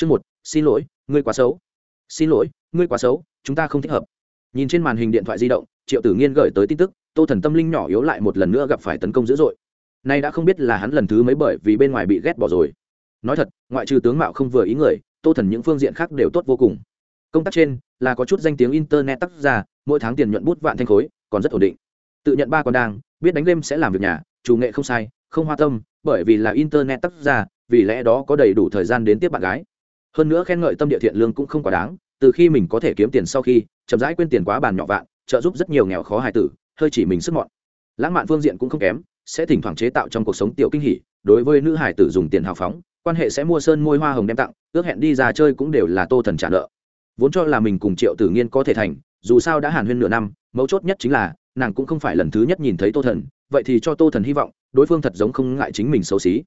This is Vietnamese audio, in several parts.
chương một, xin lỗi, ngươi quá xấu. Xin lỗi, ngươi quá xấu, chúng ta không thích hợp. Nhìn trên màn hình điện thoại di động, triệu tử nghiên gửi tới tin tức, tô thần tâm linh nhỏ yếu lại một lần nữa gặp phải tấn công dữ dội. Nay đã không biết là hắn lần thứ mấy bởi vì bên ngoài bị ghét bỏ rồi. Nói thật, ngoại trừ tướng mạo không vừa ý người, tô thần những phương diện khác đều tốt vô cùng. Công tác trên, là có chút danh tiếng internet tác ra mỗi tháng tiền nhuận bút vạn thanh khối, còn rất ổn định. Tự nhận ba còn đang, biết đánh đêm sẽ làm việc nhà, chủ nghệ không sai, không hoa tâm, bởi vì là internet tác ra vì lẽ đó có đầy đủ thời gian đến tiếp bạn gái hơn nữa khen ngợi tâm địa thiện lương cũng không quá đáng, từ khi mình có thể kiếm tiền sau khi, chậm rãi quên tiền quá bàn nhỏ vạn, trợ giúp rất nhiều nghèo khó hài tử, hơi chỉ mình sức mọn. Lãng mạn phương diện cũng không kém, sẽ thỉnh thoảng chế tạo trong cuộc sống tiểu kinh hỷ đối với nữ hải tử dùng tiền hào phóng, quan hệ sẽ mua sơn môi hoa hồng đem tặng, ước hẹn đi ra chơi cũng đều là tô thần trả nợ. Vốn cho là mình cùng triệu tử nghiên có thể thành, dù sao đã hàn huyên nửa năm, mấu chốt nhất chính là, nàng cũng không phải lần thứ nhất nhìn thấy tô thần, vậy thì cho tô thần hy vọng, đối phương thật giống không ngại chính mình xấu xí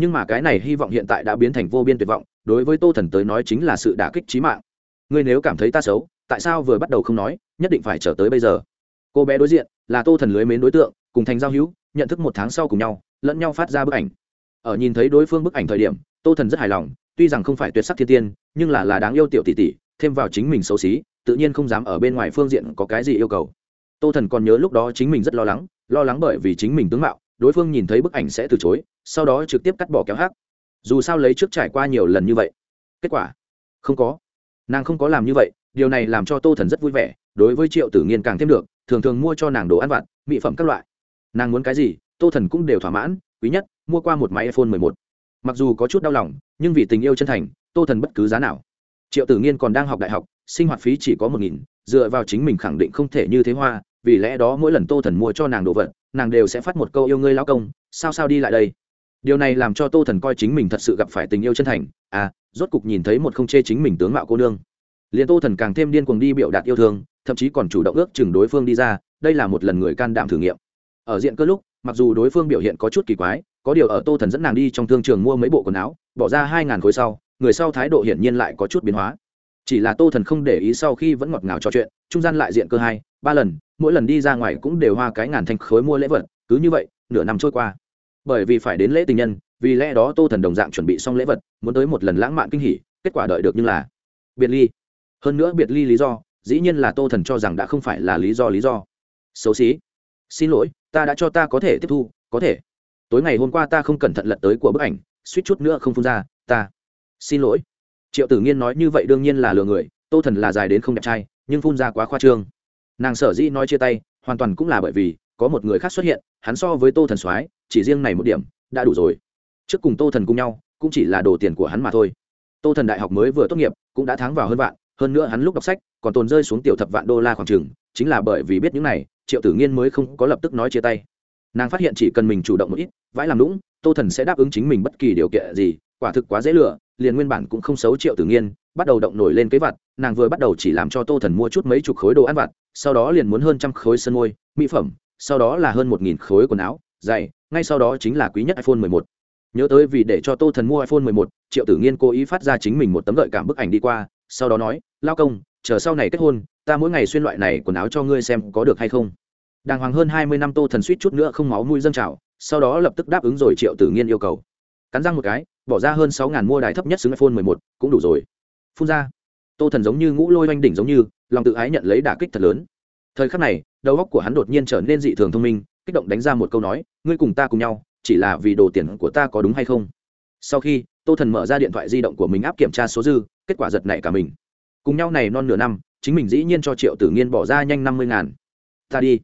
nhưng mà cái này hy vọng hiện tại đã biến thành vô biên tuyệt vọng, đối với tô thần tới nói chính là sự đả kích trí mạng. Ngươi nếu cảm thấy ta xấu, tại sao vừa bắt đầu không nói, nhất định phải trở tới bây giờ. Cô bé đối diện là tô thần lưới mến đối tượng, cùng thành giao hữu, nhận thức một tháng sau cùng nhau, lẫn nhau phát ra bức ảnh. Ở nhìn thấy đối phương bức ảnh thời điểm, tô thần rất hài lòng, tuy rằng không phải tuyệt sắc thiên tiên, nhưng là là đáng yêu tiểu tỷ tỷ, thêm vào chính mình xấu xí, tự nhiên không dám ở bên ngoài phương diện có cái gì yêu cầu. Tô thần còn nhớ lúc đó chính mình rất lo lắng lo lắng bởi vì chính mình tướng mạo, đối phương nhìn thấy bức ảnh sẽ từ chối sau đó trực tiếp cắt bỏ kéo hát dù sao lấy trước trải qua nhiều lần như vậy, kết quả không có. Nàng không có làm như vậy, điều này làm cho tô thần rất vui vẻ, đối với triệu tử nghiên càng thêm được, thường thường mua cho nàng đồ ăn vặt, mỹ phẩm các loại. Nàng muốn cái gì, tô thần cũng đều thỏa mãn, quý nhất, mua qua một máy iphone 11. mặc dù có chút đau lòng, nhưng vì tình yêu chân thành, tô thần bất cứ giá nào. Triệu tử nghiên còn đang học đại học, sinh hoạt phí chỉ có một nghìn, dựa vào chính mình khẳng định không thể như thế hoa, vì lẽ đó mỗi lần tô thần mua cho nàng đồ vật, nàng đều sẽ phát một câu yêu ngươi lao công, sao sao đi lại đây? Điều này làm cho tô thần coi chính mình thật sự gặp phải tình yêu chân thành. À rốt cục nhìn thấy một không chê chính mình tướng mạo cô nương. Liền tô thần càng thêm điên cuồng đi biểu đạt yêu thương, thậm chí còn chủ động ước chừng đối phương đi ra, đây là một lần người can đảm thử nghiệm. Ở diện cơ lúc, mặc dù đối phương biểu hiện có chút kỳ quái, có điều ở tô thần dẫn nàng đi trong thương trường mua mấy bộ quần áo, bỏ ra hai ngàn khối sau, người sau thái độ hiển nhiên lại có chút biến hóa. Chỉ là tô thần không để ý sau khi vẫn ngọt ngào trò chuyện, trung gian lại diện cơ hai, ba lần, mỗi lần đi ra ngoài cũng đều hoa cái ngàn thanh khối mua lễ vật, cứ như vậy, nửa năm trôi qua bởi vì phải đến lễ tình nhân, vì lẽ đó tô thần đồng dạng chuẩn bị xong lễ vật, muốn tới một lần lãng mạn kinh hỉ, kết quả đợi được như là biệt ly. Hơn nữa biệt ly lý do, dĩ nhiên là tô thần cho rằng đã không phải là lý do lý do. Xấu xí. Xin lỗi, ta đã cho ta có thể tiếp thu, có thể. Tối ngày hôm qua ta không cẩn thận lật tới của bức ảnh, suýt chút nữa không phun ra, ta. Xin lỗi. Triệu tử nghiên nói như vậy đương nhiên là lừa người, tô thần là dài đến không đẹp trai, nhưng phun ra quá khoa trương. Nàng sở dĩ nói chia tay, hoàn toàn cũng là bởi vì có một người khác xuất hiện, hắn so với tô thần soái chỉ riêng này một điểm, đã đủ rồi. Trước cùng tô thần cùng nhau, cũng chỉ là đồ tiền của hắn mà thôi. Tô thần đại học mới vừa tốt nghiệp, cũng đã thắng vào hơn vạn, hơn nữa hắn lúc đọc sách, còn tồn rơi xuống tiểu thập vạn đô la khoảng chừng, chính là bởi vì biết những này, triệu tử nghiên mới không có lập tức nói chia tay. Nàng phát hiện chỉ cần mình chủ động một ít, vãi làm lũng tô thần sẽ đáp ứng chính mình bất kỳ điều kiện gì, quả thực quá dễ lựa liền nguyên bản cũng không xấu triệu tử nghiên, bắt đầu động nổi lên kế vặt, nàng vừa bắt đầu chỉ làm cho tô thần mua chút mấy chục khối đồ ăn vặt, sau đó liền muốn hơn trăm khối sân môi, mỹ phẩm, sau đó là hơn một nghìn khối quần áo dày ngay sau đó chính là quý nhất iphone 11. nhớ tới vì để cho tô thần mua iphone 11, triệu tử nghiên cố ý phát ra chính mình một tấm gợi cảm bức ảnh đi qua sau đó nói lao công chờ sau này kết hôn ta mỗi ngày xuyên loại này quần áo cho ngươi xem có được hay không. Đàng hoàng hơn hai mươi năm tô thần suýt chút nữa không máu mũi dâng trào sau đó lập tức đáp ứng rồi triệu tử nghiên yêu cầu. Cắn răng một cái bỏ ra hơn sáu ngàn mua đài thấp nhất xứng iphone 11, cũng đủ rồi. Phun ra tô thần giống như ngũ lôi oanh đỉnh giống như lòng tự ái nhận lấy đả kích thật lớn. Thời khắc này đầu óc của hắn đột nhiên trở nên dị thường thông minh kích động đánh ra một câu nói ngươi cùng ta cùng nhau chỉ là vì đồ tiền của ta có đúng hay không? Sau khi tô thần mở ra điện thoại di động của mình áp kiểm tra số dư kết quả giật nảy cả mình. Cùng nhau này non nửa năm chính mình dĩ nhiên cho triệu tử nghiên bỏ ra nhanh năm mươi ngàn. Ta đi.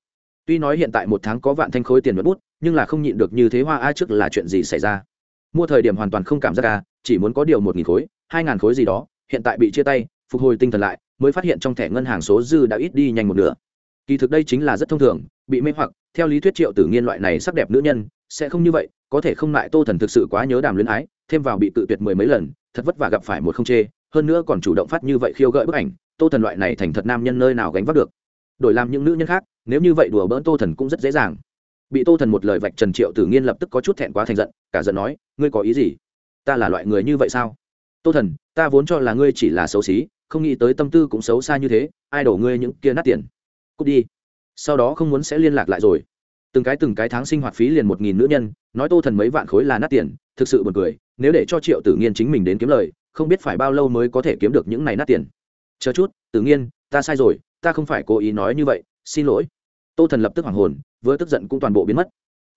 Tuy nói hiện tại một tháng có vạn thanh khối tiền mất bút nhưng là không nhịn được như thế hoa a trước là chuyện gì xảy ra? Mua thời điểm hoàn toàn không cảm giác à, chỉ muốn có điều một nghìn khối hai ngàn khối gì đó hiện tại bị chia tay phục hồi tinh thần lại mới phát hiện trong thẻ ngân hàng số dư đã ít đi nhanh một nửa. Kỳ thực đây chính là rất thông thường bị mê hoặc theo lý thuyết triệu tử nghiên loại này sắc đẹp nữ nhân, sẽ không như vậy, có thể không lại tô thần thực sự quá nhớ đàm luyến ái, thêm vào bị tự tuyệt mười mấy lần, thật vất vả gặp phải một không chê, hơn nữa còn chủ động phát như vậy khiêu gợi bức ảnh, tô thần loại này thành thật nam nhân nơi nào gánh vác được. Đổi làm những nữ nhân khác, nếu như vậy đùa bỡn tô thần cũng rất dễ dàng. Bị tô thần một lời vạch trần triệu tử nghiên lập tức có chút thẹn quá thành giận, cả giận nói, ngươi có ý gì? Ta là loại người như vậy sao? Tô thần, ta vốn cho là ngươi chỉ là xấu xí, không nghĩ tới tâm tư cũng xấu xa như thế, ai đổ ngươi những kia nát tiền? Cút đi sau đó không muốn sẽ liên lạc lại rồi. Từng cái từng cái tháng sinh hoạt phí liền một nghìn nữ nhân, nói tô thần mấy vạn khối là nát tiền, thực sự buồn cười, nếu để cho triệu tử nghiên chính mình đến kiếm lời, không biết phải bao lâu mới có thể kiếm được những này nát tiền. Chờ chút tự nhiên ta sai rồi, ta không phải cố ý nói như vậy, xin lỗi. Tô thần lập tức hoảng hồn, vừa tức giận cũng toàn bộ biến mất.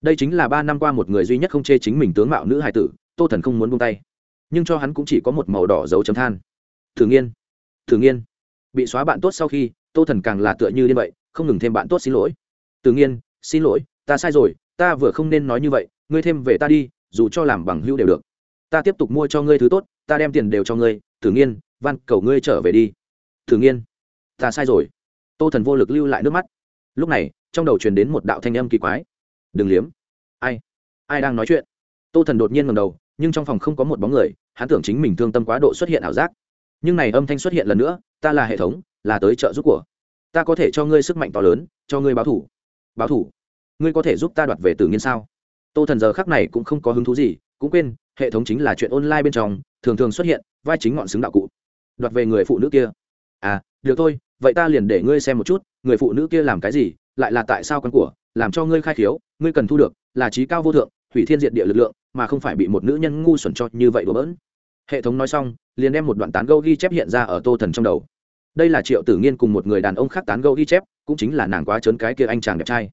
Đây chính là ba năm qua một người duy nhất không chê chính mình tướng mạo nữ hài tử, tô thần không muốn buông tay. Nhưng cho hắn cũng chỉ có một màu đỏ dấu chấm than. Thử nghiên thử nghiên bị xóa bạn tốt sau khi, tô thần càng là tựa như như vậy, không ngừng thêm bạn tốt xin lỗi. Tự nhiên, xin lỗi, ta sai rồi, ta vừa không nên nói như vậy, ngươi thêm về ta đi, dù cho làm bằng hữu đều được. Ta tiếp tục mua cho ngươi thứ tốt, ta đem tiền đều cho ngươi tử nghiên van cầu ngươi trở về đi. Tử nghiên ta sai rồi. Tô thần vô lực lưu lại nước mắt. Lúc này, trong đầu truyền đến một đạo thanh âm kỳ quái. Đừng liếm. Ai ai đang nói chuyện? Tô thần đột nhiên ngầm đầu, nhưng trong phòng không có một bóng người, hắn tưởng chính mình thương tâm quá độ xuất hiện ảo giác nhưng này âm thanh xuất hiện lần nữa, ta là hệ thống, là tới trợ giúp của. Ta có thể cho ngươi sức mạnh to lớn, cho ngươi báo thủ. Báo thủ? Ngươi có thể giúp ta đoạt về tử nghiên sao? Tô thần giờ khắc này cũng không có hứng thú gì, cũng quên, hệ thống chính là chuyện online bên trong, thường thường xuất hiện, vai chính ngọn xứng đạo cụ. Đoạt về người phụ nữ kia. À được thôi, vậy ta liền để ngươi xem một chút, người phụ nữ kia làm cái gì, lại là tại sao con của, làm cho ngươi khai khiếu, ngươi cần thu được, là trí cao vô thượng, hủy thiên diệt địa lực lượng, mà không phải bị một nữ nhân ngu xuẩn cho như vậy đùa bỡn hệ thống nói xong, liền đem một đoạn tán gâu ghi chép hiện ra ở tô thần trong đầu. Đây là triệu tử nghiên cùng một người đàn ông khác tán gâu ghi chép, cũng chính là nàng quá trớn cái kia anh chàng đẹp trai.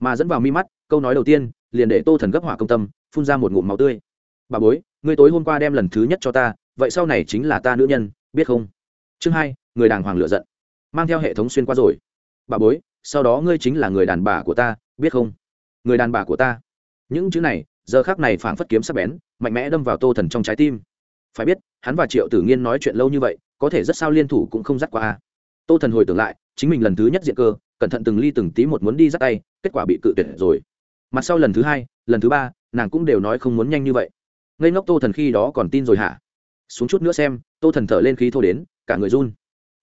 Mà dẫn vào mi mắt, câu nói đầu tiên, liền để tô thần gấp hỏa công tâm, phun ra một ngụm máu tươi. Bà bối, ngươi tối hôm qua đem lần thứ nhất cho ta, vậy sau này chính là ta nữ nhân, biết không? Chương hai, người đàng hoàng lựa giận. Mang theo hệ thống xuyên qua rồi. Bà bối, sau đó ngươi chính là người đàn bà của ta, biết không? Người đàn bà của ta. Những chữ này, giờ khác này phảng phất kiếm sắp bén, mạnh mẽ đâm vào tô thần trong trái tim phải biết, hắn và triệu tử nghiên nói chuyện lâu như vậy, có thể rất sao liên thủ cũng không dắt qua tô thần hồi tưởng lại, chính mình lần thứ nhất diện cơ, cẩn thận từng ly từng tí một muốn đi dắt tay, kết quả bị cự tuyệt rồi. Mặt sau lần thứ hai, lần thứ ba, nàng cũng đều nói không muốn nhanh như vậy. Ngây ngốc tô thần khi đó còn tin rồi hả? Xuống chút nữa xem, tô thần thở lên khí thô đến, cả người run.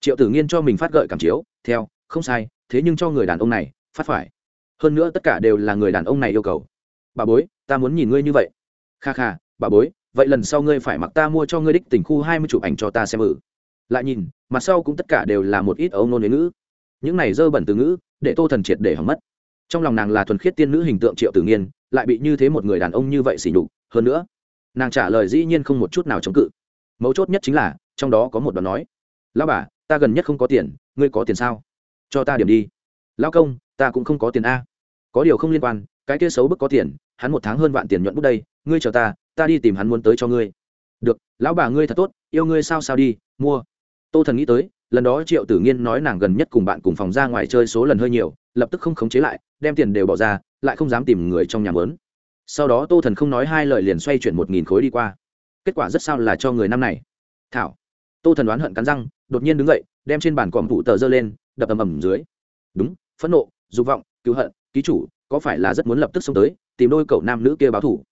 Triệu tử nghiên cho mình phát gợi cảm chiếu, theo, không sai, thế nhưng cho người đàn ông này, phát phải. Hơn nữa tất cả đều là người đàn ông này yêu cầu. Bà bối, ta muốn nhìn ngươi như vậy. Kha kha, bà bối vậy lần sau ngươi phải mặc ta mua cho ngươi đích tỉnh khu hai mươi chụp ảnh cho ta xem ử lại nhìn, mặt sau cũng tất cả đều là một ít ấu nôn đến ngữ. Những này dơ bẩn từ ngữ, để tô thần triệt để hỏng mất. Trong lòng nàng là thuần khiết tiên nữ hình tượng triệu tử nghiên, lại bị như thế một người đàn ông như vậy xỉ nhục. Hơn nữa, nàng trả lời dĩ nhiên không một chút nào chống cự. Mấu chốt nhất chính là, trong đó có một đoạn nói. Lão bà, ta gần nhất không có tiền, ngươi có tiền sao? Cho ta điểm đi. Lão công, ta cũng không có tiền a. Có điều không liên quan, cái kia xấu bức có tiền, hắn một tháng hơn vạn tiền nhuận bút đây, ngươi chờ ta ta đi tìm hắn muốn tới cho ngươi. Được, lão bà ngươi thật tốt, yêu ngươi sao sao đi, mua. Tô thần nghĩ tới, lần đó triệu tử nghiên nói nàng gần nhất cùng bạn cùng phòng ra ngoài chơi số lần hơi nhiều, lập tức không khống chế lại, đem tiền đều bỏ ra, lại không dám tìm người trong nhà mớn sau đó tô thần không nói hai lời liền xoay chuyển một nghìn khối đi qua. Kết quả rất sao là cho người năm này. Thảo. Tô thần đoán hận cắn răng, đột nhiên đứng dậy, đem trên bàn còm thủ tờ dơ lên, đập ầm ầm dưới. Đúng, phẫn nộ, dục vọng, cứu hận, ký chủ, có phải là rất muốn lập tức xông tới, tìm đôi cậu nam nữ kia báo thủ?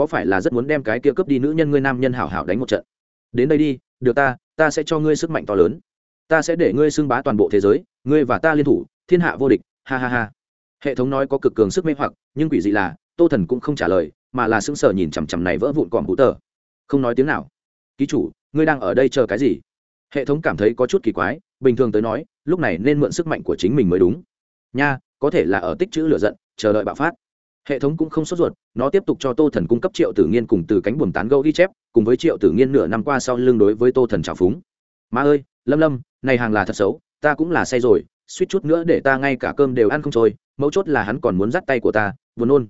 Có phải là rất muốn đem cái kia cướp đi nữ nhân ngươi nam nhân hảo hảo đánh một trận? Đến đây đi, được ta ta sẽ cho ngươi sức mạnh to lớn. Ta sẽ để ngươi xưng bá toàn bộ thế giới, ngươi và ta liên thủ, thiên hạ vô địch, ha ha ha. Hệ thống nói có cực cường sức mê hoặc, nhưng quỷ dị là, tô thần cũng không trả lời, mà là sững sờ nhìn chằm chằm này vỡ vụn còm hú tờ không nói tiếng nào. Ký chủ, ngươi đang ở đây chờ cái gì? Hệ thống cảm thấy có chút kỳ quái, bình thường tới nói, lúc này nên mượn sức mạnh của chính mình mới đúng. Nha, có thể là ở tích chữ lửa giận, chờ đợi bạo phát hệ thống cũng không sốt ruột, nó tiếp tục cho tô thần cung cấp triệu tử nghiên cùng từ cánh buồm tán gấu ghi chép, cùng với triệu tử nghiên nửa năm qua sau lưng đối với tô thần trào phúng. Ma ơi, lâm lâm, này hàng là thật xấu, ta cũng là say rồi, suýt chút nữa để ta ngay cả cơm đều ăn không trôi, mấu chốt là hắn còn muốn dắt tay của ta, buồn nôn.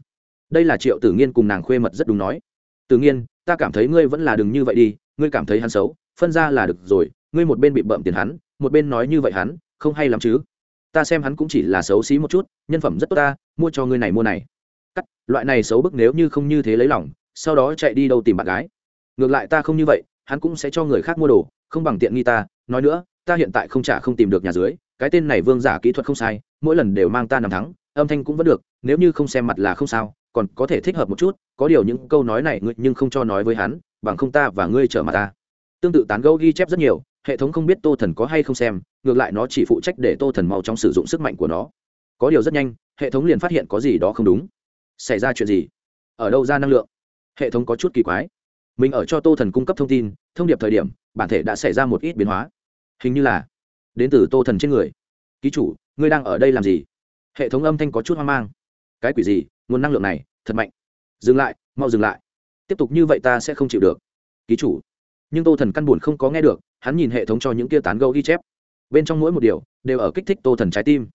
Đây là triệu tử nghiên cùng nàng khuê mật rất đúng nói. Tử nghiên, ta cảm thấy ngươi vẫn là đừng như vậy đi, ngươi cảm thấy hắn xấu, phân ra là được rồi, ngươi một bên bị bậm tiền hắn, một bên nói như vậy hắn, không hay lắm chứ. Ta xem hắn cũng chỉ là xấu xí một chút, nhân phẩm rất tốt ta, mua cho ngươi này mua này cắt, loại này xấu bức nếu như không như thế lấy lòng, sau đó chạy đi đâu tìm bạn gái. Ngược lại ta không như vậy, hắn cũng sẽ cho người khác mua đồ, không bằng tiện nghi ta. Nói nữa, ta hiện tại không trả không tìm được nhà dưới, cái tên này vương giả kỹ thuật không sai, mỗi lần đều mang ta nằm thắng, âm thanh cũng vẫn được, nếu như không xem mặt là không sao, còn có thể thích hợp một chút, có điều những câu nói này ngươi nhưng không cho nói với hắn, bằng không ta và ngươi trở mặt ta. Tương tự tán gẫu ghi chép rất nhiều, hệ thống không biết tô thần có hay không xem, ngược lại nó chỉ phụ trách để tô thần mau trong sử dụng sức mạnh của nó. Có điều rất nhanh, hệ thống liền phát hiện có gì đó không đúng xảy ra chuyện gì? Ở đâu ra năng lượng? Hệ thống có chút kỳ quái. Mình ở cho tô thần cung cấp thông tin, thông điệp thời điểm, bản thể đã xảy ra một ít biến hóa. Hình như là đến từ tô thần trên người. Ký chủ, ngươi đang ở đây làm gì? Hệ thống âm thanh có chút hoang mang. Cái quỷ gì? Nguồn năng lượng này, thật mạnh. Dừng lại, mau dừng lại. Tiếp tục như vậy ta sẽ không chịu được. Ký chủ. Nhưng tô thần căn buồn không có nghe được, hắn nhìn hệ thống cho những kia tán gâu ghi chép. Bên trong mỗi một điều, đều ở kích thích tô thần trái tim.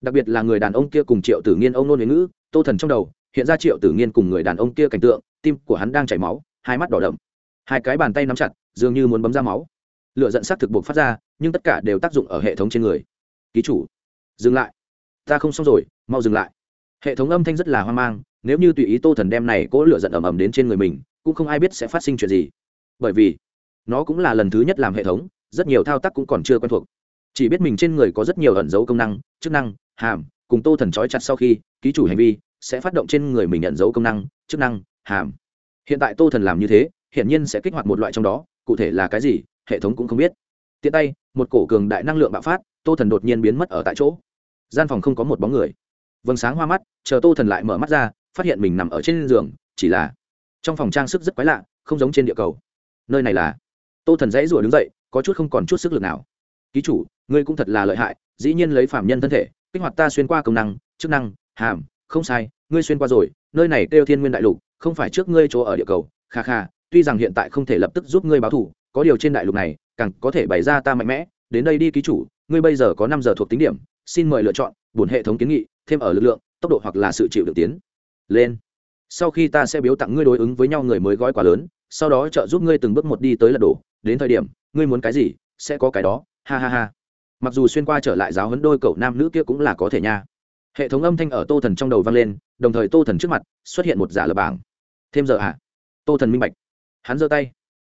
Đặc biệt là người đàn ông kia cùng triệu tử nghiên ông nôn huế ngữ, tô thần trong đầu hiện ra triệu tử nghiên cùng người đàn ông kia cảnh tượng, tim của hắn đang chảy máu, hai mắt đỏ đậm. Hai cái bàn tay nắm chặt, dường như muốn bấm ra máu. Lựa dẫn sắc thực buộc phát ra, nhưng tất cả đều tác dụng ở hệ thống trên người. Ký chủ, dừng lại. Ta không xong rồi, mau dừng lại. Hệ thống âm thanh rất là hoang mang, nếu như tùy ý tô thần đem này cỗ lửa giận ầm ầm đến trên người mình, cũng không ai biết sẽ phát sinh chuyện gì. Bởi vì, nó cũng là lần thứ nhất làm hệ thống, rất nhiều thao tác cũng còn chưa quen thuộc. Chỉ biết mình trên người có rất nhiều ẩn dấu công năng, chức năng, hàm, cùng tô thần trói chặt sau khi, ký chủ hành vi sẽ phát động trên người mình nhận dấu công năng, chức năng, hàm. Hiện tại tô thần làm như thế, hiển nhiên sẽ kích hoạt một loại trong đó, cụ thể là cái gì, hệ thống cũng không biết. Tiện tay, một cổ cường đại năng lượng bạo phát, tô thần đột nhiên biến mất ở tại chỗ. Gian phòng không có một bóng người. Vầng sáng hoa mắt, chờ tô thần lại mở mắt ra, phát hiện mình nằm ở trên giường, chỉ là trong phòng trang sức rất quái lạ, không giống trên địa cầu. Nơi này là tô thần dãy rủa đứng dậy, có chút không còn chút sức lực nào. Ký chủ, ngươi cũng thật là lợi hại, dĩ nhiên lấy phạm nhân thân thể, kích hoạt ta xuyên qua công năng, chức năng, hàm không sai, ngươi xuyên qua rồi, nơi này kêu thiên nguyên đại lục, không phải trước ngươi chỗ ở địa cầu. Kha kha, tuy rằng hiện tại không thể lập tức giúp ngươi báo thủ có điều trên đại lục này, càng có thể bày ra ta mạnh mẽ. Đến đây đi ký chủ, ngươi bây giờ có năm giờ thuộc tính điểm, xin mời lựa chọn, bổn hệ thống kiến nghị, thêm ở lực lượng, tốc độ hoặc là sự chịu được tiến. Lên. Sau khi ta sẽ biếu tặng ngươi đối ứng với nhau người mới gói quá lớn, sau đó trợ giúp ngươi từng bước một đi tới lật đổ. Đến thời điểm, ngươi muốn cái gì, sẽ có cái đó. Ha ha ha. Mặc dù xuyên qua trở lại giáo huấn đôi cậu nam nữ kia cũng là có thể nha hệ thống âm thanh ở tô thần trong đầu vang lên, đồng thời tô thần trước mặt xuất hiện một giả lập bảng. Thêm giờ ạ à? tô thần minh bạch. Hắn giơ tay.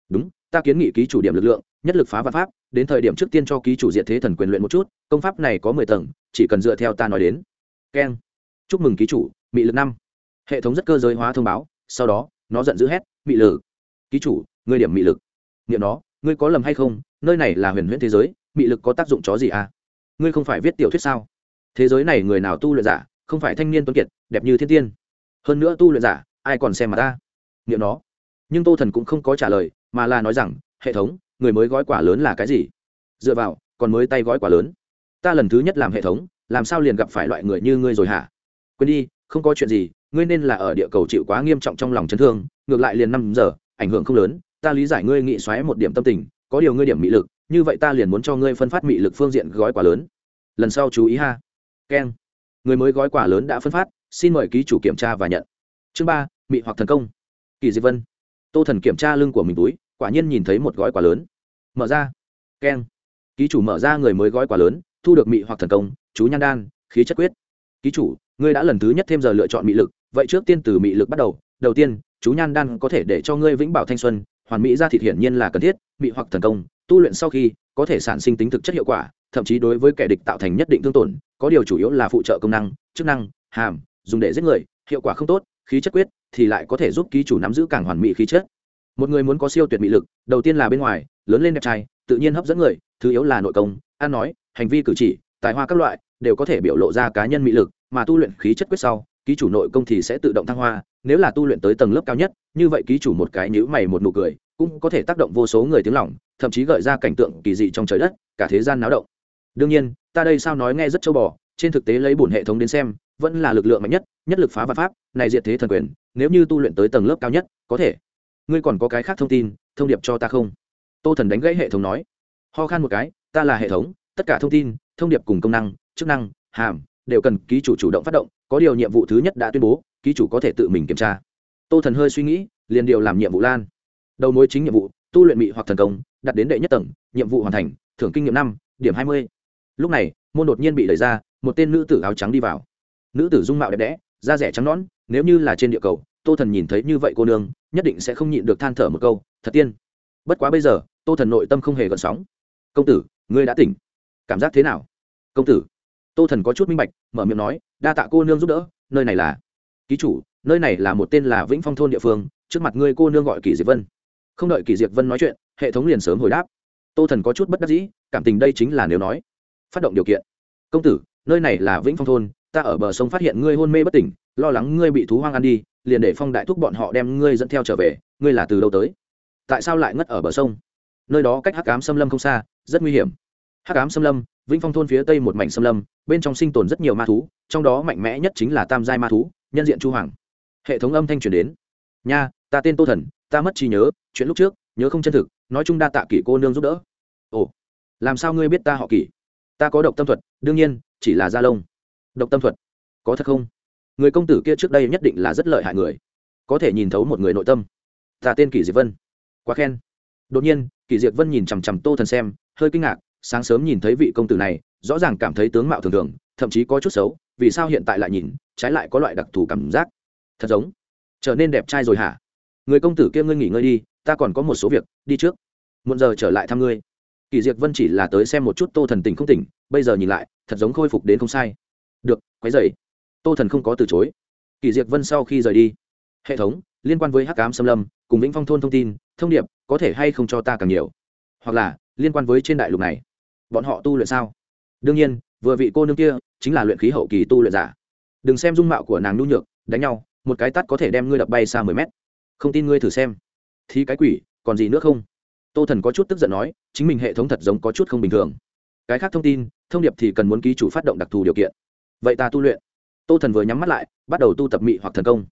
Đúng, ta kiến nghị ký chủ điểm lực lượng, nhất lực phá văn pháp, đến thời điểm trước tiên cho ký chủ diện thế thần quyền luyện một chút, công pháp này có mười tầng, chỉ cần dựa theo ta nói đến. Keng. Chúc mừng ký chủ, mị lực năm. Hệ thống rất cơ giới hóa thông báo, sau đó, nó giận dữ hét, mị lực. Ký chủ, ngươi điểm mị lực. Nghiệm nó, ngươi có lầm hay không? Nơi này là huyền huyễn thế giới, mị lực có tác dụng chó gì à? Ngươi không phải viết tiểu thuyết sao? Thế giới này người nào tu luyện giả, không phải thanh niên tuấn kiệt, đẹp như thiên tiên. Hơn nữa tu luyện giả, ai còn xem mà ta? Nghiệm nó. Nhưng tô thần cũng không có trả lời, mà là nói rằng, hệ thống, người mới gói quả lớn là cái gì? Dựa vào, còn mới tay gói quả lớn. Ta lần thứ nhất làm hệ thống, làm sao liền gặp phải loại người như ngươi rồi hả? Quên đi, không có chuyện gì, ngươi nên là ở địa cầu chịu quá nghiêm trọng trong lòng chấn thương, ngược lại liền năm giờ, ảnh hưởng không lớn, ta lý giải ngươi nghị xoáy một điểm tâm tình, có điều ngươi điểm mị lực, như vậy ta liền muốn cho ngươi phân phát mị lực phương diện gói quả lớn. Lần sau chú ý ha keng. Người mới gói quả lớn đã phân phát, xin mời ký chủ kiểm tra và nhận. Chương ba, mị hoặc thần công. Kỳ diệp vân. Tô thần kiểm tra lưng của mình túi, quả nhiên nhìn thấy một gói quả lớn. Mở ra. Keng. Ký chủ mở ra người mới gói quả lớn, thu được mị hoặc thần công, chú nhan đan, khí chất quyết. Ký chủ, ngươi đã lần thứ nhất thêm giờ lựa chọn mị lực, vậy trước tiên từ mị lực bắt đầu. Đầu tiên, chú nhan đan có thể để cho ngươi vĩnh bảo thanh xuân, hoàn mỹ ra thịt hiển nhiên là cần thiết, mị hoặc thần công, tu luyện sau khi có thể sản sinh tính thực chất hiệu quả thậm chí đối với kẻ địch tạo thành nhất định thương tổn, có điều chủ yếu là phụ trợ công năng, chức năng, hàm, dùng để giết người, hiệu quả không tốt, khí chất quyết thì lại có thể giúp ký chủ nắm giữ càng hoàn mỹ khí chất. Một người muốn có siêu tuyệt mỹ lực, đầu tiên là bên ngoài, lớn lên đẹp trai, tự nhiên hấp dẫn người, thứ yếu là nội công, ăn nói, hành vi cử chỉ, tài hoa các loại đều có thể biểu lộ ra cá nhân mỹ lực, mà tu luyện khí chất quyết sau, ký chủ nội công thì sẽ tự động thăng hoa, nếu là tu luyện tới tầng lớp cao nhất, như vậy ký chủ một cái nhữ mày một nụ cười, cũng có thể tác động vô số người tiếng lòng, thậm chí gợi ra cảnh tượng kỳ dị trong trời đất, cả thế gian náo động đương nhiên, ta đây sao nói nghe rất châu bò, trên thực tế lấy bổn hệ thống đến xem, vẫn là lực lượng mạnh nhất nhất lực phá và pháp, này diệt thế thần quyền, nếu như tu luyện tới tầng lớp cao nhất, có thể. Ngươi còn có cái khác thông tin, thông điệp cho ta không? Tô thần đánh gãy hệ thống nói. Ho khan một cái, ta là hệ thống, tất cả thông tin, thông điệp cùng công năng, chức năng, hàm, đều cần ký chủ chủ động phát động, có điều nhiệm vụ thứ nhất đã tuyên bố, ký chủ có thể tự mình kiểm tra. Tô thần hơi suy nghĩ, liền điều làm nhiệm vụ lan. Đầu mối chính nhiệm vụ, tu luyện mị hoặc thần công đặt đến đệ nhất tầng, nhiệm vụ hoàn thành, thưởng kinh nghiệm năm, điểm hai mươi lúc này, môn đột nhiên bị đẩy ra, một tên nữ tử áo trắng đi vào. Nữ tử dung mạo đẹp đẽ, da rẻ trắng nõn, nếu như là trên địa cầu, tô thần nhìn thấy như vậy cô nương, nhất định sẽ không nhịn được than thở một câu, thật tiên. Bất quá bây giờ, tô thần nội tâm không hề gợn sóng. Công tử, ngươi đã tỉnh. Cảm giác thế nào? Công tử. Tô thần có chút minh bạch, mở miệng nói, đa tạ cô nương giúp đỡ, nơi này là ký chủ, nơi này là một tên là vĩnh phong thôn địa phương, trước mặt ngươi cô nương gọi kỳ diệp vân. Không đợi kỳ diệp vân nói chuyện, hệ thống liền sớm hồi đáp. Tô thần có chút bất đắc dĩ, cảm tình đây chính là nếu nói phát động điều kiện. Công tử, nơi này là vĩnh phong thôn, ta ở bờ sông phát hiện ngươi hôn mê bất tỉnh, lo lắng ngươi bị thú hoang ăn đi, liền để phong đại thúc bọn họ đem ngươi dẫn theo trở về, ngươi là từ đâu tới? Tại sao lại ngất ở bờ sông? Nơi đó cách hắc cám xâm lâm không xa, rất nguy hiểm. Hắc cám xâm lâm, vĩnh phong thôn phía tây một mảnh xâm lâm, bên trong sinh tồn rất nhiều ma thú, trong đó mạnh mẽ nhất chính là tam giai ma thú, nhân diện chu hoàng. Hệ thống âm thanh truyền đến. Nha, ta tên tô thần, ta mất trí nhớ, chuyện lúc trước, nhớ không chân thực, nói chung đa tạ kỷ cô nương giúp đỡ. Ồ, làm sao ngươi biết ta họ kỷ? Ta có độc tâm thuật, đương nhiên, chỉ là gia lông. Độc tâm thuật? Có thật không? Người công tử kia trước đây nhất định là rất lợi hại người. Có thể nhìn thấu một người nội tâm. Ta tên kỷ diệp vân. Quá khen. Đột nhiên, kỷ diệp vân nhìn chằm chằm tô thần xem, hơi kinh ngạc, sáng sớm nhìn thấy vị công tử này, rõ ràng cảm thấy tướng mạo thường thường, thậm chí có chút xấu, vì sao hiện tại lại nhìn, trái lại có loại đặc thù cảm giác. Thật giống. Trở nên đẹp trai rồi hả? Người công tử kia ngươi nghỉ ngơi đi, ta còn có một số việc, đi trước. Muộn giờ trở lại thăm ngươi kỳ diệc vân chỉ là tới xem một chút tô thần tỉnh không tỉnh, bây giờ nhìn lại, thật giống khôi phục đến không sai. Được, quấy dậy tô thần không có từ chối. Kỳ diệc vân sau khi rời đi, hệ thống, liên quan với hắc cám xâm lâm, cùng vĩnh phong thôn thông tin, thông điệp, có thể hay không cho ta càng nhiều? Hoặc là, liên quan với trên đại lục này, bọn họ tu luyện sao? Đương nhiên, vừa vị cô nương kia, chính là luyện khí hậu kỳ tu luyện giả. Đừng xem dung mạo của nàng nhu nhược, đánh nhau, một cái tắt có thể đem ngươi đập bay xa mười mét. Không tin ngươi thử xem. Thì cái quỷ, còn gì nữa không? Tô thần có chút tức giận nói, chính mình hệ thống thật giống có chút không bình thường. Cái khác thông tin, thông điệp thì cần muốn ký chủ phát động đặc thù điều kiện. Vậy ta tu luyện. Tô thần vừa nhắm mắt lại, bắt đầu tu tập mị hoặc thần công.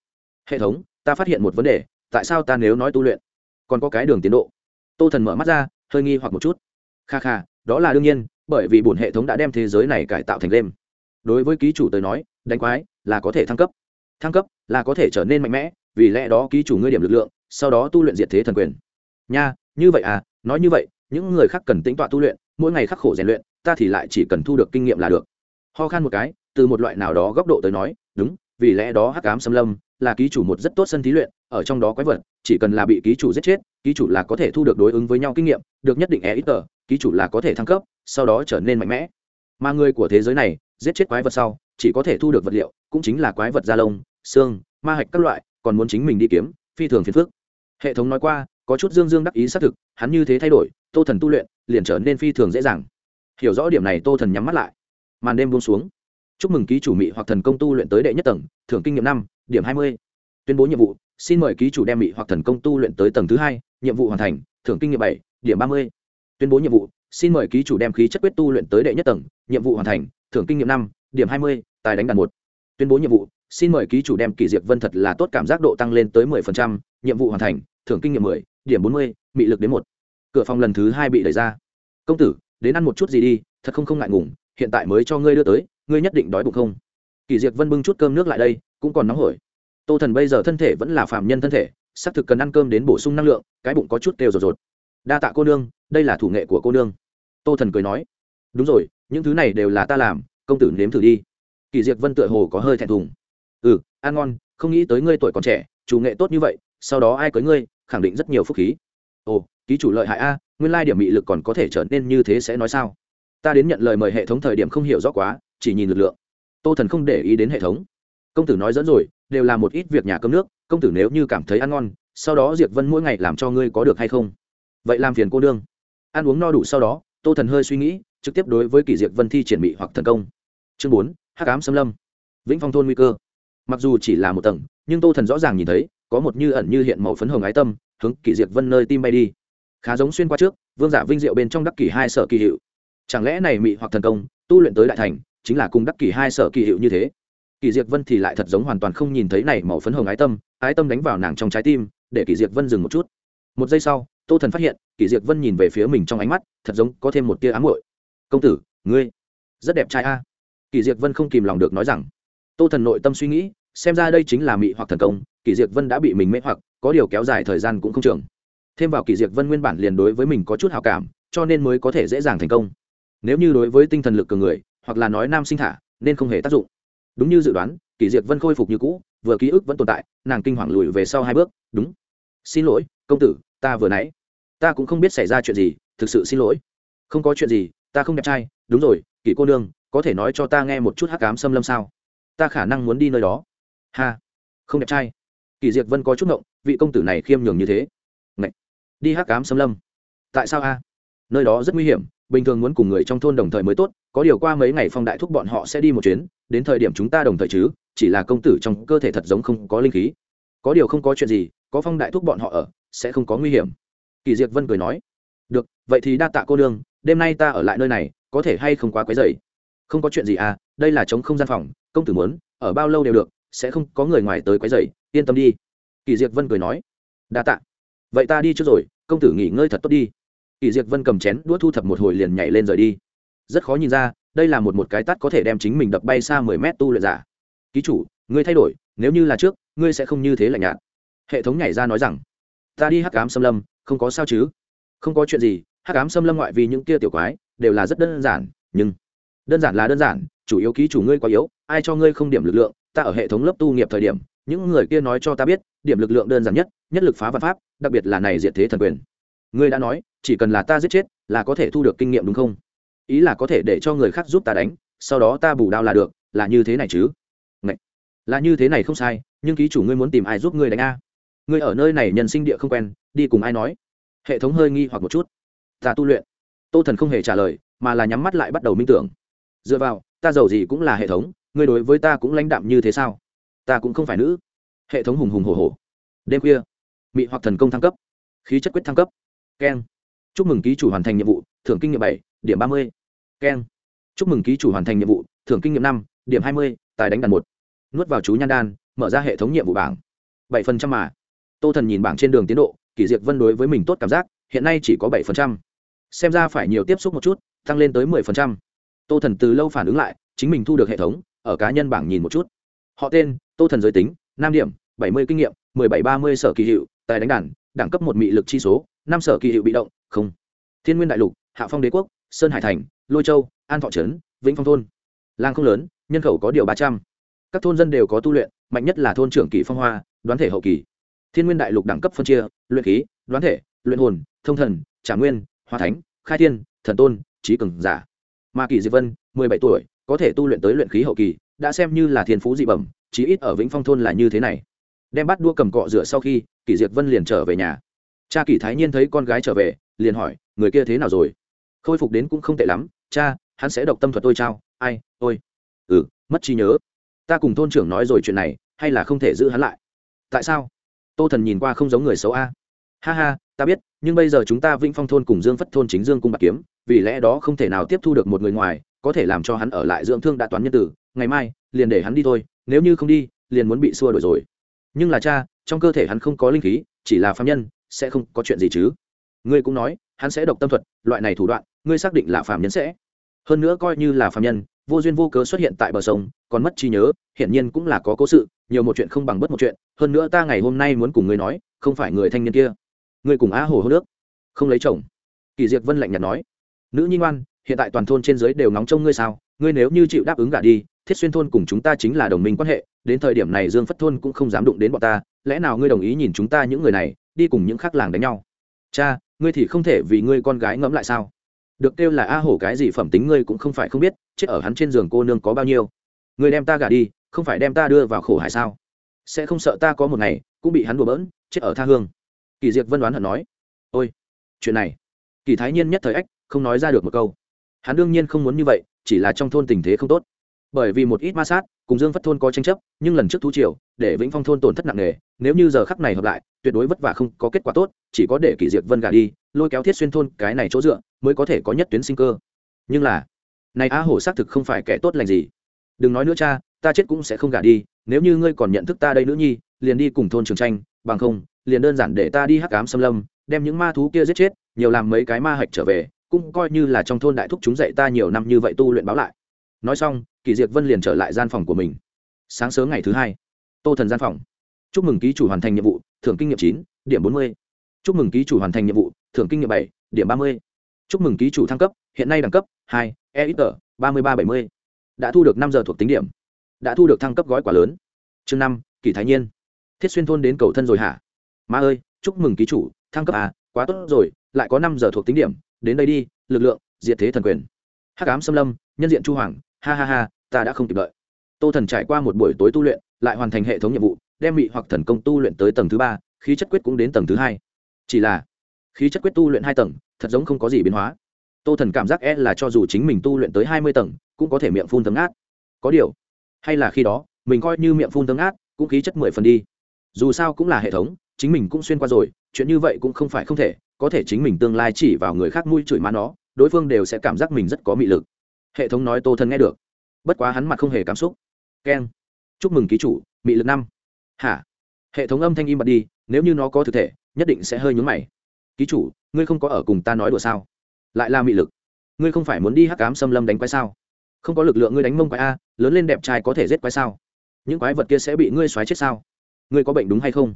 Hệ thống, ta phát hiện một vấn đề, tại sao ta nếu nói tu luyện, còn có cái đường tiến độ? Tô thần mở mắt ra, hơi nghi hoặc một chút. Kha kha, đó là đương nhiên, bởi vì bổn hệ thống đã đem thế giới này cải tạo thành đêm đối với ký chủ tới nói, đánh quái là có thể thăng cấp. Thăng cấp là có thể trở nên mạnh mẽ, vì lẽ đó ký chủ ngươi điểm lực lượng, sau đó tu luyện diệt thế thần quyền. Nha như vậy à nói như vậy, những người khác cần tính tọa tu luyện, mỗi ngày khắc khổ rèn luyện, ta thì lại chỉ cần thu được kinh nghiệm là được. Ho khan một cái, từ một loại nào đó góc độ tới nói, đúng, vì lẽ đó hắc ám xâm lâm là ký chủ một rất tốt sân thí luyện, ở trong đó quái vật, chỉ cần là bị ký chủ giết chết, ký chủ là có thể thu được đối ứng với nhau kinh nghiệm, được nhất định e ít tờ, ký chủ là có thể thăng cấp, sau đó trở nên mạnh mẽ. Mà người của thế giới này, giết chết quái vật sau, chỉ có thể thu được vật liệu, cũng chính là quái vật da lông, xương, ma hạch các loại, còn muốn chính mình đi kiếm, phi thường phiền phức. Hệ thống nói qua có chút dương dương đắc ý xác thực, hắn như thế thay đổi, tô thần tu luyện, liền trở nên phi thường dễ dàng. Hiểu rõ điểm này, tô thần nhắm mắt lại. Màn đêm buông xuống. Chúc mừng ký chủ mị hoặc thần công tu luyện tới đệ nhất tầng, thưởng kinh nghiệm năm, điểm hai mươi. Tuyên bố nhiệm vụ, xin mời ký chủ đem mị hoặc thần công tu luyện tới tầng thứ hai, nhiệm vụ hoàn thành, thưởng kinh nghiệm bảy, điểm ba mươi. Tuyên bố nhiệm vụ, xin mời ký chủ đem khí chất quyết tu luyện tới đệ nhất tầng, nhiệm vụ hoàn thành, thưởng kinh nghiệm năm, điểm hai mươi, tài đánh đàn một. Tuyên bố nhiệm vụ, xin mời ký chủ đem kỳ diệp vân thật là tốt cảm giác độ tăng lên tới mười phần trăm, nhiệm vụ hoàn thành, thưởng kinh nghiệm mười điểm bốn mươi, mị lực đến một. Cửa phòng lần thứ hai bị đẩy ra. Công tử, đến ăn một chút gì đi, thật không không ngại ngùng, hiện tại mới cho ngươi đưa tới, ngươi nhất định đói bụng không? Kỳ diệp vân bưng chút cơm nước lại đây, cũng còn nóng hổi. Tô thần bây giờ thân thể vẫn là phạm nhân thân thể, xác thực cần ăn cơm đến bổ sung năng lượng, cái bụng có chút kêu rột rột. Đa tạ cô nương, đây là thủ nghệ của cô nương. Tô thần cười nói, đúng rồi, những thứ này đều là ta làm, công tử nếm thử đi. Kỳ diệp vân tựa hồ có hơi thẹn thùng. Ừ ăn ngon, không nghĩ tới ngươi tuổi còn trẻ, chủ nghệ tốt như vậy, sau đó ai cưới ngươi khẳng định rất nhiều phúc khí. Ồ, ký chủ lợi hại a, nguyên lai điểm mị lực còn có thể trở nên như thế sẽ nói sao? Ta đến nhận lời mời hệ thống thời điểm không hiểu rõ quá, chỉ nhìn lực lượng. Tô thần không để ý đến hệ thống. Công tử nói dẫn rồi, đều là một ít việc nhà cơm nước, công tử nếu như cảm thấy ăn ngon, sau đó diệp vân mỗi ngày làm cho ngươi có được hay không? Vậy làm phiền cô đương ăn uống no đủ sau đó, tô thần hơi suy nghĩ, trực tiếp đối với kỷ diệp vân thi triển bị hoặc thần công. Chương bốn h cám xâm lâm. Vĩnh phong thôn nguy cơ. Mặc dù chỉ là một tầng nhưng tô thần rõ ràng nhìn thấy, có một như ẩn như hiện màu phấn hồng ái tâm, hướng kỷ diệp vân nơi tim bay đi. Khá giống xuyên qua trước, vương giả vinh diệu bên trong đắc kỷ hai sở kỳ hiệu. Chẳng lẽ này mị hoặc thần công, tu luyện tới đại thành, chính là cùng đắc kỷ hai sở kỳ hiệu như thế? Kỷ diệp vân thì lại thật giống hoàn toàn không nhìn thấy này màu phấn hồng ái tâm ái tâm đánh vào nàng trong trái tim, để kỷ diệp vân dừng một chút. Một giây sau, tô thần phát hiện, kỷ diệp vân nhìn về phía mình trong ánh mắt, thật giống có thêm một tia ám hội công tử, ngươi rất đẹp trai a. Kỷ diệp vân không kìm lòng được nói rằng. Tô thần nội tâm suy nghĩ xem ra đây chính là mị hoặc thần công kỳ diệc vân đã bị mình mê hoặc, có điều kéo dài thời gian cũng không trường thêm vào kỳ diệc vân nguyên bản liền đối với mình có chút hào cảm, cho nên mới có thể dễ dàng thành công. Nếu như đối với tinh thần lực cường người, hoặc là nói nam sinh thả, nên không hề tác dụng. Đúng như dự đoán kỳ diệc vân khôi phục như cũ, vừa ký ức vẫn tồn tại, nàng kinh hoàng lùi về sau hai bước, đúng. Xin lỗi, công tử, ta vừa nãy, ta cũng không biết xảy ra chuyện gì, thực sự xin lỗi. Không có chuyện gì, ta không đẹp trai, đúng rồi kỳ cô nương, có thể nói cho ta nghe một chút hắc cám xâm lâm sao? Ta khả năng muốn đi nơi đó ha, không đẹp trai. Kỳ diệc vân có chút ngộng, vị công tử này khiêm nhường như thế. Ngậy! đi hắc cám xâm lâm. Tại sao a? Nơi đó rất nguy hiểm, bình thường muốn cùng người trong thôn đồng thời mới tốt, có điều qua mấy ngày phong đại thúc bọn họ sẽ đi một chuyến, đến thời điểm chúng ta đồng thời chứ, chỉ là công tử trong cơ thể thật giống không có linh khí. Có điều không có chuyện gì, có phong đại thúc bọn họ ở, sẽ không có nguy hiểm. Kỳ diệc vân cười nói, được, vậy thì đa tạ cô nương, đêm nay ta ở lại nơi này, có thể hay không quá quấy dày không có chuyện gì à đây là chống không gian phòng, công tử muốn, ở bao lâu đều được sẽ không có người ngoài tới quấy rầy, yên tâm đi. Kỳ diệp vân cười nói. Đa tạ. Vậy ta đi trước rồi công tử nghỉ ngơi thật tốt đi. Kỳ diệc vân cầm chén đũa thu thập một hồi liền nhảy lên rời đi. Rất khó nhìn ra đây là một một cái tát có thể đem chính mình đập bay xa mười mét tu luyện giả. Ký chủ ngươi thay đổi nếu như là trước ngươi sẽ không như thế lạnh nhạt. Hệ thống nhảy ra nói rằng. Ta đi hắc ám xâm lâm không có sao chứ? Không có chuyện gì hắc ám xâm lâm ngoại vì những kia tiểu quái đều là rất đơn giản nhưng đơn giản là đơn giản chủ yếu ký chủ ngươi quá yếu ai cho ngươi không điểm lực lượng ta ở hệ thống lớp tu nghiệp thời điểm, những người kia nói cho ta biết, điểm lực lượng đơn giản nhất nhất lực phá vật pháp, đặc biệt là này diệt thế thần quyền. Ngươi đã nói, chỉ cần là ta giết chết, là có thể thu được kinh nghiệm đúng không? Ý là có thể để cho người khác giúp ta đánh, sau đó ta bù đao là được, là như thế này chứ? Ngậy! là như thế này không sai, nhưng ký chủ ngươi muốn tìm ai giúp ngươi đánh a? Ngươi ở nơi này nhân sinh địa không quen, đi cùng ai nói? Hệ thống hơi nghi hoặc một chút. Ta tu luyện. Tô thần không hề trả lời, mà là nhắm mắt lại bắt đầu minh tưởng. Dựa vào, ta giàu gì cũng là hệ thống ngươi đối với ta cũng lãnh đạm như thế sao? Ta cũng không phải nữ. Hệ thống hùng hùng hồ hồ đêm khuya, mị hoặc thần công thăng cấp. Khí chất quyết thăng cấp. Keng. Chúc mừng ký chủ hoàn thành nhiệm vụ, thưởng kinh nghiệm bảy, điểm ba mươi. Keng. Chúc mừng ký chủ hoàn thành nhiệm vụ, thưởng kinh nghiệm năm, điểm hai mươi, tài đánh đàn một. Nuốt vào chú nhan đan, mở ra hệ thống nhiệm vụ bảng. bảy phần trăm mà. Tô thần nhìn bảng trên đường tiến độ, kỷ diệt vân đối với mình tốt cảm giác, hiện nay chỉ có bảy phần trăm. Xem ra phải nhiều tiếp xúc một chút, tăng lên tới mười phần trăm. Tô thần từ lâu phản ứng lại, chính mình thu được hệ thống ở cá nhân bảng nhìn một chút. Họ tên, tô thần giới tính, nam điểm, bảy mươi kinh nghiệm, mười bảy, ba mươi sở kỳ hiệu, tài đánh đàn, đẳng cấp một mị lực chi số, năm sở kỳ hiệu bị động, không. Thiên nguyên đại lục, hạ phong đế quốc, sơn hải thành, lôi châu, an thọ trấn, vĩnh phong thôn. Làng không lớn, nhân khẩu có điều ba trăm. Các thôn dân đều có tu luyện, mạnh nhất là thôn trưởng kỳ phong hoa, đoán thể hậu kỳ. Thiên nguyên đại lục đẳng cấp phân chia, luyện khí, đoán thể, luyện hồn, thông thần, trả nguyên hoa thánh, khai thiên, thần tôn, trí cường giả. Mà kỳ diệp vân, mười bảy tuổi có thể tu luyện tới luyện khí hậu kỳ, đã xem như là thiên phú dị bẩm, chí ít ở vĩnh phong thôn là như thế này. Đem bắt đua cầm cọ rửa sau khi, kỷ diệt vân liền trở về nhà. Cha kỷ thái nhiên thấy con gái trở về, liền hỏi, người kia thế nào rồi? Khôi phục đến cũng không tệ lắm, cha, hắn sẽ độc tâm thuật tôi trao. Ai, ôi. Ừ mất trí nhớ. Ta cùng thôn trưởng nói rồi chuyện này, hay là không thể giữ hắn lại? Tại sao? Tô thần nhìn qua không giống người xấu a. Ha ha, ta biết, nhưng bây giờ chúng ta vĩnh phong thôn cùng dương phất thôn chính dương cung bạc kiếm, vì lẽ đó không thể nào tiếp thu được một người ngoài có thể làm cho hắn ở lại dưỡng thương đã toán nhân tử, ngày mai, liền để hắn đi thôi, nếu như không đi, liền muốn bị xua đổi rồi. Nhưng là cha, trong cơ thể hắn không có linh khí, chỉ là phạm nhân, sẽ không có chuyện gì chứ. Ngươi cũng nói, hắn sẽ độc tâm thuật, loại này thủ đoạn, ngươi xác định là phạm nhân sẽ. Hơn nữa coi như là phạm nhân, vô duyên vô cớ xuất hiện tại bờ sông, còn mất trí nhớ, hiển nhiên cũng là có cố sự, nhiều một chuyện không bằng bất một chuyện. Hơn nữa ta ngày hôm nay muốn cùng ngươi nói, không phải người thanh niên kia. Ngươi cùng á hồ hô nước. Không lấy chồng. Kỳ diệt vân lạnh nhạt nói. Nữ nhi ngoan hiện tại toàn thôn trên dưới đều nóng trông ngươi sao? Ngươi nếu như chịu đáp ứng gả đi, thiết xuyên thôn cùng chúng ta chính là đồng minh quan hệ, đến thời điểm này dương phất thôn cũng không dám đụng đến bọn ta, lẽ nào ngươi đồng ý nhìn chúng ta những người này, đi cùng những khác làng đánh nhau? Cha, ngươi thì không thể vì ngươi con gái ngẫm lại sao? Được kêu là a hổ cái gì phẩm tính ngươi cũng không phải không biết, chết ở hắn trên giường cô nương có bao nhiêu? Ngươi đem ta gả đi, không phải đem ta đưa vào khổ hải sao? Sẽ không sợ ta có một ngày, cũng bị hắn đùa bỡn, chết ở tha hương. Kỳ diệt vân đoán hận nói. Ôi, chuyện này. Kỳ thái nhiên nhất thời ách, không nói ra được một câu hắn đương nhiên không muốn như vậy, chỉ là trong thôn tình thế không tốt. Bởi vì một ít ma sát, cùng dương phất thôn có tranh chấp, nhưng lần trước thú triều, để vĩnh phong thôn tổn thất nặng nề, nếu như giờ khắc này hợp lại, tuyệt đối vất vả không có kết quả tốt, chỉ có để kỷ diệt vân gà đi, lôi kéo thiết xuyên thôn cái này chỗ dựa, mới có thể có nhất tuyến sinh cơ. Nhưng là, này a hổ xác thực không phải kẻ tốt lành gì. Đừng nói nữa cha, ta chết cũng sẽ không gả đi, nếu như ngươi còn nhận thức ta đây nữ nhi, liền đi cùng thôn trường tranh, bằng không, liền đơn giản để ta đi hắc cám xâm lâm, đem những ma thú kia giết chết, nhiều làm mấy cái ma hạch trở về cũng coi như là trong thôn đại thúc chúng dạy ta nhiều năm như vậy tu luyện báo lại. Nói xong, kỳ diệt vân liền trở lại gian phòng của mình. Sáng sớm ngày thứ hai, tô thần gian phòng. Chúc mừng ký chủ hoàn thành nhiệm vụ, thưởng kinh nghiệm chín, điểm bốn mươi. Chúc mừng ký chủ hoàn thành nhiệm vụ, thưởng kinh nghiệm bảy, điểm ba mươi. Chúc mừng ký chủ thăng cấp, hiện nay đẳng cấp hai e ít tờ ba mươi ba bảy mươi. Đã thu được năm giờ thuộc tính điểm. Đã thu được thăng cấp gói quả lớn. Chương năm, kỳ thái nhiên. Thiết xuyên thôn đến cầu thân rồi hả? Ma ơi, chúc mừng ký chủ, thăng cấp à quá tốt rồi, lại có năm giờ thuộc tính điểm đến đây đi, lực lượng, diệt thế thần quyền. Hắc ám xâm lâm, nhân diện chu hoàng, ha ha ha, ta đã không kịp đợi. Tô thần trải qua một buổi tối tu luyện, lại hoàn thành hệ thống nhiệm vụ, đem mị hoặc thần công tu luyện tới tầng thứ ba, khí chất quyết cũng đến tầng thứ hai. Chỉ là, khí chất quyết tu luyện hai tầng, thật giống không có gì biến hóa. Tô thần cảm giác e là cho dù chính mình tu luyện tới hai mươi tầng, cũng có thể miệng phun tấm át có điều, hay là khi đó, mình coi như miệng phun tấm át cũng khí chất mười phần đi. Dù sao cũng là hệ thống, chính mình cũng xuyên qua rồi, chuyện như vậy cũng không phải không thể có thể chính mình tương lai chỉ vào người khác mũi chửi má nó, đối phương đều sẽ cảm giác mình rất có mị lực. Hệ thống nói tô thần nghe được. Bất quá hắn mặt không hề cảm xúc. Keng. Chúc mừng ký chủ, mị lực năm. Hả? Hệ thống âm thanh im bật đi, nếu như nó có thực thể, nhất định sẽ hơi nhúng mày. Ký chủ, ngươi không có ở cùng ta nói đùa sao? Lại là mị lực. Ngươi không phải muốn đi hắc cám xâm lâm đánh quái sao? Không có lực lượng ngươi đánh mông quái a, lớn lên đẹp trai có thể giết quái sao? Những quái vật kia sẽ bị ngươi xoáy chết sao? Ngươi có bệnh đúng hay không?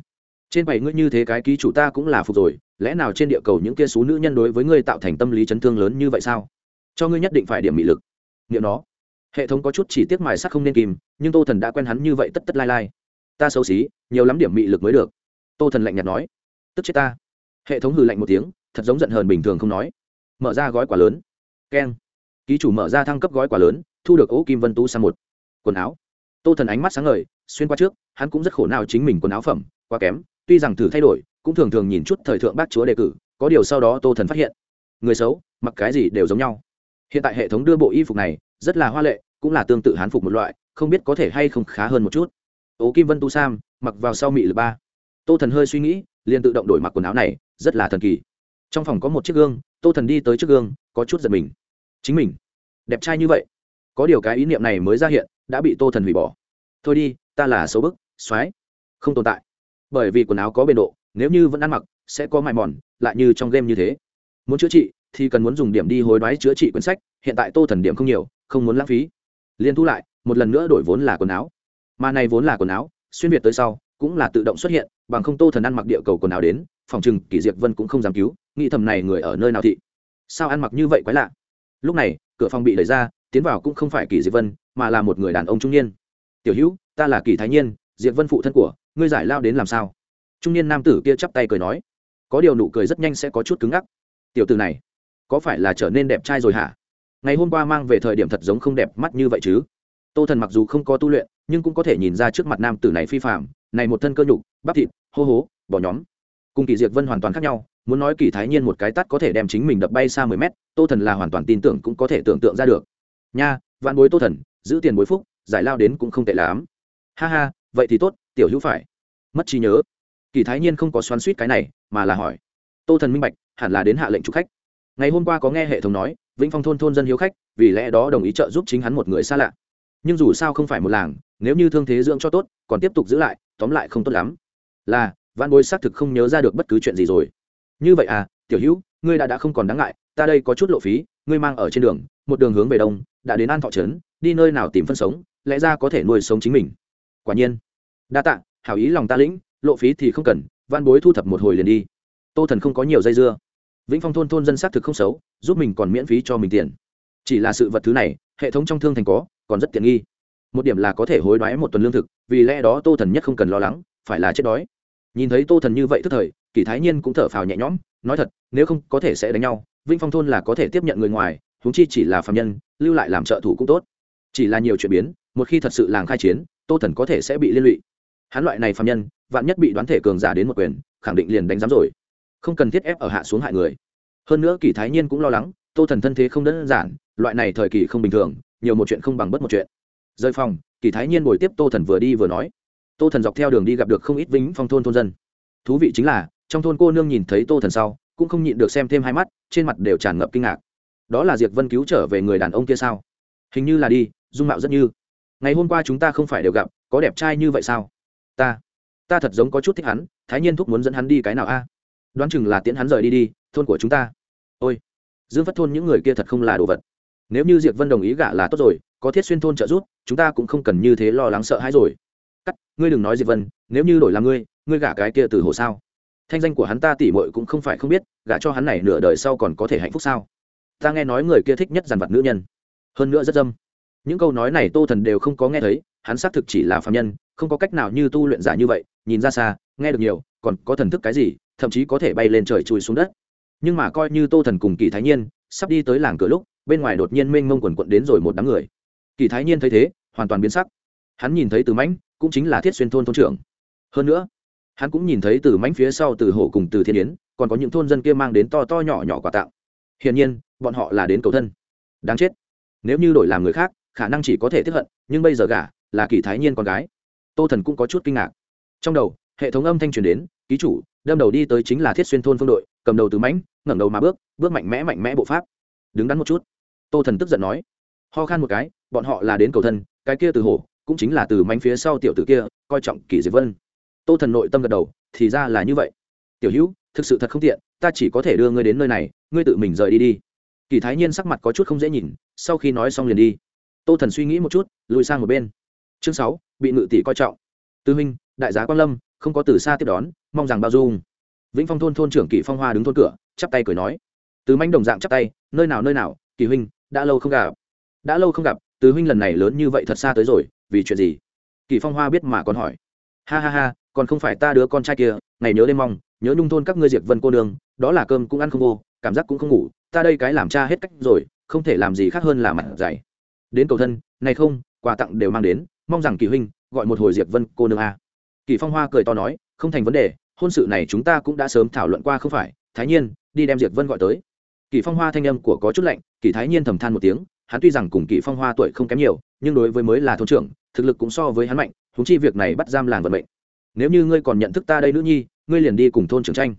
Trên bảy ngươi như thế cái ký chủ ta cũng là phục rồi, lẽ nào trên địa cầu những kia số nữ nhân đối với ngươi tạo thành tâm lý chấn thương lớn như vậy sao? Cho ngươi nhất định phải điểm mị lực. Nghiệm nó. Hệ thống có chút chỉ tiếc mài sắc không nên kìm, nhưng tô thần đã quen hắn như vậy tất tất lai lai. Ta xấu xí, nhiều lắm điểm mị lực mới được. Tô thần lạnh nhạt nói. Tức chết ta. Hệ thống hừ lạnh một tiếng, thật giống giận hờn bình thường không nói. Mở ra gói quả lớn. Keng. Ký chủ mở ra thăng cấp gói quả lớn, thu được ố kim vân tú sang một. Quần áo. Tô thần ánh mắt sáng ngời, xuyên qua trước, hắn cũng rất khổ nào chính mình quần áo phẩm, quá kém tuy rằng thử thay đổi, cũng thường thường nhìn chút thời thượng bác chúa đề cử, có điều sau đó tô thần phát hiện, người xấu, mặc cái gì đều giống nhau. Hiện tại hệ thống đưa bộ y phục này, rất là hoa lệ, cũng là tương tự hán phục một loại, không biết có thể hay không khá hơn một chút. Ố kim vân tu sam, mặc vào sau mị lực ba. Tô thần hơi suy nghĩ, liền tự động đổi mặc quần áo này, rất là thần kỳ. Trong phòng có một chiếc gương, tô thần đi tới trước gương, có chút giật mình. Chính mình, đẹp trai như vậy. Có điều cái ý niệm này mới ra hiện, đã bị tô thần hủy bỏ. Thôi đi, ta là xấu bức x o á i không tồn tại bởi vì quần áo có biên độ, nếu như vẫn ăn mặc, sẽ có mài mòn, lại như trong game như thế. Muốn chữa trị, thì cần muốn dùng điểm đi hối đoái chữa trị quyển sách, hiện tại tô thần điểm không nhiều, không muốn lãng phí. Liên thu lại, một lần nữa đổi vốn là quần áo. Mà này vốn là quần áo, xuyên việt tới sau, cũng là tự động xuất hiện, bằng không tô thần ăn mặc địa cầu quần áo đến, phòng chừng kỷ diệp vân cũng không dám cứu, nghĩ thầm này người ở nơi nào thị. Sao ăn mặc như vậy quái lạ? Lúc này, cửa phòng bị đẩy ra, tiến vào cũng không phải kỷ diệp vân, mà là một người đàn ông trung niên. Tiểu hữu, ta là kỷ thái nhiên, diệp vân phụ thân của ngươi giải lao đến làm sao? Trung niên nam tử kia chắp tay cười nói. Có điều nụ cười rất nhanh sẽ có chút cứng ngắc. Tiểu tử này, có phải là trở nên đẹp trai rồi hả? Ngày hôm qua mang về thời điểm thật giống không đẹp mắt như vậy chứ? Tô thần mặc dù không có tu luyện, nhưng cũng có thể nhìn ra trước mặt nam tử này phi phạm này một thân cơ nhục, bắp thịt, hô hố bỏ nhóm. Cùng kỳ diệt vân hoàn toàn khác nhau, muốn nói kỳ thái nhiên một cái tắt có thể đem chính mình đập bay xa mười mét, tô thần là hoàn toàn tin tưởng cũng có thể tưởng tượng ra được. Nha, vạn bối tô thần, giữ tiền bối phúc, giải lao đến cũng không tệ lắm. Ha ha, vậy thì tốt tiểu hữu phải. Mất trí nhớ. Kỳ thái nhiên không có xoắn suýt cái này, mà là hỏi. Tô thần minh bạch, hẳn là đến hạ lệnh chủ khách. Ngày hôm qua có nghe hệ thống nói, vĩnh phong thôn thôn dân hiếu khách, vì lẽ đó đồng ý trợ giúp chính hắn một người xa lạ. Nhưng dù sao không phải một làng, nếu như thương thế dưỡng cho tốt, còn tiếp tục giữ lại, tóm lại không tốt lắm. Là văn bối xác thực không nhớ ra được bất cứ chuyện gì rồi. Như vậy à tiểu hữu, ngươi đã đã không còn đáng ngại, ta đây có chút lộ phí, ngươi mang ở trên đường, một đường hướng về đông, đã đến an thọ trấn, đi nơi nào tìm phân sống, lẽ ra có thể nuôi sống chính mình. Quả nhiên đa tạ, hảo ý lòng ta lĩnh, lộ phí thì không cần, văn bối thu thập một hồi liền đi. Tô thần không có nhiều dây dưa. Vĩnh phong thôn thôn dân xác thực không xấu, giúp mình còn miễn phí cho mình tiền. Chỉ là sự vật thứ này, hệ thống trong thương thành có, còn rất tiện nghi. Một điểm là có thể hối đoái một tuần lương thực, vì lẽ đó tô thần nhất không cần lo lắng, phải là chết đói. Nhìn thấy tô thần như vậy tức thời, kỳ thái nhiên cũng thở phào nhẹ nhõm, nói thật, nếu không có thể sẽ đánh nhau, vĩnh phong thôn là có thể tiếp nhận người ngoài húng chi chỉ là phạm nhân, lưu lại làm trợ thủ cũng tốt. Chỉ là nhiều chuyển biến, một khi thật sự làng khai chiến, tô thần có thể sẽ bị liên lụy hắn loại này phạm nhân, vạn nhất bị đoán thể cường giả đến một quyền, khẳng định liền đánh giám rồi. Không cần thiết ép ở hạ xuống hại người. Hơn nữa kỳ thái nhiên cũng lo lắng, tô thần thân thế không đơn giản, loại này thời kỳ không bình thường, nhiều một chuyện không bằng bất một chuyện. Rời phòng, kỳ thái nhiên ngồi tiếp tô thần vừa đi vừa nói. Tô thần dọc theo đường đi gặp được không ít vĩnh phong thôn thôn dân. Thú vị chính là, trong thôn cô nương nhìn thấy tô thần sau, cũng không nhịn được xem thêm hai mắt, trên mặt đều tràn ngập kinh ngạc. Đó là diệp vân cứu trở về người đàn ông kia sao? Hình như là đi, dung mạo rất như. Ngày hôm qua chúng ta không phải đều gặp, có đẹp trai như vậy sao? Ta. Ta thật giống có chút thích hắn, thái nhiên thúc muốn dẫn hắn đi cái nào a? Đoán chừng là tiễn hắn rời đi đi, thôn của chúng ta. Ôi, dương phất thôn những người kia thật không là đồ vật. Nếu như diệp vân đồng ý gả là tốt rồi, có thiết xuyên thôn trợ giúp, chúng ta cũng không cần như thế lo lắng sợ hãi rồi. Cắt, ngươi đừng nói diệp vân, nếu như đổi làm ngươi ngươi gả cái kia từ hồ sao? Thanh danh của hắn ta tỉ mội cũng không phải không biết, gả cho hắn này nửa đời sau còn có thể hạnh phúc sao? Ta nghe nói người kia thích nhất dàn vật nữ nhân. Hơn nữa rất dâm. Những câu nói này tô thần đều không có nghe thấy, hắn xác thực chỉ là phạm nhân không có cách nào như tu luyện giả như vậy, nhìn ra xa, nghe được nhiều, còn có thần thức cái gì, thậm chí có thể bay lên trời chui xuống đất. Nhưng mà coi như tô thần cùng kỳ thái nhiên sắp đi tới làng cửa lúc, bên ngoài đột nhiên mênh mông quần quận đến rồi một đám người. Kỳ thái nhiên thấy thế, hoàn toàn biến sắc. Hắn nhìn thấy từ mãnh, cũng chính là thiết xuyên thôn thôn trưởng. Hơn nữa, hắn cũng nhìn thấy từ mãnh phía sau từ hổ cùng từ thiên yến, còn có những thôn dân kia mang đến to to nhỏ nhỏ quà tặng. Hiển nhiên, bọn họ là đến cầu thân. Đáng chết. Nếu như đổi làm người khác, khả năng chỉ có thể tiếp hận, nhưng bây giờ gả là kỳ thái nhiên con gái tô thần cũng có chút kinh ngạc. Trong đầu, hệ thống âm thanh truyền đến, ký chủ, đâm đầu đi tới chính là thiết xuyên thôn phương đội, cầm đầu từ mãnh, ngẩng đầu mà bước bước mạnh mẽ mạnh mẽ bộ pháp. Đứng đắn một chút. Tô thần tức giận nói, ho khan một cái, bọn họ là đến cầu thân, cái kia từ hổ, cũng chính là từ mánh phía sau tiểu tử kia, coi trọng kỷ diệp vân. Tô thần nội tâm gật đầu, thì ra là như vậy. Tiểu hữu, thực sự thật không tiện, ta chỉ có thể đưa ngươi đến nơi này, ngươi tự mình rời đi đi. Kỳ thái nhiên sắc mặt có chút không dễ nhìn, sau khi nói xong liền đi. Tô thần suy nghĩ một chút, lùi sang một bên chương sáu, bị ngự tỷ coi trọng. Tư huynh, đại giá quan lâm, không có từ xa tiếp đón, mong rằng bao dung. Vĩnh phong thôn thôn trưởng kỳ phong hoa đứng thôn cửa, chắp tay cười nói. Tứ manh đồng dạng chắp tay, nơi nào nơi nào kỳ huynh, đã lâu không gặp. Đã lâu không gặp, tứ huynh lần này lớn như vậy thật xa tới rồi, vì chuyện gì? Kỳ phong hoa biết mà còn hỏi. Ha ha ha, còn không phải ta đứa con trai kia, ngày nhớ đêm mong, nhớ nhung thôn các ngươi diệt vân cô đường đó là cơm cũng ăn không vô, cảm giác cũng không ngủ, ta đây cái làm cha hết cách rồi, không thể làm gì khác hơn là mặt dày đến cầu thân này không, quà tặng đều mang đến mong rằng kỳ huynh gọi một hồi diệt vân cô nương a. Kỳ phong hoa cười to nói, không thành vấn đề, hôn sự này chúng ta cũng đã sớm thảo luận qua không phải? Thái nhiên, đi đem diệt vân gọi tới. Kỳ phong hoa thanh âm của có chút lạnh, kỳ thái nhiên thầm than một tiếng, hắn tuy rằng cùng kỳ phong hoa tuổi không kém nhiều, nhưng đối với mới là thôn trưởng, thực lực cũng so với hắn mạnh thúng chi việc này bắt giam làng vận mệnh. Nếu như ngươi còn nhận thức ta đây nữ nhi, ngươi liền đi cùng thôn trưởng tranh.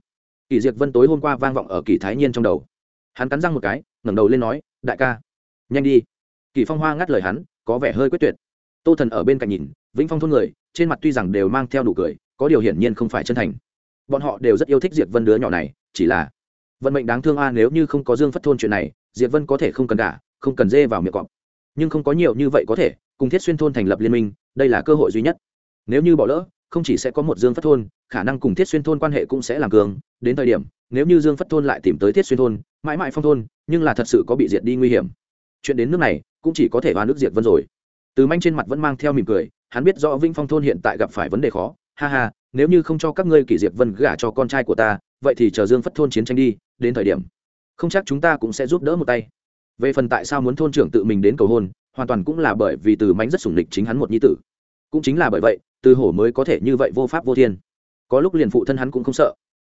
Kỳ diệt vân tối hôm qua vang vọng ở kỳ thái nhiên trong đầu. Hắn cắn răng một cái, ngẩng đầu lên nói, đại ca, nhanh đi. Kỳ phong hoa ngắt lời hắn, có vẻ hơi quyết tuyệt tô thần ở bên cạnh nhìn, vĩnh phong thôn người, trên mặt tuy rằng đều mang theo nụ cười, có điều hiển nhiên không phải chân thành. Bọn họ đều rất yêu thích diệt vân đứa nhỏ này, chỉ là vận mệnh đáng thương a, nếu như không có dương phất thôn chuyện này diệt vân có thể không cần cả không cần dê vào miệng cọp. Nhưng không có nhiều như vậy có thể, cùng thiết xuyên thôn thành lập liên minh, đây là cơ hội duy nhất. Nếu như bỏ lỡ, không chỉ sẽ có một dương phất thôn, khả năng cùng thiết xuyên thôn quan hệ cũng sẽ làm cường. Đến thời điểm, nếu như dương phất thôn lại tìm tới thiết xuyên thôn, mãi mãi phong thôn, nhưng là thật sự có bị diệt đi nguy hiểm. Chuyện đến nước này, cũng chỉ có thể hoa nước diệt vân rồi từ manh trên mặt vẫn mang theo mỉm cười, hắn biết rõ vĩnh phong thôn hiện tại gặp phải vấn đề khó. Ha ha, nếu như không cho các ngươi kỷ diệp vân gả cho con trai của ta, vậy thì chờ dương phất thôn chiến tranh đi, đến thời điểm. Không chắc chúng ta cũng sẽ giúp đỡ một tay. Về phần tại sao muốn thôn trưởng tự mình đến cầu hôn, hoàn toàn cũng là bởi vì từ mánh rất sủng lịch chính hắn một nhi tử. Cũng chính là bởi vậy, từ hổ mới có thể như vậy vô pháp vô thiên. Có lúc liền phụ thân hắn cũng không sợ.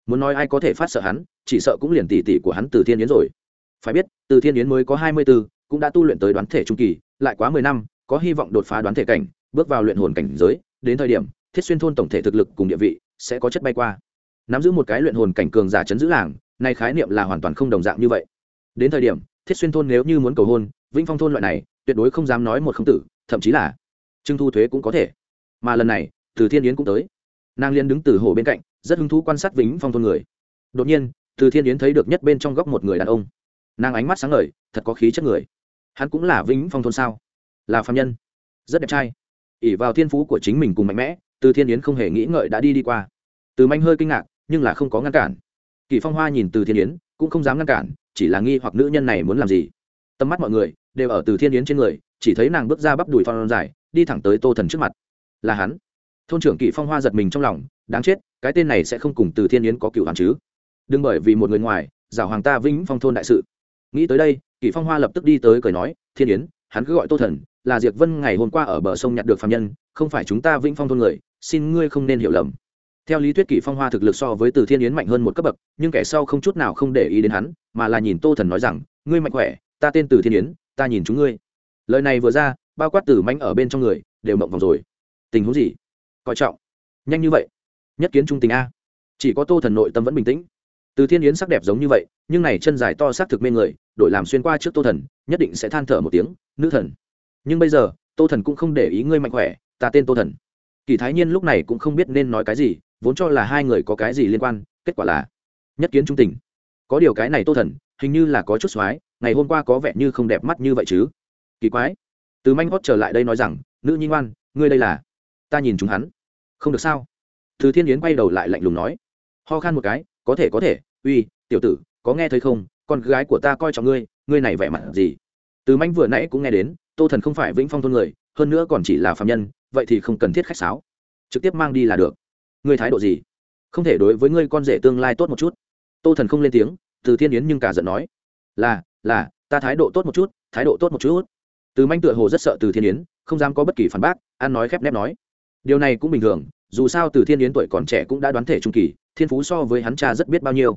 Muốn nói ai có thể phát sợ hắn, chỉ sợ cũng liền tỷ tỷ của hắn từ thiên yến rồi. Phải biết, từ thiên yến mới có hai mươi b ố cũng đã tu luyện tới đoán thể trung kỳ, lại quá mười năm có hy vọng đột phá đoán thể cảnh, bước vào luyện hồn cảnh giới, đến thời điểm, thiết xuyên thôn tổng thể thực lực cùng địa vị sẽ có chất bay qua. Nắm giữ một cái luyện hồn cảnh cường giả chấn giữ làng, nay khái niệm là hoàn toàn không đồng dạng như vậy. Đến thời điểm, thiết xuyên thôn nếu như muốn cầu hôn, vĩnh phong thôn loại này, tuyệt đối không dám nói một không tử, thậm chí là trưng thu thuế cũng có thể. Mà lần này, từ thiên yến cũng tới. Nàng liên đứng từ hồ bên cạnh, rất hứng thú quan sát vĩnh phong thôn người. Đột nhiên, từ thiên yến thấy được nhất bên trong góc một người đàn ông. Nàng ánh mắt sáng ngời, thật có khí chất người. Hắn cũng là vĩnh phong thôn sao? Là phạm nhân. Rất đẹp trai. Ỉ vào thiên phú của chính mình cùng mạnh mẽ, từ thiên yến không hề nghĩ ngợi đã đi đi qua. Từ manh hơi kinh ngạc, nhưng là không có ngăn cản. Kỳ phong hoa nhìn từ thiên yến, cũng không dám ngăn cản, chỉ là nghi hoặc nữ nhân này muốn làm gì. Tầm mắt mọi người đều ở từ thiên yến trên người, chỉ thấy nàng bước ra bắp đùi phong dài, đi thẳng tới tô thần trước mặt. Là hắn. Thôn trưởng kỳ phong hoa giật mình trong lòng, đáng chết, cái tên này sẽ không cùng từ thiên yến có cựu hàn chứ. Đừng bởi vì một người ngoài, giảo hoàng ta vĩnh phong thôn đại sự. Nghĩ tới đây, kỳ phong hoa lập tức đi tới cười nói, thiên yến hắn cứ gọi tô thần, là diệt vân ngày hôm qua ở bờ sông nhặt được phạm nhân, không phải chúng ta vĩnh phong thôn người, xin ngươi không nên hiểu lầm. Theo lý thuyết kỷ phong hoa thực lực so với từ thiên yến mạnh hơn một cấp bậc, nhưng kẻ sau không chút nào không để ý đến hắn, mà là nhìn tô thần nói rằng, ngươi mạnh khỏe, ta tên từ thiên yến, ta nhìn chúng ngươi. Lời này vừa ra, bao quát tử manh ở bên trong người, đều mộng vòng rồi. Tình huống gì? Coi trọng. Nhanh như vậy. Nhất kiến trung tình a. Chỉ có tô thần nội tâm vẫn bình tĩnh từ thiên yến sắc đẹp giống như vậy, nhưng này chân dài to xác thực mê người, đổi làm xuyên qua trước tô thần, nhất định sẽ than thở một tiếng, nữ thần. Nhưng bây giờ, tô thần cũng không để ý ngươi mạnh khỏe, ta tên tô thần. Kỳ thái nhiên lúc này cũng không biết nên nói cái gì, vốn cho là hai người có cái gì liên quan, kết quả là nhất kiến trung tình. Có điều cái này tô thần, hình như là có chút x ngày hôm qua có vẻ như không đẹp mắt như vậy chứ. Kỳ quái. Từ manh hót trở lại đây nói rằng, nữ nhi ngoan, ngươi đây là? Ta nhìn chúng hắn. Không được sao? Từ thiên yến quay đầu lại lạnh lùng nói. Ho khan một cái có thể có thể, uy, tiểu tử, có nghe thấy không? Con gái của ta coi trọng ngươi ngươi này vẻ mặt gì? Từ manh vừa nãy cũng nghe đến, tô thần không phải vĩnh phong thôn người, hơn nữa còn chỉ là phạm nhân, vậy thì không cần thiết khách sáo. Trực tiếp mang đi là được. Ngươi thái độ gì? Không thể đối với ngươi con rể tương lai tốt một chút. Tô thần không lên tiếng, từ thiên yến nhưng cả giận nói. Là là, ta thái độ tốt một chút, thái độ tốt một chút. Từ manh tựa hồ rất sợ từ thiên yến, không dám có bất kỳ phản bác an nói khép nép nói. Điều này cũng bình thường, dù sao từ thiên yến tuổi còn trẻ cũng đã đoán thể trung kỳ thiên phú so với hắn cha rất biết bao nhiêu.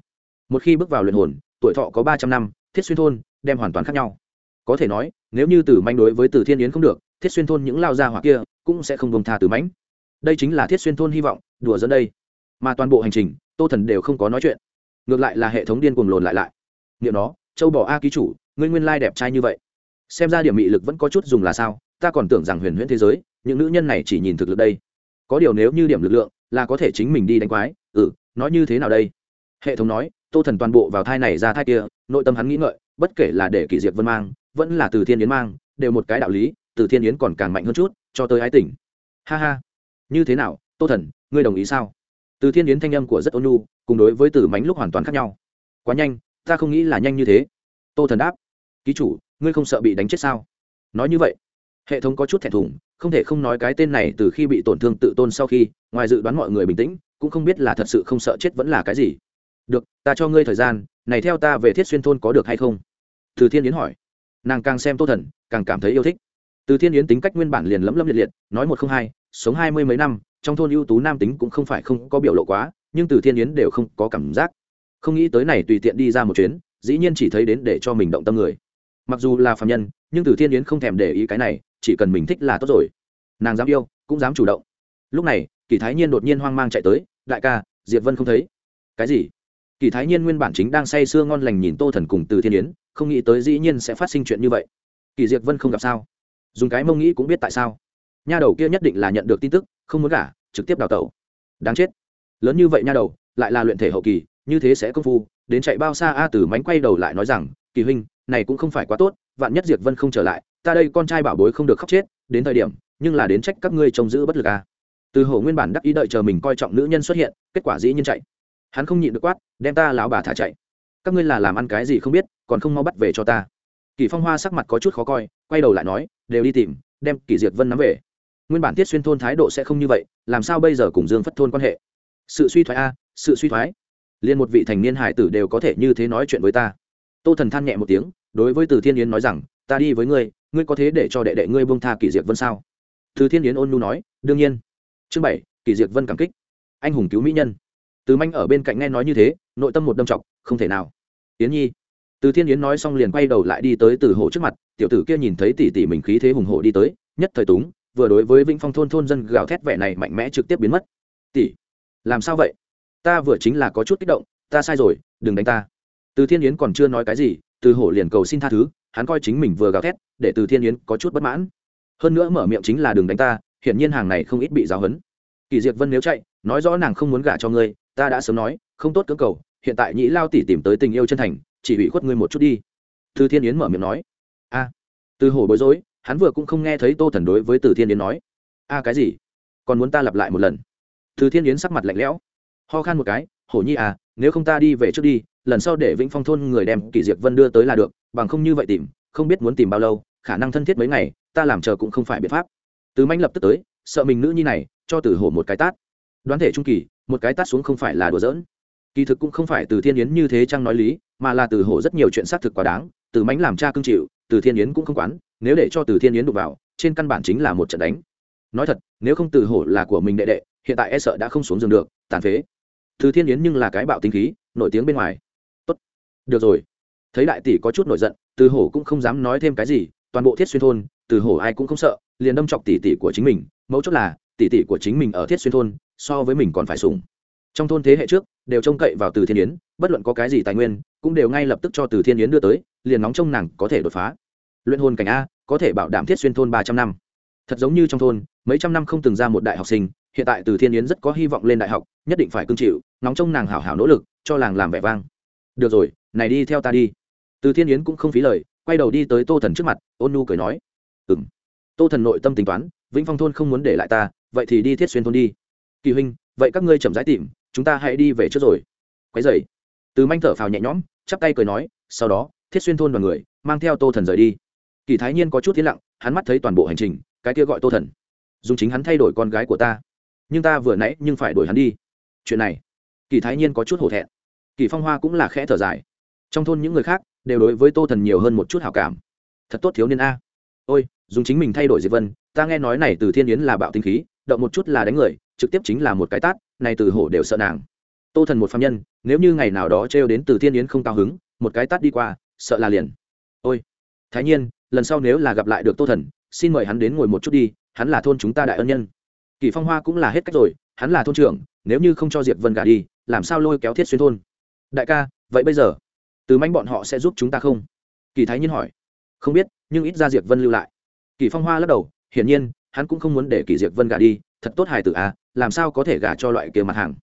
Một khi bước vào luyện hồn, tuổi thọ có ba trăm năm, thiết xuyên thôn đem hoàn toàn khác nhau. Có thể nói, nếu như Tử manh đối với Tử thiên yến không được, thiết xuyên thôn những lao gia hoặc kia cũng sẽ không bông tha Tử mãnh. Đây chính là thiết xuyên thôn hy vọng, đùa dẫn đây. Mà toàn bộ hành trình, tô thần đều không có nói chuyện. Ngược lại là hệ thống điên cuồng lồn lại lại. Niệm nó, châu bỏ a ký chủ, ngươi nguyên lai đẹp trai như vậy. Xem ra điểm mị lực vẫn có chút dùng là sao, ta còn tưởng rằng huyền huyễn thế giới, những nữ nhân này chỉ nhìn thực lực đây. Có điều nếu như điểm lực lượng, là có thể chính mình đi đánh quái ừ nói như thế nào đây? Hệ thống nói, tô thần toàn bộ vào thai này ra thai kia, nội tâm hắn nghĩ ngợi, bất kể là để kỷ diệp vân mang, vẫn là từ thiên yến mang, đều một cái đạo lý, từ thiên yến còn càng mạnh hơn chút, cho tới ái tỉnh ha ha. Như thế nào, tô thần, ngươi đồng ý sao? Từ thiên yến thanh âm của rất ôn nhu, cùng đối với từ mánh lúc hoàn toàn khác nhau. Quá nhanh, ta không nghĩ là nhanh như thế. Tô thần đáp, ký chủ, ngươi không sợ bị đánh chết sao? Nói như vậy, hệ thống có chút thẹn thùng, không thể không nói cái tên này từ khi bị tổn thương tự tôn sau khi, ngoài dự đoán mọi người bình tĩnh cũng không biết là thật sự không sợ chết vẫn là cái gì. Được, ta cho ngươi thời gian, này theo ta về thiết xuyên thôn có được hay không? Từ thiên yến hỏi. Nàng càng xem tô thần, càng cảm thấy yêu thích. Từ thiên yến tính cách nguyên bản liền lấm lấm liệt liệt, nói một không hai, sống hai mươi mấy năm, trong thôn ưu tú nam tính cũng không phải không có biểu lộ quá, nhưng từ thiên yến đều không có cảm giác. Không nghĩ tới này tùy tiện đi ra một chuyến, dĩ nhiên chỉ thấy đến để cho mình động tâm người. Mặc dù là phạm nhân, nhưng từ thiên yến không thèm để ý cái này, chỉ cần mình thích là tốt rồi. Nàng dám yêu, cũng dám chủ động. Lúc này kỳ thái nhiên đột nhiên hoang mang chạy tới, đại ca, diệp vân không thấy. Cái gì? Kỳ thái nhiên nguyên bản chính đang say sưa ngon lành nhìn tô thần cùng từ thiên yến, không nghĩ tới dĩ nhiên sẽ phát sinh chuyện như vậy. Kỳ diệp vân không gặp sao? Dùng cái mông nghĩ cũng biết tại sao. Nha đầu kia nhất định là nhận được tin tức, không muốn gả, trực tiếp đào tẩu. Đáng chết. Lớn như vậy nha đầu, lại là luyện thể hậu kỳ, như thế sẽ công phu, đến chạy bao xa a tử mánh quay đầu lại nói rằng, kỳ huynh, này cũng không phải quá tốt, vạn nhất diệt vân không trở lại, ta đây con trai bảo bối không được khóc chết, đến thời điểm, nhưng là đến trách các ngươi trông giữ bất lực a từ hổ nguyên bản đắc ý đợi chờ mình coi trọng nữ nhân xuất hiện, kết quả dĩ nhiên chạy. Hắn không nhịn được quát, đem ta lão bà thả chạy. Các ngươi là làm ăn cái gì không biết, còn không mau bắt về cho ta. Kỳ phong hoa sắc mặt có chút khó coi, quay đầu lại nói, đều đi tìm, đem kỳ diệt vân nắm về. Nguyên bản tiết xuyên thôn thái độ sẽ không như vậy, làm sao bây giờ cùng dương phất thôn quan hệ? Sự suy thoái a, sự suy thoái. Liền một vị thành niên hải tử đều có thể như thế nói chuyện với ta. Tô thần than nhẹ một tiếng, đối với từ thiên yến nói rằng, ta đi với ngươi ngươi có thế để cho đệ đệ ngươi buông tha kỳ diệt vân sao? Từ thiên yến ôn nu nói, đương nhiên chương bảy, kỳ diệt vân cảm kích. Anh hùng cứu mỹ nhân. Từ manh ở bên cạnh nghe nói như thế, nội tâm một đâm trọng không thể nào. Yến nhi. Từ thiên yến nói xong liền quay đầu lại đi tới từ hồ trước mặt, tiểu tử kia nhìn thấy tỷ tỷ mình khí thế hùng hồ đi tới, nhất thời túng, vừa đối với vĩnh phong thôn thôn dân gào thét vẻ này mạnh mẽ trực tiếp biến mất. Tỷ, làm sao vậy? Ta vừa chính là có chút kích động, ta sai rồi, đừng đánh ta. Từ thiên yến còn chưa nói cái gì, từ hổ liền cầu xin tha thứ, hắn coi chính mình vừa gào thét, để từ thiên yến có chút bất mãn. Hơn nữa mở miệng chính là đừng đánh ta hiển nhiên hàng này không ít bị giáo hấn. Kỳ diệt vân nếu chạy, nói rõ nàng không muốn gả cho ngươi, ta đã sớm nói, không tốt cưỡng cầu, hiện tại nhĩ lao tỷ tìm tới tình yêu chân thành, chỉ bị khuất ngươi một chút đi. Từ thiên yến mở miệng nói. A. Từ hổ bối rối, hắn vừa cũng không nghe thấy tô thần đối với từ thiên yến nói. A, cái gì? Còn muốn ta lặp lại một lần? Từ thiên yến sắc mặt lạnh lẽo. Ho khan một cái, hổ nhi à nếu không ta đi về trước đi, lần sau để vĩnh phong thôn người đem kỷ diệt vân đưa tới là được, bằng không như vậy tìm, không biết muốn tìm bao lâu, khả năng thân thiết mấy ngày, ta làm chờ cũng không phải biện pháp từ manh lập tức tới, sợ mình nữ nhi này, cho từ hổ một cái tát. Đoán thể trung kỳ, một cái tát xuống không phải là đùa giỡn. Kỳ thực cũng không phải từ thiên yến như thế chăng nói lý, mà là từ hổ rất nhiều chuyện xác thực quá đáng, từ mánh làm cha cưng chịu, từ thiên yến cũng không quán, nếu để cho từ thiên yến đụng vào, trên căn bản chính là một trận đánh. Nói thật, nếu không từ hổ là của mình đệ đệ, hiện tại e sợ đã không xuống giường được, tàn phế. Từ thiên yến nhưng là cái bạo tinh khí, nổi tiếng bên ngoài. Tốt. Được rồi. Thấy đại tỷ có chút nổi giận, từ hổ cũng không dám nói thêm cái gì, toàn bộ thiết xuyên thôn, từ hổ ai cũng không sợ liền đâm chọc tỷ tỷ của chính mình, mấu chốt là tỷ tỷ của chính mình ở thiết xuyên thôn, so với mình còn phải sủng. Trong thôn thế hệ trước, đều trông cậy vào từ thiên yến, bất luận có cái gì tài nguyên, cũng đều ngay lập tức cho từ thiên yến đưa tới, liền nóng trông nàng có thể đột phá. Luyện hồn cảnh a, có thể bảo đảm thiết xuyên thôn ba trăm năm. Thật giống như trong thôn, mấy trăm năm không từng ra một đại học sinh, hiện tại từ thiên yến rất có hy vọng lên đại học, nhất định phải cương chịu, nóng trông nàng hảo hảo nỗ lực, cho làng làm vẻ vang. Được rồi, này đi theo ta đi. Từ thiên yến cũng không phí lời, quay đầu đi tới tô thần trước mặt, ôn nu cười nói. Ừng tô thần nội tâm tính toán, vĩnh phong thôn không muốn để lại ta, vậy thì đi thiết xuyên thôn đi. Kỳ huynh, vậy các ngươi chậm rãi tìm, chúng ta hãy đi về trước rồi. Quái dậy từ manh thở phào nhẹ nhõm, chắp tay cười nói, sau đó, thiết xuyên thôn đoàn người, mang theo tô thần rời đi. Kỳ thái nhiên có chút t lặng, hắn mắt thấy toàn bộ hành trình, cái kia gọi tô thần. Dùng chính hắn thay đổi con gái của ta. Nhưng ta vừa nãy nhưng phải đuổi hắn đi. Chuyện này, kỳ thái nhiên có chút hổ thẹn. Kỳ phong hoa cũng là khẽ thở dài. Trong thôn những người khác đều đối với tô thần nhiều hơn một chút hảo cảm. Thật tốt thiếu niên a. Ôi dùng chính mình thay đổi diệp vân, ta nghe nói này từ thiên yến là bạo tinh khí, động một chút là đánh người, trực tiếp chính là một cái tát, này từ hổ đều sợ nàng. Tô thần một phạm nhân, nếu như ngày nào đó trêu đến từ thiên yến không cao hứng, một cái tát đi qua, sợ là liền. Ôi! Thái nhiên, lần sau nếu là gặp lại được tô thần, xin mời hắn đến ngồi một chút đi, hắn là thôn chúng ta đại ân nhân. Kỳ phong hoa cũng là hết cách rồi, hắn là thôn trưởng, nếu như không cho diệp vân gả đi, làm sao lôi kéo thiết xuyên thôn? Đại ca, vậy bây giờ, từ manh bọn họ sẽ giúp chúng ta không? Kỳ thái nhiên hỏi. Không biết, nhưng ít ra diệp vân lưu lại kỳ phong hoa lắc đầu, hiển nhiên, hắn cũng không muốn để kỳ diệp vân gả đi, thật tốt hài tử à làm sao có thể gả cho loại kia mặt hàng?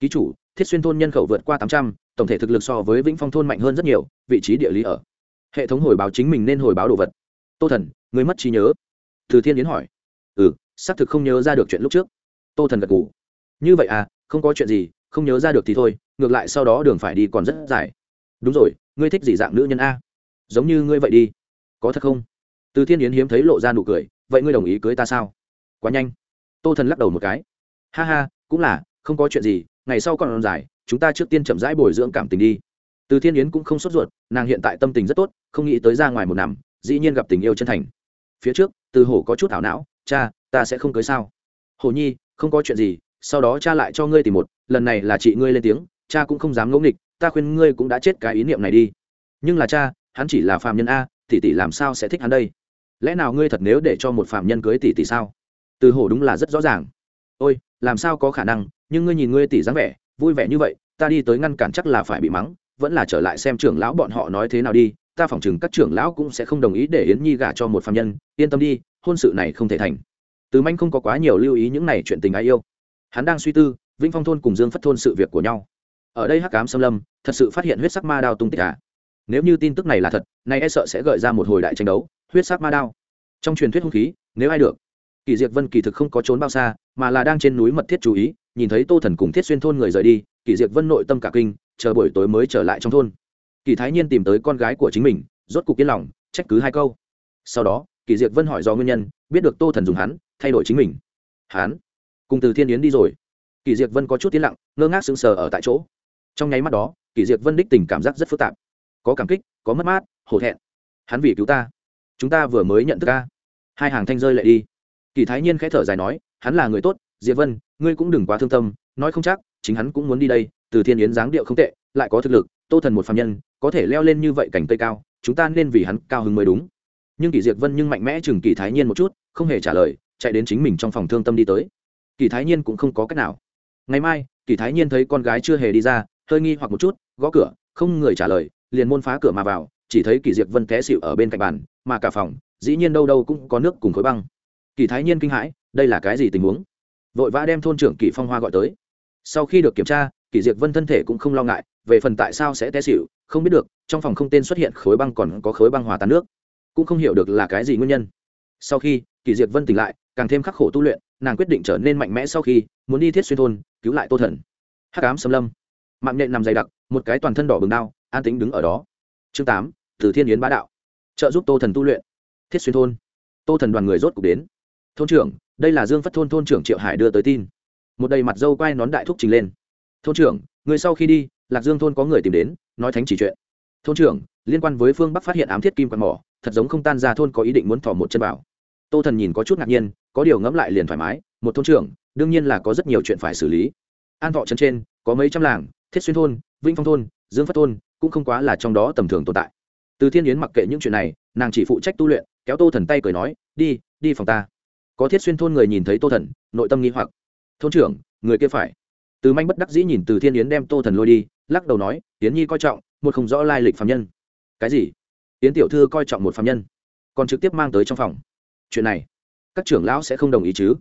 Ký chủ, thiết xuyên thôn nhân khẩu vượt qua tám trăm, tổng thể thực lực so với vĩnh phong thôn mạnh hơn rất nhiều, vị trí địa lý ở. Hệ thống hồi báo chính mình nên hồi báo đồ vật. Tô thần, người mất trí nhớ. Từ thiên yến hỏi. Ừ xác thực không nhớ ra được chuyện lúc trước. Tô thần gật g ủ như vậy à không có chuyện gì, không nhớ ra được thì thôi, ngược lại sau đó đường phải đi còn rất dài. Đúng rồi, ngươi thích gì dạng nữ nhân a? Giống như ngươi vậy đi. Có thật không? Từ thiên yến hiếm thấy lộ ra nụ cười, vậy ngươi đồng ý cưới ta sao? Quá nhanh. Tô thần lắc đầu một cái. Ha ha, cũng là, không có chuyện gì, ngày sau còn dài, chúng ta trước tiên chậm rãi bồi dưỡng cảm tình đi. Từ thiên yến cũng không sốt ruột, nàng hiện tại tâm tình rất tốt, không nghĩ tới ra ngoài một năm, dĩ nhiên gặp tình yêu chân thành. Phía trước, từ hổ có chút ảo não, cha, ta sẽ không cưới sao? Hồ nhi, không có chuyện gì, sau đó cha lại cho ngươi tìm một, lần này là chị ngươi lên tiếng, cha cũng không dám ngẫu nghịch, ta khuyên ngươi cũng đã chết cái ý niệm này đi. Nhưng là cha, hắn chỉ là phàm nhân a, tỷ tỷ làm sao sẽ thích hắn đây? Lẽ nào ngươi thật nếu để cho một phạm nhân cưới tỷ tỷ sao? Từ hổ đúng là rất rõ ràng. Ôi, làm sao có khả năng, nhưng ngươi nhìn ngươi tỷ dáng vẻ, vui vẻ như vậy, ta đi tới ngăn cản chắc là phải bị mắng, vẫn là trở lại xem trưởng lão bọn họ nói thế nào đi, ta phỏng chừng các trưởng lão cũng sẽ không đồng ý để yến nhi gả cho một phạm nhân, yên tâm đi, hôn sự này không thể thành. Từ manh không có quá nhiều lưu ý những này chuyện tình ai yêu. Hắn đang suy tư, vĩnh phong thôn cùng dương phất thôn sự việc của nhau. Ở đây hắc cám xâm lâm, thật sự phát hiện huyết sắc ma đao tung tích à? Nếu như tin tức này là thật, nay e sợ sẽ gợi ra một hồi đại tranh đấu huyết sắc ma đao. Trong truyền thuyết hung khí, nếu ai được kỳ diệt vân kỳ thực không có trốn bao xa, mà là đang trên núi mật thiết chú ý, nhìn thấy tô thần cùng thiết xuyên thôn người rời đi kỳ diệt vân nội tâm cả kinh, chờ buổi tối mới trở lại trong thôn. Kỳ thái nhiên tìm tới con gái của chính mình, rốt cục yên lòng, trách cứ hai câu. Sau đó kỳ diệt vân hỏi do nguyên nhân, biết được tô thần dùng hắn, thay đổi chính mình. Hắn, cùng từ thiên yến đi rồi. Kỳ diệt vân có chút tiến lặng, ngơ ngác sững sờ ở tại chỗ. Trong nháy mắt đó kỳ diệt vân đích tình cảm giác rất phức tạp. Có cảm kích, có mất mát, hổ thẹn. Hắn vì cứu ta chúng ta vừa mới nhận thức ca. Hai hàng thanh rơi lại đi. Kỳ thái nhiên khẽ thở dài nói, hắn là người tốt, diệp vân, ngươi cũng đừng quá thương tâm, nói không chắc, chính hắn cũng muốn đi đây, từ thiên yến dáng điệu không tệ, lại có thực lực, tô thần một phạm nhân, có thể leo lên như vậy cảnh cây cao, chúng ta nên vì hắn cao hứng mới đúng. Nhưng kỳ diệp vân nhưng mạnh mẽ chừng kỳ thái nhiên một chút, không hề trả lời, chạy đến chính mình trong phòng thương tâm đi tới. Kỳ thái nhiên cũng không có cách nào. Ngày mai, kỳ thái nhiên thấy con gái chưa hề đi ra, hơi nghi hoặc một chút, gõ cửa, không người trả lời, liền môn phá cửa mà vào chỉ thấy kỳ diệp vân té xịu ở bên cạnh bàn, mà cả phòng, dĩ nhiên đâu đâu cũng có nước cùng khối băng. Kỳ thái nhiên kinh hãi, đây là cái gì tình huống? Vội vã đem thôn trưởng kỳ phong hoa gọi tới. Sau khi được kiểm tra, kỳ diệp vân thân thể cũng không lo ngại, về phần tại sao sẽ té xịu không biết được, trong phòng không tên xuất hiện khối băng còn có khối băng hòa tan nước. Cũng không hiểu được là cái gì nguyên nhân. Sau khi kỳ diệp vân tỉnh lại, càng thêm khắc khổ tu luyện, nàng quyết định trở nên mạnh mẽ sau khi muốn đi thiết xuyên thôn, cứu lại tô thần. Hắc ám xâm lâm. Mạng nhện nằm dày đặc, một cái toàn thân đỏ bừng đao an tính đứng ở đó. Chương tám từ thiên yến bá đạo, trợ giúp tô thần tu luyện, thiết xuyên thôn. Tô thần đoàn người rốt cục đến. Thôn trưởng, đây là dương phất thôn thôn trưởng triệu hải đưa tới tin. Một đầy mặt dâu quai nón đại thúc trình lên. Thôn trưởng, người sau khi đi, lạc dương thôn có người tìm đến, nói thánh chỉ chuyện. Thôn trưởng, liên quan với phương bắc phát hiện ám thiết kim quạt mỏ, thật giống không tan ra thôn có ý định muốn thỏ một chân vào. Tô thần nhìn có chút ngạc nhiên, có điều ngẫm lại liền thoải mái, một thôn trưởng, đương nhiên là có rất nhiều chuyện phải xử lý. An thọ trấn trên, có mấy trăm làng, thiết xuyên thôn, vĩnh phong thôn, dương phát thôn, cũng không quá là trong đó tầm thường tồn tại từ thiên yến mặc kệ những chuyện này, nàng chỉ phụ trách tu luyện, kéo tô thần tay cười nói, đi đi phòng ta. Có thiết xuyên thôn người nhìn thấy tô thần, nội tâm nghi hoặc. Thôn trưởng, người kia phải. Từ manh bất đắc dĩ nhìn từ thiên yến đem tô thần lôi đi, lắc đầu nói, yến nhi coi trọng, một không rõ lai lịch phạm nhân. Cái gì? Yến tiểu thư coi trọng một phạm nhân, còn trực tiếp mang tới trong phòng. Chuyện này, các trưởng lão sẽ không đồng ý chứ?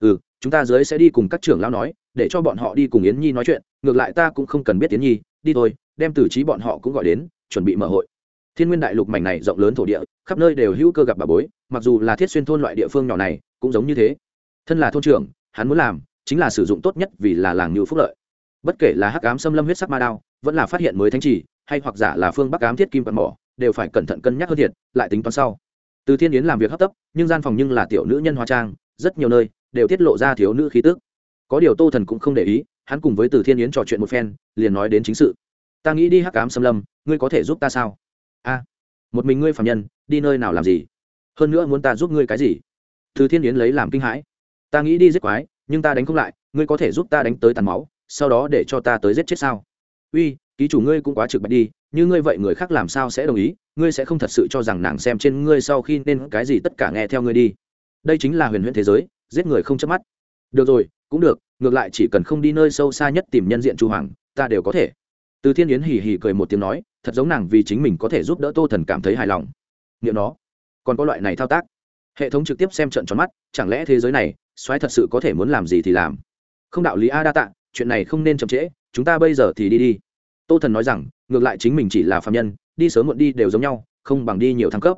Ừ chúng ta dưới sẽ đi cùng các trưởng lão nói, để cho bọn họ đi cùng yến nhi nói chuyện, ngược lại ta cũng không cần biết yến nhi, đi thôi, đem tử trí bọn họ cũng gọi đến, chuẩn bị mở hội thiên nguyên đại lục mảnh này rộng lớn thổ địa, khắp nơi đều hữu cơ gặp bà bối, mặc dù là thiết xuyên thôn loại địa phương nhỏ này, cũng giống như thế. Thân là thôn trưởng, hắn muốn làm chính là sử dụng tốt nhất vì là làng như phúc lợi. Bất kể là hắc ám xâm lâm huyết sắc ma đao, vẫn là phát hiện mới thánh trì hay hoặc giả là phương bắc ám thiết kim quạt mỏ, đều phải cẩn thận cân nhắc hơn thiệt, lại tính toán sau. Từ thiên yến làm việc hấp tấp, nhưng gian phòng nhưng là tiểu nữ nhân hóa trang, rất nhiều nơi đều tiết lộ ra thiếu nữ khí tức. Có điều tô thần cũng không để ý, hắn cùng với từ thiên yến trò chuyện một phen, liền nói đến chính sự. Ta nghĩ đi hắc ám xâm lâm, ngươi có thể giúp ta sao? A, một mình ngươi phạm nhân, đi nơi nào làm gì? Hơn nữa muốn ta giúp ngươi cái gì? Từ thiên yến lấy làm kinh hãi. Ta nghĩ đi giết quái, nhưng ta đánh không lại, ngươi có thể giúp ta đánh tới tàn máu, sau đó để cho ta tới giết chết sao? Uy, ký chủ ngươi cũng quá trực bạch đi, như ngươi vậy người khác làm sao sẽ đồng ý? Ngươi sẽ không thật sự cho rằng nàng xem trên ngươi sau khi nên cái gì tất cả nghe theo ngươi đi. Đây chính là huyền huyễn thế giới, giết người không chớp mắt. Được rồi, cũng được, ngược lại chỉ cần không đi nơi sâu xa nhất tìm nhân diện chu hoàng, ta đều có thể. Từ thiên yến hì hì cười một tiếng nói thật giống nàng vì chính mình có thể giúp đỡ tô thần cảm thấy hài lòng. Nghiệm nó. Còn có loại này thao tác. Hệ thống trực tiếp xem trận tròn mắt, chẳng lẽ thế giới này xoáy thật sự có thể muốn làm gì thì làm. Không đạo lý a đa tạ, chuyện này không nên chậm trễ, chúng ta bây giờ thì đi đi. Tô thần nói rằng, ngược lại chính mình chỉ là phạm nhân, đi sớm muộn đi đều giống nhau, không bằng đi nhiều thăng cấp.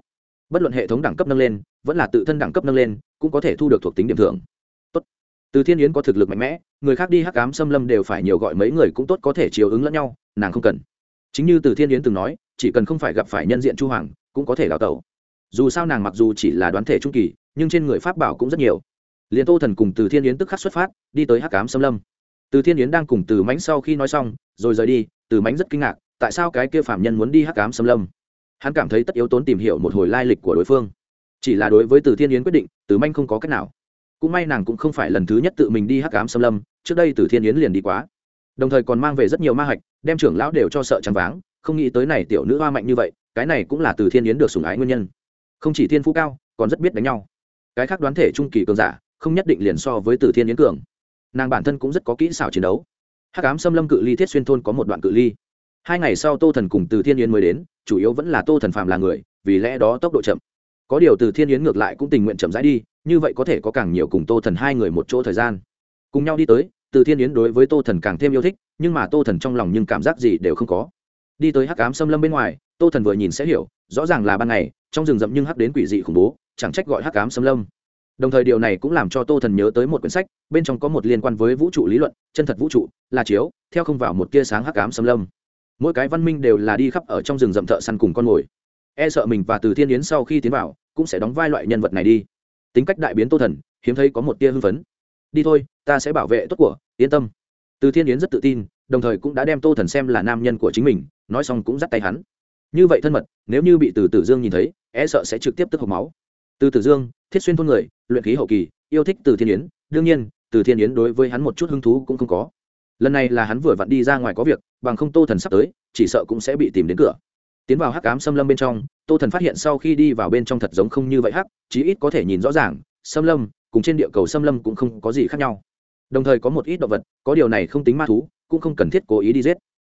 Bất luận hệ thống đẳng cấp nâng lên, vẫn là tự thân đẳng cấp nâng lên, cũng có thể thu được thuộc tính điểm thưởng. Tốt. Từ thiên yến có thực lực mạnh mẽ, người khác đi hắc ám xâm lâm đều phải nhiều gọi mấy người cũng tốt có thể chiều ứng lẫn nhau, nàng không cần chính như từ thiên yến từng nói, chỉ cần không phải gặp phải nhân diện chu hoàng, cũng có thể đào tẩu. Dù sao nàng mặc dù chỉ là đoán thể trung kỳ, nhưng trên người pháp bảo cũng rất nhiều. Liền tô thần cùng từ thiên yến tức khắc xuất phát, đi tới hắc ám xâm lâm. Từ thiên yến đang cùng từ mánh sau khi nói xong, rồi rời đi, từ mánh rất kinh ngạc, tại sao cái kia phạm nhân muốn đi hắc ám xâm lâm? Hắn cảm thấy tất yếu tốn tìm hiểu một hồi lai lịch của đối phương. Chỉ là đối với từ thiên yến quyết định, từ manh không có cách nào. Cũng may nàng cũng không phải lần thứ nhất tự mình đi hắc ám xâm lâm, trước đây từ thiên yến liền đi quá đồng thời còn mang về rất nhiều ma hạch, đem trưởng lão đều cho sợ chẳng váng, không nghĩ tới này tiểu nữ hoa mạnh như vậy, cái này cũng là từ thiên yến được sủng ái nguyên nhân. Không chỉ thiên phú cao, còn rất biết đánh nhau. Cái khác đoán thể trung kỳ cường giả, không nhất định liền so với từ thiên yến cường. Nàng bản thân cũng rất có kỹ xảo chiến đấu. Hắc ám xâm lâm cự ly thiết xuyên thôn có một đoạn cự ly. Hai ngày sau tô thần cùng từ thiên yến mới đến, chủ yếu vẫn là tô thần phạm là người, vì lẽ đó tốc độ chậm. Có điều từ thiên yến ngược lại cũng tình nguyện chậm rãi đi, như vậy có thể có càng nhiều cùng tô thần hai người một chỗ thời gian. Cùng nhau đi tới từ thiên yến đối với tô thần càng thêm yêu thích, nhưng mà tô thần trong lòng nhưng cảm giác gì đều không có. Đi tới hắc ám xâm lâm bên ngoài, tô thần vừa nhìn sẽ hiểu, rõ ràng là ban ngày, trong rừng rậm nhưng hắc đến quỷ dị khủng bố, chẳng trách gọi hắc ám xâm lâm. Đồng thời điều này cũng làm cho tô thần nhớ tới một quyển sách, bên trong có một liên quan với vũ trụ lý luận, chân thật vũ trụ là chiếu, theo không vào một tia sáng hắc ám xâm lâm. Mỗi cái văn minh đều là đi khắp ở trong rừng rậm thợ săn cùng con mồi. E sợ mình và từ thiên yến sau khi tiến vào, cũng sẽ đóng vai loại nhân vật này đi. Tính cách đại biến tô thần, hiếm thấy có một tia hưng phấn đi thôi, ta sẽ bảo vệ tốt của, yên tâm. Từ thiên yến rất tự tin, đồng thời cũng đã đem tô thần xem là nam nhân của chính mình, nói xong cũng dắt tay hắn. Như vậy thân mật, nếu như bị từ tử dương nhìn thấy e sợ sẽ trực tiếp tức hộc máu. Từ tử dương, thiết xuyên thôn người, luyện khí hậu kỳ, yêu thích từ thiên yến, đương nhiên, từ thiên yến đối với hắn một chút hứng thú cũng không có. Lần này là hắn vừa vặn đi ra ngoài có việc, bằng không tô thần sắp tới, chỉ sợ cũng sẽ bị tìm đến cửa. Tiến vào hắc ám xâm lâm bên trong, tô thần phát hiện sau khi đi vào bên trong thật giống không như vậy hắc, chí ít có thể nhìn rõ ràng, xâm lâm cùng trên địa cầu xâm lâm cũng không có gì khác nhau. Đồng thời có một ít động vật, có điều này không tính ma thú, cũng không cần thiết cố ý đi giết.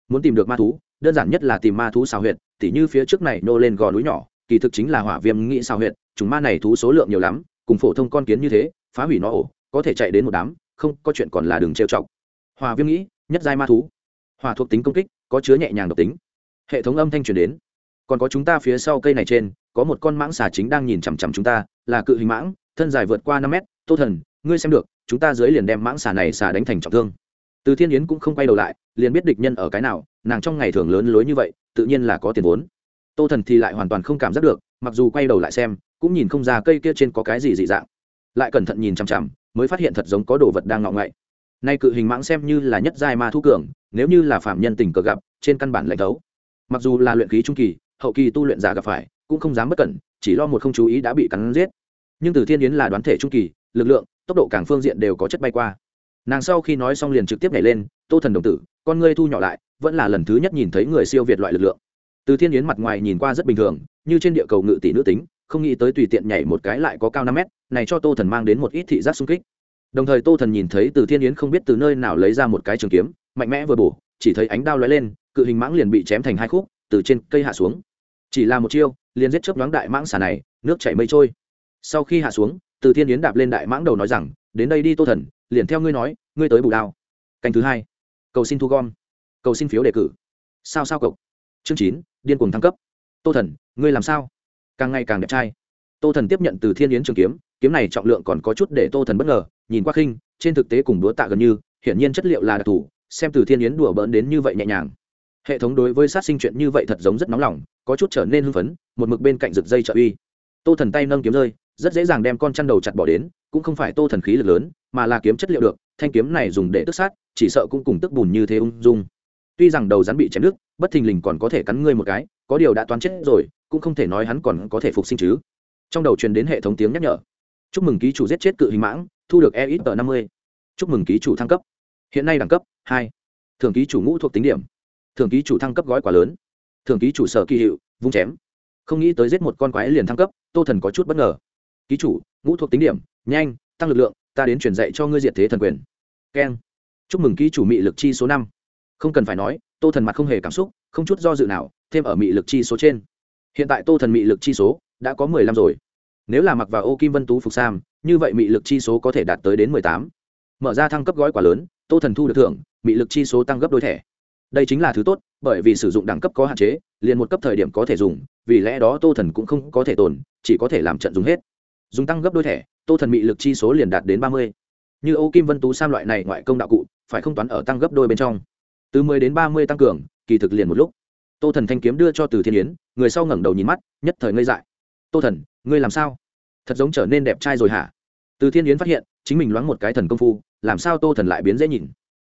Muốn tìm được ma thú, đơn giản nhất là tìm ma thú xào huyệt, tỉ như phía trước này nô lên gò núi nhỏ, kỳ thực chính là hỏa viêm nghĩ xào huyệt, chúng ma này thú số lượng nhiều lắm, cùng phổ thông con kiến như thế, phá hủy nó ổ, có thể chạy đến một đám, không, có chuyện còn là đường trêu chọc. Hỏa viêm nghĩ, nhất giai ma thú. Hỏa thuộc tính công kích, có chứa nhẹ nhàng độc tính. Hệ thống âm thanh truyền đến. Còn có chúng ta phía sau cây này trên, có một con mãng xà chính đang nhìn chằm chằm chúng ta, là cự hình mãng thân dài vượt qua năm mét, tô thần, ngươi xem được, chúng ta dưới liền đem mãng xà này xà đánh thành trọng thương. Từ thiên yến cũng không quay đầu lại, liền biết địch nhân ở cái nào, nàng trong ngày thường lớn lối như vậy, tự nhiên là có tiền vốn. Tô thần thì lại hoàn toàn không cảm giác được, mặc dù quay đầu lại xem, cũng nhìn không ra cây kia trên có cái gì dị dạng. Lại cẩn thận nhìn chằm chằm, mới phát hiện thật giống có đồ vật đang ngọ ngậy. Nay cự hình mãng xem như là nhất giai ma thu cường, nếu như là phạm nhân tình cờ gặp, trên căn bản lạnh thấu. Mặc dù là luyện khí trung kỳ, hậu kỳ tu luyện giả gặp phải, cũng không dám bất cẩn, chỉ lo một không chú ý đã bị cắn giết nhưng từ thiên yến là đoán thể trung kỳ, lực lượng, tốc độ càng phương diện đều có chất bay qua. Nàng sau khi nói xong liền trực tiếp nhảy lên, tô thần đồng tử, con ngươi thu nhỏ lại, vẫn là lần thứ nhất nhìn thấy người siêu việt loại lực lượng. Từ thiên yến mặt ngoài nhìn qua rất bình thường, như trên địa cầu ngự tỷ nữ tính, không nghĩ tới tùy tiện nhảy một cái lại có cao năm mét, này cho tô thần mang đến một ít thị giác sung kích. Đồng thời tô thần nhìn thấy từ thiên yến không biết từ nơi nào lấy ra một cái trường kiếm, mạnh mẽ vừa bổ, chỉ thấy ánh đao lóe lên, cự hình mãng liền bị chém thành hai khúc, từ trên cây hạ xuống. Chỉ là một chiêu, liền giết chớp nhoáng đại mãng xà này, nước chảy mây trôi sau khi hạ xuống, từ thiên yến đạp lên đại mãng đầu nói rằng, đến đây đi tô thần, liền theo ngươi nói, ngươi tới bù đao. Canh thứ hai. Cầu xin thu gom. Cầu xin phiếu đề cử. Sao sao cậu chương chín, điên cuồng thăng cấp. Tô thần, ngươi làm sao? Càng ngày càng đẹp trai. Tô thần tiếp nhận từ thiên yến trường kiếm kiếm này trọng lượng còn có chút để tô thần bất ngờ, nhìn qua khinh, trên thực tế cùng đúa tạ gần như, hiển nhiên chất liệu là đặc thù, xem từ thiên yến đùa bỡn đến như vậy nhẹ nhàng. Hệ thống đối với sát sinh chuyện như vậy thật giống rất nóng lòng, có chút trở nên hưng phấn, một mực bên cạnh rực dây trợ uy. Tô thần tay nâng kiếm rơi rất dễ dàng đem con chăn đầu chặt bỏ đến cũng không phải tô thần khí lực lớn mà là kiếm chất liệu được thanh kiếm này dùng để tức sát chỉ sợ cũng cùng tức bùn như thế ung dung. Tuy rằng đầu rắn bị chém nước, bất thình lình còn có thể cắn ngươi một cái có điều đã toán chết rồi cũng không thể nói hắn còn có thể phục sinh chứ. Trong đầu truyền đến hệ thống tiếng nhắc nhở. Chúc mừng ký chủ giết chết cự hình mãng thu được e ít tờ năm mươi. Chúc mừng ký chủ thăng cấp. Hiện nay đẳng cấp hai. Thường ký chủ ngũ thuộc tính điểm. Thường ký chủ thăng cấp gói quá lớn. Thường ký chủ sở kỳ hiệu vung chém. Không nghĩ tới giết một con quái liền thăng cấp tô thần có chút bất ngờ ký chủ, ngũ thuộc tính điểm, nhanh, tăng lực lượng, ta đến truyền dạy cho ngươi diệt thế thần quyền. Keng. Chúc mừng ký chủ mị lực chi số năm. Không cần phải nói, tô thần mặt không hề cảm xúc, không chút do dự nào, thêm ở mị lực chi số trên. Hiện tại tô thần mị lực chi số đã có mười lăm rồi. Nếu là mặc vào ô kim vân tú phục sam, như vậy mị lực chi số có thể đạt tới đến mười tám. Mở ra thăng cấp gói quả lớn, tô thần thu được thưởng, mị lực chi số tăng gấp đôi thẻ. Đây chính là thứ tốt, bởi vì sử dụng đẳng cấp có hạn chế, liền một cấp thời điểm có thể dùng, vì lẽ đó tô thần cũng không có thể tồn, chỉ có thể làm trận dùng hết dùng tăng gấp đôi thẻ, tô thần bị lực chi số liền đạt đến ba mươi. Như ô kim vân tú sam loại này ngoại công đạo cụ, phải không toán ở tăng gấp đôi bên trong. Từ mười đến ba mươi tăng cường, kỳ thực liền một lúc. Tô thần thanh kiếm đưa cho từ thiên yến, người sau ngẩng đầu nhìn mắt, nhất thời ngây dại. Tô thần, ngươi làm sao? Thật giống trở nên đẹp trai rồi hả? Từ thiên yến phát hiện, chính mình loáng một cái thần công phu, làm sao tô thần lại biến dễ nhìn?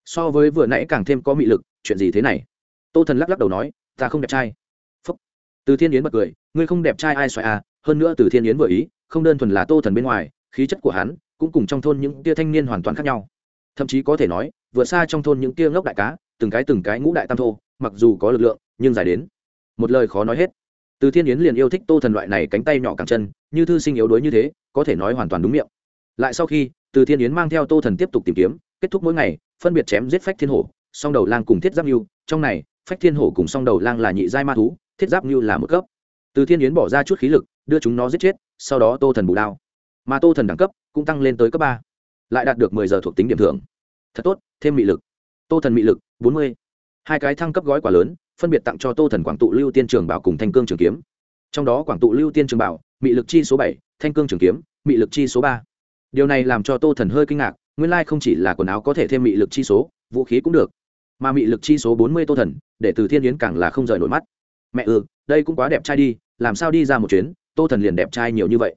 So với vừa nãy càng thêm có mị lực, chuyện gì thế này? Tô thần lắc lắc đầu nói, ta không đẹp trai. Phúc. Từ thiên yến bật cười, ngươi không đẹp trai ai xoài à hơn nữa từ thiên yến vừa ý không đơn thuần là tô thần bên ngoài, khí chất của hắn cũng cùng trong thôn những tia thanh niên hoàn toàn khác nhau. Thậm chí có thể nói, vượt xa trong thôn những tia ngốc đại cá, từng cái từng cái ngũ đại tam thô, mặc dù có lực lượng, nhưng dài đến. Một lời khó nói hết. Từ thiên yến liền yêu thích tô thần loại này cánh tay nhỏ càng chân, như thư sinh yếu đuối như thế, có thể nói hoàn toàn đúng miệng. Lại sau khi, từ thiên yến mang theo tô thần tiếp tục tìm kiếm, kết thúc mỗi ngày, phân biệt chém giết phách thiên hổ, song đầu lang cùng thiết giáp mưu trong này, phách thiên hổ cùng song đầu lang là nhị giai ma thú, thiết giáp mưu là một cấp. Từ thiên yến bỏ ra chút khí lực đưa chúng nó giết chết, sau đó tô thần bù đao. Mà tô thần đẳng cấp cũng tăng lên tới cấp ba, lại đạt được mười giờ thuộc tính điểm thưởng. Thật tốt, thêm mị lực. Tô thần mị lực, bốn mươi. Hai cái thăng cấp gói quả lớn, phân biệt tặng cho tô thần quảng tụ lưu tiên trường bảo cùng thanh cương trường kiếm. Trong đó quảng tụ lưu tiên trường bảo, mị lực chi số bảy, thanh cương trường kiếm, mị lực chi số ba. Điều này làm cho tô thần hơi kinh ngạc, nguyên lai không chỉ là quần áo có thể thêm mị lực chi số, vũ khí cũng được. Mà mị lực chi số bốn mươi tô thần, để từ thiên yến càng là không rời nổi mắt. Mẹ ừ đây cũng quá đẹp trai đi, làm sao đi ra một chuyến tô thần liền đẹp trai nhiều như vậy.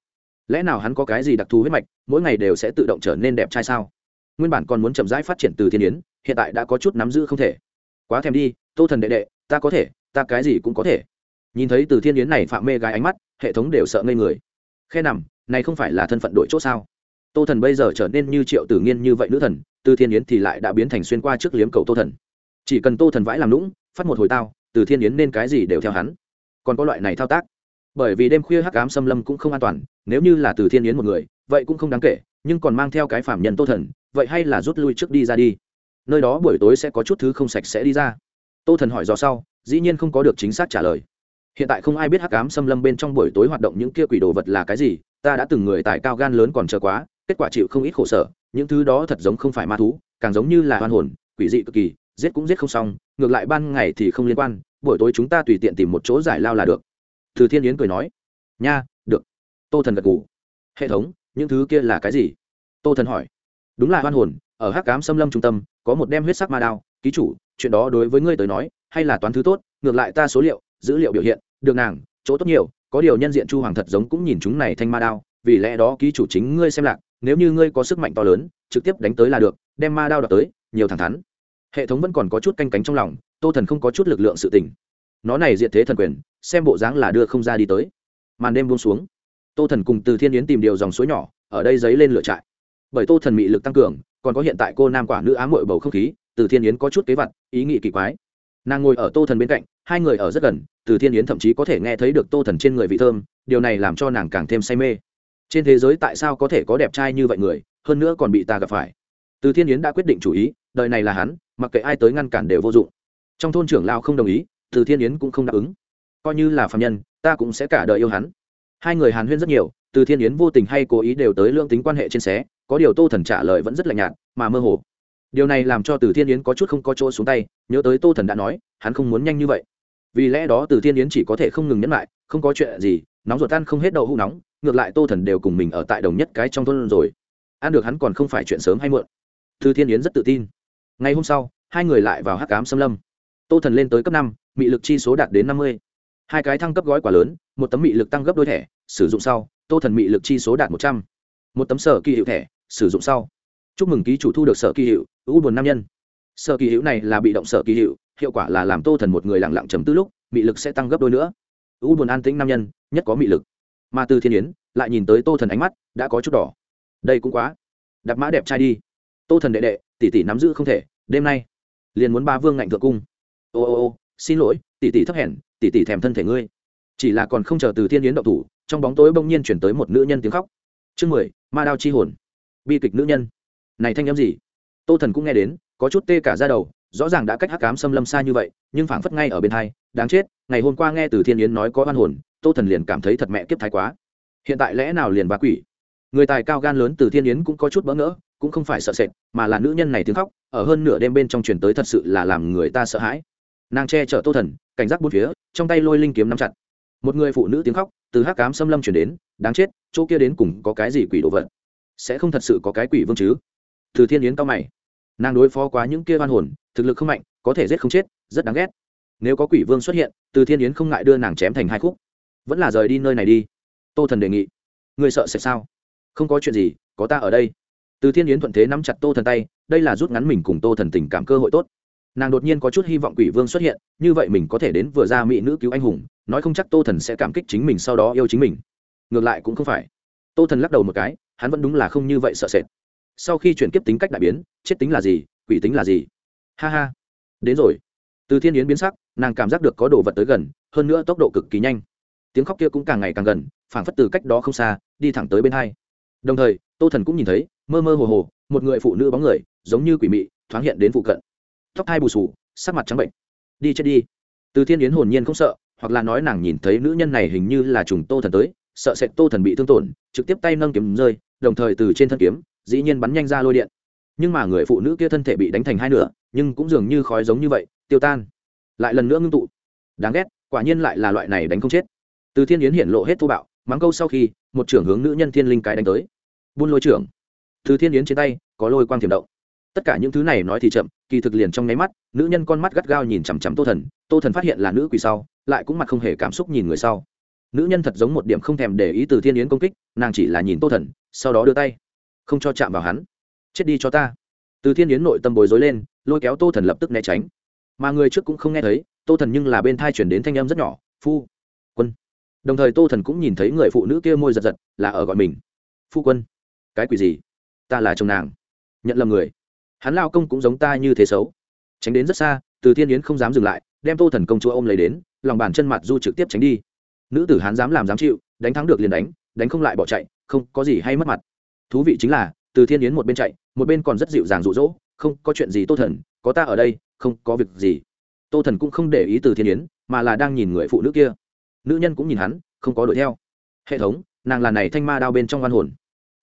Lẽ nào hắn có cái gì đặc thù huyết mạch, mỗi ngày đều sẽ tự động trở nên đẹp trai sao? Nguyên bản còn muốn chậm rãi phát triển từ thiên yến, hiện tại đã có chút nắm giữ không thể. Quá thèm đi, tô thần đệ đệ, ta có thể, ta cái gì cũng có thể. Nhìn thấy từ thiên yến này phạm mê gái ánh mắt, hệ thống đều sợ ngây người. Khe nằm, này không phải là thân phận đội c h ỗ sao? Tô thần bây giờ trở nên như triệu tử nghiên như vậy nữ thần, từ thiên yến thì lại đã biến thành xuyên qua trước liếm cầu tô thần. Chỉ cần tô thần vãi làm lũng phát một hồi tao, từ thiên yến nên cái gì đều theo hắn. Còn có loại này thao tác bởi vì đêm khuya hắc ám xâm lâm cũng không an toàn, nếu như là từ thiên yến một người, vậy cũng không đáng kể, nhưng còn mang theo cái phạm nhân tô thần, vậy hay là rút lui trước đi ra đi. Nơi đó buổi tối sẽ có chút thứ không sạch sẽ đi ra. Tô thần hỏi do sau, dĩ nhiên không có được chính xác trả lời. Hiện tại không ai biết hắc ám xâm lâm bên trong buổi tối hoạt động những kia quỷ đồ vật là cái gì, ta đã từng người tài cao gan lớn còn chờ quá, kết quả chịu không ít khổ sở, những thứ đó thật giống không phải ma thú, càng giống như là hoan hồn, quỷ dị cực kỳ, giết cũng giết không xong, ngược lại ban ngày thì không liên quan, buổi tối chúng ta tùy tiện tìm một chỗ giải lao là được từ thiên yến cười nói, nha, được. Tô thần gật ngủ hệ thống, những thứ kia là cái gì? Tô thần hỏi, đúng là hoan hồn, ở hắc cám xâm lâm trung tâm, có một đem huyết sắc ma đao, ký chủ, chuyện đó đối với ngươi tới nói, hay là toán thứ tốt, ngược lại ta số liệu, dữ liệu biểu hiện, được nàng, chỗ tốt nhiều, có điều nhân diện chu hoàng thật giống cũng nhìn chúng này thanh ma đao, vì lẽ đó ký chủ chính ngươi xem lạc, nếu như ngươi có sức mạnh to lớn, trực tiếp đánh tới là được, đem ma đao đập tới, nhiều thẳng thắn. Hệ thống vẫn còn có chút canh cánh trong lòng, tô thần không có chút lực lượng sự tình. Nó này diện thế thần quyền xem bộ dáng là đưa không ra đi tới. Màn đêm buông xuống, tô thần cùng từ thiên yến tìm điều dòng suối nhỏ, ở đây dấy lên lửa trại. Bởi tô thần mị lực tăng cường, còn có hiện tại cô nam quả nữ ám mội bầu không khí, từ thiên yến có chút kế vặt, ý nghĩ kỳ quái. Nàng ngồi ở tô thần bên cạnh, hai người ở rất gần, từ thiên yến thậm chí có thể nghe thấy được tô thần trên người vị thơm, điều này làm cho nàng càng thêm say mê. Trên thế giới tại sao có thể có đẹp trai như vậy người, hơn nữa còn bị ta gặp phải. Từ thiên yến đã quyết định chủ ý, đời này là hắn, mặc kệ ai tới ngăn cản đều vô dụng. Trong thôn trưởng lao không đồng ý, từ thiên yến cũng không đáp ứng coi như là phạm nhân, ta cũng sẽ cả đời yêu hắn. Hai người hàn huyên rất nhiều, từ thiên yến vô tình hay cố ý đều tới lương tính quan hệ trên xé, có điều tô thần trả lời vẫn rất lạnh nhạt, mà mơ hồ. Điều này làm cho từ thiên yến có chút không có chỗ xuống tay, nhớ tới tô thần đã nói, hắn không muốn nhanh như vậy. Vì lẽ đó từ thiên yến chỉ có thể không ngừng nhấn lại, không có chuyện gì, nóng ruột ăn không hết đậu hũ nóng, ngược lại tô thần đều cùng mình ở tại đồng nhất cái trong thôn rồi. Ăn được hắn còn không phải chuyện sớm hay muộn. Từ thiên yến rất tự tin. Ngày hôm sau, hai người lại vào hắc cám xâm lâm. Tô thần lên tới cấp năm, mị lực chi số đạt đến năm mươi hai cái thăng cấp gói quả lớn, một tấm mị lực tăng gấp đôi thẻ, sử dụng sau, tô thần mị lực chi số đạt một trăm. Một tấm sở kỳ hiệu thẻ, sử dụng sau. Chúc mừng ký chủ thu được sở kỳ hiệu, ưu buồn nam nhân. Sở kỳ hiệu này là bị động sở kỳ hiệu hiệu quả là làm tô thần một người lặng lặng chấm tư lúc, mị lực sẽ tăng gấp đôi nữa. Ưu buồn an tĩnh nam nhân, nhất có mị lực. Mà từ thiên yến lại nhìn tới tô thần ánh mắt, đã có chút đỏ. Đây cũng quá. Đạp mã đẹp trai đi. Tô thần đệ đệ, tỷ tỷ nắm giữ không thể, đêm nay liền muốn ba vương ngạnh thượng cung. Ô ô ô, xin lỗi, tỷ tỷ thấp hèn tỷ tỷ thèm thân thể ngươi. Chỉ là còn không chờ từ thiên yến động thủ, trong bóng tối bỗng nhiên chuyển tới một nữ nhân tiếng khóc. Chương mười, ma đao chi hồn. Bi kịch nữ nhân. Này thanh n m gì? Tô thần cũng nghe đến, có chút tê cả ra đầu, rõ ràng đã cách hắc cám xâm lâm xa như vậy, nhưng phảng phất ngay ở bên hai, đáng chết, ngày hôm qua nghe từ thiên yến nói có oan hồn, tô thần liền cảm thấy thật mẹ kiếp thái quá. Hiện tại lẽ nào liền và quỷ? Người tài cao gan lớn từ thiên yến cũng có chút bỡ ngỡ, cũng không phải sợ sệt, mà là nữ nhân này tiếng khóc, ở hơn nửa đêm bên trong truyền tới thật sự là làm người ta sợ hãi nàng che chở tô thần, cảnh giác bốn phía, trong tay lôi linh kiếm nắm chặt. Một người phụ nữ tiếng khóc, từ hắc cám xâm lâm chuyển đến, đáng chết, chỗ kia đến cùng có cái gì quỷ đồ vật? Sẽ không thật sự có cái quỷ vương chứ? Từ thiên yến cao mày. Nàng đối phó quá những kia oan hồn, thực lực không mạnh, có thể giết không chết, rất đáng ghét. Nếu có quỷ vương xuất hiện, từ thiên yến không ngại đưa nàng chém thành hai khúc. Vẫn là rời đi nơi này đi. Tô thần đề nghị. Người sợ sẽ sao? Không có chuyện gì, có ta ở đây. Từ thiên yến thuận thế nắm chặt tô thần tay, đây là rút ngắn mình cùng tô thần tình cảm cơ hội tốt nàng đột nhiên có chút hy vọng quỷ vương xuất hiện, như vậy mình có thể đến vừa ra mỹ nữ cứu anh hùng, nói không chắc tô thần sẽ cảm kích chính mình sau đó yêu chính mình. Ngược lại cũng không phải. Tô thần lắc đầu một cái, hắn vẫn đúng là không như vậy sợ sệt. Sau khi chuyển kiếp tính cách đại biến, chết tính là gì, quỷ tính là gì? Ha ha. Đến rồi. Từ thiên yến biến sắc, nàng cảm giác được có đồ vật tới gần, hơn nữa tốc độ cực kỳ nhanh. Tiếng khóc kia cũng càng ngày càng gần, phảng phất từ cách đó không xa, đi thẳng tới bên hai. Đồng thời, tô thần cũng nhìn thấy, mơ mơ hồ hồ, một người phụ nữ bóng người, giống như quỷ mị, thoáng hiện đến phụ cận tóc hai bù sù, sắc mặt trắng bệnh. Đi chết đi. Từ thiên yến hồn nhiên không sợ, hoặc là nói nàng nhìn thấy nữ nhân này hình như là trùng tô thần tới, sợ sệt tô thần bị thương tổn, trực tiếp tay nâng kiếm rơi, đồng thời từ trên thân kiếm, dĩ nhiên bắn nhanh ra lôi điện. Nhưng mà người phụ nữ kia thân thể bị đánh thành hai nửa, nhưng cũng dường như khói giống như vậy, tiêu tan. Lại lần nữa ngưng tụ. Đáng ghét, quả nhiên lại là loại này đánh không chết. Từ thiên yến hiện lộ hết thô bạo, mắng câu sau khi, một trưởng hướng nữ nhân thiên linh cái đánh tới. Buôn lôi trưởng. Từ thiên yến trên tay, có lôi quang thiểm động tất cả những thứ này nói thì chậm, kỳ thực liền trong nháy mắt, nữ nhân con mắt gắt gao nhìn chằm chằm tô thần tô thần phát hiện là nữ quỳ sau, lại cũng mặt không hề cảm xúc nhìn người sau. Nữ nhân thật giống một điểm không thèm để ý từ thiên yến công kích, nàng chỉ là nhìn tô thần, sau đó đưa tay, không cho chạm vào hắn. Chết đi cho ta. Từ thiên yến nội tâm bối rối lên, lôi kéo tô thần lập tức né tránh. Mà người trước cũng không nghe thấy, tô thần nhưng là bên thai chuyển đến thanh âm rất nhỏ, phu quân. Đồng thời tô thần cũng nhìn thấy người phụ nữ kia môi giật giật, là ở gọi mình. Phu quân. Cái quỷ gì? Ta là chồng nàng. Nhận lầm người hắn lao công cũng giống ta như thế xấu. Tránh đến rất xa, từ thiên yến không dám dừng lại, đem tô thần công chúa ôm lấy đến, lòng bàn chân mặt du trực tiếp tránh đi. Nữ tử hắn dám làm dám chịu, đánh thắng được liền đánh đánh không lại bỏ chạy, không có gì hay mất mặt. Thú vị chính là, từ thiên yến một bên chạy, một bên còn rất dịu dàng rụ rỗ không có chuyện gì tô thần, có ta ở đây, không có việc gì. Tô thần cũng không để ý từ thiên yến, mà là đang nhìn người phụ nữ kia. Nữ nhân cũng nhìn hắn, không có đuổi theo. Hệ thống, nàng là này thanh ma đao bên trong oan hồn.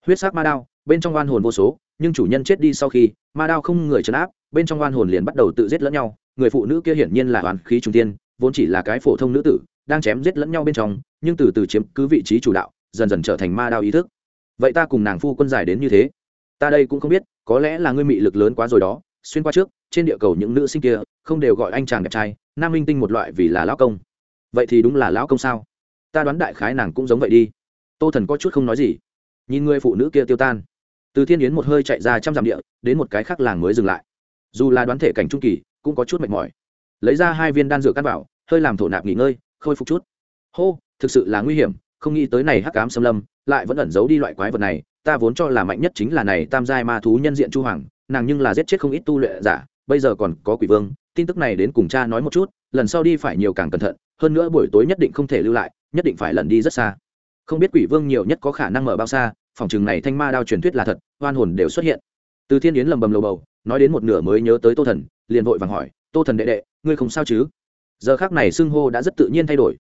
Huyết sắc ma đao, bên trong oan hồn vô số nhưng chủ nhân chết đi sau khi, ma đao không người trấn áp, bên trong oan hồn liền bắt đầu tự giết lẫn nhau. Người phụ nữ kia hiển nhiên là oán khí trung tiên vốn chỉ là cái phổ thông nữ tử, đang chém giết lẫn nhau bên trong, nhưng từ từ chiếm cứ vị trí chủ đạo, dần dần trở thành ma đao ý thức. Vậy ta cùng nàng phu quân giải đến như thế? Ta đây cũng không biết, có lẽ là ngươi mị lực lớn quá rồi đó. Xuyên qua trước, trên địa cầu những nữ sinh kia, không đều gọi anh chàng đẹp trai, nam minh tinh một loại vì là lão công. Vậy thì đúng là lão công sao? Ta đoán đại khái nàng cũng giống vậy đi. Tô thần có chút không nói gì. Nhìn người phụ nữ kia tiêu tan từ thiên yến một hơi chạy ra trăm dặm địa, đến một cái khác làng mới dừng lại. Dù là đoán thể cảnh trung kỳ, cũng có chút mệt mỏi. Lấy ra hai viên đan dược cắt vào, hơi làm thổ nạp nghỉ ngơi, khôi phục chút. Hô, thực sự là nguy hiểm, không nghĩ tới này hắc cám xâm lâm, lại vẫn ẩn giấu đi loại quái vật này, ta vốn cho là mạnh nhất chính là này tam giai ma thú nhân diện chu hoàng, nàng nhưng là giết chết không ít tu luyện giả, bây giờ còn có quỷ vương, tin tức này đến cùng cha nói một chút, lần sau đi phải nhiều càng cẩn thận, hơn nữa buổi tối nhất định không thể lưu lại, nhất định phải lần đi rất xa. Không biết quỷ vương nhiều nhất có khả năng mở bao xa phòng trường này thanh ma đao truyền thuyết là thật, oan hồn đều xuất hiện. Từ thiên yến lầm bầm lầu bầu, nói đến một nửa mới nhớ tới tô thần, liền vội vàng hỏi, tô thần đệ đệ, ngươi không sao chứ? Giờ khác này xưng hô đã rất tự nhiên thay đổi.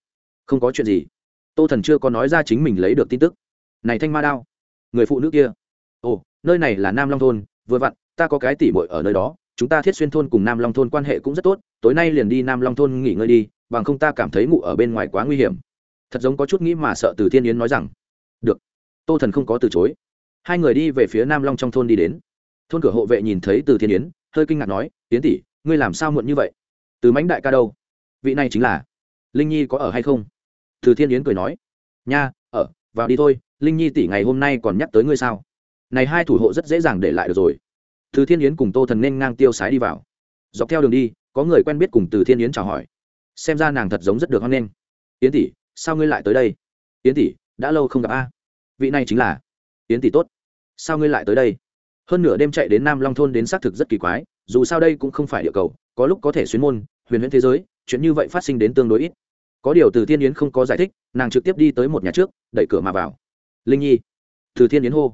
Không có chuyện gì. Tô thần chưa có nói ra chính mình lấy được tin tức. Này thanh ma đao, người phụ nữ kia. Ồ, nơi này là nam long thôn, vừa vặn, ta có cái tỉ bội ở nơi đó, chúng ta thiết xuyên thôn cùng nam long thôn quan hệ cũng rất tốt, tối nay liền đi nam long thôn nghỉ ngơi đi, bằng không ta cảm thấy ngủ ở bên ngoài quá nguy hiểm. Thật giống có chút nghĩ mà sợ từ thiên yến nói rằng, được tô thần không có từ chối. Hai người đi về phía nam long trong thôn đi đến. Thôn cửa hộ vệ nhìn thấy từ thiên yến, hơi kinh ngạc nói, yến tỷ, ngươi làm sao muộn như vậy? Từ mãnh đại ca đâu? Vị này chính là linh nhi có ở hay không? Từ thiên yến cười nói, nha, ở, vào đi thôi, linh nhi tỷ ngày hôm nay còn nhắc tới ngươi sao? Này hai thủ hộ rất dễ dàng để lại được rồi. Từ thiên yến cùng tô thần nên ngang tiêu sái đi vào. Dọc theo đường đi, có người quen biết cùng từ thiên yến chào hỏi. Xem ra nàng thật giống rất được hoan nghênh. Yến tỷ, sao ngươi lại tới đây? Yến tỷ, đã lâu không gặp a vị này chính là yến tỷ tốt. Sao ngươi lại tới đây? Hơn nửa đêm chạy đến nam long thôn đến xác thực rất kỳ quái, dù sao đây cũng không phải địa cầu, có lúc có thể xuyên môn, huyền huyễn thế giới, chuyện như vậy phát sinh đến tương đối ít. Có điều từ thiên yến không có giải thích, nàng trực tiếp đi tới một nhà trước, đẩy cửa mà vào. Linh nhi. Từ thiên yến hô.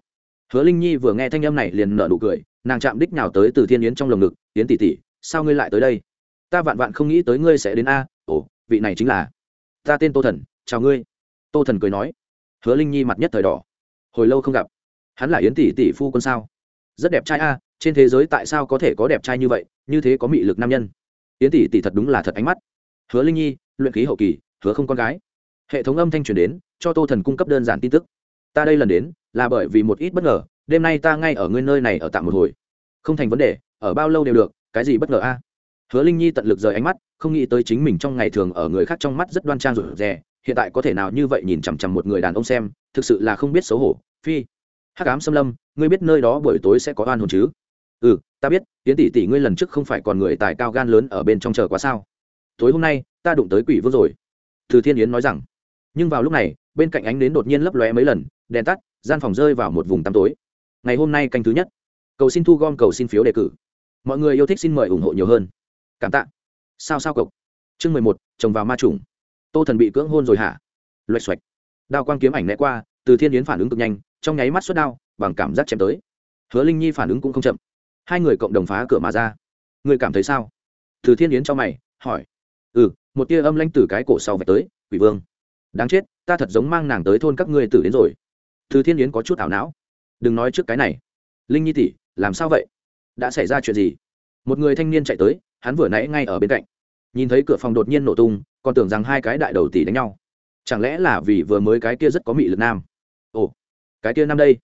Hứa linh nhi vừa nghe thanh âm này liền nở nụ cười, nàng chạm đích nào tới từ thiên yến trong lồng ngực, yến tỷ tỷ, sao ngươi lại tới đây? Ta vạn vạn không nghĩ tới ngươi sẽ đến a. Ồ, vị này chính là ta tên tô thần, chào ngươi. Tô thần cười nói hứa linh nhi mặt nhất thời đỏ. Hồi lâu không gặp. Hắn là yến tỷ tỷ phu quân sao? Rất đẹp trai a, trên thế giới tại sao có thể có đẹp trai như vậy, như thế có mị lực nam nhân? Yến tỷ tỷ thật đúng là thật ánh mắt. Hứa linh nhi, luyện khí hậu kỳ, hứa không con gái. Hệ thống âm thanh truyền đến, cho tô thần cung cấp đơn giản tin tức. Ta đây lần đến, là bởi vì một ít bất ngờ, đêm nay ta ngay ở ngươi nơi này ở tạm một hồi. Không thành vấn đề, ở bao lâu đều được, cái gì bất ngờ a? Hứa linh nhi tận lực rời ánh mắt, không nghĩ tới chính mình trong ngày thường ở người khác trong mắt rất đoan trang rụt rè hiện tại có thể nào như vậy nhìn chằm chằm một người đàn ông xem, thực sự là không biết xấu hổ. Phi, hắc ám xâm lâm, ngươi biết nơi đó buổi tối sẽ có oan hồn chứ? Ừ ta biết tiến tỷ tỷ ngươi lần trước không phải còn người tài cao gan lớn ở bên trong chờ quá sao? Tối hôm nay, ta đụng tới quỷ vương rồi. Từ thiên yến nói rằng. Nhưng vào lúc này, bên cạnh ánh đến đột nhiên lấp lóe mấy lần, đèn tắt, gian phòng rơi vào một vùng tăm tối. Ngày hôm nay canh thứ nhất. Cầu xin thu gom, cầu xin phiếu đề cử. Mọi người yêu thích xin mời ủng hộ nhiều hơn. Cảm tạ. Sao sao cộc chương mười một, chồng vào ma trùng tô thần bị cưỡng hôn rồi hả? Loạch xoạch. Đao quang kiếm ảnh né qua, từ thiên yến phản ứng cực nhanh, trong nháy mắt suốt đao, bằng cảm giác chém tới. Hứa linh nhi phản ứng cũng không chậm. Hai người cộng đồng phá cửa mà ra. Người cảm thấy sao? Từ thiên yến cho mày, hỏi. Ừ một tia âm lanh từ cái cổ sau vạch tới, quỷ vương. Đáng chết, ta thật giống mang nàng tới thôn các ngươi tử đến rồi. Từ thiên yến có chút ảo não. Đừng nói trước cái này. Linh nhi tỷ, làm sao vậy? Đã xảy ra chuyện gì? Một người thanh niên chạy tới, hắn vừa nãy ngay ở bên cạnh. Nhìn thấy cửa phòng đột nhiên nổ tung còn tưởng rằng hai cái đại đầu tỷ đánh nhau. Chẳng lẽ là vì vừa mới cái kia rất có mị lực nam? Ồ, cái kia nam đây.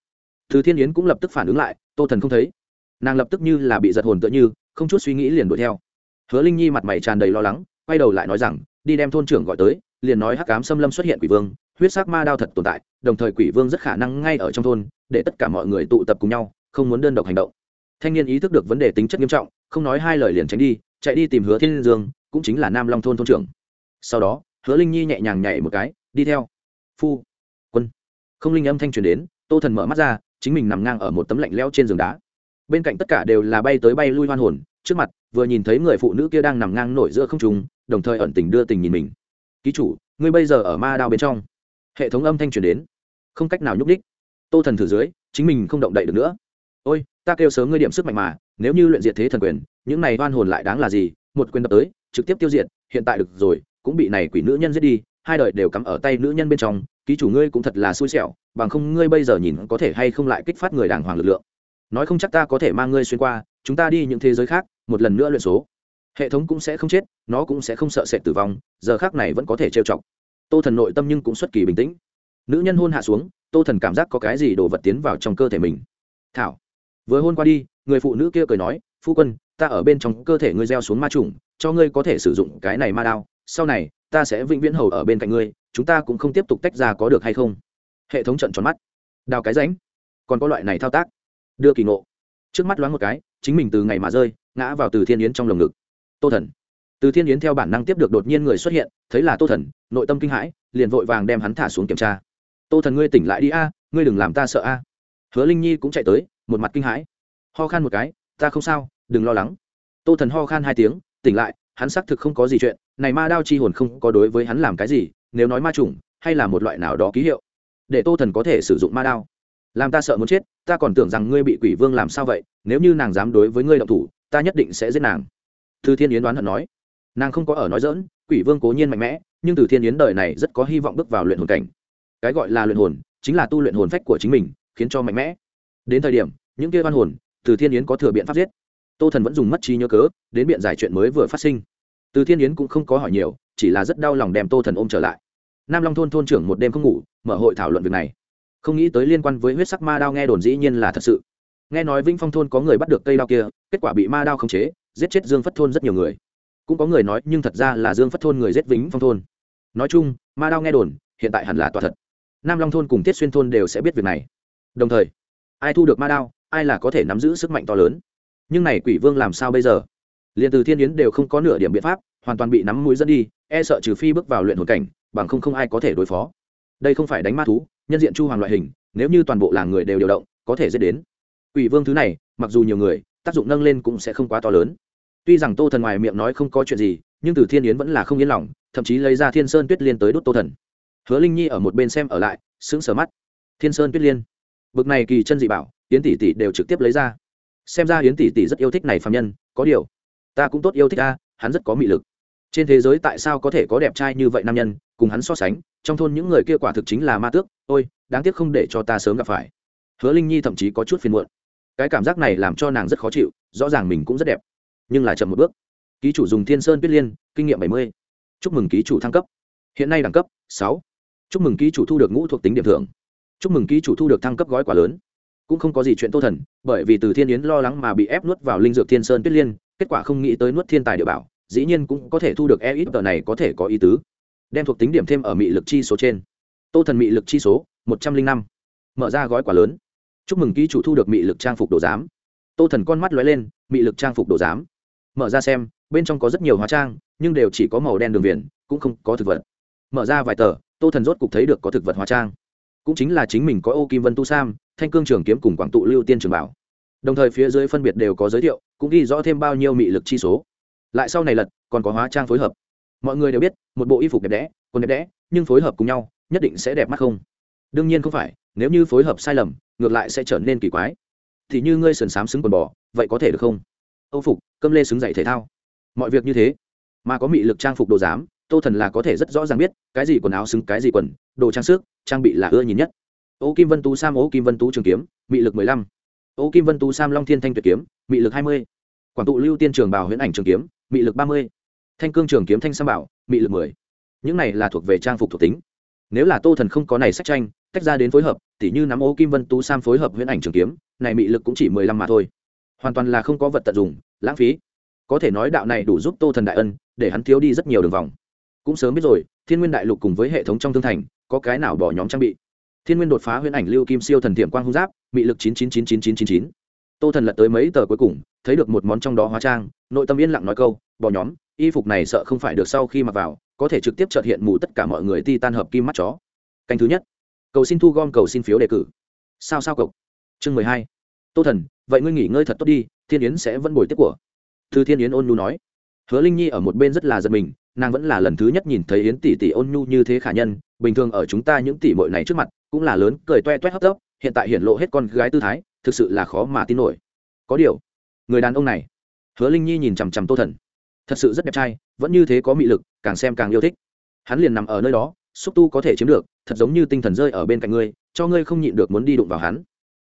Thứ thiên yến cũng lập tức phản ứng lại, tô thần không thấy. Nàng lập tức như là bị giật hồn tựa như, không chút suy nghĩ liền đuổi theo. Hứa linh nhi mặt mày tràn đầy lo lắng, quay đầu lại nói rằng, đi đem thôn trưởng gọi tới, liền nói hắc cám xâm lâm xuất hiện quỷ vương, huyết sắc ma đao thật tồn tại, đồng thời quỷ vương rất khả năng ngay ở trong thôn, để tất cả mọi người tụ tập cùng nhau, không muốn đơn độc hành động. Thanh niên ý thức được vấn đề tính chất nghiêm trọng, không nói hai lời liền tránh đi, chạy đi tìm hứa thiên dương, cũng chính là nam long thôn thôn trưởng sau đó, hứa linh nhi nhẹ nhàng nhảy một cái, đi theo. Phu. Quân. Không linh âm thanh truyền đến, tô thần mở mắt ra, chính mình nằm ngang ở một tấm lạnh leo trên giường đá. Bên cạnh tất cả đều là bay tới bay lui hoan hồn, trước mặt, vừa nhìn thấy người phụ nữ kia đang nằm ngang nổi giữa không trùng đồng thời ẩn tình đưa tình nhìn mình. Ký chủ, ngươi bây giờ ở ma đao bên trong. Hệ thống âm thanh truyền đến. Không cách nào nhúc đích tô thần thử dưới, chính mình không động đậy được nữa. Ôi, ta kêu sớm ngươi điểm sức mạnh mà, nếu như luyện diệt thế thần quyền, những này oan hồn lại đáng là gì? Một quyền đập tới, trực tiếp tiêu diệt, hiện tại được rồi cũng bị này quỷ nữ nhân giết đi, hai đời đều cắm ở tay nữ nhân bên trong, ký chủ ngươi cũng thật là xui xẻo, bằng không ngươi bây giờ nhìn có thể hay không lại kích phát người đàng hoàng lực lượng. Nói không chắc ta có thể mang ngươi xuyên qua, chúng ta đi những thế giới khác, một lần nữa luyện số. Hệ thống cũng sẽ không chết, nó cũng sẽ không sợ sệt tử vong, giờ khác này vẫn có thể trêu chọc. Tô thần nội tâm nhưng cũng xuất kỳ bình tĩnh. Nữ nhân hôn hạ xuống, tô thần cảm giác có cái gì đồ vật tiến vào trong cơ thể mình. Thảo, vừa hôn qua đi, người phụ nữ kia cười nói, phu quân, ta ở bên trong cơ thể ngươi gieo xuống ma trùng cho ngươi có thể sử dụng cái này ma đao sau này, ta sẽ vĩnh viễn hầu ở bên cạnh ngươi, chúng ta cũng không tiếp tục tách ra có được hay không. Hệ thống trận tròn mắt. Đào cái ránh còn có loại này thao tác. Đưa kỳ ngộ. Trước mắt loáng một cái, chính mình từ ngày mà rơi, ngã vào từ thiên yến trong lồng ngực. Tô thần. Từ thiên yến theo bản năng tiếp được đột nhiên người xuất hiện, thấy là tô thần, nội tâm kinh hãi, liền vội vàng đem hắn thả xuống kiểm tra. Tô thần ngươi tỉnh lại đi a, ngươi đừng làm ta sợ a. Hứa linh nhi cũng chạy tới, một mặt kinh hãi. Ho khan một cái, ta không sao, đừng lo lắng. Tô thần ho khan hai tiếng, tỉnh lại, hắn xác thực không có gì chuyện này ma đao chi hồn không có đối với hắn làm cái gì, nếu nói ma trùng hay là một loại nào đó ký hiệu, để tô thần có thể sử dụng ma đao. Làm ta sợ muốn chết, ta còn tưởng rằng ngươi bị quỷ vương làm sao vậy, nếu như nàng dám đối với ngươi động thủ, ta nhất định sẽ giết nàng. Thư thiên yến đoán hận nói. Nàng không có ở nói dỡn quỷ vương cố nhiên mạnh mẽ, nhưng từ thiên yến đời này rất có hy vọng bước vào luyện hồn cảnh. Cái gọi là luyện hồn, chính là tu luyện hồn phách của chính mình, khiến cho mạnh mẽ. Đến thời điểm, những kia văn hồn, từ thiên yến có thừa biện pháp giết. Tô thần vẫn dùng mất trí nhớ cớ, đến biện giải chuyện mới vừa phát sinh từ thiên yến cũng không có hỏi nhiều, chỉ là rất đau lòng đem tô thần ôm trở lại. Nam long thôn thôn trưởng một đêm không ngủ, mở hội thảo luận việc này. Không nghĩ tới liên quan với huyết sắc ma đao nghe đồn dĩ nhiên là thật sự. Nghe nói vĩnh phong thôn có người bắt được cây đao kia, kết quả bị ma đao khống chế, giết chết dương phất thôn rất nhiều người. Cũng có người nói, nhưng thật ra là dương phất thôn người giết vĩnh phong thôn. Nói chung, ma đao nghe đồn, hiện tại hẳn là tòa thật. Nam long thôn cùng tiết xuyên thôn đều sẽ biết việc này. Đồng thời, ai thu được ma đao, ai là có thể nắm giữ sức mạnh to lớn. Nhưng này quỷ vương làm sao bây giờ? Liền từ thiên yến đều không có nửa điểm biện pháp, hoàn toàn bị nắm mũi dẫn đi e sợ trừ phi bước vào luyện hồn cảnh, bằng không không ai có thể đối phó. Đây không phải đánh ma thú, nhân diện chu hoàng loại hình, nếu như toàn bộ làng người đều điều động, có thể dễ đến. Quỷ vương thứ này, mặc dù nhiều người, tác dụng nâng lên cũng sẽ không quá to lớn. Tuy rằng tô thần ngoài miệng nói không có chuyện gì, nhưng từ thiên yến vẫn là không yên lòng, thậm chí lấy ra thiên sơn tuyết liên tới đốt tô thần. Hứa linh nhi ở một bên xem ở lại, sững sờ mắt. Thiên sơn tuyết liên. Bực này kỳ chân dị bảo, yến tỷ tỷ đều trực tiếp lấy ra. Xem ra yến tỷ tỷ rất yêu thích này phạm nhân, có điều ta cũng tốt yêu thích a hắn rất có mị lực. Trên thế giới tại sao có thể có đẹp trai như vậy nam nhân, cùng hắn so sánh, trong thôn những người kia quả thực chính là ma tước, ôi, đáng tiếc không để cho ta sớm gặp phải. Hứa linh nhi thậm chí có chút phiền muộn. Cái cảm giác này làm cho nàng rất khó chịu, rõ ràng mình cũng rất đẹp. Nhưng là chậm một bước. Ký chủ dùng thiên sơn tuyết liên, kinh nghiệm bảy mươi. Chúc mừng ký chủ thăng cấp. Hiện nay đẳng cấp sáu. Chúc mừng ký chủ thu được ngũ thuộc tính điểm thưởng. Chúc mừng ký chủ thu được thăng cấp gói quả lớn. Cũng không có gì chuyện tô thần, bởi vì từ thiên yến lo lắng mà bị ép nuốt vào linh dược thiên sơn tuyết liên kết quả không nghĩ tới nuốt thiên tài địa bảo, dĩ nhiên cũng có thể thu được e ít tờ này có thể có ý tứ. Đem thuộc tính điểm thêm ở mị lực chi số trên. Tô thần mị lực chi số, một trăm linh năm. Mở ra gói quả lớn. Chúc mừng ký chủ thu được mị lực trang phục đồ giám. Tô thần con mắt lóe lên, mị lực trang phục đồ giám. Mở ra xem, bên trong có rất nhiều hóa trang, nhưng đều chỉ có màu đen đường viền, cũng không có thực vật. Mở ra vài tờ, tô thần rốt cục thấy được có thực vật hóa trang. Cũng chính là chính mình có ô kim vân tu sam, thanh cương trường kiếm cùng quảng tụ lưu tiên trường bảo đồng thời phía dưới phân biệt đều có giới thiệu, cũng ghi rõ thêm bao nhiêu mị lực chi số. Lại sau này lật, còn có hóa trang phối hợp. Mọi người đều biết, một bộ y phục đẹp đẽ, còn đẹp đẽ, nhưng phối hợp cùng nhau, nhất định sẽ đẹp mắt không? Đương nhiên không phải, nếu như phối hợp sai lầm, ngược lại sẽ trở nên kỳ quái. Thì như ngươi sườn xám xứng quần bò, vậy có thể được không? Âu phục, cơm lê xứng dạy thể thao. Mọi việc như thế, mà có mị lực trang phục đồ giám, tô thần là có thể rất rõ ràng biết, cái gì quần áo xứng, cái gì quần, đồ trang sức, trang bị là ưa nhìn nhất. Ô kim vân tú sam, ô kim vân tú trường kiếm, mị lực mười lăm ô kim vân tú, sam long thiên thanh tuyệt kiếm, mị lực hai mươi. Quảng tụ lưu tiên trường bảo huyễn ảnh trường kiếm, mị lực ba mươi. Thanh cương trường kiếm thanh sam bảo, mị lực mười. Những này là thuộc về trang phục thuộc tính. Nếu là tô thần không có này sách tranh, tách ra đến phối hợp, tỉ như nắm ô kim vân tú, sam phối hợp huyễn ảnh trường kiếm, này mị lực cũng chỉ mười lăm mà thôi. Hoàn toàn là không có vật tận dụng, lãng phí. Có thể nói đạo này đủ giúp tô thần đại ân, để hắn thiếu đi rất nhiều đường vòng. Cũng sớm biết rồi, thiên nguyên đại lục cùng với hệ thống trong thương thành, có cái nào bỏ nhóm trang bị? Thiên nguyên đột phá huyễn ảnh lưu kim siêu thần tiệm quang hung giáp, mị lực chín chín chín chín chín chín chín. Tô thần lật tới mấy tờ cuối cùng, thấy được một món trong đó hóa trang, nội tâm yên lặng nói câu, bỏ nhóm, y phục này sợ không phải được sau khi mặc vào, có thể trực tiếp trợt hiện mù tất cả mọi người ti tan hợp kim mắt chó. Canh thứ nhất. Cầu xin thu gom, cầu xin phiếu đề cử. Sao sao cậu chương mười hai. Tô thần, vậy ngươi nghỉ ngơi thật tốt đi, thiên yến sẽ vẫn bồi tiếp của. Thư thiên yến ôn nhu nói. Hứa linh nhi ở một bên rất là giật mình nàng vẫn là lần thứ nhất nhìn thấy yến tỷ tỷ ôn nhu như thế khả nhân, bình thường ở chúng ta những tỷ mội này trước mặt, cũng là lớn, cười toe toét hấp tấp, hiện tại hiện lộ hết con gái tư thái, thực sự là khó mà tin nổi. Có điều, người đàn ông này, hứa linh nhi nhìn chằm chằm tô thần. Thật sự rất đẹp trai, vẫn như thế có mị lực, càng xem càng yêu thích. Hắn liền nằm ở nơi đó, xúc tu có thể chiếm được, thật giống như tinh thần rơi ở bên cạnh ngươi, cho ngươi không nhịn được muốn đi đụng vào hắn.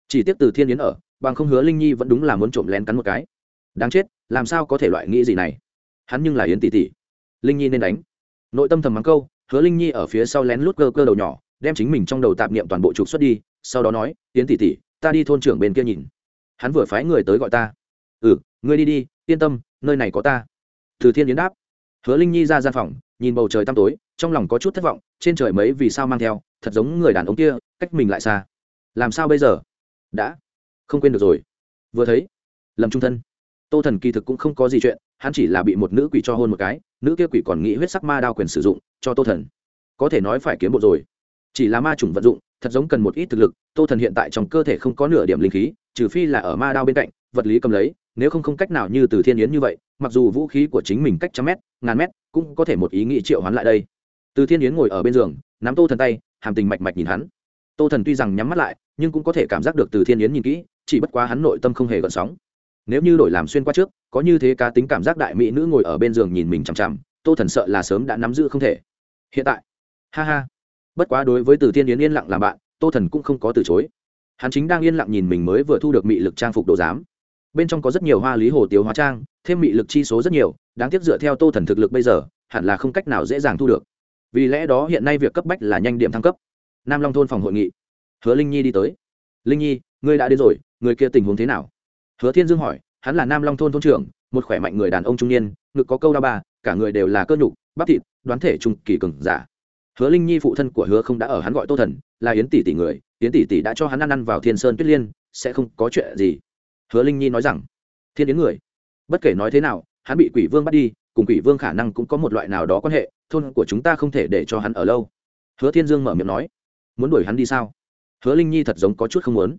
Chỉ tiếp từ thiên yến ở, bằng không hứa linh nhi vẫn đúng là muốn trộm lén cắn một cái. Đáng chết, làm sao có thể loại nghĩ gì này? Hắn nhưng là yến tỷ tỷ linh nhi nên đánh. Nội tâm thầm mắng câu hứa linh nhi ở phía sau lén lút cơ cơ đầu nhỏ đem chính mình trong đầu tạp niệm toàn bộ trục xuất đi sau đó nói tiến tỉ tỉ, ta đi thôn trưởng bên kia nhìn. Hắn vừa phái người tới gọi ta. Ừ ngươi đi đi yên tâm nơi này có ta. Từ thiên yến đáp. Hứa linh nhi ra gian phòng nhìn bầu trời tăm tối trong lòng có chút thất vọng trên trời mấy vì sao mang theo thật giống người đàn ông kia cách mình lại xa. Làm sao bây giờ? Đã. Không quên được rồi. Vừa thấy lầm trung thân. Tô thần kỳ thực cũng không có gì chuyện hắn chỉ là bị một nữ quỷ cho hôn một cái nữ kia quỷ còn nghĩ huyết sắc ma đao quyền sử dụng cho tô thần. Có thể nói phải kiếm bộ rồi. Chỉ là ma chủng vận dụng, thật giống cần một ít thực lực, tô thần hiện tại trong cơ thể không có nửa điểm linh khí, trừ phi là ở ma đao bên cạnh, vật lý cầm lấy, nếu không không cách nào như từ thiên yến như vậy, mặc dù vũ khí của chính mình cách trăm mét, ngàn mét, cũng có thể một ý nghĩ triệu hoán lại đây. Từ thiên yến ngồi ở bên giường, nắm tô thần tay, hàm tình mạch mạch nhìn hắn. Tô thần tuy rằng nhắm mắt lại, nhưng cũng có thể cảm giác được từ thiên yến nhìn kỹ, chỉ bất quá hắn nội tâm không hề gợn sóng nếu như đổi làm xuyên qua trước, có như thế cá tính cảm giác đại mỹ nữ ngồi ở bên giường nhìn mình chằm chằm, tô thần sợ là sớm đã nắm giữ không thể. Hiện tại, ha ha. Bất quá đối với từ thiên yến yên lặng làm bạn, tô thần cũng không có từ chối. Hắn chính đang yên lặng nhìn mình mới vừa thu được mị lực trang phục đồ giám. Bên trong có rất nhiều hoa lý hồ tiêu hóa trang, thêm mị lực chi số rất nhiều, đáng tiếc dựa theo tô thần thực lực bây giờ, hẳn là không cách nào dễ dàng thu được. Vì lẽ đó hiện nay việc cấp bách là nhanh điểm thăng cấp. Nam long thôn phòng hội nghị. Hứa linh nhi đi tới. Linh nhi, ngươi đã đến rồi, người kia tình huống thế nào? Hứa thiên dương hỏi, hắn là nam long thôn thôn trưởng, một khỏe mạnh người đàn ông trung niên, ngực có câu đa ba, cả người đều là cơ nhục, bắp thịt, đoán thể trung kỳ cường giả. Hứa linh nhi phụ thân của hứa không đã ở hắn gọi tô thần, là yến tỷ tỷ người, yến tỷ tỷ đã cho hắn ăn ăn vào thiên sơn tuyết liên, sẽ không có chuyện gì. Hứa linh nhi nói rằng, thiên yến người, bất kể nói thế nào, hắn bị quỷ vương bắt đi, cùng quỷ vương khả năng cũng có một loại nào đó quan hệ, thôn của chúng ta không thể để cho hắn ở lâu. Hứa thiên dương mở miệng nói, muốn đuổi hắn đi sao? Hứa linh nhi thật giống có chút không muốn.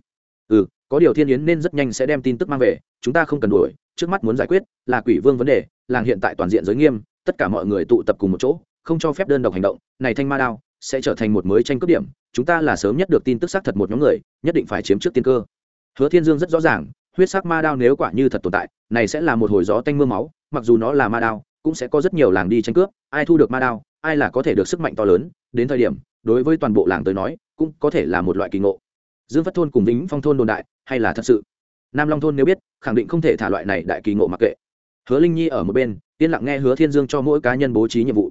Ừ có điều thiên yến nên rất nhanh sẽ đem tin tức mang về, chúng ta không cần đuổi, trước mắt muốn giải quyết là quỷ vương vấn đề, làng hiện tại toàn diện giới nghiêm, tất cả mọi người tụ tập cùng một chỗ, không cho phép đơn độc hành động, này thanh ma đao sẽ trở thành một mới tranh cướp điểm, chúng ta là sớm nhất được tin tức xác thật một nhóm người, nhất định phải chiếm trước tiên cơ. Hứa thiên dương rất rõ ràng, huyết sắc ma đao nếu quả như thật tồn tại, này sẽ là một hồi gió tanh mưa máu, mặc dù nó là ma đao, cũng sẽ có rất nhiều làng đi tranh cướp, ai thu được ma đao, ai là có thể được sức mạnh to lớn, đến thời điểm, đối với toàn bộ làng tới nói, cũng có thể là một loại kỳ ngộ dương phất thôn cùng vĩnh phong thôn đồn đại, hay là thật sự? Nam long thôn nếu biết, khẳng định không thể thả loại này đại kỳ ngộ mặc kệ. Hứa linh nhi ở một bên, yên lặng nghe hứa thiên dương cho mỗi cá nhân bố trí nhiệm vụ.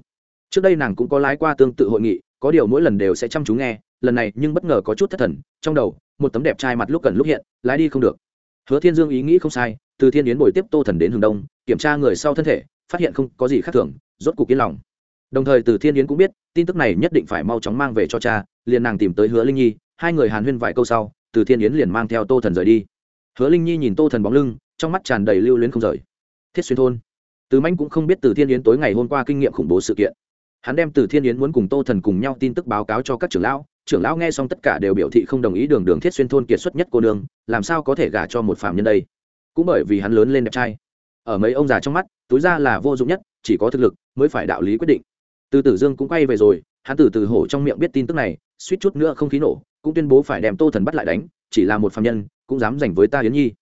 Trước đây nàng cũng có lái qua tương tự hội nghị, có điều mỗi lần đều sẽ chăm chú nghe, lần này nhưng bất ngờ có chút thất thần, trong đầu, một tấm đẹp trai mặt lúc cần lúc hiện, lái đi không được. Hứa thiên dương ý nghĩ không sai, từ thiên yến bồi tiếp tô thần đến hướng đông, kiểm tra người sau thân thể, phát hiện không có gì khác thường, rốt cuộc yên lòng. Đồng thời từ thiên yến cũng biết, tin tức này nhất định phải mau chóng mang về cho cha, liền nàng tìm tới hứa linh nhi hai người hàn huyên vài câu sau, từ thiên yến liền mang theo tô thần rời đi. Hứa linh nhi nhìn tô thần bóng lưng, trong mắt tràn đầy lưu luyến không rời. Thiết xuyên thôn. Từ manh cũng không biết từ thiên yến tối ngày hôm qua kinh nghiệm khủng bố sự kiện. Hắn đem từ thiên yến muốn cùng tô thần cùng nhau tin tức báo cáo cho các trưởng lão trưởng lão nghe xong tất cả đều biểu thị không đồng ý đường đường thiết xuyên thôn kiệt xuất nhất cô đường làm sao có thể gả cho một phạm nhân đây? Cũng bởi vì hắn lớn lên đẹp trai. Ở mấy ông già trong mắt, túi ra là vô dụng nhất, chỉ có thực lực mới phải đạo lý quyết định. Từ tử dương cũng quay về rồi, hắn từ từ hổ trong miệng biết tin tức này, suýt chút nữa không khí nổ cũng tuyên bố phải đem tô thần bắt lại đánh, chỉ là một phạm nhân, cũng dám giành với ta yến nhi.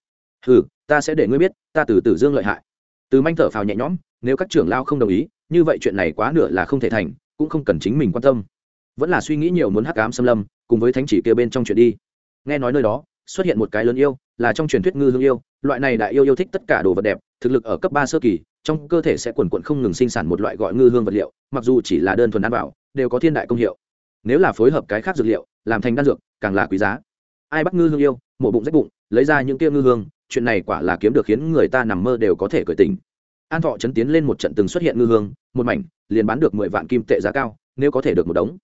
Ừ ta sẽ để ngươi biết, ta từ tử dương lợi hại. Từ manh thở phào nhẹ nhõm, nếu các trưởng lao không đồng ý, như vậy chuyện này quá nửa là không thể thành, cũng không cần chính mình quan tâm. Vẫn là suy nghĩ nhiều muốn hắc ám xâm lâm, cùng với thánh chỉ kia bên trong chuyện đi. Nghe nói nơi đó, xuất hiện một cái lớn yêu, là trong truyền thuyết ngư hương yêu, loại này đại yêu yêu thích tất cả đồ vật đẹp, thực lực ở cấp ba sơ kỳ, trong cơ thể sẽ quần quận không ngừng sinh sản một loại gọi ngư hương vật liệu, mặc dù chỉ là đơn thuần ăn vào, đều có thiên đại công hiệu. Nếu là phối hợp cái khác dược liệu làm thành đan dược, càng là quý giá. Ai bắt ngư hương yêu, mổ bụng rách bụng, lấy ra những kia ngư hương, chuyện này quả là kiếm được khiến người ta nằm mơ đều có thể cởi tình an thọ chấn tiến lên một trận từng xuất hiện ngư hương, một mảnh, liền bán được mười vạn kim tệ giá cao, nếu có thể được một đống.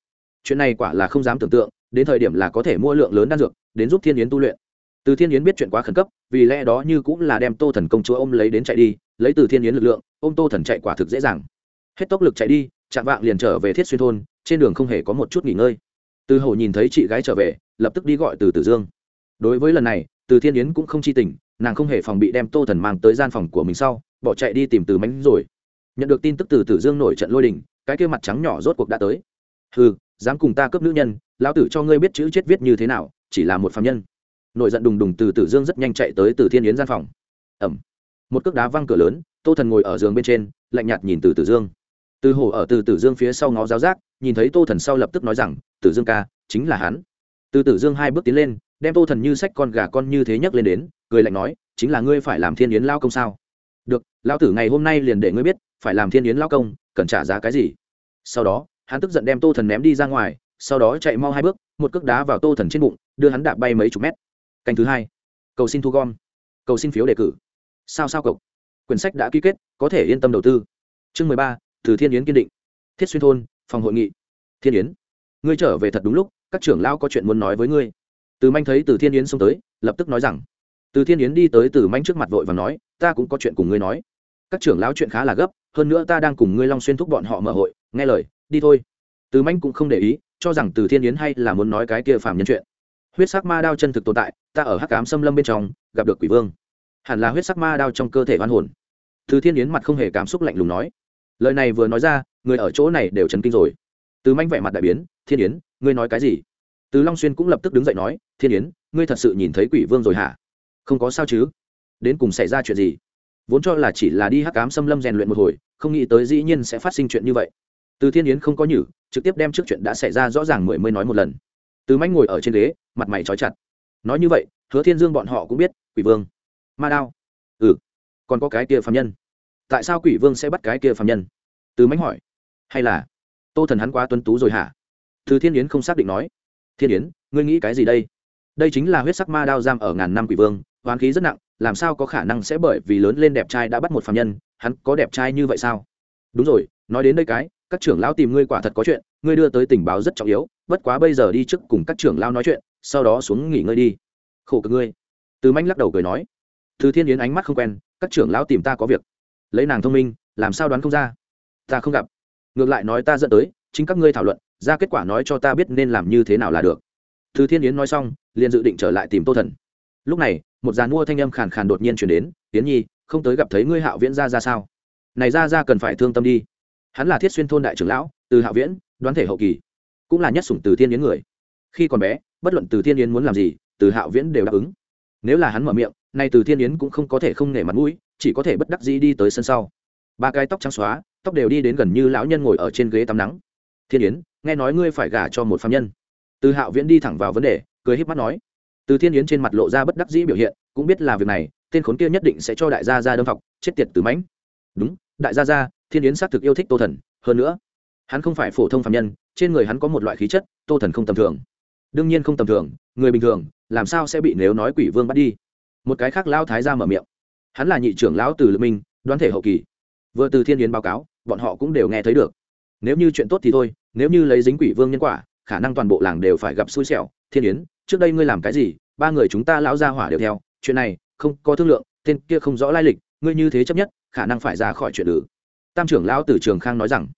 Chuyện này quả là không dám tưởng tượng, đến thời điểm là có thể mua lượng lớn đan dược, đến giúp thiên yến tu luyện. Từ thiên yến biết chuyện quá khẩn cấp, vì lẽ đó như cũng là đem tô thần công chúa ôm lấy đến chạy đi, lấy từ thiên yến lực lượng, ôm tô thần chạy quả thực dễ dàng. Hết tốc lực chạy đi, chạm vạng liền trở về thiết xuyên thôn, trên đường không hề có một chút nghỉ ngơi từ hầu nhìn thấy chị gái trở về, lập tức đi gọi từ tử dương. Đối với lần này, từ thiên yến cũng không chi tình, nàng không hề phòng bị đem tô thần mang tới gian phòng của mình sau, bỏ chạy đi tìm từ mánh rồi. Nhận được tin tức từ tử dương nổi trận lôi đình, cái kia mặt trắng nhỏ rốt cuộc đã tới. Hừ, dám cùng ta cướp nữ nhân, lão tử cho ngươi biết chữ chết viết như thế nào, chỉ là một phạm nhân. Nổi giận đùng đùng từ tử dương rất nhanh chạy tới từ thiên yến gian phòng. Ẩm một cước đá văng cửa lớn, tô thần ngồi ở giường bên trên, lạnh nhạt nhìn từ tử dương từ hổ ở từ tử dương phía sau ngó giáo giác, nhìn thấy tô thần sau lập tức nói rằng, tử dương ca, chính là hắn. Từ tử dương hai bước tiến lên, đem tô thần như sách con gà con như thế nhấc lên đến, cười lạnh nói, chính là ngươi phải làm thiên yến lao công sao? Được, lao tử ngày hôm nay liền để ngươi biết, phải làm thiên yến lao công, cần trả giá cái gì? Sau đó, hắn tức giận đem tô thần ném đi ra ngoài, sau đó chạy mau hai bước, một cước đá vào tô thần trên bụng, đưa hắn đạp bay mấy chục mét. Canh thứ hai, cầu xin thu gom, cầu xin phiếu đề cử. Sao sao cậu? Quyển sách đã ký kết, có thể yên tâm đầu tư. Chương mười ba từ thiên yến kiên định. Thiết xuyên thôn, phòng hội nghị. Thiên yến, ngươi trở về thật đúng lúc, các trưởng lão có chuyện muốn nói với ngươi. Từ manh thấy từ thiên yến xông tới, lập tức nói rằng, từ thiên yến đi tới từ manh trước mặt vội và nói, ta cũng có chuyện cùng ngươi nói. Các trưởng lão chuyện khá là gấp, hơn nữa ta đang cùng ngươi long xuyên thúc bọn họ mở hội, nghe lời, đi thôi. Từ manh cũng không để ý, cho rằng từ thiên yến hay là muốn nói cái kia phàm nhân chuyện. Huyết sắc ma đao chân thực tồn tại, ta ở hắc ám xâm lâm bên trong, gặp được quỷ vương. Hẳn là huyết sắc ma đao trong cơ thể oan hồn. Từ thiên yến mặt không hề cảm xúc lạnh lùng nói lời này vừa nói ra, người ở chỗ này đều chấn kinh rồi. Từ manh vẻ mặt đại biến, thiên yến, ngươi nói cái gì? Từ long xuyên cũng lập tức đứng dậy nói, thiên yến, ngươi thật sự nhìn thấy quỷ vương rồi hả? Không có sao chứ. Đến cùng xảy ra chuyện gì? Vốn cho là chỉ là đi hắc cám xâm lâm rèn luyện một hồi, không nghĩ tới dĩ nhiên sẽ phát sinh chuyện như vậy. Từ thiên yến không có nhử, trực tiếp đem trước chuyện đã xảy ra rõ ràng mười mươi nói một lần. Từ manh ngồi ở trên ghế, mặt mày trói chặt. Nói như vậy, hứa thiên dương bọn họ cũng biết, quỷ vương. Ma đao. Ừ. Còn có cái kia phạm nhân tại sao quỷ vương sẽ bắt cái kia phạm nhân? Từ mánh hỏi. Hay là, tô thần hắn quá tuân tú rồi hả? Từ thiên yến không xác định nói. Thiên yến, ngươi nghĩ cái gì đây? Đây chính là huyết sắc ma đao giam ở ngàn năm quỷ vương hoán khí rất nặng, làm sao có khả năng sẽ bởi vì lớn lên đẹp trai đã bắt một phạm nhân, hắn có đẹp trai như vậy sao? Đúng rồi, nói đến đây cái, các trưởng lão tìm ngươi quả thật có chuyện, ngươi đưa tới tình báo rất trọng yếu, bất quá bây giờ đi trước cùng các trưởng lão nói chuyện, sau đó xuống nghỉ ngơi đi. Khổ cực ngươi. Từ manh lắc đầu cười nói. Từ thiên yến ánh mắt không quen, các trưởng lão tìm ta có việc lấy nàng thông minh, làm sao đoán không ra? Ta không gặp. Ngược lại nói ta dẫn tới, chính các ngươi thảo luận, ra kết quả nói cho ta biết nên làm như thế nào là được. Từ thiên yến nói xong, liền dự định trở lại tìm tô thần. Lúc này, một dàn mua thanh âm khàn khàn đột nhiên chuyển đến, yến nhi, không tới gặp thấy ngươi hạo viễn ra ra sao? Này ra ra cần phải thương tâm đi. Hắn là thiết xuyên thôn đại trưởng lão, từ hạo viễn, đoán thể hậu kỳ, cũng là nhất sủng từ thiên yến người. Khi còn bé, bất luận từ thiên yến muốn làm gì, từ hạo viễn đều đáp ứng. Nếu là hắn mở miệng, nay từ thiên yến cũng không có thể không nể mặt mũi chỉ có thể bất đắc dĩ đi tới sân sau. Ba cái tóc trắng xóa, tóc đều đi đến gần như lão nhân ngồi ở trên ghế tắm nắng. Thiên yến, nghe nói ngươi phải gả cho một phạm nhân. Từ hạo viễn đi thẳng vào vấn đề, cười híp mắt nói. Từ thiên yến trên mặt lộ ra bất đắc dĩ biểu hiện, cũng biết là việc này, tên khốn kia nhất định sẽ cho đại gia ra đâm học chết tiệt từ mãnh. Đúng, đại gia gia, thiên yến xác thực yêu thích tô thần, hơn nữa, hắn không phải phổ thông phạm nhân, trên người hắn có một loại khí chất, tô thần không tầm thường. Đương nhiên không tầm thường, người bình thường, làm sao sẽ bị nếu nói quỷ vương bắt đi? Một cái khác lao thái ra mở miệng hắn là nhị trưởng lão từ lực minh, đoán thể hậu kỳ. Vừa từ thiên yến báo cáo, bọn họ cũng đều nghe thấy được. Nếu như chuyện tốt thì thôi, nếu như lấy dính quỷ vương nhân quả, khả năng toàn bộ làng đều phải gặp xui xẻo. Thiên yến, trước đây ngươi làm cái gì? Ba người chúng ta lão ra hỏa đều theo. Chuyện này, không có thương lượng, tên kia không rõ lai lịch, ngươi như thế chấp nhất, khả năng phải ra khỏi chuyện lử. Tam trưởng lão từ trường khang nói rằng,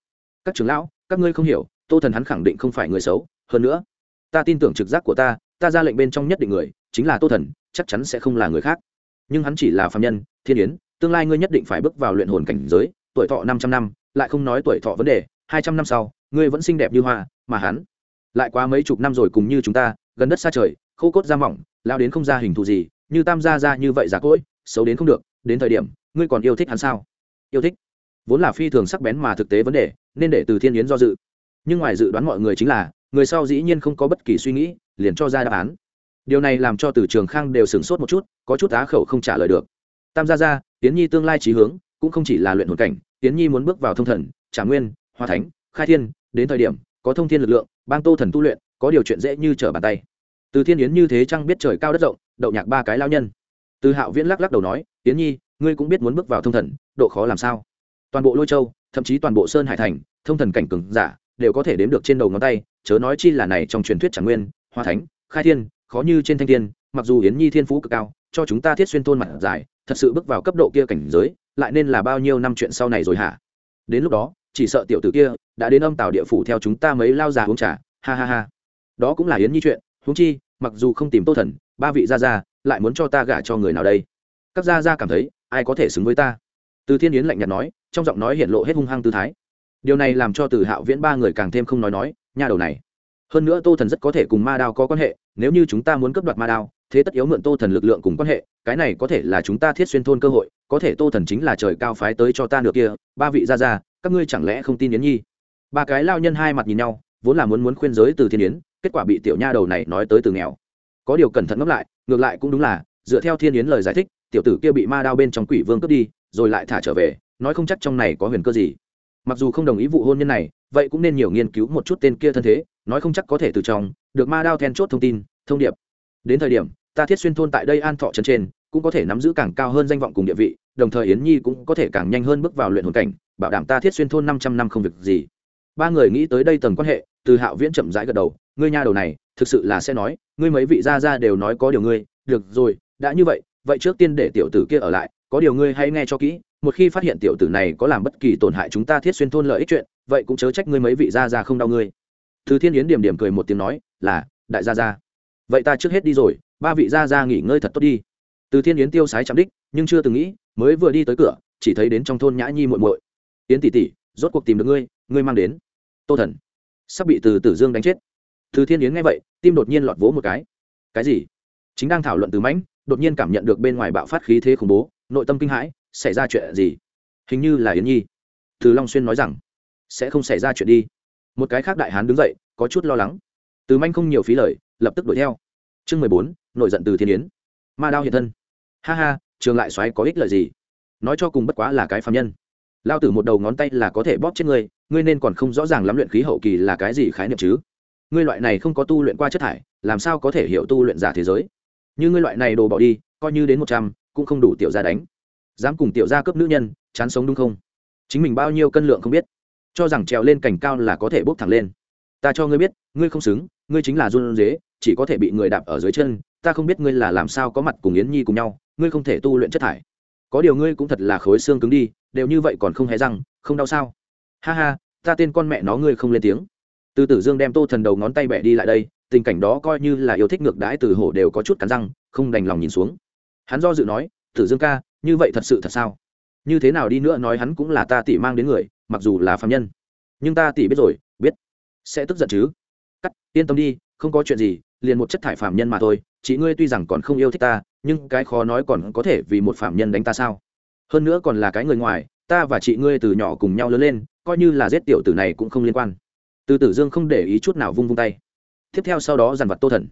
các trưởng lão, các ngươi không hiểu, tô thần hắn khẳng định không phải người xấu. Hơn nữa, ta tin tưởng trực giác của ta ta ra lệnh bên trong nhất định người, chính là tô thần, chắc chắn sẽ không là người khác nhưng hắn chỉ là phạm nhân, thiên yến, tương lai ngươi nhất định phải bước vào luyện hồn cảnh giới, tuổi thọ năm trăm năm, lại không nói tuổi thọ vấn đề, hai trăm năm sau, ngươi vẫn xinh đẹp như hoa, mà hắn lại qua mấy chục năm rồi cùng như chúng ta, gần đất xa trời, khô cốt da mỏng, lao đến không ra hình thù gì, như tam gia ra như vậy giả cỗi, xấu đến không được, đến thời điểm, ngươi còn yêu thích hắn sao? Yêu thích? Vốn là phi thường sắc bén mà thực tế vấn đề, nên để từ thiên yến do dự. Nhưng ngoài dự đoán mọi người chính là, người sau dĩ nhiên không có bất kỳ suy nghĩ, liền cho ra đáp án điều này làm cho từ trường khang đều sửng sốt một chút, có chút á khẩu không trả lời được. Tam gia gia tiến nhi tương lai trí hướng, cũng không chỉ là luyện hồn cảnh tiến nhi muốn bước vào thông thần, trả nguyên, hoa thánh, khai thiên, đến thời điểm, có thông thiên lực lượng, bang tô thần tu luyện, có điều chuyện dễ như trở bàn tay. Từ thiên yến như thế chăng biết trời cao đất rộng, đậu nhạc ba cái lao nhân. Từ hạo viễn lắc lắc đầu nói tiến nhi, ngươi cũng biết muốn bước vào thông thần, độ khó làm sao? Toàn bộ lôi châu, thậm chí toàn bộ sơn hải thành, thông thần cảnh cường giả, đều có thể đếm được trên đầu ngón tay, chớ nói chi là này trong truyền thuyết chẳng nguyên, hoa thánh, khai thiên khó như trên thanh thiên, mặc dù yến nhi thiên phú cực cao, cho chúng ta thiết xuyên thôn mặt dài, thật sự bước vào cấp độ kia cảnh giới, lại nên là bao nhiêu năm chuyện sau này rồi hả? Đến lúc đó, chỉ sợ tiểu tử kia đã đến âm tàu địa phủ theo chúng ta mấy lao già uống trà, ha ha ha. Đó cũng là yến nhi chuyện, huống chi, mặc dù không tìm tô thần, ba vị gia gia lại muốn cho ta gả cho người nào đây? Các gia gia cảm thấy, ai có thể xứng với ta? Từ thiên yến lạnh nhạt nói, trong giọng nói hiện lộ hết hung hăng tư thái. Điều này làm cho từ hạo viễn ba người càng thêm không nói nói, nha đầu này hơn nữa tô thần rất có thể cùng ma đao có quan hệ, nếu như chúng ta muốn cấp đoạt ma đao, thế tất yếu mượn tô thần lực lượng cùng quan hệ, cái này có thể là chúng ta thiết xuyên thôn cơ hội, có thể tô thần chính là trời cao phái tới cho ta được kia, ba vị ra ra các ngươi chẳng lẽ không tin yến nhi? Ba cái lao nhân hai mặt nhìn nhau, vốn là muốn muốn khuyên giới từ thiên yến, kết quả bị tiểu nha đầu này nói tới từ nghèo. Có điều cẩn thận ngẫm lại, ngược lại cũng đúng là, dựa theo thiên yến lời giải thích, tiểu tử kia bị ma đao bên trong quỷ vương cướp đi, rồi lại thả trở về, nói không chắc trong này có huyền cơ gì. Mặc dù không đồng ý vụ hôn nhân này, vậy cũng nên nhiều nghiên cứu một chút tên kia thân thế nói không chắc có thể từ trong, được ma đao then chốt thông tin, thông điệp. Đến thời điểm, ta thiết xuyên thôn tại đây an thọ chân trên, cũng có thể nắm giữ càng cao hơn danh vọng cùng địa vị, đồng thời yến nhi cũng có thể càng nhanh hơn bước vào luyện hồn cảnh, bảo đảm ta thiết xuyên thôn năm trăm năm không việc gì. Ba người nghĩ tới đây tầng quan hệ, từ hạo viễn chậm rãi gật đầu, ngươi nha đầu này, thực sự là sẽ nói, ngươi mấy vị gia gia đều nói có điều ngươi, được rồi, đã như vậy vậy trước tiên để tiểu tử kia ở lại, có điều ngươi hãy nghe cho kỹ, một khi phát hiện tiểu tử này có làm bất kỳ tổn hại chúng ta thiết xuyên thôn lợi ích chuyện, vậy cũng chớ trách ngươi mấy vị gia gia không đau ngươi thứ thiên yến điểm điểm cười một tiếng nói, là, đại gia gia. Vậy ta trước hết đi rồi, ba vị gia gia nghỉ ngơi thật tốt đi. Từ thiên yến tiêu sái chạm đích, nhưng chưa từng nghĩ, mới vừa đi tới cửa, chỉ thấy đến trong thôn nhã nhi muội muội. Yến tỷ tỷ, rốt cuộc tìm được ngươi ngươi mang đến. Tô thần. Sắp bị từ tử dương đánh chết. Từ thiên yến nghe vậy, tim đột nhiên lọt vỗ một cái. Cái gì? Chính đang thảo luận từ mãnh, đột nhiên cảm nhận được bên ngoài bạo phát khí thế khủng bố, nội tâm kinh hãi, xảy ra chuyện gì? Hình như là yến nhi. Từ long xuyên nói rằng, sẽ không xảy ra chuyện đi một cái khác đại hán đứng dậy, có chút lo lắng. Từ manh không nhiều phí lời, lập tức đuổi theo. Chương mười bốn, nổi giận từ thiên yến. Ma đao hiện thân. Ha ha, trường lại xoáy có ích lợi gì? Nói cho cùng bất quá là cái phạm nhân. Lao tử một đầu ngón tay là có thể bóp chết ngươi ngươi nên còn không rõ ràng lắm luyện khí hậu kỳ là cái gì khái niệm chứ? Ngươi loại này không có tu luyện qua chất thải, làm sao có thể hiểu tu luyện giả thế giới? Như ngươi loại này đồ bỏ đi, coi như đến một trăm, cũng không đủ tiểu gia đánh. Dám cùng tiểu gia cấp nữ nhân, chán sống đúng không? Chính mình bao nhiêu cân lượng không biết cho rằng trèo lên cành cao là có thể bốc thẳng lên. Ta cho ngươi biết, ngươi không xứng, ngươi chính là run dế chỉ có thể bị người đạp ở dưới chân, ta không biết ngươi là làm sao có mặt cùng yến nhi cùng nhau, ngươi không thể tu luyện chất thải. Có điều ngươi cũng thật là khối xương cứng đi, đều như vậy còn không hề răng, không đau sao? Ha ha, ta tên con mẹ nó ngươi không lên tiếng. Từ tử dương đem tô thần đầu ngón tay bẻ đi lại đây, tình cảnh đó coi như là yêu thích ngược đãi từ hổ đều có chút cắn răng, không đành lòng nhìn xuống. Hắn do dự nói, tử dương ca, như vậy thật sự thật sao? Như thế nào đi nữa nói hắn cũng là ta tỉ mang đến người mặc dù là phạm nhân. Nhưng ta tỷ biết rồi, biết. Sẽ tức giận chứ. Cắt, yên tâm đi, không có chuyện gì, liền một chất thải phạm nhân mà thôi. Chị ngươi tuy rằng còn không yêu thích ta, nhưng cái khó nói còn có thể vì một phạm nhân đánh ta sao? Hơn nữa còn là cái người ngoài, ta và chị ngươi từ nhỏ cùng nhau lớn lên, coi như là giết tiểu tử này cũng không liên quan. Từ tử dương không để ý chút nào vung vung tay. Tiếp theo sau đó dằn vặt tô thần.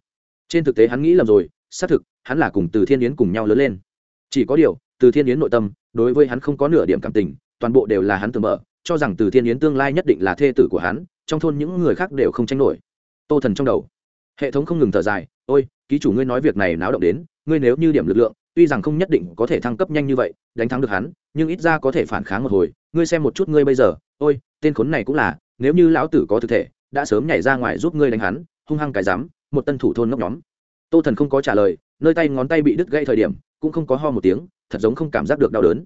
Trên thực tế hắn nghĩ lầm rồi, xác thực, hắn là cùng từ thiên yến cùng nhau lớn lên. Chỉ có điều, từ thiên yến nội tâm, đối với hắn không có nửa điểm cảm tình, toàn bộ đều là hắn tưởng mở cho rằng từ thiên yến tương lai nhất định là thê tử của hắn, trong thôn những người khác đều không tranh nổi. Tô thần trong đầu. Hệ thống không ngừng thở dài, ôi, ký chủ ngươi nói việc này náo động đến, ngươi nếu như điểm lực lượng, tuy rằng không nhất định có thể thăng cấp nhanh như vậy, đánh thắng được hắn, nhưng ít ra có thể phản kháng một hồi, ngươi xem một chút ngươi bây giờ, ôi, tên khốn này cũng là, nếu như lão tử có thực thể, đã sớm nhảy ra ngoài giúp ngươi đánh hắn, hung hăng cái dám một tân thủ thôn ngốc nhóm. Tô thần không có trả lời, nơi tay ngón tay bị đứt gây thời điểm, cũng không có ho một tiếng, thật giống không cảm giác được đau đớn.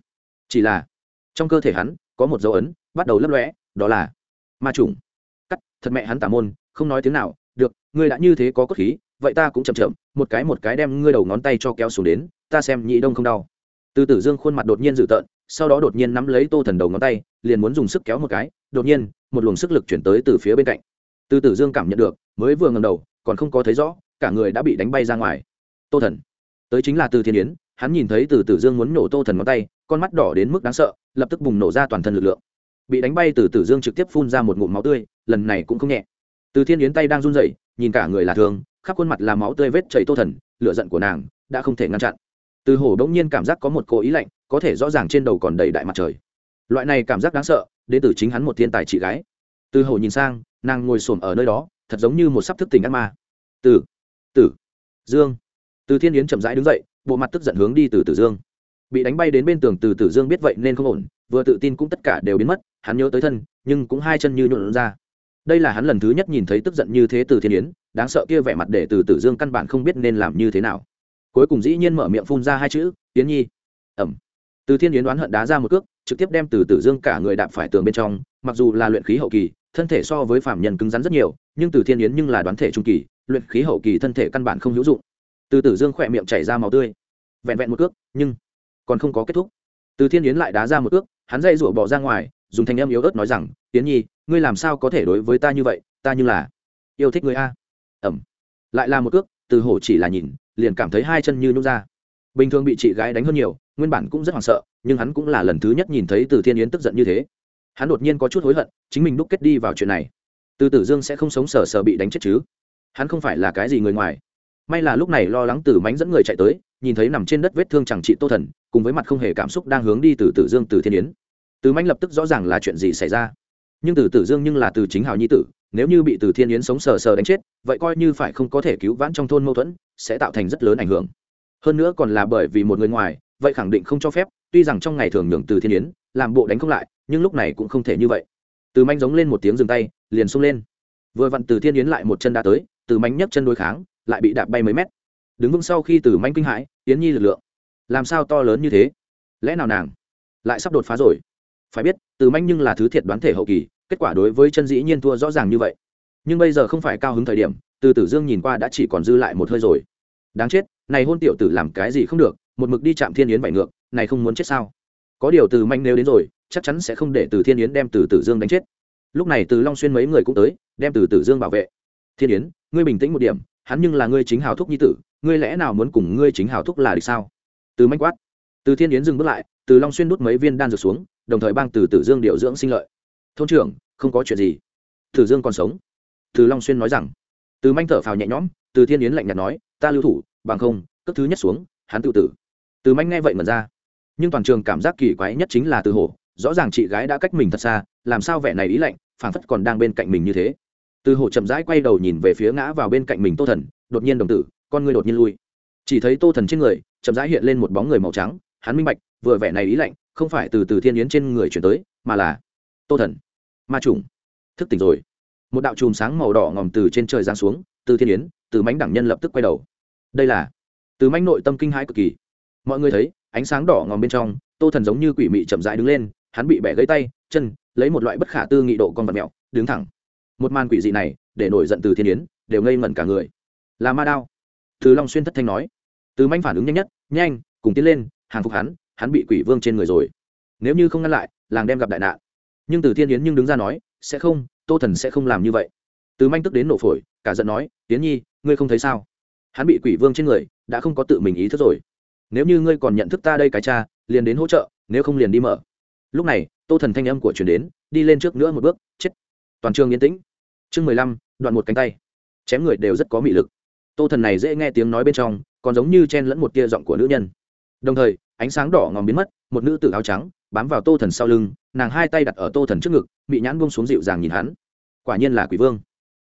Chỉ là, trong cơ thể hắn, có một dấu ấn bắt đầu lấp lóe, đó là ma trùng cắt, thật mẹ hắn tả môn, không nói tiếng nào, được, ngươi đã như thế có cốt khí, vậy ta cũng chậm chậm, một cái một cái đem ngươi đầu ngón tay cho kéo xuống đến, ta xem nhị đông không đau. Từ tử dương khuôn mặt đột nhiên dữ tợn, sau đó đột nhiên nắm lấy tô thần đầu ngón tay, liền muốn dùng sức kéo một cái, đột nhiên, một luồng sức lực chuyển tới từ phía bên cạnh. Từ tử dương cảm nhận được, mới vừa ngầm đầu, còn không có thấy rõ, cả người đã bị đánh bay ra ngoài. Tô thần, tới chính là từ thiên yến, hắn nhìn thấy từ tử dương muốn nổ tô thần ngón tay, con mắt đỏ đến mức đáng sợ, lập tức bùng nổ ra toàn thân lực lượng bị đánh bay từ tử dương trực tiếp phun ra một ngụm máu tươi, lần này cũng không nhẹ. Từ thiên yến tay đang run rẩy, nhìn cả người là thương, khắp khuôn mặt là máu tươi vết chảy tô thần, lửa giận của nàng đã không thể ngăn chặn. Từ hổ đống nhiên cảm giác có một cố ý lạnh, có thể rõ ràng trên đầu còn đầy đại mặt trời. Loại này cảm giác đáng sợ, đến từ chính hắn một thiên tài chị gái. Từ hổ nhìn sang, nàng ngồi xổm ở nơi đó, thật giống như một sắp thức tình ác ma. Từ, tử dương. Từ thiên yến chậm rãi đứng dậy, bộ mặt tức giận hướng đi từ tử dương. Bị đánh bay đến bên tường từ tử dương biết vậy nên không ổn, vừa tự tin cũng tất cả đều biến mất hắn nhớ tới thân, nhưng cũng hai chân như nhuộn ra. Đây là hắn lần thứ nhất nhìn thấy tức giận như thế từ thiên yến, đáng sợ kia vẻ mặt để từ tử dương căn bản không biết nên làm như thế nào. Cuối cùng dĩ nhiên mở miệng phun ra hai chữ yến nhi. Ẩm. Từ thiên yến đoán hận đá ra một cước, trực tiếp đem từ tử dương cả người đạp phải tường bên trong, mặc dù là luyện khí hậu kỳ, thân thể so với phạm nhân cứng rắn rất nhiều, nhưng từ thiên yến nhưng là đoán thể trung kỳ, luyện khí hậu kỳ thân thể căn bản không hữu dụng. Từ tử dương khỏe miệng chảy ra màu tươi. Vẹn vẹn một cước, nhưng còn không có kết thúc. Từ thiên yến lại đá ra một cước, hắn dây rủa bỏ ra ngoài dùng thanh em yếu ớt nói rằng, tiến nhi, ngươi làm sao có thể đối với ta như vậy? Ta như là yêu thích người a. Ẩm. Lại là một cước, từ hổ chỉ là nhìn, liền cảm thấy hai chân như nhút ra. Bình thường bị chị gái đánh hơn nhiều, nguyên bản cũng rất hoảng sợ, nhưng hắn cũng là lần thứ nhất nhìn thấy từ thiên yến tức giận như thế. Hắn đột nhiên có chút hối hận, chính mình đúc kết đi vào chuyện này. Từ tử dương sẽ không sống sờ sờ bị đánh chết chứ? Hắn không phải là cái gì người ngoài. May là lúc này lo lắng từ mánh dẫn người chạy tới, nhìn thấy nằm trên đất vết thương chẳng trị tô thần, cùng với mặt không hề cảm xúc đang hướng đi từ tử dương, từ thiên yến từ Manh lập tức rõ ràng là chuyện gì xảy ra. Nhưng từ tử dương nhưng là từ chính hào nhi tử, nếu như bị từ thiên yến sống sờ sờ đánh chết, vậy coi như phải không có thể cứu vãn trong thôn mâu thuẫn, sẽ tạo thành rất lớn ảnh hưởng. Hơn nữa còn là bởi vì một người ngoài, vậy khẳng định không cho phép, tuy rằng trong ngày thường nhường từ thiên yến làm bộ đánh không lại, nhưng lúc này cũng không thể như vậy. Từ manh giống lên một tiếng dừng tay, liền xông lên. Vừa vặn từ thiên yến lại một chân đã tới, từ manh nhấc chân đối kháng, lại bị đạp bay mấy mét. Đứng vững sau khi từ manh kinh hãi, yến nhi lực lượng. Làm sao to lớn như thế? Lẽ nào nàng lại sắp đột phá rồi? Phải biết, từ manh nhưng là thứ thiệt đoán thể hậu kỳ, kết quả đối với chân dĩ nhiên thua rõ ràng như vậy. Nhưng bây giờ không phải cao hứng thời điểm, từ tử dương nhìn qua đã chỉ còn dư lại một hơi rồi. Đáng chết, này hôn tiểu tử làm cái gì không được, một mực đi chạm thiên yến vải ngược, này không muốn chết sao? Có điều từ manh nếu đến rồi, chắc chắn sẽ không để từ thiên yến đem từ tử dương đánh chết. Lúc này từ long xuyên mấy người cũng tới, đem từ tử dương bảo vệ. Thiên yến, ngươi bình tĩnh một điểm, hắn nhưng là ngươi chính hào thúc nhi tử, ngươi lẽ nào muốn cùng ngươi chính hào thúc là đi sao? Từ manh quát. Từ thiên yến dừng bước lại từ long xuyên đút mấy viên đan dược xuống, đồng thời bang từ tử dương điều dưỡng sinh lợi. Thôn trưởng, không có chuyện gì. Tử dương còn sống. Từ long xuyên nói rằng. Từ manh thở phào nhẹ nhõm, từ thiên yến lạnh nhạt nói, ta lưu thủ, bằng không cất thứ nhất xuống, hắn tự tử. Từ manh nghe vậy mật ra. Nhưng toàn trường cảm giác kỳ quái nhất chính là từ hổ, rõ ràng chị gái đã cách mình thật xa, làm sao vẻ này ý lạnh, phảng phất còn đang bên cạnh mình như thế. Từ hổ chậm rãi quay đầu nhìn về phía ngã vào bên cạnh mình tô thần, đột nhiên đồng tử, con người đột nhiên lui. Chỉ thấy tô thần trên người, chậm rãi hiện lên một bóng người màu trắng, hắn minh bạch vừa vẻ này ý lạnh, không phải từ từ thiên yến trên người chuyển tới, mà là tô thần, ma trùng. Thức tỉnh rồi. Một đạo chùm sáng màu đỏ ngòm từ trên trời giáng xuống, từ thiên yến, từ mánh đẳng nhân lập tức quay đầu. Đây là từ mánh nội tâm kinh hãi cực kỳ. Mọi người thấy, ánh sáng đỏ ngòm bên trong, tô thần giống như quỷ mị chậm rãi đứng lên, hắn bị bẻ gãy tay, chân, lấy một loại bất khả tư nghị độ con vật mẹo đứng thẳng. Một màn quỷ dị này, để nổi giận từ thiên yến, đều ngây ngẩn cả người. Là ma đao. Từ long xuyên thất thanh nói. Từ manh phản ứng nhanh nhất, nhanh, cùng tiến lên, hàng phục hắn hắn bị quỷ vương trên người rồi. Nếu như không ngăn lại, làng đem gặp đại nạn. Nhưng từ thiên yến nhưng đứng ra nói, sẽ không, tô thần sẽ không làm như vậy. Từ manh tức đến nổ phổi, cả giận nói tiến nhi, ngươi không thấy sao? Hắn bị quỷ vương trên người, đã không có tự mình ý thức rồi. Nếu như ngươi còn nhận thức ta đây cái cha, liền đến hỗ trợ, nếu không liền đi mở. Lúc này, tô thần thanh âm của chuyển đến, đi lên trước nữa một bước, chết. Toàn trường yên tĩnh. Chương mười lăm, đoạn một cánh tay. Chém người đều rất có mị lực. Tô thần này dễ nghe tiếng nói bên trong, còn giống như chen lẫn một tia giọng của nữ nhân. Đồng thời ánh sáng đỏ ngòm biến mất, một nữ tử áo trắng bám vào tô thần sau lưng, nàng hai tay đặt ở tô thần trước ngực bị nhãn buông xuống dịu dàng nhìn hắn. Quả nhiên là quỷ vương.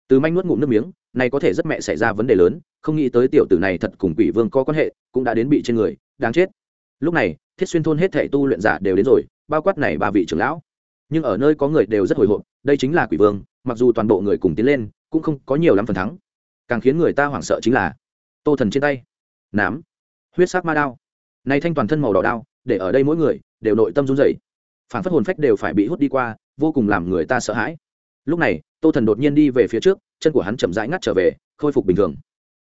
Từ manh nuốt ngụm nước miếng, này có thể rất mẹ xảy ra vấn đề lớn, không nghĩ tới tiểu tử này thật cùng quỷ vương có quan hệ, cũng đã đến bị trên người, đáng chết. Lúc này, thiết xuyên thôn hết thệ tu luyện giả đều đến rồi, bao quát này ba vị trưởng lão. Nhưng ở nơi có người đều rất hồi hộp, đây chính là quỷ vương, mặc dù toàn bộ người cùng tiến lên, cũng không có nhiều lắm phần thắng. Càng khiến người ta hoảng sợ chính là tô thần trên tay. Nám. Huyết sắc ma đao này thanh toàn thân màu đỏ đao, để ở đây mỗi người đều nội tâm run rẩy. Phản phất hồn phách đều phải bị hút đi qua, vô cùng làm người ta sợ hãi. Lúc này, tô thần đột nhiên đi về phía trước, chân của hắn chậm rãi ngắt trở về, khôi phục bình thường.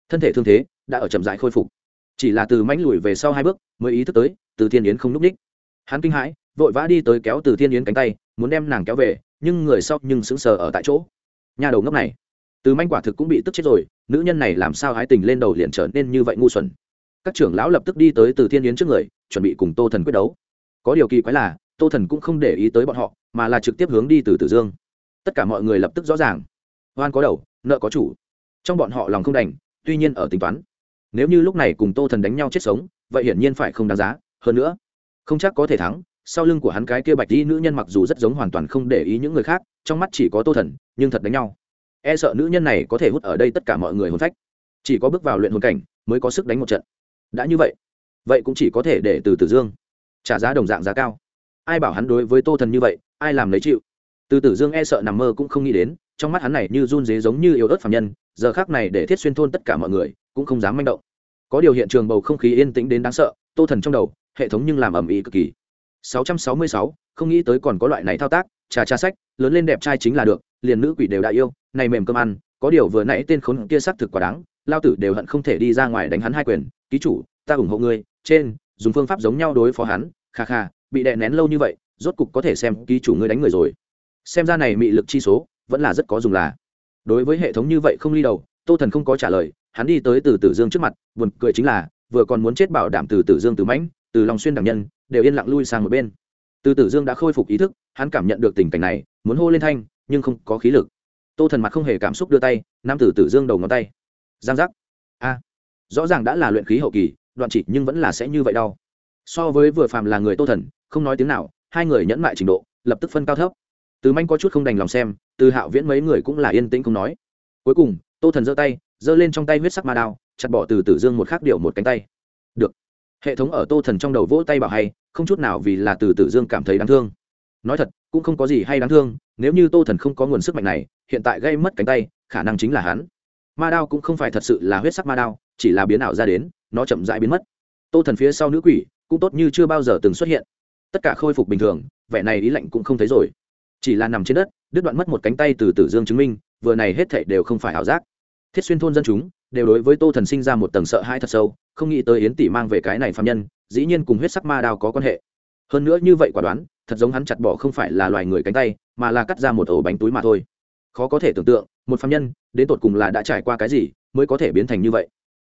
Thân thể thương thế đã ở chậm rãi khôi phục. Chỉ là từ mãnh lùi về sau hai bước mới ý thức tới, từ thiên yến không núp ú ních. Hắn kinh hãi, vội vã đi tới kéo từ thiên yến cánh tay, muốn đem nàng kéo về, nhưng người sau nhưng sững sờ ở tại chỗ. Nhà đầu ngốc này, từ manh quả thực cũng bị tức chết rồi, nữ nhân này làm sao hái tình lên đầu liền trở nên như vậy ngu xuẩn các trưởng lão lập tức đi tới từ thiên yến trước người, chuẩn bị cùng tô thần quyết đấu. Có điều kỳ quái là, tô thần cũng không để ý tới bọn họ, mà là trực tiếp hướng đi từ tử dương. Tất cả mọi người lập tức rõ ràng. Oan có đầu, nợ có chủ. Trong bọn họ lòng không đành, tuy nhiên ở tính toán. Nếu như lúc này cùng tô thần đánh nhau chết sống, vậy hiển nhiên phải không đáng giá. Hơn nữa, không chắc có thể thắng, sau lưng của hắn cái kia bạch đi nữ nhân mặc dù rất giống hoàn toàn không để ý những người khác, trong mắt chỉ có tô thần, nhưng thật đánh nhau. E sợ nữ nhân này có thể hút ở đây tất cả mọi người hôn phách. Chỉ có bước vào luyện hồn cảnh, mới có sức đánh một trận đã như vậy vậy cũng chỉ có thể để từ tử dương trả giá đồng dạng giá cao. Ai bảo hắn đối với tô thần như vậy ai làm lấy chịu. Từ tử dương e sợ nằm mơ cũng không nghĩ đến trong mắt hắn này như run dế giống như yếu ớt phạm nhân giờ khác này để thiết xuyên thôn tất cả mọi người cũng không dám manh động. Có điều hiện trường bầu không khí yên tĩnh đến đáng sợ tô thần trong đầu hệ thống nhưng làm ẩm ý cực kỳ. 666, không nghĩ tới còn có loại này thao tác trà trà sách lớn lên đẹp trai chính là được liền nữ quỷ đều đã yêu này mềm cơm ăn có điều vừa nãy tên khốn kia xác thực quá đáng lao tử đều hận không thể đi ra ngoài đánh hắn hai quyền, ký chủ, ta ủng hộ ngươi, trên, dùng phương pháp giống nhau đối phó hắn, kha kha, bị đè nén lâu như vậy, rốt cục có thể xem ký chủ ngươi đánh người rồi. Xem ra này mị lực chi số, vẫn là rất có dùng là. Đối với hệ thống như vậy không ly đầu, tô thần không có trả lời, hắn đi tới từ tử dương trước mặt, buồn cười chính là, vừa còn muốn chết bảo đảm từ tử dương từ mãnh, từ lòng xuyên đảm nhân, đều yên lặng lui sang một bên. Từ tử dương đã khôi phục ý thức, hắn cảm nhận được tình cảnh này, muốn hô lên thanh, nhưng không có khí lực. Tô thần mặt không hề cảm xúc đưa tay nam tử tử dương đầu ngón tay giang giác. A, rõ ràng đã là luyện khí hậu kỳ, đoạn chỉ nhưng vẫn là sẽ như vậy đau. So với vừa phàm là người tô thần, không nói tiếng nào, hai người nhẫn mại trình độ, lập tức phân cao thấp. Từ manh có chút không đành lòng xem, từ hạo viễn mấy người cũng là yên tĩnh không nói. Cuối cùng, tô thần giơ tay, giơ lên trong tay huyết sắc ma đao, chặt bỏ từ tử dương một khắc điệu một cánh tay. Được. Hệ thống ở tô thần trong đầu vỗ tay bảo hay, không chút nào vì là từ tử dương cảm thấy đáng thương. Nói thật, cũng không có gì hay đáng thương, nếu như tô thần không có nguồn sức mạnh này, hiện tại gây mất cánh tay, khả năng chính là hắn ma đao cũng không phải thật sự là huyết sắc ma đao, chỉ là biến ảo ra đến, nó chậm rãi biến mất. Tô thần phía sau nữ quỷ cũng tốt như chưa bao giờ từng xuất hiện. Tất cả khôi phục bình thường, vẻ này ý lạnh cũng không thấy rồi. Chỉ là nằm trên đất, đứt đoạn mất một cánh tay từ tử dương chứng minh, vừa này hết thảy đều không phải ảo giác. Thiết xuyên thôn dân chúng đều đối với tô thần sinh ra một tầng sợ hãi thật sâu, không nghĩ tới yến tỷ mang về cái này phạm nhân, dĩ nhiên cùng huyết sắc ma đao có quan hệ. Hơn nữa như vậy quả đoán, thật giống hắn chặt bỏ không phải là loài người cánh tay, mà là cắt ra một ổ bánh túi mà thôi khó có thể tưởng tượng, một phạm nhân, đến tột cùng là đã trải qua cái gì mới có thể biến thành như vậy?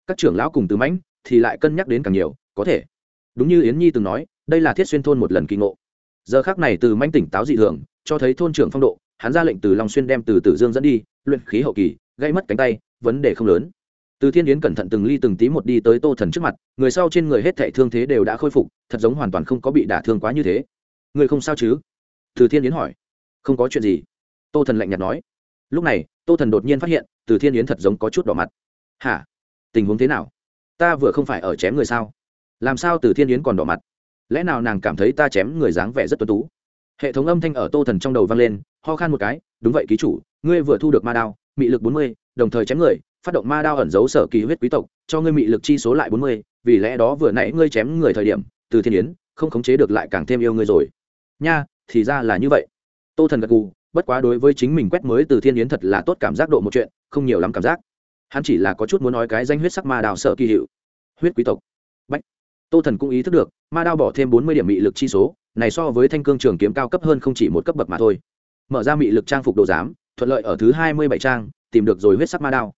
Các trưởng lão cùng tứ mãnh thì lại cân nhắc đến càng nhiều, có thể. Đúng như yến nhi từng nói, đây là thiết xuyên thôn một lần kỳ ngộ. Giờ khác này từ manh tỉnh táo dị thường, cho thấy thôn trưởng phong độ, hắn ra lệnh từ long xuyên đem từ tử dương dẫn đi, luyện khí hậu kỳ gây mất cánh tay, vấn đề không lớn. Từ thiên yến cẩn thận từng ly từng tí một đi tới tô thần trước mặt, người sau trên người hết thệ thương thế đều đã khôi phục, thật giống hoàn toàn không có bị đả thương quá như thế. Người không sao chứ? Từ thiên yến hỏi. Không có chuyện gì tô thần lạnh nhạt nói. Lúc này, tô thần đột nhiên phát hiện, từ thiên yến thật giống có chút đỏ mặt. Hả? Tình huống thế nào? Ta vừa không phải ở chém người sao? Làm sao từ thiên yến còn đỏ mặt? Lẽ nào nàng cảm thấy ta chém người dáng vẻ rất tuân tú? Hệ thống âm thanh ở tô thần trong đầu vang lên, ho khan một cái, đúng vậy ký chủ, ngươi vừa thu được ma đao, mị lực bốn mươi, đồng thời chém người, phát động ma đao ẩn giấu sở kỳ huyết quý tộc, cho ngươi mị lực chi số lại bốn mươi, vì lẽ đó vừa nãy ngươi chém người thời điểm, từ thiên yến không khống chế được lại càng thêm yêu ngươi rồi. Nha, thì ra là như vậy. Tô thần gật gù bất quá đối với chính mình quét mới từ thiên yến thật là tốt cảm giác độ một chuyện, không nhiều lắm cảm giác. Hắn chỉ là có chút muốn nói cái danh huyết sắc ma đào sợ kỳ hiệu. Huyết quý tộc. Bách tô thần cũng ý thức được, ma đao bỏ thêm bốn mươi điểm mị lực chi số, này so với thanh cương trường kiếm cao cấp hơn không chỉ một cấp bậc mà thôi. Mở ra mị lực trang phục đồ giám, thuận lợi ở thứ hai mươi bảy trang, tìm được rồi huyết sắc ma đao.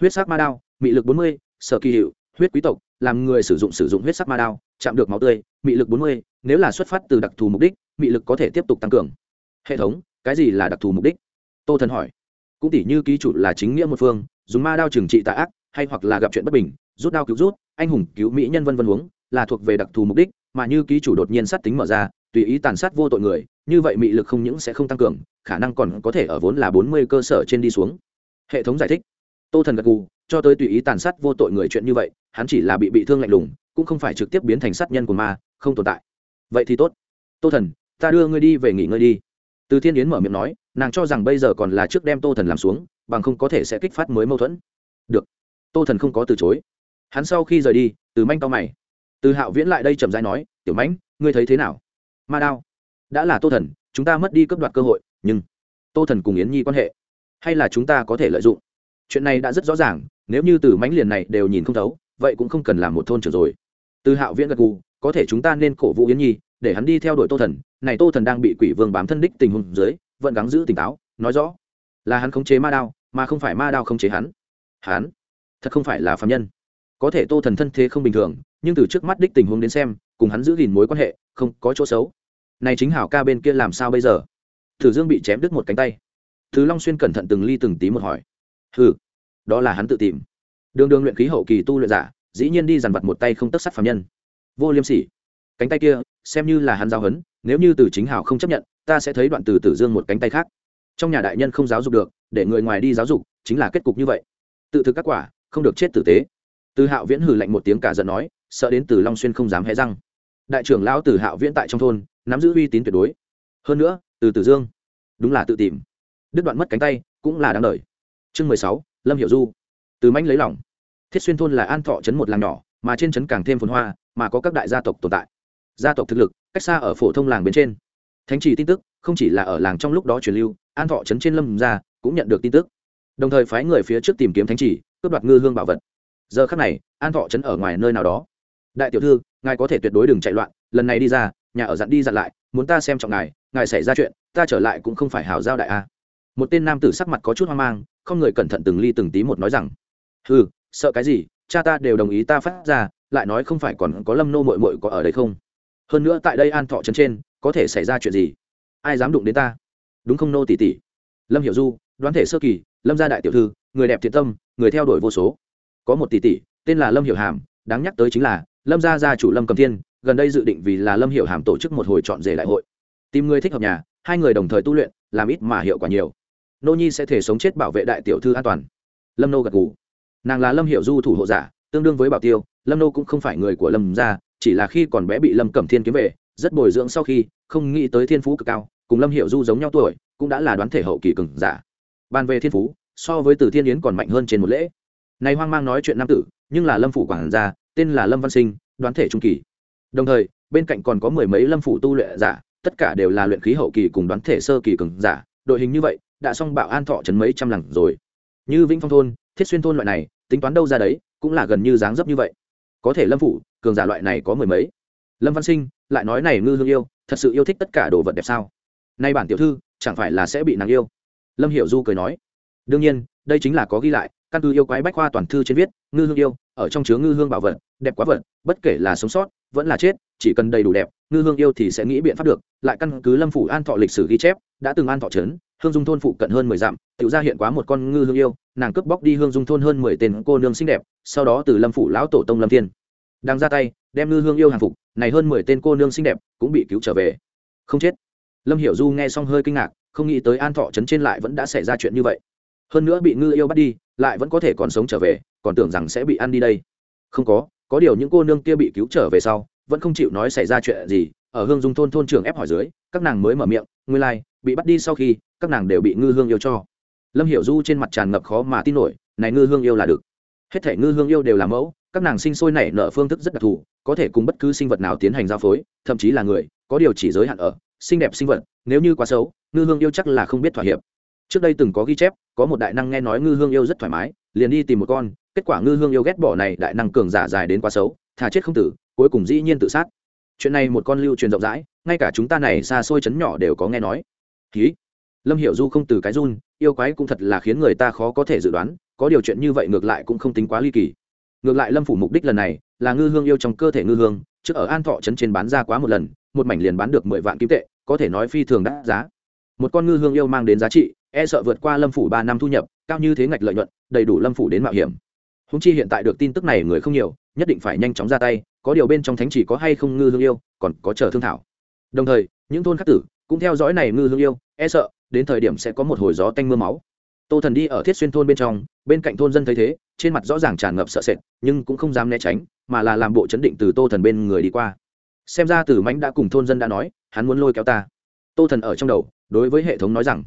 Huyết sắc ma đao, mị lực bốn mươi sở kỳ hiệu, huyết quý tộc, làm người sử dụng sử dụng huyết sắc ma đao, chạm được máu tươi, mị lực bốn mươi, nếu là xuất phát từ đặc thù mục đích, mị lực có thể tiếp tục tăng cường. Hệ thống cái gì là đặc thù mục đích? Tô thần hỏi. Cũng tỷ như ký chủ là chính nghĩa một phương, dùng ma đao trừng trị tạ ác, hay hoặc là gặp chuyện bất bình, rút đao cứu rút, anh hùng cứu mỹ nhân vân vân huống, là thuộc về đặc thù mục đích, mà như ký chủ đột nhiên sát tính mở ra, tùy ý tàn sát vô tội người, như vậy mị lực không những sẽ không tăng cường, khả năng còn có thể ở vốn là bốn mươi cơ sở trên đi xuống. Hệ thống giải thích. Tô thần gật gù, cho tới tùy ý tàn sát vô tội người chuyện như vậy, hắn chỉ là bị bị thương lạnh lùng, cũng không phải trực tiếp biến thành sát nhân của ma, không tồn tại. Vậy thì tốt. Tô thần, ta đưa ngươi đi về nghỉ ngơi đi từ thiên yến mở miệng nói, nàng cho rằng bây giờ còn là trước đem tô thần làm xuống, bằng không có thể sẽ kích phát mới mâu thuẫn. Được, tô thần không có từ chối. Hắn sau khi rời đi, từ manh tao mày. Từ hạo viễn lại đây trầm dai nói, tiểu mãnh ngươi thấy thế nào? Ma đao, đã là tô thần, chúng ta mất đi cấp đoạt cơ hội, nhưng tô thần cùng yến nhi quan hệ, hay là chúng ta có thể lợi dụng? Chuyện này đã rất rõ ràng, nếu như từ mãnh liền này đều nhìn không thấu, vậy cũng không cần làm một thôn trưởng rồi. Từ hạo viễn gật gù, có thể chúng ta nên cổ vũ yến nhi để hắn đi theo đuổi tô thần này tô thần đang bị quỷ vương bám thân đích tình huống dưới vẫn gắng giữ tỉnh táo nói rõ là hắn khống chế ma đao mà không phải ma đao khống chế hắn. Hắn? Thật không phải là phạm nhân. Có thể tô thần thân thế không bình thường nhưng từ trước mắt đích tình huống đến xem cùng hắn giữ gìn mối quan hệ không có chỗ xấu. Này chính hảo ca bên kia làm sao bây giờ? Thử dương bị chém đứt một cánh tay. Thứ long xuyên cẩn thận từng ly từng tí một hỏi. Hừ, đó là hắn tự tìm. Đường đường luyện khí hậu kỳ tu luyện giả dĩ nhiên đi dằn vặt một tay không tất sát phạm nhân. Vô liêm sỉ cánh tay kia, xem như là hắn giáo hấn nếu như từ chính hào không chấp nhận, ta sẽ thấy đoạn từ tử dương một cánh tay khác. Trong nhà đại nhân không giáo dục được, để người ngoài đi giáo dục, chính là kết cục như vậy. Tự thực các quả, không được chết tử tế. Từ hạo viễn hừ lạnh một tiếng cả giận nói, sợ đến từ long xuyên không dám hé răng. Đại trưởng lão từ hạo viễn tại trong thôn, nắm giữ uy tín tuyệt đối. Hơn nữa, từ tử dương, đúng là tự tìm. Đứt đoạn mất cánh tay, cũng là đáng đời. Chương mười sáu, lâm hiệu du. Từ manh lấy lòng. Thiết xuyên thôn là an thọ trấn một làng nhỏ, mà trên trấn càng thêm phồn hoa, mà có các đại gia tộc tồn tại gia tộc thực lực, cách xa ở phổ thông làng bên trên. Thánh trì tin tức, không chỉ là ở làng trong lúc đó truyền lưu, an thọ trấn trên lâm gia cũng nhận được tin tức. Đồng thời phái người phía trước tìm kiếm thánh trì cướp đoạt ngư hương bảo vật. Giờ khắc này, an thọ trấn ở ngoài nơi nào đó. Đại tiểu thư, ngài có thể tuyệt đối đừng chạy loạn, lần này đi ra, nhà ở dặn đi dặn lại, muốn ta xem trọng ngài ngài xảy ra chuyện, ta trở lại cũng không phải hảo giao đại a. Một tên nam tử sắc mặt có chút hoang mang, không người cẩn thận từng ly từng tí một nói rằng ừ sợ cái gì, cha ta đều đồng ý ta phát ra, lại nói không phải còn có lâm nô mội mội có ở đây không? Hơn nữa tại đây an thọ trấn trên có thể xảy ra chuyện gì? Ai dám đụng đến ta? Đúng không nô tỷ tỷ lâm hiểu du đoán thể sơ kỳ lâm gia đại tiểu thư người đẹp thiện tâm người theo đuổi vô số. Có một tỷ tỷ tên là lâm hiểu hàm đáng nhắc tới chính là lâm gia gia chủ lâm cầm thiên gần đây dự định vì là lâm hiểu hàm tổ chức một hồi chọn rể đại hội. Tìm người thích hợp nhà hai người đồng thời tu luyện làm ít mà hiệu quả nhiều. Nô nhi sẽ thể sống chết bảo vệ đại tiểu thư an toàn. Lâm nô gật gù, nàng là lâm Hiểu du thủ hộ giả tương đương với bảo tiêu lâm nô cũng không phải người của lâm gia chỉ là khi còn bé bị lâm cẩm thiên kiếm về, rất bồi dưỡng sau khi, không nghĩ tới thiên phú cực cao, cùng lâm hiệu du giống nhau tuổi, cũng đã là đoán thể hậu kỳ cường giả. Ban về thiên phú, so với từ thiên yến còn mạnh hơn trên một lễ. Này hoang mang nói chuyện nam tử, nhưng là lâm phủ quảng gia, tên là lâm văn sinh, đoán thể trung kỳ. Đồng thời, bên cạnh còn có mười mấy lâm phủ tu luyện giả, tất cả đều là luyện khí hậu kỳ cùng đoán thể sơ kỳ cường giả, đội hình như vậy, đã xong bạo an thọ trấn mấy trăm lần rồi. Như vĩnh phong thôn, thiết xuyên thôn loại này, tính toán đâu ra đấy, cũng là gần như dáng dấp như vậy có thể lâm phủ, cường giả loại này có mười mấy. Lâm văn sinh, lại nói này ngư hương yêu, thật sự yêu thích tất cả đồ vật đẹp sao? Nay bản tiểu thư, chẳng phải là sẽ bị nàng yêu? Lâm hiểu du cười nói. Đương nhiên, đây chính là có ghi lại, căn cứ yêu quái bách khoa toàn thư trên viết, ngư hương yêu, ở trong chứa ngư hương bảo vật, đẹp quá vật, bất kể là sống sót vẫn là chết, chỉ cần đầy đủ đẹp, ngư hương yêu thì sẽ nghĩ biện pháp được. Lại căn cứ lâm phủ an thọ lịch sử ghi chép, đã từng an thọ trấn, hương dung thôn phụ cận hơn mười dặm tự ra hiện quá một con ngư hương yêu, nàng cướp bóc đi hương dung thôn hơn mười tên cô nương xinh đẹp, sau đó từ lâm phủ lão tổ tông lâm thiên. Đang ra tay, đem ngư hương yêu hàng phục, này hơn mười tên cô nương xinh đẹp cũng bị cứu trở về. Không chết. Lâm hiểu du nghe xong hơi kinh ngạc, không nghĩ tới an thọ trấn trên lại vẫn đã xảy ra chuyện như vậy. Hơn nữa bị ngư yêu bắt đi, lại vẫn có thể còn sống trở về, còn tưởng rằng sẽ bị ăn đi đây. Không có có điều những cô nương kia bị cứu trở về sau vẫn không chịu nói xảy ra chuyện gì ở hương dung thôn thôn trưởng ép hỏi dưới các nàng mới mở miệng nguyên lai、like, bị bắt đi sau khi các nàng đều bị ngư hương yêu cho. Lâm hiểu du trên mặt tràn ngập khó mà tin nổi này ngư hương yêu là được. Hết thể ngư hương yêu đều là mẫu các nàng sinh sôi nảy nở phương thức rất đặc thù có thể cùng bất cứ sinh vật nào tiến hành giao phối thậm chí là người có điều chỉ giới hạn ở xinh đẹp sinh vật nếu như quá xấu ngư hương yêu chắc là không biết thỏa hiệp. Trước đây từng có ghi chép có một đại năng nghe nói ngư hương yêu rất thoải mái liền đi tìm một con kết quả ngư hương yêu ghét bỏ này đại năng cường giả dài đến quá xấu, thà chết không tử, cuối cùng dĩ nhiên tự sát. Chuyện này một con lưu truyền rộng rãi, ngay cả chúng ta này xa xôi chấn nhỏ đều có nghe nói. Ký lâm hiểu du không từ cái run, yêu quái cũng thật là khiến người ta khó có thể dự đoán, có điều chuyện như vậy ngược lại cũng không tính quá ly kỳ. Ngược lại lâm phủ mục đích lần này, là ngư hương yêu trong cơ thể ngư hương trước ở an thọ trấn trên bán ra quá một lần, một mảnh liền bán được mười vạn kim tệ, có thể nói phi thường đắt giá. Một con ngư hương yêu mang đến giá trị e sợ vượt qua lâm phủ ba năm thu nhập, cao như thế ngạch lợi nhuận, đầy đủ lâm phủ đến mạo hiểm húng chi hiện tại được tin tức này người không nhiều, nhất định phải nhanh chóng ra tay, có điều bên trong thánh chỉ có hay không ngư hương yêu, còn có chờ thương thảo. Đồng thời, những thôn khắc tử cũng theo dõi này ngư hương yêu e sợ, đến thời điểm sẽ có một hồi gió tanh mưa máu. Tô thần đi ở thiết xuyên thôn bên trong, bên cạnh thôn dân thấy thế, trên mặt rõ ràng tràn ngập sợ sệt, nhưng cũng không dám né tránh, mà là làm bộ chấn định từ tô thần bên người đi qua. Xem ra tử mãnh đã cùng thôn dân đã nói, hắn muốn lôi kéo ta. Tô thần ở trong đầu, đối với hệ thống nói rằng,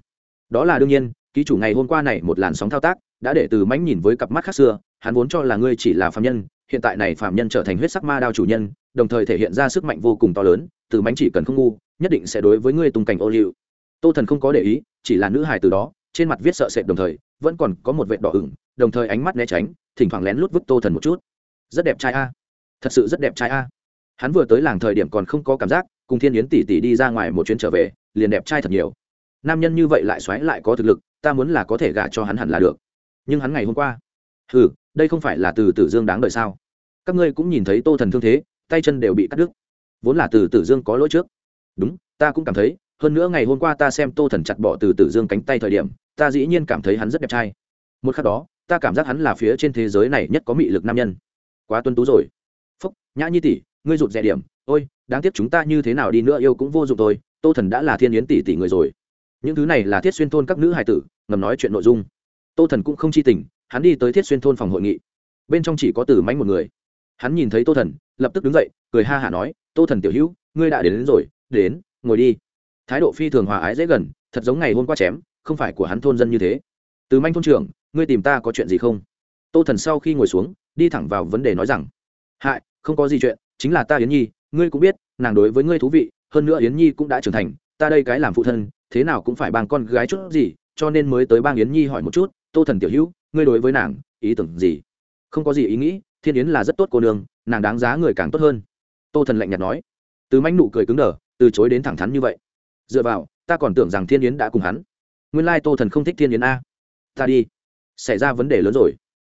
đó là đương nhiên, ký chủ ngày hôm qua này một làn sóng thao tác, đã để từ mãnh nhìn với cặp mắt khác xưa hắn vốn cho là ngươi chỉ là phạm nhân, hiện tại này phạm nhân trở thành huyết sắc ma đao chủ nhân, đồng thời thể hiện ra sức mạnh vô cùng to lớn, từ mánh chỉ cần không ngu, nhất định sẽ đối với ngươi tung cảnh ô liu. Tô thần không có để ý, chỉ là nữ hài từ đó, trên mặt viết sợ sệt đồng thời, vẫn còn có một vệt đỏ ửng, đồng thời ánh mắt né tránh, thỉnh thoảng lén lút vứt tô thần một chút. Rất đẹp trai a. Thật sự rất đẹp trai a. Hắn vừa tới làng thời điểm còn không có cảm giác, cùng thiên yến tỷ tỷ đi ra ngoài một chuyến trở về, liền đẹp trai thật nhiều. Nam nhân như vậy lại xoáy lại có thực lực, ta muốn là có thể gả cho hắn hẳn là được. Nhưng hắn ngày hôm qua, hừ đây không phải là từ tử dương đáng đời sao? Các ngươi cũng nhìn thấy tô thần thương thế, tay chân đều bị cắt đứt. Vốn là từ tử dương có lỗi trước. Đúng, ta cũng cảm thấy, hơn nữa ngày hôm qua ta xem tô thần chặt bỏ từ tử dương cánh tay thời điểm, ta dĩ nhiên cảm thấy hắn rất đẹp trai. Một khắc đó, ta cảm giác hắn là phía trên thế giới này nhất có mị lực nam nhân. Quá tuân tú rồi. Phúc, nhã nhi tỷ, ngươi rụt rè điểm. Ôi, đáng tiếc chúng ta như thế nào đi nữa yêu cũng vô dụng thôi, tô thần đã là thiên yến tỷ tỷ người rồi. Những thứ này là thiết xuyên thôn các nữ hài tử, ngầm nói chuyện nội dung. Tô thần cũng không chi tình hắn đi tới thiết xuyên thôn phòng hội nghị. Bên trong chỉ có tử mánh một người. Hắn nhìn thấy tô thần lập tức đứng dậy cười ha hả nói tô thần tiểu hữu ngươi đã đến, đến rồi đến ngồi đi. Thái độ phi thường hòa ái dễ gần thật giống ngày hôm qua chém không phải của hắn thôn dân như thế. Từ manh thôn trưởng ngươi tìm ta có chuyện gì không? Tô thần sau khi ngồi xuống đi thẳng vào vấn đề nói rằng hại không có gì chuyện chính là ta yến nhi ngươi cũng biết nàng đối với ngươi thú vị hơn nữa yến nhi cũng đã trưởng thành ta đây cái làm phụ thân thế nào cũng phải bang con gái chút gì cho nên mới tới bang yến nhi hỏi một chút tô thần tiểu hữu, ngươi đối với nàng, ý tưởng gì? Không có gì ý nghĩ, thiên yến là rất tốt cô nương, nàng đáng giá người càng tốt hơn. Tô thần lạnh nhạt nói. Từ manh nụ cười cứng đờ, từ chối đến thẳng thắn như vậy. Dựa vào, ta còn tưởng rằng thiên yến đã cùng hắn. Nguyên lai tô thần không thích thiên yến a. Ta đi. Xảy ra vấn đề lớn rồi.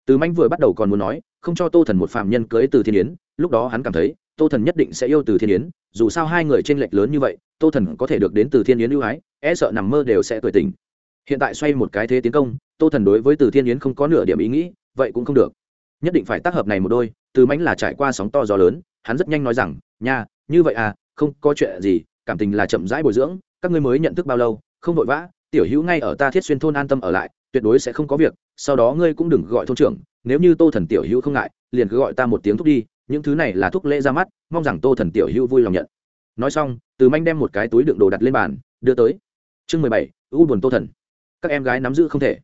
Từ manh vừa bắt đầu còn muốn nói, không cho tô thần một phạm nhân cưới từ thiên yến, lúc đó hắn cảm thấy, tô thần nhất định sẽ yêu từ thiên yến, dù sao hai người t r ê n lệch lớn như vậy, tô thần có thể được đến từ thiên yến ưu ái e sợ nằm mơ đều sẽ cười tình hiện tại xoay một cái thế tiến công tô thần đối với từ thiên yến không có nửa điểm ý nghĩ, vậy cũng không được. Nhất định phải tác hợp này một đôi, từ mãnh là trải qua sóng to gió lớn, hắn rất nhanh nói rằng, nha, như vậy à không có chuyện gì, cảm tình là chậm rãi bồi dưỡng, các ngươi mới nhận thức bao lâu, không vội vã, tiểu hữu ngay ở ta thiết xuyên thôn an tâm ở lại, tuyệt đối sẽ không có việc, sau đó ngươi cũng đừng gọi thôn trưởng, nếu như tô thần tiểu hữu không ngại, liền cứ gọi ta một tiếng thúc đi, những thứ này là thúc lễ ra mắt, mong rằng tô thần tiểu hữu vui lòng nhận. Nói xong, từ manh đem một cái túi đựng đồ đặt lên bàn, đưa tới. Chương mười bảy u buồn tô thần. Các em gái nắm giữ không thể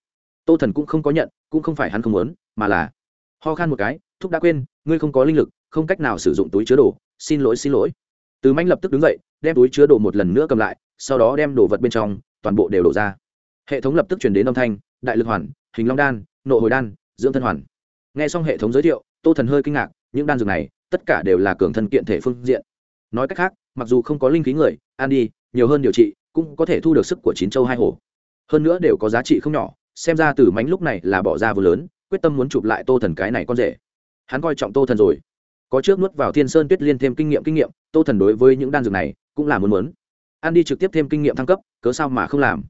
tô thần cũng không có nhận, cũng không phải hắn không muốn, mà là, ho khan một cái, thúc đã quên, ngươi không có linh lực, không cách nào sử dụng túi chứa đồ, xin lỗi xin lỗi. Từ manh lập tức đứng dậy, đem túi chứa đồ một lần nữa cầm lại, sau đó đem đồ vật bên trong, toàn bộ đều đổ ra. Hệ thống lập tức chuyển đến âm thanh, đại lực hoàn, hình long đan, nộ hồi đan, dưỡng thân hoàn. N g h e xong hệ thống giới thiệu, tô thần hơi kinh ngạc, những đan dược này, tất cả đều là cường thân kiện thể phương diện. Nói cách khác, mặc dù không có linh khí người, ăn đi, nhiều hơn điều trị, cũng có thể thu được sức của chín châu hai hồ hơn nữa đều có giá trị không nhỏ xem ra từ mánh lúc này là bỏ ra vừa lớn, quyết tâm muốn chụp lại tô thần cái này con rể. Hắn coi trọng tô thần rồi. Có trước nuốt vào thiên sơn tuyết liên thêm kinh nghiệm kinh nghiệm, tô thần đối với những đan dược này cũng là muốn muốn. Ăn đi trực tiếp thêm kinh nghiệm thăng cấp, cớ sao mà không làm?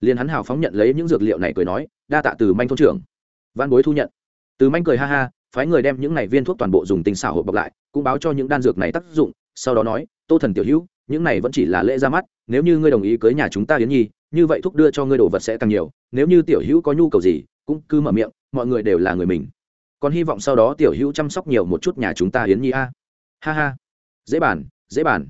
Liền hắn hào phóng nhận lấy những dược liệu này cười nói, đa tạ từ manh thôn trưởng. Văn bối thu nhận. Từ manh cười ha ha, phái người đem những này viên thuốc toàn bộ dùng tinh xảo hộp bọc lại, cũng báo cho những đan dược này tác dụng, sau đó nói, tô thần tiểu hữu, những này vẫn chỉ là lễ ra mắt, nếu như ngươi đồng ý cưới nhà chúng ta yến nhi, như vậy thuốc đưa cho ngươi đồ vật sẽ càng nhiều nếu như tiểu hữu có nhu cầu gì, cũng cứ mở miệng, mọi người đều là người mình. Còn hy vọng sau đó tiểu hữu chăm sóc nhiều một chút nhà chúng ta hiến nhi a. Ha ha. Dễ bàn dễ bàn.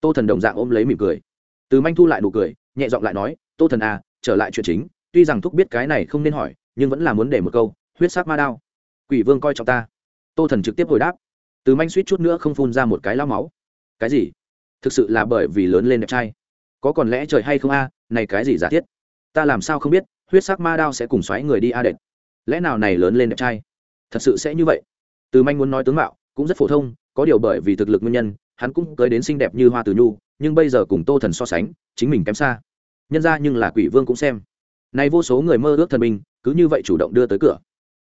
Tô thần đồng dạng ôm lấy mỉm cười. Từ manh thu lại nụ cười, nhẹ giọng lại nói, tô thần à trở lại chuyện chính, tuy rằng thúc biết cái này không nên hỏi, nhưng vẫn là muốn để một câu, huyết sắc ma đao. Quỷ vương coi trọng ta. Tô thần trực tiếp hồi đáp. Từ manh suýt chút nữa không phun ra một cái lao máu. Cái gì? Thực sự là bởi vì lớn lên đẹp trai. Có còn lẽ trời hay không a? Này cái gì giả thiết? Ta làm sao không biết huyết sắc ma đao sẽ cùng xoáy người đi a đệt. Lẽ nào này lớn lên đẹp trai? Thật sự sẽ như vậy. Từ manh muốn nói tướng mạo, cũng rất phổ thông, có điều bởi vì thực lực nguyên nhân, hắn cũng cưới đến xinh đẹp như hoa từ nhu, nhưng bây giờ cùng tô thần so sánh, chính mình kém xa. Nhân ra nhưng là quỷ vương cũng xem. Nay vô số người mơ ước thần minh, cứ như vậy chủ động đưa tới cửa.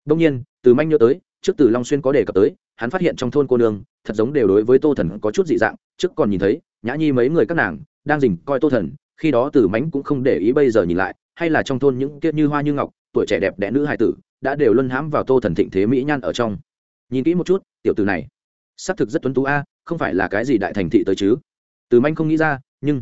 Đông nhiên, từ manh nhớ tới, trước từ long xuyên có đề cập tới, hắn phát hiện trong thôn cô nương, thật giống đều đối với tô thần có chút dị dạng, trước còn nhìn thấy, nhã nhi mấy người các nàng, đang dình coi tô thần, khi đó từ mánh cũng không để ý bây giờ nhìn lại hay là trong thôn những kiếp như hoa như ngọc, tuổi trẻ đẹp đẽ nữ hài tử, đã đều luân hãm vào tô thần thịnh thế mỹ nhan ở trong. Nhìn kỹ một chút, tiểu từ này, xác thực rất tuấn tú a, không phải là cái gì đại thành thị tới chứ. Từ manh không nghĩ ra, nhưng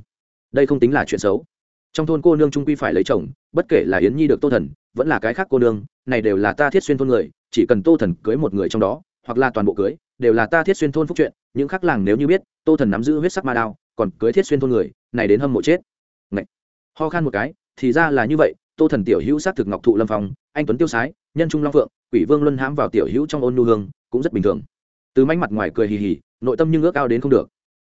đây không tính là chuyện xấu. Trong thôn cô nương trung quy phải lấy chồng, bất kể là yến nhi được tô thần, vẫn là cái khác cô nương, này đều là ta thiết xuyên thôn người, chỉ cần tô thần cưới một người trong đó, hoặc là toàn bộ cưới, đều là ta thiết xuyên thôn phúc chuyện, những khác làng nếu như biết, tô thần nắm giữ huyết sắc ma đao, còn cưới thiết xuyên thôn người, này đến hâm mộ chết. Ngậy. ho khan một cái thì ra là như vậy, tô thần tiểu hữu s á t thực ngọc thụ lâm phong, anh tuấn tiêu sái, nhân trung long phượng, quỷ vương luân hãm vào tiểu hữu trong ôn nu hương, cũng rất bình thường. Từ mánh mặt ngoài cười hì hì, nội tâm nhưng ước ao đến không được.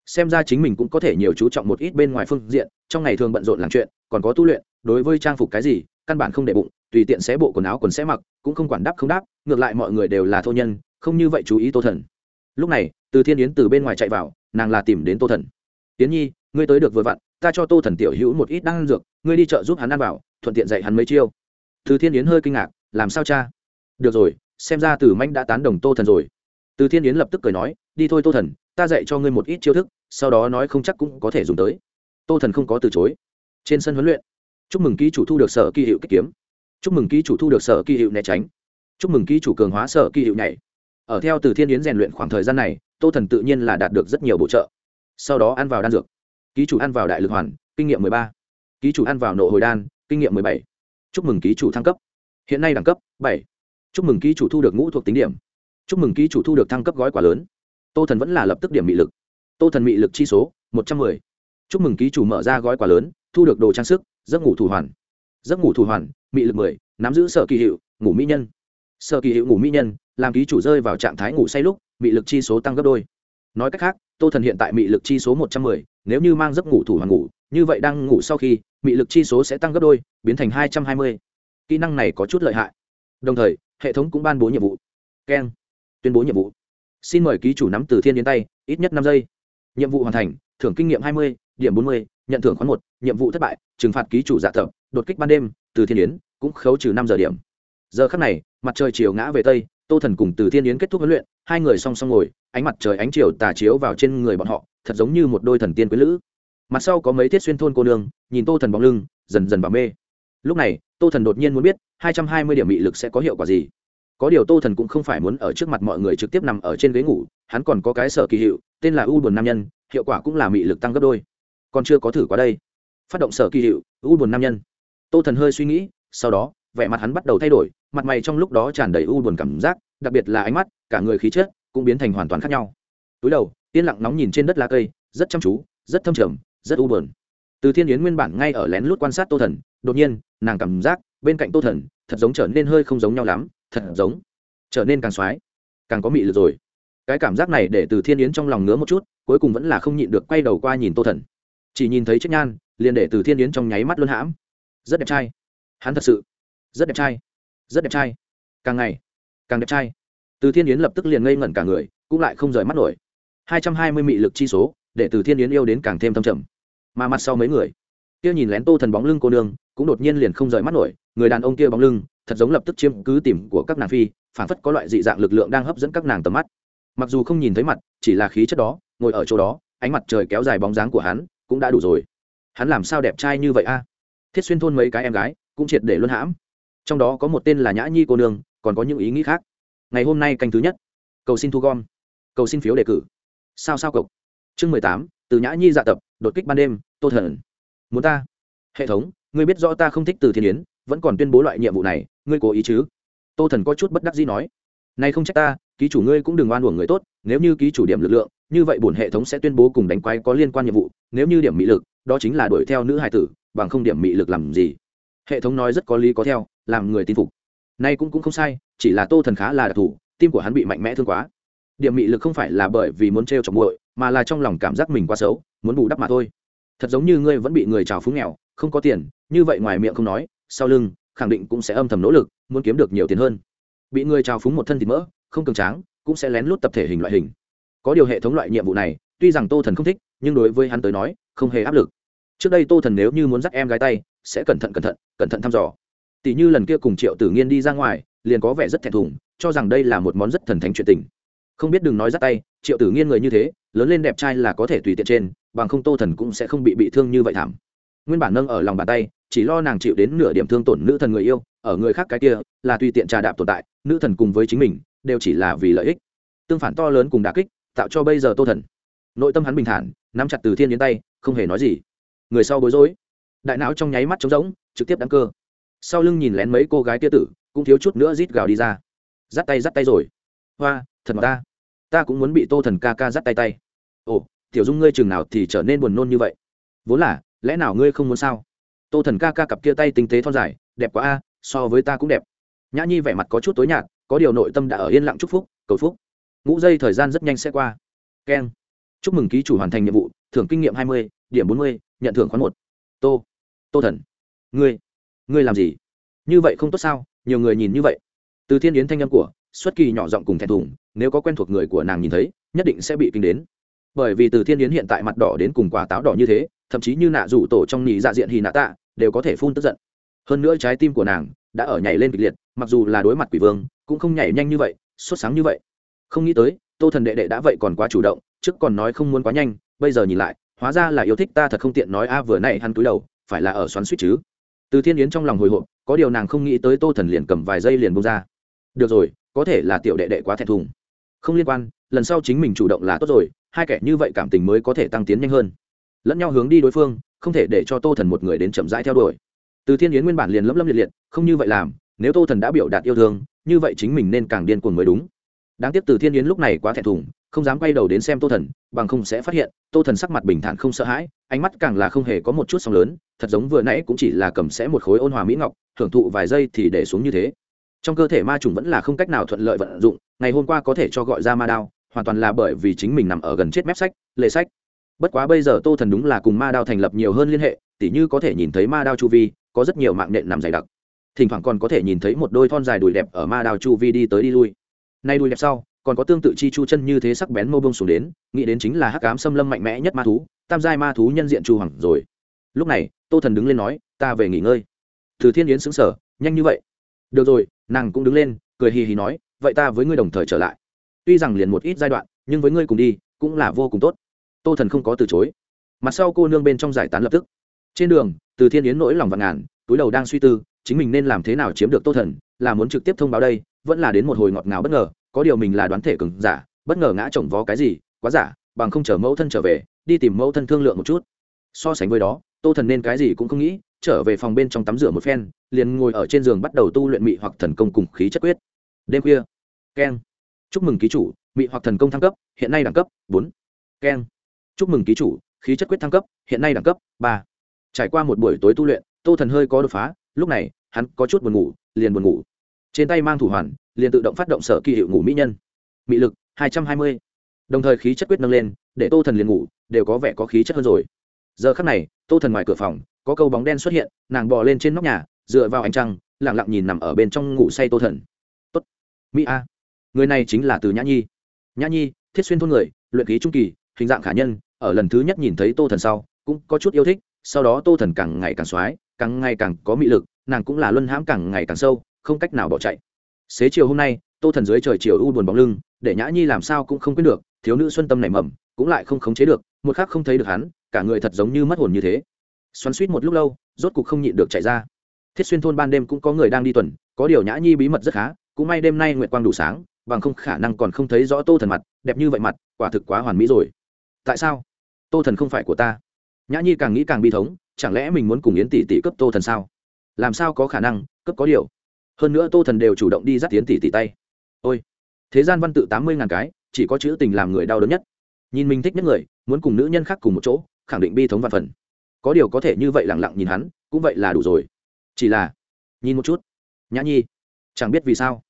Xem ra chính mình cũng có thể nhiều chú trọng một ít bên ngoài phương diện, trong ngày thường bận rộn làm chuyện, còn có tu luyện, đối với trang phục cái gì, căn bản không để bụng, tùy tiện xé bộ quần áo quần sẽ mặc, cũng không quản đáp không đáp, ngược lại mọi người đều là thô nhân, không như vậy chú ý tô thần. Lúc này, từ thiên yến từ bên ngoài chạy vào, nàng là tìm đến tô thần. Yến nhi, ngươi tới được vừa vặn, ta cho tô thần tiểu hữu một ít đang ăn dược ngươi đi chợ giúp hắn ăn vào, thuận tiện dạy hắn mấy chiêu. Từ thiên yến hơi kinh ngạc, làm sao cha? Được rồi, xem ra Tử manh đã tán đồng tô thần rồi. Từ thiên yến lập tức cười nói, đi thôi tô thần, ta dạy cho ngươi một ít chiêu thức, sau đó nói không chắc cũng có thể dùng tới. Tô thần không có từ chối. Trên sân huấn luyện, chúc mừng ký chủ thu được sở kỳ hiệu kích kiếm. Chúc mừng ký chủ thu được sở kỳ hiệu né tránh. Chúc mừng ký chủ cường hóa sở kỳ hiệu nhảy. Ở theo từ thiên yến rèn luyện khoảng thời gian này, tô thần tự nhiên là đạt được rất nhiều bổ trợ. Sau đó ăn vào đan dược. Ký chủ ăn vào đại lực hoàn, kinh nghiệm mười ba ký chủ ăn vào nộ hồi đan, kinh nghiệm mười bảy. Chúc mừng ký chủ thăng cấp. Hiện nay đẳng cấp bảy. Chúc mừng ký chủ thu được ngũ thuộc tính điểm. Chúc mừng ký chủ thu được thăng cấp gói quả lớn. Tô thần vẫn là lập tức điểm mị lực. Tô thần mị lực chi số, một trăm mười. Chúc mừng ký chủ mở ra gói quả lớn, thu được đồ trang sức, giấc ngủ thủ hoàn. Giấc ngủ thủ hoàn, mị lực mười, nắm giữ sở kỳ hiệu, ngủ mỹ nhân. Sở kỳ hiệu ngủ mỹ nhân, làm ký chủ rơi vào trạng thái ngủ say lúc, mị lực chi số tăng gấp đôi. Nói cách khác, tô thần hiện tại mị lực chi số một trăm mười, nếu như mang giấc ngủ thủ hoàn ngủ như vậy đang ngủ sau khi, mị lực chi số sẽ tăng gấp đôi, biến thành hai trăm hai mươi. Kỹ năng này có chút lợi hại. Đồng thời, hệ thống cũng ban bố nhiệm vụ. Keng. Tuyên bố nhiệm vụ. Xin mời ký chủ nắm từ thiên đến tay, ít nhất năm giây. Nhiệm vụ hoàn thành, thưởng kinh nghiệm hai mươi, điểm bốn mươi, nhận thưởng khoán một, nhiệm vụ thất bại, trừng phạt ký chủ dạ thợ đột kích ban đêm, từ thiên yến, cũng khấu trừ năm giờ điểm. Giờ khắc này, mặt trời chiều ngã về tây, tô thần cùng từ thiên yến kết thúc huấn luyện, hai người song song ngồi, ánh mặt trời ánh chiều tà chiếu vào trên người bọn họ, thật giống như một đôi thần tiên quý lữ mặt sau có mấy thiết xuyên thôn cô nương, nhìn tô thần bóng lưng, dần dần vào mê. Lúc này, tô thần đột nhiên muốn biết, hai trăm hai mươi điểm mị lực sẽ có hiệu quả gì. Có điều tô thần cũng không phải muốn ở trước mặt mọi người trực tiếp nằm ở trên ghế ngủ, hắn còn có cái sở kỳ hiệu, tên là u buồn nam nhân, hiệu quả cũng là mị lực tăng gấp đôi. Còn chưa có thử qua đây. Phát động sở kỳ hiệu, u buồn nam nhân. Tô thần hơi suy nghĩ, sau đó, vẻ mặt hắn bắt đầu thay đổi, mặt mày trong lúc đó tràn đầy u buồn cảm giác, đặc biệt là ánh mắt, cả người khí chất cũng biến thành hoàn toàn khác nhau. Túi đầu, yên lặng nóng nhìn trên đất lá cây, rất chăm chú, rất thâm trầm rất u buồn. Từ thiên yến nguyên bản ngay ở lén lút quan sát tô thần, đột nhiên, nàng cảm giác bên cạnh tô thần, thật giống trở nên hơi không giống nhau lắm, thật giống trở nên càng xoái, càng có mị lực rồi. Cái cảm giác này để từ thiên yến trong lòng ngứa một chút, cuối cùng vẫn là không nhịn được quay đầu qua nhìn tô thần. Chỉ nhìn thấy chiếc nhan, liền để từ thiên yến trong nháy mắt luôn hãm. Rất đẹp trai. Hắn thật sự rất đẹp trai, rất đẹp trai. Càng ngày, càng đẹp trai. Từ thiên yến lập tức liền ngây ngẩn cả người, cũng lại không rời mắt nổi. Hai trăm hai mươi mị lực chi số, để từ thiên yến yêu đến càng thêm thâm trầm mà mặt sau mấy người. Kia nhìn lén tô thần bóng lưng cô nương, cũng đột nhiên liền không rời mắt nổi, người đàn ông kia bóng lưng, thật giống lập tức chiếm cứ tìm của các nàng phi phản phất có loại dị dạng lực lượng đang hấp dẫn các nàng tầm mắt. Mặc dù không nhìn thấy mặt, chỉ là khí chất đó, ngồi ở chỗ đó, ánh mặt trời kéo dài bóng dáng của hắn, cũng đã đủ rồi. Hắn làm sao đẹp trai như vậy a? Thiết xuyên thôn mấy cái em gái, cũng triệt để luân hãm. Trong đó có một tên là nhã nhi cô nương, còn có những ý nghĩ khác. Ngày hôm nay canh thứ nhất. Cầu xin thu gom. Cầu xin phiếu đề cử. Sao sao cộc chương mười tám từ nhã nhi dạ tập, đột kích ban đêm, tô thần. Muốn ta? Hệ thống, ngươi biết rõ ta không thích từ thiên yến, vẫn còn tuyên bố loại nhiệm vụ này, ngươi cố ý chứ? Tô thần có chút bất đắc dĩ nói. Nay không trách ta, ký chủ ngươi cũng đừng oan uổng người tốt, nếu như ký chủ điểm lực lượng, như vậy bổn hệ thống sẽ tuyên bố cùng đánh quái có liên quan nhiệm vụ, nếu như điểm mị lực, đó chính là đuổi theo nữ hài tử, bằng không điểm mị lực làm gì? Hệ thống nói rất có lý có theo, làm người tin phục. Nay cũng cũng không sai, chỉ là tô thần khá là đặc thù, tim của hắn bị mạnh mẽ thương quá. Điểm mị lực không phải là bởi vì muốn t r e o chọc muội mà là trong lòng cảm giác mình quá xấu, muốn bù đắp mà thôi. Thật giống như ngươi vẫn bị người trào phúng nghèo, không có tiền, như vậy ngoài miệng không nói, sau lưng, khẳng định cũng sẽ âm thầm nỗ lực, muốn kiếm được nhiều tiền hơn. Bị người trào phúng một thân thịt mỡ, không cường tráng, cũng sẽ lén lút tập thể hình loại hình. Có điều hệ thống loại nhiệm vụ này, tuy rằng tô thần không thích, nhưng đối với hắn tới nói, không hề áp lực. Trước đây tô thần nếu như muốn dắt em gái tay, sẽ cẩn thận cẩn thận cẩn thận thăm dò. Tỷ như lần kia cùng triệu tử nghiên đi ra ngoài, liền có vẻ rất thẹn thùng, cho rằng đây là một món rất thần thánh chuyện tình không biết đừng nói dắt tay, triệu tử nghiên người như thế, lớn lên đẹp trai là có thể tùy tiện trên, bằng không tô thần cũng sẽ không bị bị thương như vậy thảm. Nguyên bản nâng ở lòng bàn tay, chỉ lo nàng chịu đến nửa điểm thương tổn nữ thần người yêu, ở người khác cái kia, là tùy tiện trà đạp tồn tại, nữ thần cùng với chính mình, đều chỉ là vì lợi ích. Tương phản to lớn cùng đà kích, tạo cho bây giờ tô thần. Nội tâm hắn bình thản, nắm chặt từ thiên đến tay, không hề nói gì. Người sau bối rối. Đại não trong nháy mắt trống rỗng, trực tiếp đáng cơ. Sau lưng nhìn lén mấy cô gái tia tử, cũng thiếu chút nữa rít gào đi ra. Dắt tay dắt tay rồi. Hoa, thật mà ta ta cũng muốn bị tô thần ca ca dắt tay tay. Ồ, tiểu dung ngươi chừng nào thì trở nên buồn nôn như vậy? Vốn là, lẽ nào ngươi không muốn sao? Tô thần ca ca cặp kia tay tinh tế thon dài, đẹp quá a, so với ta cũng đẹp. Nhã nhi vẻ mặt có chút tối nhạt, có điều nội tâm đã ở yên lặng chúc phúc, cầu phúc. Ngũ giây thời gian rất nhanh sẽ qua. Keng. Chúc mừng ký chủ hoàn thành nhiệm vụ, thưởng kinh nghiệm hai mươi, điểm bốn mươi, nhận thưởng khoán một. Tô. Tô thần. Ngươi. Ngươi làm gì? Như vậy không tốt sao? Nhiều người nhìn như vậy. Từ thiên yến thanh âm của xuất kỳ nhỏ giọng cùng thẹn thùng, nếu có quen thuộc người của nàng nhìn thấy, nhất định sẽ bị kinh đến. Bởi vì từ thiên yến hiện tại mặt đỏ đến cùng quả táo đỏ như thế, thậm chí như nạ rủ tổ trong nhị dạ diện hì nạ tạ, đều có thể phun tức giận. Hơn nữa trái tim của nàng đã ở nhảy lên kịch liệt, mặc dù là đối mặt quỷ vương, cũng không nhảy nhanh như vậy xuất sáng như vậy. Không nghĩ tới, tô thần đệ đệ đã vậy còn quá chủ động, trước còn nói không muốn quá nhanh, bây giờ nhìn lại, hóa ra là yêu thích ta thật không tiện nói a, vừa này hắn túi đầu, phải là ở xoắn suýt chứ. Từ thiên yến trong lòng hồi hộp, có điều nàng không nghĩ tới tô thần liền cầm vài giây liền bông ra. Được rồi có thể là tiểu đệ đệ quá thẹn thùng. Không liên quan, lần sau chính mình chủ động là tốt rồi, hai kẻ như vậy cảm tình mới có thể tăng tiến nhanh hơn. Lẫn nhau hướng đi đối phương, không thể để cho tô thần một người đến chậm rãi theo đuổi. Từ thiên yến nguyên bản liền lấp lấp liệt liệt, không như vậy làm, nếu tô thần đã biểu đạt yêu thương, như vậy chính mình nên càng điên cuồng mới đúng. Đáng tiếc từ thiên yến lúc này quá thẹn thùng, không dám quay đầu đến xem tô thần, bằng không sẽ phát hiện, tô thần sắc mặt bình thản không sợ hãi, ánh mắt càng là không hề có một chút sóng lớn, thật giống vừa nãy cũng chỉ là cầm sẽ một khối ôn hòa mỹ ngọc, hưởng thụ vài giây thì để xuống như thế trong cơ thể ma trùng vẫn là không cách nào thuận lợi vận dụng, ngày hôm qua có thể cho gọi ra ma đao, hoàn toàn là bởi vì chính mình nằm ở gần chết mép sách lệ sách. Bất quá bây giờ tô thần đúng là cùng ma đao thành lập nhiều hơn liên hệ, tỉ như có thể nhìn thấy ma đao chu vi, có rất nhiều mạng nện nằm dày đặc. Thỉnh thoảng còn có thể nhìn thấy một đôi thon dài đùi đẹp ở ma đao chu vi đi tới đi lui. Nay đùi đẹp sau, còn có tương tự chi chu chân như thế sắc bén mô bông xuống đến, nghĩ đến chính là hắc cám xâm lâm mạnh mẽ nhất ma thú, tam giai ma thú nhân diện chu hoàng rồi. Lúc này, tô thần đứng lên nói, ta về nghỉ ngơi. Từ thiên yến xứng sở nhanh như vậy. Được rồi nàng cũng đứng lên, cười hì hì nói, vậy ta với ngươi đồng thời trở lại. Tuy rằng liền một ít giai đoạn, nhưng với ngươi cùng đi, cũng là vô cùng tốt. Tô thần không có từ chối. Mặt sau cô nương bên trong giải tán lập tức. Trên đường, từ thiên yến nỗi lòng vạn ngàn, túi đầu đang suy tư, chính mình nên làm thế nào chiếm được tô thần, là muốn trực tiếp thông báo đây, vẫn là đến một hồi ngọt ngào bất ngờ, có điều mình là đoán thể cứng giả, bất ngờ ngã chồng vó cái gì, quá giả, bằng không chờ mẫu thân trở về, đi tìm mẫu thân thương lượng một chút. So sánh với đó, tô thần nên cái gì cũng không nghĩ trở về phòng bên trong tắm rửa một phen, liền ngồi ở trên giường bắt đầu tu luyện mị hoặc thần công cùng khí chất quyết. Đêm khuya. Keng. Chúc mừng ký chủ, mị hoặc thần công thăng cấp, hiện nay đẳng cấp bốn. Keng. Chúc mừng ký chủ, khí chất quyết thăng cấp, hiện nay đẳng cấp ba. Trải qua một buổi tối tu luyện, tô thần hơi có đột phá, lúc này, hắn có chút buồn ngủ, liền buồn ngủ. Trên tay mang thủ hoàn, liền tự động phát động sở kỳ hiệu ngủ mỹ nhân. Mị lực, hai trăm hai mươi. Đồng thời khí chất quyết nâng lên, để tô thần liền ngủ, đều có vẻ có khí chất hơn rồi. Giờ khắc này, tô thần ngoài cửa phòng có câu bóng đen xuất hiện, nàng bò lên trên nóc nhà, dựa vào ánh trăng lẳng lặng nhìn nằm ở bên trong ngủ say tô thần. Tốt, mỹ a, người này chính là từ nhã nhi. Nhã nhi, thiết xuyên thôn người, luyện khí trung kỳ, hình dạng khả nhân, ở lần thứ nhất nhìn thấy tô thần sau, cũng có chút yêu thích, sau đó tô thần càng ngày càng x o á i càng ngày càng có mị lực, nàng cũng là luân hãm càng ngày càng sâu, không cách nào bỏ chạy. Xế chiều hôm nay, tô thần dưới trời chiều u buồn bóng lưng, để nhã nhi làm sao cũng không quyết được, thiếu nữ xuân tâm nảy mầm, cũng lại không khống chế được, một khác không thấy được hắn, cả người thật giống như mất hồn như thế xoắn suýt một lúc lâu, rốt cục không nhịn được chạy ra. Thiết xuyên thôn ban đêm cũng có người đang đi tuần, có điều nhã nhi bí mật rất khá, cũng may đêm nay nguyện quang đủ sáng, bằng không khả năng còn không thấy rõ tô thần mặt, đẹp như vậy mặt, quả thực quá hoàn mỹ rồi. Tại sao? Tô thần không phải của ta. Nhã nhi càng nghĩ càng bi thống, chẳng lẽ mình muốn cùng yến tỷ tỷ cấp tô thần sao? Làm sao có khả năng cấp có điều. Hơn nữa tô thần đều chủ động đi dắt Yến tỷ tỷ tay. Ôi, thế gian văn tự tám mươi ngàn cái, chỉ có chữ tình làm người đau đớn nhất. Nhìn mình thích nhất người, muốn cùng nữ nhân khác cùng một chỗ, khẳng định bi thống và phần có điều có thể như vậy lẳng lặng nhìn hắn, cũng vậy là đủ rồi. Chỉ là, nhìn một chút. Nhã nhi, chẳng biết vì sao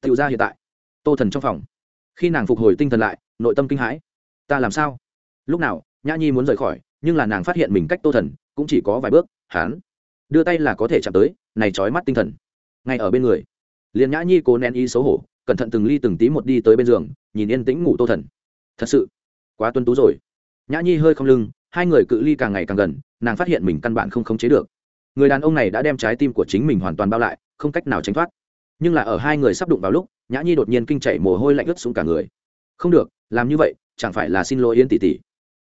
tựu ra hiện tại, tô thần trong phòng. Khi nàng phục hồi tinh thần lại, nội tâm kinh hãi. Ta làm sao? Lúc nào, nhã nhi muốn rời khỏi, nhưng là nàng phát hiện mình cách tô thần, cũng chỉ có vài bước, hắn đưa tay là có thể chạm tới, này trói mắt tinh thần. Ngay ở bên người, liền nhã nhi cố nén ý xấu hổ, cẩn thận từng ly từng tí một đi tới bên giường, nhìn yên tĩnh ngủ tô thần. Thật sự, quá tuân tú rồi. Nhã nhi hơi không lưng hai người cự ly càng ngày càng gần, nàng phát hiện mình căn bản không khống chế được. Người đàn ông này đã đem trái tim của chính mình hoàn toàn bao lại, không cách nào tránh thoát. Nhưng là ở hai người sắp đụng vào lúc, nhã nhi đột nhiên kinh chảy mồ hôi lạnh ướt xuống cả người. Không được, làm như vậy, chẳng phải là xin lỗi yến tỷ tỷ.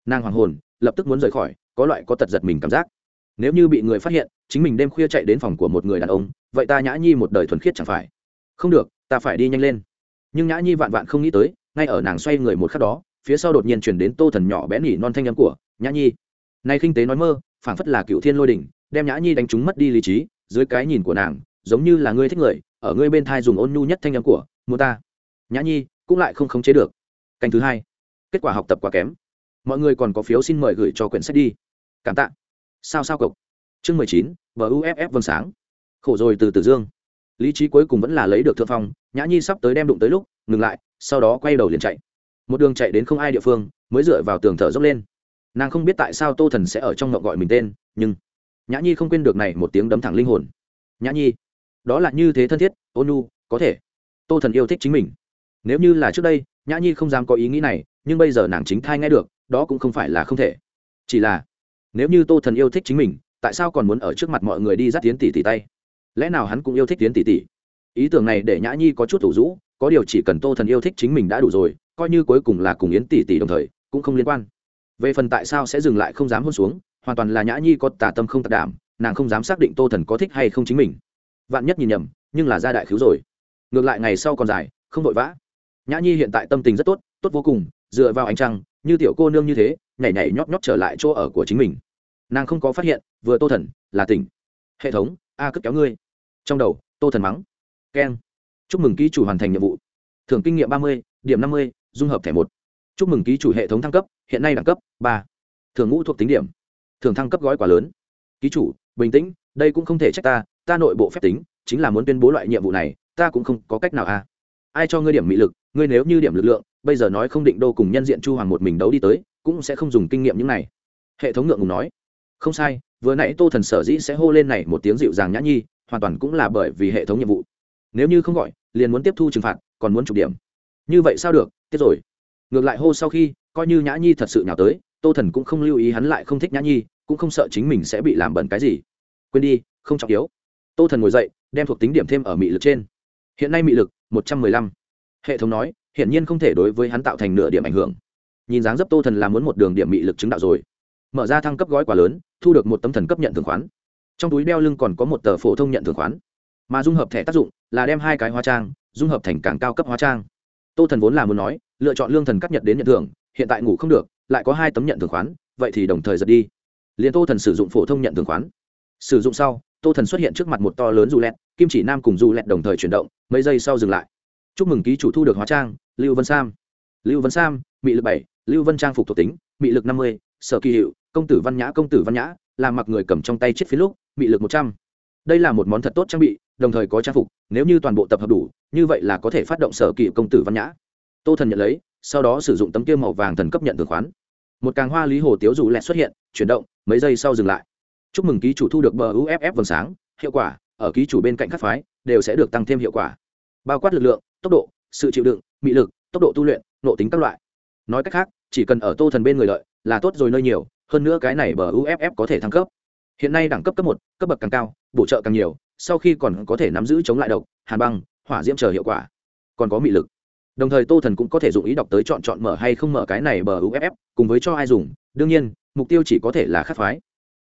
Nàng hoàng hồn, lập tức muốn rời khỏi, có loại có tật giật mình cảm giác. Nếu như bị người phát hiện, chính mình đêm khuya chạy đến phòng của một người đàn ông, vậy ta nhã nhi một đời thuần khiết chẳng phải. Không được, ta phải đi nhanh lên. Nhưng nhã nhi vạn vạn không nghĩ tới, ngay ở nàng xoay người một khắc đó, phía sau đột nhiên chuyển đến tô thần nhỏ bé nỉ non thanh âm của nhã nhi. Nay khinh tế nói mơ, phảng phất là cựu thiên lôi đỉnh, đem nhã nhi đánh trúng mất đi lý trí, dưới cái nhìn của nàng, giống như là ngươi thích người, ở ngươi bên thai dùng ôn nhu nhất thanh âm của mua ta. Nhã nhi, cũng lại không khống chế được. Canh thứ hai. Kết quả học tập quá kém. Mọi người còn có phiếu xin mời gửi cho quyển sách đi. Cảm tạ. Sao sao cộc chương mười chín vuff vâng sáng. Khổ rồi từ tử dương. Lý trí cuối cùng vẫn là lấy được thượng phong, nhã nhi sắp tới đem đụng tới lúc, ngừng lại, sau đó quay đầu liền chạy. Một đường chạy đến không ai địa phương, mới dựa vào tường thở dốc lên nàng không biết tại sao tô thần sẽ ở trong ngậu gọi mình tên, nhưng nhã nhi không quên được này một tiếng đấm thẳng linh hồn. Nhã nhi, đó là như thế thân thiết ôn nu có thể. Tô thần yêu thích chính mình. Nếu như là trước đây, nhã nhi không dám có ý nghĩ này, nhưng bây giờ nàng chính thai nghe được, đó cũng không phải là không thể. Chỉ là, nếu như tô thần yêu thích chính mình, tại sao còn muốn ở trước mặt mọi người đi dắt tiến tỷ tỷ tay? Lẽ nào hắn cũng yêu thích tiến tỷ tỷ? Ý tưởng này để nhã nhi có chút thủ rũ, có điều chỉ cần tô thần yêu thích chính mình đã đủ rồi, coi như cuối cùng là cùng yến tỷ tỷ đồng thời, cũng không liên quan về phần tại sao sẽ dừng lại không dám hôn xuống, hoàn toàn là nhã nhi có tà tâm không tạc đảm, nàng không dám xác định tô thần có thích hay không chính mình. Vạn nhất nhìn nhầm, nhưng là gia đại cứu rồi. Ngược lại ngày sau còn dài, không vội vã. Nhã nhi hiện tại tâm tình rất tốt tốt vô cùng, dựa vào ánh trăng, như tiểu cô nương như thế, nhảy nhảy nhót nhót trở lại chỗ ở của chính mình. Nàng không có phát hiện, vừa tô thần, là tỉnh. Hệ thống, a cất kéo ngươi. Trong đầu, tô thần mắng. Keng. Chúc mừng ký chủ hoàn thành nhiệm vụ. Thưởng kinh nghiệm ba mươi, điểm năm mươi, dung hợp thẻ một. Chúc mừng ký chủ hệ thống thăng cấp hiện nay đẳng cấp ba. Thường ngũ thuộc tính điểm. Thường thăng cấp gói quá lớn. Ký chủ, bình tĩnh, đây cũng không thể trách ta ta nội bộ phép tính, chính là muốn tuyên bố loại nhiệm vụ này, ta cũng không có cách nào a ai cho ngươi điểm mị lực, ngươi nếu như điểm lực lượng, bây giờ nói không định đô cùng nhân diện chu hoàng một mình đấu đi tới, cũng sẽ không dùng kinh nghiệm những này. Hệ thống ngượng ngùng nói. Không sai, vừa nãy tô thần sở dĩ sẽ hô lên này một tiếng dịu dàng nhã nhi, hoàn toàn cũng là bởi vì hệ thống nhiệm vụ. Nếu như không gọi, liền muốn tiếp thu trừng phạt, còn muốn chụp điểm. Như vậy sao được, tiếp rồi. Ngược lại hô sau khi coi như nhã nhi thật sự nhào tới, tô thần cũng không lưu ý hắn lại không thích nhã nhi, cũng không sợ chính mình sẽ bị làm bẩn cái gì. Quên đi, không trọng yếu. Tô thần ngồi dậy, đem thuộc tính điểm thêm ở mị lực trên. Hiện nay mị lực, một trăm mười lăm. Hệ thống nói, hiển nhiên không thể đối với hắn tạo thành nửa điểm ảnh hưởng. Nhìn dáng dấp tô thần là muốn một đường điểm mị lực chứng đạo rồi. Mở ra thăng cấp gói quá lớn, thu được một tấm thần cấp nhận thường khoán. Trong túi đeo lưng còn có một tờ phổ thông nhận thường khoán. Mà dung hợp thẻ tác dụng là đem hai cái hóa trang, dung hợp thành càng cao cấp hóa trang. Tô thần vốn là muốn nói, lựa chọn lương thần cắt nhật đến nhận thưởng hiện tại ngủ không được, lại có hai tấm nhận thường khoán, vậy thì đồng thời giật đi. Liền tô thần sử dụng phổ thông nhận thường khoán. Sử dụng sau, tô thần xuất hiện trước mặt một to lớn dù lẹt kim chỉ nam cùng dù lẹt đồng thời chuyển động, mấy giây sau dừng lại. Chúc mừng ký chủ thu được hóa trang, lưu vân sam. Lưu vân sam, mị lực bảy, lưu vân trang phục thuộc tính, mị lực năm mươi, sở kỳ hiệu, công tử văn nhã, công tử văn nhã, làm mặc người cầm trong tay chiếc phía lúc, mị lực một trăm. Đây là một món thật tốt trang bị, đồng thời có trang phục, nếu như toàn bộ tập hợp đủ, như vậy là có thể phát động sở kỳ công tử văn nhã. Tô thần nhận lấy sau đó sử dụng tấm kia màu vàng thần cấp nhận thường khoán. Một càng hoa lý hồ tiếu dù lẹt xuất hiện, chuyển động, mấy giây sau dừng lại. Chúc mừng ký chủ thu được bờ uff vầng sáng, hiệu quả, ở ký chủ bên cạnh các phái, đều sẽ được tăng thêm hiệu quả. Bao quát lực lượng, tốc độ, sự chịu đựng, mị lực, tốc độ tu luyện nộ tính các loại. Nói cách khác, chỉ cần ở tô thần bên người lợi, là tốt rồi nơi nhiều, hơn nữa cái này bờ uff có thể thăng cấp. Hiện nay đẳng cấp cấp một, cấp bậc càng cao, bổ trợ càng nhiều, sau khi còn có thể nắm giữ chống lại độc, hàn băng, hỏa diễm chờ hiệu quả. Còn có mị lực đồng thời tô thần cũng có thể dùng ý đọc tới chọn chọn mở hay không mở cái này bờ uff cùng với cho ai dùng. Đương nhiên, mục tiêu chỉ có thể là khắc phái.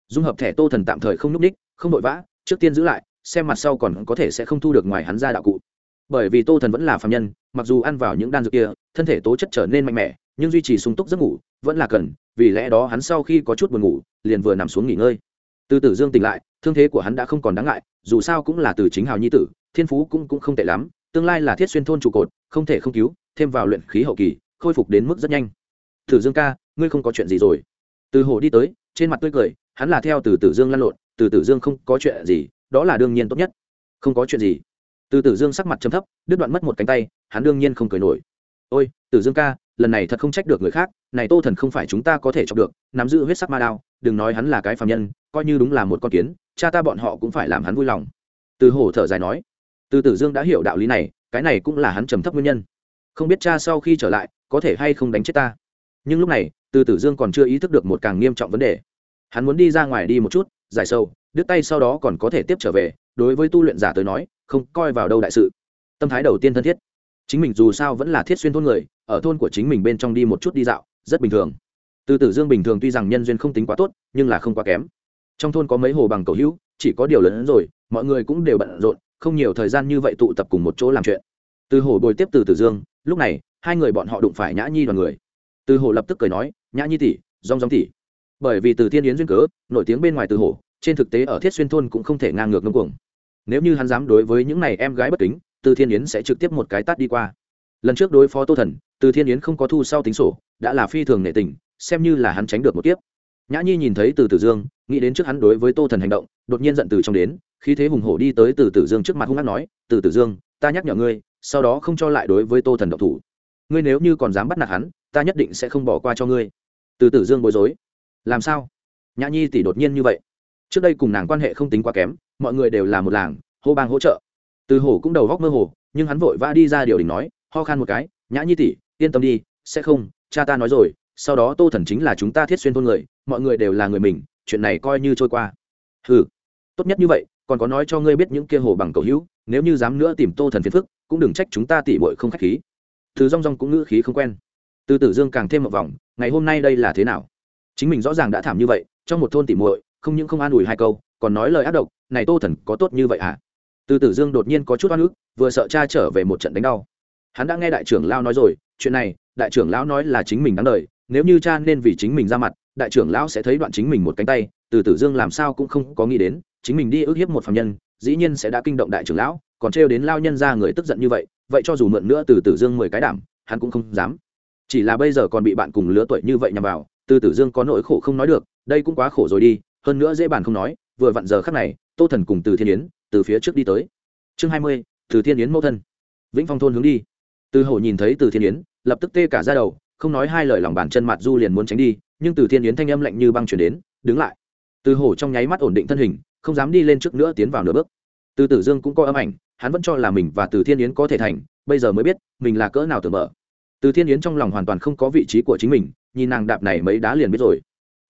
Dung hợp thẻ tô thần tạm thời không n ú c ních không vội vã, trước tiên giữ lại, xem mặt sau còn có thể sẽ không thu được ngoài hắn ra đạo cụ. Bởi vì tô thần vẫn là phạm nhân, mặc dù ăn vào những đan dược kia, thân thể tố chất trở nên mạnh mẽ, nhưng duy trì sung túc giấc ngủ vẫn là cần, vì lẽ đó hắn sau khi có chút buồn ngủ, liền vừa nằm xuống nghỉ ngơi. Từ tử dương tỉnh lại, thương thế của hắn đã không còn đáng ngại, dù sao cũng là từ chính hào nhi tử, thiên phú cũng cũng không tệ lắm tương lai là thiết xuyên thôn trụ cột, không thể không cứu, thêm vào luyện khí hậu kỳ, khôi phục đến mức rất nhanh. Tử dương ca, ngươi không có chuyện gì rồi. Từ hồ đi tới, trên mặt tươi cười, hắn là theo từ tử dương lăn lộn, từ tử dương không có chuyện gì, đó là đương nhiên tốt nhất. Không có chuyện gì. Từ tử dương sắc mặt chấm thấp, đứt đoạn mất một cánh tay, hắn đương nhiên không cười nổi. Ôi, tử dương ca, lần này thật không trách được người khác, này tô thần không phải chúng ta có thể chọc được, nắm giữ huyết sắc ma đao, đừng nói hắn là cái phạm nhân, coi như đúng là một con kiến, cha ta bọn họ cũng phải làm hắn vui lòng. Từ hổ thở dài nói từ tử dương đã hiểu đạo lý này, cái này cũng là hắn trầm thấp nguyên nhân. Không biết cha sau khi trở lại, có thể hay không đánh chết ta? Nhưng lúc này, từ tử dương còn chưa ý thức được một càng nghiêm trọng vấn đề. Hắn muốn đi ra ngoài đi một chút, giải sâu đứt tay sau đó còn có thể tiếp trở về, đối với tu luyện giả tới nói, không coi vào đâu đại sự. Tâm thái đầu tiên thân thiết. Chính mình dù sao vẫn là thiết xuyên thôn người, ở thôn của chính mình bên trong đi một chút đi dạo, rất bình thường. Từ tử dương bình thường tuy rằng nhân duyên không tính quá tốt, nhưng là không quá kém. Trong thôn có mấy hồ bằng cầu hữu, chỉ có điều lớn hơn rồi, mọi người cũng đều bận rộn không nhiều thời gian như vậy tụ tập cùng một chỗ làm chuyện. Từ hồ bồi tiếp từ tử dương, lúc này, hai người bọn họ đụng phải nhã nhi đoàn người. Từ hồ lập tức cười nói, nhã nhi tỷ rong rong tỷ. Bởi vì từ thiên yến duyên cớ, nổi tiếng bên ngoài từ hồ, trên thực tế ở thiết xuyên thôn cũng không thể ngang ngược ngâm cuồng. Nếu như hắn dám đối với những này em gái bất kính, từ thiên yến sẽ trực tiếp một cái tát đi qua. Lần trước đối phó tô thần, từ thiên yến không có thu sau tính sổ, đã là phi thường nệ tình, xem như là hắn tránh được một kiếp. Nhã nhi nhìn thấy từ tử dương, nghĩ đến trước hắn đối với tô thần hành động, đột nhiên giận từ trong đến khi thế hùng hổ đi tới từ tử dương trước mặt hung hát nói, từ tử dương, ta nhắc nhở ngươi, sau đó không cho lại đối với tô thần độc thủ. Ngươi nếu như còn dám bắt nạt hắn, ta nhất định sẽ không bỏ qua cho ngươi. Từ tử dương bối rối, làm sao? Nhã nhi tỷ đột nhiên như vậy? Trước đây cùng nàng quan hệ không tính quá kém, mọi người đều là một làng, hô bang hỗ trợ. Từ hổ cũng đầu góc mơ hồ, nhưng hắn vội vã đi ra điều đình nói, ho khan một cái, nhã nhi tỷ, yên tâm đi, sẽ không, cha ta nói rồi, sau đó tô thần chính là chúng ta thiết xuyên thôn người, mọi người đều là người mình, chuyện này coi như trôi qua. Ừ tốt nhất như vậy còn có nói cho ngươi biết những kia hồ bằng cầu hữu, nếu như dám nữa tìm tô thần phiền phức, cũng đừng trách chúng ta tỉ bội không k h á c h khí. Thứ rong rong cũng ngữ khí không quen. Từ tử dương càng thêm một vòng, ngày hôm nay đây là thế nào? Chính mình rõ ràng đã thảm như vậy, trong một thôn tỉ muội, không những không an ủi hai câu, còn nói lời ác độc, này tô thần, có tốt như vậy à từ tử dương đột nhiên có chút oan ức, vừa sợ cha trở về một trận đánh đau. Hắn đã nghe đại trưởng lao nói rồi, chuyện này, đại trưởng lão nói là chính mình đáng đời, nếu như cha nên vì chính mình ra mặt, đại trưởng lão sẽ thấy đoạn chính mình một cánh tay, từ tử dương làm sao cũng không có nghĩ đến chính mình đi ức hiếp một phạm nhân, dĩ nhiên sẽ đã kinh động đại trưởng lão, còn trêu đến lao nhân ra người tức giận như vậy vậy cho dù mượn nữa từ tử dương mười cái đảm, hắn cũng không dám. Chỉ là bây giờ còn bị bạn cùng lứa tuổi như vậy nhằm vào, từ tử dương có nỗi khổ không nói được, đây cũng quá khổ rồi đi, hơn nữa dễ bàn không nói, vừa vặn giờ khắc này, tô thần cùng từ thiên yến, từ phía trước đi tới. Chương hai mươi, từ thiên yến mẫu thân. Vĩnh phong thôn hướng đi. Từ hổ nhìn thấy từ thiên yến, lập tức tê cả ra đầu, không nói hai lời lòng bàn chân mặt du liền muốn tránh đi, nhưng từ thiên yến thanh âm lạnh như băng chuyển đến, đứng lại. Từ hổ trong nháy mắt ổn định thân hình không dám đi lên trước nữa tiến vào nửa bước. Từ tử dương cũng có âm ảnh, hắn vẫn cho là mình và từ thiên yến có thể thành, bây giờ mới biết, mình là cỡ nào tưởng mở. Từ thiên yến trong lòng hoàn toàn không có vị trí của chính mình, nhìn nàng đạp này mấy đá liền biết rồi.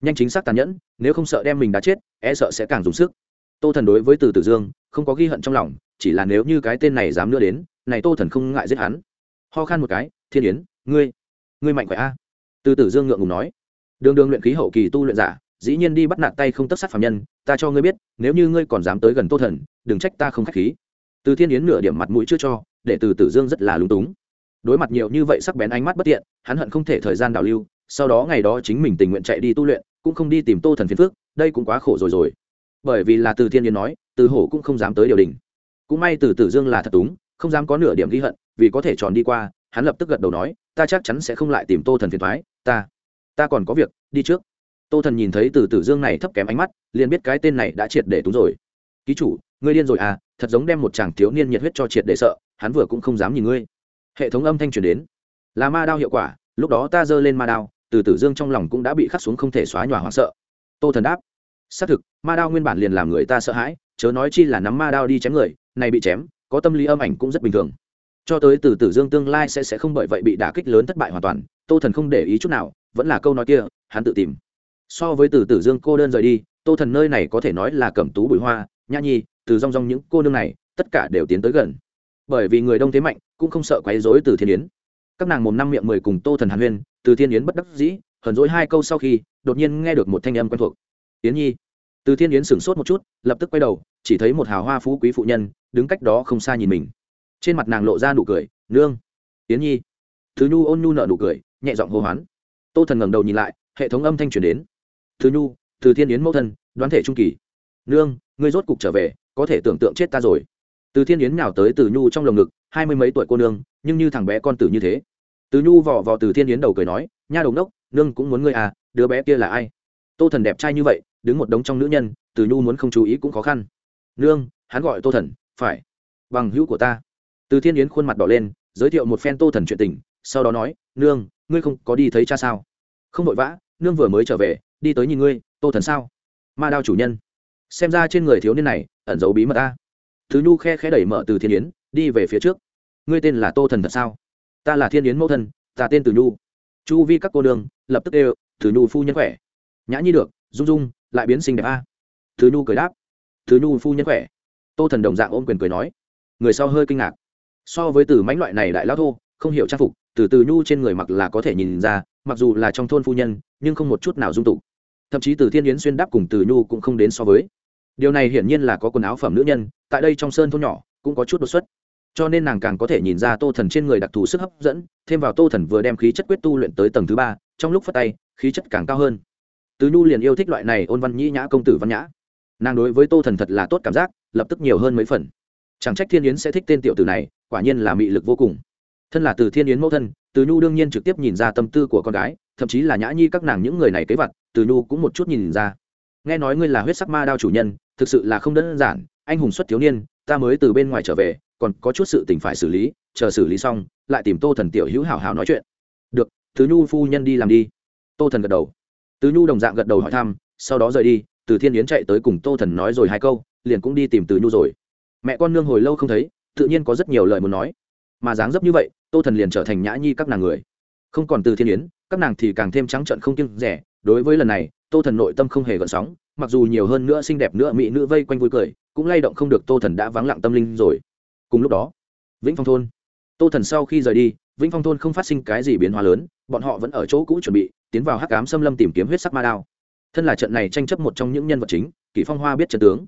Nhanh chính xác tàn nhẫn, nếu không sợ đem mình đá chết e sợ sẽ càng dùng sức. Tô thần đối với từ tử dương, không có ghi hận trong lòng, chỉ là nếu như cái tên này dám nữa đến, này tô thần không ngại giết hắn. Ho khan một cái, thiên yến, ngươi ngươi mạnh khỏe a? Từ tử dương ngượng ngùng nói. Đường đường luyện khí hậu kỳ tu luyện giả dĩ nhiên đi bắt nạt tay không tất sát phạm nhân, ta cho ngươi biết, nếu như ngươi còn dám tới gần tô thần, đừng trách ta không k h á c h khí. Từ thiên yến nửa điểm mặt mũi chưa cho, để từ tử dương rất là lúng túng. Đối mặt nhiều như vậy sắc bén ánh mắt bất tiện, hắn hận không thể thời gian đào lưu, sau đó ngày đó chính mình tình nguyện chạy đi tu luyện, cũng không đi tìm tô thần phiền phước đây cũng quá khổ rồi rồi. Bởi vì là từ thiên yến nói, từ hổ cũng không dám tới điều đình. Cũng may từ tử dương là thật túng, không dám có nửa điểm ghi hận, vì có thể tròn đi qua, hắn lập tức gật đầu nói, ta chắc chắn sẽ không lại tìm tô thần phiền thoái ta ta còn có việc, đi trước tô thần nhìn thấy từ tử dương này thấp kém ánh mắt, liền biết cái tên này đã triệt để túng rồi. Ký chủ, ngươi điên rồi à thật giống đem một chàng thiếu niên nhiệt huyết cho triệt để sợ, hắn vừa cũng không dám nhìn ngươi. Hệ thống âm thanh truyền đến. Là ma đao hiệu quả, lúc đó ta giơ lên ma đao, từ tử dương trong lòng cũng đã bị khắc xuống không thể xóa nhòa hoảng sợ. Tô thần đáp. Xác thực, ma đao nguyên bản liền làm người ta sợ hãi, chớ nói chi là nắm ma đao đi chém người, này bị chém, có tâm lý âm ảnh cũng rất bình thường. Cho tới từ tử dương tương lai sẽ sẽ không bởi vậy bị đả kích lớn thất bại hoàn toàn, tô thần không để ý chút nào, vẫn là câu nói kia, hắn tự tìm so với từ tử dương cô đơn rời đi, tô thần nơi này có thể nói là cẩm tú bụi hoa, nhã nhi, từ rong rong những cô nương này, tất cả đều tiến tới gần. Bởi vì người đông thế mạnh, cũng không sợ quấy rối từ thiên yến. Các nàng mồm năm miệng mười cùng tô thần hàn huyên, từ thiên yến bất đắc dĩ, hờn dỗi hai câu sau khi, đột nhiên nghe được một thanh âm quen thuộc. Yến nhi. Từ thiên yến sửng sốt một chút, lập tức quay đầu, chỉ thấy một hào hoa phú quý phụ nhân, đứng cách đó không xa nhìn mình. Trên mặt nàng lộ ra nụ cười, nương. Yến nhi. Thứ nhu ôn nhu nợ nụ cười, nhẹ giọng hô hoán. Tô thần ngẩng đầu nhìn lại, hệ thống âm thanh truyền đến thứ nhu, từ thiên yến mẫu thân, đoán thể trung kỳ. Nương, ngươi rốt cục trở về, có thể tưởng tượng chết ta rồi. Từ thiên yến nào tới từ nhu trong lồng ngực, hai mươi mấy tuổi cô nương, nhưng như thằng bé con tử như thế. Từ nhu vò vò từ thiên yến đầu cười nói, nha đồng đốc nương cũng muốn ngươi à đứa bé kia là ai? Tô thần đẹp trai như vậy, đứng một đống trong nữ nhân, từ nhu muốn không chú ý cũng khó khăn. Nương, hắn gọi tô thần, phải, bằng hữu của ta. Từ thiên yến khuôn mặt đỏ lên, giới thiệu một phen tô thần chuyện tình, sau đó nói, nương, ngươi không có đi thấy cha sao? Không vội vã, nương vừa mới trở về đi tới nhìn ngươi, tô thần sao? Ma đao chủ nhân. Xem ra trên người thiếu niên này ẩn giấu bí mật ta. Thứ nhu khe khẽ đẩy mở từ thiên yến, đi về phía trước. Ngươi tên là tô thần thật sao? Ta là thiên yến mẫu thân, ta tên từ nhu. Chu vi các cô đường lập tức đều, từ nhu phu nhân khỏe. Nhã nhi được dung dung lại biến sinh đẹp a. Thứ nhu cười đáp. Thứ nhu phu nhân khỏe. Tô thần đồng dạng ôm quyền cười nói. Người sau hơi kinh ngạc. So với từ mãnh loại này đại lao thô, không hiểu trang phục, từ từ nhu trên người mặc là có thể nhìn ra, mặc dù là trong thôn phu nhân, nhưng không một chút nào dung tục thậm chí từ thiên yến xuyên đáp cùng từ nhu cũng không đến so với. Điều này hiển nhiên là có quần áo phẩm nữ nhân, tại đây trong sơn thôn nhỏ, cũng có chút đột xuất. Cho nên nàng càng có thể nhìn ra tô thần trên người đặc thù sức hấp dẫn, thêm vào tô thần vừa đem khí chất quyết tu luyện tới tầng thứ ba, trong lúc phát tay, khí chất càng cao hơn. Tứ nhu liền yêu thích loại này ôn văn nhĩ nhã công tử văn nhã. Nàng đối với tô thần thật là tốt cảm giác, lập tức nhiều hơn mấy phần. Chẳng trách thiên yến sẽ thích tên tiểu tử này, quả nhiên là mị lực vô cùng. Thân là từ thiên yến mẫu thân, từ nhu đương nhiên trực tiếp nhìn ra tâm tư của con gái thậm chí là nhã nhi các nàng những người này kế vật từ nhu cũng một chút nhìn ra. Nghe nói ngươi là huyết sắc ma đao chủ nhân, thực sự là không đơn giản, anh hùng xuất thiếu niên, ta mới từ bên ngoài trở về, còn có chút sự tình phải xử lý, chờ xử lý xong, lại tìm tô thần tiểu hữu hảo hảo nói chuyện. Được, từ nhu phu nhân đi làm đi. Tô thần gật đầu. Từ nhu đồng dạng gật đầu hỏi thăm, sau đó rời đi, từ thiên yến chạy tới cùng tô thần nói rồi hai câu, liền cũng đi tìm từ nhu rồi. Mẹ con nương hồi lâu không thấy, tự nhiên có rất nhiều lời muốn nói. Mà dáng dấp như vậy, tô thần liền trở thành nhã nhi các nàng người. Không còn từ thiên yến các nàng thì càng thêm trắng trợn không kiêng rẻ. Đối với lần này, tô thần nội tâm không hề gợn sóng, mặc dù nhiều hơn nữa xinh đẹp nữa mỹ nữ vây quanh vui cười, cũng lay động không được tô thần đã vắng lặng tâm linh rồi. Cùng lúc đó, vĩnh phong thôn. Tô thần sau khi rời đi, vĩnh phong thôn không phát sinh cái gì biến hóa lớn, bọn họ vẫn ở chỗ cũ chuẩn bị, tiến vào hắc cám xâm lâm tìm kiếm huyết sắc ma đao. Thân là trận này tranh chấp một trong những nhân vật chính, kỷ phong hoa biết trận tướng.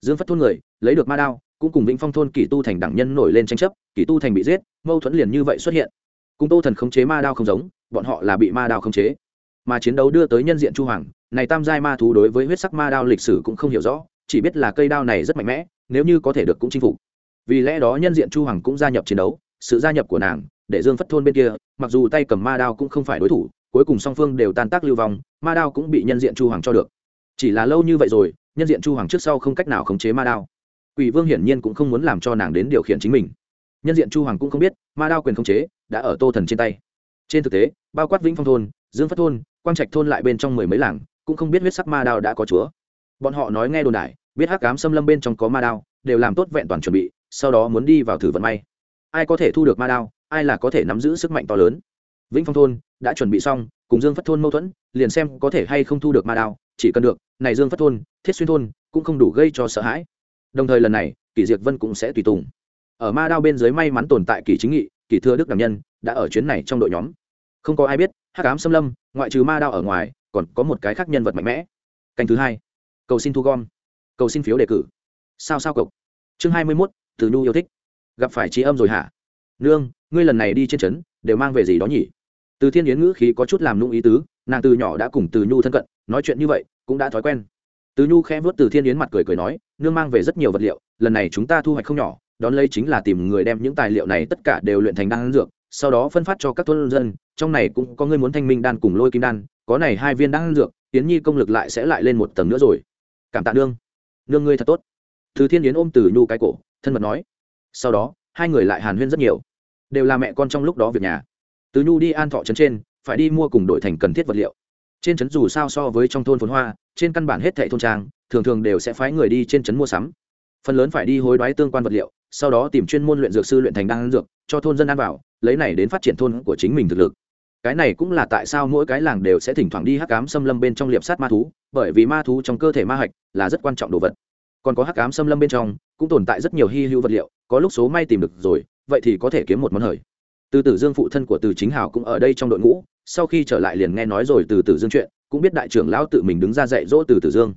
Dương phất thôn người, lấy được ma đao, cũng cùng vĩnh phong thôn kỷ tu thành đẳng nhân nổi lên tranh chấp, kỷ tu thành bị giết, mâu thuẫn liền như vậy xuất hiện cùng tô thần khống chế ma đao không giống, bọn họ là bị ma đao khống chế. Mà chiến đấu đưa tới nhân diện chu hoàng, này tam giai ma thú đối với huyết sắc ma đao lịch sử cũng không hiểu rõ, chỉ biết là cây đao này rất mạnh mẽ, nếu như có thể được cũng chinh phục. Vì lẽ đó nhân diện chu hoàng cũng gia nhập chiến đấu, sự gia nhập của nàng, để dương phất thôn bên kia, mặc dù tay cầm ma đao cũng không phải đối thủ, cuối cùng song phương đều tan tác lưu vong, ma đao cũng bị nhân diện chu hoàng cho được. Chỉ là lâu như vậy rồi, nhân diện chu hoàng trước sau không cách nào khống chế ma đao. Quỷ vương hiển nhiên cũng không muốn làm cho nàng đến điều khiển chính mình. Nhân diện chu hoàng cũng không biết, ma đao quyền khống chế đã ở tô thần trên tay. Trên thực tế, bao quát vĩnh phong thôn, dương phất thôn, quang trạch thôn lại bên trong mười mấy làng, cũng không biết huyết sắc ma đao đã có chúa. Bọn họ nói nghe đồn đại, biết hắc cám xâm lâm bên trong có ma đao, đều làm tốt vẹn toàn chuẩn bị, sau đó muốn đi vào thử vận may. Ai có thể thu được ma đao, ai là có thể nắm giữ sức mạnh to lớn. Vĩnh phong thôn đã chuẩn bị xong, cùng dương phất thôn mâu thuẫn, liền xem có thể hay không thu được ma đao, chỉ cần được, này dương phất thôn, thiết xuyên thôn cũng không đủ gây cho sợ hãi. Đồng thời lần này, kỷ diệt vân cũng sẽ tùy tùng. Ở ma đao bên dưới may mắn tồn tại kỷ chính nghị kỳ thừa đức đảm nhân, đã ở chuyến này trong đội nhóm. Không có ai biết hát cám xâm lâm, ngoại trừ ma đao ở ngoài, còn có một cái khác nhân vật mạnh mẽ. Canh thứ hai. Cầu xin thu gom. Cầu xin phiếu đề cử. Sao sao cộc chương hai mươi mốt, từ nhu yêu thích. Gặp phải trí âm rồi hả? Nương, ngươi lần này đi trên trấn, đều mang về gì đó nhỉ? Từ thiên yến ngữ khí có chút làm nung ý tứ, nàng từ nhỏ đã cùng từ nhu thân cận, nói chuyện như vậy, cũng đã thói quen. Từ nhu khẽ vớt từ thiên yến mặt cười cười nói, nương mang về rất nhiều vật liệu, lần này chúng ta thu hoạch không nhỏ đón lấy chính là tìm người đem những tài liệu này tất cả đều luyện thành đan dược, sau đó phân phát cho các thôn dân, trong này cũng có người muốn thanh minh đan cùng lôi kim đan, có này hai viên đan dược tiến nhi công lực lại sẽ lại lên một tầng nữa rồi. Cảm tạ nương. Nương ngươi thật tốt. Từ thiên yến ôm từ nhu cái cổ, thân mật nói. Sau đó, hai người lại hàn huyên rất nhiều. Đều là mẹ con trong lúc đó việc nhà. Từ nhu đi an thọ trấn trên, phải đi mua cùng đội thành cần thiết vật liệu. Trên trấn dù sao so với trong thôn phồn hoa, trên căn bản hết thệ thôn trang, thường thường đều sẽ phái người đi trên trấn mua sắm. Phần lớn phải đi hối đoái tương quan vật liệu sau đó tìm chuyên môn luyện dược sư luyện thành đan dược, cho thôn dân ăn vào, lấy này đến phát triển thôn của chính mình thực lực. Cái này cũng là tại sao mỗi cái làng đều sẽ thỉnh thoảng đi hắc cám xâm lâm bên trong liệp sát ma thú, bởi vì ma thú trong cơ thể ma hạch là rất quan trọng đồ vật. Còn có hắc cám xâm lâm bên trong, cũng tồn tại rất nhiều hy hữu vật liệu, có lúc số may tìm được rồi, vậy thì có thể kiếm một món hời. Từ tử dương phụ thân của từ chính hào cũng ở đây trong đội ngũ, sau khi trở lại liền nghe nói rồi từ tử dương chuyện, cũng biết đại trưởng lão tự mình đứng ra dạy dỗ từ tử dương.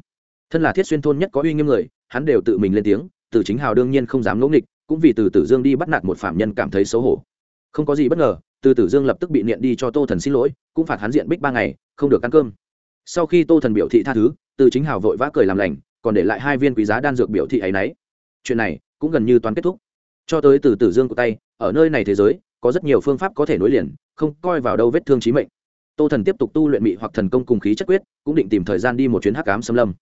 Thân là thiết xuyên thôn nhất có uy nghiêm người, hắn đều tự mình lên tiếng từ chính hào đương nhiên không dám ngỗ nghịch, cũng vì từ tử dương đi bắt nạt một phạm nhân cảm thấy xấu hổ. Không có gì bất ngờ, từ tử dương lập tức bị niệm đi cho tô thần xin lỗi, cũng phạt hắn diện bích ba ngày, không được ăn cơm. Sau khi tô thần biểu thị tha thứ, từ chính hào vội vã cười làm lành, còn để lại hai viên quý giá đan dược biểu thị ấy nấy. Chuyện này cũng gần như toán kết thúc. Cho tới từ tử dương của tay, ở nơi này thế giới, có rất nhiều phương pháp có thể nối liền, không coi vào đâu vết thương trí mệnh. Tô thần tiếp tục tu luyện mị hoặc thần công cùng khí chất quyết, cũng định tìm thời gian đi một chuyến hắc ám xâm lâm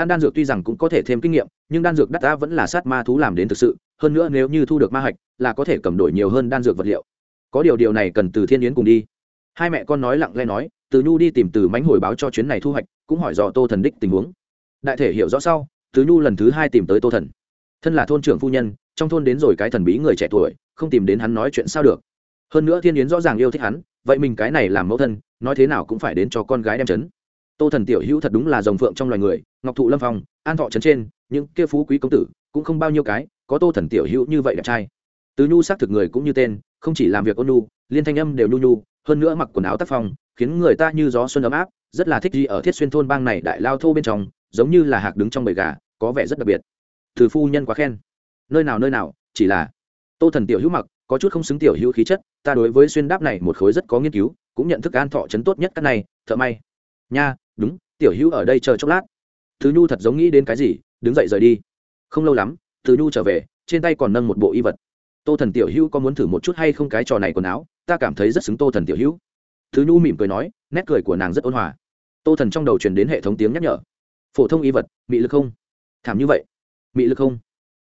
an đan dược tuy rằng cũng có thể thêm kinh nghiệm, nhưng đan dược đắt đã vẫn là sát ma thú làm đến thực sự, hơn nữa nếu như thu được ma hạch, là có thể cầm đổi nhiều hơn đan dược vật liệu. Có điều điều này cần từ thiên yến cùng đi. Hai mẹ con nói lặng lẽ nói, từ nhu đi tìm từ mánh hồi báo cho chuyến này thu hoạch, cũng hỏi dò tô thần đích tình huống. Đại thể hiểu rõ sau, từ nhu lần thứ hai tìm tới tô thần. Thân là thôn trưởng phu nhân, trong thôn đến rồi cái thần bí người trẻ tuổi, không tìm đến hắn nói chuyện sao được. Hơn nữa thiên yến rõ ràng yêu thích hắn, vậy mình cái này làm mẫu thân, nói thế nào cũng phải đến cho con gái đem chấn tô thần tiểu hữu thật đúng là dòng phượng trong loài người, ngọc thụ lâm phong, an thọ trấn trên, những kia phú quý công tử, cũng không bao nhiêu cái, có tô thần tiểu hữu như vậy đẹp trai. Tứ nhu xác thực người cũng như tên, không chỉ làm việc ôn nhu, liên thanh âm đều nhu nhu, hơn nữa mặc quần áo tác phong, khiến người ta như gió xuân ấm áp, rất là thích gì ở thiết xuyên thôn bang này đại lao thô bên trong, giống như là hạc đứng trong bầy gà, có vẻ rất đặc biệt. Từ phu nhân quá khen. Nơi nào nơi nào, chỉ là tô thần tiểu hữu mặc, có chút không xứng tiểu hữu khí chất, ta đối với xuyên đáp này một khối rất có nghiên cứu, cũng nhận thức an thọ chấn tốt nhất các này, thợ may. Nha đúng, tiểu hữu ở đây chờ chốc lát. Thứ nhu thật giống nghĩ đến cái gì, đứng dậy rời đi. Không lâu lắm, thứ nhu trở về, trên tay còn nâng một bộ y vật. Tô thần tiểu hữu có muốn thử một chút hay không cái trò này quần áo? Ta cảm thấy rất xứng tô thần tiểu hữu. Thứ nhu mỉm cười nói, nét cười của nàng rất ôn hòa. Tô thần trong đầu truyền đến hệ thống tiếng nhắc nhở. Phổ thông y vật bị lực không? Thảm như vậy. Bị lực không?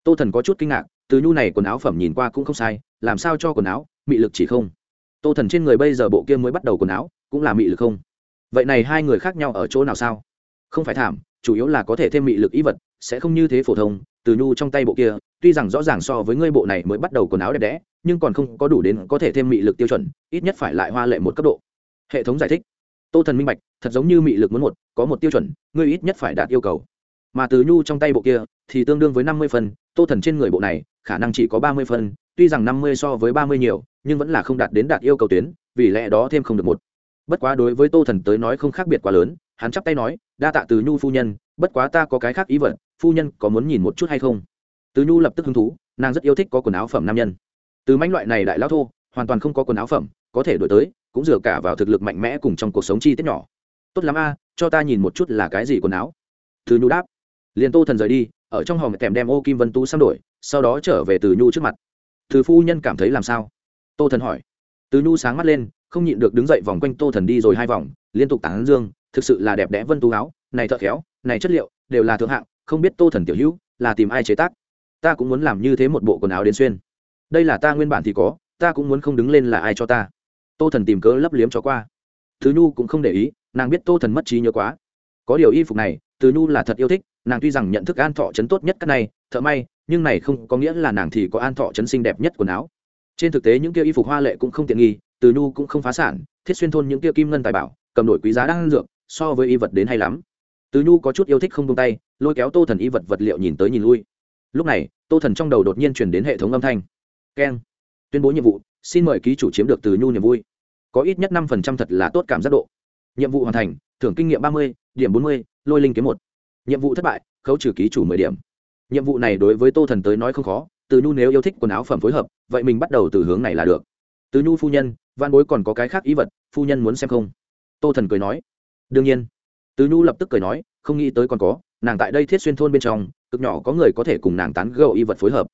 Tô thần có chút kinh ngạc từ nhu này quần áo phẩm nhìn qua cũng không sai, làm sao cho quần áo, mị lực chỉ không? Tô thần trên người bây giờ bộ kia mới bắt đầu quần áo, cũng là mị lực không? Vậy này hai người khác nhau ở chỗ nào sao? Không phải thảm, chủ yếu là có thể thêm mị lực ý vật, sẽ không như thế phổ thông, từ nhu trong tay bộ kia, tuy rằng rõ ràng so với ngươi bộ này mới bắt đầu quần áo đẹp đẽ, nhưng còn không có đủ đến có thể thêm mị lực tiêu chuẩn, ít nhất phải lại hoa lệ một cấp độ. Hệ thống giải thích. Tô thần minh bạch, thật giống như mị lực muốn một, có một tiêu chuẩn, ngươi ít nhất phải đạt yêu cầu. Mà từ nhu trong tay bộ kia, thì tương đương với năm mươi phân tô thần trên người bộ này, khả năng chỉ có ba mươi phân tuy rằng năm mươi so với ba mươi nhiều, nhưng vẫn là không đạt đến đạt yêu cầu tuyến, vì lẽ đó thêm không được một bất quá đối với tô thần tới nói không khác biệt quá lớn, hắn chắp tay nói, đa tạ từ nhu phu nhân, bất quá ta có cái khác ý vật, phu nhân có muốn nhìn một chút hay không? Từ nhu lập tức hứng thú, nàng rất yêu thích có quần áo phẩm nam nhân. Từ manh loại này đại lao thô, hoàn toàn không có quần áo phẩm, có thể đổi tới, cũng dựa cả vào thực lực mạnh mẽ cùng trong cuộc sống chi tiết nhỏ. Tốt lắm a, cho ta nhìn một chút là cái gì quần áo? Từ nhu đáp. Liền tô thần rời đi, ở trong hòm kèm đem ô kim vân tú sang đổi, sau đó trở về từ nhu trước mặt. Từ phu nhân cảm thấy làm sao? Tô thần hỏi. Từ nhu sáng mắt lên không nhịn được đứng dậy vòng quanh tô thần đi rồi hai vòng, liên tục tán dương, thực sự là đẹp đẽ vân tú áo, này thợ khéo, này chất liệu, đều là thượng hạng, không biết tô thần tiểu hữu là tìm ai chế tác. Ta cũng muốn làm như thế một bộ quần áo đến xuyên. Đây là ta nguyên bản thì có, ta cũng muốn không đứng lên là ai cho ta. Tô thần tìm cớ lấp liếm cho qua. Thứ nhu cũng không để ý, nàng biết tô thần mất trí nhớ quá. Có điều y phục này từ nhu là thật yêu thích, nàng tuy rằng nhận thức an thọ chấn tốt nhất các này, thợ may, nhưng này không có nghĩa là nàng thì có an thọ chấn xinh đẹp nhất quần áo. Trên thực tế những kia y phục hoa lệ cũng không tiện nghi từ nhu cũng không phá sản, thiết xuyên thôn những kia kim ngân tài bảo, cầm đổi quý giá đang dược, so với y vật đến hay lắm. Từ nhu có chút yêu thích không tung tay, lôi kéo tô thần y vật vật liệu nhìn tới nhìn lui. Lúc này, tô thần trong đầu đột nhiên chuyển đến hệ thống âm thanh. Keng tuyên bố nhiệm vụ, xin mời ký chủ chiếm được từ nhu niềm vui. Có ít nhất năm phần trăm thật là tốt cảm giác độ. Nhiệm vụ hoàn thành, thưởng kinh nghiệm ba mươi, điểm bốn mươi, lôi linh kiếm một. Nhiệm vụ thất bại, khấu trừ ký chủ mười điểm. Nhiệm vụ này đối với tô thần tới nói không khó, từ nhu nếu yêu thích quần áo phẩm phối hợp, vậy mình bắt đầu từ hướng này là được. Từ nhu phu nhân văn bối còn có cái khác ý vật, phu nhân muốn xem không? Tô thần cười nói. Đương nhiên. Từ nhu lập tức cười nói, không nghĩ tới còn có, nàng tại đây thiết xuyên thôn bên trong, cực nhỏ có người có thể cùng nàng tán gẫu y vật phối hợp.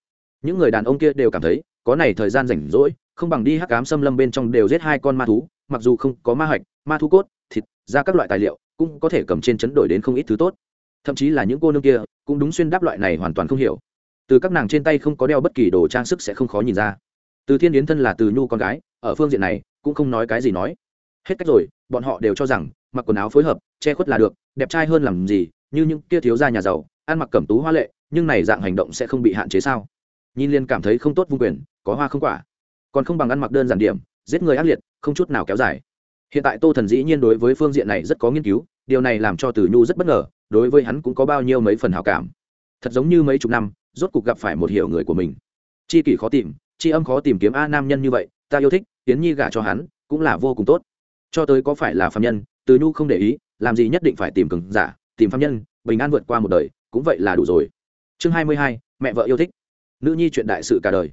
Những người đàn ông kia đều cảm thấy, có này thời gian rảnh rỗi, không bằng đi hắc cám xâm lâm bên trong đều giết hai con ma thú, mặc dù không có ma hạch, ma thú cốt, thịt ra các loại tài liệu, cũng có thể cầm trên chấn đổi đến không ít thứ tốt. Thậm chí là những cô nương kia, cũng đúng xuyên đáp loại này hoàn toàn không hiểu. Từ các nàng trên tay không có đeo bất kỳ đồ trang sức sẽ không khó nhìn ra từ thiên yến thân là từ nhu con gái, ở phương diện này cũng không nói cái gì nói. Hết cách rồi, bọn họ đều cho rằng mặc quần áo phối hợp, che khuất là được, đẹp trai hơn làm gì, như những kia thiếu gia nhà giàu, ăn mặc cẩm tú hoa lệ, nhưng này dạng hành động sẽ không bị hạn chế sao? Nhìn liền cảm thấy không tốt vung quyền, có hoa không quả. Còn không bằng ăn mặc đơn giản điểm, giết người ác liệt, không chút nào kéo dài. Hiện tại tô thần dĩ nhiên đối với phương diện này rất có nghiên cứu, điều này làm cho tử nhu rất bất ngờ, đối với hắn cũng có bao nhiêu mấy phần hào cảm. Thật giống như mấy chục năm, rốt cục gặp phải một hiểu người của mình. Chi kỷ khó tìm chi âm khó tìm kiếm a nam nhân như vậy, ta yêu thích tiến nhi gả cho hắn, cũng là vô cùng tốt. Cho tới có phải là phạm nhân, từ nhu không để ý, làm gì nhất định phải tìm cường giả, tìm phạm nhân, bình an vượt qua một đời, cũng vậy là đủ rồi. Chương hai mươi hai, mẹ vợ yêu thích. Nữ nhi chuyện đại sự cả đời.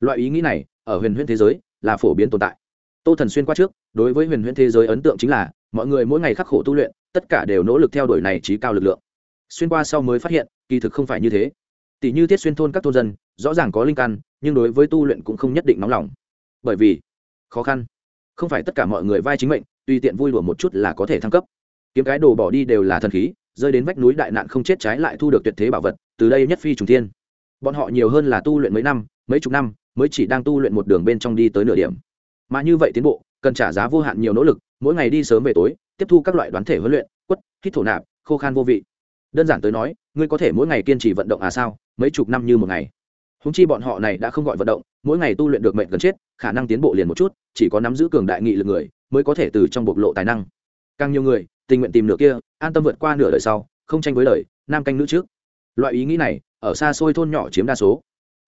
Loại ý nghĩ này, ở huyền huyễn thế giới, là phổ biến tồn tại. Tô thần xuyên qua trước, đối với huyền huyễn thế giới ấn tượng chính là, mọi người mỗi ngày khắc khổ tu luyện, tất cả đều nỗ lực theo đuổi này trí cao lực lượng. Xuyên qua sau mới phát hiện, kỳ thực không phải như thế tỷ như thiết xuyên thôn các thôn dân, rõ ràng có linh căn, nhưng đối với tu luyện cũng không nhất định nóng lòng. Bởi vì, khó khăn. Không phải tất cả mọi người vai chính mệnh, tùy tiện vui đùa một chút là có thể thăng cấp. Kiếm cái đồ bỏ đi đều là thần khí, rơi đến vách núi đại nạn không chết trái lại thu được tuyệt thế bảo vật, từ đây nhất phi trùng thiên. Bọn họ nhiều hơn là tu luyện mấy năm, mấy chục năm, mới chỉ đang tu luyện một đường bên trong đi tới nửa điểm. Mà như vậy tiến bộ, cần trả giá vô hạn nhiều nỗ lực, mỗi ngày đi sớm về tối, tiếp thu các loại đoán thể huấn luyện, quất, hít thổ nạp, khô khan vô vị. Đơn giản tới nói, ngươi có thể mỗi ngày kiên trì vận động à sao? Mấy chục năm như một ngày. Húng chi bọn họ này đã không gọi vận động, mỗi ngày tu luyện được mệnh gần chết, khả năng tiến bộ liền một chút, chỉ có nắm giữ cường đại nghị lực người mới có thể từ trong bộc lộ tài năng. Càng nhiều người, tình nguyện tìm nửa kia, an tâm vượt qua nửa đời sau, không tranh với đời, nam canh nữ trước. Loại ý nghĩ này, ở xa xôi thôn nhỏ chiếm đa số.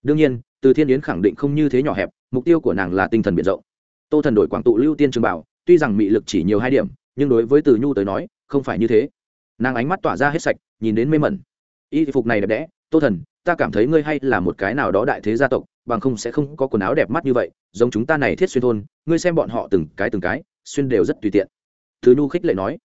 Đương nhiên, từ thiên yến khẳng định không như thế nhỏ hẹp, mục tiêu của nàng là tinh thần biển rộng. Tô thần đổi quảng tụ lưu tiên trường bảo, tuy rằng mị lực chỉ nhiều hai điểm, nhưng đối với từ nhu tới nói, không phải như thế. Nàng ánh mắt tỏa ra hết sạch, nhìn đến mê mẩn. Y phục này đẹp đẽ, tô thần ta cảm thấy ngươi hay là một cái nào đó đại thế gia tộc, bằng không sẽ không có quần áo đẹp mắt như vậy, giống chúng ta này thiết xuyên thôn, ngươi xem bọn họ từng cái từng cái, xuyên đều rất tùy tiện. Thứ nhu khích lệ nói.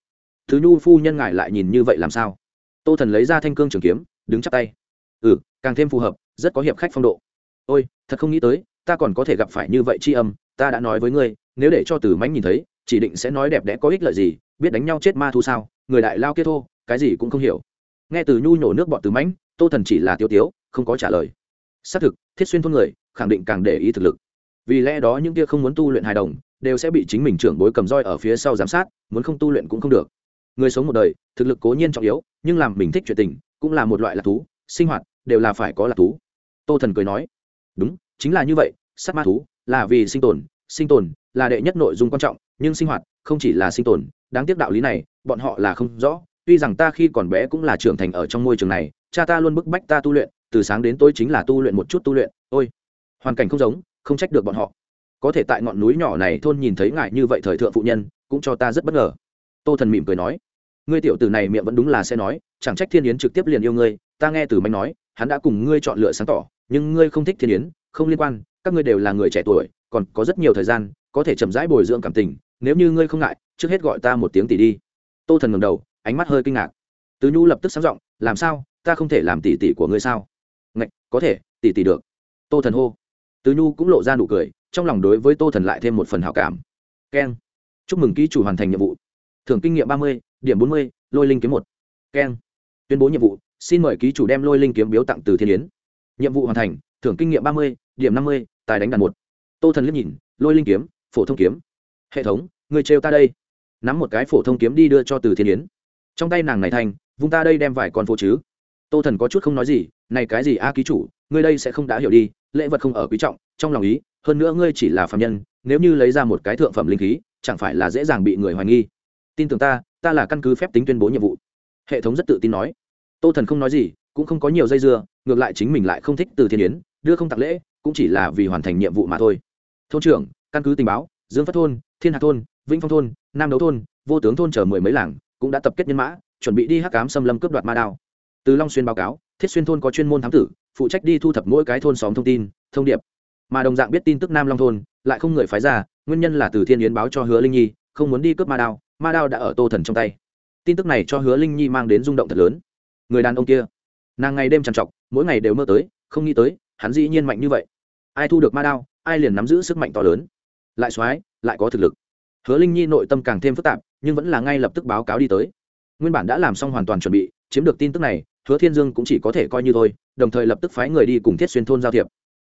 Thứ nhu phu nhân ngại lại nhìn như vậy làm sao? Tô thần lấy ra thanh cương trường kiếm, đứng chắp tay. Ừ càng thêm phù hợp, rất có hiệp khách phong độ. Ôi, thật không nghĩ tới, ta còn có thể gặp phải như vậy tri âm, ta đã nói với ngươi, nếu để cho Tử mánh nhìn thấy, chỉ định sẽ nói đẹp đẽ có ích lợi gì, biết đánh nhau chết ma thu sao, người đại lao kia thô, cái gì cũng không hiểu. Nghe từ nhu nhổ nước bọn Tử mánh tô thần chỉ là tiêu tiếu, không có trả lời. Xác thực, thiết xuyên thôn người, khẳng định càng để ý thực lực. Vì lẽ đó những kia không muốn tu luyện hài đồng, đều sẽ bị chính mình trưởng bối cầm roi ở phía sau giám sát, muốn không tu luyện cũng không được. Người sống một đời, thực lực cố nhiên trọng yếu, nhưng làm mình thích chuyện tình, cũng là một loại lạc thú, sinh hoạt đều là phải có lạc thú. Tô thần cười nói, đúng, chính là như vậy, sát ma thú là vì sinh tồn sinh tồn là đệ nhất nội dung quan trọng, nhưng sinh hoạt không chỉ là sinh tồn, đáng tiếc đạo lý này, bọn họ là không rõ tuy rằng ta khi còn bé cũng là trưởng thành ở trong môi trường này, cha ta luôn bức bách ta tu luyện, từ sáng đến tối chính là tu luyện một chút tu luyện, ôi, hoàn cảnh không giống, không trách được bọn họ. Có thể tại ngọn núi nhỏ này thôn nhìn thấy ngài như vậy thời thượng phụ nhân, cũng cho ta rất bất ngờ. Tô thần mỉm cười nói. Ngươi tiểu tử này miệng vẫn đúng là sẽ nói, chẳng trách thiên yến trực tiếp liền yêu ngươi, ta nghe từ manh nói, hắn đã cùng ngươi chọn lựa sáng tỏ, nhưng ngươi không thích thiên yến, không liên quan, các ngươi đều là người trẻ tuổi, còn có rất nhiều thời gian, có thể chậm rãi bồi dưỡng cảm tình, nếu như ngươi không ngại, trước hết gọi ta một tiếng tỷ đi. Tô thần ngầm đầu ánh mắt hơi kinh ngạc. Tứ nhu lập tức sáng giọng, làm sao? Ta không thể làm tỷ tỷ của ngươi sao? Ngạch, có thể tỷ tỷ được. Tô thần hô. Tứ nhu cũng lộ ra nụ cười, trong lòng đối với tô thần lại thêm một phần hảo cảm. Keng, chúc mừng ký chủ hoàn thành nhiệm vụ. Thưởng kinh nghiệm ba mươi, điểm bốn mươi, lôi linh kiếm một. Keng, tuyên bố nhiệm vụ, xin mời ký chủ đem lôi linh kiếm biếu tặng từ thiên yến. Nhiệm vụ hoàn thành, thưởng kinh nghiệm ba mươi, điểm năm mươi, tài đánh đàn một. Tô thần liếc nhìn, lôi linh kiếm, phổ thông kiếm. Hệ thống người trêu ta đây. Nắm một cái phổ thông kiếm đi đưa cho từ thiên yến trong tay nàng này thành, vung ta đây đem vài con phố chứ. Tô thần có chút không nói gì, này cái gì a ký chủ, ngươi đây sẽ không đã hiểu đi, lễ vật không ở quý trọng, trong lòng ý, hơn nữa ngươi chỉ là phạm nhân, nếu như lấy ra một cái thượng phẩm linh khí, chẳng phải là dễ dàng bị người hoài nghi. Tin tưởng ta ta là căn cứ phép tính tuyên bố nhiệm vụ. Hệ thống rất tự tin nói. Tô thần không nói gì, cũng không có nhiều dây dưa, ngược lại chính mình lại không thích từ thiên yến, đưa không tặng lễ, cũng chỉ là vì hoàn thành nhiệm vụ mà thôi. Thôn trưởng, căn cứ tình báo, dương phát thôn, thiên hạ thôn, vĩnh phong thôn, nam đấu thôn, vô tướng thôn chờ mười mấy làng cũng đã tập kết nhân mã, chuẩn bị đi hắc cám xâm lâm cướp đoạt ma đao. Từ long xuyên báo cáo, thiết xuyên thôn có chuyên môn thám tử, phụ trách đi thu thập mỗi cái thôn xóm thông tin, thông điệp. Mà đồng dạng biết tin tức nam long thôn, lại không người phái ra, nguyên nhân là từ thiên yến báo cho hứa linh nhi, không muốn đi cướp ma đao ma đao đã ở tô thần trong tay. Tin tức này cho hứa linh nhi mang đến rung động thật lớn. Người đàn ông kia, nàng ngày đêm trằn trọc, mỗi ngày đều mơ tới, không nghĩ tới, hắn dĩ nhiên mạnh như vậy. Ai thu được ma đao, ai liền nắm giữ sức mạnh to lớn. Lại x lại có thực lực. Hứa linh nhi nội tâm càng thêm phức tạp nhưng vẫn là ngay lập tức báo cáo đi tới. Nguyên bản đã làm xong hoàn toàn chuẩn bị, chiếm được tin tức này, hứa thiên dương cũng chỉ có thể coi như thôi, đồng thời lập tức phái người đi cùng thiết xuyên thôn giao thiệp.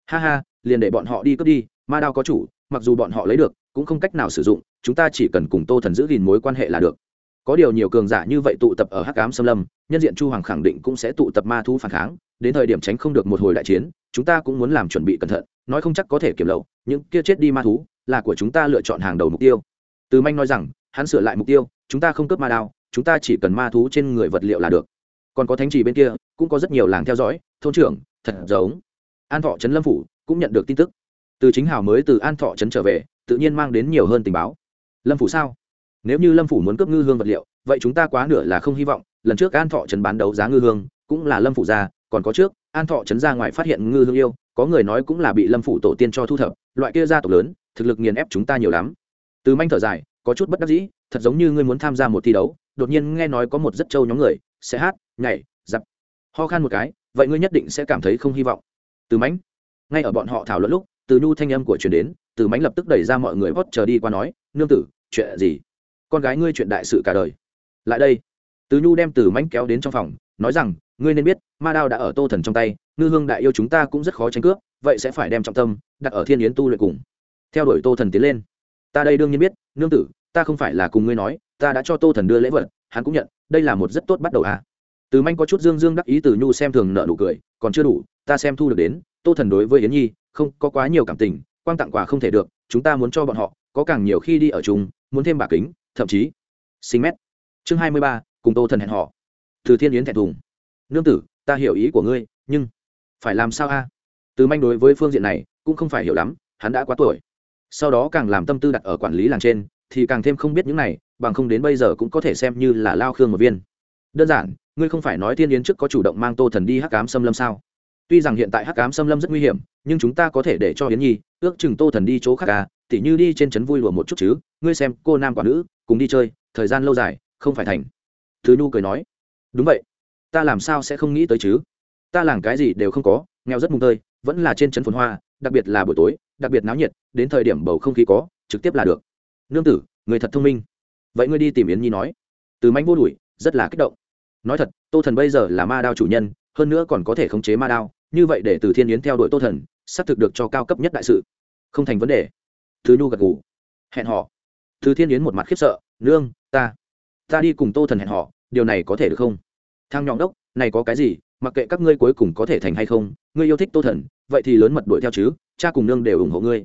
Ha ha, liền để bọn họ đi cướp đi, ma đao có chủ, mặc dù bọn họ lấy được, cũng không cách nào sử dụng, chúng ta chỉ cần cùng tô thần giữ gìn mối quan hệ là được. Có điều nhiều cường giả như vậy tụ tập ở hắc ám xâm lâm, nhân diện chu hoàng khẳng định cũng sẽ tụ tập ma thu phản kháng, đến thời điểm tránh không được một hồi đại chiến, chúng ta cũng muốn làm chuẩn bị cẩn thận, nói không chắc có thể kiểm lậu, những kia chết đi ma thú, là của chúng ta lựa chọn hàng đầu mục tiêu. Từ manh nói rằng hắn sửa lại mục tiêu, chúng ta không cướp ma đao, chúng ta chỉ cần ma thú trên người vật liệu là được. Còn có thánh trì bên kia, cũng có rất nhiều làng theo dõi, thôn trưởng, thật giống. An thọ trấn lâm phủ cũng nhận được tin tức. Từ chính hào mới từ an thọ trấn trở về, tự nhiên mang đến nhiều hơn tình báo. Lâm phủ sao? Nếu như lâm phủ muốn cướp ngư hương vật liệu, vậy chúng ta quá nửa là không hy vọng. Lần trước an thọ trấn bán đấu giá ngư hương, cũng là lâm phủ ra, còn có trước, an thọ trấn ra ngoài phát hiện ngư hương yêu, có người nói cũng là bị lâm phủ tổ tiên cho thu thập. Loại kia gia tộc lớn, thực lực nghiền ép chúng ta nhiều lắm. Từ manh thở dài có chút bất đắc dĩ, thật giống như ngươi muốn tham gia một thi đấu, đột nhiên nghe nói có một rất trâu nhóm người, sẽ hát, nhảy, dập. Ho khan một cái, vậy ngươi nhất định sẽ cảm thấy không hy vọng. Từ mãnh, ngay ở bọn họ thảo luận lúc, từ nhu thanh âm của truyền đến, từ mãnh lập tức đẩy ra mọi người hót chờ đi qua nói, nương tử, chuyện gì? Con gái ngươi chuyện đại sự cả đời. Lại đây, từ nhu đem từ mãnh kéo đến trong phòng, nói rằng, ngươi nên biết, ma đao đã ở tô thần trong tay, ngư hương đại yêu chúng ta cũng rất khó tranh cướp, vậy sẽ phải đem trọng tâm đặt ở thiên yến tu luyện cùng. Theo đuổi tô thần tiến lên, ta đây đương nhiên biết, nương tử ta không phải là cùng ngươi nói, ta đã cho tô thần đưa lễ vật, hắn cũng nhận, đây là một rất tốt bắt đầu à. Từ manh có chút dương dương đắc ý từ nhu xem thường nợ nụ cười, còn chưa đủ, ta xem thu được đến, tô thần đối với yến nhi, không, có quá nhiều cảm tình, quang tặng quà không thể được, chúng ta muốn cho bọn họ, có càng nhiều khi đi ở chung, muốn thêm bà kính, thậm chí sinh mét. Chương hai mươi ba, cùng tô thần hẹn họ từ thiên yến thẹn thùng. Nương tử, ta hiểu ý của ngươi, nhưng phải làm sao a? Từ manh đối với phương diện này, cũng không phải hiểu lắm, hắn đã quá tuổi. Sau đó càng làm tâm tư đặt ở quản lý làng trên thì càng thêm không biết những này, bằng không đến bây giờ cũng có thể xem như là lao khương một viên. Đơn giản, ngươi không phải nói thiên yến trước có chủ động mang tô thần đi hắc cám xâm lâm sao? Tuy rằng hiện tại hắc ám xâm lâm rất nguy hiểm, nhưng chúng ta có thể để cho yến nhi ước chừng tô thần đi chỗ khác à? Tỉ như đi trên trấn vui lùa một chút chứ, ngươi xem cô nam quả nữ cùng đi chơi, thời gian lâu dài, không phải thành. Thứ nhu cười nói. Đúng vậy. Ta làm sao sẽ không nghĩ tới chứ? Ta làm cái gì đều không có, nghèo rất mùng tơi, vẫn là trên trấn phồn hoa, đặc biệt là buổi tối, đặc biệt náo nhiệt, đến thời điểm bầu không khí có, trực tiếp là được nương tử, người thật thông minh. Vậy ngươi đi tìm yến nhi nói. Từ manh vô đuổi, rất là kích động. Nói thật, tô thần bây giờ là ma đao chủ nhân, hơn nữa còn có thể khống chế ma đao, như vậy để từ thiên yến theo đuổi tô thần, xác thực được cho cao cấp nhất đại sự. Không thành vấn đề. Thứ nhu gật ngủ hẹn họ từ thiên yến một mặt khiếp sợ. Nương, ta ta đi cùng tô thần hẹn họ điều này có thể được không? Thang nhọn đốc, này có cái gì, mặc kệ các ngươi cuối cùng có thể thành hay không, ngươi yêu thích tô thần, vậy thì lớn mật đuổi theo chứ, cha cùng nương đều ủng hộ ngươi.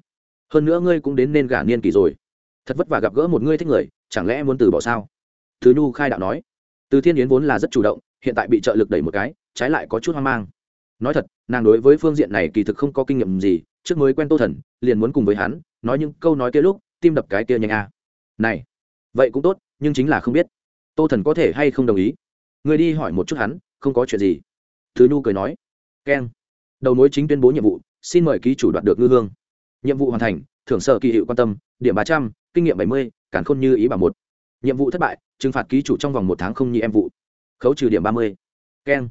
Hơn nữa ngươi cũng đến nên gả niên kỳ rồi thật vất vả gặp gỡ một ngươi thích người, chẳng lẽ muốn từ bỏ sao? Thứ nhu khai đạo nói. Từ thiên yến vốn là rất chủ động, hiện tại bị trợ lực đẩy một cái, trái lại có chút hoang mang. Nói thật, nàng đối với phương diện này kỳ thực không có kinh nghiệm gì, trước mới quen tô thần, liền muốn cùng với hắn, nói những câu nói kia lúc, tim đập cái kia nhanh a. Này, vậy cũng tốt, nhưng chính là không biết. Tô thần có thể hay không đồng ý? Người đi hỏi một chút hắn, không có chuyện gì. Thứ nhu cười nói. Keng. Đầu mối chính tuyên bố nhiệm vụ, xin mời ký chủ đoạt được ngư hương. Nhiệm vụ hoàn thành thưởng sở kỳ hiệu quan tâm, điểm ba trăm, kinh nghiệm bảy mươi cản khôn như ý bảo một. Nhiệm vụ thất bại, trừng phạt ký chủ trong vòng một tháng không như em vụ. Khấu trừ điểm ba mươi. Keng.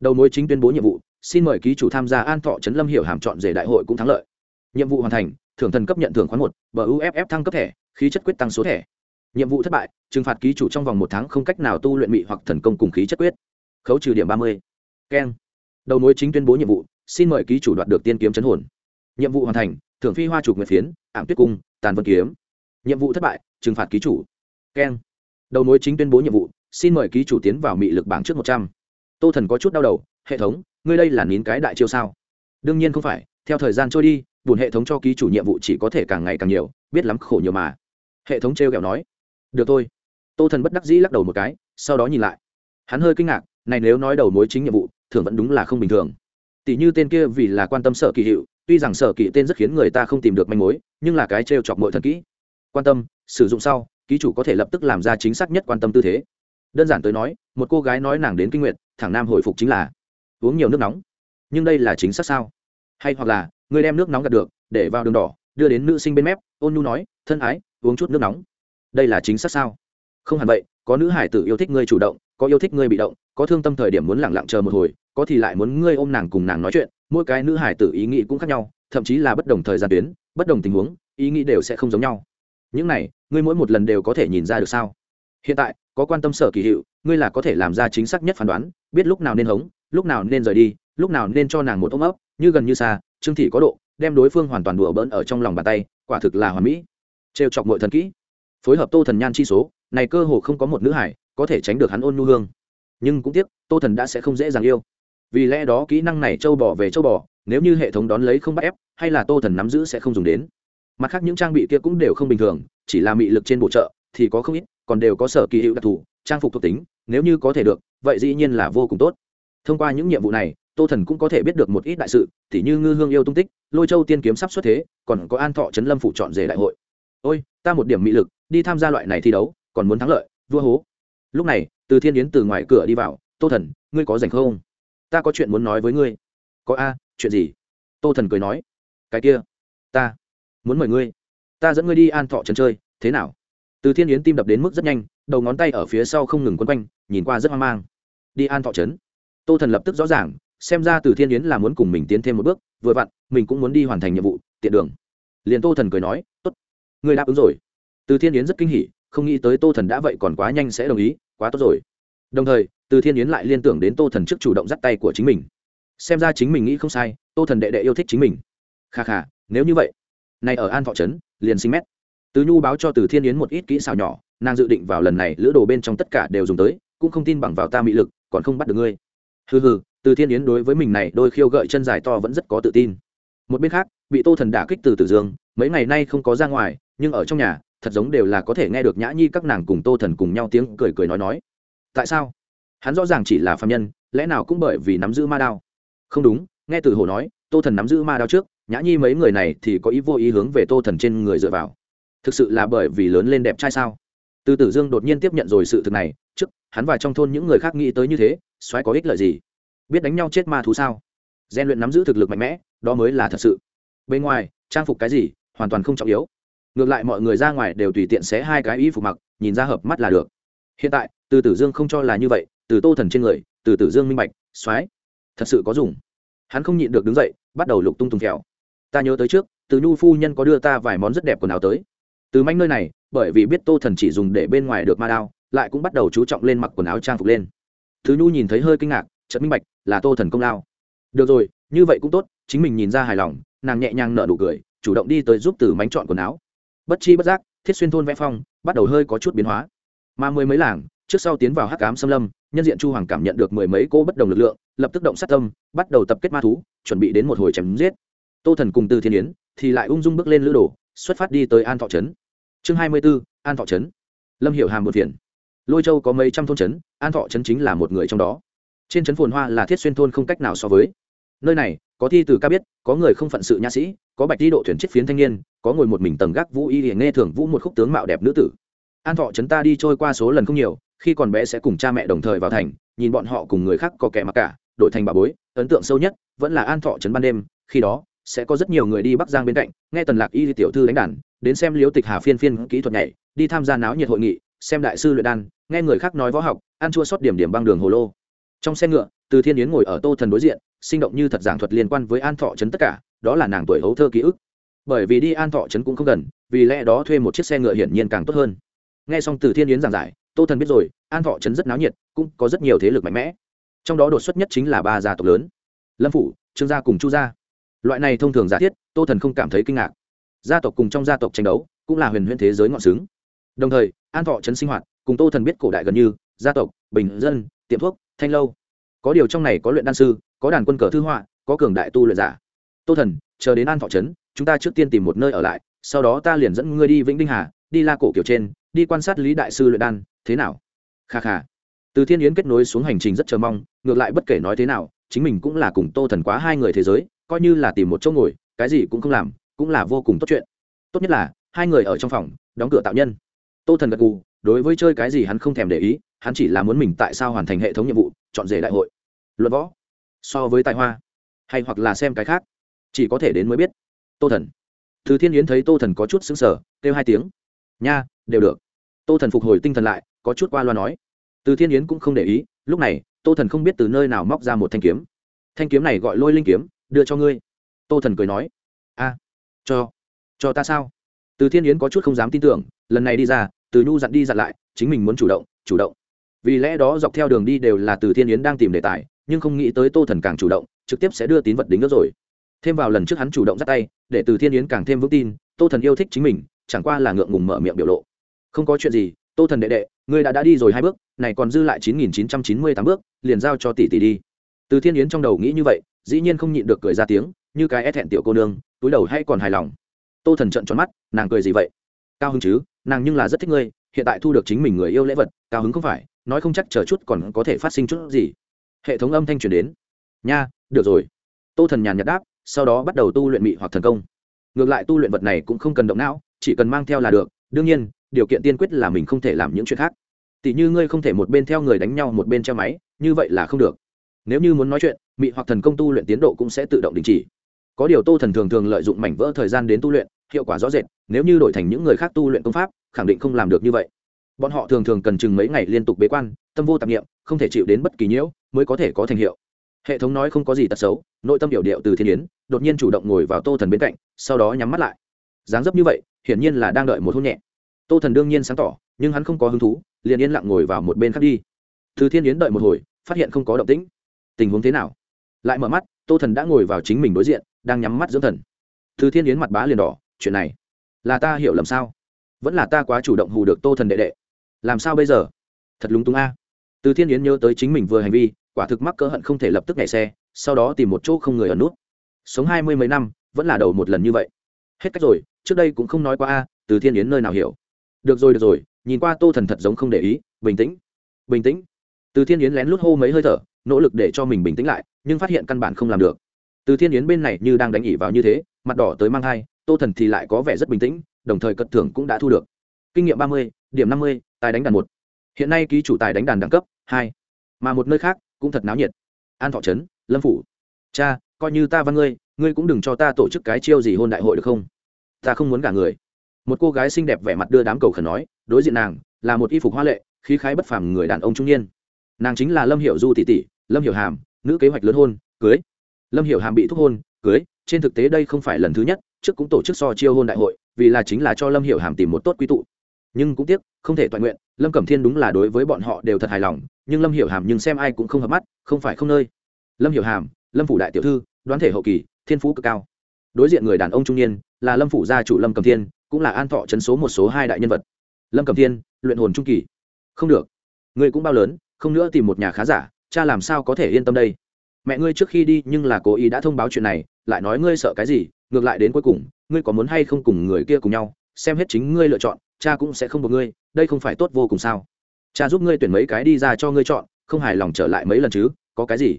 Đầu mối chính tuyên bố nhiệm vụ, xin mời ký chủ tham gia an thọ trấn lâm hiểu hàm chọn rể đại hội cũng thắng lợi. Nhiệm vụ hoàn thành, thưởng thần cấp nhận thưởng khoán một, bờ uff thăng cấp thẻ, khí chất quyết tăng số thẻ. Nhiệm vụ thất bại, trừng phạt ký chủ trong vòng một tháng không cách nào tu luyện mị hoặc thần công cùng khí chất quyết. Khấu trừ điểm ba mươi. Keng. Đầu mối chính tuyên bố nhiệm vụ, xin mời ký chủ đoạt được tiên kiếm chấn hồn. Nhiệm vụ hoàn thành thưởng phi hoa chụp nguyệt phiến, ảm tuyết cung, tàn vân kiếm. Nhiệm vụ thất bại, trừng phạt ký chủ. Keng. Đầu mối chính tuyên bố nhiệm vụ, xin mời ký chủ tiến vào mị lực bảng trước một trăm. Tô thần có chút đau đầu, hệ thống, ngươi đây là nín cái đại chiêu sao? Đương nhiên không phải, theo thời gian trôi đi bùn hệ thống cho ký chủ nhiệm vụ chỉ có thể càng ngày càng nhiều, biết lắm khổ nhiều mà. Hệ thống t r kẹo nói. Được thôi. Tô thần bất đắc dĩ lắc đầu một cái, sau đó nhìn lại. Hắn hơi kinh ngạc, này nếu nói đầu mối chính nhiệm vụ thường vẫn đúng là không bình thường. Tỷ như tên kia vì là quan tâm sở kỳ hiệu tuy rằng sở kỵ tên rất khiến người ta không tìm được manh mối, nhưng là cái t chọc mọi thần kỹ. Quan tâm, sử dụng sau, ký chủ có thể lập tức làm ra chính xác nhất quan tâm tư thế. Đơn giản tới nói, một cô gái nói nàng đến kinh nguyện thẳng nam hồi phục chính là uống nhiều nước nóng. Nhưng đây là chính xác sao? Hay hoặc là, người đem nước nóng gặt được, để vào đường đỏ, đưa đến nữ sinh bên mép, ôn nhu nói, thân ái, uống chút nước nóng. Đây là chính xác sao? Không hẳn vậy, có nữ hải tử yêu thích ngươi chủ động, có yêu thích ngươi bị động, có thương tâm thời điểm muốn lẳng lặng chờ một hồi, có thì lại muốn ngươi ôm nàng cùng nàng nói chuyện mỗi cái nữ hải tử ý nghĩ cũng khác nhau, thậm chí là bất đồng thời gian tuyến, bất đồng tình huống, ý nghĩ đều sẽ không giống nhau. Những này, ngươi mỗi một lần đều có thể nhìn ra được sao? Hiện tại, có quan tâm sở kỳ hiệu, ngươi là có thể làm ra chính xác nhất phán đoán, biết lúc nào nên hống, lúc nào nên rời đi, lúc nào nên cho nàng một ôm ấp, như gần như xa, trương thị có độ, đem đối phương hoàn toàn đùa bỡn ở trong lòng bàn tay, quả thực là hoàn mỹ. Trêu chọc mọi thần kỹ. Phối hợp tô thần nhan chi số, này cơ hồ không có một nữ hải có thể tránh được hắn ôn nhu hương. Nhưng cũng tiếc, tô thần đã sẽ không dễ dàng yêu vì lẽ đó kỹ năng này châu bò về châu bò, nếu như hệ thống đón lấy không bắt ép, hay là tô thần nắm giữ sẽ không dùng đến. Mặt khác những trang bị kia cũng đều không bình thường, chỉ là mị lực trên bộ trợ, thì có không ít, còn đều có sở kỳ hiệu đặc thù, trang phục thuộc tính, nếu như có thể được, vậy dĩ nhiên là vô cùng tốt. Thông qua những nhiệm vụ này, tô thần cũng có thể biết được một ít đại sự t h như ngư hương yêu tung tích, lôi châu tiên kiếm sắp xuất thế, còn có an thọ trấn lâm phụ chọn rể đại hội. Ôi, ta một điểm mị lực, đi tham gia loại này thi đấu, còn muốn thắng lợi, vua hố. Lúc này, từ thiên yến từ ngoài cửa đi vào, tô thần, ngươi có rảnh không? Ta có chuyện muốn nói với ngươi. Có a, chuyện gì? Tô thần cười nói. Cái kia, ta muốn mời ngươi. Ta dẫn ngươi đi an thọ trấn chơi, thế nào? Từ thiên yến tim đập đến mức rất nhanh, đầu ngón tay ở phía sau không ngừng quấn quanh, nhìn qua rất hoang mang. Đi an thọ trấn. Tô thần lập tức rõ ràng, xem ra từ thiên yến là muốn cùng mình tiến thêm một bước, vừa vặn, mình cũng muốn đi hoàn thành nhiệm vụ, tiện đường. Liền tô thần cười nói, tốt, ngươi đáp ứng rồi. Từ thiên yến rất kinh hỉ, không nghĩ tới tô thần đã vậy còn quá nhanh sẽ đồng ý, quá tốt rồi. Đồng thời từ thiên yến lại liên tưởng đến tô thần trước chủ động dắt tay của chính mình. Xem ra chính mình nghĩ không sai, tô thần đệ đệ yêu thích chính mình. Kha kha, nếu như vậy này ở an thọ trấn, liền sinh mét. Từ nhu báo cho từ thiên yến một ít kỹ xào nhỏ, nàng dự định vào lần này lữ đồ bên trong tất cả đều dùng tới, cũng không tin bằng vào ta mị lực, còn không bắt được ngươi. Hừ hừ, từ thiên yến đối với mình này đôi khiêu gợi chân dài to vẫn rất có tự tin. Một bên khác, bị tô thần đả kích từ tử dương, mấy ngày nay không có ra ngoài, nhưng ở trong nhà, thật giống đều là có thể nghe được nhã nhi các nàng cùng tô thần cùng nhau tiếng cười cười nói nói. Tại sao? Hắn rõ ràng chỉ là phạm nhân, lẽ nào cũng bởi vì nắm giữ ma đao? Không đúng, nghe từ hồ nói, tô thần nắm giữ ma đao trước, nhã nhi mấy người này thì có ý vô ý hướng về tô thần trên người dựa vào. Thực sự là bởi vì lớn lên đẹp trai sao? Từ tử dương đột nhiên tiếp nhận rồi sự thực này, trước, hắn và trong thôn những người khác nghĩ tới như thế xoáy có ích lợi gì? Biết đánh nhau chết ma thú sao? Gian luyện nắm giữ thực lực mạnh mẽ, đó mới là thật sự. Bên ngoài, trang phục cái gì, hoàn toàn không trọng yếu. Ngược lại mọi người ra ngoài đều tùy tiện xé hai cái y phục mặc, nhìn ra hợp mắt là được. Hiện tại, từ tử dương không cho là như vậy từ tô thần trên người, từ tử dương minh bạch, soái, thật sự có dùng. Hắn không nhịn được đứng dậy, bắt đầu lục tung tung kẹo. Ta nhớ tới trước, từ nhu phu nhân có đưa ta vài món rất đẹp quần áo tới. Từ manh nơi này, bởi vì biết tô thần chỉ dùng để bên ngoài được ma đao, lại cũng bắt đầu chú trọng lên mặc quần áo trang phục lên. Thứ nhu nhìn thấy hơi kinh ngạc chật minh bạch, là tô thần công lao. Được rồi, như vậy cũng tốt, chính mình nhìn ra hài lòng. Nàng nhẹ nhàng nở nụ cười, chủ động đi tới giúp từ mánh chọn quần áo. Bất chi bất giác, thiết xuyên thôn vẽ phong, bắt đầu hơi có chút biến hóa. Mà mười mấy làng, trước sau tiến vào hắc ám xâm lâm nhân diện chu hoàng cảm nhận được mười mấy cô bất đồng lực lượng, lập tức động sát tâm, bắt đầu tập kết ma thú, chuẩn bị đến một hồi chém giết. Tô thần cùng từ thiên yến thì lại ung dung bước lên lữ đồ, xuất phát đi tới an thọ trấn. Chương hai mươi b ố an thọ trấn. Lâm hiểu hàm một phiền. Lôi châu có mấy trăm thôn trấn, an thọ trấn chính là một người trong đó. Trên trấn phồn hoa là thiết xuyên thôn không cách nào so với. Nơi này, có thi từ ca biết, có người không phận sự nhã sĩ, có bạch đi độ thuyền chiếc phiến thanh niên, có ngồi một mình tầng gác vũ y hiền nghe thường vũ một khúc tướng mạo đẹp nữ tử. An thọ trấn ta đi trôi qua số lần không nhiều khi còn bé sẽ cùng cha mẹ đồng thời vào thành, nhìn bọn họ cùng người khác có kẻ mặc cả, đổi thành bà bối, ấn tượng sâu nhất vẫn là an thọ trấn ban đêm, khi đó sẽ có rất nhiều người đi bắc giang bên cạnh, nghe tần lạc y tiểu thư đánh đàn, đến xem liếu tịch hà phiên phiên kỹ thuật nhảy, đi tham gia náo nhiệt hội nghị, xem đại sư luyện đan, nghe người khác nói võ học, ăn chua sót điểm điểm băng đường hồ lô. Trong xe ngựa, từ thiên yến ngồi ở tô thần đối diện, sinh động như thật giảng thuật liên quan với an thọ trấn tất cả, đó là nàng tuổi hấu thơ ký ức. Bởi vì đi an thọ trấn cũng không gần, vì lẽ đó thuê một chiếc xe ngựa hiển nhiên càng tốt hơn. Nghe xong từ thiên yến giảng giải tô thần biết rồi, an thọ trấn rất náo nhiệt, cũng có rất nhiều thế lực mạnh mẽ. Trong đó đột xuất nhất chính là ba gia tộc lớn. Lâm phủ, trương gia cùng chu gia. Loại này thông thường giả thiết, tô thần không cảm thấy kinh ngạc. Gia tộc cùng trong gia tộc tranh đấu, cũng là huyền huyền thế giới ngọn xứng. Đồng thời, an thọ trấn sinh hoạt, cùng tô thần biết cổ đại gần như, gia tộc, bình dân, tiệm thuốc, thanh lâu. Có điều trong này có luyện đan sư, có đàn quân cờ thư họa, có cường đại tu luyện giả. Tô thần, chờ đến an thọ trấn, chúng ta trước tiên tìm một nơi ở lại, sau đó ta liền dẫn ngươi đi vĩnh đinh hà, đi la cổ kiểu trên đi quan sát lý đại sư luyện đan, thế nào? Kha kha. Từ thiên yến kết nối xuống hành trình rất chờ mong, ngược lại bất kể nói thế nào, chính mình cũng là cùng tô thần quá hai người thế giới, coi như là tìm một chỗ ngồi, cái gì cũng không làm, cũng là vô cùng tốt chuyện. Tốt nhất là, hai người ở trong phòng, đóng cửa tạo nhân. Tô thần gật gù, đối với chơi cái gì hắn không thèm để ý, hắn chỉ là muốn mình tại sao hoàn thành hệ thống nhiệm vụ, chọn rể đại hội. Luận võ. So với tài hoa. Hay hoặc là xem cái khác. Chỉ có thể đến mới biết. Tô thần. Từ thiên yến thấy tô thần có chút xứng sở kêu hai tiếng. Nha đều được. Tô thần phục hồi tinh thần lại, có chút qua loa nói. Từ thiên yến cũng không để ý, lúc này, tô thần không biết từ nơi nào móc ra một thanh kiếm. Thanh kiếm này gọi lôi linh kiếm, đưa cho ngươi. Tô thần cười nói. A, cho cho ta sao? Từ thiên yến có chút không dám tin tưởng, lần này đi ra, từ nhu dặn đi dặn lại, chính mình muốn chủ động chủ động. Vì lẽ đó dọc theo đường đi đều là từ thiên yến đang tìm đề tài, nhưng không nghĩ tới tô thần càng chủ động, trực tiếp sẽ đưa tín vật đính nước rồi. Thêm vào lần trước hắn chủ động dắt tay, để từ thiên yến càng thêm vững tin, tô thần yêu thích chính mình, chẳng qua là ngượng ngùng mở miệng biểu lộ không có chuyện gì, tô thần đệ đệ, ngươi đã đã đi rồi hai bước, này còn dư lại chín nghìn chín trăm chín mươi tám bước, liền giao cho tỷ tỷ đi. Từ thiên yến trong đầu nghĩ như vậy, dĩ nhiên không nhịn được cười ra tiếng, như cái é thẹn tiểu cô nương, túi đầu hay còn hài lòng. Tô thần trận tròn mắt, nàng cười gì vậy? Cao hứng chứ, nàng nhưng là rất thích ngươi, hiện tại thu được chính mình người yêu lễ vật, cao hứng không phải, nói không chắc chờ chút còn có thể phát sinh chút gì. Hệ thống âm thanh truyền đến. Nha, được rồi. Tô thần nhàn nhạt đáp, sau đó bắt đầu tu luyện mị hoặc thần công. Ngược lại tu luyện vật này cũng không cần động não, chỉ cần mang theo là được, đương nhiên điều kiện tiên quyết là mình không thể làm những chuyện khác. Tỷ như ngươi không thể một bên theo người đánh nhau một bên treo máy, như vậy là không được. Nếu như muốn nói chuyện, mị hoặc thần công tu luyện tiến độ cũng sẽ tự động đình chỉ. Có điều tô thần thường thường lợi dụng mảnh vỡ thời gian đến tu luyện, hiệu quả rõ rệt, nếu như đổi thành những người khác tu luyện công pháp, khẳng định không làm được như vậy. Bọn họ thường thường cần chừng mấy ngày liên tục bế quan, tâm vô tạp nghiệm không thể chịu đến bất kỳ nhiễu, mới có thể có thành hiệu. Hệ thống nói không có gì tật xấu, nội tâm biểu điệu từ thiên yến, đột nhiên chủ động ngồi vào tô thần bên cạnh, sau đó nhắm mắt lại. Dáng dấp như vậy, hiển nhiên là đang đợi một hôn nhẹ tô thần đương nhiên sáng tỏ, nhưng hắn không có hứng thú, liền yên lặng ngồi vào một bên khác đi. Từ thiên yến đợi một hồi, phát hiện không có động tĩnh. Tình huống thế nào? Lại mở mắt, tô thần đã ngồi vào chính mình đối diện, đang nhắm mắt dưỡng thần. Từ thiên yến mặt bá liền đỏ, chuyện này, là ta hiểu lầm sao? Vẫn là ta quá chủ động hù được tô thần đệ đệ. Làm sao bây giờ? Thật lúng túng a. Từ thiên yến nhớ tới chính mình vừa hành vi, quả thực mắc cỡ hận không thể lập tức nhảy xe, sau đó tìm một chỗ không người ở nút. Sống hai mươi mấy năm, vẫn là đầu một lần như vậy. Hết cách rồi, trước đây cũng không nói qua a, từ thiên yến nơi nào hiểu được rồi được rồi, nhìn qua tô thần thật giống không để ý, bình tĩnh bình tĩnh. Từ thiên yến lén lút hô mấy hơi thở, nỗ lực để cho mình bình tĩnh lại, nhưng phát hiện căn bản không làm được. Từ thiên yến bên này như đang đánh ỉ vào như thế, mặt đỏ tới mang hai tô thần thì lại có vẻ rất bình tĩnh, đồng thời cật thưởng cũng đã thu được. Kinh nghiệm ba mươi, điểm năm mươi, tài đánh đàn một. Hiện nay ký chủ tài đánh đàn đẳng cấp, hai. Mà một nơi khác, cũng thật náo nhiệt. An thọ trấn, lâm phủ. Cha, coi như ta văn ngươi ngươi cũng đừng cho ta tổ chức cái chiêu gì hôn đại hội được không? Ta không muốn cả người một cô gái xinh đẹp vẻ mặt đưa đám cầu khẩn nói, đối diện nàng, là một y phục hoa lệ, khí khái bất phàm người đàn ông trung niên. Nàng chính là lâm hiệu du tỷ tỷ, lâm hiệu hàm, nữ kế hoạch lớn hôn, cưới. Lâm hiệu hàm bị thúc hôn, cưới, trên thực tế đây không phải lần thứ nhất, trước cũng tổ chức so chiêu hôn đại hội, vì là chính là cho lâm hiệu hàm tìm một tốt quy tụ. Nhưng cũng tiếc, không thể toàn nguyện, lâm cẩm thiên đúng là đối với bọn họ đều thật hài lòng, nhưng lâm hiệu hàm nhưng xem ai cũng không hợp mắt, không phải không nơi. Lâm hiệu hàm, lâm phủ đại tiểu thư, đoán thể hậu kỳ, thiên phú cực cao đối diện người đàn ông trung niên là lâm phủ gia chủ lâm Cầm thiên, cũng là an thọ chấn số một số hai đại nhân vật. Lâm Cầm thiên, luyện hồn trung kỳ. Không được. Ngươi cũng bao lớn, không nữa tìm một nhà khá giả, cha làm sao có thể yên tâm đây? Mẹ ngươi trước khi đi nhưng là cố ý đã thông báo chuyện này, lại nói ngươi sợ cái gì, ngược lại đến cuối cùng, ngươi có muốn hay không cùng người kia cùng nhau, xem hết chính ngươi lựa chọn, cha cũng sẽ không buộc ngươi, đây không phải tốt vô cùng sao? Cha giúp ngươi tuyển mấy cái đi ra cho ngươi chọn, không hài lòng trở lại mấy lần chứ, có cái gì?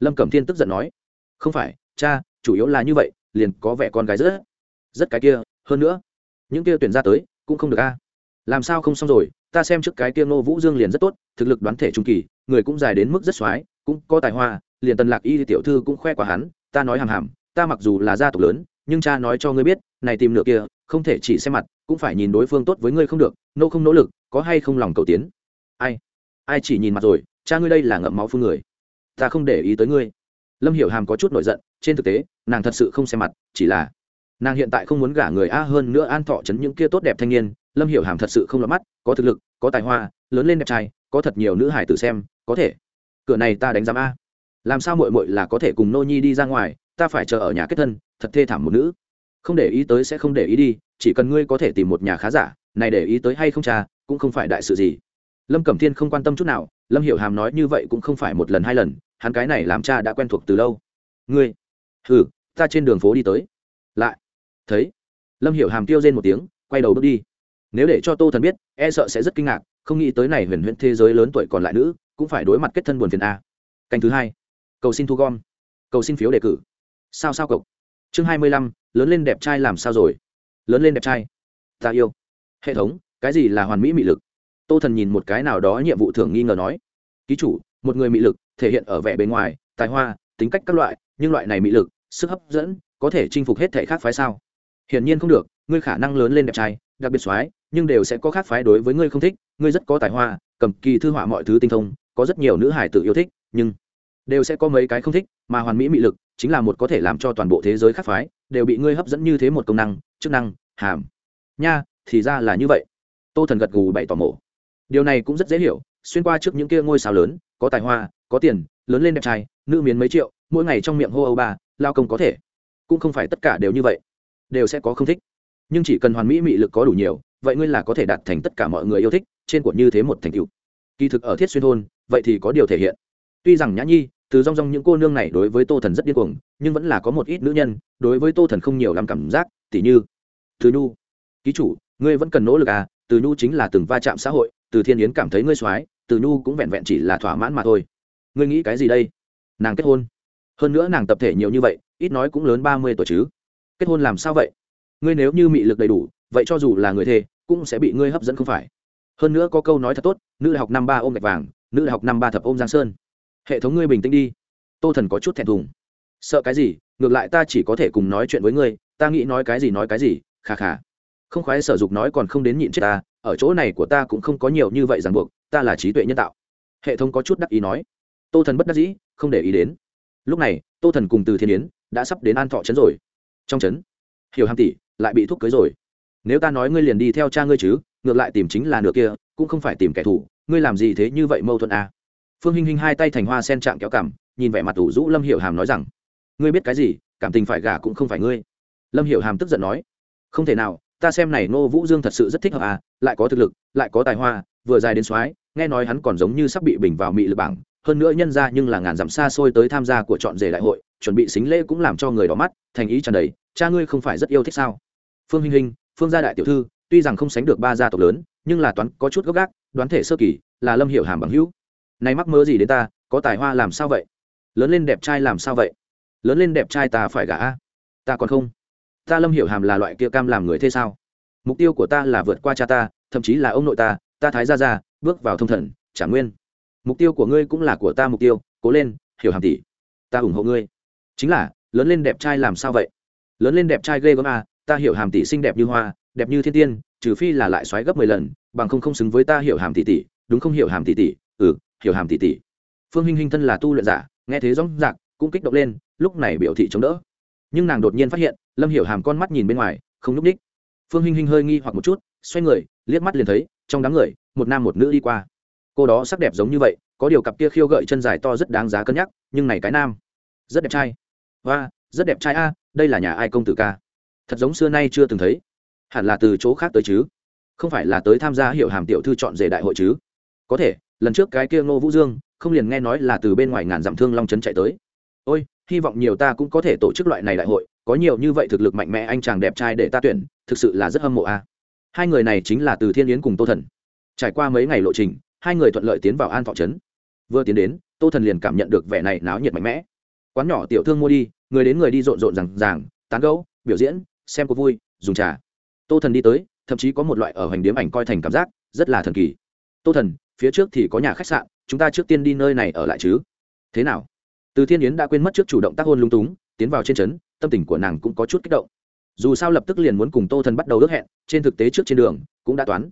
Lâm cẩm thiên tức giận nói. Không phải, cha, chủ yếu là như vậy liền có vẻ con gái rất rất cái kia, hơn nữa, những kia tuyển ra tới, cũng không được a. Làm sao không xong rồi, ta xem trước cái kia ngô vũ dương liền rất tốt, thực lực đoán thể trung kỳ, người cũng dài đến mức rất x cũng có tài hoa, liền tần lạc y tiểu thư cũng khoe quả hắn, ta nói hàm hàm, ta mặc dù là gia tộc lớn, nhưng cha nói cho ngươi biết, này tìm nửa kia, không thể chỉ xem mặt, cũng phải nhìn đối phương tốt với ngươi không được, nô không nỗ lực, có hay không lòng cầu tiến. Ai ai chỉ nhìn mặt rồi, cha ngươi đây là ngậm máu phương người. Ta không để ý tới ngươi. Lâm hiểu hàm có chút nổi giận trên thực tế, nàng thật sự không xem mặt, chỉ là nàng hiện tại không muốn gả người a hơn nữa an thọ chấn những kia tốt đẹp thanh niên, lâm hiểu hàm thật sự không lọt mắt, có thực lực, có tài hoa, lớn lên đẹp trai, có thật nhiều nữ hải tử xem, có thể. Cửa này ta đánh giám a. Làm sao mội mội là có thể cùng nô nhi đi ra ngoài, ta phải chờ ở nhà kết thân, thật thê thảm một nữ. Không để ý tới sẽ không để ý đi, chỉ cần ngươi có thể tìm một nhà khá giả, này để ý tới hay không cha, cũng không phải đại sự gì. Lâm cẩm thiên không quan tâm chút nào, lâm hiểu hàm nói như vậy cũng không phải một lần hai lần, hắn cái này làm cha đã quen thuộc từ lâu. Ngươi ừ ta trên đường phố đi tới. Lại. Thấy. Lâm hiểu hàm tiêu rên một tiếng, quay đầu bước đi. Nếu để cho tô thần biết e sợ sẽ rất kinh ngạc, không nghĩ tới này huyền huyễn thế giới lớn tuổi còn lại nữ, cũng phải đối mặt kết thân buồn phiền a. Canh thứ hai. Cầu xin thu gom. Cầu xin phiếu đề cử. Sao sao cậu? Chương hai mươi lăm, lớn lên đẹp trai làm sao rồi? Lớn lên đẹp trai. Ta yêu. Hệ thống, cái gì là hoàn mỹ mị lực? Tô thần nhìn một cái nào đó nhiệm vụ thường nghi ngờ nói. Ký chủ, một người mị lực, thể hiện ở vẻ bề ngoài, tài hoa, tính cách các loại nhưng loại này mị lực, sức hấp dẫn, có thể chinh phục hết thể khác phái sao? Hiển nhiên không được, ngươi khả năng lớn lên đẹp trai, đặc biệt soái, nhưng đều sẽ có khác phái đối với ngươi không thích, ngươi rất có tài hoa, cầm kỳ thư họa mọi thứ tinh thông, có rất nhiều nữ hải tử yêu thích, nhưng đều sẽ có mấy cái không thích, mà hoàn mỹ mị lực chính là một có thể làm cho toàn bộ thế giới khác phái đều bị ngươi hấp dẫn như thế một công năng, chức năng, hàm. Nha, thì ra là như vậy. Tô thần gật gù bảy tỏ mổ điều này cũng rất dễ hiểu, xuyên qua trước những kia ngôi sao lớn, có tài hoa, có tiền, lớn lên đẹp trai, nữ miến mấy triệu mỗi ngày trong miệng hô âu ba, lao công có thể. Cũng không phải tất cả đều như vậy. Đều sẽ có không thích. Nhưng chỉ cần hoàn mỹ mị lực có đủ nhiều, vậy ngươi là có thể đạt thành tất cả mọi người yêu thích, trên của như thế một thành tựu. Kỳ thực ở thiết xuyên thôn, vậy thì có điều thể hiện. Tuy rằng nhã nhi, từ rong rong những cô nương này đối với tô thần rất điên cuồng, nhưng vẫn là có một ít nữ nhân, đối với tô thần không nhiều làm cảm giác, tỉ như, từ nhu. Ký chủ, ngươi vẫn cần nỗ lực à từ nhu chính là từng va chạm xã hội, từ thiên yến cảm thấy ngươi soái, từ nhu cũng vẹn vẹn chỉ là thỏa mãn mà thôi. Ngươi nghĩ cái gì đây? Nàng kết hôn hơn nữa nàng tập thể nhiều như vậy, ít nói cũng lớn ba mươi tuổi chứ. Kết hôn làm sao vậy? Ngươi nếu như mị lực đầy đủ, vậy cho dù là người thề, cũng sẽ bị ngươi hấp dẫn không phải. Hơn nữa có câu nói thật tốt, nữ đại học năm ba ôm gạch vàng, nữ đại học năm ba thập ôm giang sơn. Hệ thống ngươi bình tĩnh đi. Tô thần có chút thẹn thùng. Sợ cái gì? Ngược lại ta chỉ có thể cùng nói chuyện với ngươi, ta nghĩ nói cái gì nói cái gì khà khà không khoái sở dục nói còn không đến nhịn chết ta, ở chỗ này của ta cũng không có nhiều như vậy ràng buộc, ta là trí tuệ nhân tạo. Hệ thống có chút đắc ý nói. Tô thần bất đắc dĩ, không để ý đến lúc này, tô thần cùng từ thiên yến đã sắp đến an thọ trấn rồi. Trong trấn, hiểu hàm tỷ lại bị thúc cưới rồi. Nếu ta nói ngươi liền đi theo cha ngươi chứ, ngược lại tìm chính là nửa kia, cũng không phải tìm kẻ thù, ngươi làm gì thế như vậy mâu thuẫn à. phương hinh hinh hai tay thành hoa sen trạng kéo cảm nhìn vẻ mặt ủ rũ lâm hiểu hàm nói rằng, ngươi biết cái gì, cảm tình phải gả cũng không phải ngươi. Lâm hiểu hàm tức giận nói, không thể nào, ta xem này ngô vũ dương thật sự rất thích hợp à lại có thực lực, lại có tài hoa, vừa dài đến soái, nghe nói hắn còn giống như sắp bị bình vào mị lực bảng hơn nữa nhân ra nhưng là ngàn dặm xa xôi tới tham gia của chọn rể đại hội, chuẩn bị xính lễ cũng làm cho người đỏ mắt, thành ý tràn đầy, cha ngươi không phải rất yêu thích sao? Phương hinh hinh, phương gia đại tiểu thư, tuy rằng không sánh được ba gia tộc lớn, nhưng là toán có chút gốc gác đoán thể sơ kỳ, là lâm hiểu hàm bằng hữu. Nay mắc mơ gì đến ta, có tài hoa làm sao vậy? Lớn lên đẹp trai làm sao vậy? Lớn lên đẹp trai ta phải gả ta còn không? Ta lâm hiểu hàm là loại kia cam làm người thế sao? Mục tiêu của ta là vượt qua cha ta, thậm chí là ông nội ta ta thái ra ra bước vào thông thần, trả nguyên mục tiêu của ngươi cũng là của ta mục tiêu, cố lên, hiểu hàm tỷ. Ta ủng hộ ngươi. Chính là, lớn lên đẹp trai làm sao vậy? Lớn lên đẹp trai ghê gớm à ta hiểu hàm tỷ xinh đẹp như hoa, đẹp như thiên tiên, trừ phi là lại xoáy gấp mười lần, bằng không không xứng với ta hiểu hàm tỷ tỷ, đúng không hiểu hàm tỷ tỷ? Ừ hiểu hàm tỷ tỷ. Phương hinh hinh thân là tu luyện giả, nghe thế rõ rạc cũng kích động lên, lúc này biểu thị chống đỡ. Nhưng nàng đột nhiên phát hiện, lâm hiểu hàm con mắt nhìn bên ngoài, không núp ních phương hinh hinh hơi nghi hoặc một chút, xoay người, liếc mắt liền thấy, trong đám người, một nam một nữ đi qua cô đó sắc đẹp giống như vậy, có điều cặp kia khiêu gợi chân dài to rất đáng giá cân nhắc, nhưng này cái nam, rất đẹp trai. Và rất đẹp trai a, đây là nhà ai công tử ca? Thật giống xưa nay chưa từng thấy. Hẳn là từ chỗ khác tới chứ? Không phải là tới tham gia hiệu hàm tiểu thư chọn rể đại hội chứ? Có thể, lần trước cái kia ngô vũ dương, không liền nghe nói là từ bên ngoài ngàn dặm thương long trấn chạy tới. Ôi, hy vọng nhiều ta cũng có thể tổ chức loại này đại hội, có nhiều như vậy thực lực mạnh mẽ anh chàng đẹp trai để ta tuyển, thực sự là rất hâm mộ a. Hai người này chính là từ thiên yến cùng tô thần. Trải qua mấy ngày lộ trình hai người thuận lợi tiến vào an thọ trấn. Vừa tiến đến, tô thần liền cảm nhận được vẻ này náo nhiệt mạnh mẽ. Quán nhỏ tiểu thương mua đi, người đến người đi rộn rộn rằng ràng, tán gẫu, biểu diễn, xem có vui, dùng trà. Tô thần đi tới, thậm chí có một loại ở hoành điếm ảnh coi thành cảm giác, rất là thần kỳ. Tô thần, phía trước thì có nhà khách sạn, chúng ta trước tiên đi nơi này ở lại chứ. Thế nào? Từ thiên yến đã quên mất trước chủ động tác hôn lung túng, tiến vào trên trấn, tâm tình của nàng cũng có chút kích động. Dù sao lập tức liền muốn cùng tô thần bắt đầu ước hẹn, trên thực tế trước trên đường, cũng đã toán.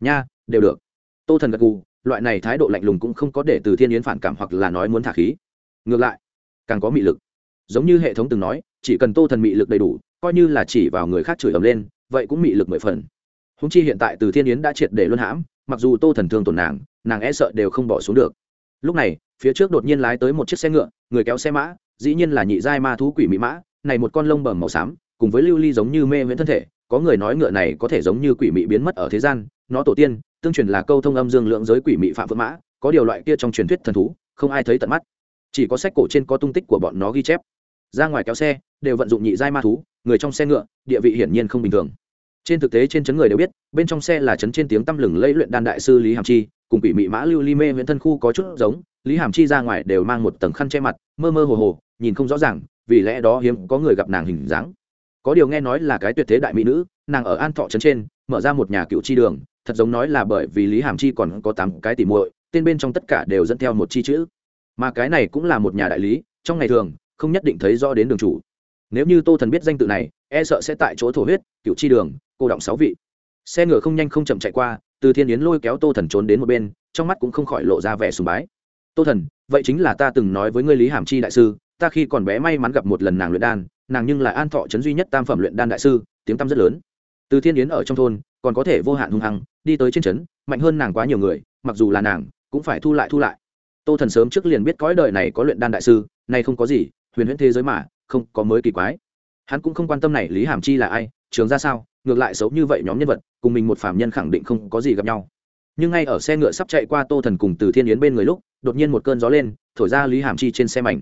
Nha, đều được. Tô thần gật gù loại này thái độ lạnh lùng cũng không có để từ thiên yến phản cảm hoặc là nói muốn thả khí. Ngược lại, càng có mị lực. Giống như hệ thống từng nói, chỉ cần tô thần mị lực đầy đủ, coi như là chỉ vào người khác chửi ầm lên, vậy cũng mị lực mười phần. Húng chi hiện tại từ thiên yến đã triệt để luân hãm, mặc dù tô thần thương tổn nàng nàng e sợ đều không bỏ xuống được. Lúc này, phía trước đột nhiên lái tới một chiếc xe ngựa, người kéo xe mã, dĩ nhiên là nhị giai ma thú quỷ mỹ mã, này một con lông bầm màu xám, cùng với lưu ly giống như mê Nguyễn thân thể, có người nói ngựa này có thể giống như quỷ mị biến mất ở thế gian, nó tổ tiên tương truyền là câu thông âm dương lượng giới quỷ mị phạm phượng mã, có điều loại kia trong truyền thuyết thần thú, không ai thấy tận mắt. Chỉ có sách cổ trên có tung tích của bọn nó ghi chép. Ra ngoài kéo xe, đều vận dụng nhị giai ma thú, người trong xe ngựa, địa vị hiển nhiên không bình thường. Trên thực tế trên chấn người đều biết, bên trong xe là chấn trên tiếng tăm lừng lẫy luyện đan đại sư lý hàm chi, cùng quỷ mị mã lưu ly mê huyện thân khu có chút giống. Lý hàm chi ra ngoài đều mang một tầng khăn che mặt, mơ mơ hồ hồ, nhìn không rõ ràng, vì lẽ đó hiếm có người gặp nàng hình dáng. Có điều nghe nói là cái tuyệt thế đại mỹ nữ, nàng ở an thọ trấn trên, mở ra một nhà cựu chi đường thật giống nói là bởi vì lý hàm chi còn có tám cái tỉ muội, tên bên trong tất cả đều dẫn theo một chi chữ. Mà cái này cũng là một nhà đại lý, trong ngày thường, không nhất định thấy rõ đến đường chủ. Nếu như tô thần biết danh tự này e sợ sẽ tại chỗ thổ huyết cựu chi đường, cô động sáu vị. Xe ngựa không nhanh không chậm chạy qua, từ thiên yến lôi kéo tô thần trốn đến một bên, trong mắt cũng không khỏi lộ ra vẻ sùng bái. Tô thần, vậy chính là ta từng nói với ngươi lý hàm chi đại sư, ta khi còn bé may mắn gặp một lần nàng luyện đan, nàng nhưng là an thọ trấn duy nhất tam phẩm luyện đan đại sư, tiếng tăm rất lớn từ thiên yến ở trong thôn, còn có thể vô hạn hung hăng, đi tới trên trấn, mạnh hơn nàng quá nhiều người, mặc dù là nàng, cũng phải thu lại thu lại. Tô thần sớm trước liền biết cõi đời này có luyện đan đại sư, nay không có gì, huyền huyễn thế giới mà, không có mới kỳ quái. Hắn cũng không quan tâm này lý hàm chi là ai, trường ra sao, ngược lại xấu như vậy nhóm nhân vật, cùng mình một phạm nhân khẳng định không có gì gặp nhau. Nhưng ngay ở xe ngựa sắp chạy qua tô thần cùng từ thiên yến bên người lúc, đột nhiên một cơn gió lên, thổi ra lý hàm chi trên xe mảnh.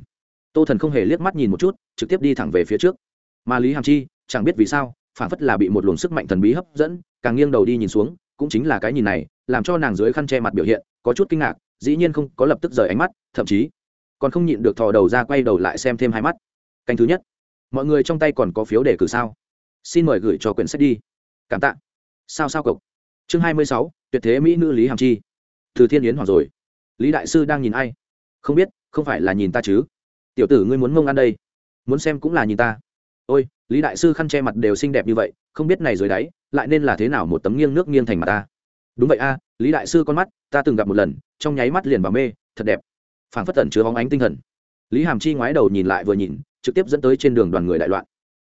Tô thần không hề liếc mắt nhìn một chút, trực tiếp đi thẳng về phía trước. Mà lý hàm chi, chẳng biết vì sao phản phất là bị một luồng sức mạnh thần bí hấp dẫn, càng nghiêng đầu đi nhìn xuống, cũng chính là cái nhìn này, làm cho nàng dưới khăn che mặt biểu hiện, có chút kinh ngạc, dĩ nhiên không có lập tức rời ánh mắt, thậm chí còn không nhịn được thò đầu ra quay đầu lại xem thêm hai mắt. Canh thứ nhất, mọi người trong tay còn có phiếu đề cử sao? Xin mời gửi cho quyển sách đi. Cảm tạ. Sao sao cộc chương hai mươi sáu, tuyệt thế mỹ nữ lý hàm chi. Từ thiên yến hoàng rồi. Lý đại sư đang nhìn ai? Không biết, không phải là nhìn ta chứ? Tiểu tử ngươi muốn mông ăn đây, muốn xem cũng là nhìn ta ôi, lý đại sư khăn che mặt đều xinh đẹp như vậy, không biết này dưới đáy, lại nên là thế nào một tấm nghiêng nước nghiêng thành mặt ta? Đúng vậy a, lý đại sư con mắt, ta từng gặp một lần, trong nháy mắt liền vào mê, thật đẹp. Phảng phất tẩn chứa hóng ánh tinh thần. Lý hàm chi ngoái đầu nhìn lại vừa nhìn, trực tiếp dẫn tới trên đường đoàn người đại loạn.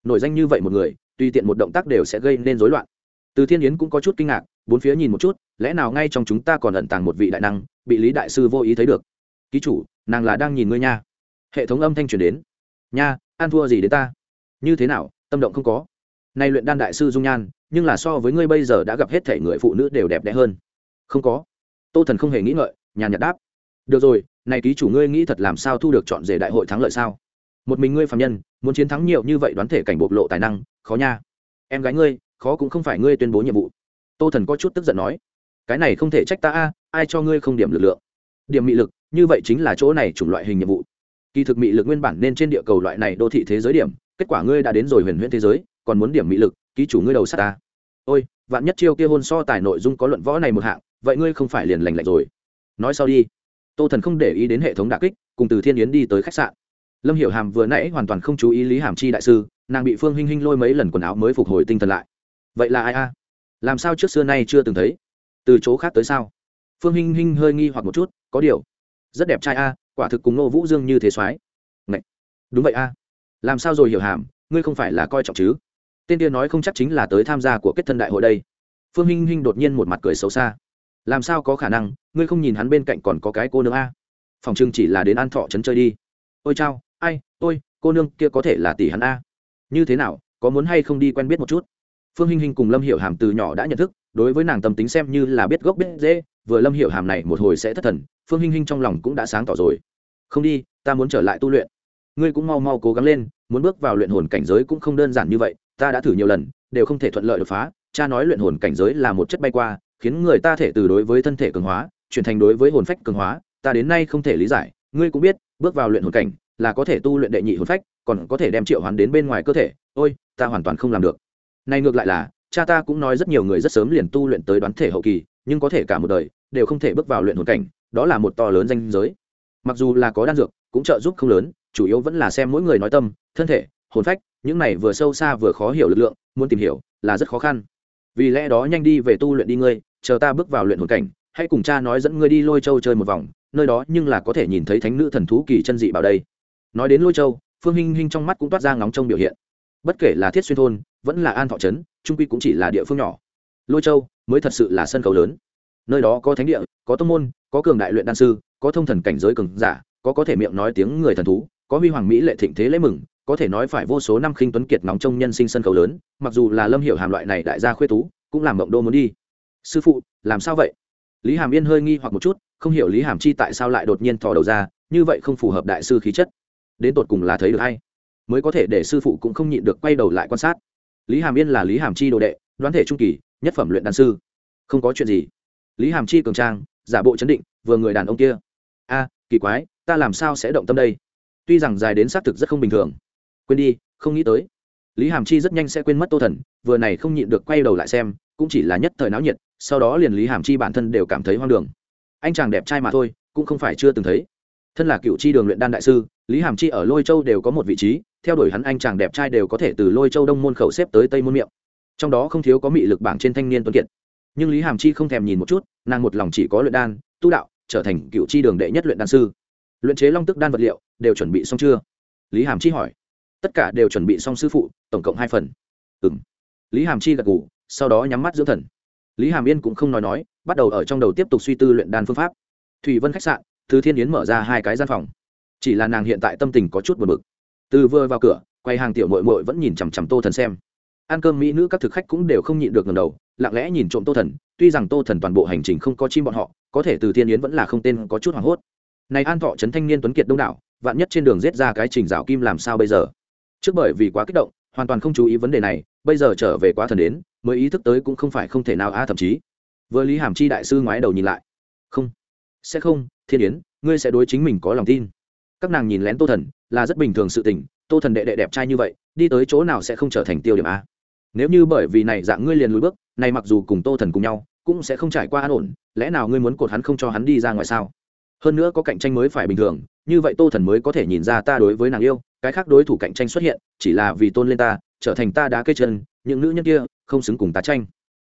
Nổi danh như vậy một người, tùy tiện một động tác đều sẽ gây nên rối loạn. Từ thiên yến cũng có chút kinh ngạc, bốn phía nhìn một chút, lẽ nào ngay trong chúng ta còn ẩn tàng một vị đại năng, bị lý đại sư vô ý thấy được? Ký chủ, nàng là đang nhìn ngươi nha. Hệ thống âm thanh truyền đến. Nha an thua gì đến ta? Như thế nào, tâm động không có. Nay luyện đan đại sư dung nhan, nhưng là so với ngươi bây giờ đã gặp hết thể người phụ nữ đều đẹp đẽ hơn. Không có. Tô thần không hề nghĩ ngợi, nhàn nhạt đáp. Được rồi, này ký chủ ngươi nghĩ thật làm sao thu được chọn rể đại hội thắng lợi sao? Một mình ngươi phạm nhân, muốn chiến thắng nhiều như vậy đoán thể cảnh bộc lộ tài năng, khó nha. Em gái ngươi, khó cũng không phải ngươi tuyên bố nhiệm vụ. Tô thần có chút tức giận nói. Cái này không thể trách ta a, ai cho ngươi không điểm lực lượng? Điểm mị lực, như vậy chính là chỗ này chủng loại hình nhiệm vụ. Kỳ thực mị lực nguyên bản nên trên địa cầu loại này đô thị thế giới điểm kết quả ngươi đã đến rồi huyền huyễn thế giới, còn muốn điểm mỹ lực, ký chủ ngươi đầu sát ta. Ôi, vạn nhất chiêu kia hôn so tài nội dung có luận võ này một hạng, vậy ngươi không phải liền lành lạnh rồi. Nói sau đi. Tô thần không để ý đến hệ thống đà kích, cùng từ thiên yến đi tới khách sạn. Lâm hiểu hàm vừa nãy hoàn toàn không chú ý lý hàm chi đại sư, nàng bị phương hinh hinh lôi mấy lần quần áo mới phục hồi tinh thần lại. Vậy là ai a? Làm sao trước xưa nay chưa từng thấy? Từ chỗ khác tới sao? Phương hinh hinh hơi nghi hoặc một chút, có điều. Rất đẹp trai a, quả thực cùng nô vũ dương như thế soái. Ngậy. đúng vậy a làm sao rồi hiểu hàm, ngươi không phải là coi trọng chứ? Tên kia nói không chắc chính là tới tham gia của kết thân đại hội đây. Phương hinh hinh đột nhiên một mặt cười xấu xa. Làm sao có khả năng, ngươi không nhìn hắn bên cạnh còn có cái cô nương a? Phòng trưng chỉ là đến an thọ trấn chơi đi. Ôi chao, ai, ôi, cô nương kia có thể là tỷ hắn a? Như thế nào, có muốn hay không đi quen biết một chút? Phương hinh hinh cùng lâm hiểu hàm từ nhỏ đã nhận thức, đối với nàng tâm tính xem như là biết gốc biết dễ vừa lâm hiểu hàm này một hồi sẽ thất thần, phương hinh hinh trong lòng cũng đã sáng tỏ rồi. Không đi, ta muốn trở lại tu luyện ngươi cũng mau mau cố gắng lên, muốn bước vào luyện hồn cảnh giới cũng không đơn giản như vậy, ta đã thử nhiều lần, đều không thể thuận lợi đột phá. Cha nói luyện hồn cảnh giới là một chất bay qua, khiến người ta thể từ đối với thân thể cường hóa, chuyển thành đối với hồn phách cường hóa, ta đến nay không thể lý giải. Ngươi cũng biết, bước vào luyện hồn cảnh là có thể tu luyện đệ nhị hồn phách, còn có thể đem triệu hoán đến bên ngoài cơ thể. Ôi, ta hoàn toàn không làm được. Này ngược lại là, cha ta cũng nói rất nhiều người rất sớm liền tu luyện tới đoán thể hậu kỳ, nhưng có thể cả một đời đều không thể bước vào luyện hồn cảnh, đó là một to lớn danh giới. Mặc dù là có đan dược, cũng trợ giúp không lớn chủ yếu vẫn là xem mỗi người nói tâm, thân thể, hồn phách, những này vừa sâu xa vừa khó hiểu lực lượng, muốn tìm hiểu, là rất khó khăn. Vì lẽ đó nhanh đi về tu luyện đi ngươi, chờ ta bước vào luyện hồn cảnh, hãy cùng cha nói dẫn ngươi đi lôi châu chơi một vòng, nơi đó nhưng là có thể nhìn thấy thánh nữ thần thú kỳ chân dị bảo đây. Nói đến lôi châu, phương hinh hinh trong mắt cũng toát ra ngóng trông biểu hiện. Bất kể là thiết xuyên thôn, vẫn là an thọ trấn, trung quy cũng chỉ là địa phương nhỏ. Lôi châu mới thật sự là sân khấu lớn. Nơi đó có thánh địa, có tông môn, có cường đại luyện đan sư, có thông thần cảnh giới cường giả, có có thể miệng nói tiếng người thần thú có huy hoàng mỹ lệ thịnh thế lễ mừng, có thể nói phải vô số năm khinh tuấn kiệt nóng trong nhân sinh sân khấu lớn, mặc dù là lâm hiểu hàm loại này đại gia khuê tú, cũng làm mộng đô muốn đi. Sư phụ, làm sao vậy? Lý hàm yên hơi nghi hoặc một chút, không hiểu lý hàm chi tại sao lại đột nhiên thò đầu ra, như vậy không phù hợp đại sư khí chất. Đến tột cùng là thấy được hay? Mới có thể để sư phụ cũng không nhịn được quay đầu lại quan sát. Lý hàm yên là lý hàm chi đồ đệ, đoán thể trung kỳ, nhất phẩm luyện đan sư. Không có chuyện gì. Lý hàm chi cường trang, giả bộ chấn định, vừa người đàn ông kia. A, kỳ quái, ta làm sao sẽ động tâm đây? Tuy rằng dài đến xác thực rất không bình thường. Quên đi, không nghĩ tới. Lý hàm chi rất nhanh sẽ quên mất tô thần, vừa này không nhịn được quay đầu lại xem, cũng chỉ là nhất thời náo nhiệt, sau đó liền lý hàm chi bản thân đều cảm thấy hoang đường. Anh chàng đẹp trai mà thôi, cũng không phải chưa từng thấy. Thân là cựu chi đường luyện đan đại sư, lý hàm chi ở lôi châu đều có một vị trí, theo đuổi hắn anh chàng đẹp trai đều có thể từ lôi châu đông môn khẩu xếp tới tây môn miệng. Trong đó không thiếu có mị lực bảng trên thanh niên tuấn kiệt. Nhưng lý hàm chi không thèm nhìn một chút, nàng một lòng chỉ có luyện đan, tu đạo, trở thành cựu chi đường đệ nhất luyện đan sư luyện chế long tức đan vật liệu, đều chuẩn bị xong chưa? Lý hàm chi hỏi. Tất cả đều chuẩn bị xong sư phụ, tổng cộng hai phần. Ừ m lý hàm chi gật g ủ sau đó nhắm mắt dưỡng thần. Lý hàm yên cũng không nói nói, bắt đầu ở trong đầu tiếp tục suy tư luyện đan phương pháp. Thủy vân khách sạn, thứ thiên yến mở ra hai cái gian phòng. Chỉ là nàng hiện tại tâm tình có chút buồn bực. Từ vừa vào cửa, quay hàng tiểu mội mội vẫn nhìn chằm chằm tô thần xem. Ăn cơm mỹ nữ các thực khách cũng đều không nhịn được ngầm đầu, lặng lẽ nhìn trộm tô thần. Tuy rằng tô thần toàn bộ hành trình không có chim bọn họ, có thể từ thiên yến vẫn là không tên có chút hoảng hốt này an thọ trấn thanh niên tuấn kiệt đông đảo, vạn nhất trên đường giết ra cái trình rào kim làm sao bây giờ? Trước bởi vì quá kích động, hoàn toàn không chú ý vấn đề này, bây giờ trở về quá thần đến, mới ý thức tới cũng không phải không thể nào a thậm chí. Với lý hàm chi đại sư ngoái đầu nhìn lại. Không. Sẽ không, thiên yến, ngươi sẽ đối chính mình có lòng tin. Các nàng nhìn lén tô thần, là rất bình thường sự tình, tô thần đệ đệ đẹp trai như vậy, đi tới chỗ nào sẽ không trở thành tiêu điểm a nếu như bởi vì này dạng ngươi liền lùi bước, này mặc dù cùng tô thần cùng nhau, cũng sẽ không trải qua an ổn, lẽ nào ngươi muốn cột hắn không cho hắn đi ra ngoài sao? Hơn nữa có cạnh tranh mới phải bình thường, như vậy tô thần mới có thể nhìn ra ta đối với nàng yêu, cái khác đối thủ cạnh tranh xuất hiện, chỉ là vì tôn lên ta, trở thành ta đá cây chân, những nữ nhân kia không xứng cùng ta tranh.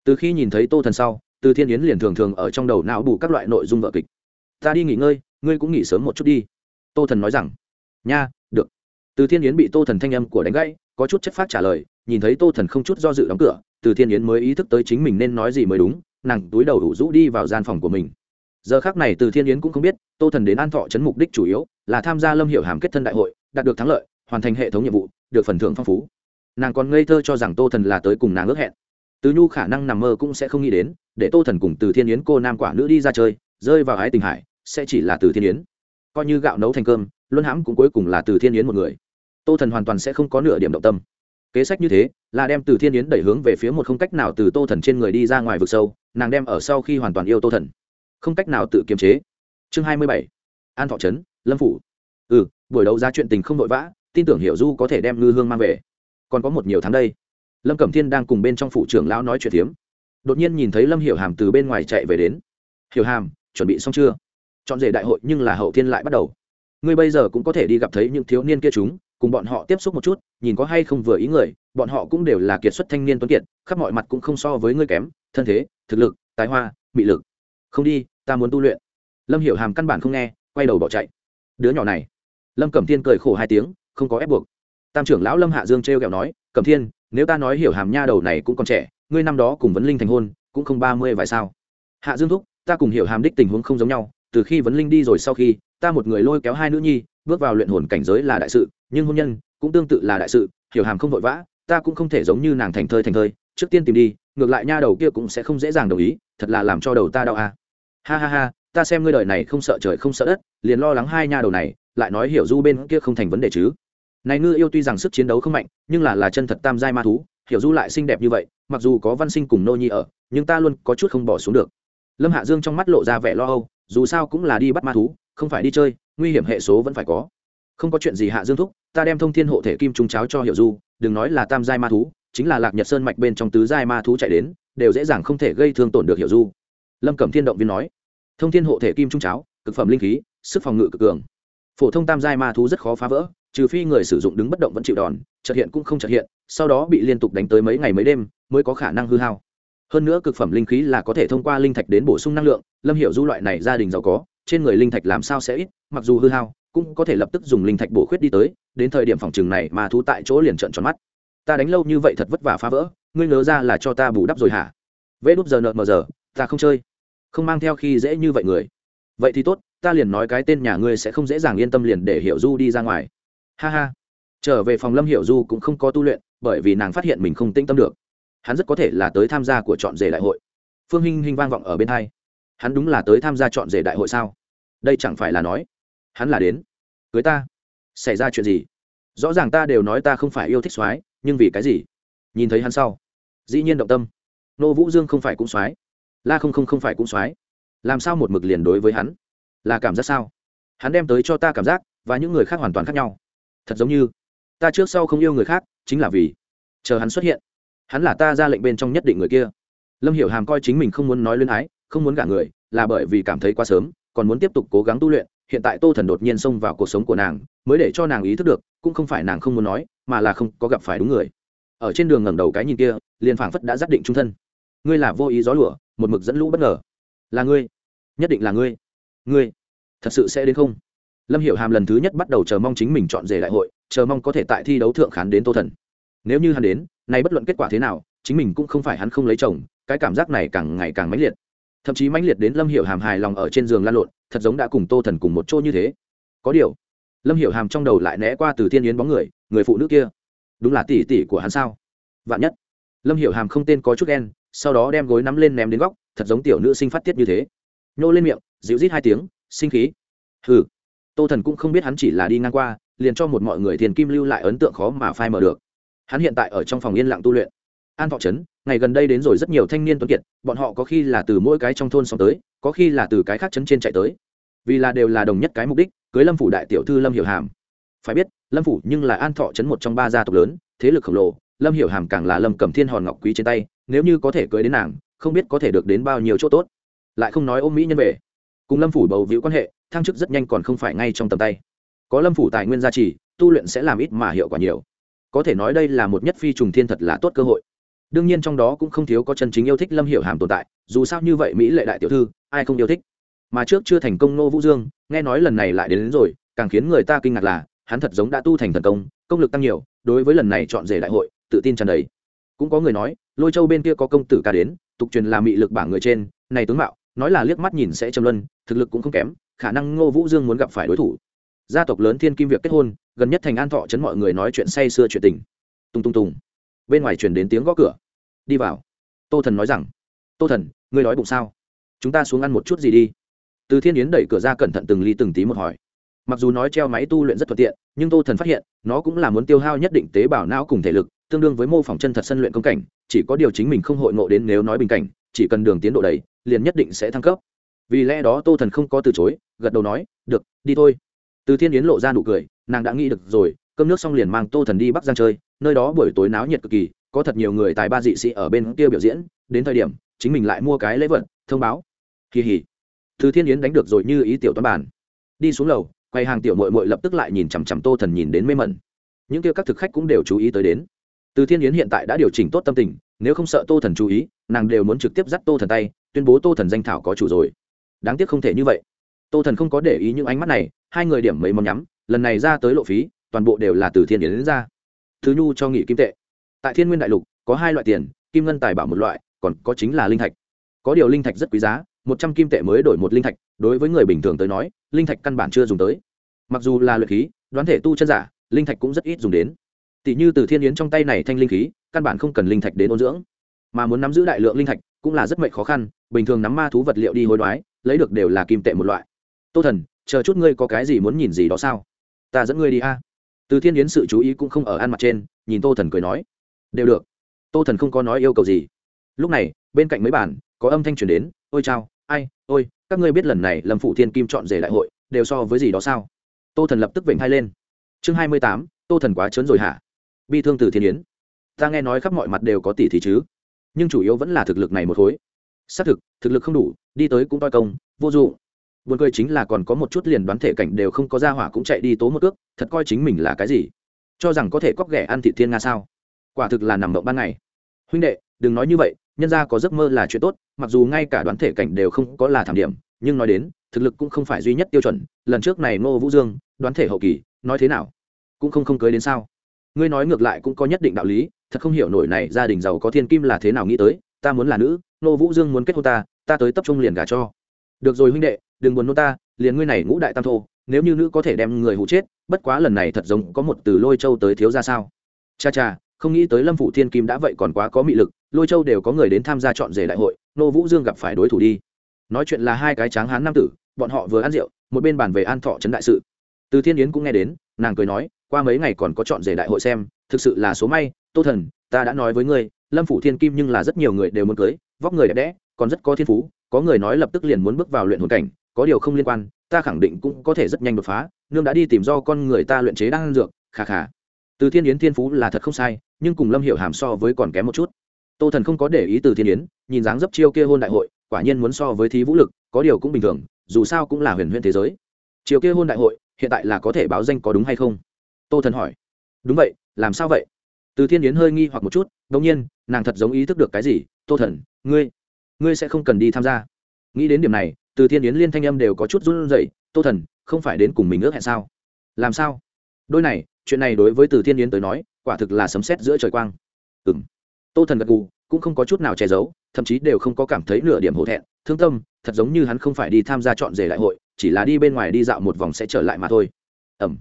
Từ khi nhìn thấy tô thần sau, từ thiên yến liền thường thường ở trong đầu não bù các loại nội dung vợ kịch. Ta đi nghỉ ngơi, ngươi cũng nghỉ sớm một chút đi. Tô thần nói rằng. Nha, được. Từ thiên yến bị tô thần thanh âm của đánh gãy, có chút chất phát trả lời, nhìn thấy tô thần không chút do dự đóng cửa, từ thiên yến mới ý thức tới chính mình nên nói gì mới đúng, nàng túi đầu đủ rũ đi vào gian phòng của mình giờ khác này từ thiên yến cũng không biết, tô thần đến an thọ trấn mục đích chủ yếu là tham gia lâm hiệu hàm kết thân đại hội, đạt được thắng lợi, hoàn thành hệ thống nhiệm vụ, được phần thưởng phong phú. Nàng còn ngây thơ cho rằng tô thần là tới cùng nàng ước hẹn. Từ nhu khả năng nằm mơ cũng sẽ không nghĩ đến, để tô thần cùng từ thiên yến cô nam quả nữ đi ra chơi, rơi vào ái tình hải, sẽ chỉ là từ thiên yến. Coi như gạo nấu thành cơm, luân hãm cũng cuối cùng là từ thiên yến một người. Tô thần hoàn toàn sẽ không có nửa điểm động tâm. Kế sách như thế, là đem từ thiên yến đẩy hướng về phía một không cách nào từ tô thần trên người đi ra ngoài vực sâu, nàng đem ở sau khi hoàn toàn yêu tô thần không cách nào tự kiềm chế. Chương hai mươi bảy, an thọ trấn, lâm phủ. Ừ buổi đấu ra chuyện tình không vội vã, tin tưởng hiểu du có thể đem ngư hương mang về. Còn có một nhiều tháng đây. Lâm cẩm thiên đang cùng bên trong phủ trưởng lão nói chuyện tiếm đột nhiên nhìn thấy lâm hiểu hàm từ bên ngoài chạy về đến. Hiểu hàm, chuẩn bị xong chưa? Chọn rể đại hội nhưng là hậu thiên lại bắt đầu. Ngươi bây giờ cũng có thể đi gặp thấy những thiếu niên kia chúng, cùng bọn họ tiếp xúc một chút, nhìn có hay không vừa ý người, bọn họ cũng đều là kiệt xuất thanh niên tuấn kiệt, khắp mọi mặt cũng không so với ngươi kém, thân thế, thực lực, tài hoa, mị lực. Không đi ta muốn tu luyện. Lâm hiểu hàm căn bản không nghe, quay đầu bỏ chạy. Đứa nhỏ này. Lâm cẩm thiên cười khổ hai tiếng, không có ép buộc. Tam trưởng lão lâm hạ dương t r kẹo nói, cẩm thiên, nếu ta nói hiểu hàm nha đầu này cũng còn trẻ, ngươi năm đó cùng vấn linh thành hôn, cũng không ba mươi vài sao? Hạ dương thúc, ta cùng hiểu hàm đích tình huống không giống nhau, từ khi vấn linh đi rồi sau khi, ta một người lôi kéo hai nữ nhi, bước vào luyện hồn cảnh giới là đại sự, nhưng hôn nhân cũng tương tự là đại sự, hiểu hàm không vội vã, ta cũng không thể giống như nàng thành thơi thành thơi, trước tiên tìm đi, ngược lại nha đầu kia cũng sẽ không dễ dàng đồng ý, thật là làm cho đầu ta đau à ha ha ha, ta xem ngươi đời này không sợ trời không sợ đất, liền lo lắng hai nha đầu này, lại nói hiểu du bên kia không thành vấn đề chứ. Này ngư yêu tuy rằng sức chiến đấu không mạnh, nhưng là là chân thật tam giai ma thú, hiểu du lại xinh đẹp như vậy, mặc dù có văn sinh cùng nô nhi ở, nhưng ta luôn có chút không bỏ xuống được. Lâm hạ dương trong mắt lộ ra vẻ lo âu, dù sao cũng là đi bắt ma thú, không phải đi chơi, nguy hiểm hệ số vẫn phải có. Không có chuyện gì hạ dương thúc, ta đem thông thiên hộ thể kim trung cháo cho hiểu du, đừng nói là tam giai ma thú, chính là lạc nhật sơn mạch bên trong tứ giai ma thú chạy đến, đều dễ dàng không thể gây thương tổn được hiểu du lâm cẩm thiên động viên nói. Thông thiên hộ thể kim trung cháo, cực phẩm linh khí, sức phòng ngự cực cường. Phổ thông tam giai ma thú rất khó phá vỡ, trừ phi người sử dụng đứng bất động vẫn chịu đòn trật hiện cũng không trật hiện, sau đó bị liên tục đánh tới mấy ngày mấy đêm, mới có khả năng hư hao. Hơn nữa cực phẩm linh khí là có thể thông qua linh thạch đến bổ sung năng lượng, lâm hiểu du loại này gia đình giàu có, trên người linh thạch làm sao sẽ ít, mặc dù hư hao, cũng có thể lập tức dùng linh thạch bổ khuyết đi tới, đến thời điểm phòng trường này mà thú tại chỗ liền trợn tròn mắt. Ta đánh lâu như vậy thật vất vả phá vỡ, ngươi ngớ ra là cho ta bù đắp rồi hả? Vê đúp giờ nợ mờ giờ, ta không chơi không mang theo khi dễ như vậy người. Vậy thì tốt, ta liền nói cái tên nhà ngươi sẽ không dễ dàng yên tâm liền để hiểu du đi ra ngoài. Ha ha. Trở về phòng lâm hiểu du cũng không có tu luyện, bởi vì nàng phát hiện mình không tĩnh tâm được. Hắn rất có thể là tới tham gia của chọn rể đại hội. Phương hinh hinh vang vọng ở bên hai. Hắn đúng là tới tham gia chọn rể đại hội sao? Đây chẳng phải là nói, hắn là đến cưới ta. Xảy ra chuyện gì? Rõ ràng ta đều nói ta không phải yêu thích soái, nhưng vì cái gì? Nhìn thấy hắn sau, dĩ nhiên động tâm. Nô vũ dương không phải cũng soái la không không không phải cũng soái làm sao một mực liền đối với hắn? Là cảm giác sao? Hắn đem tới cho ta cảm giác và những người khác hoàn toàn khác nhau. Thật giống như, ta trước sau không yêu người khác chính là vì chờ hắn xuất hiện. Hắn là ta ra lệnh bên trong nhất định người kia. Lâm hiểu hàm coi chính mình không muốn nói luyến ái, không muốn gả người, là bởi vì cảm thấy quá sớm, còn muốn tiếp tục cố gắng tu luyện. Hiện tại tô thần đột nhiên xông vào cuộc sống của nàng, mới để cho nàng ý thức được, cũng không phải nàng không muốn nói, mà là không có gặp phải đúng người. Ở trên đường ngẩng đầu cái nhìn kia, liền phảng phất đã xác định trung thân. Ngươi là vô ý gió lửa một mực dẫn lũ bất ngờ. Là ngươi. Nhất định là ngươi. Ngươi. Thật sự sẽ đến không? Lâm hiểu hàm lần thứ nhất bắt đầu chờ mong chính mình chọn rể đại hội, chờ mong có thể tại thi đấu thượng khán đến tô thần. Nếu như hắn đến nay bất luận kết quả thế nào, chính mình cũng không phải hắn không lấy chồng, cái cảm giác này càng ngày càng mãnh liệt. Thậm chí mãnh liệt đến lâm hiểu hàm hài lòng ở trên giường lan lộn, thật giống đã cùng tô thần cùng một chỗ như thế. Có điều, lâm hiểu hàm trong đầu lại né qua từ thiên yến bóng người người phụ nữ kia. Đúng là tỷ tỷ của hắn sao? Vạn nhất. Lâm hiểu hàm không tên có chút ghen sau đó đem gối nắm lên ném đến góc, thật giống tiểu nữ sinh phát tiết như thế. Nhô lên miệng, dịu rít hai tiếng, sinh khí. Hừ. Tô thần cũng không biết hắn chỉ là đi ngang qua, liền cho một mọi người thiền kim lưu lại ấn tượng khó mà phai mở được. Hắn hiện tại ở trong phòng yên lặng tu luyện. An thọ trấn, ngày gần đây đến rồi rất nhiều thanh niên tuấn kiệt, bọn họ có khi là từ mỗi cái trong thôn xong tới, có khi là từ cái khác trấn trên chạy tới. Vì là đều là đồng nhất cái mục đích, cưới lâm phủ đại tiểu thư lâm hiểu hàm. Phải biết, lâm phủ nhưng là an thọ trấn một trong ba gia tộc lớn, thế lực khổng lồ, lâm hiểu hàm càng là lâm cầm thiên hòn ngọc quý trên tay nếu như có thể cưới đến nàng không biết có thể được đến bao nhiêu chỗ tốt. Lại không nói ôm mỹ nhân về. Cùng lâm phủ bầu víu quan hệ thăng chức rất nhanh còn không phải ngay trong tầm tay. Có lâm phủ tài nguyên gia trì tu luyện sẽ làm ít mà hiệu quả nhiều. Có thể nói đây là một nhất phi trùng thiên thật là tốt cơ hội. Đương nhiên trong đó cũng không thiếu có chân chính yêu thích lâm hiểu hàm tồn tại dù sao như vậy mỹ lệ đại tiểu thư ai không yêu thích? Mà trước chưa thành công nô vũ dương nghe nói lần này lại đến, đến rồi càng khiến người ta kinh ngạc là hắn thật giống đã tu thành thần công công lực tăng nhiều đối với lần này chọn rể đại hội tự tin tràn đầy. Cũng có người nói lôi châu bên kia có công tử ca đến, tục truyền là mị lực bảng người trên, này tướng mạo, nói là liếc mắt nhìn sẽ châm luân, thực lực cũng không kém, khả năng ngô vũ dương muốn gặp phải đối thủ. Gia tộc lớn thiên kim việc kết hôn, gần nhất thành an thọ chấn mọi người nói chuyện say sưa chuyện tình. Tung tung tùng bên ngoài chuyển đến tiếng gõ cửa. Đi vào. Tô thần nói rằng, tô thần, ngươi nói bụng sao? Chúng ta xuống ăn một chút gì đi. Từ thiên yến đẩy cửa ra cẩn thận từng ly từng tí một hỏi. Mặc dù nói treo máy tu luyện rất thuận tiện, nhưng tô thần phát hiện, nó cũng là muốn tiêu hao nhất định tế bào não cùng thể lực tương đương với mô phỏng chân thật sân luyện công cảnh, chỉ có điều chính mình không hội ngộ đến nếu nói bình cảnh, chỉ cần đường tiến độ đầy, liền nhất định sẽ thăng cấp. Vì lẽ đó tô thần không có từ chối, gật đầu nói, được, đi thôi. Từ thiên yến lộ ra nụ cười, nàng đã nghĩ được rồi, cơm nước xong liền mang tô thần đi bắc giang chơi, nơi đó buổi tối náo nhiệt cực kỳ, có thật nhiều người tài ba dị sĩ ở bên kia biểu diễn, đến thời điểm, chính mình lại mua cái lễ vật, thông báo. Kỳ hỉ. Từ thiên yến đánh được rồi như ý tiểu toán bản đi xuống lầu quay hàng tiểu mội mội lập tức lại nhìn chằm chằm tô thần nhìn đến mê mẩn. Những kia các thực khách cũng đều chú ý tới đến từ thiên yến hiện tại đã điều chỉnh tốt tâm tình, nếu không sợ tô thần chú ý, nàng đều muốn trực tiếp dắt tô thần tay, tuyên bố tô thần danh thảo có chủ rồi. Đáng tiếc không thể như vậy. Tô thần không có để ý những ánh mắt này, hai người điểm mấy món nhắm, lần này ra tới lộ phí, toàn bộ đều là từ thiên yến đến ra. Thứ nhu cho nghị kim tệ. Tại thiên nguyên đại lục, có hai loại tiền, kim ngân tài bảo một loại, còn có chính là linh thạch. Có điều linh thạch rất quý giá, một trăm kim tệ mới đổi một linh thạch, đối với người bình thường tới nói, linh thạch căn bản chưa dùng tới. Mặc dù là luyện khí, đoán thể tu chân giả, linh thạch cũng rất ít dùng đến tỷ như từ thiên yến trong tay này thanh linh khí, căn bản không cần linh thạch đến ôn dưỡng. Mà muốn nắm giữ đại lượng linh thạch cũng là rất mệnh khó khăn, bình thường nắm ma thú vật liệu đi hối đoái, lấy được đều là kim tệ một loại. Tô thần, chờ chút ngươi có cái gì muốn nhìn gì đó sao? Ta dẫn ngươi đi a. Từ thiên yến sự chú ý cũng không ở ăn mặt trên, nhìn tô thần cười nói. Đều được. Tô thần không có nói yêu cầu gì. Lúc này, bên cạnh mấy bản có âm thanh truyền đến, ôi chao, ai, ôi, các ngươi biết lần này lâm phụ thiên kim chọn rể đại hội, đều so với gì đó sao? Tô thần lập tức vểnh hai lên. Chương hai mươi tám, tô thần quá trớn rồi hả? Bi thương từ thiên yến. Ta nghe nói khắp mọi mặt đều có tỷ thì chứ. Nhưng chủ yếu vẫn là thực lực này một khối. Xác thực thực lực không đủ, đi tới cũng toi công, vô dụng. Buồn cười chính là còn có một chút liền đoán thể cảnh đều không có ra hỏa cũng chạy đi tố một cước, thật coi chính mình là cái gì? Cho rằng có thể cóc ghẻ ăn thị thiên nga sao? Quả thực là nằm mộng ban ngày. Huynh đệ, đừng nói như vậy, nhân ra có giấc mơ là chuyện tốt, mặc dù ngay cả đoán thể cảnh đều không có là thảm điểm, nhưng nói đến, thực lực cũng không phải duy nhất tiêu chuẩn. Lần trước này ngô vũ dương, đoán thể hậu kỳ, nói thế nào? Cũng không không cưới đến sao? Ngươi nói ngược lại cũng có nhất định đạo lý, thật không hiểu nổi này gia đình giàu có thiên kim là thế nào nghĩ tới, ta muốn là nữ Nô vũ dương muốn kết hôn ta ta tới tập trung liền gả cho. Được rồi huynh đệ, đừng buồn nô ta, liền ngươi này ngũ đại tam thô, nếu như nữ có thể đem người hụ chết, bất quá lần này thật giống có một từ lôi châu tới thiếu ra sao. Cha cha, không nghĩ tới lâm phụ thiên kim đã vậy còn quá có mị lực, lôi châu đều có người đến tham gia chọn rể đại hội nô vũ dương gặp phải đối thủ đi. Nói chuyện là hai cái tráng hán nam tử, bọn họ vừa ăn rượu, một bên bàn về an thọ trấn đại sự. Từ thiên yến cũng nghe đến, nàng cười nói qua mấy ngày còn có chọn rể đại hội xem, thực sự là số may. Tô thần, ta đã nói với ngươi, lâm phủ thiên kim nhưng là rất nhiều người đều muốn cưới, vóc người đẹp đẽ, còn rất có thiên phú. Có người nói lập tức liền muốn bước vào luyện hồn cảnh, có điều không liên quan, ta khẳng định cũng có thể rất nhanh đột phá. Nương đã đi tìm do con người ta luyện chế đang dược khà khà từ thiên yến thiên phú là thật không sai, nhưng cùng lâm hiểu hàm so với còn kém một chút. Tô thần không có để ý từ thiên yến, nhìn dáng dấp chiêu kia hôn đại hội, quả nhiên muốn so với thí vũ lực, có điều cũng bình thường, dù sao cũng là huyền huyền thế giới. Chiều kia hôn đại hội, hiện tại là có thể báo danh có đúng hay không? Tô thần hỏi. Đúng vậy, làm sao vậy? Từ thiên yến hơi nghi hoặc một chút đ ỗ n g nhiên, nàng thật giống ý thức được cái gì, tô thần, ngươi ngươi sẽ không cần đi tham gia. Nghĩ đến điểm này, từ thiên yến liên thanh âm đều có chút run r u dậy tô thần, không phải đến cùng mình ước hẹn sao? Làm sao? Đôi này, chuyện này đối với từ thiên yến tới nói, quả thực là sấm sét giữa trời quang. Ừ m tô thần gật gù, cũng không có chút nào che giấu, thậm chí đều không có cảm thấy nửa điểm hổ thẹn, thương tâm, thật giống như hắn không phải đi tham gia chọn rể đại hội, chỉ là đi bên ngoài đi dạo một vòng sẽ trở lại mà thôi. Ẩm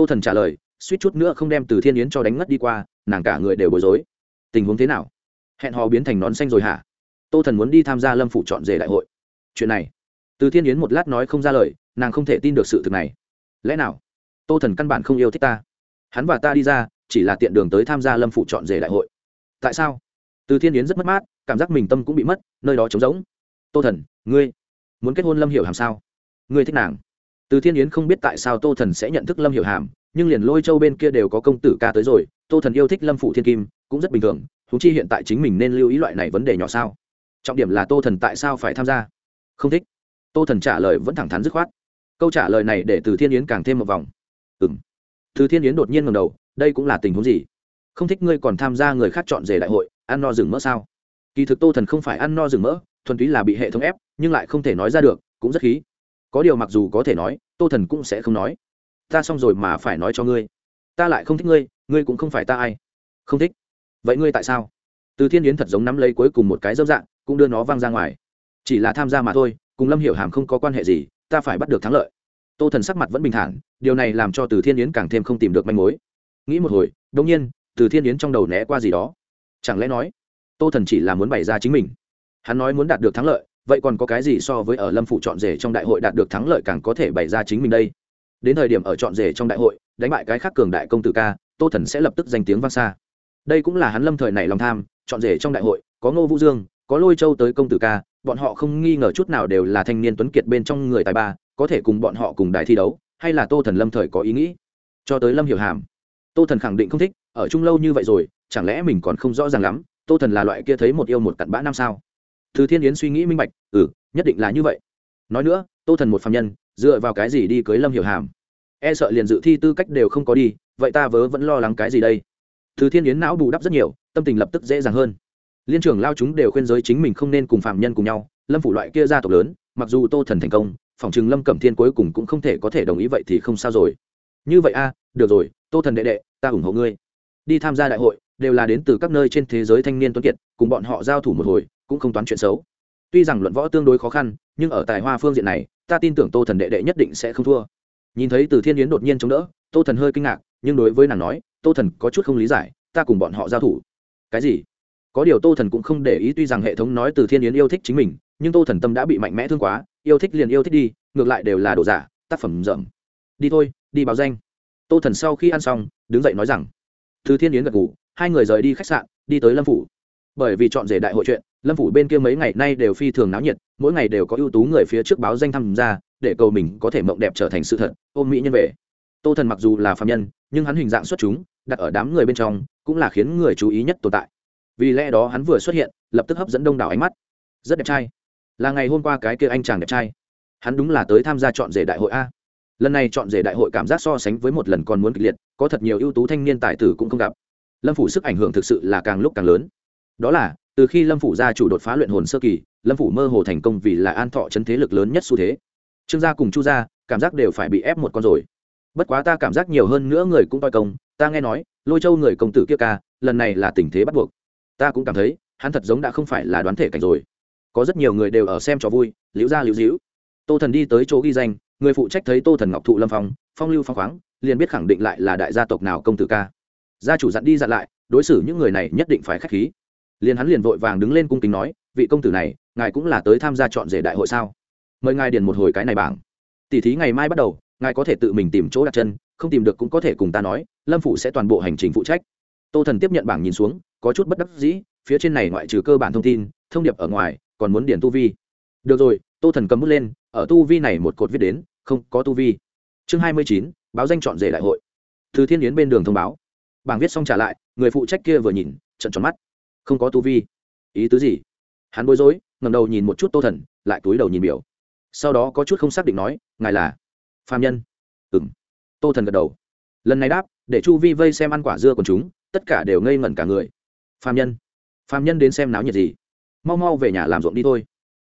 tô thần trả lời, suýt chút nữa không đem từ thiên yến cho đánh ngất đi qua, nàng cả người đều bối rối. Tình huống thế nào? Hẹn hò biến thành nón xanh rồi hả? Tô thần muốn đi tham gia lâm phủ chọn rể đại hội. Chuyện này. Từ thiên yến một lát nói không ra lời, nàng không thể tin được sự thực này. Lẽ nào? Tô thần căn bản không yêu thích ta. Hắn và ta đi ra, chỉ là tiện đường tới tham gia lâm phủ chọn rể đại hội. Tại sao? Từ thiên yến rất mất mát, cảm giác mình tâm cũng bị mất, nơi đó trống rỗng. Tô thần, ngươi muốn kết hôn lâm hiểu hàm sao? Ngươi thích nàng từ thiên yến không biết tại sao tô thần sẽ nhận thức lâm hiểu hàm, nhưng liền lôi châu bên kia đều có công tử ca tới rồi, tô thần yêu thích lâm phụ thiên kim, cũng rất bình thường thú chi hiện tại chính mình nên lưu ý loại này vấn đề nhỏ sao? Trọng điểm là tô thần tại sao phải tham gia? Không thích. Tô thần trả lời vẫn thẳng thắn dứt khoát. Câu trả lời này để từ thiên yến càng thêm một vòng. Ừ m từ thiên yến đột nhiên ngầm đầu, đây cũng là tình huống gì? Không thích ngươi còn tham gia người khác chọn rể đại hội, ăn no rừng mỡ sao? Kỳ thực tô thần không phải ăn no rừng mỡ, thuần túy là bị hệ thống ép, nhưng lại không thể nói ra được, cũng rất khí có điều mặc dù có thể nói, tô thần cũng sẽ không nói. Ta xong rồi mà phải nói cho ngươi. Ta lại không thích ngươi ngươi cũng không phải ta ai. Không thích? Vậy ngươi tại sao? Từ thiên yến thật giống nắm lấy cuối cùng một cái dâm dạng, cũng đưa nó văng ra ngoài. Chỉ là tham gia mà thôi, cùng lâm hiểu hàm không có quan hệ gì, ta phải bắt được thắng lợi. Tô thần sắc mặt vẫn bình thản, điều này làm cho từ thiên yến càng thêm không tìm được manh mối. Nghĩ một hồi đông nhiên, từ thiên yến trong đầu né qua gì đó. Chẳng lẽ nói, tô thần chỉ là muốn bày ra chính mình? Hắn nói muốn đạt được thắng lợi vậy còn có cái gì so với ở lâm phụ chọn rể trong đại hội đạt được thắng lợi càng có thể bày ra chính mình đây? Đến thời điểm ở chọn rể trong đại hội, đánh bại cái khác cường đại công tử ca, tô thần sẽ lập tức danh tiếng vang xa. Đây cũng là hắn lâm thời này lòng tham, chọn rể trong đại hội, có ngô vũ dương, có lôi châu tới công tử ca, bọn họ không nghi ngờ chút nào đều là thanh niên tuấn kiệt bên trong người tài ba, có thể cùng bọn họ cùng đài thi đấu, hay là tô thần lâm thời có ý nghĩ? Cho tới lâm hiểu hàm, tô thần khẳng định không thích, ở chung lâu như vậy rồi, chẳng lẽ mình còn không rõ ràng lắm, tô thần là loại kia thấy một yêu một cặn bã năm sao? Thứ thiên yến suy nghĩ minh bạch ừ nhất định là như vậy. Nói nữa, tô thần một phạm nhân, dựa vào cái gì đi cưới lâm hiểu hàm? E sợ liền dự thi tư cách đều không có đi, vậy ta vớ vẫn lo lắng cái gì đây? Từ thiên yến não bù đắp rất nhiều, tâm tình lập tức dễ dàng hơn. Liên trưởng lao chúng đều khuyên giới chính mình không nên cùng phạm nhân cùng nhau, lâm phủ loại kia gia tộc lớn, mặc dù tô thần thành công, phòng chừng lâm cẩm thiên cuối cùng cũng không thể có thể đồng ý vậy thì không sao rồi. Như vậy a, được rồi, tô thần đệ đệ, ta ủng hộ ngươi. Đi tham gia đại hội, đều là đến từ các nơi trên thế giới thanh niên tuấn kiệt, cùng bọn họ giao thủ một hồi cũng không toán chuyện xấu. Tuy rằng luận võ tương đối khó khăn, nhưng ở tài hoa phương diện này, ta tin tưởng tô thần đệ đệ nhất định sẽ không thua. Nhìn thấy từ thiên yến đột nhiên chống đỡ, tô thần hơi kinh ngạc, nhưng đối với nàng nói, tô thần có chút không lý giải, ta cùng bọn họ giao thủ. Cái gì? Có điều tô thần cũng không để ý, tuy rằng hệ thống nói từ thiên yến yêu thích chính mình, nhưng tô thần tâm đã bị mạnh mẽ thương quá, yêu thích liền yêu thích đi, ngược lại đều là đồ giả, tác phẩm rộng. Đi thôi, đi báo danh. Tô thần sau khi ăn xong, đứng dậy nói rằng, từ thiên yến gật ngủ hai người rời đi khách sạn, đi tới lâm phủ. Bởi vì chọn rể đại hội chuyện lâm phủ bên kia mấy ngày nay đều phi thường náo nhiệt, mỗi ngày đều có ưu tú người phía trước báo danh tham gia, để cầu mình có thể mộng đẹp trở thành sự thật, ôm mỹ nhân về. Tô thần mặc dù là phạm nhân, nhưng hắn hình dạng xuất chúng, đặt ở đám người bên trong, cũng là khiến người chú ý nhất tồn tại. Vì lẽ đó hắn vừa xuất hiện, lập tức hấp dẫn đông đảo ánh mắt. Rất đẹp trai. Là ngày hôm qua cái kia anh chàng đẹp trai. Hắn đúng là tới tham gia chọn rể đại hội a. Lần này chọn rể đại hội cảm giác so sánh với một lần còn muốn kịch liệt, có thật nhiều ưu tú thanh niên tài tử cũng không gặp. Lâm phủ sức ảnh hưởng thực sự là càng lúc càng lớn. Đó là từ khi lâm phủ gia chủ đột phá luyện hồn sơ kỳ, lâm phủ mơ hồ thành công vì là an thọ chấn thế lực lớn nhất xu thế. Trương gia cùng chu gia, cảm giác đều phải bị ép một con rồi. Bất quá ta cảm giác nhiều hơn nữa người cũng toi công, ta nghe nói, lôi châu người công tử kia ca, lần này là tình thế bắt buộc. Ta cũng cảm thấy, hắn thật giống đã không phải là đoán thể cảnh rồi. Có rất nhiều người đều ở xem cho vui, liễu ra liễu dĩu tô thần đi tới chỗ ghi danh, người phụ trách thấy tô thần ngọc thụ lâm phong phong lưu phong khoáng, liền biết khẳng định lại là đại gia tộc nào công tử ca. Gia chủ dặn đi dặn lại, đối xử những người này nhất định phải k h á c h khí liền hắn liền vội vàng đứng lên cung kính nói, vị công tử này, ngài cũng là tới tham gia chọn rể đại hội sao? Mời ngài điền một hồi cái này bảng. Tỷ thí ngày mai bắt đầu, ngài có thể tự mình tìm chỗ đặt chân, không tìm được cũng có thể cùng ta nói, lâm phủ sẽ toàn bộ hành trình phụ trách. Tô thần tiếp nhận bảng nhìn xuống, có chút bất đắc dĩ, phía trên này ngoại trừ cơ bản thông tin, thông điệp ở ngoài, còn muốn điền tu vi. Được rồi, tô thần cầm bút lên, ở tu vi này một cột viết đến, không có tu vi. Chương hai mươi chín, báo danh chọn rể đại hội. Thứ thiên yến bên đường thông báo. Bảng viết xong trả lại, người phụ trách kia vừa nhìn trận tròn mắt không có tu vi. Ý tứ gì? Hắn bối rối ngầm đầu nhìn một chút tô thần, lại túi đầu nhìn biểu. Sau đó có chút không xác định nói, ngài là phạm nhân? Ừng tô thần gật đầu. Lần này đáp, để chu vi vây xem ăn quả dưa còn chúng, tất cả đều ngây ngẩn cả người. Phạm nhân? Phạm nhân đến xem náo nhiệt gì? Mau mau về nhà làm ruộng đi thôi.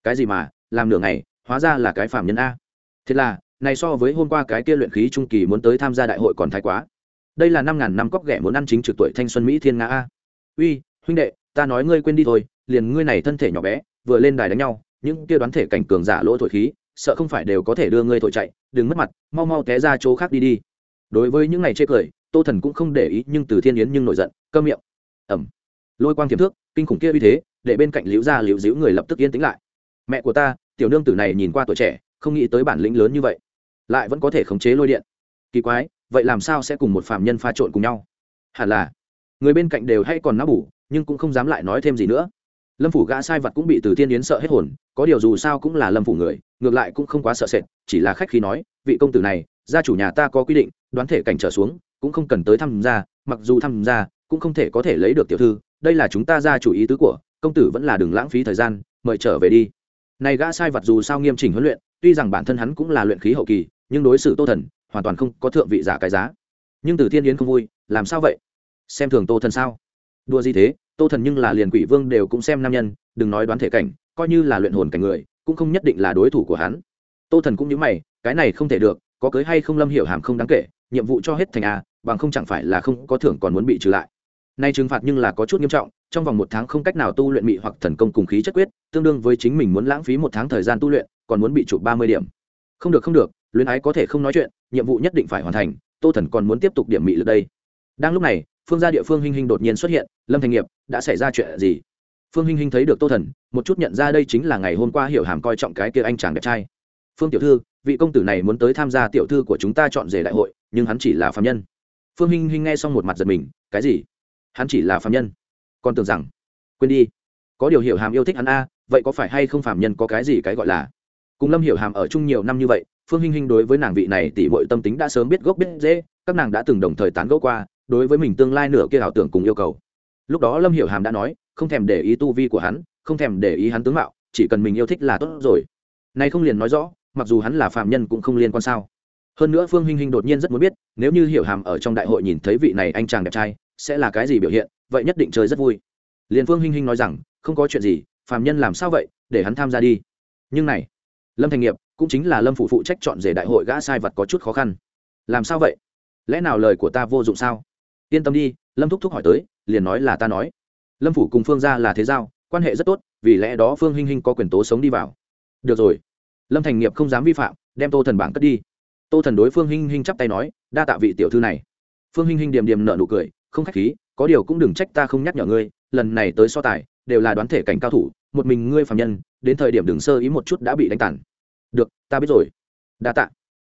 Cái gì mà, làm nửa ngày, hóa ra là cái phạm nhân a. Thế là, này so với hôm qua cái kia luyện khí trung kỳ muốn tới tham gia đại hội còn thái quá. Đây là năm ngàn năm cóc ghẻ muốn ăn chính trực tuổi thanh xuân mỹ thiên nga a. Uy, huynh đệ ta nói ngươi quên đi thôi, liền ngươi này thân thể nhỏ bé, vừa lên đài đánh nhau, những kia đoán thể cảnh cường giả lỗ thổi khí, sợ không phải đều có thể đưa ngươi thổi chạy, đừng mất mặt, mau mau té ra chỗ khác đi đi. Đối với những ngày chê cười, tô thần cũng không để ý, nhưng từ thiên yến nhưng nổi giận cơm miệng. Ẩm lôi quang thiềm thước, kinh khủng kia uy thế, để bên cạnh liễu ra liễu dĩu người lập tức yên tĩnh lại. Mẹ của ta, tiểu nương tử này nhìn qua tuổi trẻ, không nghĩ tới bản lĩnh lớn như vậy, lại vẫn có thể khống chế lôi điện. Kỳ quái, vậy làm sao sẽ cùng một phạm nhân pha trộn cùng nhau? Hẳn là, người bên cạnh đều hay còn náo bủ nhưng cũng không dám lại nói thêm gì nữa. Lâm phủ gã sai vật cũng bị từ tiên yến sợ hết hồn, có điều dù sao cũng là lâm phủ người, ngược lại cũng không quá sợ sệt, chỉ là khách khi nói, vị công tử này, gia chủ nhà ta có quy định, đoán thể cảnh trở xuống, cũng không cần tới tham gia, mặc dù tham gia, cũng không thể có thể lấy được tiểu thư, đây là chúng ta gia chủ ý tứ của, công tử vẫn là đừng lãng phí thời gian, mời trở về đi. Này gã sai vật dù sao nghiêm chỉnh huấn luyện, tuy rằng bản thân hắn cũng là luyện khí hậu kỳ, nhưng đối xử tô thần, hoàn toàn không có thượng vị giả cái giá. Nhưng từ thiên yến không vui, làm sao vậy? Xem thường tô thần sao? Đua gì thế? Tô thần nhưng là liền quỷ vương đều cũng xem nam nhân, đừng nói đoán thể cảnh, coi như là luyện hồn cảnh người, cũng không nhất định là đối thủ của hắn. Tô thần cũng nhớ mày, cái này không thể được, có cưới hay không lâm hiểu hàm không đáng kể, nhiệm vụ cho hết thành a, bằng không chẳng phải là không có thưởng còn muốn bị trừ lại. Nay trừng phạt nhưng là có chút nghiêm trọng, trong vòng một tháng không cách nào tu luyện mị hoặc thần công cùng khí chất quyết, tương đương với chính mình muốn lãng phí một tháng thời gian tu luyện, còn muốn bị chụp ba mươi điểm. Không được không được luyến ái có thể không nói chuyện, nhiệm vụ nhất định phải hoàn thành, tô thần còn muốn tiếp tục điểm mị lượt đây đang lúc này, phương gia địa phương hinh hinh đột nhiên xuất hiện, lâm thành nghiệp, đã xảy ra chuyện gì? Phương hinh hinh thấy được tô thần, một chút nhận ra đây chính là ngày hôm qua hiểu hàm coi trọng cái kia anh chàng đẹp trai. Phương tiểu thư, vị công tử này muốn tới tham gia tiểu thư của chúng ta chọn rể đại hội, nhưng hắn chỉ là phạm nhân. Phương hinh hinh nghe xong một mặt giật mình, cái gì? Hắn chỉ là phạm nhân? Con tưởng rằng, quên đi, có điều hiểu hàm yêu thích hắn a, vậy có phải hay không phạm nhân có cái gì cái gọi là? Cùng lâm hiểu hàm ở chung nhiều năm như vậy, phương hinh hinh đối với nàng vị này tỷ mọi tâm tính đã sớm biết gốc biết dễ các nàng đã từng đồng thời tán gẫu qua đối với mình tương lai nửa kia ảo tưởng cùng yêu cầu. Lúc đó lâm hiểu hàm đã nói, không thèm để ý tu vi của hắn, không thèm để ý hắn tướng mạo, chỉ cần mình yêu thích là tốt rồi. Nay không liền nói rõ, mặc dù hắn là phạm nhân cũng không liên quan sao. Hơn nữa phương hinh hinh đột nhiên rất muốn biết, nếu như hiểu hàm ở trong đại hội nhìn thấy vị này anh chàng đẹp trai, sẽ là cái gì biểu hiện, vậy nhất định chơi rất vui. Liền phương hinh hinh nói rằng, không có chuyện gì, phàm nhân làm sao vậy, để hắn tham gia đi. Nhưng này, lâm thành nghiệp cũng chính là lâm phụ phụ trách chọn rể đại hội gã sai vật có chút khó khăn. Làm sao vậy? Lẽ nào lời của ta vô dụng sao? Yên tâm đi, lâm thúc thúc hỏi tới, liền nói là ta nói. Lâm phủ cùng phương ra là thế giao, quan hệ rất tốt, vì lẽ đó phương hinh hinh có quyền tố sống đi vào. Được rồi. Lâm thành nghiệp không dám vi phạm, đem tô thần bảng cất đi. Tô thần đối phương hinh hinh chắp tay nói, đa tạ vị tiểu thư này. Phương hinh hinh điềm điềm nở nụ cười, không khách khí, có điều cũng đừng trách ta không nhắc nhở ngươi, lần này tới so tài, đều là đoán thể cảnh cao thủ, một mình ngươi phạm nhân, đến thời điểm đừng sơ ý một chút đã bị đánh tản được, ta biết rồi. Đa tạ.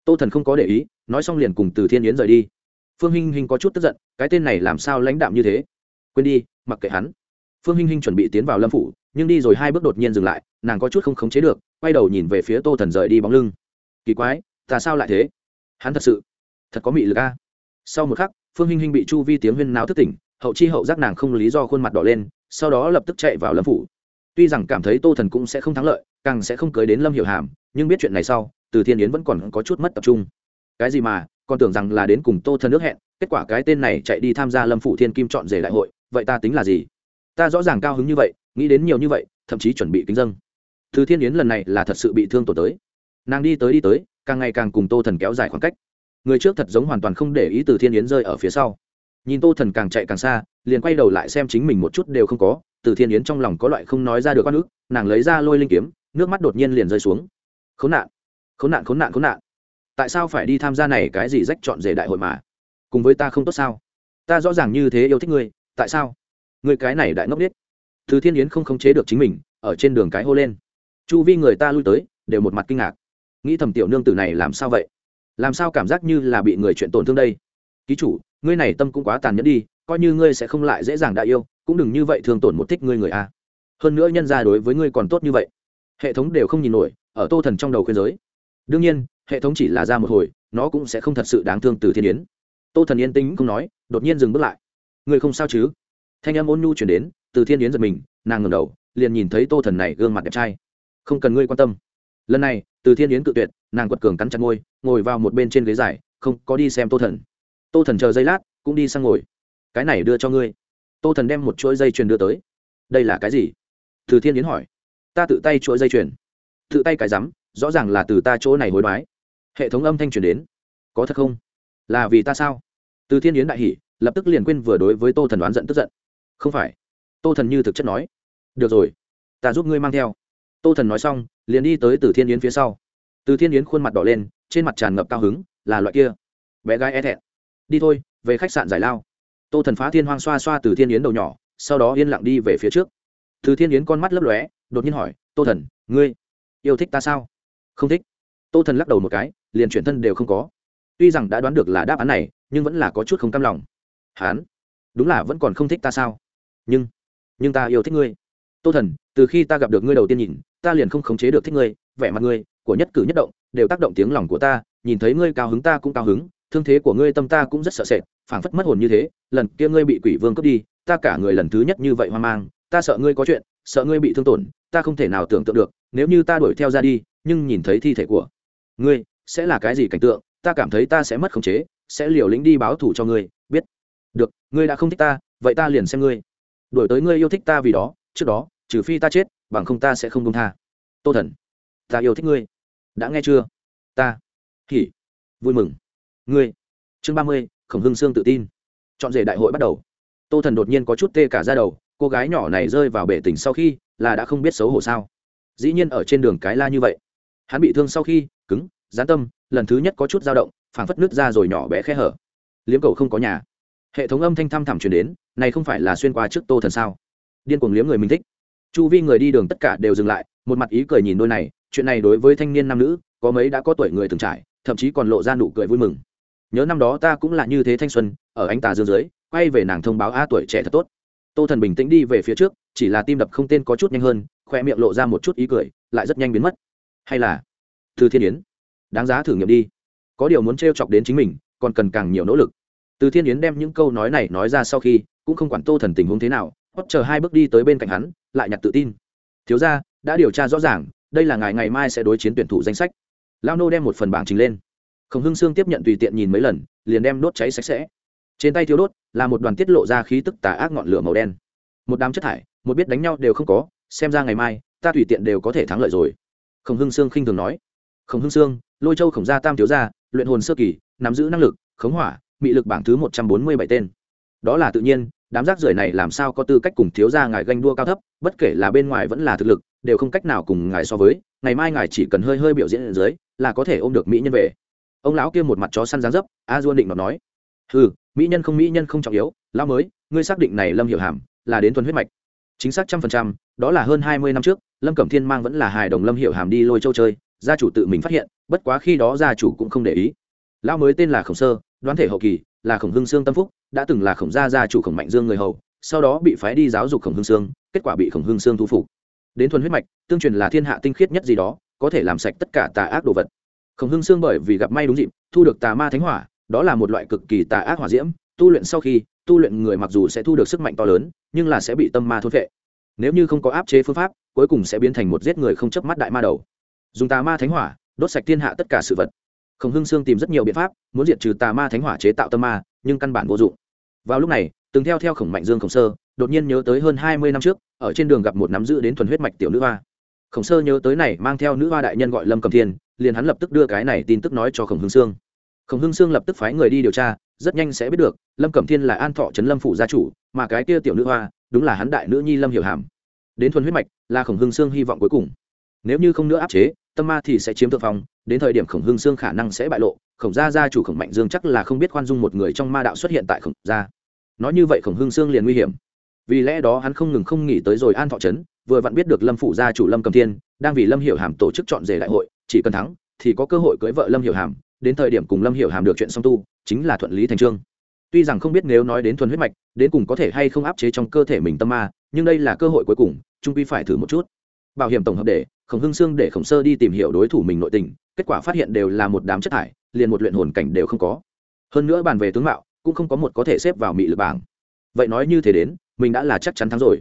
Tô thần không có để ý, nói xong liền cùng từ thiên yến rời đi phương hinh hinh có chút tức giận, cái tên này làm sao lãnh đạm như thế? Quên đi, mặc kệ hắn. Phương hinh hinh chuẩn bị tiến vào lâm phủ, nhưng đi rồi hai bước đột nhiên dừng lại, nàng có chút không khống chế được, quay đầu nhìn về phía tô thần rời đi bóng lưng. Kỳ quái, ta sao lại thế? Hắn thật sự, thật có mị lực a. Sau một khắc, phương hinh hinh bị chu vi tiếng huyên náo thức tỉnh, hậu chi hậu giác nàng không lý do khuôn mặt đỏ lên, sau đó lập tức chạy vào lâm phủ. Tuy rằng cảm thấy tô thần cũng sẽ không thắng lợi, càng sẽ không cưới đến lâm hiểu hàm, nhưng biết chuyện này sau, từ thiên yến vẫn còn có chút mất tập trung. Cái gì mà còn tưởng rằng là đến cùng tô thần nước hẹn, kết quả cái tên này chạy đi tham gia lâm phủ thiên kim chọn rể đại hội, vậy ta tính là gì? Ta rõ ràng cao hứng như vậy, nghĩ đến nhiều như vậy, thậm chí chuẩn bị kính dân thứ thiên yến lần này là thật sự bị thương tổn tới. Nàng đi tới đi tới, càng ngày càng cùng tô thần kéo dài khoảng cách. Người trước thật giống hoàn toàn không để ý từ thiên yến rơi ở phía sau. Nhìn tô thần càng chạy càng xa, liền quay đầu lại xem chính mình một chút đều không có, từ thiên yến trong lòng có loại không nói ra được con ức, nàng lấy ra lôi linh kiếm, nước mắt đột nhiên liền rơi xuống. Khốn nạn khốn nạn khốn nạn khốn nạn tại sao phải đi tham gia này cái gì rách chọn rể đại hội mà? Cùng với ta không tốt sao? Ta rõ ràng như thế yêu thích ngươi, tại sao? Người cái này đại ngốc biết từ thiên yến không khống chế được chính mình, ở trên đường cái hô lên. Chu vi người ta lui tới, đều một mặt kinh ngạc. Nghĩ thầm tiểu nương tử này làm sao vậy? Làm sao cảm giác như là bị người chuyện tổn thương đây? Ký chủ, ngươi này tâm cũng quá tàn nhẫn đi, coi như ngươi sẽ không lại dễ dàng đại yêu, cũng đừng như vậy thường tổn một thích ngươi người a hơn nữa nhân ra đối với ngươi còn tốt như vậy. Hệ thống đều không nhìn nổi, ở tô thần trong đầu khuyên giới. Đương nhiên hệ thống chỉ là ra một hồi, nó cũng sẽ không thật sự đáng thương từ thiên yến. Tô thần yên tĩnh không nói, đột nhiên dừng bước lại. Người không sao chứ? Thanh âm ôn nhu chuyển đến, từ thiên yến giật mình, nàng ngầm đầu, liền nhìn thấy tô thần này gương mặt đẹp trai. Không cần ngươi quan tâm. Lần này, từ thiên yến cự tuyệt, nàng quật cường cắn chặt môi, ngồi vào một bên trên ghế dài, không có đi xem tô thần. Tô thần chờ giây lát, cũng đi sang ngồi. Cái này đưa cho ngươi. Tô thần đem một chuỗi dây chuyền đưa tới. Đây là cái gì? Từ thiên yến hỏi. Ta tự tay chuỗi dây chuyền. Tự tay cái rắm, rõ ràng là từ ta chỗ này hối đoái hệ thống âm thanh truyền đến. Có thật không? Là vì ta sao? Từ thiên yến đại hỷ lập tức liền quên vừa đối với tô thần đoán giận tức giận. Không phải. Tô thần như thực chất nói. Được rồi, ta giúp ngươi mang theo. Tô thần nói xong, liền đi tới từ thiên yến phía sau. Từ thiên yến khuôn mặt đỏ lên, trên mặt tràn ngập cao hứng, là loại kia. Bé gái e thẹn. Đi thôi, về khách sạn giải lao. Tô thần phá thiên hoang xoa xoa từ thiên yến đầu nhỏ, sau đó yên lặng đi về phía trước. Từ thiên yến con mắt lấp lóe, đột nhiên hỏi, tô thần, ngươi yêu thích ta sao? Không thích tô thần lắc đầu một cái, liền chuyển thân đều không có. Tuy rằng đã đoán được là đáp án này, nhưng vẫn là có chút không cam lòng. Hán, đúng là vẫn còn không thích ta sao? Nhưng nhưng ta yêu thích ngươi. Tô thần, từ khi ta gặp được ngươi đầu tiên nhìn, ta liền không khống chế được thích ngươi, vẻ mặt ngươi, của nhất cử nhất động, đều tác động tiếng lòng của ta, nhìn thấy ngươi cao hứng ta cũng cao hứng, thương thế của ngươi tâm ta cũng rất sợ sệt, phảng phất mất hồn như thế, lần kia ngươi bị quỷ vương cướp đi, ta cả người lần thứ nhất như vậy hoang mang, ta sợ ngươi có chuyện, sợ ngươi bị thương tổn, ta không thể nào tưởng tượng được, nếu như ta đuổi theo ra đi, nhưng nhìn thấy thi thể của ngươi, sẽ là cái gì cảnh tượng, ta cảm thấy ta sẽ mất khống chế, sẽ liều lĩnh đi báo thù cho ngươi, biết. Được, ngươi đã không thích ta, vậy ta liền xem ngươi. Đuổi tới ngươi yêu thích ta vì đó, trước đó, trừ phi ta chết, bằng không ta sẽ không công tha. Tô thần, ta yêu thích ngươi. Đã nghe chưa? Ta. Hỉ. Vui mừng. Ngươi. Chương ba mươi, khổng hưng sương tự tin. Chọn rể đại hội bắt đầu. Tô thần đột nhiên có chút tê cả ra đầu, cô gái nhỏ này rơi vào bể tỉnh sau khi là đã không biết xấu hổ sao. Dĩ nhiên ở trên đường cái la như vậy. Hắn bị thương sau khi cứng gián tâm, lần thứ nhất có chút dao động, phảng phất nước ra rồi nhỏ bé khe hở. Liếm cầu không có nhà. Hệ thống âm thanh thăm thẳm truyền đến, này không phải là xuyên qua trước tô thần sao? Điên cuồng liếm người mình thích. Chu vi người đi đường tất cả đều dừng lại, một mặt ý cười nhìn đôi này, chuyện này đối với thanh niên nam nữ, có mấy đã có tuổi người từng trải, thậm chí còn lộ ra nụ cười vui mừng. Nhớ năm đó ta cũng là như thế thanh xuân, ở anh tà dương dưới, quay về nàng thông báo a tuổi trẻ thật tốt. Tô thần bình tĩnh đi về phía trước, chỉ là tim đập không tên có chút nhanh hơn, khoe miệng lộ ra một chút ý cười, lại rất nhanh biến mất. Hay là thư thiên yến. Đáng giá thử nghiệm đi. Có điều muốn t r e o chọc đến chính mình, còn cần càng nhiều nỗ lực. Từ thiên yến đem những câu nói này nói ra sau khi, cũng không quản tô thần tình huống thế nào, hót chờ hai bước đi tới bên cạnh hắn, lại nhặt tự tin. Thiếu ra đã điều tra rõ ràng, đây là ngài ngày mai sẽ đối chiến tuyển thủ danh sách. Lao nô đem một phần bảng trình lên. Khổng hưng sương tiếp nhận tùy tiện nhìn mấy lần, liền đem đốt cháy sạch sẽ. Trên tay thiếu đốt là một đoàn tiết lộ ra khí tức tà ác ngọn lửa màu đen. Một đám chất thải, một biết đánh nhau đều không có, xem ra ngày mai, ta tùy tiện đều có thể thắng lợi rồi. Khổng hưng sương khinh thường nói khổng hưng sương, lôi châu khổng gia tam thiếu gia, luyện hồn sơ kỳ, nắm giữ năng lực, khống hỏa, mị lực bảng thứ một trăm bốn mươi bảy tên. Đó là tự nhiên, đám rác rưởi này làm sao có tư cách cùng thiếu gia ngài ganh đua cao thấp, bất kể là bên ngoài vẫn là thực lực, đều không cách nào cùng ngài so với, ngày mai ngài chỉ cần hơi hơi biểu diễn ở dưới, là có thể ôm được mỹ nhân về. Ông lão kia một mặt chó săn dáng dấp, a duôn định nói ừ mỹ nhân không mỹ nhân không trọng yếu, lão mới, ngươi xác định này lâm hiểu hàm là đến thuần huyết mạch. Chính xác trăm phần trăm, đó là hơn hai mươi năm trước, lâm cẩm thiên mang vẫn là hài đồng lâm hiểu hàm đi lôi châu chơi gia chủ tự mình phát hiện, bất quá khi đó gia chủ cũng không để ý. Lão mới tên là khổng sơ, đoán thể hậu kỳ, là khổng hưng sương tâm phúc, đã từng là khổng gia gia chủ khổng mạnh dương người hầu, sau đó bị phái đi giáo dục khổng hưng sương, kết quả bị khổng hưng sương thu phục. Đến thuần huyết mạch, tương truyền là thiên hạ tinh khiết nhất gì đó, có thể làm sạch tất cả tà ác đồ vật. Khổng hưng sương bởi vì gặp may đúng dịp, thu được tà ma thánh hỏa, đó là một loại cực kỳ tà ác hỏa diễm, tu luyện sau khi, tu luyện người mặc dù sẽ thu được sức mạnh to lớn, nhưng là sẽ bị tâm ma thốt vệ nếu như không có áp chế phương pháp, cuối cùng sẽ biến thành một giết người không chớp mắt đại ma đầu dùng tà ma thánh hỏa, đốt sạch thiên hạ tất cả sự vật. Khổng hưng sương tìm rất nhiều biện pháp, muốn diệt trừ tà ma thánh hỏa chế tạo tâm ma, nhưng căn bản vô dụng. Vào lúc này, từng theo theo khổng mạnh dương khổng sơ, đột nhiên nhớ tới hơn hai mươi năm trước, ở trên đường gặp một nắm giữ đến thuần huyết mạch tiểu nữ hoa. Khổng sơ nhớ tới này, mang theo nữ hoa đại nhân gọi lâm cầm thiên, liền hắn lập tức đưa cái này tin tức nói cho khổng hưng sương. Khổng hưng sương lập tức phái người đi điều tra, rất nhanh sẽ biết được, lâm cẩm thiên là an thọ trấn lâm phủ gia chủ, mà cái kia tiểu nữ hoa, đúng là hắn đại nữ nhi lâm hiểu hàm. Đến thuần huyết mạch, là khổng hưng sương hy vọng cuối cùng. Nếu như không nữa áp chế tâm ma thì sẽ chiếm thượng phong, đến thời điểm khổng hưng sương khả năng sẽ bại lộ, khổng gia gia chủ khổng mạnh dương chắc là không biết khoan dung một người trong ma đạo xuất hiện tại khổng gia. Nói như vậy khổng hưng sương liền nguy hiểm. Vì lẽ đó hắn không ngừng không nghỉ tới rồi an thọ trấn, vừa vặn biết được lâm phụ gia chủ lâm cầm thiên, đang vì lâm hiểu hàm tổ chức chọn rể đại hội, chỉ cần thắng, thì có cơ hội cưới vợ lâm hiểu hàm, đến thời điểm cùng lâm hiểu hàm được chuyện song tu, chính là thuận lý thành trương. Tuy rằng không biết nếu nói đến thuần huyết mạch, đến cùng có thể hay không áp chế trong cơ thể mình tâm ma, nhưng đây là cơ hội cuối cùng, trung quy phải thử một chút. Bảo hiểm tổng hợp để khổng hưng sương để khổng sơ đi tìm hiểu đối thủ mình nội tình, kết quả phát hiện đều là một đám chất thải, liền một luyện hồn cảnh đều không có. Hơn nữa bàn về tướng mạo, cũng không có một có thể xếp vào mị lực bảng. Vậy nói như thế đến, mình đã là chắc chắn thắng rồi.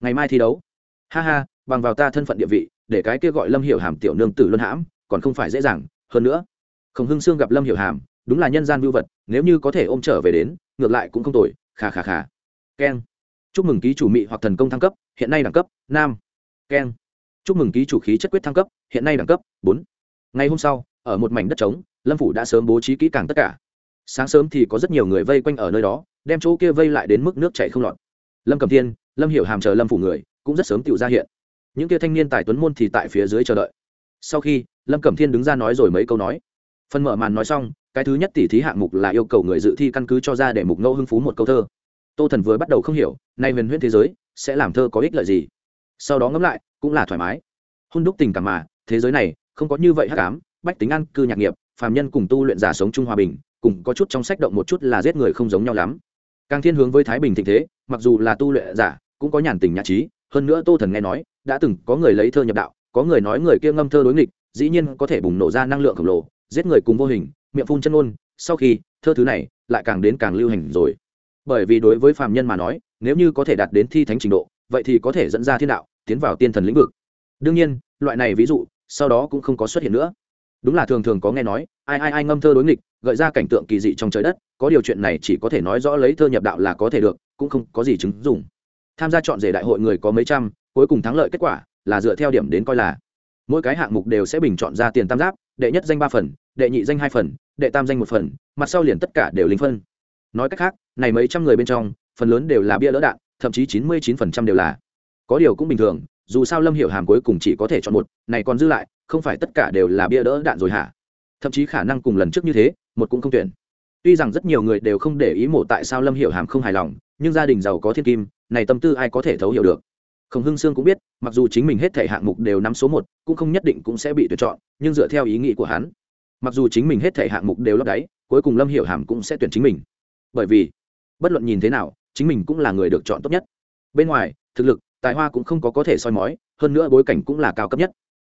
Ngày mai thi đấu. Ha ha, bằng vào ta thân phận địa vị, để cái kia gọi lâm hiểu hàm tiểu nương tử luân hãm, còn không phải dễ dàng. Hơn nữa, khổng hưng sương gặp lâm hiểu hàm, đúng là nhân gian vưu vật, nếu như có thể ôm trở về đến, ngược lại cũng không tồi. Khà khà khà keng. Chúc mừng ký chủ mị hoặc thần công thăng cấp, hiện nay đẳng cấp, nam. Keng chúc mừng ký chủ khí chất quyết thăng cấp, hiện nay đẳng cấp bốn. Ngày hôm sau, ở một mảnh đất trống, lâm phủ đã sớm bố trí kỹ càng tất cả. Sáng sớm thì có rất nhiều người vây quanh ở nơi đó, đem chỗ kia vây lại đến mức nước chảy không lọt. Lâm cầm thiên, lâm hiểu hàm chờ lâm phủ người, cũng rất sớm tự ra hiện. Những kia thanh niên tài tuấn môn thì tại phía dưới chờ đợi. Sau khi, lâm cẩm thiên đứng ra nói rồi mấy câu nói. Phần mở màn nói xong, cái thứ nhất tỉ thí hạng mục là yêu cầu người dự thi căn cứ cho ra để mục ngẫu hưng phú một câu thơ. Tô thần vừa bắt đầu không hiểu, nay huyền huyễn thế giới sẽ làm thơ có ích lợi gì? Sau đó ngẫm lại, cũng là thoải mái. Hôn đúc tình cảm mà, thế giới này, không có như vậy hắc ám, bách tính ăn cư nhạc nghiệp, phàm nhân cùng tu luyện giả sống chung hòa bình, cùng có chút trong sách động một chút là giết người không giống nhau lắm. Càng thiên hướng với thái bình thịnh thế, mặc dù là tu luyện giả, cũng có nhàn tình nhã trí, hơn nữa tô thần nghe nói, đã từng có người lấy thơ nhập đạo, có người nói người kia ngâm thơ đối nghịch, dĩ nhiên có thể bùng nổ ra năng lượng khổng lồ, giết người cùng vô hình, miệng phun chân ôn, sau khi, thơ thứ này, lại càng đến càng lưu hành rồi. Bởi vì đối với phàm nhân mà nói, nếu như có thể đạt đến thi thánh trình độ vậy thì có thể dẫn ra thiên đạo, tiến vào tiên thần lĩnh vực. Đương nhiên, loại này ví dụ, sau đó cũng không có xuất hiện nữa. Đúng là thường thường có nghe nói, ai ai ai ngâm thơ đối nghịch, gợi ra cảnh tượng kỳ dị trong trời đất, có điều chuyện này chỉ có thể nói rõ lấy thơ nhập đạo là có thể được, cũng không có gì chứng dùng tham gia chọn rể đại hội người có mấy trăm, cuối cùng thắng lợi kết quả là dựa theo điểm đến coi là. Mỗi cái hạng mục đều sẽ bình chọn ra tiền tam giáp, đệ nhất danh ba phần, đệ nhị danh hai phần, đệ tam danh một phần, mặt sau liền tất cả đều linh phân. Nói cách khác, này mấy trăm người bên trong, phần lớn đều là bia lỡ đạn thậm chí chín mươi chín phần trăm đều là. Có điều cũng bình thường, dù sao lâm hiểu hàm cuối cùng chỉ có thể chọn một, này còn dư lại, không phải tất cả đều là bia đỡ đạn rồi hả? Thậm chí khả năng cùng lần trước như thế, một cũng không tuyển. Tuy rằng rất nhiều người đều không để ý mổ tại sao lâm hiểu hàm không hài lòng, nhưng gia đình giàu có thiên kim, này tâm tư ai có thể thấu hiểu được. Khổng hưng sương cũng biết, mặc dù chính mình hết thể hạng mục đều nắm số một, cũng không nhất định cũng sẽ bị tuyển chọn, nhưng dựa theo ý nghĩ của hắn, mặc dù chính mình hết thể hạng mục đều lấp đáy, cuối cùng lâm hiểu hàm cũng sẽ tuyển chính mình. Bởi vì, bất luận nhìn thế nào chính mình cũng là người được chọn tốt nhất. Bên ngoài, thực lực, tài hoa cũng không có có thể soi mói, hơn nữa bối cảnh cũng là cao cấp nhất.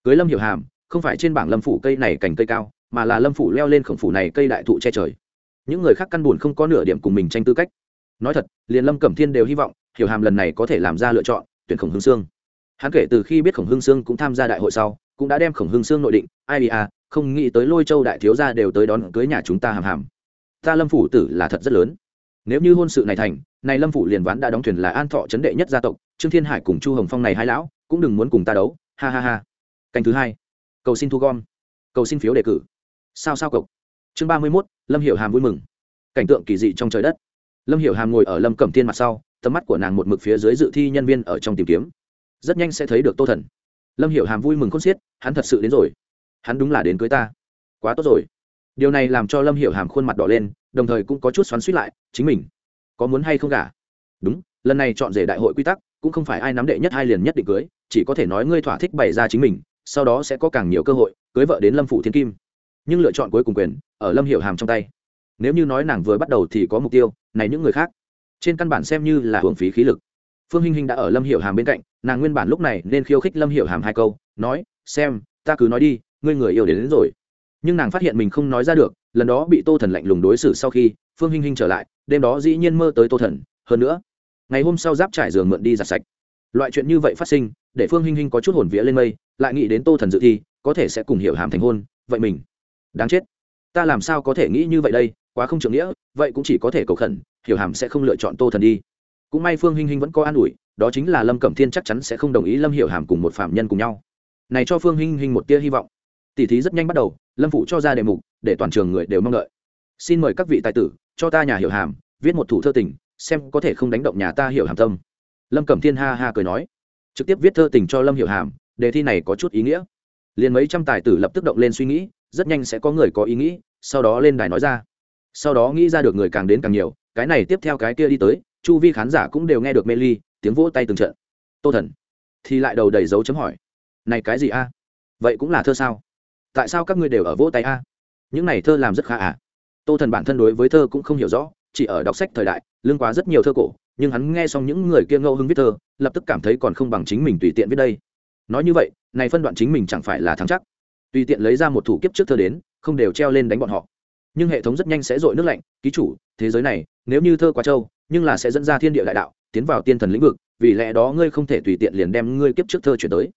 Cưới lâm hiểu hàm, không phải trên bảng lâm phủ cây này cành cây cao, mà là lâm phủ leo lên khổng phủ này cây đại thụ che trời. Những người khác căn buồn không có nửa điểm cùng mình tranh tư cách. Nói thật, liền lâm cẩm thiên đều hy vọng, hiểu hàm lần này có thể làm ra lựa chọn, tuyển khổng hương sương. Hắn kể từ khi biết khổng hương sương cũng tham gia đại hội sau, cũng đã đem khổng hương sương nội định, ai à không nghĩ tới lôi châu đại thiếu gia đều tới đón cưới nhà chúng ta hàm hàm. Ta lâm phủ tử là thật rất lớn. Nếu như hôn sự này thành này lâm phủ liền ván đã đóng thuyền là an thọ chấn đệ nhất gia tộc, trương thiên hải cùng chu hồng phong này hai lão, cũng đừng muốn cùng ta đấu, ha ha ha. Canh thứ hai. Cầu xin thu gom. Cầu xin phiếu đề cử. Sao sao cộc chương ba mươi mốt, lâm hiểu hàm vui mừng. Cảnh tượng kỳ dị trong trời đất. Lâm hiểu hàm ngồi ở lâm cẩm tiên mặt sau, tầm mắt của nàng một mực phía dưới dự thi nhân viên ở trong tìm kiếm. Rất nhanh sẽ thấy được tô thần. Lâm hiểu hàm vui mừng khôn xiết, hắn thật sự đến rồi. Hắn đúng là đến cưới ta. Quá tốt rồi. Điều này làm cho lâm hiểu hàm khuôn mặt đỏ lên, đồng thời cũng có chút xoắn suýt lại, chính mình có muốn hay không cả đúng lần này chọn rể đại hội quy tắc cũng không phải ai nắm đệ nhất hai liền nhất định cưới chỉ có thể nói ngươi thỏa thích bày ra chính mình sau đó sẽ có càng nhiều cơ hội cưới vợ đến lâm phủ thiên kim. Nhưng lựa chọn cuối cùng quyền ở lâm hiểu hàm trong tay. Nếu như nói nàng vừa bắt đầu thì có mục tiêu này những người khác. Trên căn bản xem như là hưởng phí khí lực. Phương hinh hinh đã ở lâm hiểu hàm bên cạnh nàng nguyên bản lúc này nên khiêu khích lâm hiểu hàm hai câu nói xem ta cứ nói đi ngươi người yêu đến, đến rồi. Nhưng nàng phát hiện mình không nói ra được lần đó bị tô thần lạnh lùng đối xử sau khi phương hinh hinh trở lại, đêm đó dĩ nhiên mơ tới tô thần, hơn nữa, ngày hôm sau giáp trải giường mượn đi giặt sạch. Loại chuyện như vậy phát sinh, để phương hinh hinh có chút hồn vía lên mây, lại nghĩ đến tô thần dự thi, có thể sẽ cùng hiểu hàm thành hôn, vậy mình, đáng chết. Ta làm sao có thể nghĩ như vậy đây, quá không trưởng nghĩa, vậy cũng chỉ có thể cầu khẩn, hiểu hàm sẽ không lựa chọn tô thần đi. Cũng may phương hinh hinh vẫn có an ủi, đó chính là lâm cẩm thiên chắc chắn sẽ không đồng ý lâm hiểu hàm cùng một phạm nhân cùng nhau. Này cho phương hinh hinh một tia hy vọng. Tỷ thí rất nhanh bắt đầu, lâm phụ cho ra đề mục, để toàn trường người đều mong đợi. Xin mời các vị tài tử cho ta nhà hiểu hàm, viết một thủ thơ tình, xem có thể không đánh động nhà ta hiểu hàm tâm. Lâm cẩm thiên ha ha cười nói. Trực tiếp viết thơ tình cho lâm hiểu hàm, đề thi này có chút ý nghĩa. Liền mấy trăm tài tử lập tức động lên suy nghĩ, rất nhanh sẽ có người có ý nghĩ, sau đó lên đài nói ra. Sau đó nghĩ ra được người càng đến càng nhiều, cái này tiếp theo cái kia đi tới, chu vi khán giả cũng đều nghe được mê ly, tiếng vỗ tay từng trận. Tô thần. Thì lại đầu đầy dấu chấm hỏi. Này cái gì a? Vậy cũng là thơ sao? Tại sao các ngươi đều ở vỗ tay a? Những này thơ làm rất khá à? Tô thần bản thân đối với thơ cũng không hiểu rõ, chỉ ở đọc sách thời đại, lương quá rất nhiều thơ cổ, nhưng hắn nghe xong những người kia ngẫu hưng viết thơ, lập tức cảm thấy còn không bằng chính mình tùy tiện viết đây. Nói như vậy, này phân đoạn chính mình chẳng phải là thắng chắc. Tùy tiện lấy ra một thủ kiếp trước thơ đến, không đều treo lên đánh bọn họ. Nhưng hệ thống rất nhanh sẽ dội nước lạnh, ký chủ, thế giới này, nếu như thơ quá trâu, nhưng là sẽ dẫn ra thiên địa đại đạo, tiến vào tiên thần lĩnh vực, vì lẽ đó ngươi không thể tùy tiện liền đem ngươi kiếp trước thơ chuyển tới.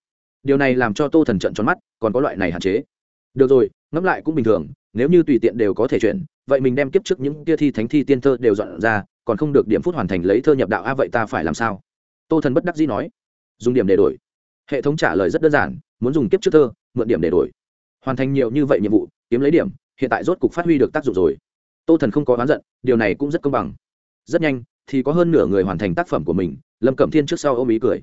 Điều này làm cho tô thần trận tròn mắt, còn có loại này hạn chế. Được rồi, ngẫm lại cũng bình thường, nếu như tùy tiện đều có thể chuyển vậy mình đem kiếp trước những kia thi thánh thi tiên thơ đều dọn ra, còn không được điểm phút hoàn thành lấy thơ nhập đạo a vậy ta phải làm sao? Tô thần bất đắc dĩ nói. Dùng điểm để đổi. Hệ thống trả lời rất đơn giản, muốn dùng kiếp trước thơ, mượn điểm để đổi. Hoàn thành nhiều như vậy nhiệm vụ, kiếm lấy điểm, hiện tại rốt cục phát huy được tác dụng rồi. Tô thần không có oán giận, điều này cũng rất công bằng. Rất nhanh, thì có hơn nửa người hoàn thành tác phẩm của mình, lâm cẩm thiên trước sau ôm ý cười.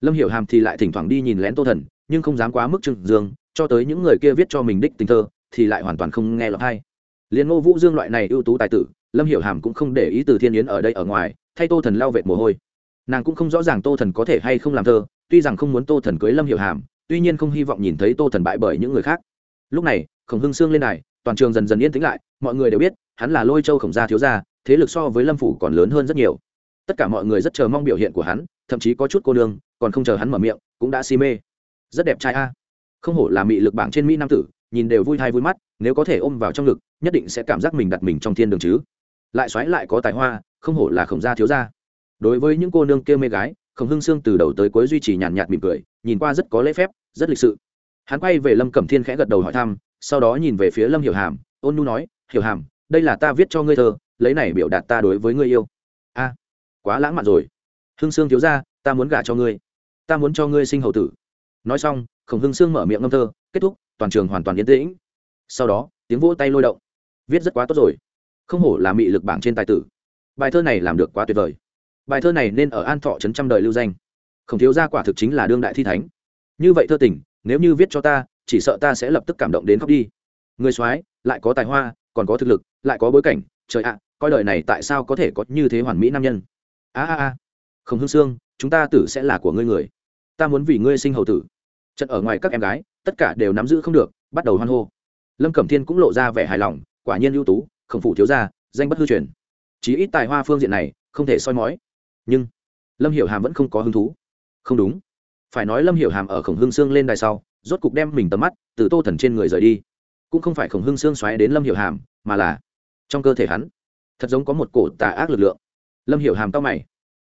Lâm hiểu hàm thì lại thỉnh thoảng đi nhìn lén tô thần, nhưng không dám quá mức trừng dương, cho tới những người kia viết cho mình đích tình thơ, thì lại hoàn toàn không nghe lọt hay liền ngô vũ dương loại này ưu tú tài tử, lâm hiểu hàm cũng không để ý từ thiên yến ở đây ở ngoài, thay tô thần lao vệt mồ hôi. Nàng cũng không rõ ràng tô thần có thể hay không làm thơ, tuy rằng không muốn tô thần cưới lâm hiểu hàm, tuy nhiên không hy vọng nhìn thấy tô thần bại bởi những người khác. Lúc này, khổng hưng sương lên này toàn trường dần dần yên tĩnh lại, mọi người đều biết, hắn là lôi châu khổng gia thiếu gia, thế lực so với lâm phủ còn lớn hơn rất nhiều. Tất cả mọi người rất chờ mong biểu hiện của hắn, thậm chí có chút cô đương còn không chờ hắn mở miệng, cũng đã si mê. Rất đẹp trai a. Không hổ là mị lực bảng trên mỹ nam tử nhìn đều vui thai vui mắt, nếu có thể ôm vào trong ngực, nhất định sẽ cảm giác mình đặt mình trong thiên đường chứ. Lại xoáy lại có tài hoa, không hổ là khổng gia thiếu gia. Đối với những cô nương kêu mê gái, khổng hưng sương từ đầu tới cuối duy trì nhàn nhạt mỉm cười, nhìn qua rất có lễ phép, rất lịch sự. Hắn quay về lâm cẩm thiên khẽ gật đầu hỏi thăm, sau đó nhìn về phía lâm hiểu hàm, ôn nhu nói, hiểu hàm, đây là ta viết cho ngươi thơ, lấy này biểu đạt ta đối với ngươi yêu. A, quá lãng mạn rồi. Hưng sương thiếu gia, ta muốn gả cho ngươi. Ta muốn cho ngươi sinh hậu tử. Nói xong khổng hưng sương mở miệng ngâm thơ, kết thúc, toàn trường hoàn toàn yên tĩnh. Sau đó, tiếng vỗ tay lôi động. Viết rất quá tốt rồi. Không hổ là mị lực bảng trên tài tử. Bài thơ này làm được quá tuyệt vời. Bài thơ này nên ở an thọ trấn trăm đời lưu danh. Khổng thiếu gia quả thực chính là đương đại thi thánh. Như vậy thơ tình, nếu như viết cho ta, chỉ sợ ta sẽ lập tức cảm động đến khóc đi. Người soái, lại có tài hoa, còn có thực lực, lại có bối cảnh, trời ạ, coi đời này tại sao có thể có như thế hoàn mỹ nam nhân? A a a. Không hương xương chúng ta tử sẽ là của ngươi người. Ta muốn vì ngươi sinh hầu tử trận ở ngoài các em gái, tất cả đều nắm giữ không được, bắt đầu hoan hô. Lâm cẩm thiên cũng lộ ra vẻ hài lòng, quả nhiên ưu tú, khổng phủ thiếu gia, danh bất hư truyền. Chí ít tài hoa phương diện này, không thể soi mói. Nhưng, lâm hiểu hàm vẫn không có hứng thú. Không đúng. Phải nói lâm hiểu hàm ở khổng hương sương lên đài sau, rốt cục đem mình tầm mắt từ tô thần trên người rời đi. Cũng không phải khổng hương sương xoáy đến lâm hiểu hàm, mà là trong cơ thể hắn. Thật giống có một cổ tà ác lực lượng. Lâm hiểu hàm tao mày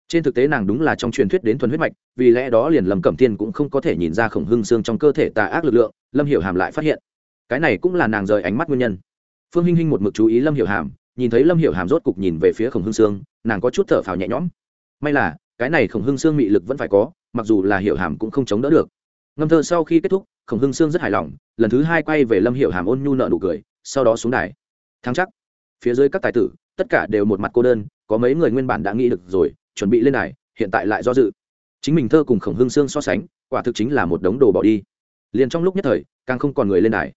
trên thực tế nàng đúng là trong truyền thuyết đến thuần huyết mạch vì lẽ đó liền lâm cẩm thiên cũng không có thể nhìn ra khổng hưng xương trong cơ thể tà ác lực lượng lâm hiểu hàm lại phát hiện. Cái này cũng là nàng rời ánh mắt nguyên nhân. Phương hinh hinh một mực chú ý lâm hiểu hàm nhìn thấy lâm hiểu hàm rốt cục nhìn về phía khổng hương xương, nàng có chút thở phào nhẹ nhõm. May là cái này khổng hương xương mị lực vẫn phải có mặc dù là hiểu hàm cũng không chống đỡ được. Ngâm thơ sau khi kết thúc khổng hương sương rất hài lòng lần thứ hai quay về lâm hiểu hàm ôn nhu nợ nụ cười sau đó xuống đài. Thắng chắc. Phía dưới các tài tử tất cả đều một mặt cô đơn có mấy người nguyên bản đã nghĩ được rồi chuẩn bị lên đài, hiện tại lại do dự. Chính mình thơ cùng khổng hương sương so sánh, quả thực chính là một đống đồ bỏ đi. Liền trong lúc nhất thời, càng không còn người lên đài.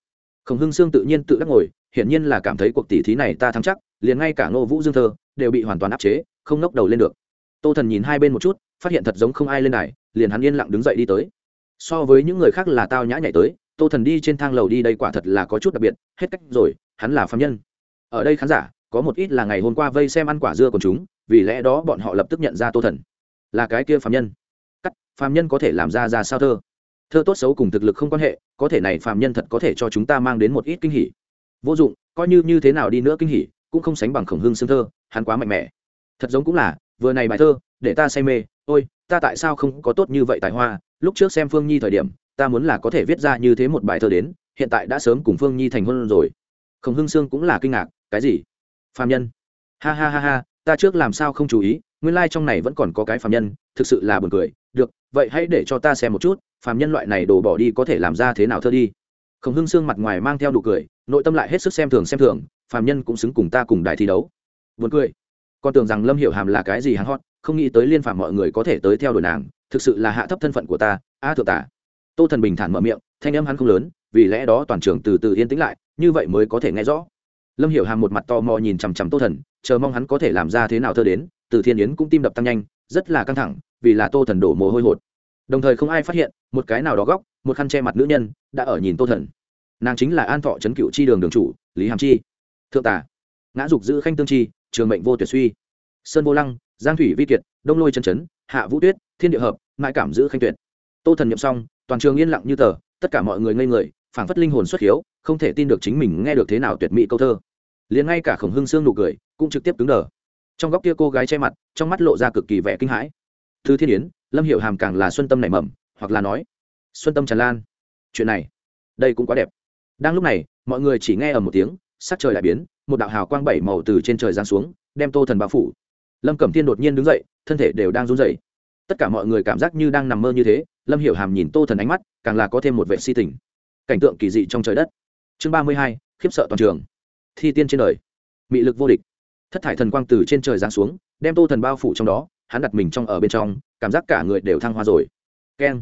Khổng hưng sương tự nhiên tự đắc ngồi, hiển nhiên là cảm thấy cuộc tỷ thí này ta thắng chắc, liền ngay cả ngô vũ dương thơ đều bị hoàn toàn áp chế, không ngóc đầu lên được. Tô thần nhìn hai bên một chút, phát hiện thật giống không ai lên đài, liền hắn yên lặng đứng dậy đi tới. So với những người khác là tao nhã nhảy tới, tô thần đi trên thang lầu đi đây quả thật là có chút đặc biệt, hết cách rồi, hắn là phạm nhân. Ở đây khán giả, có một ít là ngày hôm qua vây xem ăn quả dưa của chúng vì lẽ đó bọn họ lập tức nhận ra tô thần là cái kia phạm nhân. Cắt phạm nhân có thể làm ra ra sao thơ? Thơ tốt xấu cùng thực lực không quan hệ, có thể này phạm nhân thật có thể cho chúng ta mang đến một ít kinh hỉ. Vô dụng, coi như như thế nào đi nữa kinh hỉ, cũng không sánh bằng khổng hương xương thơ, hắn quá mạnh mẽ. Thật giống cũng là, vừa này bài thơ, để ta say mê, ôi, ta tại sao không có tốt như vậy tài hoa? Lúc trước xem phương nhi thời điểm, ta muốn là có thể viết ra như thế một bài thơ đến, hiện tại đã sớm cùng phương nhi thành hôn rồi. Khổng hương sương cũng là kinh ngạc, cái gì? Phạm nhân. Ha ha ha ha ta trước làm sao không chú ý, nguyên lai trong này vẫn còn có cái phạm nhân, thực sự là buồn cười. Được, vậy hãy để cho ta xem một chút phạm nhân loại này đổ bỏ đi có thể làm ra thế nào thơ đi. Khổng hưng sương mặt ngoài mang theo nụ cười, nội tâm lại hết sức xem thường xem thường phạm nhân cũng xứng cùng ta cùng đài thi đấu. Buồn cười. Con tưởng rằng lâm hiểu hàm là cái gì hắn hot, không nghĩ tới liên phạm mọi người có thể tới theo đuổi nàng, thực sự là hạ thấp thân phận của ta a thượng tả tô thần bình thản mở miệng, thanh âm hắn không lớn, vì lẽ đó toàn trường từ từ yên tĩnh lại, như vậy mới có thể nghe rõ lâm hiểu hàm một mặt to mò nhìn chằm chằm tô thần, chờ mong hắn có thể làm ra thế nào thơ đến, từ thiên yến cũng tim đập tăng nhanh, rất là căng thẳng, vì là tô thần đổ mồ hôi hột. Đồng thời không ai phát hiện, một cái nào đó góc, một khăn che mặt nữ nhân, đã ở nhìn tô thần. Nàng chính là an thọ trấn cựu chi đường đường chủ, lý hàm chi. Thượng tả ngã dục giữ khanh tương chi, trường mệnh vô tuyệt suy. Sơn vô lăng, giang thủy vi kiệt, đông lôi chân chấn, hạ vũ tuyết, thiên địa hợp mãi cảm giữ khanh tuyệt. Tô thần nhậm xong, toàn trường yên lặng như tờ, tất cả mọi người ngây người, phảng phất linh hồn xuất hiếu không thể tin được chính mình nghe được thế nào tuyệt mỹ câu thơ. Liền ngay cả khổng hưng sương nụ cười cũng trực tiếp cứng đờ. Trong góc kia cô gái che mặt, trong mắt lộ ra cực kỳ vẻ kinh hãi. Thư thiên yến, lâm hiệu hàm càng là xuân tâm nảy mầm, hoặc là nói, xuân tâm tràn lan. Chuyện này, đây cũng quá đẹp. Đang lúc này, mọi người chỉ nghe ở một tiếng, sắc trời lại biến, một đạo hào quang bảy màu từ trên trời giáng xuống, đem tô thần bao phủ. Lâm cẩm thiên đột nhiên đứng dậy, thân thể đều đang run dậy tất cả mọi người cảm giác như đang nằm mơ như thế, lâm hiểu hàm nhìn tô thần ánh mắt, càng là có thêm một vệ si tình. Cảnh tượng kỳ dị trong trời đất chương ba mươi hai khiếp sợ toàn trường thi tiên trên đời mị lực vô địch thất thải thần quang từ trên trời giáng xuống đem tô thần bao phủ trong đó hắn đặt mình trong ở bên trong cảm giác cả người đều thăng hoa rồi keng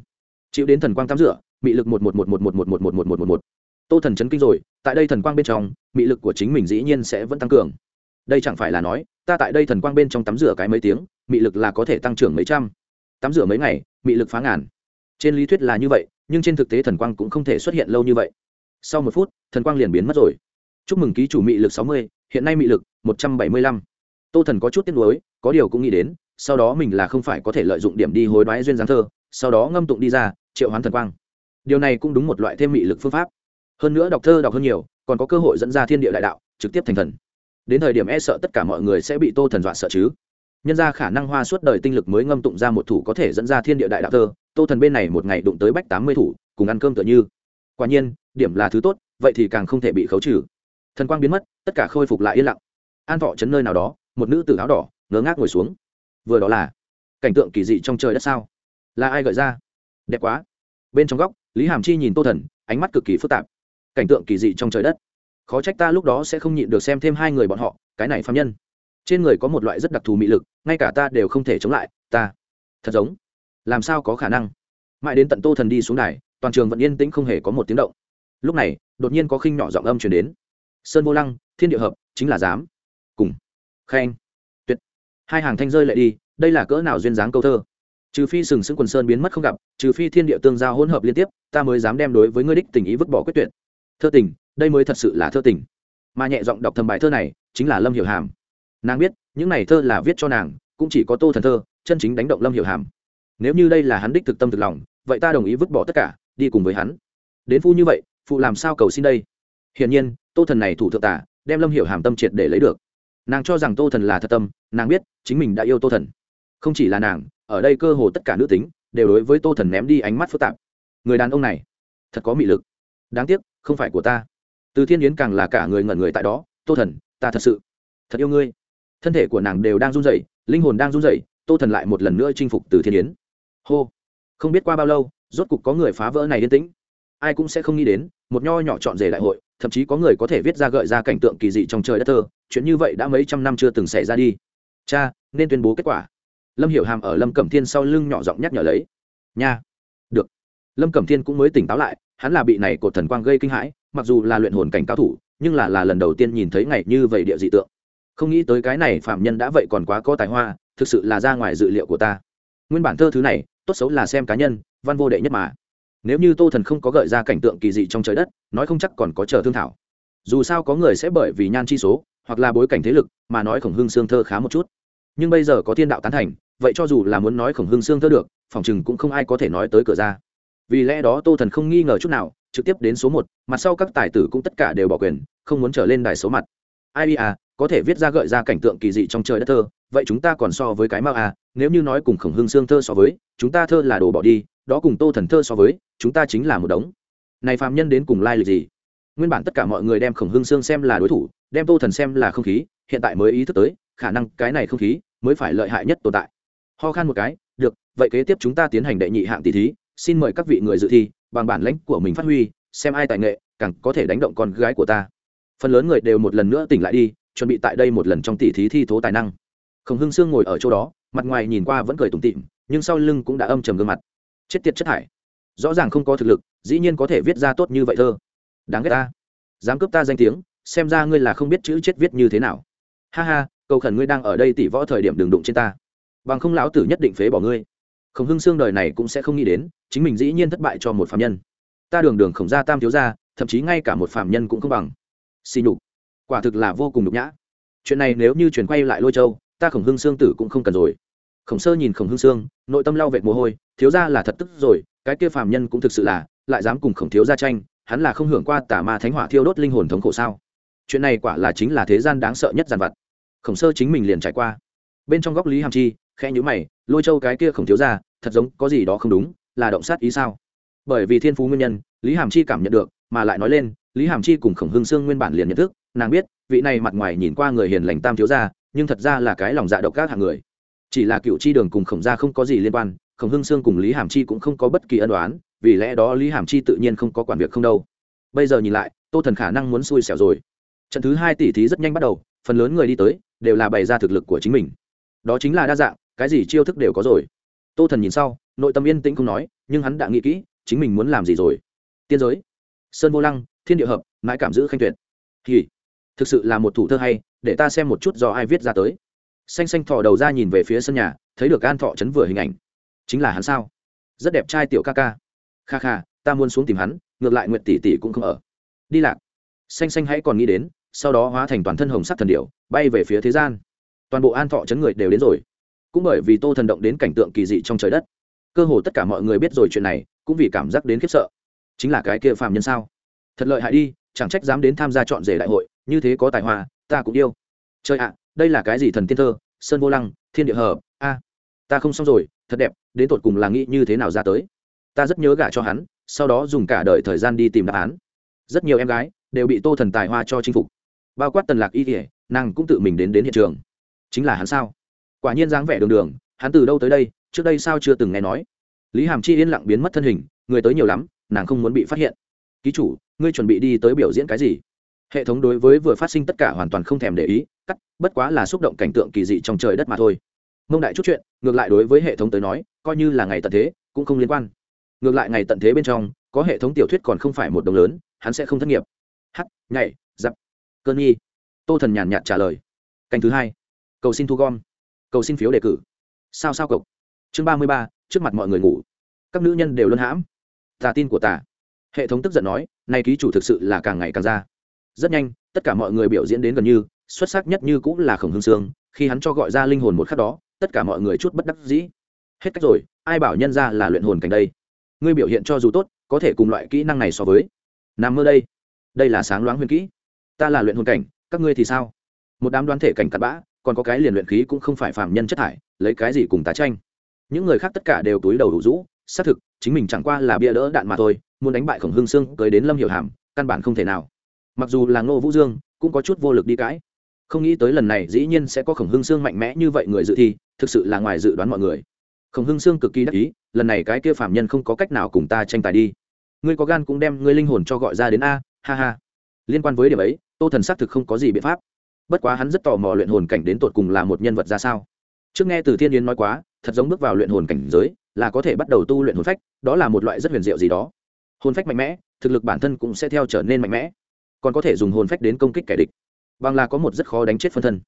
chịu đến thần quang tắm rửa mị lực một một một một một một một một một một một một tô thần chấn kinh rồi tại đây thần quang bên trong mị lực của chính mình dĩ nhiên sẽ vẫn tăng cường đây chẳng phải là nói ta tại đây thần quang bên trong tắm rửa cái mấy tiếng mị lực là có thể tăng trưởng mấy trăm tắm rửa mấy ngày mị lực phá ngàn trên lý thuyết là như vậy nhưng trên thực tế thần quang cũng không thể xuất hiện lâu như vậy sau một phút, thần quang liền biến mất rồi. Chúc mừng ký chủ mị lực sáu mươi, hiện nay mị lực một trăm bảy mươi lăm. Tô thần có chút tiếc nuối, có điều cũng nghĩ đến, sau đó mình là không phải có thể lợi dụng điểm đi hối đoái duyên giáng thơ, sau đó ngâm tụng đi ra, triệu hoán thần quang. Điều này cũng đúng một loại thêm mị lực phương pháp. Hơn nữa đọc thơ đọc hơn nhiều, còn có cơ hội dẫn ra thiên địa đại đạo, trực tiếp thành thần. Đến thời điểm e sợ tất cả mọi người sẽ bị tô thần dọa sợ chứ. Nhân ra khả năng hoa suốt đời tinh lực mới ngâm tụng ra một thủ có thể dẫn ra thiên địa đại đạo thơ, tô thần bên này một ngày đụng tới bách tám mươi thủ, cùng ăn cơm tựa như. Quả nhiên điểm là thứ tốt, vậy thì càng không thể bị khấu trừ. Thần quang biến mất, tất cả khôi phục lại yên lặng. An thọ chấn nơi nào đó, một nữ tử áo đỏ ngớ ngác ngồi xuống. Vừa đó là cảnh tượng kỳ dị trong trời đất sao? Là ai gợi ra? Đẹp quá. Bên trong góc, lý hàm chi nhìn tô thần, ánh mắt cực kỳ phức tạp. Cảnh tượng kỳ dị trong trời đất. Khó trách ta lúc đó sẽ không nhịn được xem thêm hai người bọn họ, cái này phạm nhân. Trên người có một loại rất đặc thù mị lực, ngay cả ta đều không thể chống lại, ta. Thật giống. Làm sao có khả năng? Mãi đến tận tô thần đi xuống đài, toàn trường vẫn yên tĩnh không hề có một tiếng động lúc này, đột nhiên có khinh nhỏ giọng âm chuyển đến. Sơn vô lăng, thiên địa hợp, chính là dám cùng. Khen. Tuyệt. Hai hàng thanh rơi lại đi, đây là cỡ nào duyên dáng câu thơ? Trừ phi sừng sững quần sơn biến mất không gặp, trừ phi thiên địa tương giao hỗn hợp liên tiếp, ta mới dám đem đối với ngươi đích tình ý vứt bỏ quyết tuyệt. Thơ tình, đây mới thật sự là thơ tình. Mà nhẹ giọng đọc thầm bài thơ này, chính là lâm hiểu hàm. Nàng biết, những này thơ là viết cho nàng, cũng chỉ có tô thần thơ, chân chính đánh động lâm hiểu hàm. Nếu như đây là hắn đích thực tâm thực lòng, vậy ta đồng ý vứt bỏ tất cả, đi cùng với hắn. Đến phu như vậy phụ làm sao cầu xin đây? Hiển nhiên, tô thần này thủ thượng tả, đem lâm hiểu hàm tâm triệt để lấy được. Nàng cho rằng tô thần là thật tâm, nàng biết chính mình đã yêu tô thần. Không chỉ là nàng, ở đây cơ hồ tất cả nữ tính đều đối với tô thần ném đi ánh mắt phức tạp. Người đàn ông này, thật có mị lực. Đáng tiếc, không phải của ta. Từ thiên yến càng là cả người ngẩn người tại đó, tô thần, ta thật sự thật yêu ngươi. Thân thể của nàng đều đang run rẩy, linh hồn đang run rẩy, tô thần lại một lần nữa chinh phục từ thiên yến. Hô. Không biết qua bao lâu, rốt cục có người phá vỡ này yên tĩnh ai cũng sẽ không nghĩ đến, một nho nhỏ chọn rể đại hội, thậm chí có người có thể viết ra gợi ra cảnh tượng kỳ dị trong trời đất thơ. Chuyện như vậy đã mấy trăm năm chưa từng xảy ra đi. Cha, nên tuyên bố kết quả. Lâm hiểu hàm ở lâm cẩm thiên sau lưng nhỏ giọng nhắc nhở lấy. Nha. Được. Lâm cẩm thiên cũng mới tỉnh táo lại, hắn là bị này cột thần quang gây kinh hãi, mặc dù là luyện hồn cảnh cao thủ, nhưng là là lần đầu tiên nhìn thấy ngày như vậy địa dị tượng. Không nghĩ tới cái này phạm nhân đã vậy còn quá có tài hoa, thực sự là ra ngoài dự liệu của ta. Nguyên bản thơ thứ này, tốt xấu là xem cá nhân, văn vô đệ nhất mà nếu như tô thần không có gợi ra cảnh tượng kỳ dị trong trời đất, nói không chắc còn có chờ thương thảo. Dù sao có người sẽ bởi vì nhan chi số, hoặc là bối cảnh thế lực, mà nói khổng hương xương thơ khá một chút. Nhưng bây giờ có thiên đạo tán thành, vậy cho dù là muốn nói khổng hương xương thơ được, phòng chừng cũng không ai có thể nói tới cửa ra. Vì lẽ đó tô thần không nghi ngờ chút nào, trực tiếp đến số một, mặt sau các tài tử cũng tất cả đều bỏ quyền, không muốn trở lên đài số mặt. Ai à có thể viết ra gợi ra cảnh tượng kỳ dị trong trời đất thơ, vậy chúng ta còn so với cái mao à nếu như nói cùng khổng hương xương thơ so với, chúng ta thơ là đồ bỏ đi đó cùng tô thần thơ so với, chúng ta chính là một đống. Này phạm nhân đến cùng lai lịch gì? Nguyên bản tất cả mọi người đem khổng hương xương xem là đối thủ, đem tô thần xem là không khí, hiện tại mới ý thức tới, khả năng cái này không khí mới phải lợi hại nhất tồn tại. Ho khan một cái, được, vậy kế tiếp chúng ta tiến hành đệ nhị hạng tỷ thí, xin mời các vị người dự thi, bằng bản lãnh của mình phát huy, xem ai tài nghệ, càng có thể đánh động con gái của ta. Phần lớn người đều một lần nữa tỉnh lại đi, chuẩn bị tại đây một lần trong tỷ thí thi thố tài năng. Khổng hưng sương ngồi ở chỗ đó, mặt ngoài nhìn qua vẫn cười tủm tịm nhưng sau lưng cũng đã âm trầm gương mặt chết tiệt chất hải rõ ràng không có thực lực, dĩ nhiên có thể viết ra tốt như vậy thơ. Đáng ghét ta. Dám cướp ta danh tiếng, xem ra ngươi là không biết chữ chết viết như thế nào. Ha ha, cầu khẩn ngươi đang ở đây tỷ võ thời điểm đường đụng trên ta. Bằng không lão tử nhất định phế bỏ ngươi. Khổng hưng xương đời này cũng sẽ không nghĩ đến, chính mình dĩ nhiên thất bại cho một phạm nhân. Ta đường đường khổng gia tam thiếu gia, thậm chí ngay cả một phạm nhân cũng không bằng. Xì nhục. Quả thực là vô cùng nhục nhã. Chuyện này nếu như chuyển quay lại lôi châu, ta khổng hưng xương tử cũng không cần rồi khổng sơ nhìn khổng hương xương nội tâm lau vệt mồ hôi, thiếu gia là thật tức rồi, cái kia phàm nhân cũng thực sự là, lại dám cùng khổng thiếu gia tranh, hắn là không hưởng qua tà ma thánh hỏa thiêu đốt linh hồn thống khổ sao? Chuyện này quả là chính là thế gian đáng sợ nhất dàn vặt. Khổng sơ chính mình liền trải qua. Bên trong góc lý hàm chi, khẽ nhữ mày, lôi châu cái kia khổng thiếu ra thật giống có gì đó không đúng, là động sát ý sao? Bởi vì thiên phú nguyên nhân, lý hàm chi cảm nhận được, mà lại nói lên, lý hàm chi cùng khổng hương sương nguyên bản liền nhận thức, nàng biết, vị này mặt ngoài nhìn qua người hiền lành tam thiếu ra nhưng thật ra là cái lòng dạ độc các hạng người chỉ là cựu chi đường cùng khổng gia không có gì liên quan, khổng hưng sương cùng lý hàm chi cũng không có bất kỳ ân đoán vì lẽ đó lý hàm chi tự nhiên không có quản việc không đâu. Bây giờ nhìn lại, tô thần khả năng muốn xui xẻo rồi. Trận thứ hai tỷ thí rất nhanh bắt đầu, phần lớn người đi tới, đều là bày ra thực lực của chính mình. Đó chính là đa dạng, cái gì chiêu thức đều có rồi. Tô thần nhìn sau, nội tâm yên tĩnh không nói, nhưng hắn đã nghĩ kỹ, chính mình muốn làm gì rồi. Tiên giới, sơn vô lăng, thiên địa hợp, mãi cảm giữ khanh tuyệt. Thì thực sự là một thủ thơ hay, để ta xem một chút do ai viết ra tới xanh xanh thọ đầu ra nhìn về phía sân nhà, thấy được an thọ chấn vừa hình ảnh. Chính là hắn sao? Rất đẹp trai tiểu ca ca. Kha kha, ta muốn xuống tìm hắn, ngược lại nguyện tỷ tỷ cũng không ở. Đi lạc. Xanh xanh hãy còn nghĩ đến, sau đó hóa thành toàn thân hồng sắc thần điệu bay về phía thế gian. Toàn bộ an thọ chấn người đều đến rồi. Cũng bởi vì tô thần động đến cảnh tượng kỳ dị trong trời đất. Cơ hồ tất cả mọi người biết rồi chuyện này, cũng vì cảm giác đến khiếp sợ. Chính là cái kia phàm nhân sao? Thật lợi hại đi, chẳng trách dám đến tham gia chọn rể đại hội, như thế có tài hoa, ta cũng yêu. Trời ạ đây là cái gì thần tiên thơ sơn vô lăng thiên địa hợp, a ta không xong rồi thật đẹp đến tột cùng là nghĩ như thế nào ra tới. Ta rất nhớ gả cho hắn sau đó dùng cả đời thời gian đi tìm đáp án. Rất nhiều em gái đều bị tô thần tài hoa cho chinh phục. Bao quát tần lạc y kỉa nàng cũng tự mình đến đến hiện trường. Chính là hắn sao? Quả nhiên dáng vẻ đường đường hắn từ đâu tới đây trước đây sao chưa từng nghe nói. Lý hàm chi yên lặng biến mất thân hình người tới nhiều lắm nàng không muốn bị phát hiện. Ký chủ ngươi chuẩn bị đi tới biểu diễn cái gì? Hệ thống đối với vừa phát sinh tất cả hoàn toàn không thèm để ý, cắt, bất quá là xúc động cảnh tượng kỳ dị trong trời đất mà thôi. Mông đại chút chuyện, ngược lại đối với hệ thống tới nói, coi như là ngày tận thế, cũng không liên quan. Ngược lại ngày tận thế bên trong, có hệ thống tiểu thuyết còn không phải một đồng lớn, hắn sẽ không thất nghiệp. Hắt nhảy, dập. Cơn nghi. Tô thần nhàn nhạt trả lời. Canh thứ hai. Cầu xin thu gom. Cầu xin phiếu đề cử. Sao sao cộc chương ba mươi ba, trước mặt mọi người ngủ. Các nữ nhân đều luân hãm. Tà tin của tà. Hệ thống tức giận nói, nay ký chủ thực sự là càng ngày càng ra rất nhanh, tất cả mọi người biểu diễn đến gần như, xuất sắc nhất như cũng là khổng hương sương, khi hắn cho gọi ra linh hồn một khắc đó, tất cả mọi người chút bất đắc dĩ. Hết cách rồi, ai bảo nhân ra là luyện hồn cảnh đây? Ngươi biểu hiện cho dù tốt, có thể cùng loại kỹ năng này so với. Nằm mơ đây. Đây là sáng loáng huyền kỹ. Ta là luyện hồn cảnh, các ngươi thì sao? Một đám đoán thể cảnh cặn bã, còn có cái liền luyện khí cũng không phải phạm nhân chất thải, lấy cái gì cùng tá tranh? Những người khác tất cả đều túi đầu đủ rũ, xác thực, chính mình chẳng qua là bia đỡ đạn mà thôi, muốn đánh bại khổng hương sương, cưới đến lâm hiểu hàm, căn bản không thể nào mặc dù là ngô vũ dương, cũng có chút vô lực đi cãi. Không nghĩ tới lần này dĩ nhiên sẽ có khổng hưng sương mạnh mẽ như vậy người dự thi, thực sự là ngoài dự đoán mọi người. Khổng hưng sương cực kỳ đắc ý, lần này cái kia phạm nhân không có cách nào cùng ta tranh tài đi. Ngươi có gan cũng đem ngươi linh hồn cho gọi ra đến a, ha ha. Liên quan với điểm ấy, tô thần xác thực không có gì biện pháp. Bất quá hắn rất tò mò luyện hồn cảnh đến tột cùng là một nhân vật ra sao. Trước nghe từ thiên yến nói quá, thật giống bước vào luyện hồn cảnh giới, là có thể bắt đầu tu luyện hồn phách, đó là một loại rất huyền diệu gì đó. Hồn phách mạnh mẽ, thực lực bản thân cũng sẽ theo trở nên mạnh mẽ còn có thể dùng hồn phách đến công kích kẻ địch. Bằng là có một rất khó đánh chết phân thân.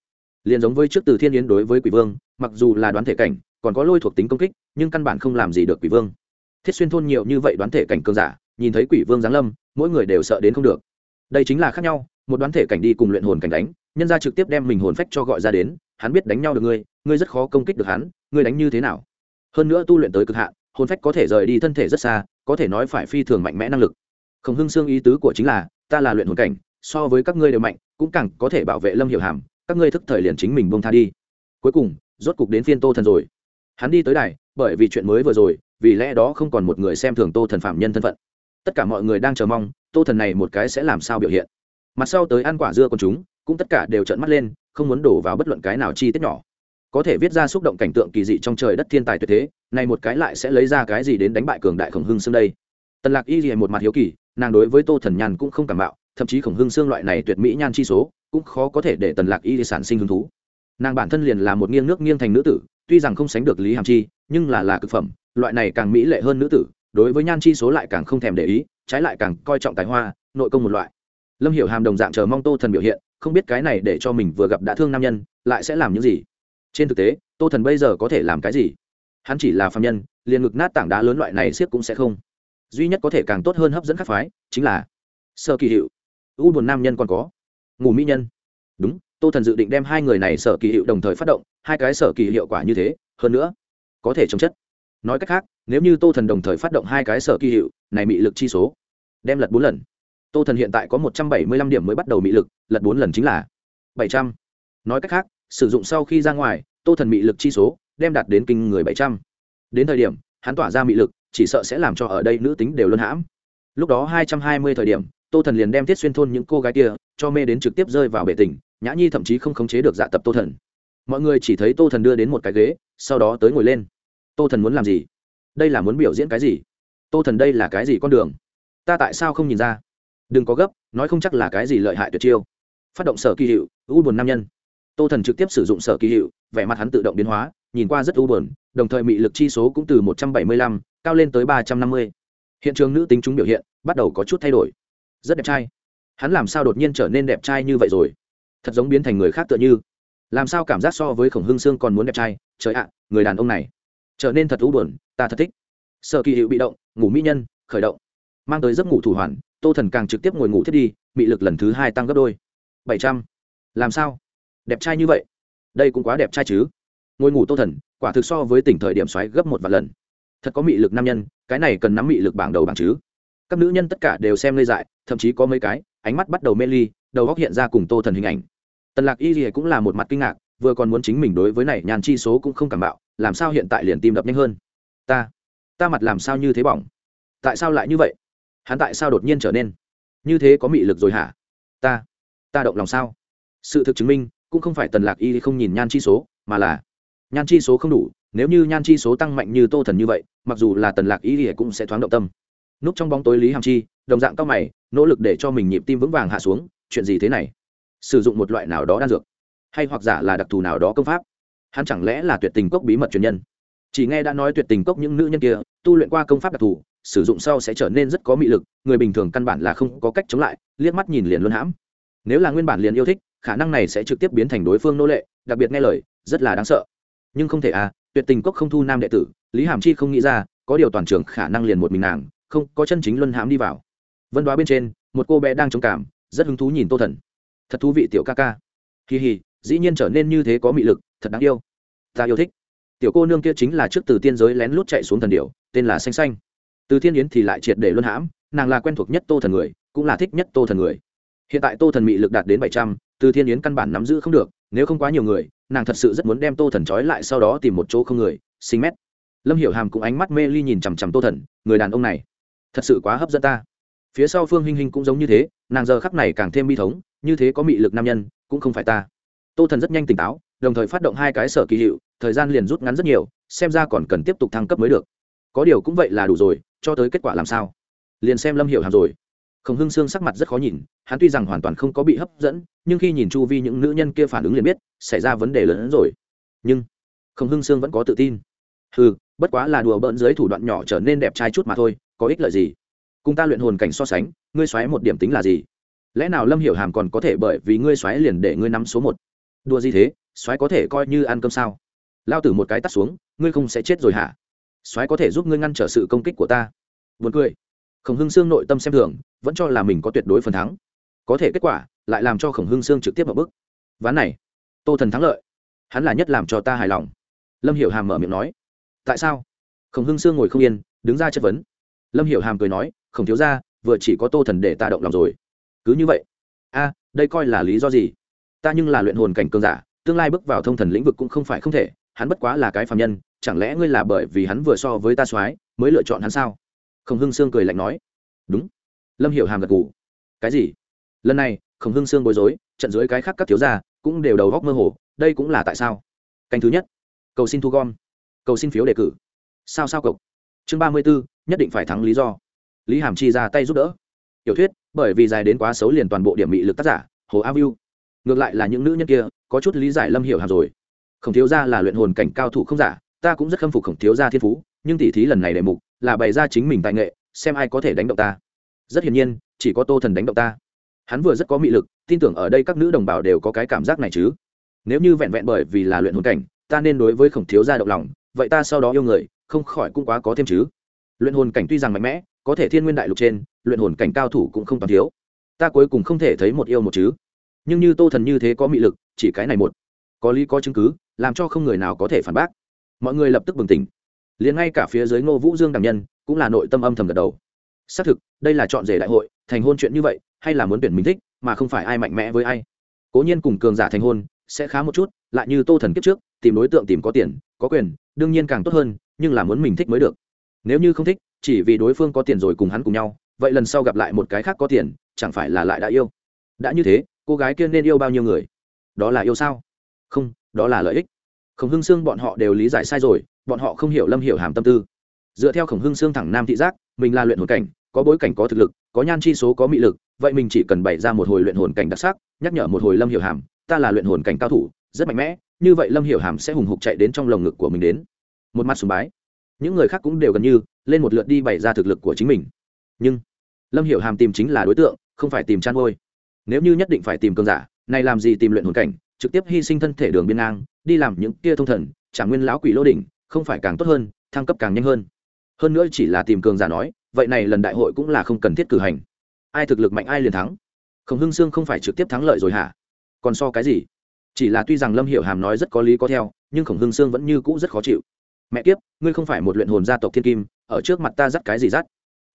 Liền giống với trước từ thiên yến đối với quỷ vương, mặc dù là đoán thể cảnh, còn có lôi thuộc tính công kích, nhưng căn bản không làm gì được quỷ vương. Thiết xuyên thôn nhiều như vậy đoán thể cảnh cường giả, nhìn thấy quỷ vương giáng lâm, mỗi người đều sợ đến không được. Đây chính là khác nhau, một đoán thể cảnh đi cùng luyện hồn cảnh đánh, nhân ra trực tiếp đem mình hồn phách cho gọi ra đến, hắn biết đánh nhau được ngươi ngươi rất khó công kích được hắn, ngươi đánh như thế nào? Hơn nữa tu luyện tới cực hạn, hồn phách có thể rời đi thân thể rất xa, có thể nói phải phi thường mạnh mẽ năng lực. Khổng hưng xương ý tứ của chính là ta là luyện hồn cảnh, so với các ngươi đều mạnh, cũng càng có thể bảo vệ lâm hiểu hàm, các ngươi thức thời liền chính mình bông tha đi. Cuối cùng, rốt cục đến phiên tô thần rồi. Hắn đi tới đài, bởi vì chuyện mới vừa rồi, vì lẽ đó không còn một người xem thường tô thần phạm nhân thân phận. Tất cả mọi người đang chờ mong, tô thần này một cái sẽ làm sao biểu hiện. Mặt sau tới ăn quả dưa con chúng, cũng tất cả đều trợn mắt lên, không muốn đổ vào bất luận cái nào chi tiết nhỏ. Có thể viết ra xúc động cảnh tượng kỳ dị trong trời đất thiên tài tuyệt thế, này một cái lại sẽ lấy ra cái gì đến đánh bại cường đại khổng hưng xương đây? Tần lạc y gì một mặt hiếu kỳ nàng đối với tô thần nhàn cũng không cảm bạo thậm chí khổng hương xương loại này tuyệt mỹ nhan chi số cũng khó có thể để tần lạc y sản sinh hứng thú. Nàng bản thân liền là một nghiêng nước nghiêng thành nữ tử, tuy rằng không sánh được lý hàm chi, nhưng là là cực phẩm, loại này càng mỹ lệ hơn nữ tử, đối với nhan chi số lại càng không thèm để ý, trái lại càng coi trọng tài hoa, nội công một loại. Lâm hiểu hàm đồng dạng chờ mong tô thần biểu hiện, không biết cái này để cho mình vừa gặp đã thương nam nhân, lại sẽ làm những gì. Trên thực tế, tô thần bây giờ có thể làm cái gì? Hắn chỉ là phạm nhân, liền ngực nát tảng đá lớn loại này siết cũng sẽ không duy nhất có thể càng tốt hơn hấp dẫn các phái chính là sơ kỳ hiệu. U buồn nam nhân còn có. Ngủ mỹ nhân. Đúng, tô thần dự định đem hai người này sở kỳ hiệu đồng thời phát động, hai cái sở kỳ hiệu quả như thế, hơn nữa, có thể chống chất. Nói cách khác, nếu như tô thần đồng thời phát động hai cái sở kỳ hiệu, này mị lực chi số, đem lật bốn lần. Tô thần hiện tại có một trăm bảy mươi lăm điểm mới bắt đầu mị lực, lật bốn lần chính là bảy trăm. Nói cách khác, sử dụng sau khi ra ngoài, tô thần mị lực chi số đem đạt đến kinh người bảy trăm. Đến thời điểm, hắn tỏa ra mị lực chỉ sợ sẽ làm cho ở đây nữ tính đều luân hãm. Lúc đó hai trăm hai mươi thời điểm, tô thần liền đem tiết xuyên thôn những cô gái kia cho mê đến trực tiếp rơi vào bể tình. nhã nhi thậm chí không khống chế được dạ tập tô thần. Mọi người chỉ thấy tô thần đưa đến một cái ghế, sau đó tới ngồi lên. Tô thần muốn làm gì? Đây là muốn biểu diễn cái gì? Tô thần đây là cái gì con đường? Ta tại sao không nhìn ra? Đừng có gấp, nói không chắc là cái gì lợi hại tuyệt chiêu. Phát động sở kỳ hiệu, u buồn nam nhân. Tô thần trực tiếp sử dụng sở kỳ hiệu, vẻ mặt hắn tự động biến hóa, nhìn qua rất u buồn, đồng thời mị lực chi số cũng từ một trăm bảy mươi lăm cao lên tới ba trăm năm mươi. Hiện trường nữ tính chúng biểu hiện bắt đầu có chút thay đổi. Rất đẹp trai. Hắn làm sao đột nhiên trở nên đẹp trai như vậy rồi? Thật giống biến thành người khác tựa như. Làm sao cảm giác so với khổng hương sương còn muốn đẹp trai? Trời ạ, người đàn ông này trở nên thật u buồn, ta thật thích. Sở kỳ hiệu bị động, ngủ mỹ nhân, khởi động. Mang tới giấc ngủ thủ hoàn, tô thần càng trực tiếp ngồi ngủ thiết đi bị lực lần thứ hai tăng gấp đôi. Bảy trăm. Làm sao? Đẹp trai như vậy? Đây cũng quá đẹp trai chứ. Ngồi ngủ tô thần, quả thực so với tỉnh thời điểm xoáy gấp một vài lần thật có mị lực nam nhân, cái này cần nắm mị lực bảng đầu bảng chứ. Các nữ nhân tất cả đều xem ngây dại, thậm chí có mấy cái, ánh mắt bắt đầu mê ly, đầu góc hiện ra cùng tô thần hình ảnh. Tần lạc y gì cũng là một mặt kinh ngạc, vừa còn muốn chính mình đối với này nhàn chi số cũng không cảm bạo, làm sao hiện tại liền tim đập nhanh hơn? Ta ta mặt làm sao như thế bỏng? Tại sao lại như vậy? Hắn tại sao đột nhiên trở nên như thế có mị lực rồi hả? Ta ta động lòng sao? Sự thực chứng minh, cũng không phải tần lạc y không nhìn nhan chi số, mà là nhan chi số không đủ nếu như nhan chi số tăng mạnh như tô thần như vậy, mặc dù là tần lạc ý thì cũng sẽ thoáng động tâm. Núp trong bóng tối lý hàm chi, đồng dạng cao mày, nỗ lực để cho mình nhịp tim vững vàng hạ xuống, chuyện gì thế này? Sử dụng một loại nào đó đan dược, hay hoặc giả là đặc thù nào đó công pháp. Hắn chẳng lẽ là tuyệt tình cốc bí mật truyền nhân? Chỉ nghe đã nói tuyệt tình cốc những nữ nhân kia, tu luyện qua công pháp đặc thù, sử dụng sau sẽ trở nên rất có mị lực, người bình thường căn bản là không có cách chống lại, liếc mắt nhìn liền luôn hãm. Nếu là nguyên bản liền yêu thích, khả năng này sẽ trực tiếp biến thành đối phương nô lệ, đặc biệt nghe lời, rất là đáng sợ. Nhưng không thể à tuyệt tình cốc không thu nam đệ tử, lý hàm chi không nghĩ ra, có điều toàn trường khả năng liền một mình nàng, không, có chân chính luân hãm đi vào. Vân đoá bên trên, một cô bé đang trông cảm rất hứng thú nhìn tô thần. Thật thú vị tiểu ca ca. Kỳ hì, dĩ nhiên trở nên như thế có mị lực, thật đáng yêu. Ta yêu thích. Tiểu cô nương kia chính là trước từ tiên giới lén lút chạy xuống thần điệu tên là xanh xanh. Từ thiên yến thì lại triệt để luân hãm, nàng là quen thuộc nhất tô thần người, cũng là thích nhất tô thần người. Hiện tại tô thần mị lực đạt đến bảy trăm, từ thiên yến căn bản nắm giữ không được, nếu không quá nhiều người nàng thật sự rất muốn đem tô thần trói lại sau đó tìm một chỗ không người, xinh mét. Lâm hiểu hàm cũng ánh mắt mê ly nhìn chằm chằm tô thần, người đàn ông này, thật sự quá hấp dẫn ta. Phía sau phương hinh hinh cũng giống như thế, nàng giờ khắc này càng thêm bi thống, như thế có mị lực nam nhân, cũng không phải ta. Tô thần rất nhanh tỉnh táo, đồng thời phát động hai cái sở kỳ hiệu, thời gian liền rút ngắn rất nhiều, xem ra còn cần tiếp tục thăng cấp mới được. Có điều cũng vậy là đủ rồi, cho tới kết quả làm sao? Liền xem lâm hiểu hàm rồi. Khổng hưng sương sắc mặt rất khó nhìn hắn tuy rằng hoàn toàn không có bị hấp dẫn nhưng khi nhìn chu vi những nữ nhân kia phản ứng liền biết xảy ra vấn đề lớn hơn rồi. Nhưng khổng hưng sương vẫn có tự tin. Ừ bất quá là đùa bỡn dưới thủ đoạn nhỏ trở nên đẹp trai chút mà thôi có ích lợi gì? Cùng ta luyện hồn cảnh so sánh ngươi xoáy một điểm tính là gì? Lẽ nào lâm hiểu hàm còn có thể bởi vì ngươi xoáy liền để ngươi nắm số một? Đùa gì thế? Xoáy có thể coi như ăn cơm sao? Lao tử một cái tắt xuống ngươi không sẽ chết rồi hả? Xoáy có thể giúp ngươi ngăn trở sự công kích của ta. Vượt cười. Khổng Hưng Sương nội tâm xem thường, vẫn cho là mình có tuyệt đối phần thắng. Có thể kết quả lại làm cho Khổng Hưng Sương trực tiếp vào bức. Ván này, Tô Thần thắng lợi. Hắn là nhất làm cho ta hài lòng. Lâm Hiểu Hàm mở miệng nói. Tại sao? Khổng Hưng Sương ngồi không yên, đứng ra chất vấn. Lâm Hiểu Hàm cười nói, "Khổng thiếu gia, vừa chỉ có Tô Thần để ta động lòng rồi." Cứ như vậy. A, đây coi là lý do gì? Ta nhưng là luyện hồn cảnh cương giả, tương lai bước vào thông thần lĩnh vực cũng không phải không thể, hắn bất quá là cái phàm nhân, chẳng lẽ ngươi là bởi vì hắn vừa so với ta soái mới lựa chọn hắn sao? khổng hưng sương cười lạnh nói đúng lâm hiểu hàm gật gù cái gì lần này, khổng hưng sương bối rối, trận dưới cái khác các thiếu gia cũng đều đầu góc mơ hồ, đây cũng là tại sao? Canh thứ nhất, cầu xin thu gom, cầu xin phiếu đề cử. Sao sao cộc chương ba mươi b ố nhất định phải thắng lý do. Lý hàm chi ra tay giúp đỡ. Tiểu thuyết, bởi vì dài đến quá xấu liền toàn bộ điểm mị lực tác giả, hồ a viu ngược lại là những nữ nhân kia, có chút lý giải lâm hiểu hàm rồi. Khổng thiếu gia là luyện hồn cảnh cao thủ không giả, ta cũng rất khâm phục khổng thiếu gia thiên phú, nhưng tỉ thí lần này đề mục là bày ra chính mình tài nghệ, xem ai có thể đánh động ta. Rất hiển nhiên, chỉ có tô thần đánh động ta hắn vừa rất có mị lực, tin tưởng ở đây các nữ đồng bào đều có cái cảm giác này chứ. Nếu như vẹn vẹn bởi vì là luyện hồn cảnh, ta nên đối với khổng thiếu gia động lòng, vậy ta sau đó yêu người, không khỏi cũng quá có thêm chứ. Luyện hồn cảnh tuy rằng mạnh mẽ, có thể thiên nguyên đại lục trên, luyện hồn cảnh cao thủ cũng không toàn thiếu. Ta cuối cùng không thể thấy một yêu một chứ. Nhưng như tô thần như thế có mị lực, chỉ cái này một. Có lý có chứng cứ, làm cho không người nào có thể phản bác. Mọi người lập tức bừng tỉnh. Liền ngay cả phía dưới ngô vũ dương đằng nhân, cũng là nội tâm âm thầm gật đầu. Xác thực, đây là chọn rể đại hội, thành hôn chuyện như vậy hay là muốn tuyển mình thích, mà không phải ai mạnh mẽ với ai. Cố nhiên cùng cường giả thành hôn, sẽ khá một chút, lại như tô thần kiếp trước, tìm đối tượng tìm có tiền, có quyền, đương nhiên càng tốt hơn, nhưng là muốn mình thích mới được. Nếu như không thích, chỉ vì đối phương có tiền rồi cùng hắn cùng nhau, vậy lần sau gặp lại một cái khác có tiền, chẳng phải là lại đã yêu. Đã như thế, cô gái kia nên yêu bao nhiêu người? Đó là yêu sao? Không, đó là lợi ích. Khổng hưng xương bọn họ đều lý giải sai rồi, bọn họ không hiểu lâm hiểu hàm tâm tư. Dựa theo khổng hưng xương thẳng nam thị giác, mình là luyện hồn cảnh có bối cảnh có thực lực, có nhan chi số, có mị lực, vậy mình chỉ cần bày ra một hồi luyện hồn cảnh đặc sắc, nhắc nhở một hồi lâm hiểu hàm, ta là luyện hồn cảnh cao thủ, rất mạnh mẽ, như vậy lâm hiểu hàm sẽ hùng hục chạy đến trong lồng ngực của mình đến. Một mặt sùng bái. Những người khác cũng đều gần như lên một lượt đi bày ra thực lực của chính mình. Nhưng lâm hiểu hàm tìm chính là đối tượng, không phải tìm chăn ngôi nếu như nhất định phải tìm cơn giả, này làm gì tìm luyện hồn cảnh, trực tiếp hy sinh thân thể đường biên ngang, đi làm những kia thông thần trả nguyên lão quỷ lô đỉnh, không phải càng tốt hơn, thăng cấp càng nhanh hơn. Hơn nữa chỉ là tìm cường giả nói vậy này lần đại hội cũng là không cần thiết cử hành. Ai thực lực mạnh ai liền thắng. Khổng hưng sương không phải trực tiếp thắng lợi rồi hả? Còn so cái gì? Chỉ là tuy rằng lâm hiểu hàm nói rất có lý có theo, nhưng khổng hưng sương vẫn như cũ rất khó chịu. Mẹ kiếp, ngươi không phải một luyện hồn gia tộc thiên kim, ở trước mặt ta dắt cái gì dắt?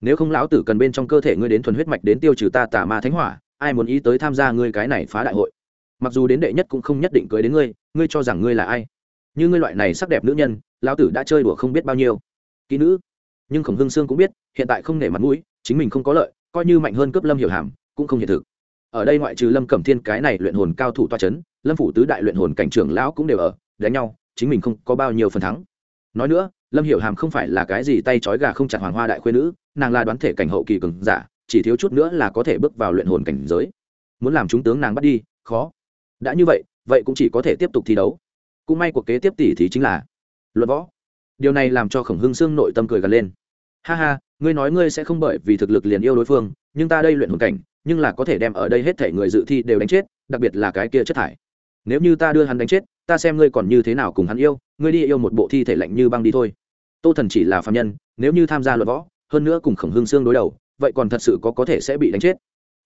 Nếu không lão tử cần bên trong cơ thể ngươi đến thuần huyết mạch đến tiêu trừ ta tà ma thánh hỏa, ai muốn ý tới tham gia ngươi cái này phá đại hội? Mặc dù đến đệ nhất cũng không nhất định cưới đến ngươi ngươi cho rằng ngươi là ai? Như ngươi loại này sắc đẹp nữ nhân, lão tử đã chơi đùa không biết bao nhiêu. Kỹ nữ nhưng khổng hưng sương cũng biết, hiện tại không nể mặt mũi, chính mình không có lợi, coi như mạnh hơn cướp lâm hiểu hàm, cũng không hiện thực. Ở đây ngoại trừ lâm cẩm thiên cái này luyện hồn cao thủ toa c h ấ n lâm phủ tứ đại luyện hồn cảnh trưởng lão cũng đều ở, đánh nhau, chính mình không có bao nhiêu phần thắng. Nói nữa, lâm hiểu hàm không phải là cái gì tay trói gà không chặt hoàng hoa đại khuyên nữ, nàng là đoán thể cảnh hậu kỳ cường giả, chỉ thiếu chút nữa là có thể bước vào luyện hồn cảnh giới. Muốn làm chúng tướng nàng bắt đi, khó. Đã như vậy vậy cũng chỉ có thể tiếp tục thi đấu. Cũng may cuộc kế tiếp tỷ thí chính là luận võ. Điều này làm cho khổng hưng sương nội tâm cười gần lên ha ha, ngươi nói ngươi sẽ không bởi vì thực lực liền yêu đối phương, nhưng ta đây luyện hồn cảnh, nhưng là có thể đem ở đây hết thể người dự thi đều đánh chết, đặc biệt là cái kia chất thải. Nếu như ta đưa hắn đánh chết, ta xem ngươi còn như thế nào cùng hắn yêu, ngươi đi yêu một bộ thi thể lạnh như băng đi thôi. Tô thần chỉ là phạm nhân, nếu như tham gia luật võ, hơn nữa cùng khổng hưng sương đối đầu, vậy còn thật sự có có thể sẽ bị đánh chết.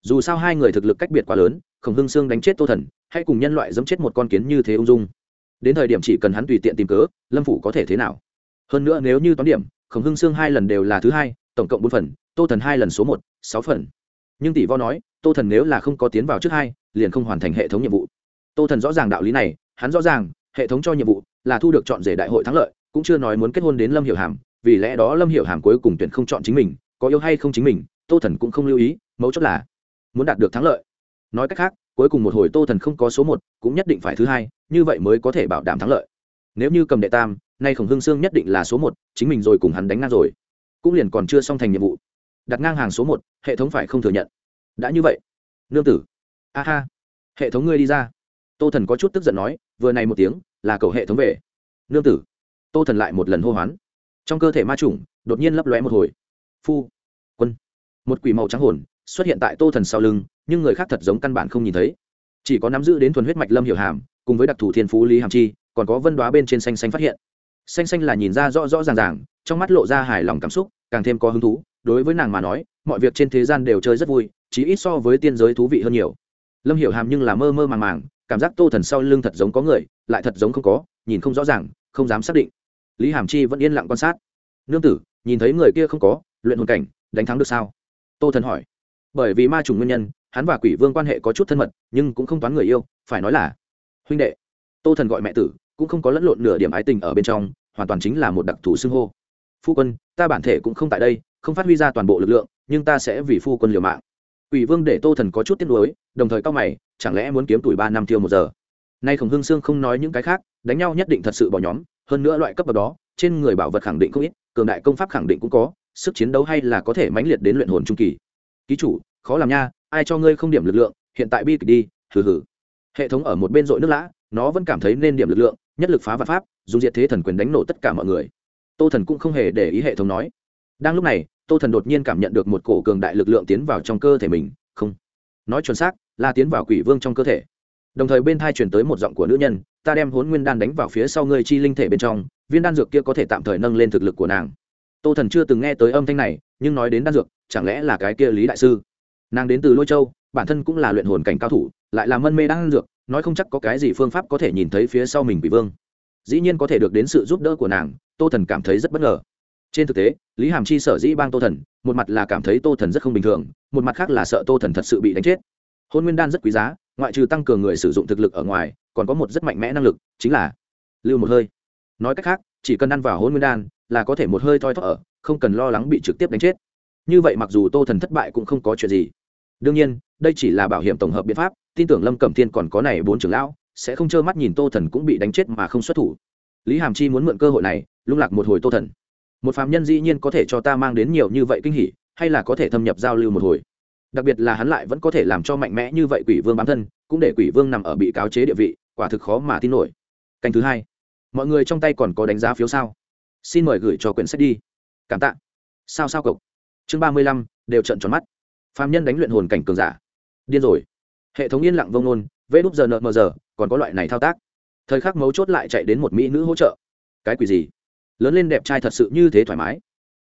Dù sao hai người thực lực cách biệt quá lớn, khổng hưng sương đánh chết tô thần, hay cùng nhân loại giấm chết một con kiến như thế ung dung. Đến thời điểm chỉ cần hắn tùy tiện tìm cớ, lâm phủ có thể thế nào? Hơn nữa nếu như toán điểm khổng hưng sương hai lần đều là thứ hai, tổng cộng bốn phần, tô thần hai lần số một, sáu phần. Nhưng tỷ vo nói, tô thần nếu là không có tiến vào trước hai, liền không hoàn thành hệ thống nhiệm vụ. Tô thần rõ ràng đạo lý này, hắn rõ ràng, hệ thống cho nhiệm vụ là thu được chọn rể đại hội thắng lợi, cũng chưa nói muốn kết hôn đến lâm hiểu hàm, vì lẽ đó lâm hiểu hàm cuối cùng tuyển không chọn chính mình, có yêu hay không chính mình, tô thần cũng không lưu ý, mấu chốt là muốn đạt được thắng lợi. Nói cách khác, cuối cùng một hồi tô thần không có số một, cũng nhất định phải thứ hai, như vậy mới có thể bảo đảm thắng lợi nếu như cầm đệ tam, nay khổng hương sương nhất định là số một, chính mình rồi cùng hắn đánh ngang rồi. Cũng liền còn chưa xong thành nhiệm vụ. Đặt ngang hàng số một, hệ thống phải không thừa nhận. Đã như vậy. Nương tử. A ha. Hệ thống ngươi đi ra. Tô thần có chút tức giận nói, vừa này một tiếng, là cầu hệ thống về. Nương tử. Tô thần lại một lần hô hoán. Trong cơ thể ma trùng đột nhiên lấp lóe một hồi. Phu. Quân. Một quỷ màu trắng hồn, xuất hiện tại tô thần sau lưng, nhưng người khác thật giống căn bản không nhìn thấy. Chỉ có nắm giữ đến thuần huyết mạch lâm hiểu hàm, cùng với đặc thù thiên phú lý hàm chi còn có vân đoá bên trên xanh xanh phát hiện. Xanh xanh là nhìn ra rõ rõ ràng ràng, trong mắt lộ ra hài lòng cảm xúc, càng thêm có hứng thú. Đối với nàng mà nói, mọi việc trên thế gian đều chơi rất vui chỉ ít so với tiên giới thú vị hơn nhiều. Lâm hiểu hàm nhưng là mơ mơ màng màng, cảm giác tô thần sau lưng thật giống có người, lại thật giống không có, nhìn không rõ ràng, không dám xác định. Lý hàm chi vẫn yên lặng quan sát. Nương tử, nhìn thấy người kia không có, luyện hồn cảnh, đánh thắng được sao? Tô thần hỏi. Bởi vì ma trùng nguyên nhân, hắn và quỷ vương quan hệ có chút thân mật, nhưng cũng không toán người yêu, phải nói là, huynh đệ. Tô thần gọi mẹ tử cũng không có lẫn lộn nửa điểm ái tình ở bên trong, hoàn toàn chính là một đặc thù xưng hô. Phu quân, ta bản thể cũng không tại đây, không phát huy ra toàn bộ lực lượng, nhưng ta sẽ vì phu quân liều mạng. Quỷ vương để tô thần có chút tiếc nuối, đồng thời cao mày, chẳng lẽ muốn kiếm tuổi ba năm tiêu một giờ? Nay khổng hương sương không nói những cái khác, đánh nhau nhất định thật sự bỏ nhóm, hơn nữa loại cấp bậc đó, trên người bảo vật khẳng định không ít, cường đại công pháp khẳng định cũng có, sức chiến đấu hay là có thể mãnh liệt đến luyện hồn trung kỳ. Ký chủ, khó làm nha, ai cho ngươi không điểm lực lượng, hiện tại bi kịch đi, hừ hừ. Hệ thống ở một bên dội nước lã, nó vẫn cảm thấy nên điểm lực lượng nhất lực phá vật pháp, dùng diệt thế thần quyền đánh nổ tất cả mọi người. Tô thần cũng không hề để ý hệ thống nói. Đang lúc này, tô thần đột nhiên cảm nhận được một cổ cường đại lực lượng tiến vào trong cơ thể mình, không. Nói chuẩn xác, là tiến vào quỷ vương trong cơ thể. Đồng thời bên thai truyền tới một giọng của nữ nhân, ta đem hốn nguyên đan đánh vào phía sau ngươi chi linh thể bên trong, viên đan dược kia có thể tạm thời nâng lên thực lực của nàng. Tô thần chưa từng nghe tới âm thanh này, nhưng nói đến đan dược, chẳng lẽ là cái kia lý đại sư? Nàng đến từ lôi châu, bản thân cũng là luyện hồn cảnh cao thủ, lại là mân mê đan dược nói không chắc có cái gì phương pháp có thể nhìn thấy phía sau mình bị vương. Dĩ nhiên có thể được đến sự giúp đỡ của nàng, tô thần cảm thấy rất bất ngờ. Trên thực tế, lý hàm chi sở dĩ bang tô thần, một mặt là cảm thấy tô thần rất không bình thường, một mặt khác là sợ tô thần thật sự bị đánh chết. Hôn nguyên đan rất quý giá, ngoại trừ tăng cường người sử dụng thực lực ở ngoài, còn có một rất mạnh mẽ năng lực, chính là lưu một hơi. Nói cách khác, chỉ cần ăn vào hôn nguyên đan là có thể một hơi thoi thóp ở, không cần lo lắng bị trực tiếp đánh chết. Như vậy mặc dù tô thần thất bại cũng không có chuyện gì. Đương nhiên, đây chỉ là bảo hiểm tổng hợp biện pháp tin tưởng lâm cẩm thiên còn có này bốn trưởng lão, sẽ không trơ mắt nhìn tô thần cũng bị đánh chết mà không xuất thủ. Lý hàm chi muốn mượn cơ hội này, lung lạc một hồi tô thần. Một phạm nhân dĩ nhiên có thể cho ta mang đến nhiều như vậy kinh hỉ, hay là có thể thâm nhập giao lưu một hồi. Đặc biệt là hắn lại vẫn có thể làm cho mạnh mẽ như vậy quỷ vương bám thân, cũng để quỷ vương nằm ở bị cáo chế địa vị, quả thực khó mà tin nổi. Canh thứ hai. Mọi người trong tay còn có đánh giá phiếu sao? Xin mời gửi cho quyển sách đi. Cảm tạ. Sao sao cộc chương ba mươi lăm, đều trận tròn mắt. Phạm nhân đánh luyện hồn cảnh cường giả. Điên rồi hệ thống yên lặng vông nôn vê đúp giờ nợ mờ giờ, còn có loại này thao tác. Thời khắc mấu chốt lại chạy đến một mỹ nữ hỗ trợ. Cái quỷ gì? Lớn lên đẹp trai thật sự như thế thoải mái.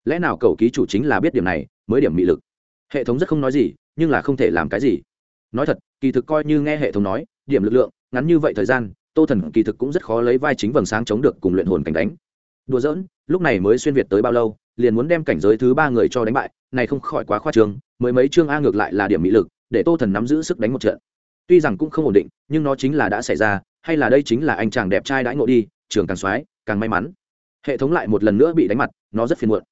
Lẽ nào cầu ký chủ chính là biết điểm này, mới điểm mị lực? Hệ thống rất không nói gì, nhưng là không thể làm cái gì. Nói thật, kỳ thực coi như nghe hệ thống nói, điểm lực lượng, ngắn như vậy thời gian, tô thần kỳ thực cũng rất khó lấy vai chính vầng sáng chống được cùng luyện hồn cảnh đánh. Đùa giỡn, lúc này mới xuyên việt tới bao lâu, liền muốn đem cảnh giới thứ ba người cho đánh bại, này không khỏi quá khoa trương, mới mấy chương a ngược lại là điểm mỹ lực để tô thần nắm giữ sức đánh một trận. Tuy rằng cũng không ổn định, nhưng nó chính là đã xảy ra, hay là đây chính là anh chàng đẹp trai đãi ngộ đi, trường càng soái, càng may mắn. Hệ thống lại một lần nữa bị đánh mặt, nó rất phiền muộn.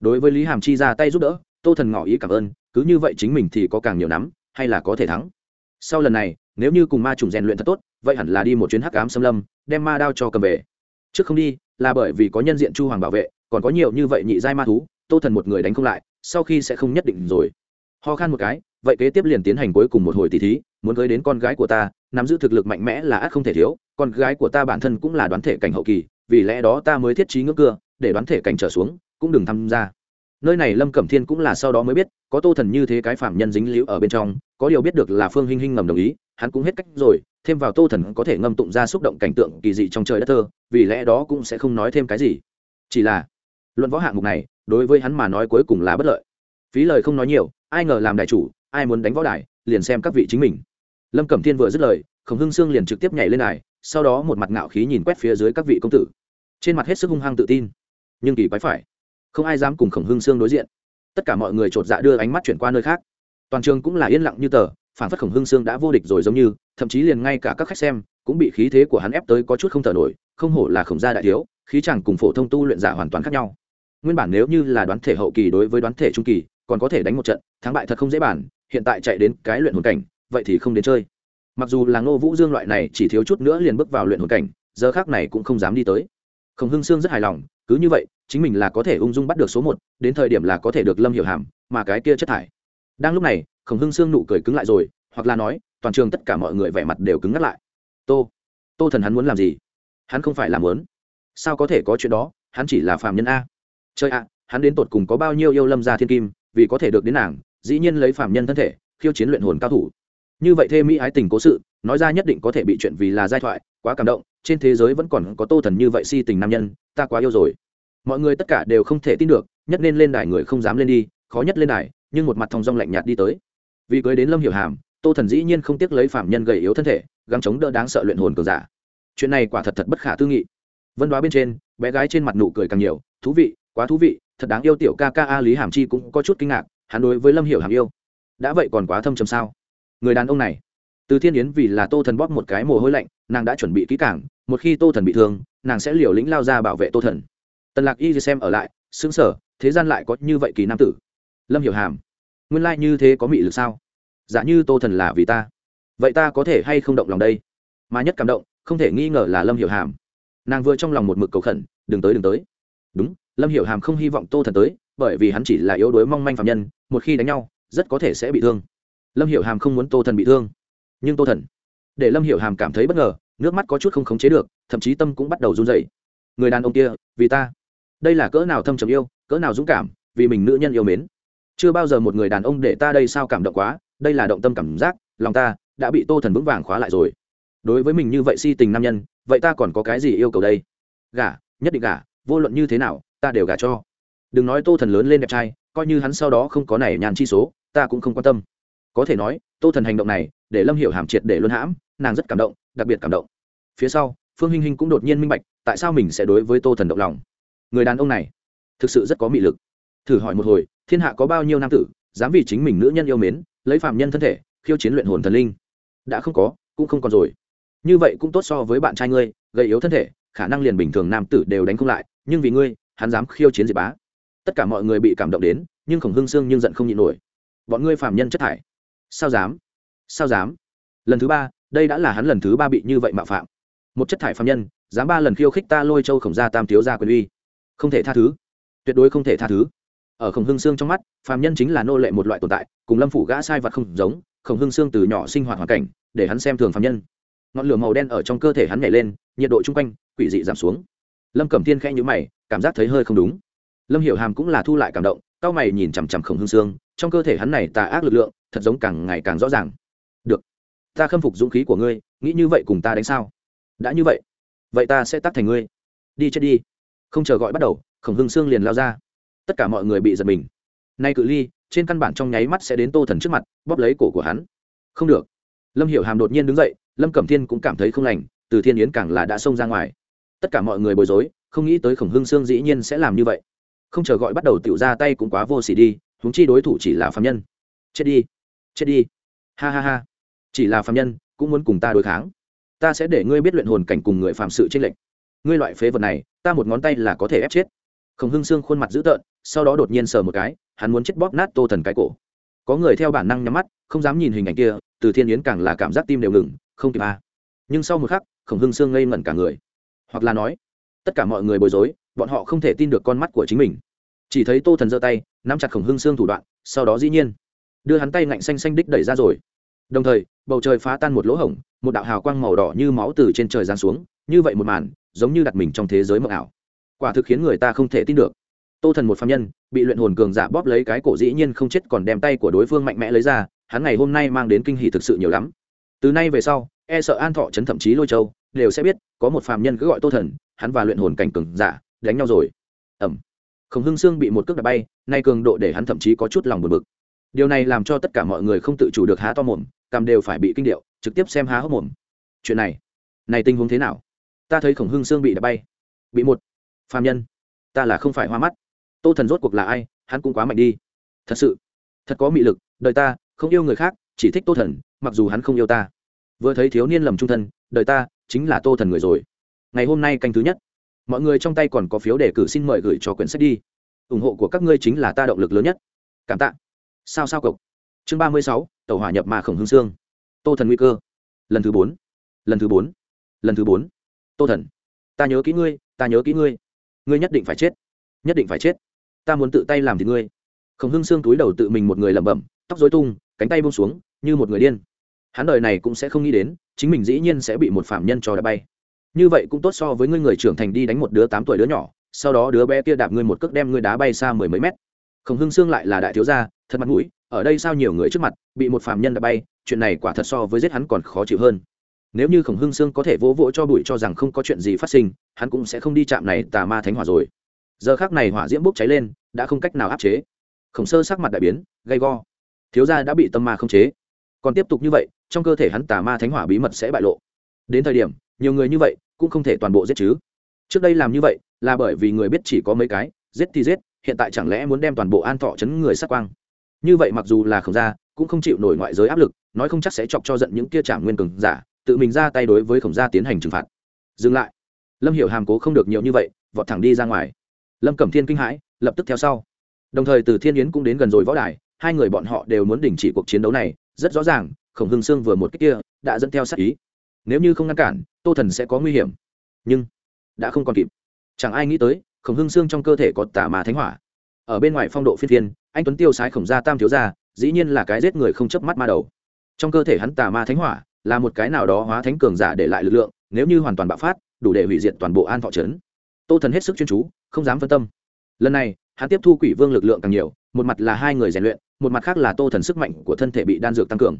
Đối với lý hàm chi ra tay giúp đỡ, tô thần ngỏ ý cảm ơn, cứ như vậy chính mình thì có càng nhiều nắm, hay là có thể thắng. Sau lần này, nếu như cùng ma trùng rèn luyện thật tốt, vậy hẳn là đi một chuyến hắc ám xâm lâm, đem ma đao cho cầm về. Trước không đi, là bởi vì có nhân diện chu hoàng bảo vệ, còn có nhiều như vậy nhị giai ma thú, tô thần một người đánh không lại, sau khi sẽ không nhất định rồi. Ho khan một cái vậy kế tiếp liền tiến hành cuối cùng một hồi tỷ thí, muốn cưới đến con gái của ta, nắm giữ thực lực mạnh mẽ là ác không thể thiếu, con gái của ta bản thân cũng là đoán thể cảnh hậu kỳ, vì lẽ đó ta mới thiết trí ngưỡng cưa, để đoán thể cảnh trở xuống, cũng đừng tham gia. Nơi này lâm cẩm thiên cũng là sau đó mới biết, có tô thần như thế cái phạm nhân dính liễu ở bên trong, có điều biết được là phương hinh hinh ngầm đồng ý, hắn cũng hết cách rồi, thêm vào tô thần có thể ngâm tụng ra xúc động cảnh tượng kỳ dị trong trời đất thơ, vì lẽ đó cũng sẽ không nói thêm cái gì. Chỉ là, luận võ hạng mục này, đối với hắn mà nói cuối cùng là bất lợi. Phí lời không nói nhiều, ai ngờ làm đại chủ ai muốn đánh võ đài, liền xem các vị chính mình. Lâm cẩm thiên vừa dứt lời, khổng hưng sương liền trực tiếp nhảy lên đài, sau đó một mặt ngạo khí nhìn quét phía dưới các vị công tử. Trên mặt hết sức hung hăng tự tin. Nhưng kỳ quái phải, không ai dám cùng khổng hưng sương đối diện. Tất cả mọi người chột dạ đưa ánh mắt chuyển qua nơi khác. Toàn trường cũng là yên lặng như tờ phản phất khổng hưng sương đã vô địch rồi giống như, thậm chí liền ngay cả các khách xem cũng bị khí thế của hắn ép tới có chút không thở nổi, không hổ là khổng gia đại thiếu, khí chẳng cùng phổ thông tu luyện giả hoàn toàn khác nhau. Nguyên bản nếu như là đoán thể hậu kỳ đối với đoán thể trung kỳ, còn có thể đánh một trận, thắng bại thật không dễ bàn hiện tại chạy đến cái luyện hồn cảnh vậy thì không đến chơi. Mặc dù là ngô vũ dương loại này chỉ thiếu chút nữa liền bước vào luyện hồn cảnh giờ khác này cũng không dám đi tới. Khổng hưng sương rất hài lòng cứ như vậy chính mình là có thể ung dung bắt được số một đến thời điểm là có thể được lâm hiểu hàm mà cái kia chất thải. Đang lúc này khổng hưng sương nụ cười cứng lại rồi hoặc là nói toàn trường tất cả mọi người vẻ mặt đều cứng ngắt lại. Tô tô thần hắn muốn làm gì? Hắn không phải làm muốn. Sao có thể có chuyện đó? Hắn chỉ là phàm nhân a. Chơi ạ, hắn đến tột cùng có bao nhiêu yêu lâm gia thiên kim vì có thể được đến nàng dĩ nhiên lấy phàm nhân thân thể, khiêu chiến luyện hồn cao thủ. Như vậy thê mỹ ái tình cố sự, nói ra nhất định có thể bị chuyện vì là giai thoại, quá cảm động, trên thế giới vẫn còn có tô thần như vậy si tình nam nhân, ta quá yêu rồi. Mọi người tất cả đều không thể tin được, nhất nên lên đài người không dám lên đi, khó nhất lên đài, nhưng một mặt thong dong lạnh nhạt đi tới. Vì cưới đến lâm hiểu hàm, tô thần dĩ nhiên không tiếc lấy phạm nhân gầy yếu thân thể, gắng chống đỡ đáng sợ luyện hồn cường giả. Chuyện này quả thật thật bất khả tư nghị. Vân đoá bên trên, bé gái trên mặt nụ cười càng nhiều, thú vị, quá thú vị, thật đáng yêu tiểu ca ca a lý hàm chi cũng có chút kinh ngạc hắn đối với lâm hiểu hàm yêu. Đã vậy còn quá thâm trầm sao? Người đàn ông này, từ thiên yến vì là tô thần bóp một cái mồ hôi lạnh, nàng đã chuẩn bị kỹ cảng một khi tô thần bị thương, nàng sẽ liều lĩnh lao ra bảo vệ tô thần. Tần lạc y xem ở lại xứng sở thế gian lại có như vậy kỳ nam tử. Lâm hiểu hàm, nguyên lai、like、như thế có mị lực sao? Giả như tô thần là vì ta. Vậy ta có thể hay không động lòng đây? Mà nhất cảm động, không thể nghi ngờ là lâm hiểu hàm. Nàng vừa trong lòng một mực cầu khẩn, đừng tới đừng tới. Đúng, lâm hiểu hàm không hy vọng tô thần tới bởi vì hắn chỉ là yếu đuối mong manh phạm nhân, một khi đánh nhau, rất có thể sẽ bị thương. Lâm hiểu hàm không muốn tô thần bị thương. Nhưng tô thần, để lâm hiểu hàm cảm thấy bất ngờ, nước mắt có chút không khống chế được, thậm chí tâm cũng bắt đầu run dậy người đàn ông kia, vì ta. Đây là cỡ nào thâm trầm yêu, cỡ nào dũng cảm, vì mình nữ nhân yêu mến. Chưa bao giờ một người đàn ông để ta đây sao cảm động quá, đây là động tâm cảm giác, lòng ta đã bị tô thần vững vàng khóa lại rồi. Đối với mình như vậy si tình nam nhân, vậy ta còn có cái gì yêu cầu đây? Gả, nhất định gả, vô luận như thế nào, ta đều gả cho đừng nói tô thần lớn lên đẹp trai, coi như hắn sau đó không có này nhàn chi số, ta cũng không quan tâm. Có thể nói, tô thần hành động này, để lâm hiểu hàm triệt để luân hãm, nàng rất cảm động, đặc biệt cảm động. Phía sau, phương hinh hinh cũng đột nhiên minh bạch, tại sao mình sẽ đối với tô thần động lòng. Người đàn ông này, thực sự rất có mị lực. Thử hỏi một hồi, thiên hạ có bao nhiêu nam tử, dám vì chính mình nữ nhân yêu mến, lấy phạm nhân thân thể, khiêu chiến luyện hồn thần linh? Đã không có, cũng không còn rồi. Như vậy cũng tốt so với bạn trai ngươi gây yếu thân thể, khả năng liền bình thường nam tử đều đánh không lại, nhưng vì ngươi, hắn dám khiêu chiến diệt bá tất cả mọi người bị cảm động đến, nhưng khổng hưng sương nhưng giận không nhịn nổi. Bọn ngươi phạm nhân chất thải. Sao dám? Sao dám? Lần thứ ba, đây đã là hắn lần thứ ba bị như vậy mạo phạm. Một chất thải phạm nhân, dám ba lần khiêu khích ta lôi châu khổng gia tam thiếu gia quyền uy. Không thể tha thứ. Tuyệt đối không thể tha thứ. Ở khổng hưng sương trong mắt, phạm nhân chính là nô lệ một loại tồn tại, cùng lâm phủ gã sai vật không giống, khổng hưng sương từ nhỏ sinh hoạt hoàn cảnh, để hắn xem thường phạm nhân. Ngọn lửa màu đen ở trong cơ thể hắn nhảy lên, nhiệt độ chung quanh, quỷ dị giảm xuống. Lâm cẩm thiên khẽ nhữ mày, cảm giác thấy hơi không đúng lâm hiểu hàm cũng là thu lại cảm động cao mày nhìn chằm chằm khổng hưng sương, trong cơ thể hắn này tà ác lực lượng, thật giống càng ngày càng rõ ràng. Được, ta khâm phục dũng khí của ngươi, nghĩ như vậy cùng ta đánh sao? Đã như vậy vậy ta sẽ tắt thành ngươi. Đi chết đi. Không chờ gọi bắt đầu, khổng hưng sương liền lao ra. Tất cả mọi người bị giật mình. Nay cự ly, trên căn bản trong nháy mắt sẽ đến tô thần trước mặt, bóp lấy cổ của hắn. Không được. Lâm hiểu hàm đột nhiên đứng dậy, lâm cẩm thiên cũng cảm thấy không lành, từ thiên yến càng là đã xông ra ngoài. Tất cả mọi người bối rối, không nghĩ tới khổng hưng sương dĩ nhiên sẽ làm như vậy không chờ gọi bắt đầu tiểu ra tay cũng quá vô xỉ đi, huống chi đối thủ chỉ là phạm nhân. Chết đi chết đi. Ha ha ha. Chỉ là phạm nhân, cũng muốn cùng ta đối kháng. Ta sẽ để ngươi biết luyện hồn cảnh cùng người phạm sự trên lệnh ngươi loại phế vật này, ta một ngón tay là có thể ép chết. Khổng hưng sương khuôn mặt dữ tợn, sau đó đột nhiên sờ một cái, hắn muốn chết bóp nát tô thần cái cổ. Có người theo bản năng nhắm mắt, không dám nhìn hình ảnh kia, từ thiên yến càng là cảm giác tim đều ngừng, không kịp à. nhưng sau một khắc, khổng hưng sương ngây ngẩn cả người. Hoặc là nói tất cả mọi người bối rối, bọn họ không thể tin được con mắt của chính mình. Chỉ thấy tô thần giơ tay, nắm chặt khổng hưng xương thủ đoạn, sau đó dĩ nhiên, đưa hắn tay ngạnh xanh xanh đích đẩy ra rồi. Đồng thời, bầu trời phá tan một lỗ hổng, một đạo hào quang màu đỏ như máu từ trên trời giáng xuống, như vậy một màn, giống như đặt mình trong thế giới mộng ảo. Quả thực khiến người ta không thể tin được. Tô thần một phạm nhân, bị luyện hồn cường giả bóp lấy cái cổ dĩ nhiên không chết còn đem tay của đối phương mạnh mẽ lấy ra, hắn ngày hôm nay mang đến kinh hỷ thực sự nhiều lắm. Từ nay về sau e sợ an thọ trấn thậm chí lôi châu, đều sẽ biết, có một phạm nhân cứ gọi tô thần hắn và luyện hồn cảnh cường giả, đánh nhau rồi. Ẩm khổng hưng sương bị một cước đạp bay, nay cường độ để hắn thậm chí có chút lòng buồn bực. Điều này làm cho tất cả mọi người không tự chủ được há to mồm, cằm đều phải bị kinh điệu, trực tiếp xem há hốc mồm. Chuyện này này tình huống thế nào? Ta thấy khổng hưng sương bị đạp bay. Bị một. Phạm nhân. Ta là không phải hoa mắt. Tô thần rốt cuộc là ai? Hắn cũng quá mạnh đi. Thật sự. Thật có mị lực, đời ta, không yêu người khác, chỉ thích tô thần, mặc dù hắn không yêu ta. Vừa thấy thiếu niên lầm trung thân, đời ta, chính là tô thần người rồi ngày hôm nay canh thứ nhất. Mọi người trong tay còn có phiếu để cử xin mời gửi cho quyển sách đi. Ủng hộ của các ngươi chính là ta động lực lớn nhất. Cảm tạ. Sao sao cộc chương ba mươi sáu, tàu hỏa nhập mà khổng hương xương. Tô thần nguy cơ. Lần thứ bốn. Lần thứ bốn. Lần thứ bốn. Tô thần. Ta nhớ kỹ ngươi, ta nhớ kỹ ngươi. Ngươi nhất định phải chết. Nhất định phải chết. Ta muốn tự tay làm thì ngươi. Khổng hưng xương túi đầu tự mình một người lẩm bẩm, tóc dối tung, cánh tay bông xuống, như một người điên. Hắn đời này cũng sẽ không nghĩ đến, chính mình dĩ nhiên sẽ bị một phạm nhân cho đã bay như vậy cũng tốt so với ngươi người trưởng thành đi đánh một đứa tám tuổi đứa nhỏ, sau đó đứa bé kia đạp ngươi một cước đem ngươi đá bay xa mười mấy mét. Khổng hưng xương lại là đại thiếu gia, thật mặt mũi, ở đây sao nhiều người trước mặt, bị một phạm nhân đá bay, chuyện này quả thật so với giết hắn còn khó chịu hơn. Nếu như khổng hưng sương có thể vỗ vỗ cho bụi cho rằng không có chuyện gì phát sinh, hắn cũng sẽ không đi chạm này tà ma thánh hỏa rồi. Giờ khác này hỏa diễm bốc cháy lên, đã không cách nào áp chế. Khổng sơ sắc mặt đại biến, gay go. Thiếu gia đã bị tâm ma không chế. Còn tiếp tục như vậy, trong cơ thể hắn tà ma thánh hỏa bí mật sẽ bại lộ. Đến thời điểm, nhiều người như vậy cũng không thể toàn bộ giết chứ. Trước đây làm như vậy là bởi vì người biết chỉ có mấy cái, giết thì giết, hiện tại chẳng lẽ muốn đem toàn bộ an thọ chấn người sát quang? Như vậy mặc dù là khổng gia cũng không chịu nổi ngoại giới áp lực, nói không chắc sẽ chọc cho giận những kia trả nguyên cường giả, tự mình ra tay đối với khổng gia tiến hành trừng phạt. Dừng lại. Lâm hiểu hàm cố không được nhiều như vậy, vọt thẳng đi ra ngoài. Lâm cẩm thiên kinh hãi, lập tức theo sau. Đồng thời từ thiên yến cũng đến gần rồi võ đài, hai người bọn họ đều muốn đình chỉ cuộc chiến đấu này, rất rõ ràng, khổng hưng sương vừa một cách kia, đã dẫn theo sát ý. Nếu như không ngăn cản tô thần sẽ có nguy hiểm. Nhưng, đã không còn kịp. Chẳng ai nghĩ tới, khổng hưng xương trong cơ thể có tà mà thánh hỏa. Ở bên ngoài phong độ phiên thiên, anh tuấn tiêu sái khổng gia tam thiếu gia, dĩ nhiên là cái giết người không chớp mắt ma đầu. Trong cơ thể hắn tà ma thánh hỏa là một cái nào đó hóa thánh cường giả để lại lực lượng, nếu như hoàn toàn bạo phát, đủ để hủy diệt toàn bộ an thọ trấn. Tô thần hết sức chuyên chú, không dám phân tâm. Lần này, hắn tiếp thu quỷ vương lực lượng càng nhiều, một mặt là hai người rèn luyện, một mặt khác là tô thần sức mạnh của thân thể bị đan dược tăng cường.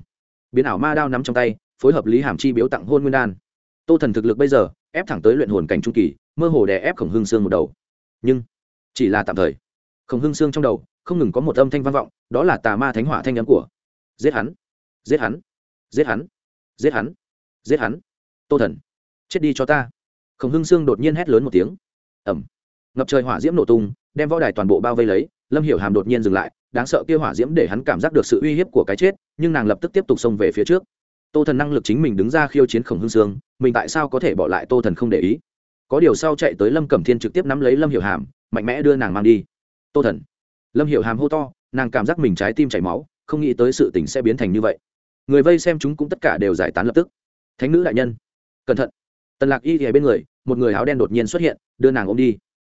Biến ảo ma đao nắm trong tay, phối hợp lý hàm chi biếu tặng hôn nguyên đan tô thần thực lực bây giờ, ép thẳng tới luyện hồn cảnh trung kỳ, mơ hồ đè ép khổng hương xương một đầu. Nhưng, chỉ là tạm thời. Khổng hương xương trong đầu, không ngừng có một âm thanh vang vọng, đó là tà ma thánh hỏa thanh nhắm của giết hắn giết hắn giết hắn giết hắn giết hắn. Tô thần, chết đi cho ta. Khổng hưng sương đột nhiên hét lớn một tiếng. Ẩm ngập trời hỏa diễm nổ tung, đem võ đài toàn bộ bao vây lấy, lâm hiểu hàm đột nhiên dừng lại, đáng sợ kia hỏa diễm để hắn cảm giác được sự uy hiếp của cái chết, nhưng nàng lập tức tiếp tục xông về phía trước. Tô thần năng lực chính mình đứng ra khiêu chiến khổng hưng sương mình tại sao có thể bỏ lại tô thần không để ý? Có điều sau chạy tới lâm cẩm thiên trực tiếp nắm lấy lâm hiểu hàm, mạnh mẽ đưa nàng mang đi. Tô thần. Lâm hiểu hàm hô to, nàng cảm giác mình trái tim chảy máu, không nghĩ tới sự tình sẽ biến thành như vậy. Người vây xem chúng cũng tất cả đều giải tán lập tức. Thánh nữ đại nhân. Cẩn thận. Tần lạc y thì bên người, một người áo đen đột nhiên xuất hiện, đưa nàng ôm đi.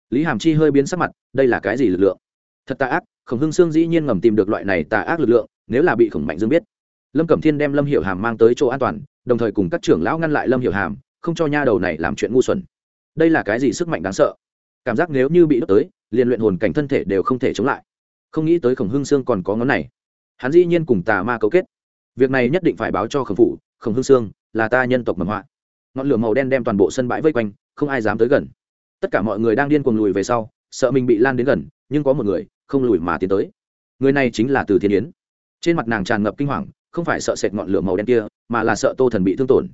Lý hàm chi hơi biến sắc mặt, đây là cái gì lực lượng? Thật tà ác, khổng hưng sương dĩ nhiên ngầm tìm được loại này tà ác lực lượng, nếu là bị khổng mạnh dương biết lâm cẩm thiên đem lâm hiểu hàm mang tới chỗ an toàn, đồng thời cùng các trưởng lão ngăn lại lâm hiểu hàm, không cho nha đầu này làm chuyện ngu xuẩn. Đây là cái gì sức mạnh đáng sợ? Cảm giác nếu như bị đốt tới, liền luyện hồn cảnh thân thể đều không thể chống lại. Không nghĩ tới khổng hương sương còn có ngón này. Hắn dĩ nhiên cùng tà ma cấu kết. Việc này nhất định phải báo cho khổng phủ, khổng hương sương, là ta nhân tộc mầm họa. Ngọn lửa màu đen đem toàn bộ sân bãi vây quanh, không ai dám tới gần. Tất cả mọi người đang điên cuồng lùi về sau, sợ mình bị lan đến gần, nhưng có một người, không lùi mà tiến tới. Người này chính là từ thiên yến. Trên mặt nàng tràn ngập kinh hoàng không phải sợ sệt ngọn lửa màu đen kia, mà là sợ tô thần bị thương tổn.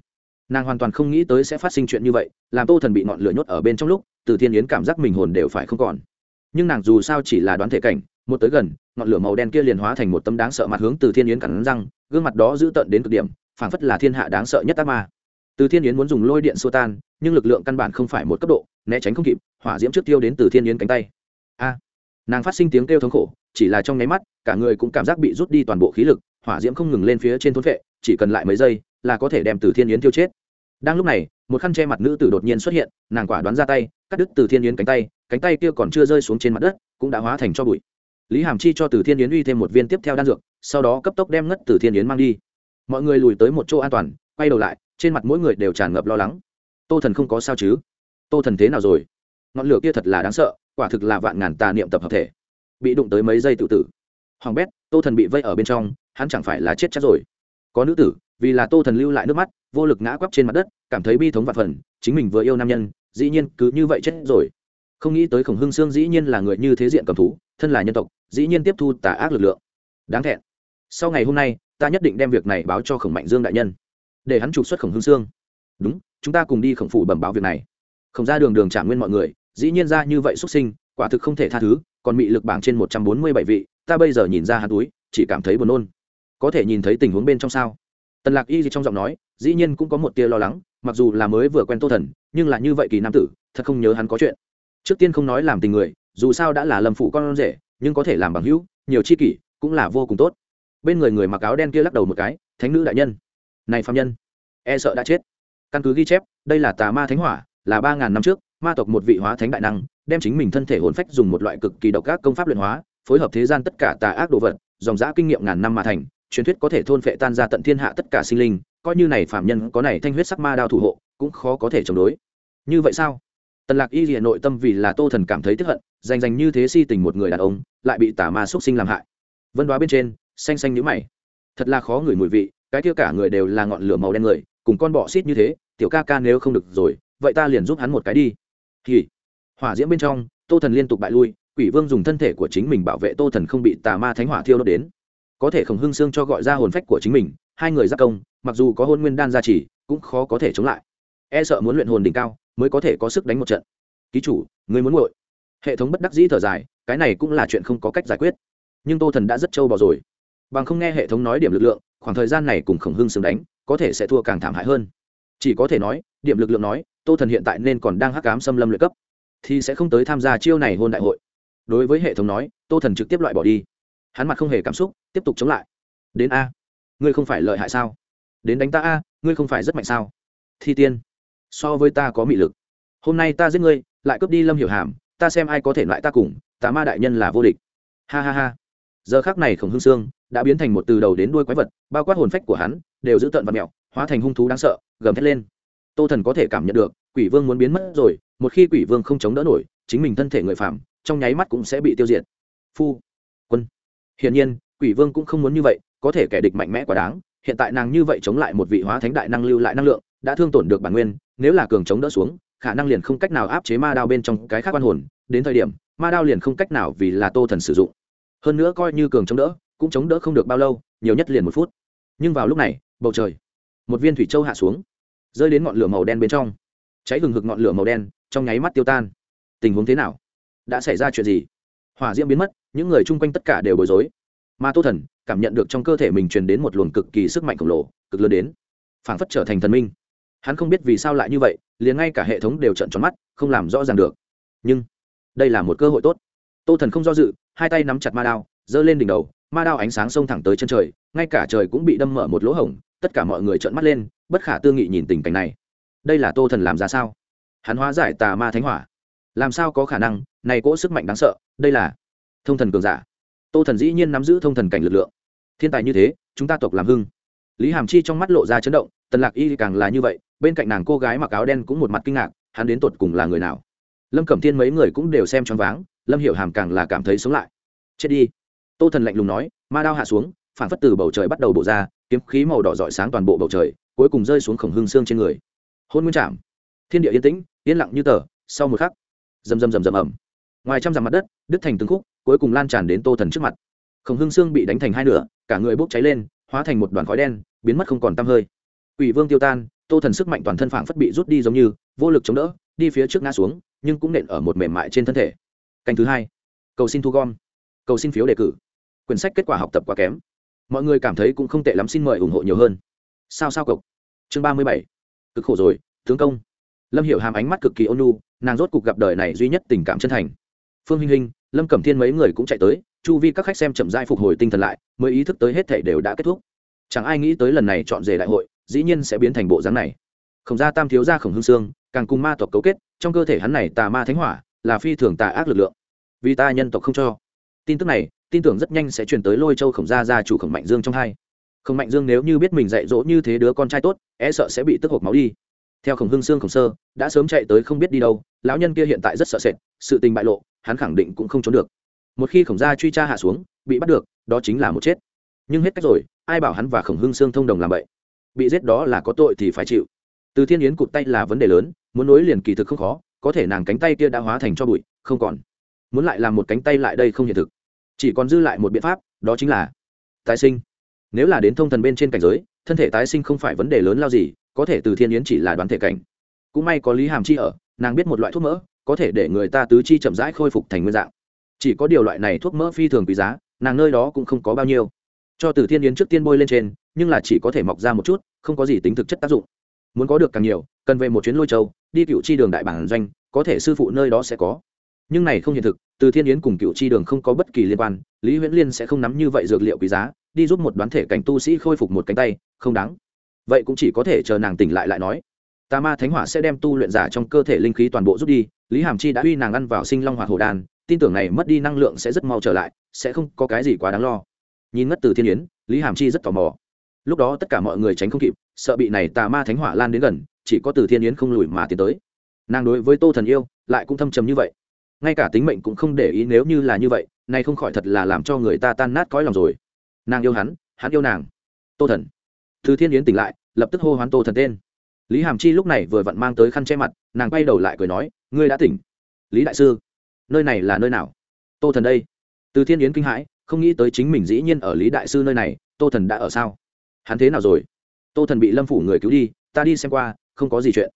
Nàng hoàn toàn không nghĩ tới sẽ phát sinh chuyện như vậy, làm tô thần bị ngọn lửa nhốt ở bên trong lúc, từ thiên yến cảm giác mình hồn đều phải không còn. Nhưng nàng dù sao chỉ là đoán thể cảnh, một tới gần, ngọn lửa màu đen kia liền hóa thành một tấm đáng sợ mặt hướng từ thiên yến cắn răng, gương mặt đó giữ tận đến cực điểm, phảng phất là thiên hạ đáng sợ nhất ác ma. Từ thiên yến muốn dùng lôi điện xô tan, nhưng lực lượng căn bản không phải một cấp độ, né tránh không kịp, hỏa diễm trước tiêu đến từ thiên yến cánh tay. A! Nàng phát sinh tiếng kêu thống khổ, chỉ là trong nháy mắt, cả người cũng cảm giác bị rút đi toàn bộ khí lực hỏa diễm không ngừng lên phía trên thôn vệ, chỉ cần lại mấy giây là có thể đem từ thiên yến tiêu chết. Đang lúc này, một khăn che mặt nữ tử đột nhiên xuất hiện, nàng quả đoán ra tay, cắt đứt từ thiên yến cánh tay cánh tay kia còn chưa rơi xuống trên mặt đất, cũng đã hóa thành cho bụi. Lý hàm chi cho từ thiên yến uy thêm một viên tiếp theo đan dược, sau đó cấp tốc đem ngất từ thiên yến mang đi. Mọi người lùi tới một chỗ an toàn, quay đầu lại, trên mặt mỗi người đều tràn ngập lo lắng. Tô thần không có sao chứ? Tô thần thế nào rồi? Ngọn lửa kia thật là đáng sợ, quả thực là vạn ngàn tà niệm tập hợp thể. Bị đụng tới mấy giây tự tử. Hoàng bét, tô thần bị vây ở bên trong hắn chẳng phải là chết chắc rồi. Có nữ tử, vì là tô thần lưu lại nước mắt, vô lực ngã quắp trên mặt đất, cảm thấy bi thống và phần, chính mình vừa yêu nam nhân, dĩ nhiên cứ như vậy chết rồi. Không nghĩ tới khổng hưng sương dĩ nhiên là người như thế diện cầm thú, thân là nhân tộc, dĩ nhiên tiếp thu tà ác lực lượng. Đáng thẹn. Sau ngày hôm nay, ta nhất định đem việc này báo cho khổng mạnh dương đại nhân, để hắn trục xuất khổng hưng sương đúng, chúng ta cùng đi khổng phủ bẩm báo việc này. Khổng ra đường đường trả nguyên mọi người, dĩ nhiên ra như vậy xuất sinh, quả thực không thể tha thứ, còn bị lực bảng trên một trăm bốn mươi bảy vị, ta bây giờ nhìn ra hắn túi, chỉ cảm thấy buồn nôn có thể nhìn thấy tình huống bên trong sao? Tần lạc y gì trong giọng nói, dĩ nhiên cũng có một tia lo lắng, mặc dù là mới vừa quen tô thần, nhưng là như vậy kỳ nam tử, thật không nhớ hắn có chuyện. Trước tiên không nói làm tình người, dù sao đã là lâm phụ con rể, nhưng có thể làm bằng hữu, nhiều chi kỷ, cũng là vô cùng tốt. Bên người người mặc áo đen kia lắc đầu một cái, thánh nữ đại nhân. Này phạm nhân e sợ đã chết. Căn cứ ghi chép, đây là tà ma thánh hỏa, là ba ngàn năm trước, ma tộc một vị hóa thánh đại năng, đem chính mình thân thể hồn phách dùng một loại cực kỳ độc ác công pháp luyện hóa, phối hợp thế gian tất cả tà ác đồ vật, dòng giã kinh nghiệm ngàn năm mà thành truyền thuyết có thể thôn phệ tan ra tận thiên hạ tất cả sinh linh, coi như này phạm nhân có này thanh huyết sắc ma đao thủ hộ, cũng khó có thể chống đối. Như vậy sao? Tần lạc y hiện nội tâm vì là tô thần cảm thấy tức hận dành dành như thế si tình một người đàn ông, lại bị tà ma xúc sinh làm hại. Vân đoá bên trên, xanh xanh nhữ mày. Thật là khó ngửi mùi vị, cái kia cả người đều là ngọn lửa màu đen người, cùng con bọ xít như thế, tiểu ca ca nếu không được rồi, vậy ta liền giúp hắn một cái đi. Thì hỏa diễm bên trong, tô thần liên tục bại lui, quỷ vương dùng thân thể của chính mình bảo vệ tô thần không bị tà ma thánh hỏa thiêu đốt đến có thể khổng hưng xương cho gọi ra hồn phách của chính mình, hai người giác công, mặc dù có hôn nguyên đan gia trì, cũng khó có thể chống lại. E sợ muốn luyện hồn đỉnh cao, mới có thể có sức đánh một trận. Ký chủ, người muốn nguội hệ thống bất đắc dĩ thở dài, cái này cũng là chuyện không có cách giải quyết. Nhưng tô thần đã rất trâu bò rồi. Bằng không nghe hệ thống nói điểm lực lượng, khoảng thời gian này cùng khổng hưng xương đánh, có thể sẽ thua càng thảm hại hơn. Chỉ có thể nói, điểm lực lượng nói, tô thần hiện tại nên còn đang hắc cám xâm lâm luyện cấp, thì sẽ không tới tham gia chiêu này hôn đại hội. Đối với hệ thống nói, tô thần trực tiếp loại bỏ đi hắn mặt không hề cảm xúc, tiếp tục chống lại. Đến a. Ngươi không phải lợi hại sao? Đến đánh ta a, ngươi không phải rất mạnh sao? Thi tiên, so với ta có mị lực. Hôm nay ta giết ngươi, lại cướp đi lâm hiểu hàm, ta xem ai có thể loại ta cùng, tà ma đại nhân là vô địch. Ha ha ha. Giờ khác này khổng hương sương đã biến thành một từ đầu đến đuôi quái vật, bao quát hồn phách của hắn, đều giữ tận và mẹo, hóa thành hung thú đáng sợ, gầm thét lên. Tô thần có thể cảm nhận được, quỷ vương muốn biến mất rồi, một khi quỷ vương không chống đỡ nổi, chính mình thân thể người phạm trong nháy mắt cũng sẽ bị tiêu diệt. Phu hiển nhiên, quỷ vương cũng không muốn như vậy, có thể kẻ địch mạnh mẽ quá đáng, hiện tại nàng như vậy chống lại một vị hóa thánh đại năng lưu lại năng lượng, đã thương tổn được bản nguyên, nếu là cường chống đỡ xuống, khả năng liền không cách nào áp chế ma đao bên trong cái khác quan hồn, đến thời điểm, ma đao liền không cách nào vì là tô thần sử dụng. Hơn nữa coi như cường chống đỡ, cũng chống đỡ không được bao lâu, nhiều nhất liền một phút. Nhưng vào lúc này, bầu trời, một viên thủy châu hạ xuống, rơi đến ngọn lửa màu đen bên trong. Cháy hừng hực ngọn lửa màu đen, trong nháy mắt tiêu tan. Tình huống thế nào? Đã xảy ra chuyện gì? Hỏa diễm biến mất những người chung quanh tất cả đều bối rối. Mà tô thần cảm nhận được trong cơ thể mình truyền đến một luồng cực kỳ sức mạnh khổng lồ, cực lớn đến, phảng phất trở thành thần minh. Hắn không biết vì sao lại như vậy, liền ngay cả hệ thống đều trận tròn mắt, không làm rõ ràng được. Nhưng, đây là một cơ hội tốt. Tô thần không do dự, hai tay nắm chặt ma đao, giơ lên đỉnh đầu, ma đao ánh sáng xông thẳng tới chân trời, ngay cả trời cũng bị đâm mở một lỗ hổng, tất cả mọi người trợn mắt lên, bất khả tư nghị nhìn tình cảnh này. Đây là tô thần làm ra sao? Hắn hóa giải tà ma thánh hỏa. Làm sao có khả năng? Này cỗ sức mạnh đáng sợ, đây là thông thần cường giả. Tô thần dĩ nhiên nắm giữ thông thần cảnh lực lượng. Thiên tài như thế, chúng ta tộc làm hưng. Lý hàm chi trong mắt lộ ra chấn động, tần lạc y càng là như vậy, bên cạnh nàng cô gái mặc áo đen cũng một mặt kinh ngạc, hắn đến tột cùng là người nào? Lâm cẩm thiên mấy người cũng đều xem choáng váng, lâm hiểu hàm càng là cảm thấy sống lại. Chết đi. Tô thần lạnh lùng nói, ma đao hạ xuống, phản phất từ bầu trời bắt đầu bổ ra, kiếm khí màu đỏ rọi sáng toàn bộ bầu trời, cuối cùng rơi xuống khổng hương xương trên người. Hôn nguyên trảm. Thiên địa yên tĩnh, yên lặng như tờ, sau một khắc, rầm rầm rầm rầm ẩm ngoài trăm dặm mặt đất, đứt thành từng khúc cuối cùng lan tràn đến tô thần trước mặt. Khổng hương xương bị đánh thành hai nửa, cả người bốc cháy lên, hóa thành một đoàn khói đen, biến mất không còn tăm hơi. Quỷ vương tiêu tan, tô thần sức mạnh toàn thân phảng phất bị rút đi giống như, vô lực chống đỡ, đi phía trước ngã xuống, nhưng cũng nện ở một mềm mại trên thân thể. Canh thứ hai, cầu xin thu gom, cầu xin phiếu đề cử. Quyển sách kết quả học tập quá kém. Mọi người cảm thấy cũng không tệ lắm, xin mời ủng hộ nhiều hơn. Sao sao cộc. Chương ba mươi bảy, cực khổ rồi, tướng công. Lâm hiểu hàm ánh mắt cực kỳ ôn nhu, nàng rốt cuộc gặp đời này duy nhất tình cảm chân thành. Phương hinh hinh lâm cẩm thiên mấy người cũng chạy tới chu vi các khách xem chậm dai phục hồi tinh thần lại mới ý thức tới hết thể đều đã kết thúc chẳng ai nghĩ tới lần này chọn rể đại hội dĩ nhiên sẽ biến thành bộ dáng này khổng gia tam thiếu gia khổng hương sương càng cùng ma tộc cấu kết trong cơ thể hắn này tà ma thánh hỏa là phi thường tà ác lực lượng vì ta nhân tộc không cho tin tức này tin tưởng rất nhanh sẽ truyền tới lôi châu khổng gia gia chủ khổng mạnh dương trong hai khổng mạnh dương nếu như biết mình dạy dỗ như thế đứa con trai tốt e sợ sẽ bị tức hộp máu đi theo khổng hương sương khổng sơ, đã sớm chạy tới không biết đi đâu, lão nhân kia hiện tại rất sợ sệt, sự tình bại lộ, hắn khẳng định cũng không trốn được. Một khi khổng gia truy tra hạ xuống, bị bắt được, đó chính là một chết. Nhưng hết cách rồi, ai bảo hắn và khổng hương sương thông đồng làm vậy? Bị giết đó là có tội thì phải chịu. Từ thiên yến cụt tay là vấn đề lớn, muốn nối liền kỳ thực không khó, có thể nàng cánh tay kia đã hóa thành cho bụi, không còn. Muốn lại làm một cánh tay lại đây không hiện thực. Chỉ còn dư lại một biện pháp, đó chính là tái sinh. Nếu là đến thông thần bên trên cảnh giới, thân thể tái sinh không phải vấn đề lớn lao gì có thể từ thiên yến chỉ là đoán thể cảnh. Cũng may có lý hàm chi ở, nàng biết một loại thuốc mỡ, có thể để người ta tứ chi chậm rãi khôi phục thành nguyên dạng. Chỉ có điều loại này thuốc mỡ phi thường quý giá, nàng nơi đó cũng không có bao nhiêu. Cho từ thiên yến trước tiên bôi lên trên, nhưng là chỉ có thể mọc ra một chút, không có gì tính thực chất tác dụng. Muốn có được càng nhiều, cần về một chuyến lôi châu, đi cựu chi đường đại bản doanh, có thể sư phụ nơi đó sẽ có. Nhưng này không hiện thực, từ thiên yến cùng cựu chi đường không có bất kỳ liên quan, lý huyễn liên sẽ không nắm như vậy dược liệu quý giá, đi giúp một đoán thể cảnh tu sĩ khôi phục một cánh tay, không đáng vậy cũng chỉ có thể chờ nàng tỉnh lại lại nói. Tà ma thánh hỏa sẽ đem tu luyện giả trong cơ thể linh khí toàn bộ rút đi, lý hàm chi đã uy nàng ăn vào sinh long hoạt hồ đàn tin tưởng này mất đi năng lượng sẽ rất mau trở lại, sẽ không có cái gì quá đáng lo. Nhìn ngất từ thiên yến, lý hàm chi rất tò mò. Lúc đó tất cả mọi người tránh không kịp, sợ bị này tà ma thánh hỏa lan đến gần, chỉ có từ thiên yến không lùi mà tiến tới. Nàng đối với tô thần yêu lại cũng thâm trầm như vậy. Ngay cả tính mệnh cũng không để ý nếu như là như vậy nay không khỏi thật là làm cho người ta tan nát cõi lòng rồi. Nàng yêu hắn hắn yêu nàng. Tô thần từ thiên yến tỉnh lại, lập tức hô hoán tô thần tên. Lý hàm chi lúc này vừa vặn mang tới khăn che mặt, nàng quay đầu lại cười nói, ngươi đã tỉnh. Lý đại sư, nơi này là nơi nào? Tô thần đây. Từ thiên yến kinh hãi, không nghĩ tới chính mình dĩ nhiên ở lý đại sư nơi này, tô thần đã ở sao? Hắn thế nào rồi? Tô thần bị lâm phủ người cứu đi, ta đi xem qua, không có gì chuyện.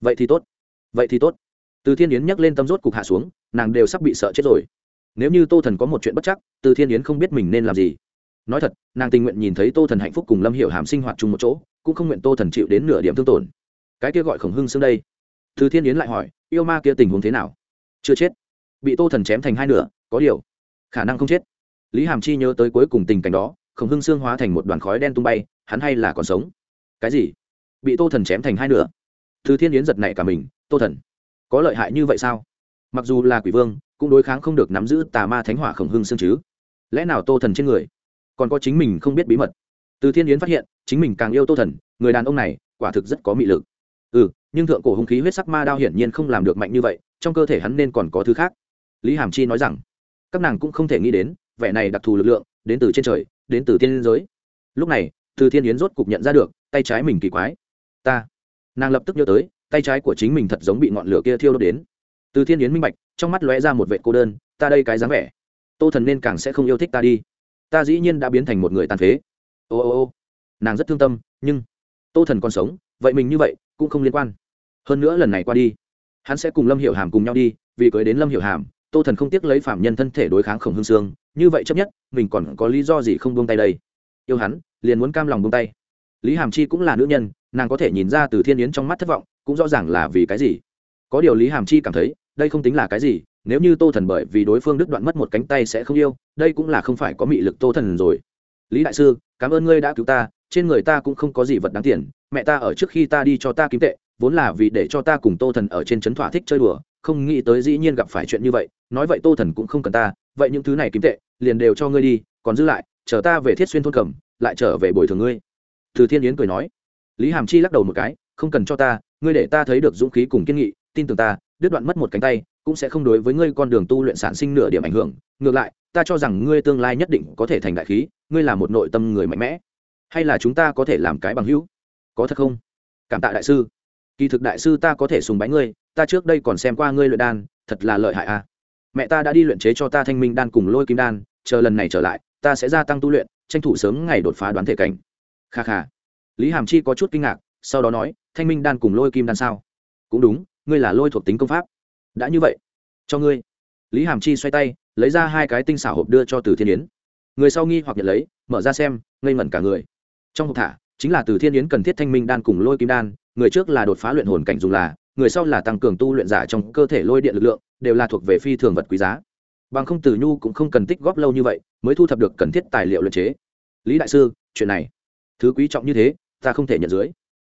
Vậy thì tốt. Vậy thì tốt. Từ thiên yến nhắc lên tâm rốt cục hạ xuống, nàng đều sắp bị sợ chết rồi. Nếu như tô thần có một chuyện bất chắc, từ thiên yến không biết mình nên làm gì nói thật, nàng tình nguyện nhìn thấy tô thần hạnh phúc cùng lâm hiệu hàm sinh hoạt chung một chỗ, cũng không nguyện tô thần chịu đến nửa điểm thương tổn. Cái kia gọi khổng hưng xương đây. Thứ thiên yến lại hỏi, yêu ma kia tình huống thế nào? Chưa chết. Bị tô thần chém thành hai nửa, có điều, khả năng không chết. Lý hàm chi nhớ tới cuối cùng tình cảnh đó, khổng hưng xương hóa thành một đoàn khói đen tung bay, hắn hay là còn sống? Cái gì? Bị tô thần chém thành hai nửa? Thứ thiên yến giật nảy cả mình, tô thần, có lợi hại như vậy sao? Mặc dù là quỷ vương, cũng đối kháng không được nắm giữ tà ma thánh hỏa khổng hưng xương chứ. Lẽ nào tô thần trên người còn có chính mình không biết bí mật. Từ thiên yến phát hiện, chính mình càng yêu tô thần, người đàn ông này quả thực rất có mị lực. Ừ nhưng thượng cổ hung khí huyết sắc ma đao hiển nhiên không làm được mạnh như vậy, trong cơ thể hắn nên còn có thứ khác. Lý hàm chi nói rằng, các nàng cũng không thể nghĩ đến, vẻ này đặc thù lực lượng, đến từ trên trời, đến từ thiên giới. Lúc này, từ thiên yến rốt cục nhận ra được, tay trái mình kỳ quái. Ta. Nàng lập tức nhớ tới, tay trái của chính mình thật giống bị ngọn lửa kia thiêu đốt đến. Từ thiên yến minh bạch, trong mắt lóe ra một vệ cô đơn, ta đây cái dáng vẻ. Tô thần nên càng sẽ không yêu thích ta đi ta dĩ nhiên đã biến thành một người tàn phế. Ô ô ô. Nàng rất thương tâm, nhưng tô thần còn sống, vậy mình như vậy cũng không liên quan. Hơn nữa lần này qua đi, hắn sẽ cùng lâm hiểu hàm cùng nhau đi, vì cưới đến lâm hiểu hàm, tô thần không tiếc lấy phạm nhân thân thể đối kháng khổng hương sương như vậy chấp nhất, mình còn có lý do gì không buông tay đây? Yêu hắn, liền muốn cam lòng buông tay. Lý hàm chi cũng là nữ nhân, nàng có thể nhìn ra từ thiên yến trong mắt thất vọng, cũng rõ ràng là vì cái gì. Có điều lý hàm chi cảm thấy, đây không tính là cái gì nếu như tô thần bởi vì đối phương đứt đoạn mất một cánh tay sẽ không yêu, đây cũng là không phải có mị lực tô thần rồi. Lý đại sư, cảm ơn ngươi đã cứu ta, trên người ta cũng không có gì vật đáng tiền, mẹ ta ở trước khi ta đi cho ta kiếm tệ, vốn là vì để cho ta cùng tô thần ở trên trấn thỏa thích chơi đùa, không nghĩ tới dĩ nhiên gặp phải chuyện như vậy, nói vậy tô thần cũng không cần ta, vậy những thứ này kiếm tệ, liền đều cho ngươi đi, còn giữ lại, chờ ta về thiết xuyên thôn cầm, lại trở về bồi thường ngươi. Từ thiên yến cười nói. Lý hàm chi lắc đầu một cái, không cần cho ta, ngươi để ta thấy được dũng khí cùng kiên nghị, tin tưởng ta, đứt đoạn mất một cánh tay cũng sẽ không đối với ngươi con đường tu luyện sản sinh nửa điểm ảnh hưởng. Ngược lại, ta cho rằng ngươi tương lai nhất định có thể thành đại khí, ngươi là một nội tâm người mạnh mẽ. Hay là chúng ta có thể làm cái bằng hữu? Có thật không? Cảm tạ đại sư. Kỳ thực đại sư ta có thể sùng bái ngươi, ta trước đây còn xem qua ngươi luyện đan, thật là lợi hại à. Mẹ ta đã đi luyện chế cho ta thanh minh đan cùng lôi kim đan, chờ lần này trở lại, ta sẽ gia tăng tu luyện, tranh thủ sớm ngày đột phá đoán thể cảnh. Kha kha. Lý hàm chi có chút kinh ngạc, sau đó nói, thanh minh đan cùng lôi kim đan sao? Cũng đúng, ngươi là lôi thuộc tính công pháp đã như vậy. Cho ngươi. Lý hàm chi xoay tay, lấy ra hai cái tinh xảo hộp đưa cho từ thiên yến. Người sau nghi hoặc nhận lấy, mở ra xem, ngây ngẩn cả người. Trong hộp thả, chính là từ thiên yến cần thiết thanh minh đan cùng lôi kim đan, người trước là đột phá luyện hồn cảnh dùng là, người sau là tăng cường tu luyện giả trong cơ thể lôi điện lực lượng, đều là thuộc về phi thường vật quý giá. Bằng không từ nhu cũng không cần tích góp lâu như vậy, mới thu thập được cần thiết tài liệu luyện chế. Lý đại sư, chuyện này, thứ quý trọng như thế, ta không thể nhận dưới.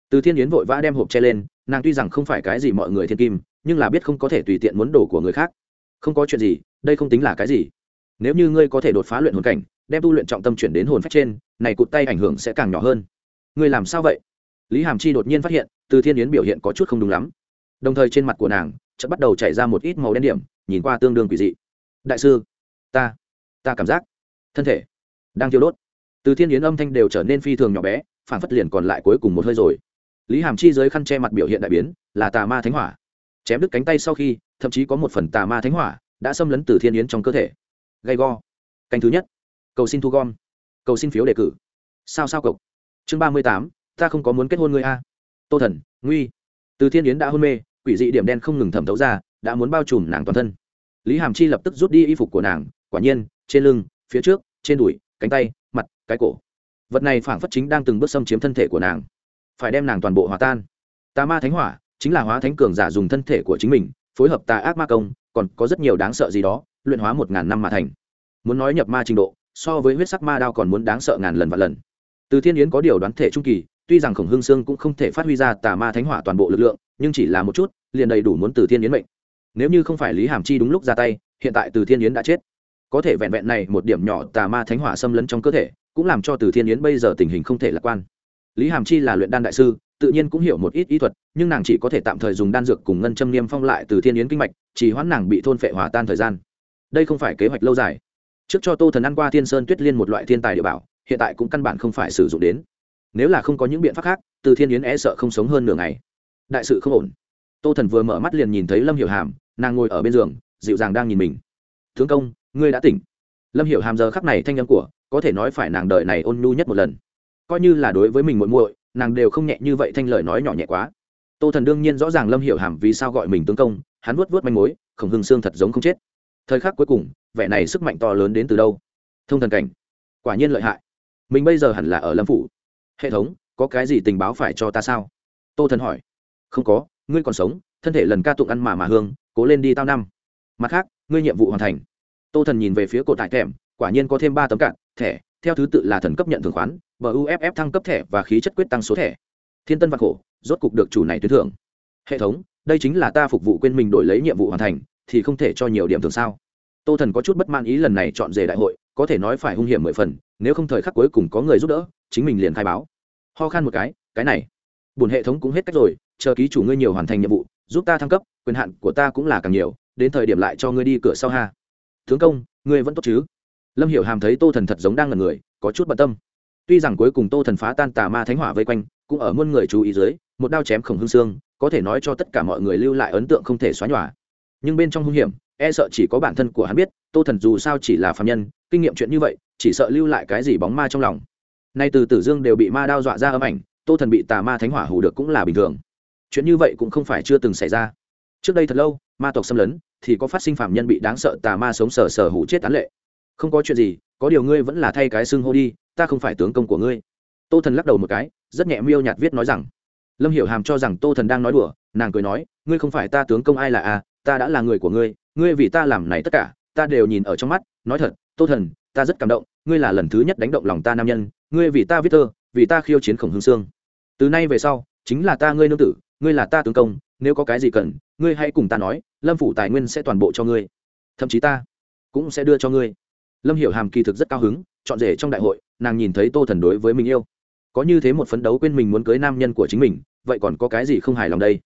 Từ thiên yến vội vã đem hộp che lên, nàng tuy rằng không phải cái gì mọi người thiên kim nhưng là biết không có thể tùy tiện muốn đồ của người khác. Không có chuyện gì, đây không tính là cái gì. Nếu như ngươi có thể đột phá luyện hồn cảnh, đem tu luyện trọng tâm chuyển đến hồn phách trên, này cụt tay ảnh hưởng sẽ càng nhỏ hơn. Ngươi làm sao vậy? Lý hàm chi đột nhiên phát hiện, từ thiên yến biểu hiện có chút không đúng lắm. Đồng thời trên mặt của nàng, chợt bắt đầu chảy ra một ít màu đen điểm, nhìn qua tương đương quỷ dị. Đại sư, ta ta cảm giác, thân thể đang thiêu đốt. Từ thiên yến âm thanh đều trở nên phi thường nhỏ bé, phản phất liền còn lại cuối cùng một hơi rồi. Lý hàm chi dưới khăn che mặt biểu hiện đại biến, là tà ma thánh hỏa chém đứt cánh tay sau khi, thậm chí có một phần tà ma thánh hỏa đã xâm lấn từ thiên yến trong cơ thể. Gay go. Canh thứ nhất. Cầu xin thu gom. Cầu xin phiếu đề cử. Sao sao cộc. Chương ba mươi tám, ta không có muốn kết hôn người a. Tô thần, nguy. Từ thiên yến đã hôn mê, quỷ dị điểm đen không ngừng thẩm thấu ra, đã muốn bao trùm nàng toàn thân. Lý hàm chi lập tức rút đi y phục của nàng, quả nhiên, trên lưng, phía trước, trên đùi, cánh tay, mặt, cái cổ. Vật này phảng phất chính đang từng bước xâm chiếm thân thể của nàng. Phải đem nàng toàn bộ hòa tan. Tà ma thánh hỏa chính là hóa thánh cường giả dùng thân thể của chính mình, phối hợp tà ác ma công, còn có rất nhiều đáng sợ gì đó, luyện hóa một ngàn năm mà thành. Muốn nói nhập ma trình độ, so với huyết sắc ma đao còn muốn đáng sợ ngàn lần và lần. Từ thiên yến có điều đoán thể trung kỳ, tuy rằng khổng hương sương cũng không thể phát huy ra tà ma thánh hỏa toàn bộ lực lượng, nhưng chỉ là một chút, liền đầy đủ muốn từ thiên yến mệnh. Nếu như không phải lý hàm chi đúng lúc ra tay, hiện tại từ thiên yến đã chết. Có thể vẹn vẹn này một điểm nhỏ tà ma thánh hỏa xâm lấn trong cơ thể, cũng làm cho từ thiên yến bây giờ tình hình không thể lạc quan. Lý hàm chi là luyện đan đại sư tự nhiên cũng hiểu một ít ý thuật, nhưng nàng chỉ có thể tạm thời dùng đan dược cùng ngân châm niêm phong lại từ thiên yến kinh mạch chỉ hoãn nàng bị thôn phệ hòa tan thời gian. Đây không phải kế hoạch lâu dài. Trước cho tô thần ăn qua thiên sơn tuyết liên một loại thiên tài địa bảo, hiện tại cũng căn bản không phải sử dụng đến. Nếu là không có những biện pháp khác, từ thiên yến e sợ không sống hơn nửa ngày. Đại sự không ổn. Tô thần vừa mở mắt liền nhìn thấy lâm hiểu hàm, nàng ngồi ở bên giường, dịu dàng đang nhìn mình. Thương công, ngươi đã tỉnh. Lâm hiểu hàm giờ khắc này thanh â m của, có thể nói phải nàng đợi này ôn nhu nhất một lần. Coi như là đối với mình muội muội nàng đều không nhẹ như vậy thanh lời nói nhỏ nhẹ quá. Tô thần đương nhiên rõ ràng lâm hiểu hàm vì sao gọi mình tướng công, hắn vuốt vuốt manh mối, khổng hưng xương thật giống không chết. Thời khắc cuối cùng, vẻ này sức mạnh to lớn đến từ đâu? Thông thần cảnh. Quả nhiên lợi hại. Mình bây giờ hẳn là ở lâm phủ. Hệ thống, có cái gì tình báo phải cho ta sao? Tô thần hỏi. Không có, ngươi còn sống, thân thể lần ca tụng ăn mà mà hương, cố lên đi tao năm. Mặt khác, ngươi nhiệm vụ hoàn thành. Tô thần nhìn về phía cột tại thèm quả nhiên có thêm ba tấm cạn, thẻ, theo thứ tự là thần cấp nhận thưởng khoán buff thăng cấp thẻ và khí chất quyết tăng số thẻ. Thiên tân vạn khổ, rốt cục được chủ này tuyến thưởng. Hệ thống, đây chính là ta phục vụ quên mình đổi lấy nhiệm vụ hoàn thành, thì không thể cho nhiều điểm thường sao? Tô thần có chút bất mãn ý lần này chọn rể đại hội, có thể nói phải hung hiểm mười phần, nếu không thời khắc cuối cùng có người giúp đỡ, chính mình liền khai báo. Ho khan một cái cái này. Buồn hệ thống cũng hết cách rồi, chờ ký chủ ngươi nhiều hoàn thành nhiệm vụ, giúp ta thăng cấp, quyền hạn của ta cũng là càng nhiều, đến thời điểm lại cho ngươi đi cửa sau ha. Tướng công, ngươi vẫn tốt chứ? Lâm hiểu hàm thấy tô thần thật giống đang là người, có chút bận tâm tuy rằng cuối cùng tô thần phá tan tà ma thánh hỏa vây quanh, cũng ở muôn người chú ý dưới, một đao chém khổng hương xương, có thể nói cho tất cả mọi người lưu lại ấn tượng không thể xóa nhòa. Nhưng bên trong hung hiểm e sợ chỉ có bản thân của hắn biết, tô thần dù sao chỉ là phạm nhân, kinh nghiệm chuyện như vậy, chỉ sợ lưu lại cái gì bóng ma trong lòng. Nay từ tử dương đều bị ma đao dọa ra âm ảnh, tô thần bị tà ma thánh hỏa hủ được cũng là bình thường. Chuyện như vậy cũng không phải chưa từng xảy ra. Trước đây thật lâu, ma tộc xâm lấn, thì có phát sinh phạm nhân bị đáng sợ tà ma sống sờ sờ hủ chết tán lệ. Không có chuyện gì, có điều ngươi vẫn là thay cái xưng hô đi ta không phải tướng công của ngươi. Tô thần lắc đầu một cái, rất nhẹ miêu nhạt viết nói rằng, lâm hiểu hàm cho rằng tô thần đang nói đùa, nàng cười nói, ngươi không phải ta tướng công ai là a ta đã là người của ngươi ngươi vì ta làm này tất cả, ta đều nhìn ở trong mắt, nói thật, tô thần, ta rất cảm động, ngươi là lần thứ nhất đánh động lòng ta nam nhân, ngươi vì ta viết thơ, vì ta khiêu chiến khổng hương sương từ nay về sau, chính là ta ngươi nương tử, ngươi là ta tướng công, nếu có cái gì cần, ngươi hãy cùng ta nói, lâm phủ tài nguyên sẽ toàn bộ cho ngươi, thậm chí ta cũng sẽ đưa cho ngươi. Lâm hiểu hàm kỳ thực rất cao hứng, chọn rể trong đại hội nàng nhìn thấy tô thần đối với mình yêu. Có như thế một phấn đấu quên mình muốn cưới nam nhân của chính mình, vậy còn có cái gì không hài lòng đây?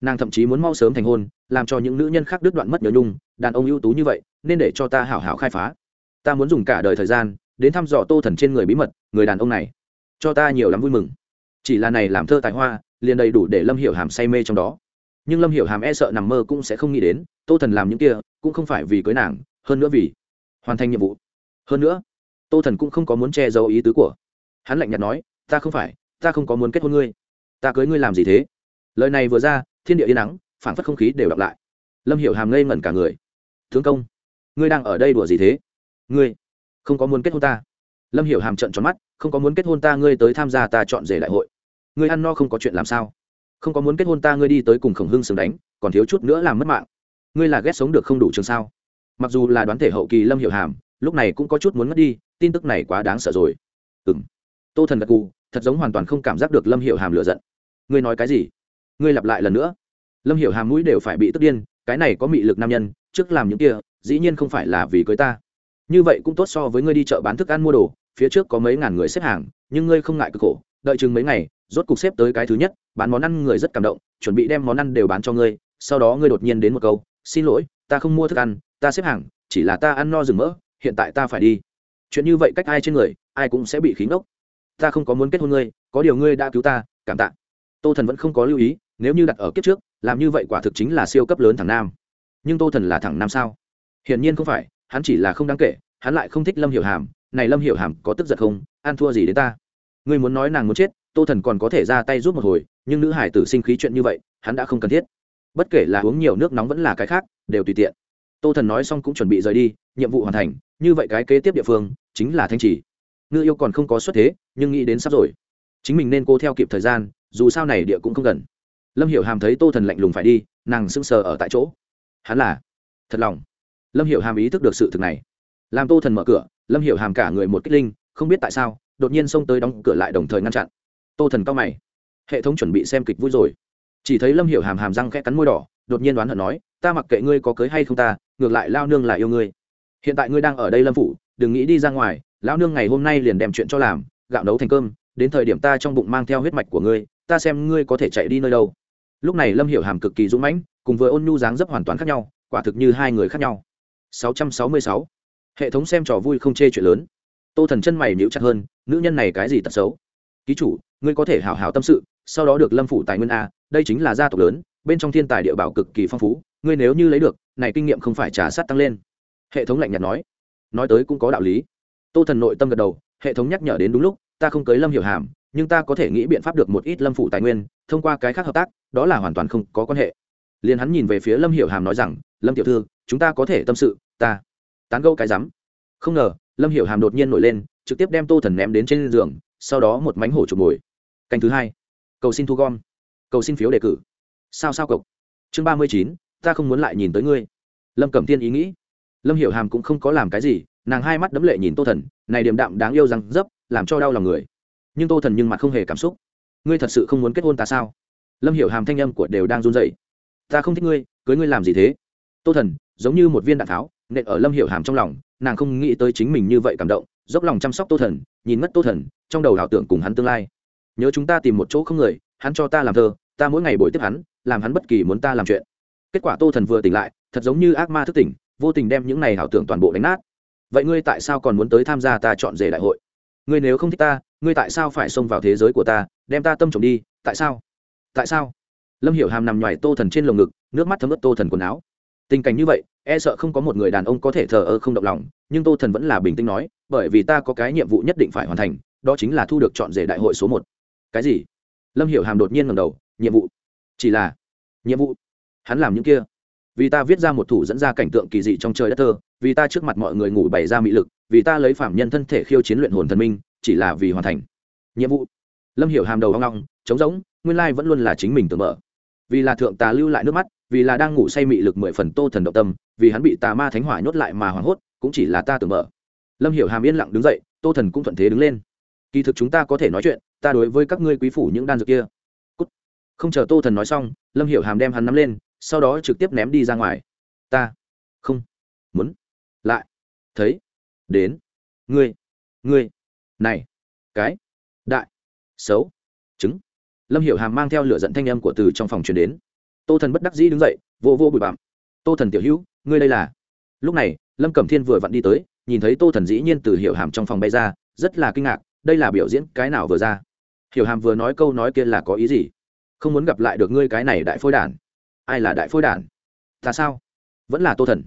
Nàng thậm chí muốn mau sớm thành hôn, làm cho những nữ nhân khác đứt đoạn mất nhớ nhung, đàn ông ưu tú như vậy, nên để cho ta hảo hảo khai phá. Ta muốn dùng cả đời thời gian, đến thăm dò tô thần trên người bí mật, người đàn ông này. Cho ta nhiều lắm vui mừng. Chỉ là này làm thơ tài hoa, liền đầy đủ để lâm hiểu hàm say mê trong đó. Nhưng lâm hiểu hàm e sợ nằm mơ cũng sẽ không nghĩ đến, tô thần làm những kia, cũng không phải vì cưới nàng, hơn nữa vì hoàn thành nhiệm vụ. Hơn nữa tô thần cũng không có muốn che giấu ý tứ của. Hắn lạnh nhạt nói, ta không phải, ta không có muốn kết hôn ngươi. Ta cưới ngươi làm gì thế? Lời này vừa ra, thiên địa yên nắng phản phất không khí đều đọc lại. Lâm hiểu hàm ngây ngẩn cả người. Thương công, ngươi đang ở đây đùa gì thế? Ngươi không có muốn kết hôn ta? Lâm hiểu hàm trận tròn mắt, không có muốn kết hôn ta, ngươi tới tham gia ta chọn rể đại hội. Ngươi ăn no không có chuyện làm sao? Không có muốn kết hôn ta, ngươi đi tới cùng khổng hưng sừng đánh, còn thiếu chút nữa làm mất mạng. Ngươi là ghét sống được không đủ trường sao? Mặc dù là đoán thể hậu kỳ lâm hiểu hàm, lúc này cũng có chút muốn mất đi tin tức này quá đáng sợ rồi. Ừng tô thần gật cù thật giống hoàn toàn không cảm giác được lâm hiệu hàm lựa giận. Ngươi nói cái gì? Ngươi lặp lại lần nữa. Lâm hiệu hàm mũi đều phải bị tức điên, cái này có mị lực nam nhân, trước làm những kia, dĩ nhiên không phải là vì cưới ta. Như vậy cũng tốt so với ngươi đi chợ bán thức ăn mua đồ, phía trước có mấy ngàn người xếp hàng, nhưng ngươi không ngại cực khổ, đợi chừng mấy ngày, rốt cục xếp tới cái thứ nhất, bán món ăn người rất cảm động, chuẩn bị đem món ăn đều bán cho ngươi, sau đó ngươi đột nhiên đến một câu, xin lỗi, ta không mua thức ăn, ta xếp hàng, chỉ là ta ăn no rừng mỡ, hiện tại ta phải đi chuyện như vậy cách ai trên người, ai cũng sẽ bị khí ngốc. Ta không có muốn kết hôn ngươi, có điều ngươi đã cứu ta, cảm tạ. Tô thần vẫn không có lưu ý, nếu như đặt ở kiếp trước, làm như vậy quả thực chính là siêu cấp lớn thằng nam. Nhưng tô thần là thằng nam sao? Hiển nhiên không phải, hắn chỉ là không đáng kể, hắn lại không thích lâm hiểu hàm. Này lâm hiểu hàm có tức giận không? An thua gì đến ta? Ngươi muốn nói nàng muốn chết, tô thần còn có thể ra tay giúp một hồi, nhưng nữ hải tử sinh khí chuyện như vậy, hắn đã không cần thiết. Bất kể là uống nhiều nước nóng vẫn là cái khác, đều tùy tiện tô thần nói xong cũng chuẩn bị rời đi, nhiệm vụ hoàn thành, như vậy cái kế tiếp địa phương chính là thanh trì. Ngư yêu còn không có xuất thế, nhưng nghĩ đến sắp rồi. Chính mình nên cô theo kịp thời gian, dù sao này địa cũng không gần. Lâm hiểu hàm thấy tô thần lạnh lùng phải đi, nàng sững sờ ở tại chỗ. Hắn là? Thật lòng. Lâm hiểu hàm ý thức được sự thực này. Làm tô thần mở cửa, lâm hiểu hàm cả người một kích linh, không biết tại sao, đột nhiên xông tới đóng cửa lại đồng thời ngăn chặn. Tô thần cao mày. Hệ thống chuẩn bị xem kịch vui rồi. Chỉ thấy lâm hiểu hàm hàm răng khẽ cắn môi đỏ, đột nhiên đoán hận nói, ta mặc kệ ngươi có cưới hay không ta ngược lại lao nương là yêu ngươi. Hiện tại ngươi đang ở đây lâm phủ, đừng nghĩ đi ra ngoài lão nương ngày hôm nay liền đem chuyện cho làm, gạo nấu thành cơm, đến thời điểm ta trong bụng mang theo huyết mạch của ngươi, ta xem ngươi có thể chạy đi nơi đâu. Lúc này lâm hiểu hàm cực kỳ dũng mãnh, cùng với ôn nhu dáng dấp hoàn toàn khác nhau, quả thực như hai người khác nhau. 666. hệ thống xem trò vui không chê chuyện lớn. Tô thần chân mày nhíu chặt hơn, nữ nhân này cái gì tật xấu? Ký chủ, ngươi có thể hảo hảo tâm sự, sau đó được lâm phủ tài nguyên a, đây chính là gia tộc lớn, bên trong thiên tài địa bảo cực kỳ phong phú, ngươi nếu như lấy được này kinh nghiệm không phải trả sát tăng lên. Hệ thống lạnh nhạt nói. Nói tới cũng có đạo lý. Tô thần nội tâm gật đầu, hệ thống nhắc nhở đến đúng lúc, ta không cưới lâm hiểu hàm, nhưng ta có thể nghĩ biện pháp được một ít lâm phủ tài nguyên, thông qua cái khác hợp tác, đó là hoàn toàn không có quan hệ. Liền hắn nhìn về phía lâm hiểu hàm nói rằng, lâm tiểu thư, chúng ta có thể tâm sự, ta tán gẫu cái rắm. Không ngờ, lâm hiểu hàm đột nhiên nổi lên, trực tiếp đem tô thần ném đến trên giường, sau đó một mánh hổ chụp ngồi canh thứ hai. Cầu xin thu gom. Cầu xin phiếu đề cử. Sao sao cộc chương ba mươi chín ta không muốn lại nhìn tới ngươi. Lâm cẩm tiên ý nghĩ. Lâm hiểu hàm cũng không có làm cái gì, nàng hai mắt đấm lệ nhìn tô thần, này điềm đạm đáng yêu rằng dấp, làm cho đau lòng người. Nhưng tô thần nhưng mặt không hề cảm xúc. Ngươi thật sự không muốn kết hôn ta sao? Lâm hiểu hàm thanh âm của đều đang run dậy ta không thích ngươi, cưới ngươi làm gì thế? Tô thần, giống như một viên đạn tháo, nện ở lâm hiểu hàm trong lòng, nàng không nghĩ tới chính mình như vậy cảm động, dốc lòng chăm sóc tô thần, nhìn mất tô thần, trong đầu ảo tưởng cùng hắn tương lai. Nhớ chúng ta tìm một chỗ không người, hắn cho ta làm thơ, ta mỗi ngày bồi tiếp hắn, làm hắn bất kỳ muốn ta làm chuyện kết quả tô thần vừa tỉnh lại, thật giống như ác ma thức tỉnh, vô tình đem những này ảo tưởng toàn bộ đánh nát. Vậy ngươi tại sao còn muốn tới tham gia ta chọn rể đại hội? Ngươi nếu không thích ta, ngươi tại sao phải xông vào thế giới của ta, đem ta tâm trộm đi, tại sao? Tại sao? Lâm hiểu hàm nằm ngoài tô thần trên lồng ngực, nước mắt thấm ướt tô thần quần áo. Tình cảnh như vậy e sợ không có một người đàn ông có thể thờ ơ không động lòng, nhưng tô thần vẫn là bình tĩnh nói, bởi vì ta có cái nhiệm vụ nhất định phải hoàn thành, đó chính là thu được chọn rể đại hội số một. Cái gì? Lâm hiểu hàm đột nhiên ngầm đầu, nhiệm vụ. Chỉ là nhiệm vụ hắn làm những kia. Vì ta viết ra một thủ dẫn ra cảnh tượng kỳ dị trong trời đất thơ, vì ta trước mặt mọi người ngủ bày ra mị lực, vì ta lấy phạm nhân thân thể khiêu chiến luyện hồn thần minh, chỉ là vì hoàn thành. Nhiệm vụ. Lâm hiểu hàm đầu hoang long trống rỗng, nguyên lai vẫn luôn là chính mình tưởng mở. Vì là thượng tà lưu lại nước mắt, vì là đang ngủ say mị lực mười phần tô thần động tâm, vì hắn bị tà ma thánh hỏa nhốt lại mà hoảng hốt, cũng chỉ là ta tưởng mở. Lâm hiểu hàm yên lặng đứng dậy, tô thần cũng thuận thế đứng lên. Kỳ thực chúng ta có thể nói chuyện, ta đối với các ngươi quý phủ những đan dược kia. Cút. không chờ tô thần nói xong, lâm hiểu hàm đem hắn nắm lên sau đó trực tiếp ném đi ra ngoài. Ta không muốn. Lại thấy đến ngươi ngươi, này, cái, đại, xấu chứng lâm hiểu hàm mang theo lửa dẫn thanh âm của từ trong phòng truyền đến. Tô thần bất đắc dĩ đứng dậy, vô vô bụi bặm. Tô thần tiểu hữu, ngươi đây là? Lúc này, lâm cẩm thiên vừa vặn đi tới, nhìn thấy tô thần dĩ nhiên từ hiểu hàm trong phòng bay ra, rất là kinh ngạc, đây là biểu diễn cái nào vừa ra? Hiểu hàm vừa nói câu nói kia là có ý gì? Không muốn gặp lại được ngươi cái này đại phôi đản ai là đại phôi đản? Ta sao? Vẫn là tô thần.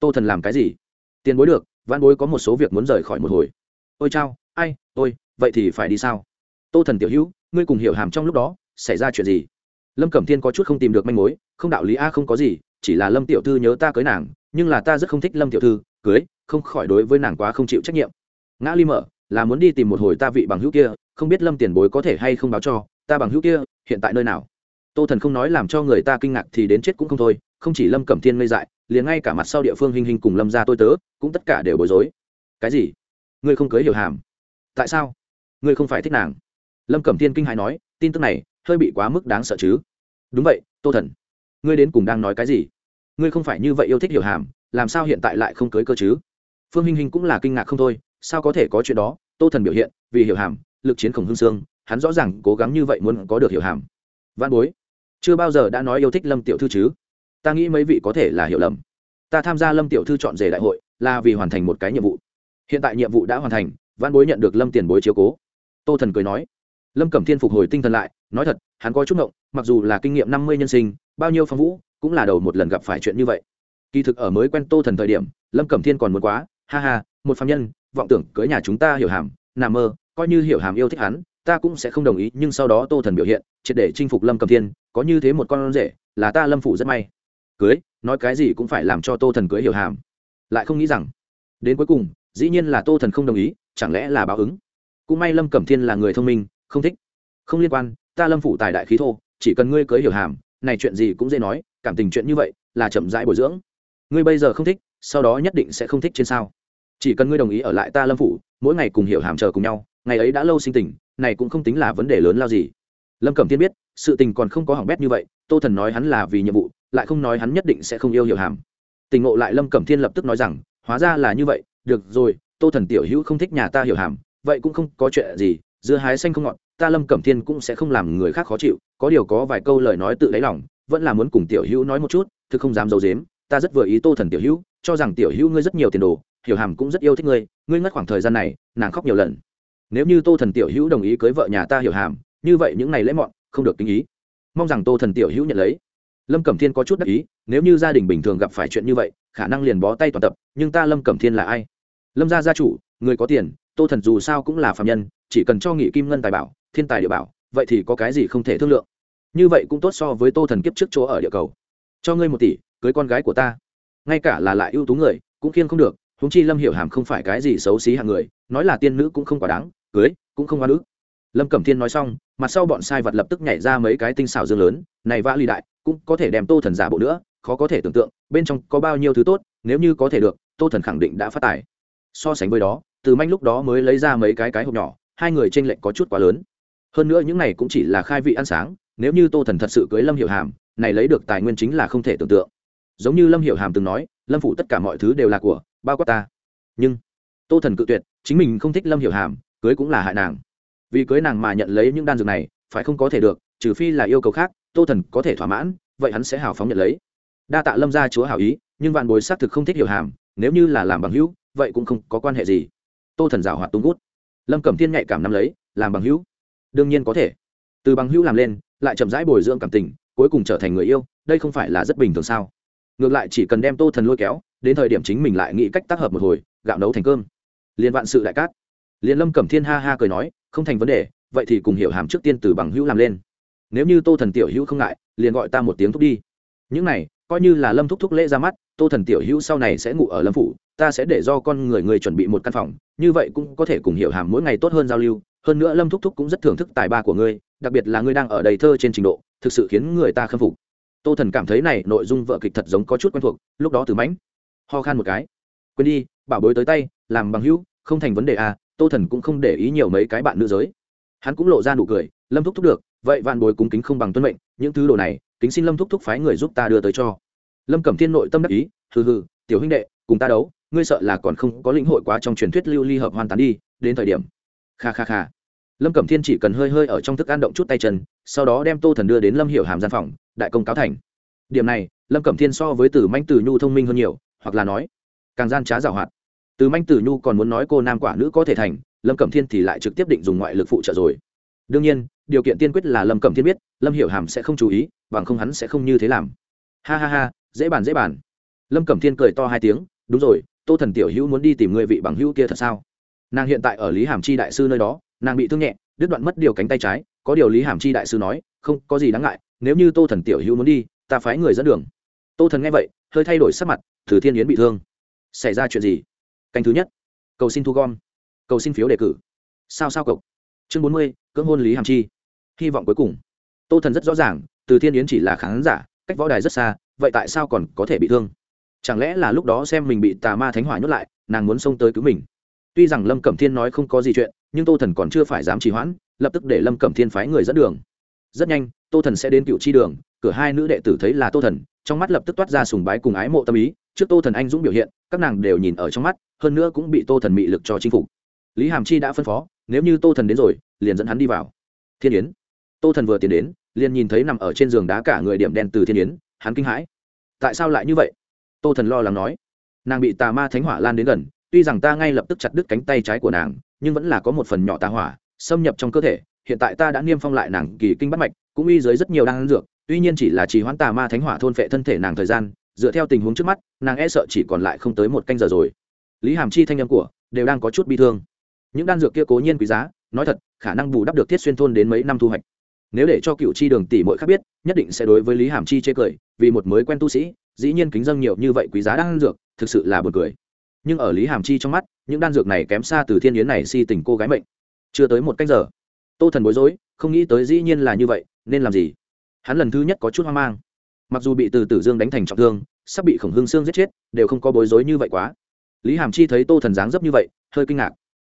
Tô thần làm cái gì? Tiền bối được văn bối có một số việc muốn rời khỏi một hồi. Ôi chao, ai, ôi, vậy thì phải đi sao? Tô thần tiểu hữu, ngươi cùng hiểu hàm trong lúc đó, xảy ra chuyện gì? Lâm cẩm thiên có chút không tìm được manh mối, không đạo lý a, không có gì, chỉ là lâm tiểu thư nhớ ta cưới nàng, nhưng là ta rất không thích lâm tiểu thư, cưới, không khỏi đối với nàng quá không chịu trách nhiệm. Ngã ly mở, là muốn đi tìm một hồi ta vị bằng hữu kia, không biết lâm tiền bối có thể hay không báo cho, ta bằng hữu kia, hiện tại nơi nào? Tô thần không nói làm cho người ta kinh ngạc thì đến chết cũng không thôi, không chỉ lâm cẩm thiên ngây dại, liền ngay cả mặt sau địa phương hình hình cùng lâm ra tôi tớ, cũng tất cả đều bối rối. Cái gì? Ngươi không cưới hiểu hàm? Tại sao? Ngươi không phải thích nàng? Lâm cẩm thiên kinh hãi nói, tin tức này, hơi bị quá mức đáng sợ chứ. Đúng vậy, tô thần. Ngươi đến cùng đang nói cái gì? Ngươi không phải như vậy yêu thích hiểu hàm, làm sao hiện tại lại không cưới cơ chứ? Phương hình hình cũng là kinh ngạc không thôi, sao có thể có chuyện đó? Tô thần biểu hiện, vì hiểu hàm, lực chiến khổng hương sương hắn rõ ràng cố gắng như vậy muốn có được hiểu hàm. Văn bối chưa bao giờ đã nói yêu thích lâm tiểu thư chứ? Ta nghĩ mấy vị có thể là hiểu lầm. Ta tham gia lâm tiểu thư chọn rể đại hội là vì hoàn thành một cái nhiệm vụ. Hiện tại nhiệm vụ đã hoàn thành văn bối nhận được lâm tiền bối chiếu cố. Tô thần cười nói. Lâm cẩm thiên phục hồi tinh thần lại, nói thật, hắn có chút ngộng, mặc dù là kinh nghiệm năm mươi nhân sinh, bao nhiêu phong vũ, cũng là đầu một lần gặp phải chuyện như vậy. Kỳ thực ở mới quen tô thần thời điểm, lâm cẩm thiên còn muốn quá, ha ha, một phạm nhân, vọng tưởng cưới nhà chúng ta hiểu hàm, nằm mơ, coi như hiểu hàm yêu thích hắn ta cũng sẽ không đồng ý, nhưng sau đó tô thần biểu hiện, triệt để chinh phục lâm cẩm thiên, có như thế một con rể, là ta lâm phủ rất may. Cưới, nói cái gì cũng phải làm cho tô thần cưới hiểu hàm. Lại không nghĩ rằng, đến cuối cùng, dĩ nhiên là tô thần không đồng ý, chẳng lẽ là báo ứng? Cũng may lâm cẩm thiên là người thông minh, không thích. Không liên quan, ta lâm phủ tài đại khí thô, chỉ cần ngươi cưới hiểu hàm, này chuyện gì cũng dễ nói, cảm tình chuyện như vậy, là chậm rãi bồi dưỡng. Ngươi bây giờ không thích, sau đó nhất định sẽ không thích trên sao. Chỉ cần ngươi đồng ý ở lại ta lâm phủ, mỗi ngày cùng hiểu hàm chờ cùng nhau ngày ấy đã lâu sinh tình, này cũng không tính là vấn đề lớn lao gì. Lâm cẩm thiên biết, sự tình còn không có hỏng bét như vậy, tô thần nói hắn là vì nhiệm vụ, lại không nói hắn nhất định sẽ không yêu hiểu hàm. Tình ngộ lại lâm cẩm thiên lập tức nói rằng, hóa ra là như vậy, được rồi, tô thần tiểu hữu không thích nhà ta hiểu hàm, vậy cũng không có chuyện gì, dưa hái xanh không ngọt, ta lâm cẩm thiên cũng sẽ không làm người khác khó chịu, có điều có vài câu lời nói tự lấy lòng, vẫn là muốn cùng tiểu hữu nói một chút, thực không dám d i ấ u dếm ta rất vừa ý tô thần tiểu hữu, cho rằng tiểu hữu ngươi rất nhiều tiền đồ, hiểu hàm cũng rất yêu thích ngươi ngươi ngất khoảng thời gian này, nàng khóc nhiều lần nếu như tô thần tiểu hữu đồng ý cưới vợ nhà ta hiểu hàm, như vậy những ngày lễ mọn, không được kinh ý. Mong rằng tô thần tiểu hữu nhận lấy. Lâm cẩm thiên có chút đắc ý, nếu như gia đình bình thường gặp phải chuyện như vậy, khả năng liền bó tay toàn tập, nhưng ta lâm cẩm thiên là ai? Lâm gia gia chủ, người có tiền, tô thần dù sao cũng là phạm nhân, chỉ cần cho nghị kim ngân tài bảo, thiên tài địa bảo, vậy thì có cái gì không thể thương lượng. Như vậy cũng tốt so với tô thần kiếp trước chỗ ở địa cầu. Cho ngươi một tỷ, cưới con gái của ta. Ngay cả là lại ưu tú người, cũng khiêng không được húng chi lâm hiểu hàm không phải cái gì xấu xí hạng người, nói là tiên nữ cũng không quá đáng, cưới cũng không hoa nữ lâm cẩm thiên nói xong, mặt sau bọn sai vật lập tức nhảy ra mấy cái tinh xảo dương lớn, này vã ly đại, cũng có thể đem tô thần giả bộ nữa, khó có thể tưởng tượng, bên trong có bao nhiêu thứ tốt, nếu như có thể được, tô thần khẳng định đã phát tài. So sánh với đó, từ manh lúc đó mới lấy ra mấy cái cái hộp nhỏ, hai người trên lệch có chút quá lớn. Hơn nữa những này cũng chỉ là khai vị ăn sáng, nếu như tô thần thật sự cưới lâm hiểu hàm, này lấy được tài nguyên chính là không thể tưởng tượng. Giống như lâm hiểu hàm từng nói, lâm phủ tất cả mọi thứ đều là của bao quát ta. Nhưng, tô thần cự tuyệt, chính mình không thích lâm hiểu hàm, cưới cũng là hại nàng. Vì cưới nàng mà nhận lấy những đan dược này, phải không có thể được, trừ phi là yêu cầu khác, tô thần có thể thỏa mãn, vậy hắn sẽ hào phóng nhận lấy. Đa tạ lâm gia chúa hảo ý, nhưng vạn bối xác thực không thích hiểu hàm, nếu như là làm bằng hữu, vậy cũng không có quan hệ gì. Tô thần rào hoạt tung gút. Lâm cẩm thiên nhạy cảm nắm lấy, làm bằng hữu. Đương nhiên có thể. Từ bằng hữu làm lên, lại chậm rãi bồi dưỡng cảm tình, cuối cùng trở thành người yêu, đây không phải là rất bình thường sao? Ngược lại chỉ cần đem tô thần lôi kéo, đến thời điểm chính mình lại nghĩ cách tác hợp một hồi, gạo nấu thành cơm. Liên vạn sự đại cát. Liên lâm cẩm thiên ha ha cười nói, không thành vấn đề, vậy thì cùng hiểu hàm trước tiên từ bằng hữu làm lên. Nếu như tô thần tiểu hữu không ngại, liền gọi ta một tiếng thúc đi. Những này, coi như là lâm thúc thúc lễ ra mắt, tô thần tiểu hữu sau này sẽ ngủ ở lâm phủ, ta sẽ để do con người người chuẩn bị một căn phòng, như vậy cũng có thể cùng hiểu hàm mỗi ngày tốt hơn giao lưu. Hơn nữa lâm thúc thúc cũng rất thưởng thức tài ba của ngươi, đặc biệt là ngươi đang ở đầy thơ trên trình độ, thực sự khiến người ta khâm phục tô thần cảm thấy này nội dung vợ kịch thật giống có chút quen thuộc, lúc đó từ mãnh, ho khan một cái. Quên đi, bảo bối tới tay, làm bằng hữu, không thành vấn đề à tô thần cũng không để ý nhiều mấy cái bạn nữ giới. Hắn cũng lộ ra nụ cười, lâm thúc thúc được, vậy vạn bồi cung kính không bằng tuân mệnh, những thứ đồ này, kính xin lâm thúc thúc phái người giúp ta đưa tới cho. Lâm cẩm thiên nội tâm đắc ý, hừ hừ, tiểu huynh đệ, cùng ta đấu, ngươi sợ là còn không có lĩnh hội quá trong truyền thuyết lưu ly hợp hoàn tán đi, đến thời điểm. Kha kha kha. Lâm cẩm thiên chỉ cần hơi hơi ở trong thức ăn động chút tay chân sau đó đem tô thần đưa đến lâm hiệu hàm gian phòng, đại công cáo thành. Điểm này, lâm cẩm thiên so với tử manh tử nhu thông minh hơn nhiều, hoặc là nói, càng gian trá giảo hoạt. Từ manh tử nhu còn muốn nói cô nam quả nữ có thể thành, lâm cẩm thiên thì lại trực tiếp định dùng ngoại lực phụ trợ rồi. Đương nhiên, điều kiện tiên quyết là lâm cẩm thiên biết, lâm hiểu hàm sẽ không chú ý, bằng không hắn sẽ không như thế làm. Ha ha ha, dễ bàn dễ bàn. Lâm cẩm thiên cười to hai tiếng, đúng rồi, tô thần tiểu hữu muốn đi tìm người vị bằng hữu kia thật sao? Nàng hiện tại ở lý hàm chi đại sư nơi đó, nàng bị thương nhẹ, đứt đoạn mất điều cánh tay trái có điều lý hàm chi đại sư nói, không, có gì đáng ngại, nếu như tô thần tiểu hữu muốn đi, ta phái người dẫn đường. Tô thần nghe vậy, hơi thay đổi sắc mặt thử thiên yến bị thương. Xảy ra chuyện gì? Canh thứ nhất, cầu xin thu gom, cầu xin phiếu đề cử. Sao sao cậu? Chương bốn mươi, cưỡng hôn lý hàm chi. Hy vọng cuối cùng. Tô thần rất rõ ràng, từ thiên yến chỉ là khán giả, cách võ đài rất xa, vậy tại sao còn có thể bị thương? Chẳng lẽ là lúc đó xem mình bị tà ma thánh hỏa nhốt lại, nàng muốn xông tới cứu mình? Tuy rằng lâm cẩm thiên nói không có gì chuyện, nhưng tô thần còn chưa phải dám trì hoãn lập tức để lâm cẩm thiên phái người dẫn đường. Rất nhanh, tô thần sẽ đến cựu chi đường, cửa hai nữ đệ tử thấy là tô thần, trong mắt lập tức toát ra sùng bái cùng ái mộ tâm ý. Trước tô thần anh dũng biểu hiện, các nàng đều nhìn ở trong mắt, hơn nữa cũng bị tô thần mị lực cho chinh phục. Lý hàm chi đã phân phó, nếu như tô thần đến rồi, liền dẫn hắn đi vào. Thiên yến. Tô thần vừa tiến đến, liền nhìn thấy nằm ở trên giường đá cả người điểm đen từ thiên yến, hắn kinh hãi. Tại sao lại như vậy? Tô thần lo lắng nói. Nàng bị tà ma thánh hỏa lan đến gần, tuy rằng ta ngay lập tức chặt đứt cánh tay trái của nàng, nhưng vẫn là có một phần nhỏ tà hỏa xâm nhập trong cơ thể, hiện tại ta đã niêm phong lại nàng kỳ kinh bắt mạch, cũng y dưới rất nhiều đan dược, tuy nhiên chỉ là trì hoãn tà ma thánh hỏa thôn phệ thân thể nàng thời gian, dựa theo tình huống trước mắt, nàng e sợ chỉ còn lại không tới một canh giờ rồi. Lý hàm chi thanh âm của đều đang có chút bi thương. Những đan dược kia cố nhiên quý giá, nói thật, khả năng bù đắp được thiết xuyên thôn đến mấy năm thu hoạch. Nếu để cho cựu chi đường tỷ mỗi khác biết, nhất định sẽ đối với lý hàm chi chê cười, vì một mới quen tu sĩ, dĩ nhiên kính dâng nhiều như vậy quý giá đan dược, thực sự là buồn cười. Nhưng ở lý hàm chi trong mắt, những đan dược này kém xa từ thiên yến này si tình cô gái mệnh chưa tới một cách giờ, tô thần bối rối, không nghĩ tới dĩ nhiên là như vậy, nên làm gì? Hắn lần thứ nhất có chút hoang mang. Mặc dù bị từ tử dương đánh thành trọng thương, sắp bị khổng hương sương giết chết, đều không có bối rối như vậy quá. Lý hàm chi thấy tô thần dáng dấp như vậy, hơi kinh ngạc,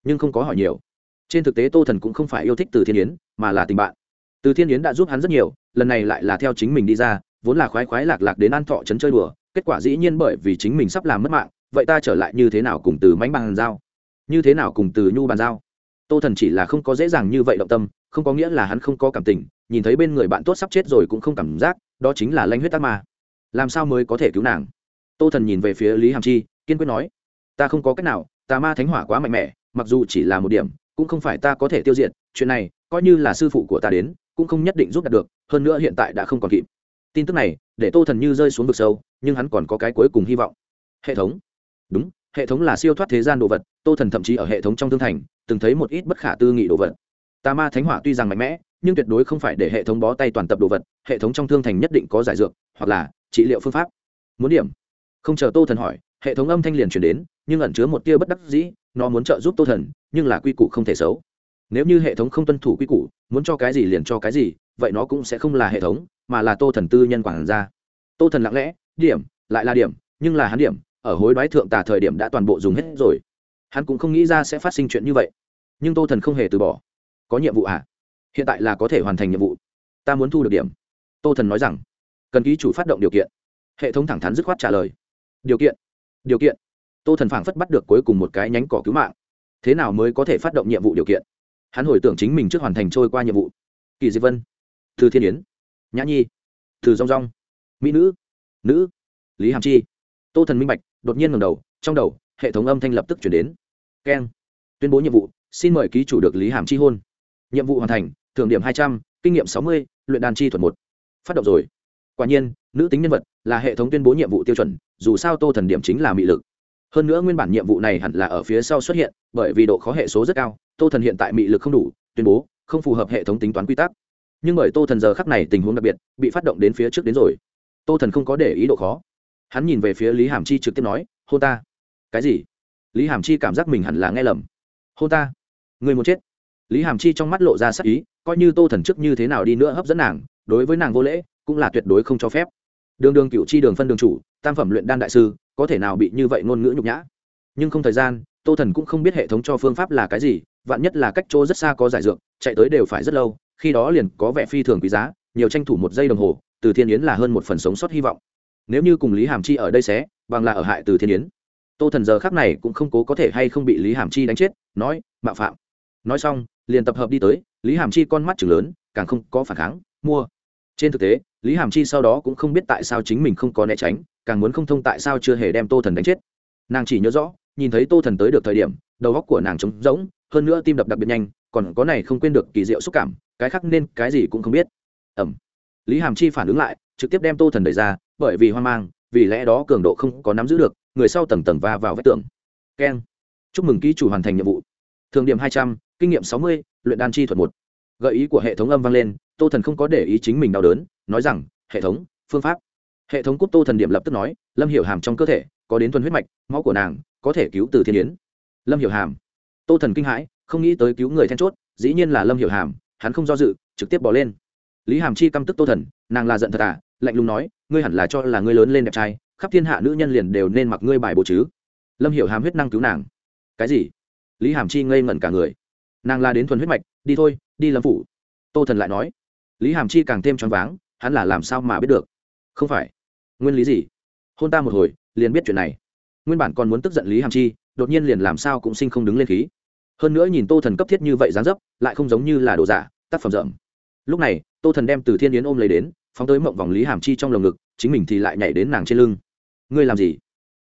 nhưng không có hỏi nhiều. Trên thực tế tô thần cũng không phải yêu thích từ thiên yến, mà là tình bạn. Từ thiên yến đã giúp hắn rất nhiều, lần này lại là theo chính mình đi ra, vốn là khoái khoái lạc lạc đến an thọ trấn chơi đùa, kết quả dĩ nhiên bởi vì chính mình sắp làm mất mạng, vậy ta trở lại như thế nào cùng từ mánh bàn giao? Như thế nào cùng từ nhu bàn giao? Tô thần chỉ là không có dễ dàng như vậy động tâm, không có nghĩa là hắn không có cảm tình, nhìn thấy bên người bạn tốt sắp chết rồi cũng không cảm giác, đó chính là lanh huyết ác ma. Làm sao mới có thể cứu nàng? Tô thần nhìn về phía lý hàm chi, kiên quyết nói, ta không có cách nào, tà ma thánh hỏa quá mạnh mẽ, mặc dù chỉ là một điểm, cũng không phải ta có thể tiêu diệt, chuyện này coi như là sư phụ của ta đến, cũng không nhất định giúp đạt được, hơn nữa hiện tại đã không còn kịp. Tin tức này, để tô thần như rơi xuống vực sâu, nhưng hắn còn có cái cuối cùng hy vọng. Hệ thống. Đúng, hệ thống là siêu thoát thế gian đồ vật, tô thần thậm chí ở hệ thống trong thương thành từng thấy một ít bất khả tư nghị đồ vật. Tà ma thánh hỏa tuy rằng mạnh mẽ, nhưng tuyệt đối không phải để hệ thống bó tay toàn tập đồ vật, hệ thống trong thương thành nhất định có giải dược, hoặc là trị liệu phương pháp. Muốn điểm. Không chờ tô thần hỏi, hệ thống âm thanh liền chuyển đến, nhưng ẩn chứa một tia bất đắc dĩ, nó muốn trợ giúp tô thần, nhưng là quy củ không thể xấu. Nếu như hệ thống không tuân thủ quy củ, muốn cho cái gì liền cho cái gì, vậy nó cũng sẽ không là hệ thống, mà là tô thần tư nhân quản ra tô thần lặng lẽ, điểm, lại là điểm, nhưng là hắn điểm, ở hối đoái thượng tà thời điểm đã toàn bộ dùng hết rồi hắn cũng không nghĩ ra sẽ phát sinh chuyện như vậy. Nhưng tô thần không hề từ bỏ. Có nhiệm vụ à? Hiện tại là có thể hoàn thành nhiệm vụ. Ta muốn thu được điểm. Tô thần nói rằng. Cần ký chủ phát động điều kiện. Hệ thống thẳng thắn dứt khoát trả lời. Điều kiện. Điều kiện. Tô thần phảng phất bắt được cuối cùng một cái nhánh cỏ cứu mạng. Thế nào mới có thể phát động nhiệm vụ điều kiện? Hắn hồi tưởng chính mình trước hoàn thành trôi qua nhiệm vụ. Kỳ di vân. Thư thiên yến. Nhã nhi. Thư rong rong mỹ nữ. Nữ. Lý hàm chi. Tô thần minh bạch, đột nhiên ngầm đầu, trong đầu, hệ thống âm thanh lập tức chuyển đến keng. Tuyên bố nhiệm vụ, xin mời ký chủ được lý hàm chi hôn. Nhiệm vụ hoàn thành, thưởng điểm hai trăm, kinh nghiệm sáu mươi, luyện đàn chi thuật một. Phát động rồi. Quả nhiên, nữ tính nhân vật là hệ thống tuyên bố nhiệm vụ tiêu chuẩn, dù sao tô thần điểm chính là mị lực. Hơn nữa nguyên bản nhiệm vụ này hẳn là ở phía sau xuất hiện, bởi vì độ khó hệ số rất cao, tô thần hiện tại mị lực không đủ, tuyên bố, không phù hợp hệ thống tính toán quy tắc. Nhưng bởi tô thần giờ khắc này tình huống đặc biệt, bị phát động đến phía trước đến rồi. Tô thần không có để ý độ khó. Hắn nhìn về phía lý hàm chi trực tiếp nói hô ta. Cái gì? Lý hàm chi cảm giác mình hẳn là nghe lầm. Hô ta. Người muốn chết. Lý hàm chi trong mắt lộ ra sắc ý, coi như tô thần trước như thế nào đi nữa hấp dẫn nàng, đối với nàng vô lễ, cũng là tuyệt đối không cho phép. Đường đường cựu chi đường phân đường chủ, tam phẩm luyện đan đại sư, có thể nào bị như vậy ngôn ngữ nhục nhã? Nhưng không thời gian, tô thần cũng không biết hệ thống cho phương pháp là cái gì, vạn nhất là cách chỗ rất xa có giải dược, chạy tới đều phải rất lâu, khi đó liền có vẻ phi thường quý giá, nhiều tranh thủ một giây đồng hồ, từ thiên yến là hơn một phần sống sót hy vọng. Nếu như cùng lý hàm chi ở đây xé, bằng là ở hại từ thiên yến tô thần giờ khác này cũng không cố có thể hay không bị lý hàm chi đánh chết, nói, mạo phạm. Nói xong, liền tập hợp đi tới, lý hàm chi con mắt chừng lớn, càng không có phản kháng, mua. Trên thực tế, lý hàm chi sau đó cũng không biết tại sao chính mình không có né tránh, càng muốn không thông tại sao chưa hề đem tô thần đánh chết. Nàng chỉ nhớ rõ, nhìn thấy tô thần tới được thời điểm, đầu góc của nàng trống rỗng, hơn nữa tim đập đặc biệt nhanh, còn có này không quên được kỳ diệu xúc cảm, cái khác nên cái gì cũng không biết. Ẩm. Lý hàm chi phản ứng lại, trực tiếp đem tô thần đẩy ra, bởi vì hoang mang, vì lẽ đó cường độ không có nắm giữ được người sau tầng tầng va vào vách tường. Keng. Chúc mừng ký chủ hoàn thành nhiệm vụ. Thường điểm hai trăm, kinh nghiệm sáu mươi, luyện đan chi thuật một. Gợi ý của hệ thống âm vang lên, tô thần không có để ý chính mình đau đớn, nói rằng, hệ thống, phương pháp. Hệ thống cúp tô thần điểm lập tức nói, lâm hiểu hàm trong cơ thể, có đến thuần huyết mạch, máu của nàng có thể cứu từ thiên yến. Lâm hiểu hàm. Tô thần kinh hãi, không nghĩ tới cứu người then chốt, dĩ nhiên là lâm hiểu hàm, hắn không do dự, trực tiếp bỏ lên. Lý hàm chi căm tức tô thần, nàng là giận thật à? Lạnh lùng nói, ngươi hẳn là cho là ngươi lớn lên đẹp trai khắp thiên hạ nữ nhân liền đều nên mặc ngươi bài bố chứ. Lâm hiểu hàm huyết năng cứu nàng. Cái gì? Lý hàm chi ngây ngẩn cả người. Nàng la đến thuần huyết mạch, đi thôi, đi lâm phủ. Tô thần lại nói. Lý hàm chi càng thêm choáng váng, hắn là làm sao mà biết được? Không phải. Nguyên lý gì? Hôn ta một hồi, liền biết chuyện này. Nguyên bản còn muốn tức giận lý hàm chi, đột nhiên liền làm sao cũng sinh không đứng lên khí. Hơn nữa nhìn tô thần cấp thiết như vậy dán dấp, lại không giống như là đồ giả, tác phẩm rộng lúc này, tô thần đem từ thiên yến ôm lấy đến, phóng tới mộng vòng lý hàm chi trong lồng ngực, chính mình thì lại nhảy đến nàng trên lưng ngươi làm gì?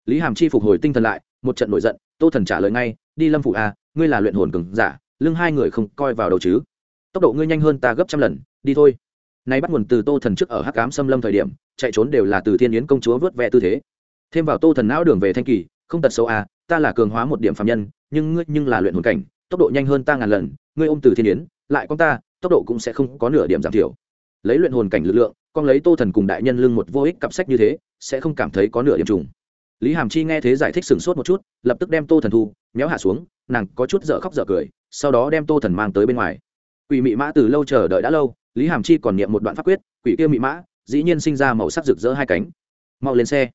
Lý hàm chi phục hồi tinh thần lại một trận nổi giận tô thần trả lời ngay đi lâm phủ a à, ngươi là luyện hồn cừng giả lưng hai người không coi vào đầu chứ? Tốc độ ngươi nhanh hơn ta gấp trăm lần đi thôi. Nay bắt nguồn từ tô thần trước ở hắc cám xâm lâm thời điểm chạy trốn đều là từ thiên yến công chúa vớt vẹ tư thế. Thêm vào tô thần não đường về thanh kỳ không tật xấu à ta là cường hóa một điểm phạm nhân nhưng ngươi nhưng là luyện hồn cảnh tốc độ nhanh hơn ta ngàn lần ngươi ôm từ thiên yến lại con ta tốc độ cũng sẽ không có nửa điểm giảm thiểu. Lấy luyện hồn cảnh lực lượng con lấy tô thần cùng đại nhân lưng một vô ích cặp sách như thế, sẽ không cảm thấy có nửa điểm trùng. Lý hàm chi nghe thế giải thích sửng sốt một chút, lập tức đem tô thần thu, méo hạ xuống, nàng có chút dở khóc dở cười, sau đó đem tô thần mang tới bên ngoài. Quỷ mị mã từ lâu chờ đợi đã lâu, lý hàm chi còn niệm một đoạn pháp quyết, quỷ kia mị mã, dĩ nhiên sinh ra màu sắc rực rỡ hai cánh. Mau lên xe.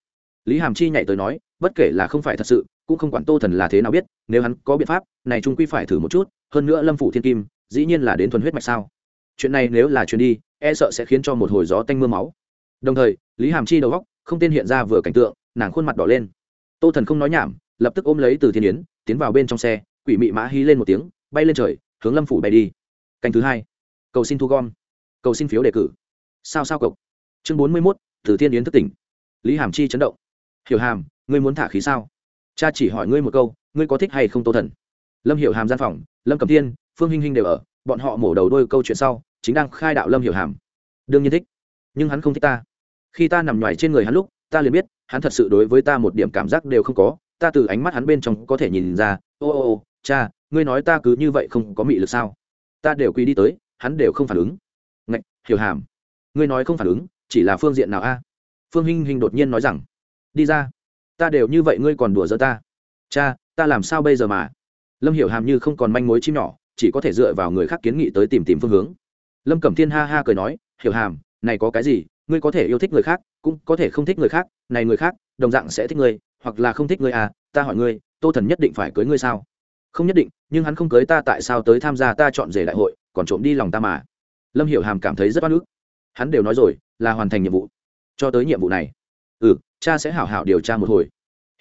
Lý hàm chi nhảy tới nói, bất kể là không phải thật sự, cũng không quản tô thần là thế nào biết, nếu hắn có biện pháp, này trung quy phải thử một chút, hơn nữa lâm phủ thiên kim, dĩ nhiên là đến thuần huyết mạch sao. Chuyện này nếu là chuyện đi e sợ sẽ khiến cho một hồi gió tanh mưa máu. Đồng thời, lý hàm chi đầu góc không tên hiện ra vừa cảnh tượng, nàng khuôn mặt đỏ lên. Tô thần không nói nhảm, lập tức ôm lấy từ thiên yến, tiến vào bên trong xe, quỷ mị mã hí lên một tiếng, bay lên trời, hướng lâm phủ bay đi. Canh thứ hai, cầu xin thu gom, cầu xin phiếu đề cử. Sao sao cộc chương bốn mươi mốt, từ thiên yến thức tỉnh. Lý hàm chi chấn động. Hiểu hàm, ngươi muốn thả khí sao? Cha chỉ hỏi ngươi một câu, ngươi có thích hay không tô thần? Lâm hiểu hàm gian phòng, lâm cầm thiên, phương hinh hinh đều ở, bọn họ mổ đầu đôi câu chuyện sau chính đang khai đạo lâm hiểu hàm. Đương nhiên thích, nhưng hắn không thích ta. Khi ta nằm ngoài trên người hắn lúc, ta liền biết, hắn thật sự đối với ta một điểm cảm giác đều không có. Ta từ ánh mắt hắn bên trong có thể nhìn ra, ô ô ô, cha, ngươi nói ta cứ như vậy không có mị lực sao? Ta đều quy đi tới, hắn đều không phản ứng. Ngạch, hiểu hàm, ngươi nói không phản ứng, chỉ là phương diện nào a? Phương hinh hinh đột nhiên nói rằng, đi ra, ta đều như vậy ngươi còn đùa giỡn ta. Cha, ta làm sao bây giờ mà? Lâm hiểu hàm như không còn manh mối chim nhỏ, chỉ có thể dựa vào người khác kiến nghị tới tìm tìm phương hướng lâm cẩm thiên ha ha cười nói, hiểu hàm, này có cái gì? Ngươi có thể yêu thích người khác, cũng có thể không thích người khác. Này người khác, đồng dạng sẽ thích ngươi, hoặc là không thích ngươi à? Ta hỏi ngươi, tô thần nhất định phải cưới ngươi sao? Không nhất định, nhưng hắn không cưới ta, tại sao tới tham gia ta chọn rể đại hội, còn trộm đi lòng ta mà? Lâm hiểu hàm cảm thấy rất oan ức. Hắn đều nói rồi, là hoàn thành nhiệm vụ. Cho tới nhiệm vụ này. Ừ cha sẽ hảo hảo điều tra một hồi.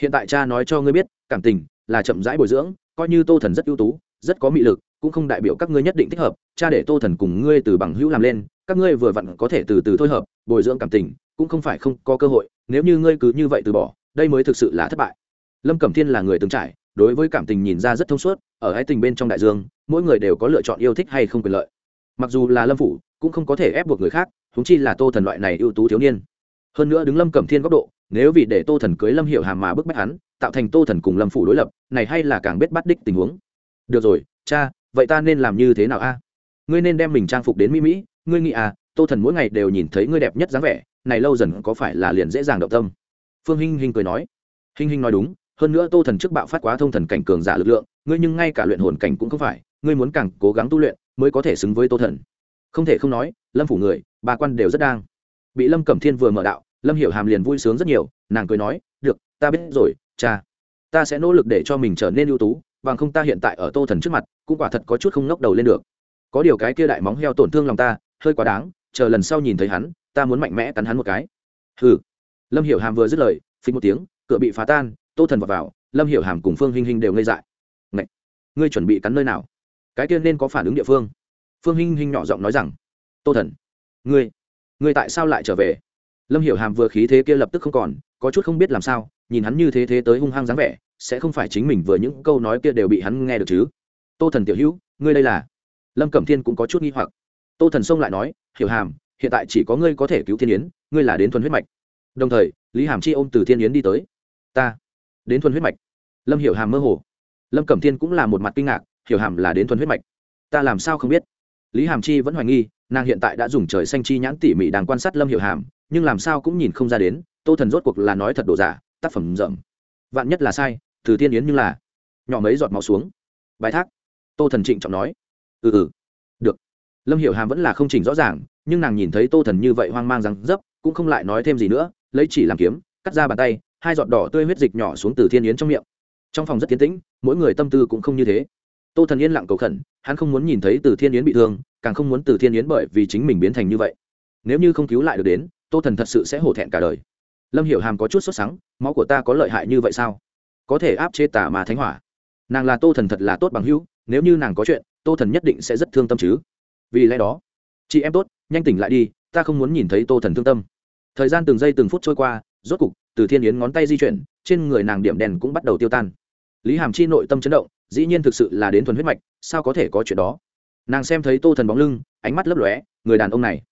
Hiện tại cha nói cho ngươi biết, cảm tình là chậm rãi bồi dưỡng, coi như tô thần rất ưu tú, rất có mị lực cũng không đại biểu các ngươi nhất định thích hợp, cha để tô thần cùng ngươi từ bằng hữu làm lên, các ngươi vừa vặn có thể từ từ thôi hợp, bồi dưỡng cảm tình, cũng không phải không có cơ hội, nếu như ngươi cứ như vậy từ bỏ, đây mới thực sự là thất bại. Lâm cẩm thiên là người từng trải, đối với cảm tình nhìn ra rất thông suốt, ở hai tình bên trong đại dương, mỗi người đều có lựa chọn yêu thích hay không quyền lợi. Mặc dù là lâm phủ, cũng không có thể ép buộc người khác húng chi là tô thần loại này ưu tú thiếu niên. Hơn nữa đứng lâm cẩm thiên góc độ, nếu vì để tô thần cưới lâm hiệu hàm mà bức bách hắn, tạo thành tô thần cùng lâm phủ đối lập, này hay là càng biết bắt đích tình huống. Được rồi, cha vậy ta nên làm như thế nào a? Ngươi nên đem mình trang phục đến mỹ mỹ. Ngươi nghĩ à tô thần mỗi ngày đều nhìn thấy ngươi đẹp nhất dáng vẻ, này lâu dần có phải là liền dễ dàng động tâm? Phương hinh hinh cười nói. Hinh hinh nói đúng, hơn nữa tô thần trước bạo phát quá thông thần cảnh cường giả lực lượng, ngươi nhưng ngay cả luyện hồn cảnh cũng không phải, ngươi muốn càng cố gắng tu luyện mới có thể xứng với tô thần. Không thể không nói, lâm phủ người, ba quan đều rất đang. Bị lâm cẩm thiên vừa mở đạo, lâm hiểu hàm liền vui sướng rất nhiều, nàng cười nói, được, ta biết rồi, cha. Ta sẽ nỗ lực để cho mình trở nên ưu tú bằng không ta hiện tại ở tô thần trước mặt cũng quả thật có chút không ngốc đầu lên được. Có điều cái kia đại móng heo tổn thương lòng ta hơi quá đáng chờ lần sau nhìn thấy hắn ta muốn mạnh mẽ cắn hắn một cái. Hừ. Lâm hiểu hàm vừa dứt lời phình một tiếng cửa bị phá tan tô thần vào, vào lâm hiểu hàm cùng phương hinh hinh đều ngây dại. Ngậy! ngươi chuẩn bị cắn nơi nào? Cái kia nên có phản ứng địa phương. Phương hinh hinh nhỏ giọng nói rằng tô thần ngươi ngươi tại sao lại trở về? Lâm hiểu hàm vừa khí thế kia lập tức không còn có chút không biết làm sao nhìn hắn như thế thế tới hung hăng dáng vẻ sẽ không phải chính mình vừa những câu nói kia đều bị hắn nghe được chứ? Tô thần tiểu hữu, ngươi đây là? Lâm cẩm thiên cũng có chút nghi hoặc. Tô thần xông lại nói, hiểu hàm, hiện tại chỉ có ngươi có thể cứu thiên yến, ngươi là đến thuần huyết mạch. Đồng thời, lý hàm chi ôm từ thiên yến đi tới. Ta, đến thuần huyết mạch? Lâm hiểu hàm mơ hồ. Lâm cẩm thiên cũng là một mặt kinh ngạc, hiểu hàm là đến thuần huyết mạch? Ta làm sao không biết? Lý hàm chi vẫn hoài nghi, nàng hiện tại đã dùng trời xanh chi nhãn tỉ mỉ đang quan sát lâm hiểu hàm, nhưng làm sao cũng nhìn không ra đến, tô thần rốt cuộc là nói thật đồ giả, tác phẩm rộng vạn nhất là sai, từ tiên yến như là nhỏ mấy giọt máu xuống. Bài thác, tô thần trịnh trọng nói. Ừ ừ được. Lâm hiểu hàm vẫn là không chỉnh rõ ràng, nhưng nàng nhìn thấy tô thần như vậy hoang mang rằng dấp, cũng không lại nói thêm gì nữa, lấy chỉ làm kiếm, cắt ra bàn tay, hai giọt đỏ tươi huyết dịch nhỏ xuống từ thiên yến trong miệng. Trong phòng rất tiến tĩnh, mỗi người tâm tư cũng không như thế. Tô thần yên lặng cầu khẩn, hắn không muốn nhìn thấy từ thiên yến bị thương, càng không muốn từ thiên yến bởi vì chính mình biến thành như vậy. Nếu như không cứu lại được đến, tô thần thật sự sẽ hổ thẹn cả đời lâm hiểu hàm có chút sốt sắng, máu của ta có lợi hại như vậy sao? Có thể áp chế tà mà thánh hỏa. Nàng là tô thần thật là tốt bằng hữu, nếu như nàng có chuyện, tô thần nhất định sẽ rất thương tâm chứ. Vì lẽ đó, chị em tốt, nhanh tỉnh lại đi, ta không muốn nhìn thấy tô thần thương tâm. Thời gian từng giây từng phút trôi qua, rốt cục, từ thiên yến ngón tay di chuyển, trên người nàng điểm đèn cũng bắt đầu tiêu tan. Lý hàm chi nội tâm chấn động, dĩ nhiên thực sự là đến thuần huyết mạch, sao có thể có chuyện đó? Nàng xem thấy tô thần bóng lưng, ánh mắt lấp lóe, người đàn ông này,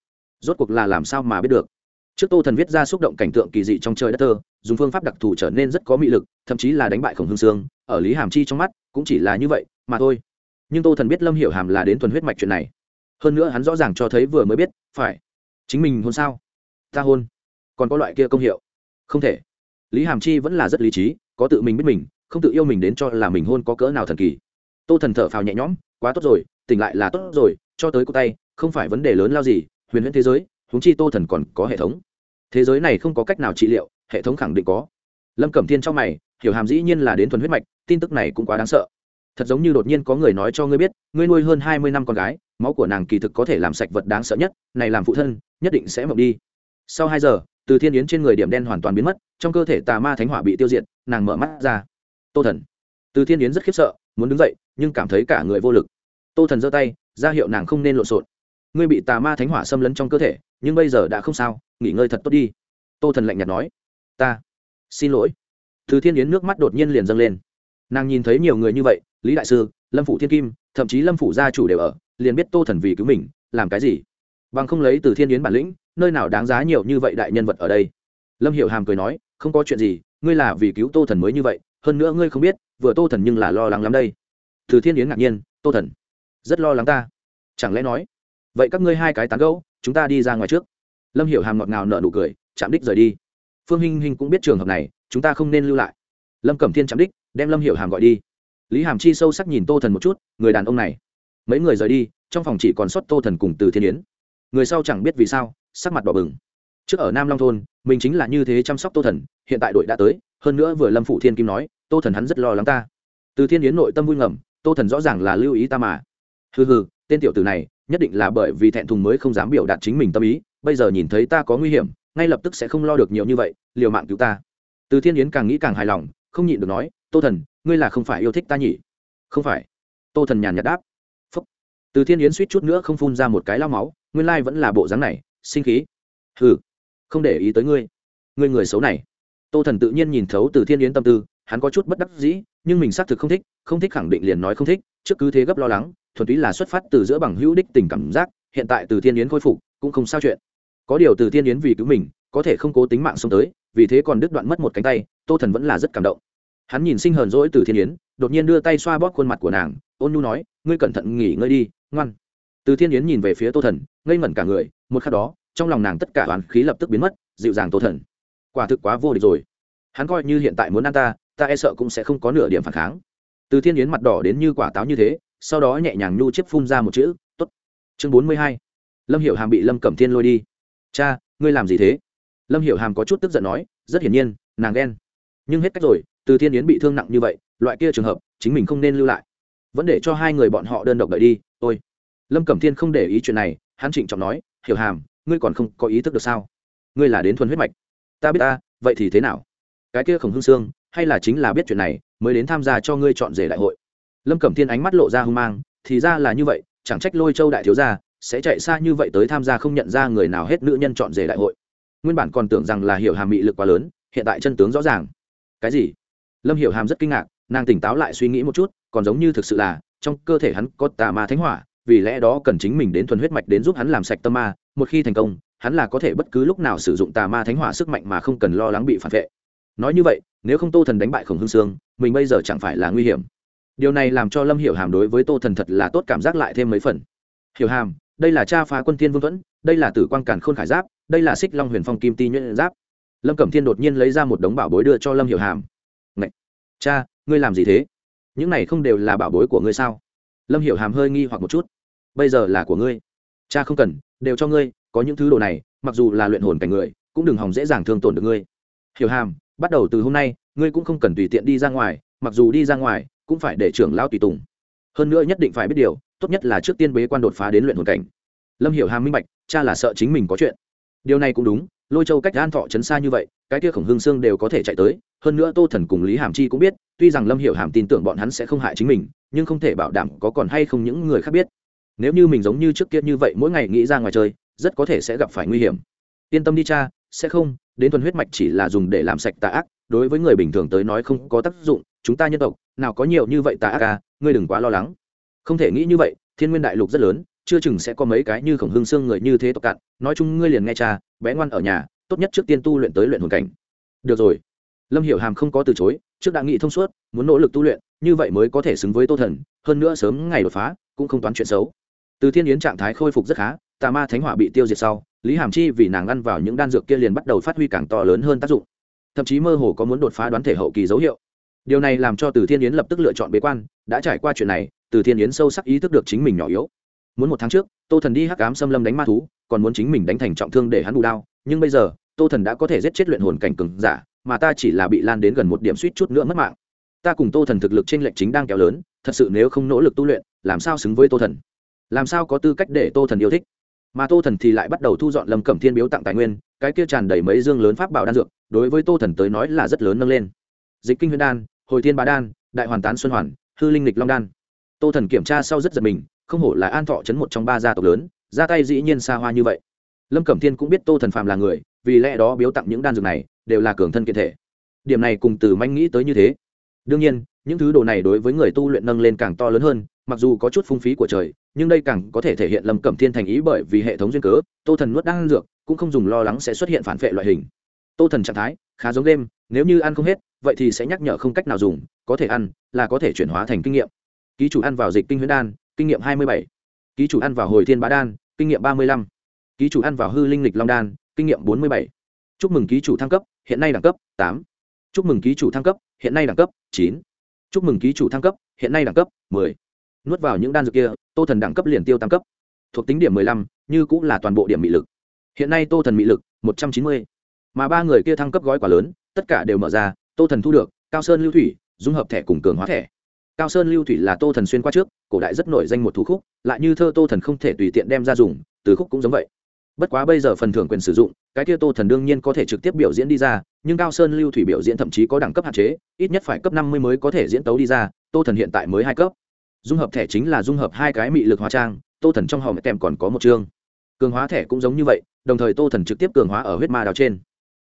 rốt cuộc là làm sao mà biết được? Trước tô thần viết ra xúc động cảnh tượng kỳ dị trong trời đất thơ, dùng phương pháp đặc thù trở nên rất có mị lực, thậm chí là đánh bại khổng hương sương. Ở lý hàm chi trong mắt, cũng chỉ là như vậy mà thôi. Nhưng tô thần biết lâm hiểu hàm là đến thuần huyết mạch chuyện này. Hơn nữa hắn rõ ràng cho thấy vừa mới biết, phải. Chính mình hôn sao? Ta hôn. Còn có loại kia công hiệu? Không thể. Lý hàm chi vẫn là rất lý trí, có tự mình biết mình, không tự yêu mình đến cho là mình hôn có cỡ nào thần kỳ. Tô thần thở phào nhẹ nhõm, quá tốt rồi, tỉnh lại là tốt rồi, cho tới cô tay, không phải vấn đề lớn lao gì, huyền huyễn thế giới húng chi tô thần còn có hệ thống. Thế giới này không có cách nào trị liệu, hệ thống khẳng định có. Lâm cẩm thiên trong mày, hiểu hàm dĩ nhiên là đến thuần huyết mạch, tin tức này cũng quá đáng sợ. Thật giống như đột nhiên có người nói cho ngươi biết, ngươi nuôi hơn hai mươi năm con gái, máu của nàng kỳ thực có thể làm sạch vật đáng sợ nhất, này làm phụ thân, nhất định sẽ mộng đi. Sau hai giờ, từ thiên yến trên người điểm đen hoàn toàn biến mất, trong cơ thể tà ma thánh hỏa bị tiêu diệt, nàng mở mắt ra. Tô thần. Từ thiên yến rất khiếp sợ, muốn đứng dậy, nhưng cảm thấy cả người vô lực. Tô thần giơ tay, ra hiệu nàng không nên lộn xộn ngươi bị tà ma thánh hỏa xâm lấn trong cơ thể, nhưng bây giờ đã không sao, nghỉ ngơi thật tốt đi. Tô thần lạnh nhạt nói. Ta xin lỗi. Từ thiên yến nước mắt đột nhiên liền dâng lên. Nàng nhìn thấy nhiều người như vậy, lý đại sư, lâm phủ thiên kim, thậm chí lâm phủ gia chủ đều ở, liền biết tô thần vì cứu mình, làm cái gì? Bằng không lấy từ thiên yến bản lĩnh, nơi nào đáng giá nhiều như vậy đại nhân vật ở đây? Lâm hiểu hàm cười nói, không có chuyện gì, ngươi là vì cứu tô thần mới như vậy, hơn nữa ngươi không biết, vừa tô thần nhưng là lo lắng lắm đây. Từ thiên yến ngạc nhiên, tô thần, rất lo lắng ta. Chẳng lẽ nói vậy các ngươi hai cái tán gẫu, chúng ta đi ra ngoài trước. Lâm hiểu hàm ngọt ngào nợ nụ cười, chạm đích rời đi. Phương hinh hinh cũng biết trường hợp này, chúng ta không nên lưu lại. Lâm cẩm thiên chạm đích, đem lâm hiểu hàm gọi đi. Lý hàm chi sâu sắc nhìn tô thần một chút, người đàn ông này. Mấy người rời đi, trong phòng chỉ còn sót tô thần cùng từ thiên yến. Người sau chẳng biết vì sao, sắc mặt đỏ bừng. Trước ở nam long thôn, mình chính là như thế chăm sóc tô thần, hiện tại đội đã tới, hơn nữa vừa lâm phụ thiên kim nói, tô thần hắn rất lo lắng ta. Từ thiên yến nội tâm vui ngầm, tô thần rõ ràng là lưu ý ta mà. Hừ hừ, tên tiểu tử này nhất định là bởi vì thẹn thùng mới không dám biểu đạt chính mình tâm ý, bây giờ nhìn thấy ta có nguy hiểm, ngay lập tức sẽ không lo được nhiều như vậy, liều mạng cứu ta. Từ thiên yến càng nghĩ càng hài lòng, không nhịn được nói, tô thần, ngươi là không phải yêu thích ta nhỉ? Không phải. Tô thần nhàn nhạt đáp. Phúc. từ thiên yến suýt chút nữa không phun ra một cái lao máu, nguyên lai vẫn là bộ dáng này, sinh khí. Hừ, không để ý tới ngươi ngươi người xấu này. Tô thần tự nhiên nhìn thấu từ thiên yến tâm tư, hắn có chút bất đắc dĩ, nhưng mình xác thực không thích không thích khẳng định liền nói không thích, trước cứ thế gấp lo lắng thuần túy là xuất phát từ giữa bằng hữu đích tình cảm giác, hiện tại từ thiên yến khôi phục cũng không sao chuyện. Có điều từ thiên yến vì cứu mình, có thể không cố tính mạng xông tới, vì thế còn đứt đoạn mất một cánh tay, tô thần vẫn là rất cảm động. Hắn nhìn sinh hờn rỗi từ thiên yến, đột nhiên đưa tay xoa bóp khuôn mặt của nàng, ôn nhu nói, ngươi cẩn thận nghỉ ngơi đi, ngoan. Từ thiên yến nhìn về phía tô thần, ngây ngẩn cả người, một khắc đó, trong lòng nàng tất cả toàn khí lập tức biến mất, dịu dàng tô thần. Quả thực quá vô địch rồi. Hắn coi như hiện tại muốn ăn ta ta e sợ cũng sẽ không có nửa điểm phản kháng. Từ thiên yến mặt đỏ đến như quả táo như thế sau đó nhẹ nhàng nhu chiếc phun ra một chữ, t ố t. Chương bốn mươi hai. Lâm hiểu hàm bị lâm cẩm thiên lôi đi. Cha, ngươi làm gì thế? Lâm hiểu hàm có chút tức giận nói, rất hiển nhiên, nàng ghen. Nhưng hết cách rồi, từ thiên yến bị thương nặng như vậy, loại kia trường hợp, chính mình không nên lưu lại. Vẫn để cho hai người bọn họ đơn độc đợi đi, ôi. Lâm cẩm thiên không để ý chuyện này, hắn trịnh trọng nói, hiểu hàm, ngươi còn không có ý thức được sao? Ngươi là đến thuần huyết mạch. Ta biết ta, vậy thì thế nào? Cái kia khổng hương sương hay là chính là biết chuyện này, mới đến tham gia cho ngươi chọn rể đại hội? Lâm cẩm thiên ánh mắt lộ ra hung mang, thì ra là như vậy, chẳng trách lôi châu đại thiếu gia sẽ chạy xa như vậy tới tham gia không nhận ra người nào hết nữ nhân chọn rể đại hội. Nguyên bản còn tưởng rằng là hiểu hàm mị lực quá lớn, hiện tại chân tướng rõ ràng. Cái gì? Lâm hiểu hàm rất kinh ngạc, nàng tỉnh táo lại suy nghĩ một chút, còn giống như thực sự là, trong cơ thể hắn có tà ma thánh hỏa, vì lẽ đó cần chính mình đến thuần huyết mạch đến giúp hắn làm sạch tâm ma, một khi thành công, hắn là có thể bất cứ lúc nào sử dụng tà ma thánh hỏa sức mạnh mà không cần lo lắng bị phản vệ. Nói như vậy, nếu không tô thần đánh bại khổng hương sương, mình bây giờ chẳng phải là nguy hiểm điều này làm cho lâm hiểu hàm đối với tô thần thật là tốt cảm giác lại thêm mấy phần. Hiểu hàm, đây là cha phá quân thiên vương thuẫn, đây là tử quang cản khôn khải giáp, đây là xích long huyền phong kim ti nhuyễn giáp. Lâm cẩm thiên đột nhiên lấy ra một đống bảo bối đưa cho lâm hiểu hàm. Ngậy! cha, ngươi làm gì thế? Những này không đều là bảo bối của ngươi sao? Lâm hiểu hàm hơi nghi hoặc một chút. Bây giờ là của ngươi. Cha không cần, đều cho ngươi, có những thứ đồ này, mặc dù là luyện hồn cảnh người, cũng đừng hòng dễ dàng thương tổn được ngươi. Hiểu hàm, bắt đầu từ hôm nay, ngươi cũng không cần tùy tiện đi ra ngoài, mặc dù đi ra ngoài cũng phải để trưởng lao tùy tùng. Hơn nữa nhất định phải biết điều, tốt nhất là trước tiên bế quan đột phá đến luyện hồn cảnh. Lâm hiểu hàm minh bạch, cha là sợ chính mình có chuyện. Điều này cũng đúng, lôi châu cách an thọ trấn xa như vậy, cái kia khổng hương sương đều có thể chạy tới, hơn nữa tô thần cùng lý hàm chi cũng biết, tuy rằng lâm hiểu hàm tin tưởng bọn hắn sẽ không hại chính mình, nhưng không thể bảo đảm có còn hay không những người khác biết. Nếu như mình giống như trước kia như vậy mỗi ngày nghĩ ra ngoài chơi, rất có thể sẽ gặp phải nguy hiểm. Yên tâm đi cha, sẽ không, đến thuần huyết mạch chỉ là dùng để làm sạch tà ác đối với người bình thường tới nói không có tác dụng, chúng ta nhân tộc, nào có nhiều như vậy tà ác à ngươi đừng quá lo lắng. Không thể nghĩ như vậy, thiên nguyên đại lục rất lớn, chưa chừng sẽ có mấy cái như khổng hương xương người như thế tộc cạn, nói chung ngươi liền nghe cha, bé ngoan ở nhà, tốt nhất trước tiên tu luyện tới luyện hồn cảnh. Được rồi. Lâm hiểu hàm không có từ chối, trước đã nghị thông suốt, muốn nỗ lực tu luyện, như vậy mới có thể xứng với tô thần, hơn nữa sớm ngày đột phá, cũng không toán chuyện xấu. Từ thiên yến trạng thái khôi phục rất khá, tà ma thánh hỏa bị tiêu diệt sau, lý hàm chi vì nàng ăn vào những đan dược kia liền bắt đầu phát huy càng to lớn hơn tác dụng thậm chí mơ hồ có muốn đột phá đoán thể hậu kỳ dấu hiệu. Điều này làm cho từ thiên yến lập tức lựa chọn bế quan, đã trải qua chuyện này, từ thiên yến sâu sắc ý thức được chính mình nhỏ yếu. Muốn một tháng trước, tô thần đi hắc cám xâm lâm đánh ma thú, còn muốn chính mình đánh thành trọng thương để hắn bù đao, nhưng bây giờ, tô thần đã có thể giết chết luyện hồn cảnh cừng giả, mà ta chỉ là bị lan đến gần một điểm suýt chút nữa mất mạng. Ta cùng tô thần thực lực trên lệnh chính đang kéo lớn, thật sự nếu không nỗ lực tu luyện, làm sao xứng với tô thần? Làm sao có tư cách để tô thần yêu thích? Mà tô thần thì lại bắt đầu thu dọn lâm cẩm thiên biếu tặng tài nguyên, cái kia tràn đầy mấy dương lớn pháp bảo đan dược, đối với tô thần tới nói là rất lớn nâng lên. Dịch kinh huyền đan, hồi thiên bá đan, đại hoàn tán xuân hoàn, hư linh lịch long đan. Tô thần kiểm tra sau rất giật mình, không hổ là an thọ chấn một trong ba gia tộc lớn, ra tay dĩ nhiên xa hoa như vậy. Lâm cẩm thiên cũng biết tô thần phàm là người, vì lẽ đó biếu tặng những đan dược này, đều là cường thân kiện thể. Điểm này cùng từ manh nghĩ tới như thế. Đương nhiên, những thứ đồ này đối với người tu luyện nâng lên càng to lớn hơn mặc dù có chút phung phí của trời, nhưng đây càng có thể thể hiện lâm cẩm thiên thành ý bởi vì hệ thống duyên cớ, tô thần nuốt đan dược, cũng không dùng lo lắng sẽ xuất hiện phản vệ loại hình. Tô thần trạng thái, khá giống đêm, nếu như ăn không hết, vậy thì sẽ nhắc nhở không cách nào dùng, có thể ăn, là có thể chuyển hóa thành kinh nghiệm. Ký chủ ăn vào dịch kinh huyễn đan, kinh nghiệm hai mươi bảy. Ký chủ ăn vào hồi thiên bá đan, kinh nghiệm ba mươi lăm. Ký chủ ăn vào hư linh lịch long đan, kinh nghiệm bốn mươi bảy. Chúc mừng ký chủ thăng cấp, hiện nay đẳng cấp tám. Chúc mừng ký chủ thăng cấp, hiện nay đẳng cấp chín. Chúc mừng ký chủ thăng cấp, hiện nay đẳng cấp mười nuốt vào những đan dược kia, tô thần đẳng cấp liền tiêu tăng cấp. Thuộc tính điểm mười lăm, như cũng là toàn bộ điểm mị lực. Hiện nay tô thần mị lực một trăm chín mươi. Mà ba người kia thăng cấp gói quả lớn, tất cả đều mở ra, tô thần thu được, cao sơn lưu thủy, dung hợp thẻ cùng cường hóa thẻ. Cao sơn lưu thủy là tô thần xuyên qua trước, cổ đại rất nổi danh một thú khúc, lại như thơ tô thần không thể tùy tiện đem ra dùng, từ khúc cũng giống vậy. Bất quá bây giờ phần thưởng quyền sử dụng, cái kia tô thần đương nhiên có thể trực tiếp biểu diễn đi ra, nhưng cao sơn lưu thủy biểu diễn thậm chí có đẳng cấp hạn chế, ít nhất phải cấp năm mươi mới có thể diễn tấu đi ra, tô thần hiện tại mới hai cấp dung hợp thẻ chính là dung hợp hai cái mị lực hóa trang, tô thần trong hòm tem còn có một chương. Cường hóa thẻ cũng giống như vậy, đồng thời tô thần trực tiếp cường hóa ở huyết ma đao trên.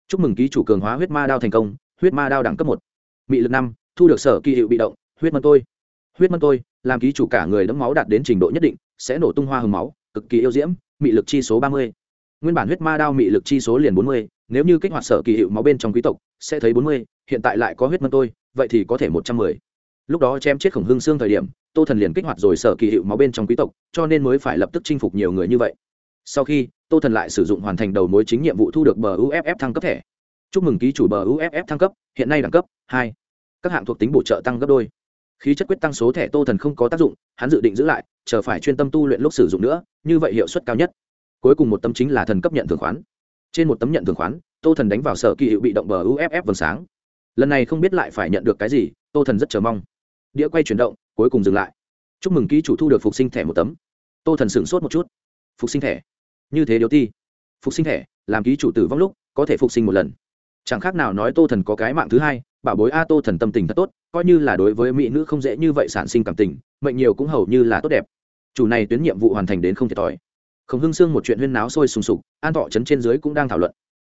Chúc mừng ký chủ cường hóa huyết ma đao thành công, huyết ma đao đẳng cấp một. Mị lực năm, thu được sở kỳ hiệu bị động, huyết mân tôi. Huyết mân tôi, làm ký chủ cả người đẫm máu đạt đến trình độ nhất định, sẽ nổ tung hoa hừng máu, cực kỳ yêu diễm, mị lực chi số ba mươi. Nguyên bản huyết ma đao mị lực chi số liền bốn mươi, nếu như kích hoạt sở kỳ hiệu máu bên trong quý tộc, sẽ thấy bốn mươi, hiện tại lại có huyết mân tôi, vậy thì có thể một trăm mười lúc đó chém chết khổng hương xương thời điểm, tô thần liền kích hoạt rồi sở kỳ hiệu máu bên trong quý tộc, cho nên mới phải lập tức chinh phục nhiều người như vậy. Sau khi, tô thần lại sử dụng hoàn thành đầu mối chính nhiệm vụ thu được bờ uff thăng cấp thẻ. Chúc mừng ký chủ bờ uff thăng cấp, hiện nay đẳng cấp hai. Các hạng thuộc tính bổ trợ tăng gấp đôi. Khí chất quyết tăng số thẻ tô thần không có tác dụng, hắn dự định giữ lại, chờ phải chuyên tâm tu luyện lúc sử dụng nữa, như vậy hiệu suất cao nhất. Cuối cùng một tấm chính là thần cấp nhận thường khoán. Trên một tấm nhận thường khoán, tô thần đánh vào sở kỳ hiệu bị động bờ uff vầng sáng. Lần này không biết lại phải nhận được cái gì, tô thần rất chờ mong đĩa quay chuyển động, cuối cùng dừng lại. Chúc mừng ký chủ thu được phục sinh thẻ một tấm. Tô thần sửng sốt một chút. Phục sinh thẻ? Như thế điều ti. Phục sinh thẻ, làm ký chủ tử vong lúc, có thể phục sinh một lần. Chẳng khác nào nói tô thần có cái mạng thứ hai, bảo bối a tô thần tâm tình thật tốt, coi như là đối với mỹ nữ không dễ như vậy sản sinh cảm tình, mệnh nhiều cũng hầu như là tốt đẹp. Chủ này tuyến nhiệm vụ hoàn thành đến không thiệt thòi. Khổng hưng sương một chuyện huyên náo sôi sùng sục, an thọ trấn trên dưới cũng đang thảo luận.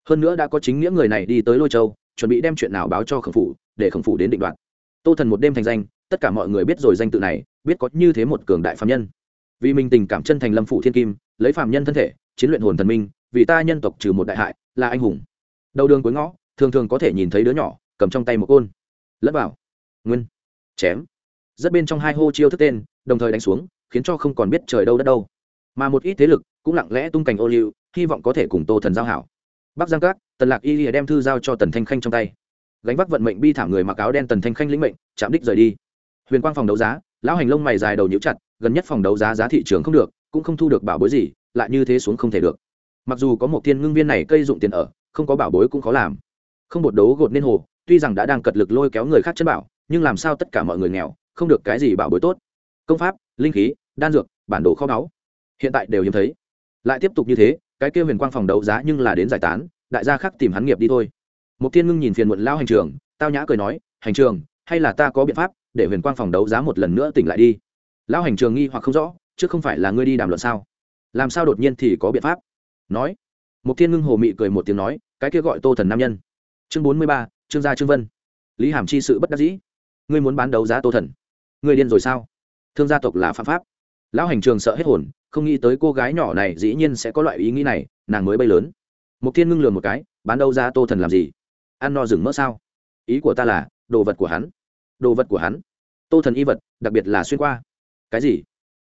Hơn nữa đã có chính nghĩa người này đi tới lôi châu, chuẩn bị đem chuyện nào báo cho khổng phủ, để khổng phủ đến định đoạt. Tô thần một đêm thành danh tất cả mọi người biết rồi danh tự này, biết có như thế một cường đại phạm nhân. Vì mình tình cảm chân thành lâm phủ thiên kim, lấy phạm nhân thân thể, chiến luyện hồn thần minh, vì ta nhân tộc trừ một đại hại, là anh hùng. Đầu đường cuối ngõ, thường thường có thể nhìn thấy đứa nhỏ, cầm trong tay một côn. Lẫn vào. Nguyên. Chém. Rất bên trong hai hô chiêu thức tên, đồng thời đánh xuống, khiến cho không còn biết trời đâu đất đâu. Mà một ít thế lực, cũng lặng lẽ tung cành ô liu, hy vọng có thể cùng tô thần giao hảo. Bắc giang các, tần lạc y đem thư giao cho tần thanh khanh trong tay. Gánh vác vận mệnh bi thảm người mặc áo đen tần thanh khanh lĩnh mệnh, chạm đích rời đi huyền quang phòng đấu giá, lão hành lông mày dài đầu nhíu chặt, gần nhất phòng đấu giá giá thị trường không được, cũng không thu được bảo bối gì, lại như thế xuống không thể được. Mặc dù có một thiên ngưng viên này cây dụng tiền ở, không có bảo bối cũng khó làm. Không bột đấu gột nên hồ, tuy rằng đã đang cật lực lôi kéo người khác chân bảo, nhưng làm sao tất cả mọi người nghèo, không được cái gì bảo bối tốt. Công pháp, linh khí, đan dược, bản đồ kho báu. Hiện tại đều hiếm thấy. Lại tiếp tục như thế, cái kêu huyền quang phòng đấu giá nhưng là đến giải tán, đại gia khác tìm hắn nghiệp đi thôi. Một thiên ngưng nhìn phiền muộn lao hành trường, tao nhã cười nói, hành trường, hay là ta có biện pháp để huyền quang phòng đấu giá một lần nữa tỉnh lại đi. Lão hành trường nghi hoặc không rõ, chứ không phải là ngươi đi đàm luận sao? Làm sao đột nhiên thì có biện pháp? Nói. Một thiên ngưng hồ mị cười một tiếng nói, cái kia gọi tô thần nam nhân. Chương bốn mươi ba, trương gia trương vân. Lý hàm chi sự bất đắc dĩ. Ngươi muốn bán đấu giá tô thần. Ngươi điên rồi sao? Thương gia tộc là phạm pháp. Lão hành trường sợ hết hồn, không nghĩ tới cô gái nhỏ này dĩ nhiên sẽ có loại ý nghĩ này, nàng mới bay lớn. Một thiên ngưng lừa một cái, bán đấu giá tô thần làm gì? Ăn no rừng mỡ sao? Ý của ta là, đồ vật của hắn đồ vật của hắn. Tô thần y vật, đặc biệt là xuyên qua. Cái gì?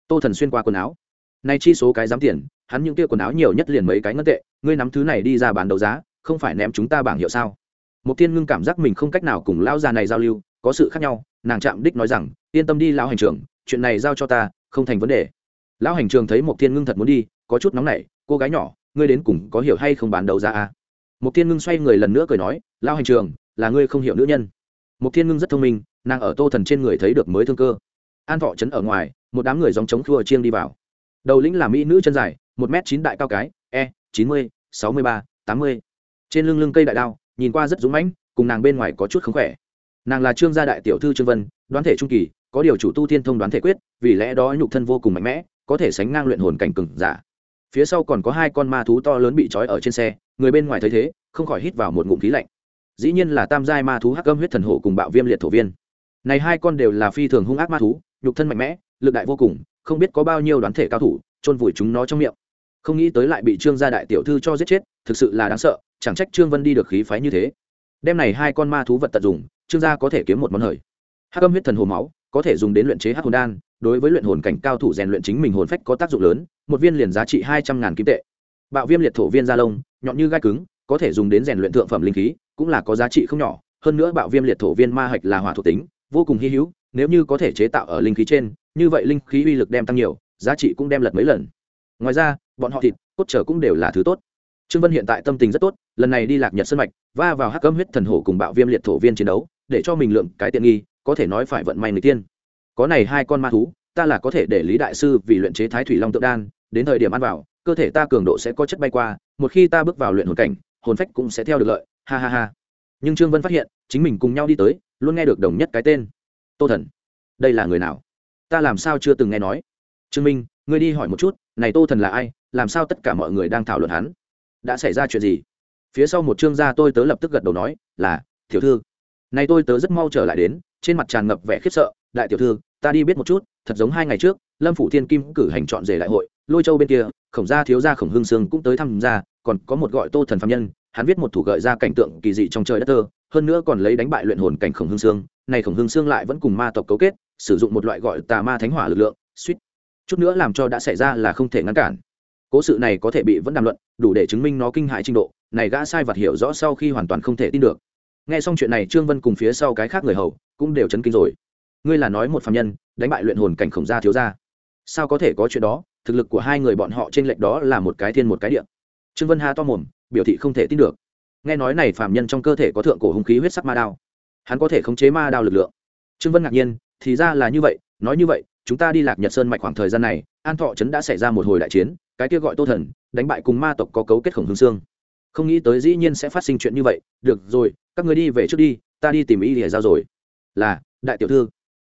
Tô thần xuyên qua quần áo. Nay chi số cái dám tiền, hắn những kia quần áo nhiều nhất liền mấy cái ngân tệ, ngươi nắm thứ này đi ra bán đấu giá, không phải ném chúng ta bảng hiệu sao? Một tiên ngưng cảm giác mình không cách nào cùng lão già này giao lưu, có sự khác nhau, nàng chạm đích nói rằng, yên tâm đi lão hành trưởng, chuyện này giao cho ta, không thành vấn đề. Lão hành trường thấy một thiên ngưng thật muốn đi, có chút nóng nảy, cô gái nhỏ, ngươi đến cùng có hiểu hay không bán đấu giá à? một thiên ngưng xoay người lần nữa cười nói, lão hành trường là ngươi không hiểu nữ nhân một thiên ngưng rất thông minh, nàng ở tô thần trên người thấy được mới thương cơ. An thọ trấn ở ngoài, một đám người dòng chống khua chiêng đi vào. Đầu lĩnh là mỹ nữ chân dài, một m chín đại cao cái e chín mươi, sáu mươi ba, tám mươi. Trên lưng lưng cây đại đao, nhìn qua rất dũng mãnh, cùng nàng bên ngoài có chút không khỏe. Nàng là trương gia đại tiểu thư trương vân, đoán thể trung kỳ, có điều chủ tu thiên thông đoán thể quyết, vì lẽ đó nhục thân vô cùng mạnh mẽ, có thể sánh ngang luyện hồn cảnh cừng giả. Phía sau còn có hai con ma thú to lớn bị trói ở trên xe, người bên ngoài thấy thế, không khỏi hít vào một ngụm khí lạnh dĩ nhiên là tam giai ma thú hắc âm huyết thần hổ cùng bạo viêm liệt thổ viên. Này hai con đều là phi thường hung ác ma thú, nhục thân mạnh mẽ, lực đại vô cùng, không biết có bao nhiêu đoán thể cao thủ, chôn vùi chúng nó trong miệng. Không nghĩ tới lại bị trương gia đại tiểu thư cho giết chết, thực sự là đáng sợ, chẳng trách trương vân đi được khí phái như thế. Đem này hai con ma thú vật tận dụng trương gia có thể kiếm một món hời. Hắc âm huyết thần hồ máu, có thể dùng đến luyện chế hắc hồn đan, đối với luyện hồn cảnh cao thủ rèn luyện chính mình hồn phách có tác dụng lớn, một viên liền giá trị hai trăm ngàn kim tệ. Bạo viêm liệt thổ viên da lông, nhọn như gai cứng, có thể dùng đến rèn luyện thượng phẩm linh khí cũng là có giá trị không nhỏ, hơn nữa bạo viêm liệt thổ viên ma hạch là hỏa thuộc tính, vô cùng hy hữu, nếu như có thể chế tạo ở linh khí trên, như vậy linh khí uy lực đem tăng nhiều, giá trị cũng đem lật mấy lần. Ngoài ra, bọn họ thịt, cốt trở cũng đều là thứ tốt. Trương vân hiện tại tâm tình rất tốt, lần này đi lạc nhật sân mạch, va vào hắc cấm huyết thần hổ cùng bạo viêm liệt thổ viên chiến đấu, để cho mình lượng cái tiện nghi, có thể nói phải vận may người tiên. Có này hai con ma thú, ta là có thể để lý đại sư vì luyện chế thái thủy long tượng đan, đến thời điểm ăn vào, cơ thể ta cường độ sẽ có chất bay qua, một khi ta bước vào luyện hồn cảnh, hồn phách cũng sẽ theo được lợi ha ha ha. Nhưng trương vân phát hiện, chính mình cùng nhau đi tới, luôn nghe được đồng nhất cái tên. Tô thần, đây là người nào? Ta làm sao chưa từng nghe nói? Trương minh, ngươi đi hỏi một chút, này tô thần là ai, làm sao tất cả mọi người đang thảo luận hắn? Đã xảy ra chuyện gì? Phía sau một trương gia tôi tớ lập tức gật đầu nói, là, tiểu thư. Này tôi tớ rất mau trở lại đến, trên mặt tràn ngập vẻ khiếp sợ, đại tiểu thư, ta đi biết một chút, thật giống hai ngày trước, lâm phủ thiên kim cử hành chọn rể đại hội, lôi châu bên kia, khổng gia thiếu gia khổng hương sương cũng tới tham gia, còn có một gọi tô thần phạm nhân hắn viết một thủ gợi ra cảnh tượng kỳ dị trong trời đất tơ hơn nữa còn lấy đánh bại luyện hồn cảnh khổng hương xương này khổng hương xương lại vẫn cùng ma tộc cấu kết, sử dụng một loại gọi tà ma thánh hỏa lực lượng, suýt. Chút nữa làm cho đã xảy ra là không thể ngăn cản. Cố sự này có thể bị vẫn đàm luận, đủ để chứng minh nó kinh hại trình độ, này gã sai vật hiểu rõ sau khi hoàn toàn không thể tin được. Nghe xong chuyện này, trương vân cùng phía sau cái khác người hầu cũng đều chấn kinh rồi. Ngươi là nói một phạm nhân, đánh bại luyện hồn cảnh khổng gia thiếu gia. Sao có thể có chuyện đó, thực lực của hai người bọn họ trên lệch đó là một cái thiên một cái địa trương vân ha to mồm, biểu thị không thể tin được. Nghe nói này phạm nhân trong cơ thể có thượng cổ hung khí huyết sắc ma đao. Hắn có thể khống chế ma đao lực lượng. Trương vân ngạc nhiên, thì ra là như vậy, nói như vậy, chúng ta đi lạc nhật sơn mạch khoảng thời gian này, an thọ trấn đã xảy ra một hồi đại chiến, cái kia gọi tô thần, đánh bại cùng ma tộc có cấu kết khổng hương xương. Không nghĩ tới dĩ nhiên sẽ phát sinh chuyện như vậy. Được rồi, các người đi về trước đi, ta đi tìm ý để giao rồi. Là, đại tiểu thư.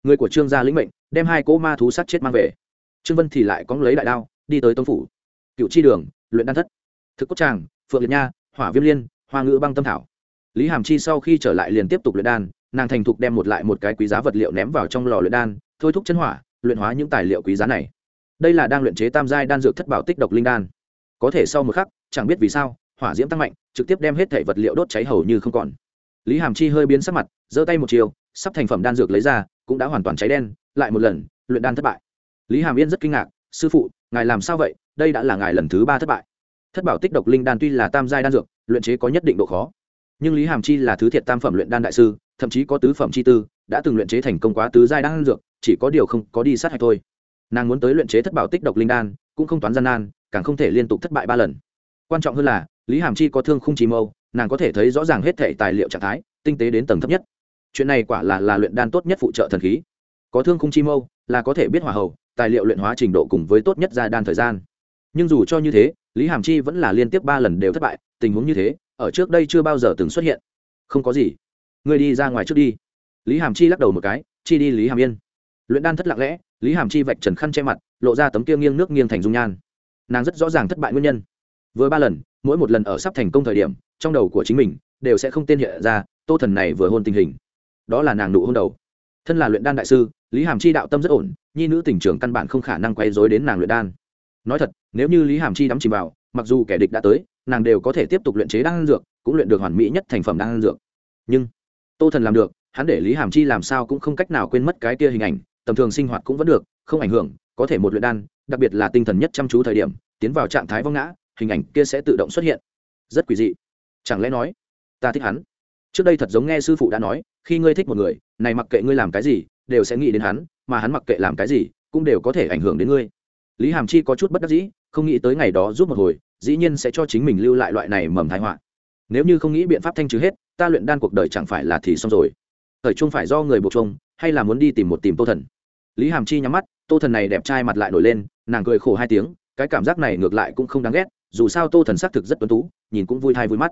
Người của trương gia lĩnh mệnh, đem hai cỗ ma thú sát chết mang về. Trương vân thì lại cóng lấy đại đao, đi tới tông phủ. Cựu chi đường, luyện đan thất thực cốt tràng, phượng liệt nha, hỏa viêm liên, hoa ngữ băng tâm thảo. Lý hàm chi sau khi trở lại liền tiếp tục luyện đan, nàng thành thục đem một lại một cái quý giá vật liệu ném vào trong lò luyện đan, thôi thúc chân hỏa, luyện hóa những tài liệu quý giá này. Đây là đang luyện chế tam giai đan dược thất bảo tích độc linh đan. Có thể sau một khắc, chẳng biết vì sao, hỏa diễm tăng mạnh, trực tiếp đem hết thể vật liệu đốt cháy hầu như không còn. Lý hàm chi hơi biến sắc mặt, giơ tay một chiều, sắp thành phẩm đan dược lấy ra, cũng đã hoàn toàn cháy đen, lại một lần, luyện đan thất bại. Lý hàm yên rất kinh ngạc, sư phụ, ngài làm sao vậy? Đây đã là ngài lần thứ ba thất bại thất bảo tích độc linh đan tuy là tam giai đan dược, luyện chế có nhất định độ khó. Nhưng lý hàm chi là thứ thiệt tam phẩm luyện đan đại sư, thậm chí có tứ phẩm chi tư, đã từng luyện chế thành công quá tứ giai đan dược, chỉ có điều không có đi sát hạch thôi. Nàng muốn tới luyện chế thất bảo tích độc linh đan, cũng không toán gian nan, càng không thể liên tục thất bại ba lần. Quan trọng hơn là, lý hàm chi có thương khung trí mâu, nàng có thể thấy rõ ràng hết thể tài liệu trạng thái, tinh tế đến tầng thấp nhất. Chuyện này quả là là luyện đan tốt nhất phụ trợ thần khí. Có thương khung chi mâu, là có thể biết hòa hầu tài liệu luyện hóa trình độ cùng với tốt nhất gia đan thời gian. Nhưng dù cho như thế lý hàm chi vẫn là liên tiếp ba lần đều thất bại, tình huống như thế, ở trước đây chưa bao giờ từng xuất hiện. Không có gì. Người đi ra ngoài trước đi. Lý hàm chi lắc đầu một cái, chi đi, lý hàm yên. Luyện đan thất lặng lẽ, lý hàm chi vạch trần khăn che mặt, lộ ra tấm kia nghiêng nước nghiêng thành dung nhan. Nàng rất rõ ràng thất bại nguyên nhân. Vừa ba lần, mỗi một lần ở sắp thành công thời điểm, trong đầu của chính mình đều sẽ không tên hiện ra, tô thần này vừa hôn tình hình. Đó là nàng nụ hôn đầu. Thân là luyện đan đại sư, lý hàm chi đạo tâm rất ổn, nhi nữ tình trường căn bản không khả năng quay dối đến nàng luyện đan nói thật, nếu như lý hàm chi đắm chìm vào, mặc dù kẻ địch đã tới, nàng đều có thể tiếp tục luyện chế đan dược, cũng luyện được hoàn mỹ nhất thành phẩm đan dược. Nhưng, tô thần làm được, hắn để lý hàm chi làm sao cũng không cách nào quên mất cái kia hình ảnh, tầm thường sinh hoạt cũng vẫn được, không ảnh hưởng, có thể một luyện đan, đặc biệt là tinh thần nhất chăm chú thời điểm, tiến vào trạng thái vong ngã, hình ảnh kia sẽ tự động xuất hiện. Rất quỷ dị. Chẳng lẽ nói, ta thích hắn? Trước đây thật giống nghe sư phụ đã nói, khi ngươi thích một người, này mặc kệ ngươi làm cái gì, đều sẽ nghĩ đến hắn, mà hắn mặc kệ làm cái gì, cũng đều có thể ảnh hưởng đến ngươi lý hàm chi có chút bất đắc dĩ, không nghĩ tới ngày đó giúp một hồi, dĩ nhiên sẽ cho chính mình lưu lại loại này mầm thái họa. Nếu như không nghĩ biện pháp thanh trừ hết, ta luyện đan cuộc đời chẳng phải là thì xong rồi. Thời chung phải do người buộc chung hay là muốn đi tìm một tìm tô thần? Lý hàm chi nhắm mắt, tô thần này đẹp trai mặt lại nổi lên, nàng cười khổ hai tiếng, cái cảm giác này ngược lại cũng không đáng ghét, dù sao tô thần xác thực rất tuấn tú, nhìn cũng vui thai vui mắt.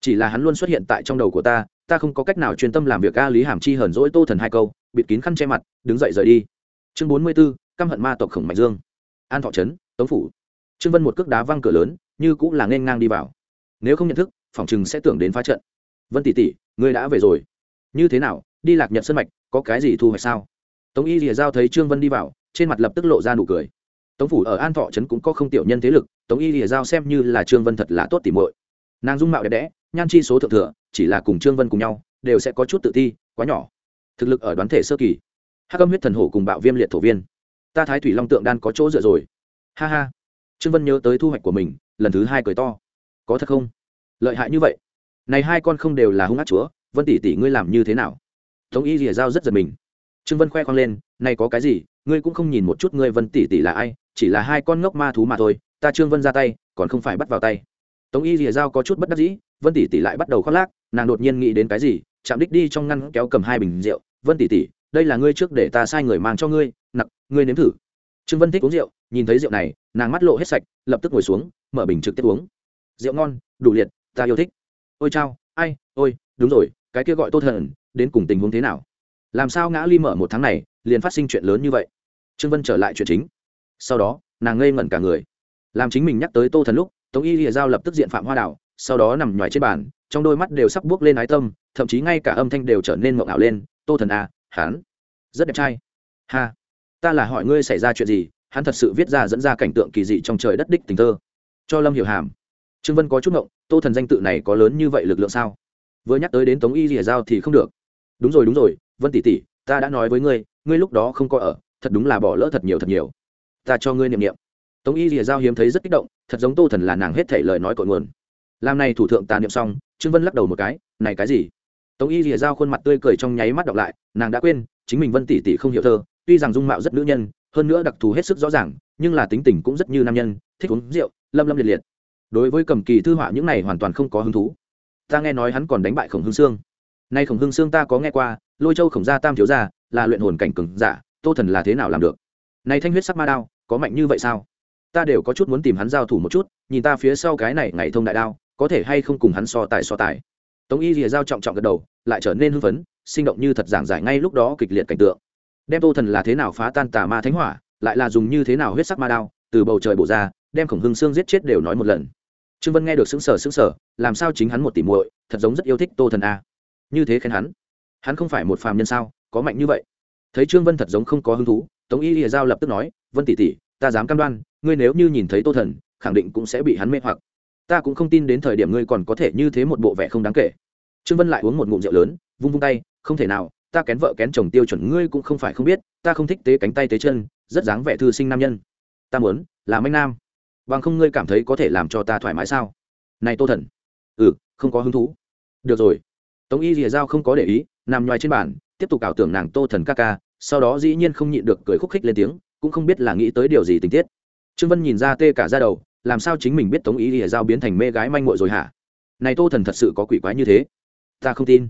Chỉ là hắn luôn xuất hiện tại trong đầu của ta ta không có cách nào chuyên tâm làm việc ca lý hàm chi hờn dỗi tô thần hai câu, bịt kín khăn che mặt, đứng dậy rời đi. Chương bốn mươi b ố căm hận ma tộc khổng mạnh dương an thọ trấn, tống phủ. Trương vân một cước đá văng cửa lớn, như cũng là nên ngang đi vào. Nếu không nhận thức phỏng chừng sẽ tưởng đến phá trận. Vân tỷ tỷ, ngươi đã về rồi. Như thế nào, đi lạc nhật sân mạch, có cái gì thu hoạch sao? Tống y lìa giao thấy trương vân đi vào, trên mặt lập tức lộ ra nụ cười. Tống phủ ở an thọ trấn cũng có không tiểu nhân thế lực, tống y lìa giao xem như là trương vân thật là tốt tỉ muội. Nàng dung mạo đẹp đẽ, nhan chi số thượng thừa, chỉ là cùng trương vân cùng nhau, đều sẽ có chút tự ti, quá nhỏ. Thực lực ở đoán thể sơ kỳ. Hắc âm huyết thần hổ cùng bạo viêm liệt thổ viên ta thái thủy long tượng đan có chỗ dựa rồi. Ha ha. Trương vân nhớ tới thu hoạch của mình, lần thứ hai cười to. Có thật không? Lợi hại như vậy. Này hai con không đều là hung ác chúa, vân tỷ tỷ ngươi làm như thế nào? Tống y rìa dao rất giật mình. Trương vân khoe khoang lên, này có cái gì, ngươi cũng không nhìn một chút ngươi vân tỷ tỷ là ai, chỉ là hai con ngốc ma thú mà thôi, ta trương vân ra tay, còn không phải bắt vào tay. Tống y rìa dao có chút bất đắc dĩ, vân tỷ tỷ lại bắt đầu khoác lác, nàng đột nhiên nghĩ đến cái gì, chạm đích đi trong ngăn kéo cầm hai bình rượu, vân tỷ tỷ đây là ngươi trước để ta sai người mang cho ngươi, nặc, ngươi nếm thử. Trương vân thích uống rượu, nhìn thấy rượu này, nàng mắt lộ hết sạch, lập tức ngồi xuống, mở bình trực tiếp uống. Rượu ngon, đủ liệt, ta yêu thích. Ôi chao, ai, ôi, đúng rồi, cái kia gọi tô thần, đến cùng tình huống thế nào? Làm sao ngã ly mở một tháng này, liền phát sinh chuyện lớn như vậy? Trương vân trở lại chuyện chính. Sau đó, nàng ngây ngẩn cả người. Làm chính mình nhắc tới tô thần lúc, tống y lìa giao lập tức diện phạm hoa đảo sau đó nằm nhoài trên bàn, trong đôi mắt đều sắp buốc lên ái tâm, thậm chí ngay cả âm thanh đều trở nên mộng ảo lên. Tô thần à hán rất đẹp trai. Ha. Ta là hỏi ngươi xảy ra chuyện gì, hắn thật sự viết ra dẫn ra cảnh tượng kỳ dị trong trời đất đích tình thơ. Cho lâm hiểu hàm. Trương vân có chút ngộng, tô thần danh tự này có lớn như vậy lực lượng sao? Vừa nhắc tới đến tống y rìa giao thì không được. Đúng rồi đúng rồi, vân tỷ tỷ, ta đã nói với ngươi ngươi lúc đó không có ở, thật đúng là bỏ lỡ thật nhiều thật nhiều. Ta cho ngươi niệm niệm. Tống y rìa giao hiếm thấy rất kích động, thật giống tô thần là nàng hết thể lời nói cội nguồn. Làm này thủ thượng tà niệm xong, trương vân lắc đầu một cái, này cái gì? Tống y rìa giao khuôn mặt tươi cười trong nháy mắt đọc lại, nàng đã quên, chính mình vân tỷ tỷ không hiểu thơ, tuy rằng dung mạo rất nữ nhân, hơn nữa đặc thù hết sức rõ ràng, nhưng là tính tình cũng rất như nam nhân, thích uống rượu, lâm lâm liệt liệt. Đối với cầm kỳ thư họa những này hoàn toàn không có hứng thú. Ta nghe nói hắn còn đánh bại khổng hương sương. Nay khổng hương sương ta có nghe qua, lôi châu khổng gia tam thiếu gia, là luyện hồn cảnh cừng giả, tô thần là thế nào làm được? Này thanh huyết sắc ma đao, có mạnh như vậy sao? Ta đều có chút muốn tìm hắn giao thủ một chút, nhìn ta phía sau cái này ngày thông đại đao, có thể hay không cùng hắn so tài so tài? Tống y rìa giao trọng trọng gật đầu, lại trở nên hưng phấn, sinh động như thật giảng giải ngay lúc đó kịch liệt cảnh tượng. Đem tô thần là thế nào phá tan tà ma thánh hỏa, lại là dùng như thế nào huyết sắc ma đao, từ bầu trời bổ ra, đem khổng hưng xương giết chết đều nói một lần. Trương vân nghe được xứng sở xứng sở làm sao chính hắn một tỷ muội, thật giống rất yêu thích tô thần a. Như thế khen hắn. Hắn không phải một phàm nhân sao, có mạnh như vậy. Thấy trương vân thật giống không có hứng thú, tống y lìa giao lập tức nói, vân tỷ tỷ, ta dám cam đoan, ngươi nếu như nhìn thấy tô thần, khẳng định cũng sẽ bị hắn mê hoặc. Ta cũng không tin đến thời điểm ngươi còn có thể như thế một bộ vẻ không đáng kể trương vân lại uống một ngụm rượu lớn, vung vung tay, không thể nào, ta kén vợ kén chồng tiêu chuẩn ngươi cũng không phải không biết, ta không thích tế cánh tay tế chân, rất dáng vẻ thư sinh nam nhân. Ta muốn là manh nam, bằng không ngươi cảm thấy có thể làm cho ta thoải mái sao? Này tô thần. Ừ không có hứng thú. Được rồi. Tống y rìa giao không có để ý, nằm nhoài trên bàn, tiếp tục ảo tưởng nàng tô thần ca ca, sau đó dĩ nhiên không nhịn được cười khúc khích lên tiếng, cũng không biết là nghĩ tới điều gì tình tiết. Trương vân nhìn ra tê cả ra đầu, làm sao chính mình biết tống y rìa giao biến thành mê gái manh muội rồi hả? Này tô thần thật sự có quỷ quái như thế ta không tin.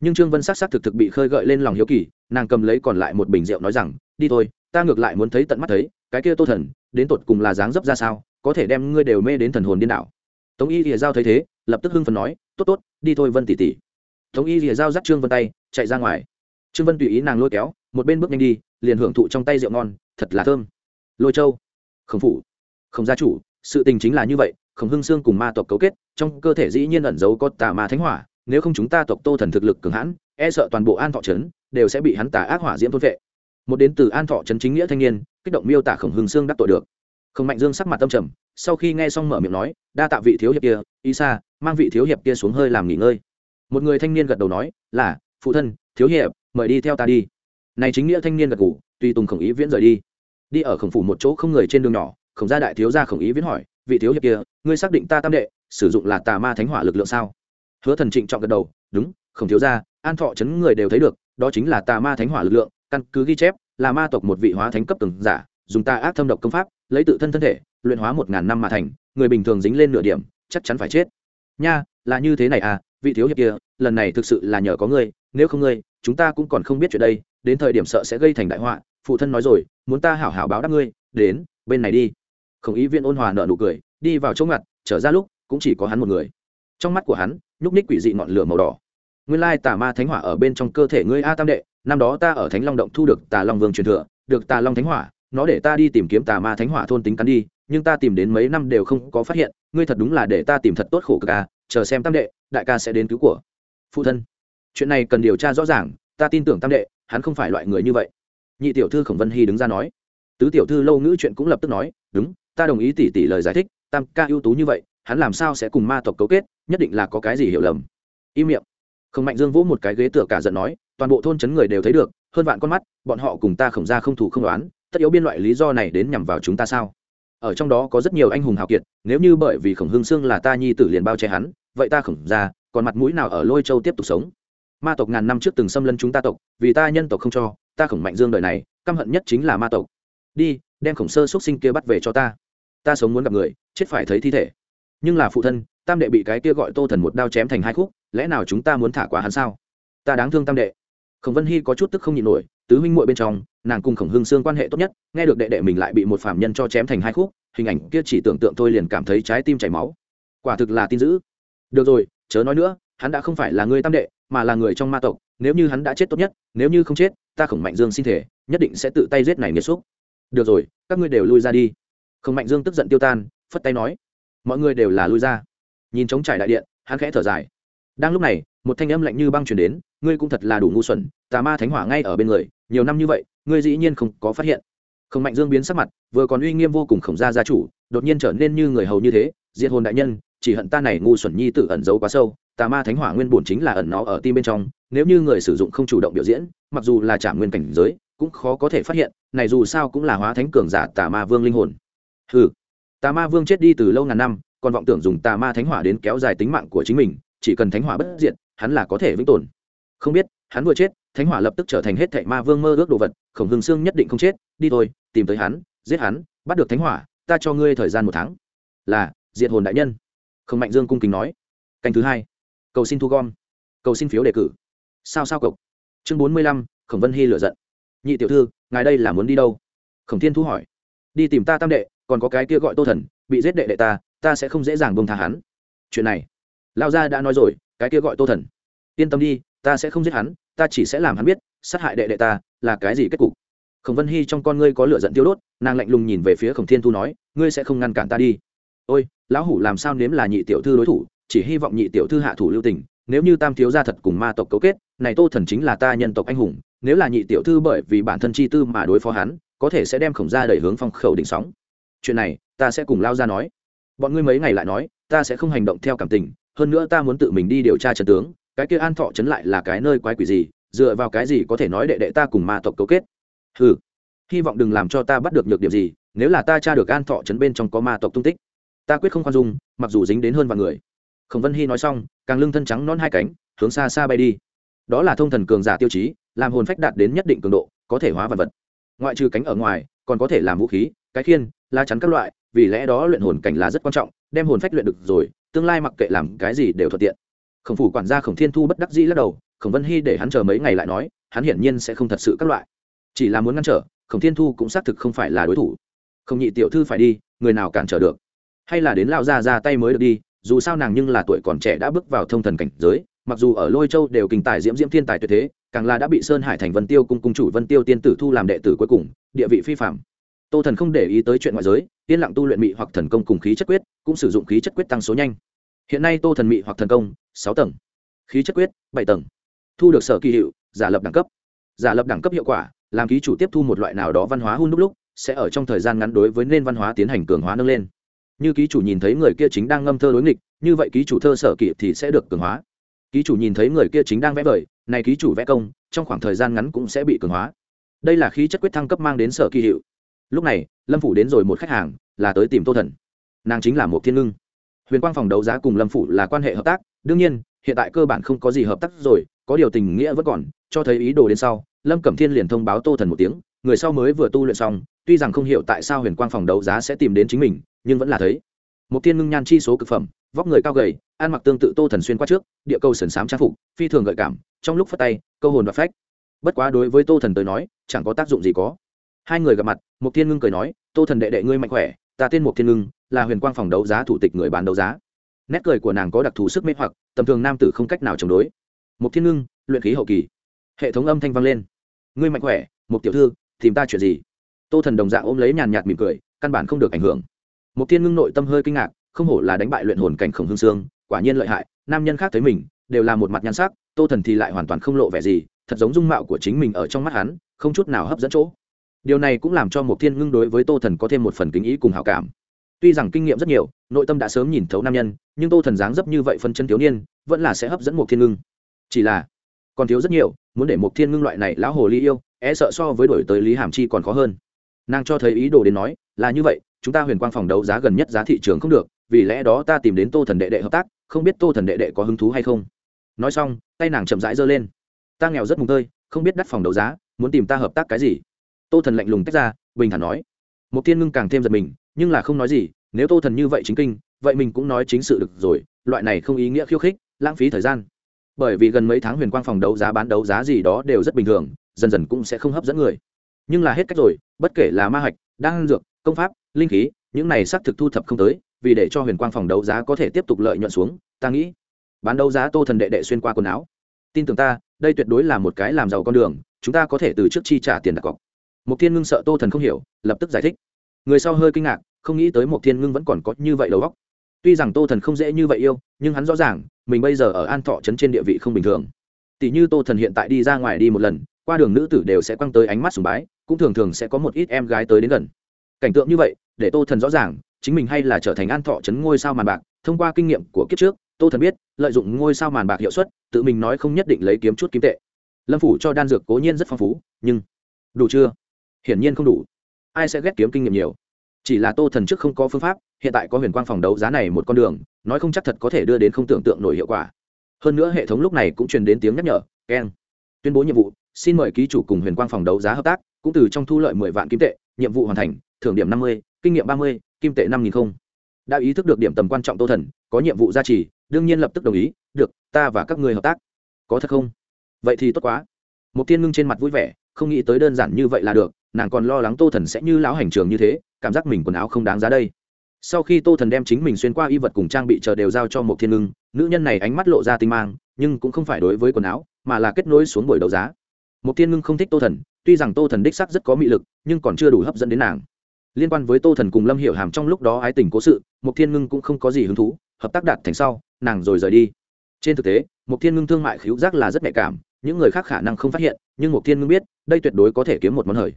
Nhưng trương vân s ắ c s ắ c thực thực bị khơi gợi lên lòng hiếu kỳ, nàng cầm lấy còn lại một bình rượu nói rằng, đi thôi, ta ngược lại muốn thấy tận mắt thấy, cái kia tô thần, đến tột cùng là dáng dấp ra sao, có thể đem ngươi đều mê đến thần hồn điên đảo. Tống y lìa giao thấy thế, lập tức hưng phần nói, tốt tốt, đi thôi vân tỉ tỉ tống y lìa giao dắt trương vân tay, chạy ra ngoài. Trương vân tùy ý nàng lôi kéo, một bên bước nhanh đi, liền hưởng thụ trong tay rượu ngon, thật là thơm. Lôi châu, khổng phủ không gia chủ, sự tình chính là như vậy, khổng hưng xương cùng ma tộc cấu kết, trong cơ thể dĩ nhiên ẩn giấu có tà ma thánh hỏa nếu không chúng ta tộc tô thần thực lực cường hãn e sợ toàn bộ an thọ trấn đều sẽ bị hắn tà ác hỏa diễm thôn vệ một đến từ an thọ trấn chính nghĩa thanh niên, kích động miêu tả khổng hưng xương đắc tội được. Khổng mạnh dương sắc mặt tâm trầm, sau khi nghe xong mở miệng nói, đa tạ vị thiếu hiệp kia y sa mang vị thiếu hiệp kia xuống hơi làm nghỉ ngơi. Một người thanh niên gật đầu nói, là, phụ thân, thiếu hiệp, mời đi theo ta đi. Này chính nghĩa thanh niên gật ngủ tùy tùng khổng ý viễn rời đi. Đi ở khổng phủ một chỗ không người trên đường nhỏ, khổng gia đại thiếu gia khổng ý viễn hỏi, vị thiếu hiệp kia, ngươi xác định ta tam đệ, sử dụng là tà ma thánh hỏa lực lượng sao? Hứa thần trịnh trọng gật đầu, đúng không thiếu gia, an thọ chấn người đều thấy được, đó chính là tà ma thánh hỏa lực lượng, căn cứ ghi chép, là ma tộc một vị hóa thánh cấp từng giả, dùng ta ác thâm độc công pháp, lấy tự thân thân thể, luyện hóa một ngàn năm mà thành, người bình thường dính lên nửa điểm, chắc chắn phải chết. Nha, là như thế này à vị thiếu hiệp kia, lần này thực sự là nhờ có ngươi, nếu không ngươi, chúng ta cũng còn không biết chuyện đây, đến thời điểm sợ sẽ gây thành đại họa, phụ thân nói rồi, muốn ta hảo hảo báo đáp ngươi, đến, bên này đi. Không ý viên ôn hòa nợ nụ cười, đi vào chỗ ngặt, trở ra lúc, cũng chỉ có hắn một người trong mắt của hắn, nhúc ních quỷ dị ngọn lửa màu đỏ. Nguyên lai tà ma thánh hỏa ở bên trong cơ thể ngươi a tam đệ, năm đó ta ở thánh long động thu được tà long vương truyền thừa, được tà long thánh hỏa, nó để ta đi tìm kiếm tà ma thánh hỏa thôn tính cắn đi, nhưng ta tìm đến mấy năm đều không có phát hiện, ngươi thật đúng là để ta tìm thật tốt khổ cực ca chờ xem tam đệ, đại ca sẽ đến cứu của. Phụ thân, chuyện này cần điều tra rõ ràng, ta tin tưởng tam đệ, hắn không phải loại người như vậy. Nhị tiểu thư khổng vân hy đứng ra nói. Tứ tiểu thư lâu ngữ chuyện cũng lập tức nói, đúng, ta đồng ý tỉ tỉ lời giải thích, tam ca ưu tú như vậy, hắn làm sao sẽ cùng ma tộc cấu kết nhất định là có cái gì hiểu lầm. Im miệng. Khổng mạnh dương vỗ một cái ghế tựa cả giận nói, toàn bộ thôn chấn người đều thấy được, hơn vạn con mắt, bọn họ cùng ta khổng ra không thủ không đoán tất yếu biên loại lý do này đến nhằm vào chúng ta sao? Ở trong đó có rất nhiều anh hùng hào kiệt, nếu như bởi vì khổng hương sương là ta nhi tử liền bao che hắn, vậy ta khổng ra còn mặt mũi nào ở lôi châu tiếp tục sống? Ma tộc ngàn năm trước từng xâm lấn chúng ta tộc, vì ta nhân tộc không cho, ta khổng mạnh dương đời này, căm hận nhất chính là ma tộc. Đi, đem khổng sơ x sinh kia bắt về cho ta. Ta sống muốn gặp người, chết phải thấy thi thể. Nhưng là phụ thân tam đệ bị cái kia gọi tô thần một đao chém thành hai khúc, lẽ nào chúng ta muốn thả quá hắn sao? Ta đáng thương tam đệ. Khổng vân hy có chút tức không nhịn nổi, tứ huynh muội bên trong, nàng cùng khổng hương xương quan hệ tốt nhất, nghe được đệ đệ mình lại bị một phạm nhân cho chém thành hai khúc, hình ảnh kia chỉ tưởng tượng tôi liền cảm thấy trái tim chảy máu. Quả thực là tin dữ. Được rồi, chớ nói nữa, hắn đã không phải là người tam đệ, mà là người trong ma tộc, nếu như hắn đã chết tốt nhất, nếu như không chết, ta khổng mạnh dương xin thể nhất định sẽ tự tay giết này nghiệt xúc. Được rồi, các ngươi đều lui ra đi. Khổng mạnh dương tức giận tiêu tan, phất tay nói, mọi người đều là lui ra nhìn trống trải đại điện, hắn khẽ thở dài. Đang lúc này, một thanh âm lạnh như băng chuyển đến, ngươi cũng thật là đủ ngu xuẩn, tà ma thánh hỏa ngay ở bên người, nhiều năm như vậy, ngươi dĩ nhiên không có phát hiện. Khổng mạnh dương biến sắc mặt, vừa còn uy nghiêm vô cùng khổng gia gia chủ, đột nhiên trở nên như người hầu như thế, diệt hồn đại nhân, chỉ hận ta này ngu xuẩn nhi tự ẩn giấu quá sâu, tà ma thánh hỏa nguyên bổn chính là ẩn nó ở tim bên trong, nếu như người sử dụng không chủ động biểu diễn, mặc dù là trả nguyên cảnh giới, cũng khó có thể phát hiện, này dù sao cũng là hóa thánh cường giả tà ma vương linh hồn. Ừ tà ma vương chết đi từ lâu ngàn năm còn vọng tưởng dùng tà ma thánh hỏa đến kéo dài tính mạng của chính mình, chỉ cần thánh hỏa bất diệt, hắn là có thể vĩnh tồn. Không biết, hắn vừa chết, thánh hỏa lập tức trở thành hết thệ ma vương mơ ước đồ vật, khổng hương sương nhất định không chết, đi thôi, tìm tới hắn, giết hắn, bắt được thánh hỏa, ta cho ngươi thời gian một tháng. Là, diệt hồn đại nhân. Khổng mạnh dương cung kính nói. Canh thứ hai. Cầu xin thu gom. Cầu xin phiếu đề cử. Sao sao cộc. Chương bốn mươi lăm, khổng vân hy lựa giận. Nhị tiểu thư, ngài đây là muốn đi đâu? Khổng thiên thu hỏi. Đi tìm ta tam đệ, còn có cái kia gọi tô thần, bị giết đệ đệ ta ta sẽ không dễ dàng bông tha hắn. Chuyện này, lao gia đã nói rồi, cái kia gọi tô thần. Yên tâm đi, ta sẽ không giết hắn, ta chỉ sẽ làm hắn biết, sát hại đệ đệ ta là cái gì kết cục. Khổng vân hy trong con ngươi có lửa giận tiêu đốt, nàng lạnh lùng nhìn về phía khổng thiên thu nói, ngươi sẽ không ngăn cản ta đi. Ôi, lão hủ làm sao nếm là nhị tiểu thư đối thủ, chỉ hy vọng nhị tiểu thư hạ thủ lưu tình, nếu như tam thiếu gia thật cùng ma tộc cấu kết, này tô thần chính là ta nhân tộc anh hùng, nếu là nhị tiểu thư bởi vì bản thân chi tư mà đối phó hắn, có thể sẽ đem khổng gia đẩy hướng phong khẩu đỉnh sóng. Chuyện này, ta sẽ cùng lao ra nói bọn ngươi mấy ngày lại nói, ta sẽ không hành động theo cảm tình, hơn nữa ta muốn tự mình đi điều tra trận tướng, cái kia an thọ trấn lại là cái nơi quái quỷ gì, dựa vào cái gì có thể nói đệ đệ ta cùng ma tộc cấu kết? Ừ hy vọng đừng làm cho ta bắt được nhược điểm gì, nếu là ta tra được an thọ trấn bên trong có ma tộc tung tích, ta quyết không khoan dung, mặc dù dính đến hơn vài người. Khổng vân hy nói xong, càng lưng thân trắng non hai cánh, hướng xa xa bay đi. Đó là thông thần cường giả tiêu chí, làm hồn phách đạt đến nhất định cường độ, có thể hóa vật vật. Ngoại trừ cánh ở ngoài, còn có thể làm vũ khí, cái khiên la chắn các loại, vì lẽ đó luyện hồn cảnh là rất quan trọng, đem hồn phách luyện được rồi, tương lai mặc kệ làm cái gì đều thuận tiện. Khổng phủ quản gia khổng thiên thu bất đắc dĩ lắc đầu, khổng vân hy để hắn chờ mấy ngày lại nói, hắn hiển nhiên sẽ không thật sự các loại. Chỉ là muốn ngăn trở, khổng thiên thu cũng xác thực không phải là đối thủ. Không nhị tiểu thư phải đi, người nào cản trở được? Hay là đến lao ra ra tay mới được đi, dù sao nàng nhưng là tuổi còn trẻ đã bước vào thông thần cảnh giới, mặc dù ở lôi châu đều kinh tài diễm diễm thiên tài tuyệt thế, càng là đã bị sơn hải thành vân tiêu cung cung chủ vân tiêu tiên tử thu làm đệ tử cuối cùng, địa vị phi phạm tô thần không để ý tới chuyện ngoại giới, yên lặng tu luyện mị hoặc thần công cùng khí chất quyết, cũng sử dụng khí chất quyết tăng số nhanh. Hiện nay tô thần mị hoặc thần công, sáu tầng. Khí chất quyết, bảy tầng. Thu được sở kỳ hiệu, giả lập đẳng cấp. Giả lập đẳng cấp hiệu quả, làm ký chủ tiếp thu một loại nào đó văn hóa hun đúc lúc, sẽ ở trong thời gian ngắn đối với nên văn hóa tiến hành cường hóa nâng lên. Như ký chủ nhìn thấy người kia chính đang ngâm thơ đối nghịch, như vậy ký chủ thơ sở kỵ thì sẽ được cường hóa. Ký chủ nhìn thấy người kia chính đang vẽ vời, này ký chủ vẽ công, trong khoảng thời gian ngắn cũng sẽ bị cường hóa. Đây là khí chất quyết thăng cấp mang đến sở kỳ hiệu lúc này, lâm phủ đến rồi một khách hàng, là tới tìm tô thần. Nàng chính là một thiên ngưng. Huyền quang phòng đấu giá cùng lâm phủ là quan hệ hợp tác, đương nhiên, hiện tại cơ bản không có gì hợp tác rồi, có điều tình nghĩa vẫn còn, cho thấy ý đồ đến sau, lâm cẩm thiên liền thông báo tô thần một tiếng, người sau mới vừa tu luyện xong, tuy rằng không hiểu tại sao huyền quang phòng đấu giá sẽ tìm đến chính mình, nhưng vẫn là thấy. Một thiên ngưng nhan chi số cực phẩm, vóc người cao gầy, ăn mặc tương tự tô thần xuyên qua trước, địa cầu sần sám trang phục, phi thường gợi cảm, trong lúc phát tay, câu hồn và phách. Bất quá đối với tô thần tới nói, chẳng có tác dụng gì có hai người gặp mặt một thiên ngưng cười nói, tô thần đệ đệ ngươi mạnh khỏe, ta tên một thiên ngưng, là huyền quang phòng đấu giá thủ tịch người bán đấu giá. Nét cười của nàng có đặc thù sức mê hoặc, tầm thường nam tử không cách nào chống đối. Một thiên ngưng, luyện khí hậu kỳ. Hệ thống âm thanh vang lên. Ngươi mạnh khỏe một tiểu thư, tìm ta chuyện gì? Tô thần đồng dạng ôm lấy nhàn nhạt mỉm cười, căn bản không được ảnh hưởng. Một thiên ngưng nội tâm hơi kinh ngạc, không hổ là đánh bại luyện hồn cảnh khổng hương sương quả nhiên lợi hại, nam nhân khác thấy mình, đều là một mặt nhan sắc, tô thần thì lại hoàn toàn không lộ vẻ gì, thật giống dung mạo của chính mình ở trong mắt hắn, không chút nào hấp dẫn chỗ điều này cũng làm cho một thiên ngưng đối với tô thần có thêm một phần kính ý cùng hào cảm. Tuy rằng kinh nghiệm rất nhiều, nội tâm đã sớm nhìn thấu nam nhân, nhưng tô thần dáng dấp như vậy phân chân thiếu niên, vẫn là sẽ hấp dẫn một thiên ngưng. Chỉ là, còn thiếu rất nhiều, muốn để một thiên ngưng loại này lão hồ ly yêu e sợ so với đổi tới lý hàm chi còn khó hơn. Nàng cho thấy ý đồ đến nói, là như vậy, chúng ta huyền quang phòng đấu giá gần nhất giá thị trường không được, vì lẽ đó ta tìm đến tô thần đệ đệ hợp tác, không biết tô thần đệ đệ có hứng thú hay không. Nói xong, tay nàng chậm rãi giơ lên. Ta nghèo rất mùng tơi, không biết đắt phòng đấu giá, muốn tìm ta hợp tác cái gì? Tô thần lạnh lùng tách ra, bình thản nói. Một tiên ngưng càng thêm giật mình, nhưng là không nói gì, nếu tô thần như vậy chính kinh, vậy mình cũng nói chính sự được rồi, loại này không ý nghĩa khiêu khích, lãng phí thời gian. Bởi vì gần mấy tháng huyền quang phòng đấu giá bán đấu giá gì đó đều rất bình thường, dần dần cũng sẽ không hấp dẫn người. Nhưng là hết cách rồi, bất kể là ma hạch, đan dược, công pháp, linh khí, những này xác thực thu thập không tới, vì để cho huyền quang phòng đấu giá có thể tiếp tục lợi nhuận xuống, ta nghĩ, bán đấu giá tô thần đệ đệ xuyên qua quần áo. Tin tưởng ta, đây tuyệt đối là một cái làm giàu con đường, chúng ta có thể từ trước chi trả tiền đặt cọc mục thiên ngưng sợ tô thần không hiểu, lập tức giải thích. Người sau hơi kinh ngạc, không nghĩ tới mục thiên ngưng vẫn còn có như vậy đầu óc. Tuy rằng tô thần không dễ như vậy yêu, nhưng hắn rõ ràng, mình bây giờ ở an thọ trấn trên địa vị không bình thường. Tỷ như tô thần hiện tại đi ra ngoài đi một lần, qua đường nữ tử đều sẽ quăng tới ánh mắt sùng bái, cũng thường thường sẽ có một ít em gái tới đến gần. Cảnh tượng như vậy, để tô thần rõ ràng, chính mình hay là trở thành an thọ trấn ngôi sao màn bạc, thông qua kinh nghiệm của kiếp trước, tô thần biết, lợi dụng ngôi sao màn bạc hiệu suất, tự mình nói không nhất định lấy kiếm chút kiếm tệ. Lâm phủ cho đan dược cố nhiên rất phong phú, nhưng đủ chưa? Hiển nhiên không đủ. Ai sẽ ghét kiếm kinh nghiệm nhiều? Chỉ là tô thần trước không có phương pháp, hiện tại có huyền quang phòng đấu giá này một con đường, nói không chắc thật có thể đưa đến không tưởng tượng nổi hiệu quả. Hơn nữa hệ thống lúc này cũng truyền đến tiếng nhắc nhở keng tuyên bố nhiệm vụ, xin mời ký chủ cùng huyền quang phòng đấu giá hợp tác, cũng từ trong thu lợi mười vạn kim tệ, nhiệm vụ hoàn thành, thưởng điểm năm mươi, kinh nghiệm ba mươi, kim tệ năm nghìn không. Đã ý thức được điểm tầm quan trọng tô thần, có nhiệm vụ gia trì, đương nhiên lập tức đồng ý, được, ta và các người hợp tác. Có thật không? Vậy thì tốt quá. Một tiên ngưng trên mặt vui vẻ, không nghĩ tới đơn giản như vậy là được nàng còn lo lắng tô thần sẽ như lão hành trường như thế, cảm giác mình quần áo không đáng giá đây. Sau khi tô thần đem chính mình xuyên qua y vật cùng trang bị chờ đều giao cho một thiên ngưng, nữ nhân này ánh mắt lộ ra tinh mang, nhưng cũng không phải đối với quần áo, mà là kết nối xuống buổi đấu giá. Một thiên ngưng không thích tô thần, tuy rằng tô thần đích sắc rất có mị lực, nhưng còn chưa đủ hấp dẫn đến nàng. Liên quan với tô thần cùng lâm hiểu hàm trong lúc đó ái tình cố sự một thiên ngưng cũng không có gì hứng thú, hợp tác đạt thành sau, nàng rồi rời đi. Trên thực tế một thiên ngưng thương mại khíu giác là rất nhạy cảm, những người khác khả năng không phát hiện, nhưng một thiên ngưng biết, đây tuyệt đối có thể kiếm một món hời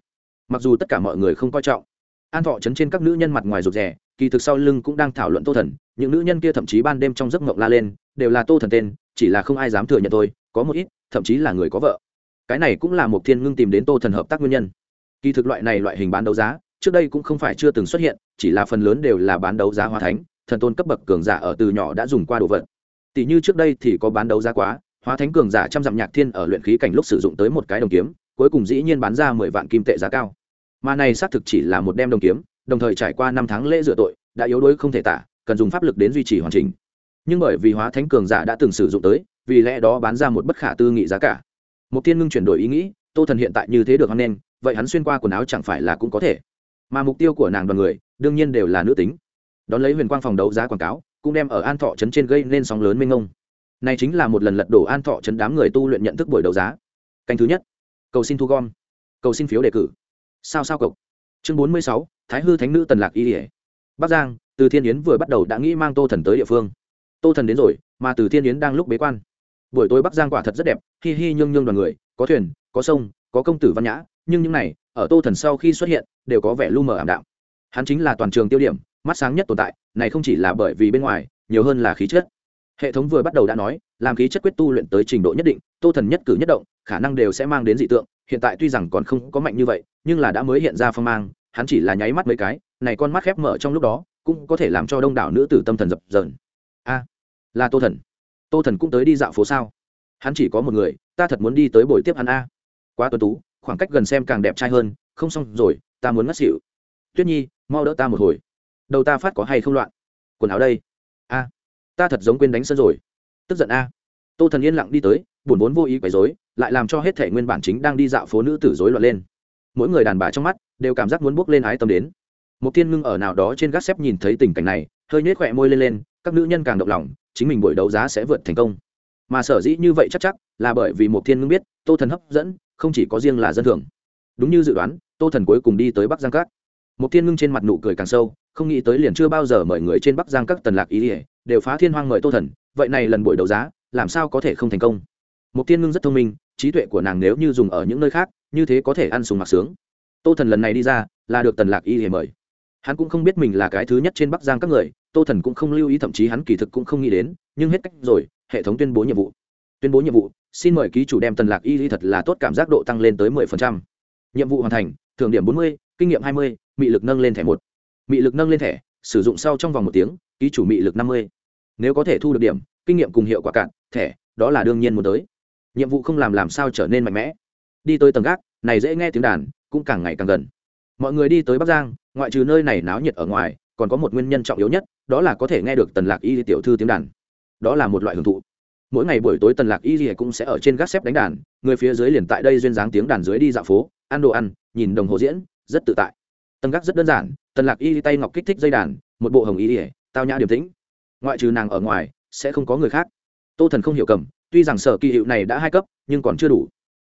mặc dù tất cả mọi người không coi trọng. An thọ chấn trên các nữ nhân mặt ngoài rụt rè, kỳ thực sau lưng cũng đang thảo luận tô thần, những nữ nhân kia thậm chí ban đêm trong giấc mộng la lên, đều là tô thần tên, chỉ là không ai dám thừa nhận tôi có một ít, thậm chí là người có vợ. Cái này cũng là một thiên ngưng tìm đến tô thần hợp tác nguyên nhân. Kỳ thực loại này loại hình bán đấu giá, trước đây cũng không phải chưa từng xuất hiện, chỉ là phần lớn đều là bán đấu giá hóa thánh, thần tôn cấp bậc cường giả ở từ nhỏ đã dùng qua đồ vật. Tỷ như trước đây thì có bán đấu giá quá, hóa thánh cường giả trăm dặm nhạc thiên ở luyện khí cảnh lúc sử dụng tới một cái đồng kiếm cuối cùng dĩ nhiên bán ra mười vạn kim tệ giá cao. Mà này xác thực chỉ là một đem đồng kiếm, đồng thời trải qua năm tháng lễ rửa tội, đã yếu đuối không thể tả, cần dùng pháp lực đến duy trì hoàn chỉnh. Nhưng bởi vì hóa thánh cường giả đã từng sử dụng tới, vì lẽ đó bán ra một bất khả tư nghị giá cả. Một tiên ngưng chuyển đổi ý nghĩ, tô thần hiện tại như thế được hắn nên, vậy hắn xuyên qua quần áo chẳng phải là cũng có thể. Mà mục tiêu của nàng đoàn người, đương nhiên đều là nữ tính. Đón lấy huyền quang phòng đấu giá quảng cáo, cũng đem ở an thọ trấn trên gây nên sóng lớn mênh ngông này chính là một lần lật đổ an thọ trấn đám người tu luyện nhận thức buổi đấu giá. Canh thứ nhất cầu xin thu gom, cầu xin phiếu đề cử. Sao sao cộc chương bốn mươi sáu, thái hư thánh nữ tần lạc y ỉa bắc giang, từ thiên yến vừa bắt đầu đã nghĩ mang tô thần tới địa phương. Tô thần đến rồi, mà từ thiên yến đang lúc bế quan. Buổi tối bắc giang quả thật rất đẹp, hi hi nhương nhương đoàn người, có thuyền, có sông, có công tử văn nhã, nhưng những này, ở tô thần sau khi xuất hiện, đều có vẻ lu mờ ảm đạm. Hắn chính là toàn trường tiêu điểm, mắt sáng nhất tồn tại, này không chỉ là bởi vì bên ngoài, nhiều hơn là khí chất. Hệ thống vừa bắt đầu đã nói, làm khí chất quyết tu luyện tới trình độ nhất định, tô thần nhất cử nhất động khả năng đều sẽ mang đến dị tượng, hiện tại tuy rằng còn không có mạnh như vậy, nhưng là đã mới hiện ra phong mang, hắn chỉ là nháy mắt mấy cái, này con mắt khép mở trong lúc đó, cũng có thể làm cho đông đảo nữ tử tâm thần dập dờn. A, là tô thần. Tô thần cũng tới đi dạo phố sao? Hắn chỉ có một người, ta thật muốn đi tới buổi tiếp hắn a. Quá tuân tú, khoảng cách gần xem càng đẹp trai hơn, không xong rồi, ta muốn ngất xỉu. Tuyết nhi, mau đỡ ta một hồi. Đầu ta phát có hay không loạn? Quần áo đây. A, ta thật giống quên đánh sân rồi. Tức giận a. Tô thần yên lặng đi tới buồn vốn vô ý quấy rối, lại làm cho hết thể nguyên bản chính đang đi dạo phố nữ tử rối loạn lên. Mỗi người đàn bà trong mắt đều cảm giác muốn bước lên ái tâm đến. Một tiên ngưng ở nào đó trên gác xếp nhìn thấy tình cảnh này hơi nhếch khóe môi lên lên các nữ nhân càng động lòng chính mình buổi đấu giá sẽ vượt thành công. Mà sở dĩ như vậy chắc chắc là bởi vì một thiên ngưng biết tô thần hấp dẫn không chỉ có riêng là dân thường. Đúng như dự đoán tô thần cuối cùng đi tới bắc giang các. Một thiên ngưng trên mặt nụ cười càng sâu không nghĩ tới liền chưa bao giờ mời người trên bắc giang các tần lạc ý ỉa đều phá thiên hoang mời tô thần vậy này lần buổi đấu giá làm sao có thể không thành công? Mục tiên ngưng rất thông minh, trí tuệ của nàng nếu như dùng ở những nơi khác, như thế có thể ăn sùng mặc sướng. Tô thần lần này đi ra, là được tần lạc y hề mời. Hắn cũng không biết mình là cái thứ nhất trên bắc giang các người, tô thần cũng không lưu ý, thậm chí hắn kỳ thực cũng không nghĩ đến, nhưng hết cách rồi, hệ thống tuyên bố nhiệm vụ. Tuyên bố nhiệm vụ, xin mời ký chủ đem tần lạc y lý thật là tốt cảm giác độ tăng lên tới mười phần trăm. Nhiệm vụ hoàn thành, thưởng điểm bốn mươi, kinh nghiệm hai mươi, mị lực nâng lên thẻ một. Mị lực nâng lên thẻ, sử dụng sau trong vòng một tiếng, ký chủ mị lực năm mươi. Nếu có thể thu được điểm, kinh nghiệm cùng hiệu quả cạn, thẻ, đó là đương nhiên muốn tới nhiệm vụ không làm làm sao trở nên mạnh mẽ. Đi tới tầng gác, này dễ nghe tiếng đàn, cũng càng ngày càng gần. Mọi người đi tới bắc giang, ngoại trừ nơi này náo nhiệt ở ngoài, còn có một nguyên nhân trọng yếu nhất, đó là có thể nghe được tần lạc y tiểu thư tiếng đàn. Đó là một loại hưởng thụ. Mỗi ngày buổi tối tần lạc y cũng sẽ ở trên gác xếp đánh đàn, người phía dưới liền tại đây duyên dáng tiếng đàn dưới đi dạo phố, ăn đồ ăn, nhìn đồng hồ diễn, rất tự tại. Tầng gác rất đơn giản, tần lạc y tay ngọc kích thích dây đàn, một bộ hồng y tao nhã điềm tĩnh. Ngoại trừ nàng ở ngoài, sẽ không có người khác. Tô thần không hiểu cầm tuy rằng sở kỳ hiệu này đã hai cấp, nhưng còn chưa đủ.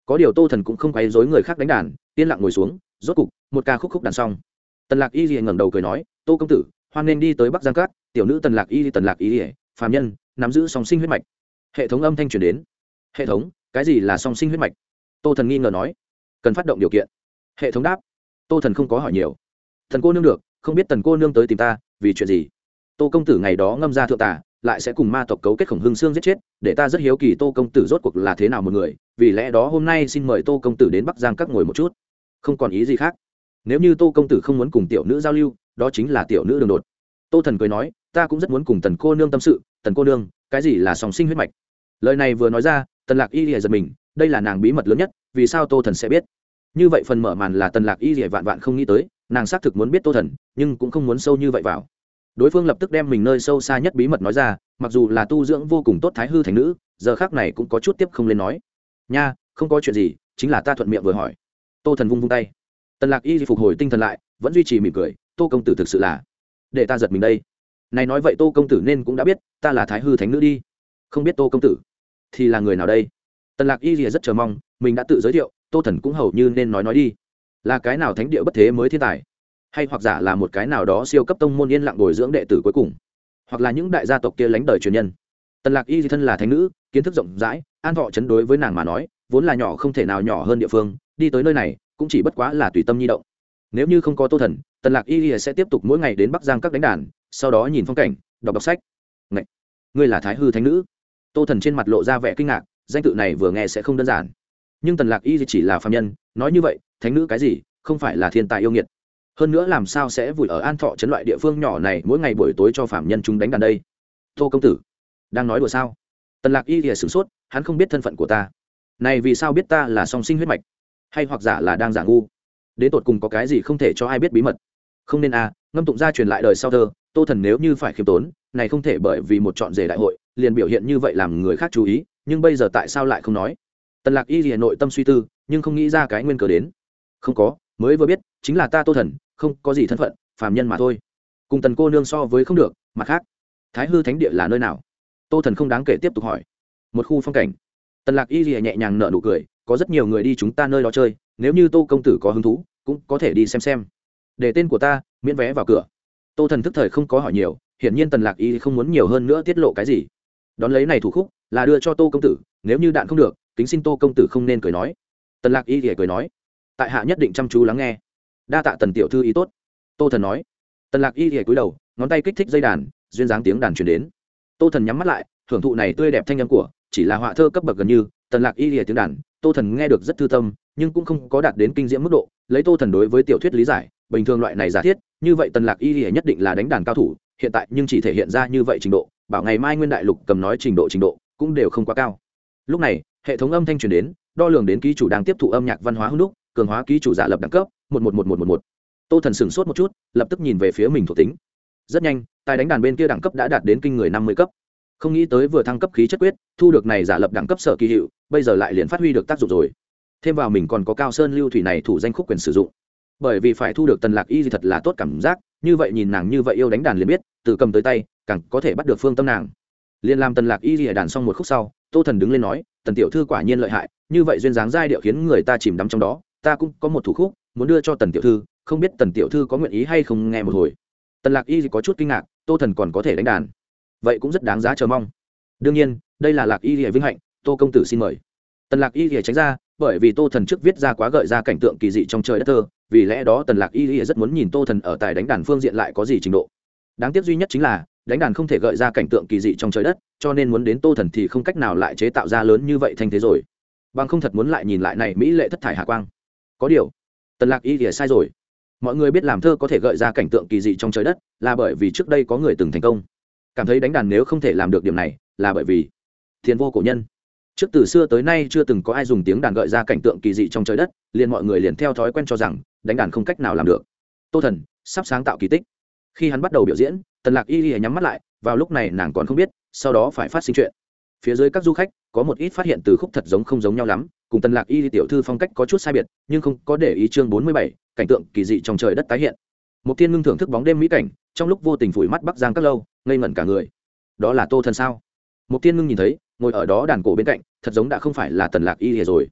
Có điều tô thần cũng không quấy dối người khác đánh đàn, yên lặng ngồi xuống, rốt cục, một ca khúc khúc đàn xong. Tần lạc y rìa ngẩng đầu cười nói, tô công tử, hoan nên đi tới bắc giang cát, tiểu nữ tần lạc y tần lạc y rìa phàm nhân, nắm giữ song sinh huyết mạch. Hệ thống âm thanh truyền đến. Hệ thống, cái gì là song sinh huyết mạch? Tô thần nghi ngờ nói. Cần phát động điều kiện. Hệ thống đáp. Tô thần không có hỏi nhiều. Thần cô nương được, không biết tần cô nương tới tìm ta, vì chuyện gì? Tô công tử ngày đó ngâm ra thượng tả lại sẽ cùng ma tộc cấu kết khổng hương xương giết chết, để ta rất hiếu kỳ tô công tử rốt cuộc là thế nào một người, vì lẽ đó hôm nay xin mời tô công tử đến bắc giang các ngồi một chút. Không còn ý gì khác. Nếu như tô công tử không muốn cùng tiểu nữ giao lưu, đó chính là tiểu nữ đường đột. Tô thần cười nói, ta cũng rất muốn cùng tần cô nương tâm sự, tần cô nương, cái gì là song sinh huyết mạch? Lời này vừa nói ra, tần lạc y lìa giật mình, đây là nàng bí mật lớn nhất, vì sao tô thần sẽ biết? Như vậy phần mở màn là tần lạc y lìa vạn vạn không nghĩ tới, nàng xác thực muốn biết tô thần, nhưng cũng không muốn sâu như vậy vào đối phương lập tức đem mình nơi sâu xa nhất bí mật nói ra, mặc dù là tu dưỡng vô cùng tốt thái hư thành nữ, giờ khác này cũng có chút tiếp không lên nói. Nha, không có chuyện gì, chính là ta thuận miệng vừa hỏi. Tô thần vung vung tay. Tần lạc y phục hồi tinh thần lại, vẫn duy trì mỉm cười, tô công tử thực sự là để ta giật mình đây. Này nói vậy tô công tử nên cũng đã biết, ta là thái hư thánh nữ đi. Không biết tô công tử thì là người nào đây? Tần lạc y rìa rất chờ mong, mình đã tự giới thiệu, tô thần cũng hầu như nên nói nói đi. Là cái nào thánh địa bất thế mới thiên tài? Hay hoặc giả là một cái nào đó siêu cấp tông môn yên lặng bồi dưỡng đệ tử cuối cùng, hoặc là những đại gia tộc kia lánh đời truyền nhân. Tần lạc y thì thân là thánh nữ, kiến thức rộng rãi, an thọ chấn đối với nàng mà nói, vốn là nhỏ không thể nào nhỏ hơn địa phương, đi tới nơi này cũng chỉ bất quá là tùy tâm nhi động. Nếu như không có tô thần, tần lạc y sẽ tiếp tục mỗi ngày đến bắc giang các đánh đàn, sau đó nhìn phong cảnh, đọc đọc sách. Ngậy! ngươi là thái hư thánh nữ. Tô thần trên mặt lộ ra vẻ kinh ngạc, danh tự này vừa nghe sẽ không đơn giản. Nhưng tần lạc y chỉ là phạm nhân, nói như vậy, thánh nữ cái gì, không phải là thiên tài yêu nghiệt hơn nữa làm sao sẽ vùi ở an thọ chấn loại địa phương nhỏ này mỗi ngày buổi tối cho phạm nhân chúng đánh đàn đây? Tô công tử, đang nói đùa sao? Tần lạc y thìa sửng sốt, hắn không biết thân phận của ta. Này vì sao biết ta là song sinh huyết mạch? Hay hoặc giả là đang giả ngu? Đến tột cùng có cái gì không thể cho ai biết bí mật? Không nên à ngâm tụng gia truyền lại đời sau thơ, tô thần nếu như phải khiêm tốn, này không thể bởi vì một chọn rể đại hội, liền biểu hiện như vậy làm người khác chú ý, nhưng bây giờ tại sao lại không nói? Tần lạc y thì nội tâm suy tư, nhưng không nghĩ ra cái nguyên cờ đến. Không có, mới vừa biết, chính là ta tô thần không có gì thân phận, phàm nhân mà thôi. Cùng tần cô nương so với không được, mặt khác, thái hư thánh địa là nơi nào? Tô thần không đáng kể tiếp tục hỏi. Một khu phong cảnh. Tần lạc y rìa nhẹ nhàng nở nụ cười, có rất nhiều người đi chúng ta nơi đó chơi, nếu như tô công tử có hứng thú, cũng có thể đi xem xem. Để tên của ta, miễn vé vào cửa. Tô thần thức thời không có hỏi nhiều, hiển nhiên tần lạc y không muốn nhiều hơn nữa tiết lộ cái gì. Đón lấy này thủ khúc, là đưa cho tô công tử, nếu như đạn không được, kính xin tô công tử không nên cười nói. Tần lạc y thì cười nói, tại hạ nhất định chăm chú lắng nghe đa tạ tần tiểu thư ý tốt. Tô thần nói. Tần lạc y thì cúi đầu, ngón tay kích thích dây đàn, duyên dáng tiếng đàn truyền đến. Tô thần nhắm mắt lại, hưởng thụ này tươi đẹp thanh âm của, chỉ là họa thơ cấp bậc gần như, tần lạc y thì tiếng đàn, tô thần nghe được rất thư tâm, nhưng cũng không có đạt đến kinh diễm mức độ, lấy tô thần đối với tiểu thuyết lý giải, bình thường loại này giả thiết, như vậy tần lạc y thì nhất định là đánh đàn cao thủ, hiện tại nhưng chỉ thể hiện ra như vậy trình độ, bảo ngày mai nguyên đại lục cầm nói trình độ trình độ, cũng đều không quá cao. Lúc này, hệ thống âm thanh truyền đến, đo lường đến ký chủ đang tiếp thụ âm nhạc văn hóa hưng đúc, cường hóa ký chủ giả lập đẳng cấp một một một một một. Một tô thần sửng sốt một chút, lập tức nhìn về phía mình thuộc tính. Rất nhanh, tài đánh đàn bên kia đẳng cấp đã đạt đến kinh người năm mươi cấp. Không nghĩ tới vừa thăng cấp khí chất quyết, thu được này giả lập đẳng cấp sở kỳ hiệu, bây giờ lại liền phát huy được tác dụng rồi. Thêm vào mình còn có cao sơn lưu thủy này thủ danh khúc quyền sử dụng. Bởi vì phải thu được tần lạc y gì thật là tốt cảm giác, như vậy nhìn nàng như vậy yêu đánh đàn liền biết, từ cầm tới tay, càng có thể bắt được phương tâm nàng. Liền làm tần lạc y gì đàn xong một khúc sau, tô thần đứng lên nói, tần tiểu thư quả nhiên lợi hại, như vậy duyên dáng giai điệu khiến người ta chìm đắm trong đó, ta cũng có một thủ khúc muốn đưa cho tần tiểu thư, không biết tần tiểu thư có nguyện ý hay không nghe một hồi. Tần lạc y có chút kinh ngạc, tô thần còn có thể đánh đàn. Vậy cũng rất đáng giá chờ mong. Đương nhiên, đây là lạc y lìa vinh hạnh, tô công tử xin mời. Tần lạc y lìa tránh ra, bởi vì tô thần trước viết ra quá gợi ra cảnh tượng kỳ dị trong trời đất thơ, vì lẽ đó tần lạc y lìa rất muốn nhìn tô thần ở tài đánh đàn phương diện lại có gì trình độ. Đáng tiếc duy nhất chính là, đánh đàn không thể gợi ra cảnh tượng kỳ dị trong trời đất, cho nên muốn đến tô thần thì không cách nào lại chế tạo ra lớn như vậy thành thế rồi. Bằng không thật muốn lại nhìn lại này mỹ lệ thất thải hạ quang. Có điều tần lạc y thì sai rồi. Mọi người biết làm thơ có thể gợi ra cảnh tượng kỳ dị trong trời đất là bởi vì trước đây có người từng thành công. Cảm thấy đánh đàn nếu không thể làm được điểm này là bởi vì thiền vô cổ nhân. Trước từ xưa tới nay chưa từng có ai dùng tiếng đàn gợi ra cảnh tượng kỳ dị trong trời đất, liền mọi người liền theo thói quen cho rằng đánh đàn không cách nào làm được. Tô thần sắp sáng tạo kỳ tích. Khi hắn bắt đầu biểu diễn, tần lạc y y nhắm mắt lại, vào lúc này nàng còn không biết, sau đó phải phát sinh chuyện. Phía dưới các du khách có một ít phát hiện từ khúc thật giống không giống nhau lắm cùng tần lạc y tiểu thư phong cách có chút sai biệt, nhưng không có để ý chương bốn mươi bảy, cảnh tượng kỳ dị trong trời đất tái hiện. Một thiên ngưng thưởng thức bóng đêm mỹ cảnh, trong lúc vô tình phủi mắt bắc giang các lâu, ngây ngẩn cả người. Đó là tô thần sao? Một thiên ngưng nhìn thấy, ngồi ở đó đàn cổ bên cạnh, thật giống đã không phải là tần lạc y rồi.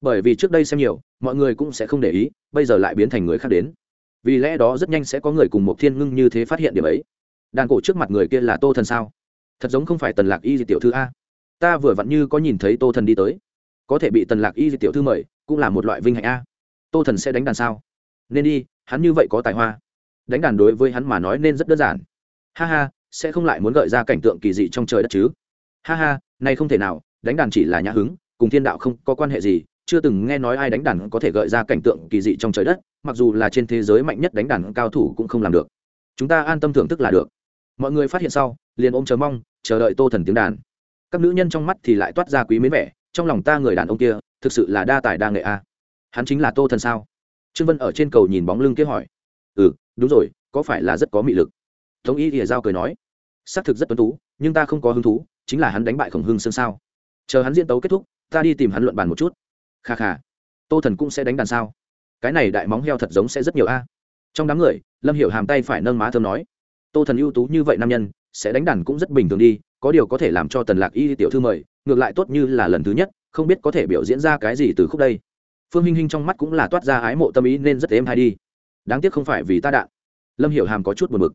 Bởi vì trước đây xem nhiều, mọi người cũng sẽ không để ý, bây giờ lại biến thành người khác đến. Vì lẽ đó rất nhanh sẽ có người cùng một thiên ngưng như thế phát hiện điểm ấy. Đàn cổ trước mặt người kia là tô thần sao? Thật giống không phải tần lạc y tiểu thư a. Ta vừa vặn như có nhìn thấy tô thần đi tới có thể bị tần lạc y tiểu thư mời, cũng là một loại vinh hạnh a. Tô thần sẽ đánh đàn sao? Nên đi, hắn như vậy có tài hoa. Đánh đàn đối với hắn mà nói nên rất đơn giản. Ha ha, sẽ không lại muốn gợi ra cảnh tượng kỳ dị trong trời đất chứ. Ha ha nay không thể nào, đánh đàn chỉ là nhã hứng, cùng thiên đạo không có quan hệ gì, chưa từng nghe nói ai đánh đàn có thể gợi ra cảnh tượng kỳ dị trong trời đất, mặc dù là trên thế giới mạnh nhất đánh đàn cao thủ cũng không làm được. Chúng ta an tâm thưởng thức là được. Mọi người phát hiện sau, liền ôm chờ mong, chờ đợi tô thần tiếng đàn. Các nữ nhân trong mắt thì lại toát ra quý mến vẻ trong lòng ta người đàn ông kia, thực sự là đa tài đa nghệ a. Hắn chính là tô thần sao? Trương vân ở trên cầu nhìn bóng lưng kia hỏi. Ừ đúng rồi, có phải là rất có mị lực? Tống y thì giao cười nói. Xác thực rất tuấn tú, nhưng ta không có hứng thú, chính là hắn đánh bại khổng hưng sơn sao? Chờ hắn diễn tấu kết thúc, ta đi tìm hắn luận bàn một chút. Kha kha, tô thần cũng sẽ đánh đàn sao? Cái này đại móng heo thật giống sẽ rất nhiều a. Trong đám người, lâm hiểu hàm tay phải nâng má thơm nói. Tô thần ưu tú như vậy nam nhân, sẽ đánh đàn cũng rất bình thường đi có điều có thể làm cho tần lạc y tiểu thư mời, ngược lại tốt như là lần thứ nhất, không biết có thể biểu diễn ra cái gì từ khúc đây. Phương hinh hinh trong mắt cũng là toát ra ái mộ tâm ý nên rất êm hay đi. Đáng tiếc không phải vì ta đạn. Lâm hiểu hàm có chút buồn bực.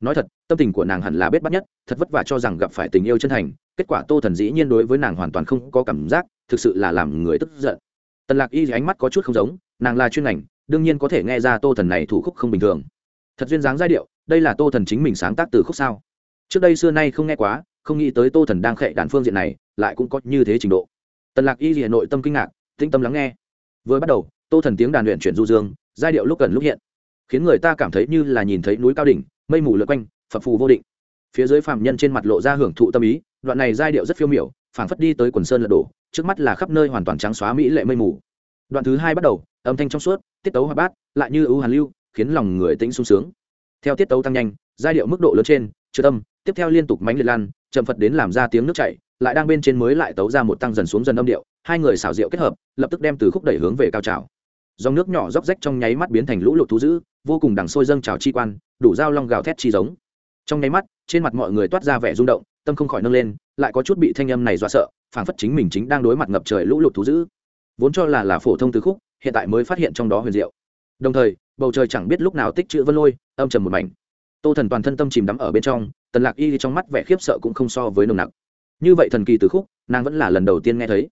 Nói thật, tâm tình của nàng hẳn là bết bắt nhất, thật vất vả cho rằng gặp phải tình yêu chân thành, kết quả tô thần dĩ nhiên đối với nàng hoàn toàn không có cảm giác, thực sự là làm người tức giận. Tần lạc y ánh mắt có chút không giống, nàng là chuyên ngành, đương nhiên có thể nghe ra tô thần này thủ khúc không bình thường. Thật duyên dáng giai điệu, đây là tô thần chính mình sáng tác từ khúc sao? Trước đây xưa nay không nghe quá không nghĩ tới tô thần đang khệ đàn phương diện này, lại cũng có như thế trình độ. Tần lạc y hà nội tâm kinh ngạc, tĩnh tâm lắng nghe. Vừa bắt đầu, tô thần tiếng đàn luyện chuyển du dương, giai điệu lúc cần lúc hiện, khiến người ta cảm thấy như là nhìn thấy núi cao đỉnh, mây mù lượt quanh, phập phù vô định. Phía dưới phạm nhân trên mặt lộ ra hưởng thụ tâm ý, đoạn này giai điệu rất phiêu miểu, phảng phất đi tới quần sơn lật đổ, trước mắt là khắp nơi hoàn toàn trắng xóa mỹ lệ mây mù. Đoạn thứ hai bắt đầu, âm thanh trong suốt, tiết tấu hoạt bát, lại như ưu hàn lưu, khiến lòng người tĩnh sung sướng. Theo tiết tấu tăng nhanh, giai điệu mức độ lớn trên, chưa tâm tiếp theo liên tục mánh liệt lan, chậm phật đến làm ra tiếng nước chảy, lại đang bên trên mới lại tấu ra một tăng dần xuống dần âm điệu, hai người xảo diệu kết hợp, lập tức đem từ khúc đẩy hướng về cao trào. Dòng nước nhỏ róc rách trong nháy mắt biến thành lũ lụt thú dữ, vô cùng đằng sôi dâng trào chi quan, đủ dao long gào thét chi giống. Trong nháy mắt, trên mặt mọi người toát ra vẻ rung động, tâm không khỏi nâng lên, lại có chút bị thanh âm này dọa sợ, phảng phất chính mình chính đang đối mặt ngập trời lũ lụt thú dữ. Vốn cho là là phổ thông từ khúc, hiện tại mới phát hiện trong đó huyền diệu. Đồng thời, bầu trời chẳng biết lúc nào tích chữ vân lôi, âm trầm một mảnh. Tô thần toàn thân tâm chìm đắm ở bên trong tần lạc y trong mắt vẻ khiếp sợ cũng không so với nồng nặc. Như vậy thần kỳ từ khúc, nàng vẫn là lần đầu tiên nghe thấy.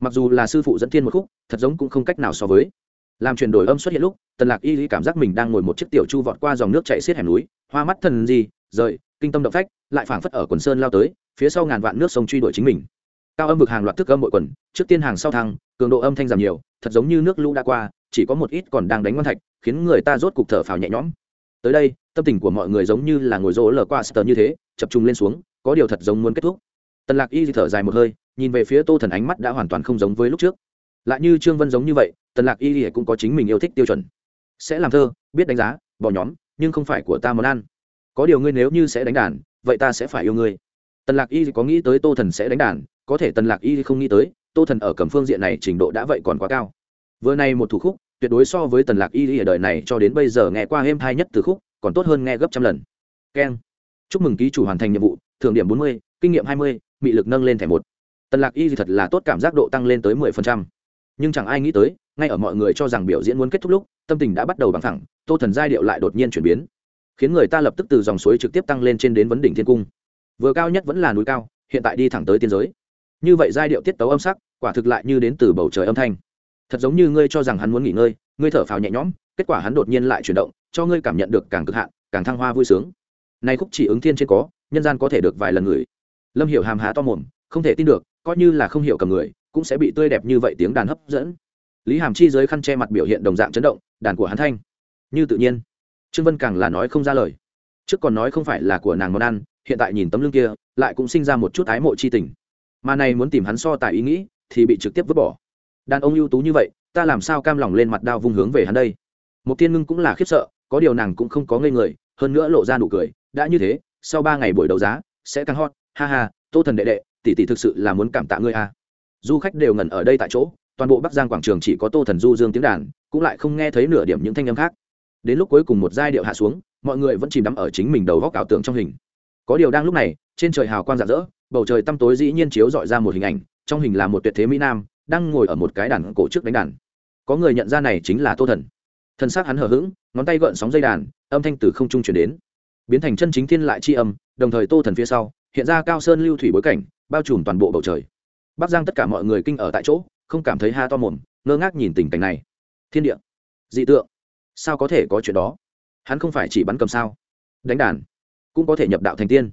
Mặc dù là sư phụ dẫn thiên một khúc, thật giống cũng không cách nào so với. Làm chuyển đổi âm xuất hiện lúc, tần lạc y cảm giác mình đang ngồi một chiếc tiểu chu vọt qua dòng nước chảy xiết hẻm núi, hoa mắt thần gì, rời, kinh tâm động phách, lại phảng phất ở quần sơn lao tới, phía sau ngàn vạn nước sông truy đuổi chính mình. Cao âm vực hàng loạt thức âm bội quần, trước tiên hàng sau thang cường độ âm thanh giảm nhiều, thật giống như nước lũ đã qua, chỉ có một ít còn đang đánh ngon thạch, khiến người ta rốt cục thở phào nhẹ nhõm. Tới đây tâm tình của mọi người giống như là ngồi rỗ lờ qua sờ như thế, chập trung lên xuống, có điều thật giống muốn kết thúc. Tần lạc y thở dài một hơi, nhìn về phía tô thần ánh mắt đã hoàn toàn không giống với lúc trước. Lại như trương vân giống như vậy, tần lạc y cũng có chính mình yêu thích tiêu chuẩn. Sẽ làm thơ, biết đánh giá, bỏ nhóm, nhưng không phải của ta món ăn. Có điều ngươi nếu như sẽ đánh đàn, vậy ta sẽ phải yêu ngươi. Tần lạc y có nghĩ tới tô thần sẽ đánh đàn, có thể tần lạc y không nghĩ tới, tô thần ở cầm phương diện này trình độ đã vậy còn quá cao. Vừa nay một thủ khúc, tuyệt đối so với tần lạc y ở đời này cho đến bây giờ nghe qua êm thai nhất từ khúc còn tốt hơn nghe gấp trăm lần. Keng. Chúc mừng ký chủ hoàn thành nhiệm vụ, thưởng điểm bốn mươi, kinh nghiệm hai mươi bị lực nâng lên thẻ một. Tần lạc y thật là tốt cảm giác độ tăng lên tới mười phần trăm. Nhưng chẳng ai nghĩ tới, ngay ở mọi người cho rằng biểu diễn muốn kết thúc lúc, tâm tình đã bắt đầu bằng thẳng tô thần giai điệu lại đột nhiên chuyển biến. Khiến người ta lập tức từ dòng suối trực tiếp tăng lên trên đến vấn đỉnh thiên cung. Vừa cao nhất vẫn là núi cao, hiện tại đi thẳng tới tiên giới. Như vậy giai điệu tiết tấu âm sắc, quả thực lại như đến từ bầu trời âm thanh. Thật giống như ngươi cho rằng hắn muốn nghỉ ngơi, ngươi thở phào nhẹ nhõm, kết quả hắn đột nhiên lại chuyển động cho ngươi cảm nhận được càng cực hạn, càng thăng hoa vui sướng. Nay khúc chỉ ứng thiên trên có, nhân gian có thể được vài lần người. Lâm hiểu hàm há to mồm, không thể tin được, coi như là không hiểu cầm người, cũng sẽ bị tươi đẹp như vậy tiếng đàn hấp dẫn. Lý hàm chi dưới khăn che mặt biểu hiện đồng dạng chấn động, đàn của hắn thanh. Như tự nhiên. Trương vân càng là nói không ra lời. Trước còn nói không phải là của nàng món ăn, hiện tại nhìn tấm lưng kia, lại cũng sinh ra một chút ái mộ c h i tình. Mà này muốn tìm hắn so tài ý nghĩ, thì bị trực tiếp vứt bỏ. Đàn ông ưu tú như vậy, ta làm sao cam lòng lên mặt đao vung hướng về hắn đây? Một tiên ngưng cũng là khiếp sợ có điều nàng cũng không có ngây người, hơn nữa lộ ra nụ cười, đã như thế, sau ba ngày buổi đấu giá, sẽ càng hot, ha ha, tô thần đệ đệ, tỷ tỷ thực sự là muốn cảm tạ ngươi a à. du khách đều ngẩn ở đây tại chỗ, toàn bộ bắc giang quảng trường chỉ có tô thần du dương tiếng đàn, cũng lại không nghe thấy nửa điểm những thanh âm khác. Đến lúc cuối cùng một giai điệu hạ xuống, mọi người vẫn chìm đắm ở chính mình đầu góc ảo tưởng trong hình. Có điều đang lúc này, trên trời hào quang rạng rỡ, bầu trời tăm tối dĩ nhiên chiếu dọi ra một hình ảnh, trong hình là một tuyệt thế mỹ nam, đang ngồi ở một cái đàn cổ trước đánh đàn. Có người nhận ra này chính là tô thần. Thân xác hắn hờ hững ngón tay gợn sóng dây đàn, âm thanh từ không trung chuyển đến. Biến thành chân chính thiên lại c h i âm, đồng thời tô thần phía sau, hiện ra cao sơn lưu thủy bối cảnh, bao trùm toàn bộ bầu trời. Bắc giang tất cả mọi người kinh ở tại chỗ, không cảm thấy ha to mồm, ngơ ngác nhìn tình cảnh này. Thiên địa. Dị tượng. Sao có thể có chuyện đó? Hắn không phải chỉ bắn cầm sao? Đánh đàn. Cũng có thể nhập đạo thành tiên.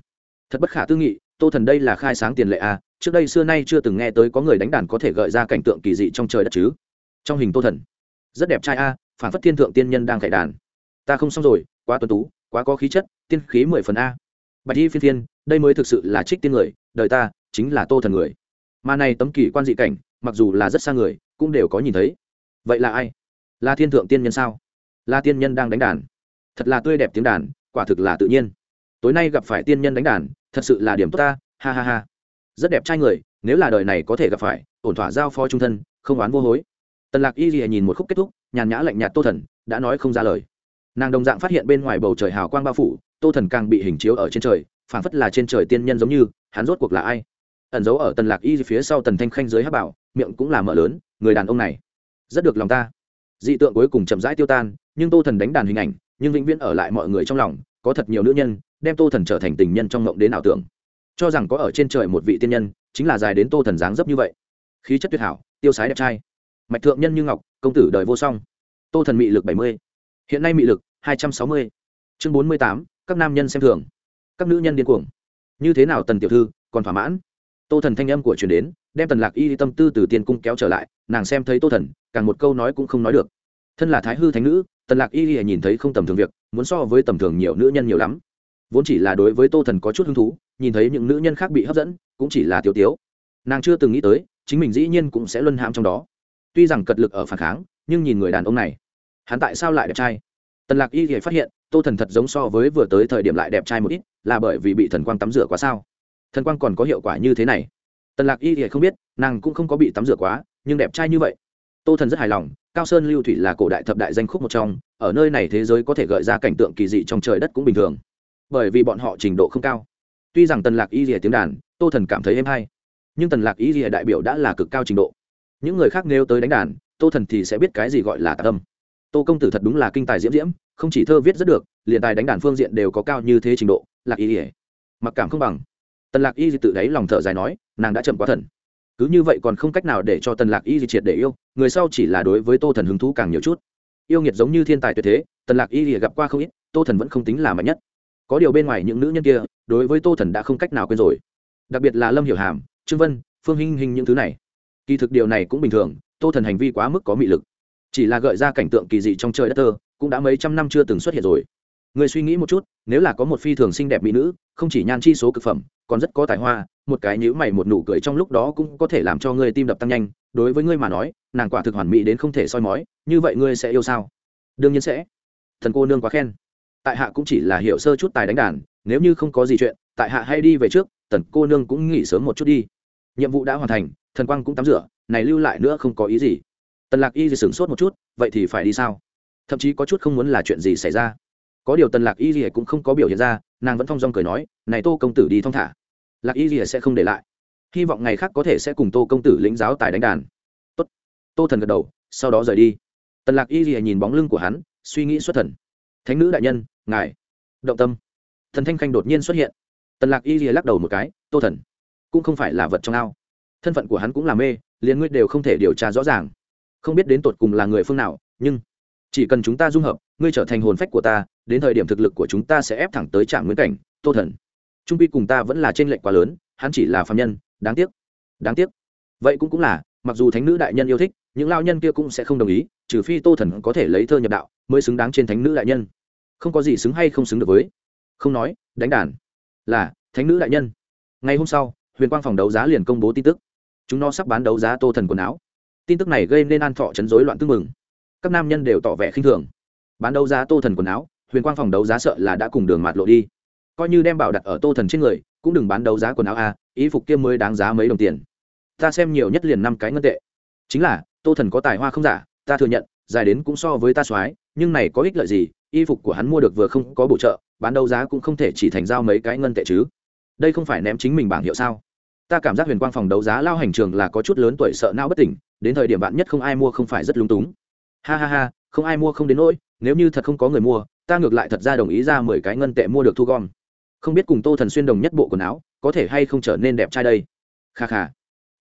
Thật bất khả tư nghị, tô thần đây là khai sáng tiền lệ à? trước đây xưa nay chưa từng nghe tới có người đánh đàn có thể gợi ra cảnh tượng kỳ dị trong trời đất chứ. Trong hình tô thần. Rất đẹp trai a phản phất thiên thượng tiên nhân đang khải đàn. Ta không xong rồi, quá tuân tú, quá có khí chất, tiên khí mười phần a. Bạch y phiên thiên đây mới thực sự là trích tiên người, đời ta chính là tô thần người. Mà này tấm kỳ quan dị cảnh, mặc dù là rất xa người, cũng đều có nhìn thấy. Vậy là ai? Là thiên thượng tiên nhân sao? Là tiên nhân đang đánh đàn. Thật là tươi đẹp tiếng đàn, quả thực là tự nhiên. Tối nay gặp phải tiên nhân đánh đàn, thật sự là điểm tốt ta, ha ha ha. Rất đẹp trai người, nếu là đời này có thể gặp phải, ổn thỏa giao phó trung thân, không oán vô hối tần lạc y lìa nhìn một khúc kết thúc, nhàn nhã lạnh nhạt tô thần, đã nói không ra lời. Nàng đồng dạng phát hiện bên ngoài bầu trời hào quang bao phủ, tô thần càng bị hình chiếu ở trên trời, phảng phất là trên trời tiên nhân giống như, hắn rốt cuộc là ai? Ẩn giấu ở tần lạc y phía sau tần thanh khanh dưới hát bảo, miệng cũng là mở lớn, người đàn ông này, rất được lòng ta. Dị tượng cuối cùng chậm rãi tiêu tan, nhưng tô thần đánh đàn hình ảnh, nhưng vĩnh viễn ở lại mọi người trong lòng, có thật nhiều nữ nhân, đem tô thần trở thành tình nhân trong mộng đến ảo tưởng. Cho rằng có ở trên trời một vị tiên nhân, chính là dài đến tô thần dáng dấp như vậy. Khí chất tuyệt hảo, tiêu sái đẹp trai mạch thượng nhân như ngọc, công tử đời vô song. Tô thần mị lực bảy mươi, hiện nay mị lực hai trăm sáu mươi. Chương bốn mươi tám, các nam nhân xem thường, các nữ nhân điên cuồng. Như thế nào tần tiểu thư, còn thỏa mãn? Tô thần thanh âm của truyền đến, đem tần lạc y tâm tư từ tiên cung kéo trở lại, nàng xem thấy tô thần, càng một câu nói cũng không nói được. Thân là thái hư thánh nữ, tần lạc y nhìn thấy không tầm thường việc, muốn so với tầm thường nhiều nữ nhân nhiều lắm. Vốn chỉ là đối với tô thần có chút hứng thú, nhìn thấy những nữ nhân khác bị hấp dẫn, cũng chỉ là tiểu tiếu. Nàng chưa từng nghĩ tới, chính mình dĩ nhiên cũng sẽ luân hãm trong đó tuy rằng cật lực ở phản kháng, nhưng nhìn người đàn ông này, hắn tại sao lại đẹp trai? Tần lạc y thì phát hiện, tô thần thật giống so với vừa tới thời điểm lại đẹp trai một ít, là bởi vì bị thần quang tắm rửa quá sao? Thần quang còn có hiệu quả như thế này. Tần lạc y thì không biết, nàng cũng không có bị tắm rửa quá, nhưng đẹp trai như vậy. Tô thần rất hài lòng, cao sơn lưu thủy là cổ đại thập đại danh khúc một trong, ở nơi này thế giới có thể gợi ra cảnh tượng kỳ dị trong trời đất cũng bình thường. Bởi vì bọn họ trình độ không cao. Tuy rằng tần lạc y rìa tiếng đàn, tô thần cảm thấy êm hay, nhưng tần lạc y rìa đại biểu đã là cực cao trình độ những người khác nêu tới đánh đàn, tô thần thì sẽ biết cái gì gọi là tạ tâm tô công tử thật đúng là kinh tài diễm diễm, không chỉ thơ viết rất được, liền tài đánh đàn phương diện đều có cao như thế trình độ, lạc y ỉa mặc cảm không bằng. Tần lạc y tự đáy lòng thở dài nói, nàng đã chậm quá thần. Cứ như vậy còn không cách nào để cho tần lạc y triệt để yêu, người sau chỉ là đối với tô thần hứng thú càng nhiều chút. Yêu nghiệt giống như thiên tài tuyệt thế, tần lạc y gặp qua không ít, tô thần vẫn không tính là mạnh nhất. Có điều bên ngoài những nữ nhân kia, đối với tô thần đã không cách nào quên rồi. Đặc biệt là lâm hiểu hàm, trương vân, phương hinh hinh những thứ này kỳ thực điều này cũng bình thường, tô thần hành vi quá mức có mị lực. Chỉ là gợi ra cảnh tượng kỳ dị trong trời đất thơ, cũng đã mấy trăm năm chưa từng xuất hiện rồi. Người suy nghĩ một chút, nếu là có một phi thường xinh đẹp mỹ nữ, không chỉ nhan chi số cực phẩm, còn rất có tài hoa, một cái nhữ mày một nụ cười trong lúc đó cũng có thể làm cho ngươi tim đập tăng nhanh, đối với ngươi mà nói, nàng quả thực hoàn mỹ đến không thể soi mói, như vậy ngươi sẽ yêu sao? Đương nhiên sẽ. Thần cô nương quá khen. Tại hạ cũng chỉ là hiểu sơ chút tài đánh đàn, nếu như không có gì chuyện, tại hạ hay đi về trước, tần cô nương cũng nghỉ sớm một chút đi. Nhiệm vụ đã hoàn thành thần quang cũng tắm rửa, này lưu lại nữa không có ý gì. Tần lạc y sửng sốt một chút, vậy thì phải đi sao? Thậm chí có chút không muốn là chuyện gì xảy ra. Có điều tần lạc y thì cũng không có biểu hiện ra, nàng vẫn thong dong cười nói, này tô công tử đi thong thả. Lạc y thì sẽ không để lại. Hy vọng ngày khác có thể sẽ cùng tô công tử lĩnh giáo tài đánh đàn. Tốt. Tô thần gật đầu, sau đó rời đi. Tần lạc y thì nhìn bóng lưng của hắn, suy nghĩ xuất thần. Thánh nữ đại nhân, ngài. Động tâm. Thần thanh khanh đột nhiên xuất hiện. Tần lạc y thì lắc đầu một cái, tô thần, cũng không phải là vật trong ao thân phận của hắn cũng là mê, liền ngươi đều không thể điều tra rõ ràng. Không biết đến tột cùng là người phương nào, nhưng chỉ cần chúng ta dung hợp, ngươi trở thành hồn phách của ta, đến thời điểm thực lực của chúng ta sẽ ép thẳng tới trạm nguyên cảnh, tô thần. Trung pi cùng ta vẫn là trên lệnh quá lớn, hắn chỉ là phạm nhân, đáng tiếc đáng tiếc. Vậy cũng cũng là, mặc dù thánh nữ đại nhân yêu thích, những lao nhân kia cũng sẽ không đồng ý, trừ phi tô thần có thể lấy thơ nhập đạo, mới xứng đáng trên thánh nữ đại nhân. Không có gì xứng hay không xứng được với. Không nói, đánh đàn. Là, thánh nữ đại nhân. Ngày hôm sau, huyền quang phòng đấu giá liền công bố tin tức chúng nó sắp bán đấu giá tô thần quần áo. Tin tức này gây nên an thọ chấn rối loạn tương mừng. Các nam nhân đều tỏ vẻ khinh thường. Bán đấu giá tô thần quần áo, huyền quang phòng đấu giá sợ là đã cùng đường mạt lộ đi. Coi như đem bảo đặt ở tô thần trên người, cũng đừng bán đấu giá quần áo a, ý phục kia mới đáng giá mấy đồng tiền. Ta xem nhiều nhất liền năm cái ngân tệ. Chính là, tô thần có tài hoa không giả, ta thừa nhận, dài đến cũng so với ta soái, nhưng này có ích lợi gì, y phục của hắn mua được vừa không có bổ trợ, bán đấu giá cũng không thể chỉ thành giao mấy cái ngân tệ chứ. Đây không phải ném chính mình bảng hiệu sao? Ta cảm giác huyền quang phòng đấu giá lao hành trường là có chút lớn tuổi sợ não bất tỉnh, đến thời điểm bạn nhất không ai mua không phải rất lung túng. Ha ha ha, không ai mua không đến nỗi, nếu như thật không có người mua, ta ngược lại thật ra đồng ý ra mười cái ngân tệ mua được thu gom. Không biết cùng tô thần xuyên đồng nhất bộ quần áo, có thể hay không trở nên đẹp trai đây? Kha kha,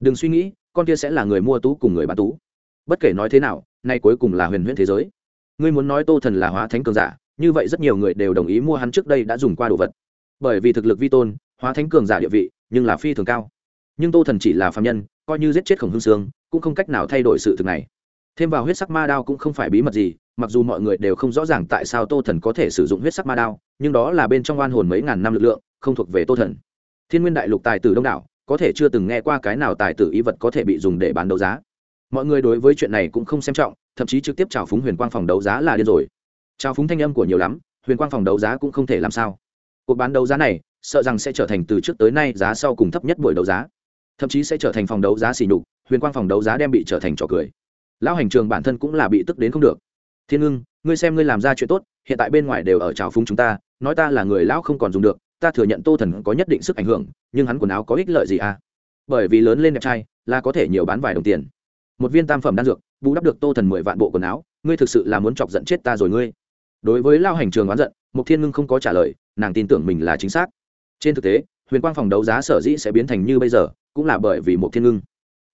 đừng suy nghĩ, con kia sẽ là người mua tú cùng người bán tú. Bất kể nói thế nào, nay cuối cùng là huyền huyễn thế giới. Ngươi muốn nói tô thần là hóa thánh cường giả, như vậy rất nhiều người đều đồng ý mua hắn trước đây đã dùng qua đồ vật. Bởi vì thực lực vi tôn, hóa thánh cường giả địa vị, nhưng là phi thường cao nhưng tô thần chỉ là phạm nhân, coi như giết chết khổng hương sương, cũng không cách nào thay đổi sự thực này. Thêm vào huyết sắc ma đao cũng không phải bí mật gì, mặc dù mọi người đều không rõ ràng tại sao tô thần có thể sử dụng huyết sắc ma đao, nhưng đó là bên trong oan hồn mấy ngàn năm lực lượng, không thuộc về tô thần. Thiên nguyên đại lục tài tử đông đảo, có thể chưa từng nghe qua cái nào tài tử ý vật có thể bị dùng để bán đấu giá. Mọi người đối với chuyện này cũng không xem trọng, thậm chí trực tiếp trào phúng huyền quang phòng đấu giá là điên rồi. Trào phúng thanh âm của nhiều lắm, huyền quang phòng đấu giá cũng không thể làm sao. Cuộc bán đấu giá này, sợ rằng sẽ trở thành từ trước tới nay giá sau cùng thấp nhất buổi đấu giá thậm chí sẽ trở thành phòng đấu giá xỉ nhục, huyền quang phòng đấu giá đem bị trở thành trò cười. Lão hành trường bản thân cũng là bị tức đến không được. Thiên ngưng, ngươi xem ngươi làm ra chuyện tốt, hiện tại bên ngoài đều ở trào phúng chúng ta, nói ta là người lão không còn dùng được, ta thừa nhận tô thần có nhất định sức ảnh hưởng, nhưng hắn quần áo có ích lợi gì à? Bởi vì lớn lên đẹp trai, là có thể nhiều bán vài đồng tiền. Một viên tam phẩm đan dược, bù đắp được tô thần mười vạn bộ quần áo, ngươi thực sự là muốn chọc giận chết ta rồi ngươi? Đối với lao hành trường oán giận, mục thiên ngưng không có trả lời, nàng tin tưởng mình là chính xác. Trên thực tế, huyền quang phòng đấu giá sở dĩ sẽ biến thành như bây giờ cũng là bởi vì một thiên ngưng.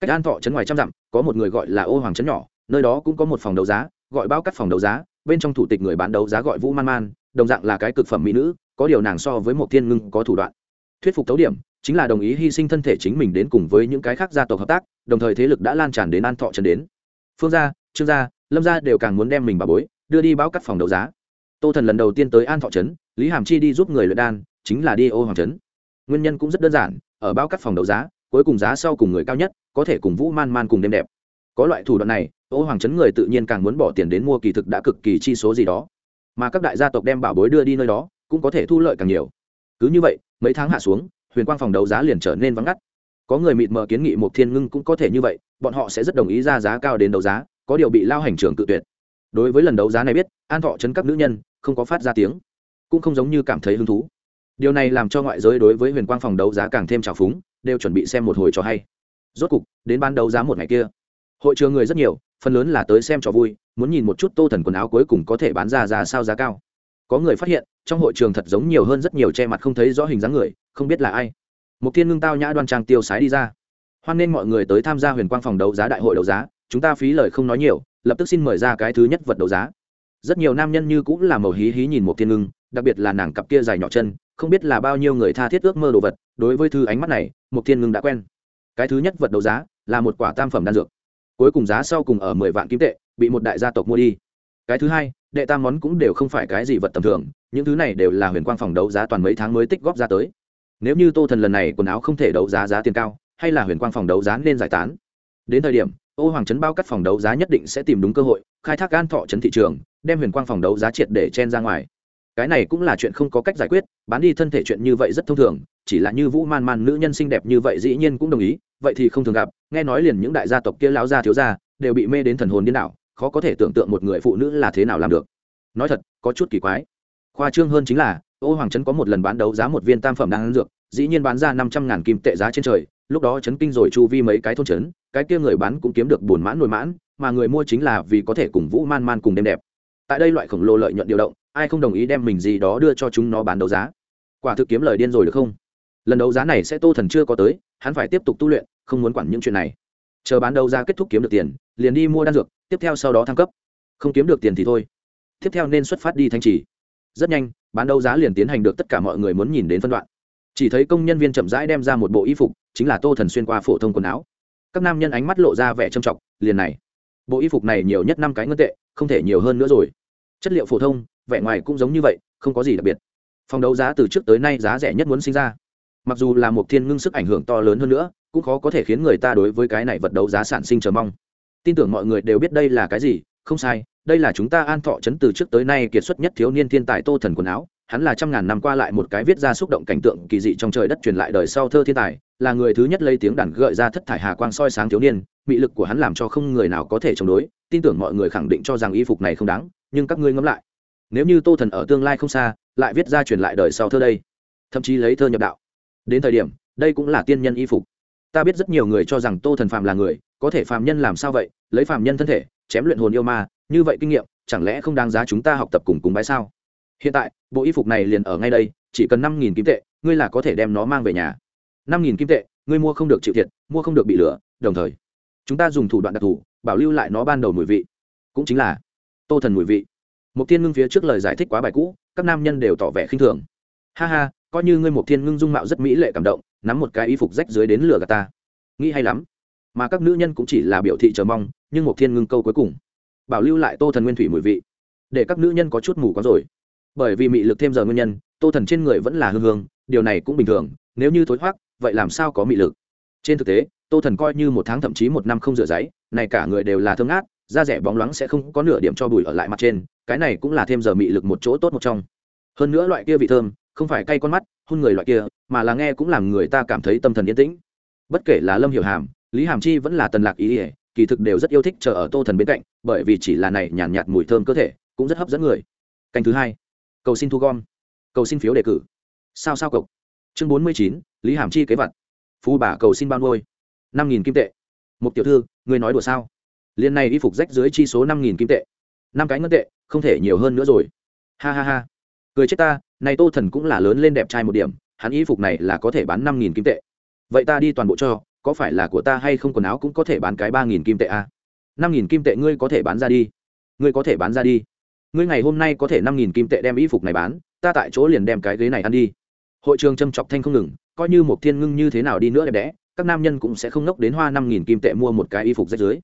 Cách an thọ trấn ngoài trăm dặm, có một người gọi là ô hoàng trấn nhỏ, nơi đó cũng có một phòng đấu giá, gọi bao cắt phòng đấu giá, bên trong thủ tịch người bán đấu giá gọi vũ man man, đồng dạng là cái cực phẩm mỹ nữ, có điều nàng so với một thiên ngưng có thủ đoạn. Thuyết phục tấu điểm, chính là đồng ý hy sinh thân thể chính mình đến cùng với những cái khác gia tộc hợp tác, đồng thời thế lực đã lan tràn đến an thọ trấn đến. Phương gia, trương gia, lâm gia đều càng muốn đem mình bà bối, đưa đi báo cắt phòng đấu giá. Tô thần lần đầu tiên tới an thọ trấn, lý hàm chi đi giúp người luyện đan, chính là đi ô hoàng trấn. Nguyên nhân cũng rất đơn giản, ở báo cắt phòng đấu giá cuối cùng giá sau cùng người cao nhất, có thể cùng vũ man man cùng đêm đẹp. Có loại thủ đoạn này, ô hoàng chấn người tự nhiên càng muốn bỏ tiền đến mua kỳ thực đã cực kỳ chi số gì đó. Mà các đại gia tộc đem bảo bối đưa đi nơi đó, cũng có thể thu lợi càng nhiều. Cứ như vậy, mấy tháng hạ xuống, huyền quang phòng đấu giá liền trở nên vắng ngắt. Có người mịt mờ kiến nghị một thiên ngưng cũng có thể như vậy, bọn họ sẽ rất đồng ý ra giá cao đến đấu giá, có điều bị lao hành trường tự tuyệt. Đối với lần đấu giá này biết, an thọ chấn các nữ nhân, không có phát ra tiếng, cũng không giống như cảm thấy hứng thú. Điều này làm cho ngoại giới đối với huyền quang phòng đấu giá càng thêm trào phúng đều chuẩn bị xem một hồi cho hay. Rốt cục, đến ban đấu giá một ngày kia. Hội trường người rất nhiều, phần lớn là tới xem trò vui, muốn nhìn một chút tô thần quần áo cuối cùng có thể bán ra ra sao giá cao. Có người phát hiện, trong hội trường thật giống nhiều hơn rất nhiều che mặt không thấy rõ hình dáng người, không biết là ai. Một thiên ngưng tao nhã đoan trang tiêu sái đi ra. Hoan nên mọi người tới tham gia huyền quang phòng đấu giá đại hội đấu giá, chúng ta phí lời không nói nhiều, lập tức xin mời ra cái thứ nhất vật đấu giá rất nhiều nam nhân như cũng là màu hí hí nhìn một thiên ngưng, đặc biệt là nàng cặp kia dài nhỏ chân, không biết là bao nhiêu người tha thiết ước mơ đồ vật, đối với thư ánh mắt này, một thiên ngưng đã quen. Cái thứ nhất vật đấu giá là một quả tam phẩm đan dược. Cuối cùng giá sau cùng ở mười vạn kim tệ, bị một đại gia tộc mua đi. Cái thứ hai, đệ tam món cũng đều không phải cái gì vật tầm thường, những thứ này đều là huyền quang phòng đấu giá toàn mấy tháng mới tích góp ra tới. Nếu như tô thần lần này quần áo không thể đấu giá giá tiền cao, hay là huyền quang phòng đấu giá nên giải tán. Đến thời điểm, ô hoàng trấn bao cắt phòng đấu giá nhất định sẽ tìm đúng cơ hội, khai thác gan thọ trấn thị trường đem huyền quang phòng đấu giá triệt để chen ra ngoài. Cái này cũng là chuyện không có cách giải quyết, bán đi thân thể chuyện như vậy rất thông thường, chỉ là như vũ man man nữ nhân xinh đẹp như vậy dĩ nhiên cũng đồng ý, vậy thì không thường gặp, nghe nói liền những đại gia tộc kia láo gia thiếu gia đều bị mê đến thần hồn điên đảo, khó có thể tưởng tượng một người phụ nữ là thế nào làm được. Nói thật, có chút kỳ quái. Khoa trương hơn chính là, ô hoàng trấn có một lần bán đấu giá một viên tam phẩm đang ăn dược, dĩ nhiên bán ra năm trăm ngàn kim tệ giá trên trời, lúc đó chấn kinh rồi chu vi mấy cái thôn trấn, cái kia người bán cũng kiếm được buồn mãn nổi mãn, mà người mua chính là vì có thể cùng vũ man man cùng đêm đẹp tại đây loại khổng lồ lợi nhuận điều động, ai không đồng ý đem mình gì đó đưa cho chúng nó bán đấu giá? Quả thực kiếm lời điên rồi được không? Lần đấu giá này sẽ tô thần chưa có tới, hắn phải tiếp tục tu luyện, không muốn quản những chuyện này. Chờ bán đấu giá kết thúc kiếm được tiền, liền đi mua đan dược, tiếp theo sau đó thăng cấp. Không kiếm được tiền thì thôi. Tiếp theo nên xuất phát đi thanh trì. Rất nhanh, bán đấu giá liền tiến hành được tất cả mọi người muốn nhìn đến phân đoạn. Chỉ thấy công nhân viên chậm rãi đem ra một bộ y phục, chính là tô thần xuyên qua phổ thông quần áo. Các nam nhân ánh mắt lộ ra vẻ trầm trọng, liền này. Bộ y phục này nhiều nhất năm cái ngân tệ, không thể nhiều hơn nữa rồi chất liệu phổ thông, vẻ ngoài cũng giống như vậy, không có gì đặc biệt. Phòng đấu giá từ trước tới nay giá rẻ nhất muốn sinh ra. Mặc dù là một thiên ngưng sức ảnh hưởng to lớn hơn nữa, cũng khó có thể khiến người ta đối với cái này vật đấu giá sản sinh chờ mong. Tin tưởng mọi người đều biết đây là cái gì, không sai, đây là chúng ta an thọ chấn từ trước tới nay kiệt xuất nhất thiếu niên thiên tài tô thần quần áo, hắn là trăm ngàn năm qua lại một cái viết ra xúc động cảnh tượng kỳ dị trong trời đất truyền lại đời sau thơ thiên tài, là người thứ nhất lấy tiếng đàn gợi ra thất thải hà quang soi sáng thiếu niên, mị lực của hắn làm cho không người nào có thể chống đối, tin tưởng mọi người khẳng định cho rằng y phục này không đáng nhưng các ngươi ngẫm lại. Nếu như tô thần ở tương lai không xa, lại viết ra truyền lại đời sau thơ đây, thậm chí lấy thơ nhập đạo. Đến thời điểm, đây cũng là tiên nhân y phục. Ta biết rất nhiều người cho rằng tô thần phàm là người, có thể phàm nhân làm sao vậy, lấy phàm nhân thân thể, chém luyện hồn yêu ma, như vậy kinh nghiệm, chẳng lẽ không đáng giá chúng ta học tập cùng cùng bái sao? Hiện tại, bộ y phục này liền ở ngay đây, chỉ cần năm nghìn kim tệ, ngươi là có thể đem nó mang về nhà. Năm nghìn kim tệ, ngươi mua không được chịu thiệt, mua không được bị lửa, đồng thời, chúng ta dùng thủ đoạn đặc thù, bảo lưu lại nó ban đầu mùi vị. Cũng chính là tô thần mùi vị. Một thiên ngưng phía trước lời giải thích quá bài cũ, các nam nhân đều tỏ vẻ khinh thường. Ha ha, coi như ngươi một thiên ngưng dung mạo rất mỹ lệ cảm động, nắm một cái y phục rách dưới đến lửa gà ta. Nghĩ hay lắm. Mà các nữ nhân cũng chỉ là biểu thị chờ mong, nhưng một thiên ngưng câu cuối cùng. Bảo lưu lại tô thần nguyên thủy mùi vị. Để các nữ nhân có chút mù có rồi. Bởi vì mị lực thêm giờ nguyên nhân, tô thần trên người vẫn là hương hương, điều này cũng bình thường, nếu như thối thoát vậy làm sao có mị lực? Trên thực tế, tô thần coi như một tháng thậm chí một năm không rửa giấy, này cả người đều là thương ác da rẻ bóng loáng sẽ không có nửa điểm cho bùi ở lại mặt trên cái này cũng là thêm giờ mị lực một chỗ tốt một trong. Hơn nữa loại kia vị thơm không phải cay con mắt hôn người loại kia mà là nghe cũng làm người ta cảm thấy tâm thần yên tĩnh. Bất kể là lâm hiểu hàm lý hàm chi vẫn là tần lạc ý ỉa kỳ thực đều rất yêu thích chờ ở tô thần bên cạnh bởi vì chỉ là này nhàn nhạt, nhạt mùi thơm cơ thể cũng rất hấp dẫn người. Canh thứ hai cầu xin thu gom cầu xin phiếu đề cử. Sao sao cộc chương bốn mươi chín lý hàm chi kế vật. Phu bà cầu xin bao nuôi. Năm nghìn kim tệ. Một tiểu thư người nói đùa sao? Liên này y phục rách dưới chi số năm nghìn kim tệ. Năm cái ngân tệ, không thể nhiều hơn nữa rồi. Ha ha ha. Cười chết ta, này tô thần cũng là lớn lên đẹp trai một điểm, hắn y phục này là có thể bán năm nghìn kim tệ. Vậy ta đi toàn bộ cho, có phải là của ta hay không quần áo cũng có thể bán cái ba nghìn kim tệ à? năm nghìn kim tệ ngươi có thể bán ra đi. Ngươi có thể bán ra đi. Ngươi ngày hôm nay có thể năm nghìn kim tệ đem y phục này bán, ta tại chỗ liền đem cái ghế này ăn đi. Hội trường châm chọc thanh không ngừng, coi như một thiên ngưng như thế nào đi nữa đẹp đẽ, các nam nhân cũng sẽ không nốc đến hoa năm nghìn kim tệ mua một cái y phục rách dưới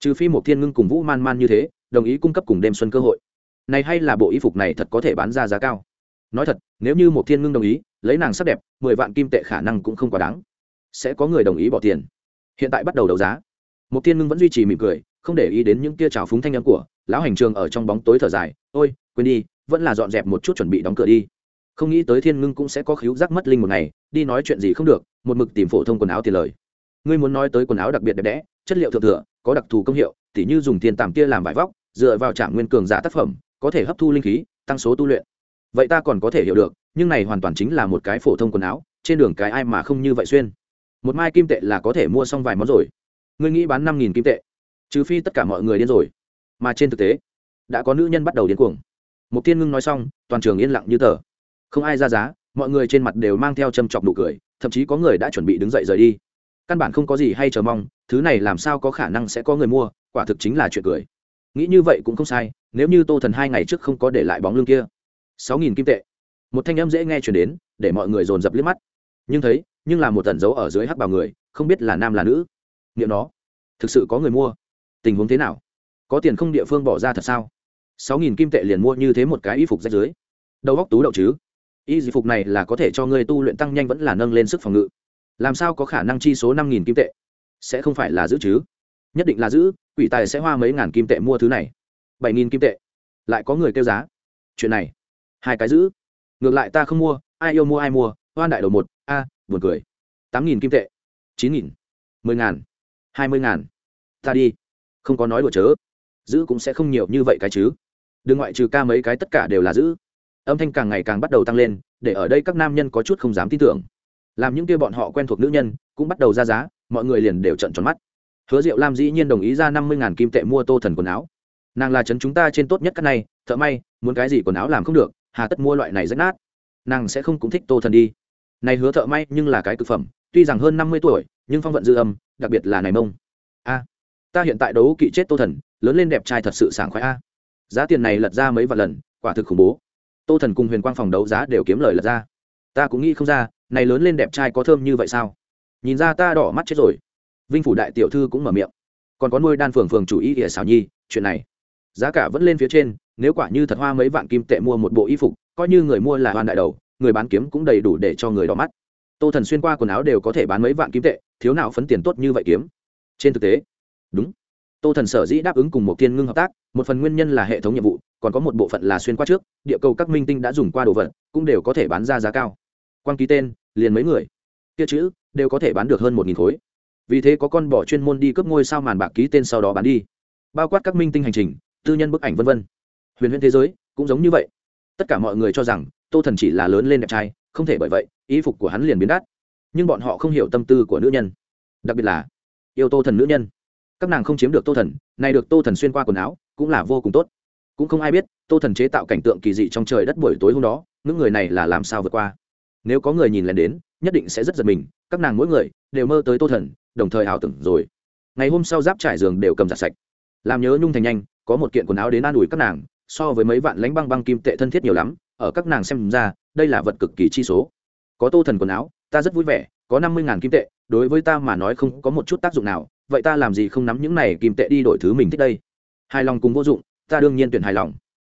trừ phi một thiên ngưng cùng vũ man man như thế, đồng ý cung cấp cùng đêm xuân cơ hội. Này hay là bộ y phục này thật có thể bán ra giá cao. Nói thật, nếu như một thiên ngưng đồng ý, lấy nàng sắc đẹp, mười vạn kim tệ khả năng cũng không quá đáng. Sẽ có người đồng ý bỏ tiền. Hiện tại bắt đầu đấu giá. Một thiên ngưng vẫn duy trì mỉm cười, không để ý đến những kia trào phúng thanh âm của lão hành trường ở trong bóng tối thở dài. Ôi, quên đi, vẫn là dọn dẹp một chút chuẩn bị đóng cửa đi. Không nghĩ tới thiên ngưng cũng sẽ có khíu giác mất linh một ngày, đi nói chuyện gì không được, một mực tìm phổ thông quần áo tiền lời. Ngươi muốn nói tới quần áo đặc biệt đẹp đẽ chất liệu thượng thừa, có đặc thù công hiệu, tỉ như dùng tiền tàm kia làm vải vóc, dựa vào trạm nguyên cường giả tác phẩm, có thể hấp thu linh khí, tăng số tu luyện. Vậy ta còn có thể hiểu được, nhưng này hoàn toàn chính là một cái phổ thông quần áo, trên đường cái ai mà không như vậy xuyên. Một mai kim tệ là có thể mua xong vài món rồi. Ngươi nghĩ bán năm nghìn kim tệ? Trừ phi tất cả mọi người điên rồi. Mà trên thực tế, đã có nữ nhân bắt đầu điên cuồng. Một tiên ngưng nói xong, toàn trường yên lặng như tờ. Không ai ra giá, mọi người trên mặt đều mang theo châm chọc nụ cười, thậm chí có người đã chuẩn bị đứng dậy rời đi căn bản không có gì hay chờ mong, thứ này làm sao có khả năng sẽ có người mua, quả thực chính là chuyện cười. Nghĩ như vậy cũng không sai, nếu như tô thần hai ngày trước không có để lại bóng lưng kia. Sáu nghìn kim tệ. Một thanh âm dễ nghe chuyển đến, để mọi người dồn dập liếc mắt. Nhưng thấy, nhưng là một tẩn dấu ở dưới hắc bào người, không biết là nam là nữ. Nghiệm nó, thực sự có người mua. Tình huống thế nào? Có tiền không địa phương bỏ ra thật sao? Sáu nghìn kim tệ liền mua như thế một cái y phục rách dưới. Đầu góc tú đậu chứ. Y dịch phục này là có thể cho ngươi tu luyện tăng nhanh vẫn là nâng lên sức phòng ngự làm sao có khả năng chi số năm nghìn kim tệ? Sẽ không phải là giữ chứ? Nhất định là giữ, quỷ tài sẽ hoa mấy ngàn kim tệ mua thứ này. Bảy nghìn kim tệ. Lại có người kêu giá. Chuyện này, hai cái giữ. Ngược lại ta không mua, ai yêu mua ai mua, hoan đại đầu một, a, buồn cười. Tám nghìn kim tệ. Chín nghìn. Mười ngàn. Hai mươi ngàn. Ta đi. Không có nói đùa chớ. Giữ cũng sẽ không nhiều như vậy cái chứ. Đừng ngoại trừ ca mấy cái tất cả đều là giữ. Âm thanh càng ngày càng bắt đầu tăng lên, để ở đây các nam nhân có chút không dám tin tưởng làm những kia bọn họ quen thuộc nữ nhân cũng bắt đầu ra giá, mọi người liền đều trận tròn mắt. Hứa diệu lam dĩ nhiên đồng ý ra năm mươi kim tệ mua tô thần quần áo. Nàng là trấn chúng ta trên tốt nhất cắt này, thợ may, muốn cái gì quần áo làm không được, hà tất mua loại này rách nát. Nàng sẽ không cũng thích tô thần đi. Này hứa thợ may nhưng là cái thực phẩm, tuy rằng hơn năm mươi tuổi, nhưng phong vận dư âm, đặc biệt là này mông. A, ta hiện tại đấu kỵ chết tô thần, lớn lên đẹp trai thật sự sảng khoái a. Giá tiền này lật ra mấy vài lần, quả thực khủng bố. Tô thần cùng huyền quang phòng đấu giá đều kiếm lời lật ra. Ta cũng nghĩ không ra này lớn lên đẹp trai có thơm như vậy sao? Nhìn ra ta đỏ mắt chết rồi. Vinh phủ đại tiểu thư cũng mở miệng. Còn có nuôi đan phường phường chủ ý ỉa xảo nhi, chuyện này, giá cả vẫn lên phía trên, nếu quả như thật hoa mấy vạn kim tệ mua một bộ y phục, coi như người mua là hoàn đại đầu, người bán kiếm cũng đầy đủ để cho người đỏ mắt. Tô thần xuyên qua quần áo đều có thể bán mấy vạn kim tệ, thiếu nào phấn tiền tốt như vậy kiếm. Trên thực tế, đúng. Tô thần sở dĩ đáp ứng cùng một thiên ngưng hợp tác, một phần nguyên nhân là hệ thống nhiệm vụ, còn có một bộ phận là xuyên qua trước, địa cầu các minh tinh đã dùng qua đồ vật, cũng đều có thể bán ra giá cao quan ký tên, liền mấy người. Kia chữ, đều có thể bán được hơn một nghìn khối. Vì thế có con bỏ chuyên môn đi cướp ngôi sao màn bạc ký tên sau đó bán đi. Bao quát các minh tinh hành trình, tư nhân bức ảnh v v huyền huyền thế giới, cũng giống như vậy. Tất cả mọi người cho rằng, tô thần chỉ là lớn lên đẹp trai, không thể bởi vậy, y phục của hắn liền biến đắt. Nhưng bọn họ không hiểu tâm tư của nữ nhân. Đặc biệt là, yêu tô thần nữ nhân. Các nàng không chiếm được tô thần, này được tô thần xuyên qua quần áo, cũng là vô cùng tốt. Cũng không ai biết, tô thần chế tạo cảnh tượng kỳ dị trong trời đất buổi tối hôm đó, những người này là làm sao vượt qua nếu có người nhìn lên đến, nhất định sẽ rất giật mình, các nàng mỗi người đều mơ tới tô thần, đồng thời ảo tưởng rồi. Ngày hôm sau giáp trải giường đều cầm giặt sạch. Làm nhớ nhung thành nhanh, có một kiện quần áo đến an ủi các nàng, so với mấy vạn lánh băng băng kim tệ thân thiết nhiều lắm, ở các nàng xem ra, đây là vật cực kỳ chi số. Có tô thần quần áo, ta rất vui vẻ, có năm mươi ngàn kim tệ, đối với ta mà nói không có một chút tác dụng nào, vậy ta làm gì không nắm những này kim tệ đi đổi thứ mình thích đây? Hài lòng cùng vô dụng, ta đương nhiên tuyển hài lòng.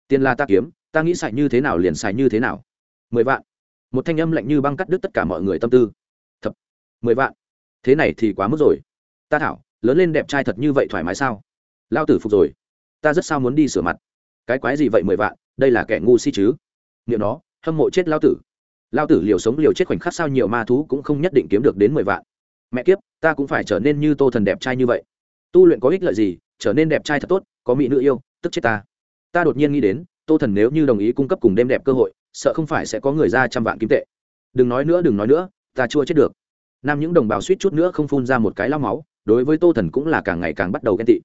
Tiền là ta kiếm, ta nghĩ xài như thế nào liền xài như thế nào. Mười vạn một thanh âm lạnh như băng cắt đứt tất cả mọi người tâm tư. Thập, mười vạn. Thế này thì quá mức rồi. Ta thảo, lớn lên đẹp trai thật như vậy thoải mái sao? Lao tử phục rồi. Ta rất sao muốn đi sửa mặt. Cái quái gì vậy mười vạn? Đây là kẻ ngu si chứ. Nghiệm nó, hâm mộ chết lao tử. Lao tử liều sống liều chết khoảnh khắc sao nhiều ma thú cũng không nhất định kiếm được đến mười vạn. Mẹ kiếp, ta cũng phải trở nên như tô thần đẹp trai như vậy. Tu luyện có ích lợi gì? Trở nên đẹp trai thật tốt, có mỹ nữ yêu, tức chết ta. Ta đột nhiên nghĩ đến, tô thần nếu như đồng ý cung cấp cùng đêm đẹp cơ hội sợ không phải sẽ có người ra trăm vạn kim tệ. Đừng nói nữa, đừng nói nữa, ta chưa chết được. Nam những đồng bào suýt chút nữa không phun ra một cái lao máu, đối với tô thần cũng là càng ngày càng bắt đầu ghen tị.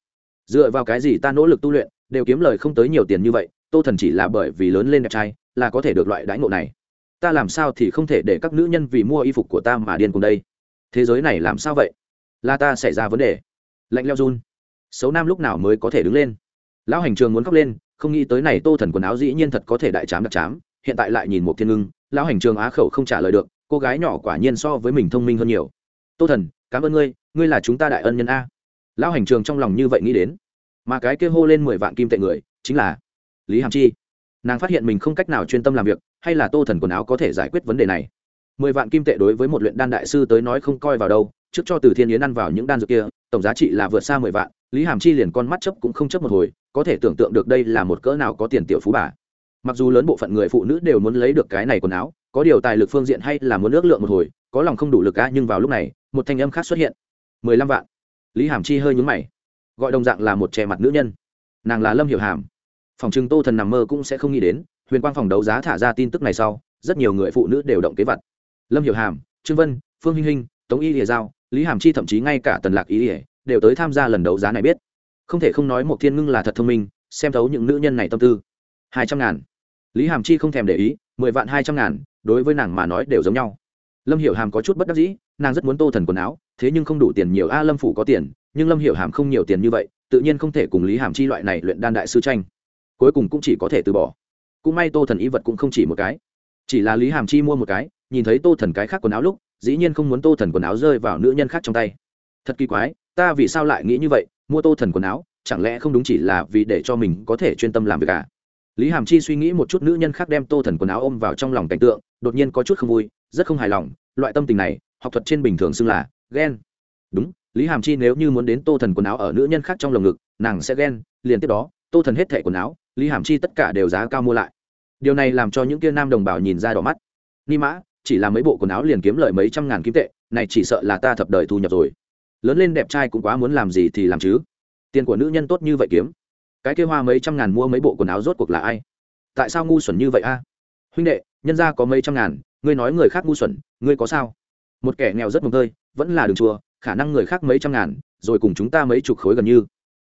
Dựa vào cái gì ta nỗ lực tu luyện, đều kiếm lời không tới nhiều tiền như vậy, tô thần chỉ là bởi vì lớn lên đẹp trai, là có thể được loại đãi ngộ này. Ta làm sao thì không thể để các nữ nhân vì mua y phục của ta mà điên cùng đây? Thế giới này làm sao vậy? Là ta xảy ra vấn đề. Lạnh leo run. Xấu nam lúc nào mới có thể đứng lên? Lão hành trường muốn khóc lên, không nghĩ tới này tô thần quần áo dĩ nhiên thật có thể đại chám đặc chám hiện tại lại nhìn một thiên ngưng, lão hành trường á khẩu không trả lời được, cô gái nhỏ quả nhiên so với mình thông minh hơn nhiều. Tô thần, cảm ơn ngươi ngươi là chúng ta đại ân nhân a. Lão hành trường trong lòng như vậy nghĩ đến. Mà cái kia hô lên mười vạn kim tệ người, chính là lý hàm chi. Nàng phát hiện mình không cách nào chuyên tâm làm việc, hay là tô thần quần áo có thể giải quyết vấn đề này. Mười vạn kim tệ đối với một luyện đan đại sư tới nói không coi vào đâu, trước cho từ thiên yến ăn vào những đan dược kia, tổng giá trị là vượt xa mười vạn, lý hàm chi liền con mắt chấp cũng không chấp một hồi, có thể tưởng tượng được đây là một cỡ nào có tiền tiểu phú bà mặc dù lớn bộ phận người phụ nữ đều muốn lấy được cái này quần áo, có điều tài lực phương diện hay là muốn ước lượng một hồi, có lòng không đủ lực a nhưng vào lúc này, một thanh âm khác xuất hiện. Mười lăm vạn. Lý hàm chi hơi nhúng mày. Gọi đồng dạng là một trẻ mặt nữ nhân. Nàng là lâm hiểu hàm. Phòng trừng tô thần nằm mơ cũng sẽ không nghĩ đến, huyền quang phòng đấu giá thả ra tin tức này sau, rất nhiều người phụ nữ đều động kế vật lâm hiểu hàm, trương vân, phương hinh hinh, tống y lìa giao, lý hàm chi thậm chí ngay cả tần lạc Y lìa đều tới tham gia lần đấu giá này biết. Không thể không nói một thiên ngưng là thật thông minh, xem thấu những nữ nhân này tâm tư. Hai trăm ngàn lý hàm chi không thèm để ý, mười vạn hai trăm ngàn, đối với nàng mà nói đều giống nhau. Lâm hiểu hàm có chút bất đắc dĩ, nàng rất muốn tô thần quần áo, thế nhưng không đủ tiền nhiều. A, lâm phủ có tiền, nhưng lâm hiểu hàm không nhiều tiền như vậy, tự nhiên không thể cùng lý hàm chi loại này luyện đan đại sư tranh. Cuối cùng cũng chỉ có thể từ bỏ. Cũng may tô thần y vật cũng không chỉ một cái. Chỉ là lý hàm chi mua một cái, nhìn thấy tô thần cái khác quần áo lúc, dĩ nhiên không muốn tô thần quần áo rơi vào nữ nhân khác trong tay. Thật kỳ quái, ta vì sao lại nghĩ như vậy, mua tô thần quần áo, chẳng lẽ không đúng chỉ là vì để cho mình có thể chuyên tâm làm việc cả à? Lý hàm chi suy nghĩ một chút nữ nhân khác đem tô thần quần áo ôm vào trong lòng cảnh tượng, đột nhiên có chút không vui, rất không hài lòng, loại tâm tình này, học thuật trên bình thường xưng là ghen. Đúng, lý hàm chi nếu như muốn đến tô thần quần áo ở nữ nhân khác trong lồng ngực, nàng sẽ ghen, liền tiếp đó, tô thần hết thẻ quần áo, lý hàm chi tất cả đều giá cao mua lại. Điều này làm cho những kia nam đồng bào nhìn ra đỏ mắt. Ni mã, chỉ là mấy bộ quần áo liền kiếm lợi mấy trăm ngàn kim tệ, này chỉ sợ là ta thập đời thu nhập rồi. Lớn lên đẹp trai cũng quá muốn làm gì thì làm chứ. Tiền của nữ nhân tốt như vậy kiếm cái kia hoa mấy trăm ngàn mua mấy bộ quần áo rốt cuộc là ai? Tại sao ngu xuẩn như vậy a? Huynh đệ, nhân ra có mấy trăm ngàn, ngươi nói người khác ngu xuẩn, ngươi có sao? Một kẻ nghèo rất mồm tơi, vẫn là đường chùa, khả năng người khác mấy trăm ngàn, rồi cùng chúng ta mấy chục khối gần như.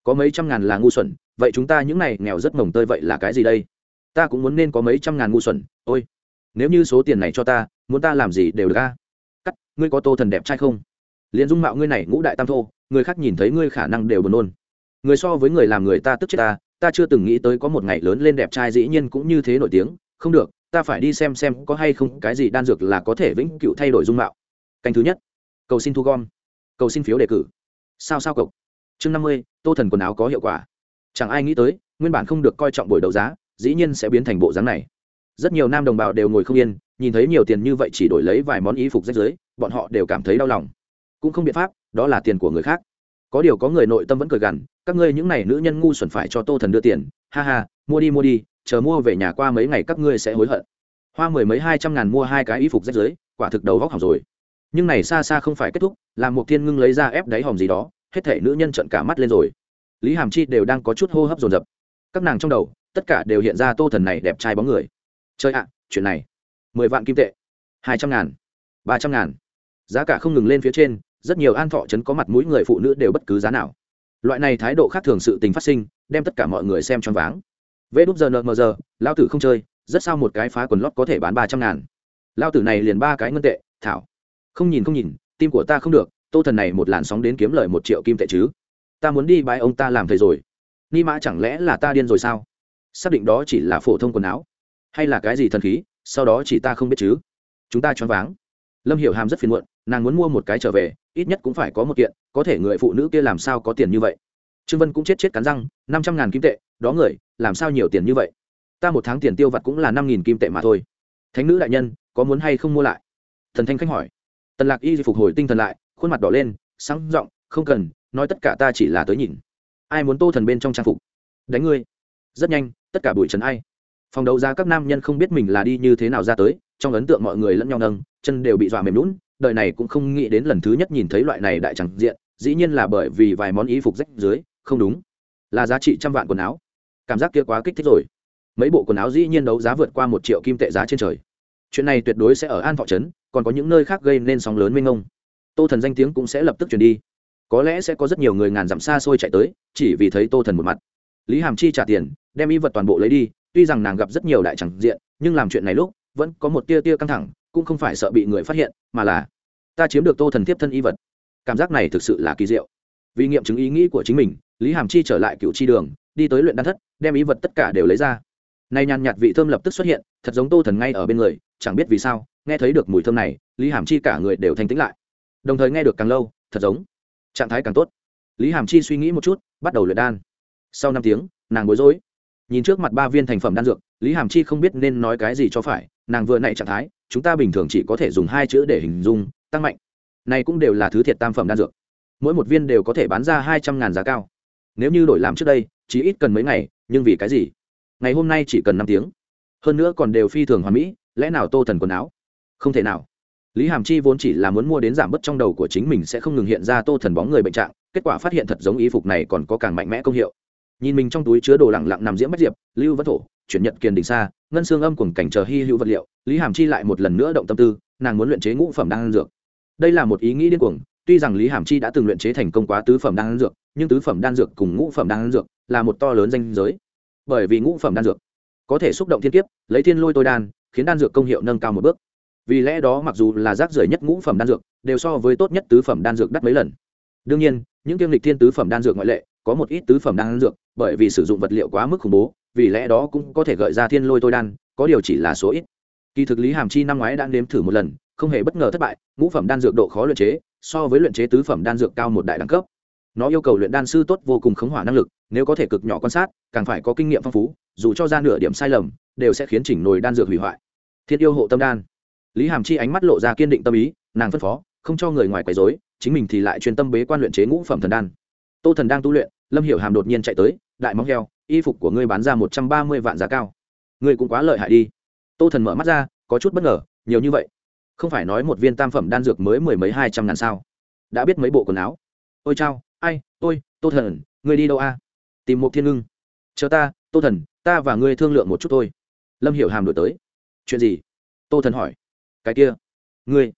Có mấy trăm ngàn là ngu xuẩn, vậy chúng ta những này nghèo rất mồng tơi vậy là cái gì đây? Ta cũng muốn nên có mấy trăm ngàn ngu xuẩn, ôi. Nếu như số tiền này cho ta, muốn ta làm gì đều được a? Cắt, ngươi có tô thần đẹp trai không? Liền dung mạo ngươi này ngũ đại tam thô, người khác nhìn thấy ngươi khả năng đều buồn nôn người so với người làm người ta tức chết ta ta chưa từng nghĩ tới có một ngày lớn lên đẹp trai dĩ nhiên cũng như thế nổi tiếng, không được, ta phải đi xem xem có hay không cái gì đan dược là có thể vĩnh cựu thay đổi dung mạo. Canh thứ nhất, cầu xin thu gom, cầu xin phiếu đề cử. Sao sao cậu chương năm mươi, tô thần quần áo có hiệu quả. Chẳng ai nghĩ tới, nguyên bản không được coi trọng buổi đấu giá, dĩ nhiên sẽ biến thành bộ dáng này. Rất nhiều nam đồng bào đều ngồi không yên, nhìn thấy nhiều tiền như vậy chỉ đổi lấy vài món y phục rách dưới bọn họ đều cảm thấy đau lòng. Cũng không biện pháp, đó là tiền của người khác có điều có người nội tâm vẫn cười gằn, các ngươi những n à y nữ nhân ngu xuẩn phải cho tô thần đưa tiền, ha ha, mua đi mua đi, chờ mua về nhà qua mấy ngày các ngươi sẽ hối hận. Hoa mười mấy hai trăm ngàn mua hai cái y phục rách dưới quả thực đầu góc hỏng rồi. Nhưng này xa xa không phải kết thúc làm một thiên ngưng lấy ra ép đáy hòm gì đó, hết thể nữ nhân trận cả mắt lên rồi. Lý hàm chi đều đang có chút hô hấp dồn dập. Các nàng trong đầu, tất cả đều hiện ra tô thần này đẹp trai bóng người. Chơi ạ, chuyện này, mười vạn kim tệ, hai trăm ngàn, ba trăm ngàn. Giá cả không ngừng lên phía trên rất nhiều an thọ trấn có mặt mũi người phụ nữ đều bất cứ giá nào. Loại này thái độ khác thường sự tình phát sinh, đem tất cả mọi người xem choáng váng. Vê đúp giờ nợ mờ giờ, lao tử không chơi, rất sao một cái phá quần lót có thể bán ba trăm ngàn. Lao tử này liền ba cái ngân tệ, thảo. Không nhìn không nhìn, tim của ta không được, tô thần này một làn sóng đến kiếm lời một triệu kim tệ chứ. Ta muốn đi bãi ông ta làm thầy rồi. Ni mã chẳng lẽ là ta điên rồi sao? Xác định đó chỉ là phổ thông quần áo, hay là cái gì thần khí, sau đó chỉ ta không biết chứ. Chúng ta choáng váng. Lâm hiểu hàm rất phiền muộn, nàng muốn mua một cái trở về ít nhất cũng phải có một kiện, có thể người phụ nữ kia làm sao có tiền như vậy? Trương vân cũng chết chết cắn răng, năm trăm ngàn kim tệ, đó người, làm sao nhiều tiền như vậy? Ta một tháng tiền tiêu vặt cũng là năm nghìn kim tệ mà thôi. Thánh nữ đại nhân, có muốn hay không mua lại? Thần thanh khách hỏi. Tần lạc y phục hồi tinh thần lại, khuôn mặt đỏ lên, sáng r ộ n g không cần, nói tất cả ta chỉ là tới nhìn. Ai muốn tô thần bên trong trang phục? Đánh ngươi. Rất nhanh, tất cả bụi trần ai. Phòng đấu giá các nam nhân không biết mình là đi như thế nào ra tới, trong ấn tượng mọi người lẫn nhau nâng, chân đều bị dọa mềm lún đời này cũng không nghĩ đến lần thứ nhất nhìn thấy loại này đại chẳng diện, dĩ nhiên là bởi vì vài món y phục rách dưới, không đúng. Là giá trị trăm vạn quần áo. Cảm giác kia quá kích thích rồi. Mấy bộ quần áo dĩ nhiên đấu giá vượt qua một triệu kim tệ giá trên trời. Chuyện này tuyệt đối sẽ ở an thọ trấn, còn có những nơi khác gây nên sóng lớn mênh ngông tô thần danh tiếng cũng sẽ lập tức chuyển đi. Có lẽ sẽ có rất nhiều người ngàn dặm xa xôi chạy tới, chỉ vì thấy tô thần một mặt. Lý hàm chi trả tiền, đem y vật toàn bộ lấy đi, tuy rằng nàng gặp rất nhiều đại chẳng diện, nhưng làm chuyện này lúc, vẫn có một tia tia căng thẳng, cũng không phải sợ bị người phát hiện, mà là ta chiếm được tô thần tiếp thân y vật. Cảm giác này thực sự là kỳ diệu. Vì nghiệm chứng ý nghĩ của chính mình, lý hàm chi trở lại cựu chi đường, đi tới luyện đan thất, đem ý vật tất cả đều lấy ra. Nay nhàn nhạt vị thơm lập tức xuất hiện, thật giống tô thần ngay ở bên người, chẳng biết vì sao, nghe thấy được mùi thơm này, lý hàm chi cả người đều thanh tĩnh lại. Đồng thời nghe được càng lâu, thật giống, trạng thái càng tốt. Lý hàm chi suy nghĩ một chút, bắt đầu luyện đan. Sau năm tiếng, nàng bối rối. Nhìn trước mặt ba viên thành phẩm đan dược, lý hàm chi không biết nên nói cái gì cho phải, nàng vừa nảy trạng thái, chúng ta bình thường chỉ có thể dùng hai chữ để hình dung tăng mạnh. Này cũng đều là thứ thiệt tam phẩm đan dược. Mỗi một viên đều có thể bán ra hai trăm ngàn giá cao. Nếu như đổi làm trước đây, chỉ ít cần mấy ngày, nhưng vì cái gì? Ngày hôm nay chỉ cần năm tiếng. Hơn nữa còn đều phi thường hoàn mỹ, lẽ nào tô thần quần áo? Không thể nào. Lý hàm chi vốn chỉ là muốn mua đến giảm bớt trong đầu của chính mình sẽ không ngừng hiện ra tô thần bóng người bệnh trạng, kết quả phát hiện thật giống y phục này còn có càng mạnh mẽ công hiệu. Nhìn mình trong túi chứa đồ lẳng lặng nằm diễm bách diệp, lưu vân thổ, chuyển nhận kiền đình xa, ngân xương âm cùng cảnh chờ hy hữu vật liệu, lý hàm chi lại một lần nữa động tâm tư, nàng muốn luyện chế ngũ phẩm đan dược đây là một ý nghĩ điên cuồng, tuy rằng lý hàm chi đã từng luyện chế thành công quá tứ phẩm đan dược, nhưng tứ phẩm đan dược cùng ngũ phẩm đan dược là một to lớn danh giới. Bởi vì ngũ phẩm đan dược có thể xúc động thiên kiếp, lấy thiên lôi tôi đan, khiến đan dược công hiệu nâng cao một bước. Vì lẽ đó mặc dù là rác rưởi nhất ngũ phẩm đan dược, đều so với tốt nhất tứ phẩm đan dược đắt mấy lần. Đương nhiên, những kiêm lịch thiên tứ phẩm đan dược ngoại lệ có một ít tứ phẩm đan dược, bởi vì sử dụng vật liệu quá mức khủng bố, vì lẽ đó cũng có thể gợi ra thiên lôi tôi đan, có điều chỉ là số ít. Kỳ thực lý hàm chi năm ngoái đã nếm thử một lần không hề bất ngờ thất bại, ngũ phẩm đan dược độ khó luyện chế, so với luyện chế tứ phẩm đan dược cao một đại đẳng cấp. Nó yêu cầu luyện đan sư tốt vô cùng khống hỏa năng lực, nếu có thể cực nhỏ quan sát, càng phải có kinh nghiệm phong phú, dù cho ra nửa điểm sai lầm, đều sẽ khiến chỉnh nồi đan dược hủy hoại. Thiết yêu hộ tâm đan. Lý hàm chi ánh mắt lộ ra kiên định tâm ý, nàng phân phó, không cho người ngoài quấy dối chính mình thì lại chuyên tâm bế quan luyện chế ngũ phẩm thần đan. Tô thần đang tu luyện, lâm hiểu hàm đột nhiên chạy tới, đại móng heo, y phục của ngươi bán ra một trăm ba mươi vạn giá cao. Ngươi cũng quá lợi hại đi. Tô thần mở mắt ra, có chút bất ngờ, nhiều như vậy không phải nói một viên tam phẩm đan dược mới mười mấy hai trăm ngàn sao? Đã biết mấy bộ quần áo? Ôi chao, ai ôi tô thần người đi đâu a? Tìm một thiên ngưng. Chờ ta, tô thần, ta và ngươi thương lượng một chút thôi. Lâm hiểu hàm đổi tới. Chuyện gì? Tô thần hỏi. Cái kia. Ngươi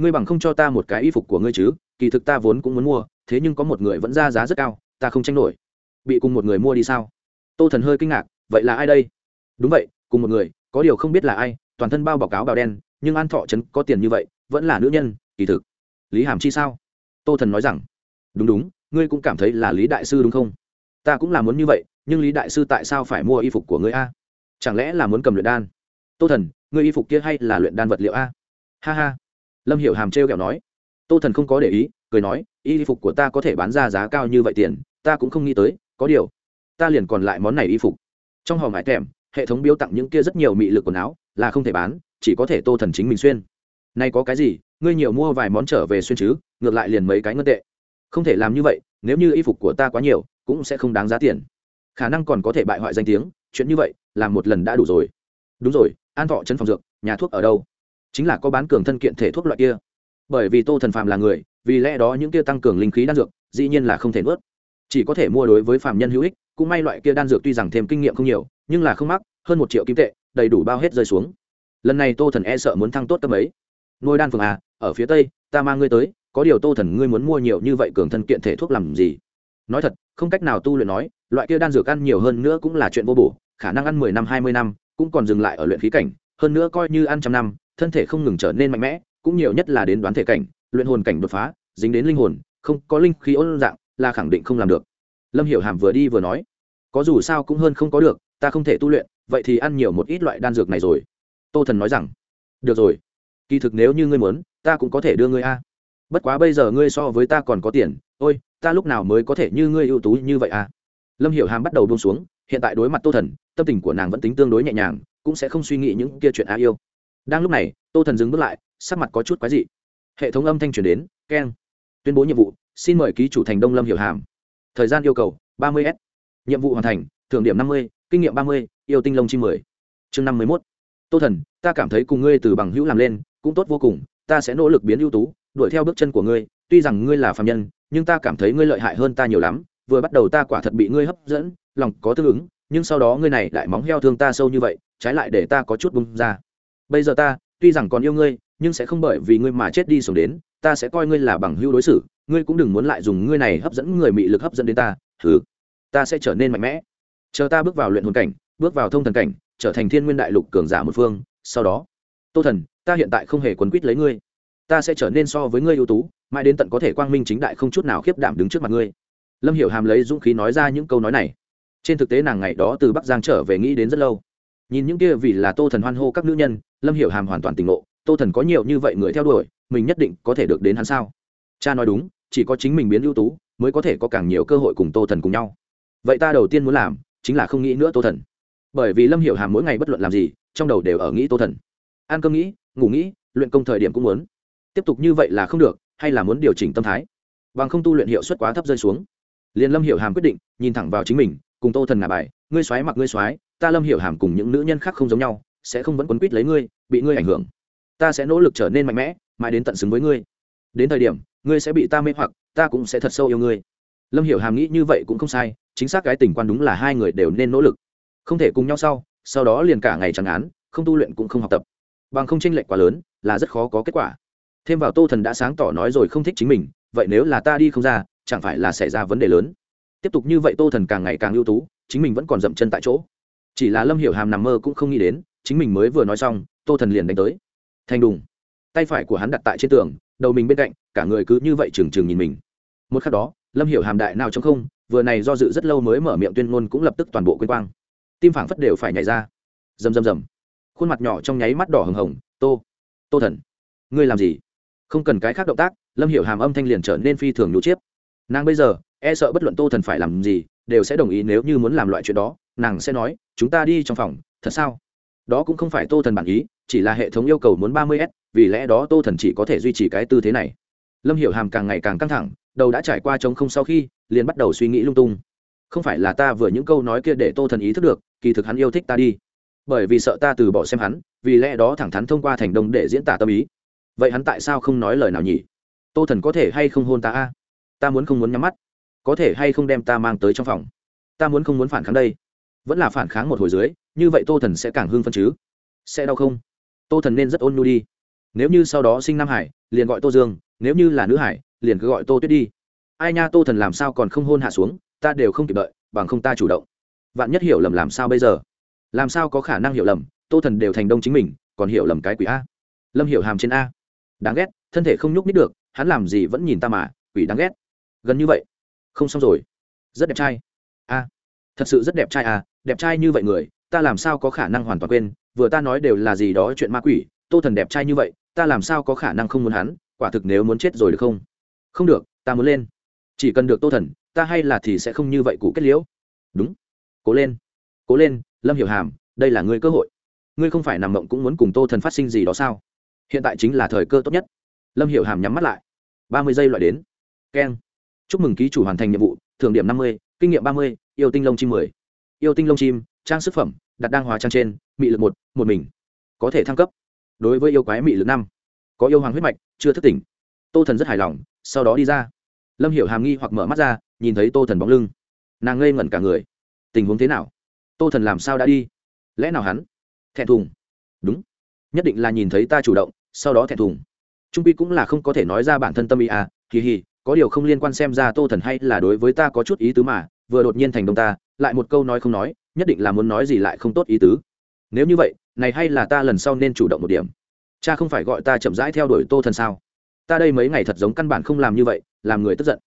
ngươi bằng không cho ta một cái y phục của ngươi chứ, kỳ thực ta vốn cũng muốn mua, thế nhưng có một người vẫn ra giá rất cao, ta không tranh nổi. Bị cùng một người mua đi sao? Tô thần hơi kinh ngạc, vậy là ai đây? Đúng vậy, cùng một người, có điều không biết là ai, toàn thân bao báo cáo bào đen nhưng an thọ trấn có tiền như vậy, vẫn là nữ nhân, kỳ thực. Lý hàm chi sao? Tô thần nói rằng, đúng đúng, ngươi cũng cảm thấy là lý đại sư đúng không? Ta cũng là muốn như vậy, nhưng lý đại sư tại sao phải mua y phục của ngươi a? Chẳng lẽ là muốn cầm luyện đan? Tô thần, ngươi y phục kia hay là luyện đan vật liệu a? Ha ha. Lâm hiểu hàm trêu kẹo nói. Tô thần không có để ý, cười nói, y phục của ta có thể bán ra giá cao như vậy tiền, ta cũng không nghĩ tới, có điều, ta liền còn lại món này y phục. Trong hòm hải kèm hệ thống biếu tặng những kia rất nhiều mị lực quần áo, là không thể bán chỉ có thể tô thần chính mình xuyên. Nay có cái gì? Ngươi nhiều mua vài món trở về xuyên chứ, ngược lại liền mấy cái ngân tệ. Không thể làm như vậy, nếu như y phục của ta quá nhiều, cũng sẽ không đáng giá tiền. Khả năng còn có thể bại hoại danh tiếng, chuyện như vậy, làm một lần đã đủ rồi. Đúng rồi, an thọ chân phòng dược, nhà thuốc ở đâu? Chính là có bán cường thân kiện thể thuốc loại kia. Bởi vì tô thần phàm là người, vì lẽ đó những kia tăng cường linh khí đan dược, dĩ nhiên là không thể nuốt. Chỉ có thể mua đối với phàm nhân hữu ích, cũng may loại kia đan dược tuy rằng thêm kinh nghiệm không nhiều, nhưng là không mắc, hơn một triệu kim tệ, đầy đủ bao hết rơi xuống lần này tô thần e sợ muốn thăng tốt tâm ấy nuôi đan phường à ở phía tây, ta mang ngươi tới, có điều tô thần ngươi muốn mua nhiều như vậy cường thân kiện thể thuốc làm gì? Nói thật, không cách nào tu luyện nói, loại kia đan dược ăn nhiều hơn nữa cũng là chuyện vô bổ, khả năng ăn mười năm, hai mươi năm, cũng còn dừng lại ở luyện khí cảnh, hơn nữa coi như ăn trăm năm, thân thể không ngừng trở nên mạnh mẽ, cũng nhiều nhất là đến đoán thể cảnh, luyện hồn cảnh đột phá, dính đến linh hồn, không, có linh khí ôn dạng, là khẳng định không làm được. Lâm hiểu hàm vừa đi vừa nói, có dù sao cũng hơn không có được, ta không thể tu luyện, vậy thì ăn nhiều một ít loại đan dược này rồi tô thần nói rằng, được rồi, kỳ thực nếu như ngươi muốn, ta cũng có thể đưa ngươi a. Bất quá bây giờ ngươi so với ta còn có tiền, ôi, ta lúc nào mới có thể như ngươi ưu tú như vậy a? Lâm hiểu hàm bắt đầu buông xuống, hiện tại đối mặt tô thần, tâm tình của nàng vẫn tính tương đối nhẹ nhàng, cũng sẽ không suy nghĩ những kia chuyện a yêu. Đang lúc này, tô thần dừng bước lại, sắc mặt có chút quái dị. Hệ thống âm thanh truyền đến, keng, tuyên bố nhiệm vụ, xin mời ký chủ thành đông lâm hiểu hàm. Thời gian yêu cầu, ba mươi s. Nhiệm vụ hoàn thành, thưởng điểm năm mươi, kinh nghiệm ba mươi, yêu tinh lông chi mười. Chương năm mươi một tô thần, ta cảm thấy cùng ngươi từ bằng hữu làm lên, cũng tốt vô cùng, ta sẽ nỗ lực biến ưu tú, đuổi theo bước chân của ngươi, tuy rằng ngươi là phạm nhân, nhưng ta cảm thấy ngươi lợi hại hơn ta nhiều lắm, vừa bắt đầu ta quả thật bị ngươi hấp dẫn, lòng có tương ứng, nhưng sau đó ngươi này lại móng heo thương ta sâu như vậy, trái lại để ta có chút bung ra. Bây giờ ta, tuy rằng còn yêu ngươi, nhưng sẽ không bởi vì ngươi mà chết đi sống đến, ta sẽ coi ngươi là bằng hữu đối xử, ngươi cũng đừng muốn lại dùng ngươi này hấp dẫn người mị lực hấp dẫn đến ta thứ ta sẽ trở nên mạnh mẽ. Chờ ta bước vào luyện hồn cảnh, bước vào thông thần cảnh trở thành thiên nguyên đại lục cường giả một phương, sau đó, tô thần, ta hiện tại không hề quấn quýt lấy ngươi. Ta sẽ trở nên so với ngươi ưu tú, mãi đến tận có thể quang minh chính đại không chút nào khiếp đảm đứng trước mặt ngươi. Lâm hiểu hàm lấy dũng khí nói ra những câu nói này. Trên thực tế nàng ngày đó từ bắc giang trở về nghĩ đến rất lâu. Nhìn những kia vì là tô thần hoan hô các nữ nhân, lâm hiểu hàm hoàn toàn tỉnh ngộ, tô thần có nhiều như vậy người theo đuổi, mình nhất định có thể được đến hắn sao? Cha nói đúng, chỉ có chính mình biến ưu tú, mới có thể có càng nhiều cơ hội cùng tô thần cùng nhau. Vậy ta đầu tiên muốn làm, chính là không nghĩ nữa tô thần bởi vì lâm hiểu hàm mỗi ngày bất luận làm gì trong đầu đều ở nghĩ tô thần ăn cơm nghĩ ngủ nghĩ luyện công thời điểm cũng muốn tiếp tục như vậy là không được hay là muốn điều chỉnh tâm thái bằng không tu luyện hiệu suất quá thấp rơi xuống liền lâm hiểu hàm quyết định nhìn thẳng vào chính mình cùng tô thần ngả bài ngươi xoáy mặc ngươi xoáy ta lâm hiểu hàm cùng những nữ nhân khác không giống nhau sẽ không vẫn quấn quýt lấy ngươi bị ngươi ảnh hưởng ta sẽ nỗ lực trở nên mạnh mẽ mãi đến tận xứng với ngươi đến thời điểm ngươi sẽ bị ta mê hoặc ta cũng sẽ thật sâu yêu ngươi lâm hiểu hàm nghĩ như vậy cũng không sai chính xác cái tình quan đúng là hai người đều nên nỗ lực không thể cùng nhau sau sau đó liền cả ngày chẳng án, không tu luyện cũng không học tập. Bằng không tranh lệch quá lớn, là rất khó có kết quả. Thêm vào tô thần đã sáng tỏ nói rồi không thích chính mình, vậy nếu là ta đi không ra, chẳng phải là xảy ra vấn đề lớn. Tiếp tục như vậy tô thần càng ngày càng ưu tú, chính mình vẫn còn dậm chân tại chỗ. Chỉ là lâm hiểu hàm nằm mơ cũng không nghĩ đến, chính mình mới vừa nói xong, tô thần liền đánh tới. Thành đùng. Tay phải của hắn đặt tại trên tường, đầu mình bên cạnh, cả người cứ như vậy trừng trừng nhìn mình. Một khắc đó, lâm hiểu hàm đại nào trong không, vừa này do dự rất lâu mới mở miệng tuyên ngôn cũng lập tức toàn bộ quên quang tim phảng phất đều phải nhảy ra. Rầm rầm rầm. Khuôn mặt nhỏ trong nháy mắt đỏ hừng hồng. Tô tô thần, ngươi làm gì? Không cần cái khác động tác, lâm hiểu hàm âm thanh liền trở nên phi thường nhũ chiếp nàng bây giờ e sợ bất luận tô thần phải làm gì, đều sẽ đồng ý nếu như muốn làm loại chuyện đó. Nàng sẽ nói, chúng ta đi trong phòng, thật sao? Đó cũng không phải tô thần bản ý, chỉ là hệ thống yêu cầu muốn ba mươi s, vì lẽ đó tô thần chỉ có thể duy trì cái tư thế này. Lâm hiểu hàm càng ngày càng căng thẳng, đầu đã trải qua trống không sau khi, liền bắt đầu suy nghĩ lung tung. Không phải là ta vừa những câu nói kia để tô thần ý thức được kỳ thực hắn yêu thích ta đi. Bởi vì sợ ta từ bỏ xem hắn, vì lẽ đó thẳng thắn thông qua thành đông để diễn tả tâm ý. Vậy hắn tại sao không nói lời nào nhỉ? Tô thần có thể hay không hôn ta a? Ta muốn không muốn nhắm mắt. Có thể hay không đem ta mang tới trong phòng? Ta muốn không muốn phản kháng đây? Vẫn là phản kháng một hồi dưới, như vậy tô thần sẽ càng hưng phân chứ? Sẽ đau không? Tô thần nên rất ôn nhu đi. Nếu như sau đó sinh nam hải, liền gọi tô dương, nếu như là nữ hải, liền cứ gọi tô tuyết đi. Ai nha tô thần làm sao còn không hôn hạ xuống, ta đều không kịp đợi, bằng không ta chủ động vạn nhất hiểu lầm làm sao bây giờ? Làm sao có khả năng hiểu lầm? Tô thần đều thành đông chính mình, còn hiểu lầm cái quỷ a. Lâm hiểu hàm trên a. Đáng ghét, thân thể không nhúc nít được, hắn làm gì vẫn nhìn ta mà, quỷ đáng ghét. Gần như vậy. Không xong rồi. Rất đẹp trai. A. Thật sự rất đẹp trai à đẹp trai như vậy người, ta làm sao có khả năng hoàn toàn quên, vừa ta nói đều là gì đó chuyện ma quỷ, tô thần đẹp trai như vậy, ta làm sao có khả năng không muốn hắn, quả thực nếu muốn chết rồi được không? Không được, ta muốn lên. Chỉ cần được tô thần, ta hay là thì sẽ không như vậy cụ kết liễu. Đúng cố lên cố lên, lâm hiểu hàm, đây là ngươi cơ hội. Ngươi không phải nằm mộng cũng muốn cùng tô thần phát sinh gì đó sao? Hiện tại chính là thời cơ tốt nhất. Lâm hiểu hàm nhắm mắt lại. Ba mươi giây loại đến. Keng. Chúc mừng ký chủ hoàn thành nhiệm vụ, thưởng điểm năm mươi, kinh nghiệm ba mươi, yêu tinh lông chim mười. Yêu tinh lông chim, trang sức phẩm, đặt đang hóa trang trên, mị lực một một mình. Có thể thăng cấp. Đối với yêu quái mị lực năm. Có yêu hoàng huyết mạch, chưa thức tỉnh. Tô thần rất hài lòng, sau đó đi ra. Lâm hiểu hàm nghi hoặc mở mắt ra, nhìn thấy tô thần bóng lưng. Nàng ngây ngẩn cả người tình huống thế nào? Tô thần làm sao đã đi? Lẽ nào hắn? Thẹn thùng. Đúng. Nhất định là nhìn thấy ta chủ động, sau đó thẹn thùng. Trung pi cũng là không có thể nói ra bản thân tâm ý à kỳ hì, có điều không liên quan xem ra tô thần hay là đối với ta có chút ý tứ mà, vừa đột nhiên thành đông ta, lại một câu nói không nói, nhất định là muốn nói gì lại không tốt ý tứ. Nếu như vậy, này hay là ta lần sau nên chủ động một điểm. Cha không phải gọi ta chậm rãi theo đuổi tô thần sao? Ta đây mấy ngày thật giống căn bản không làm như vậy, làm người tức giận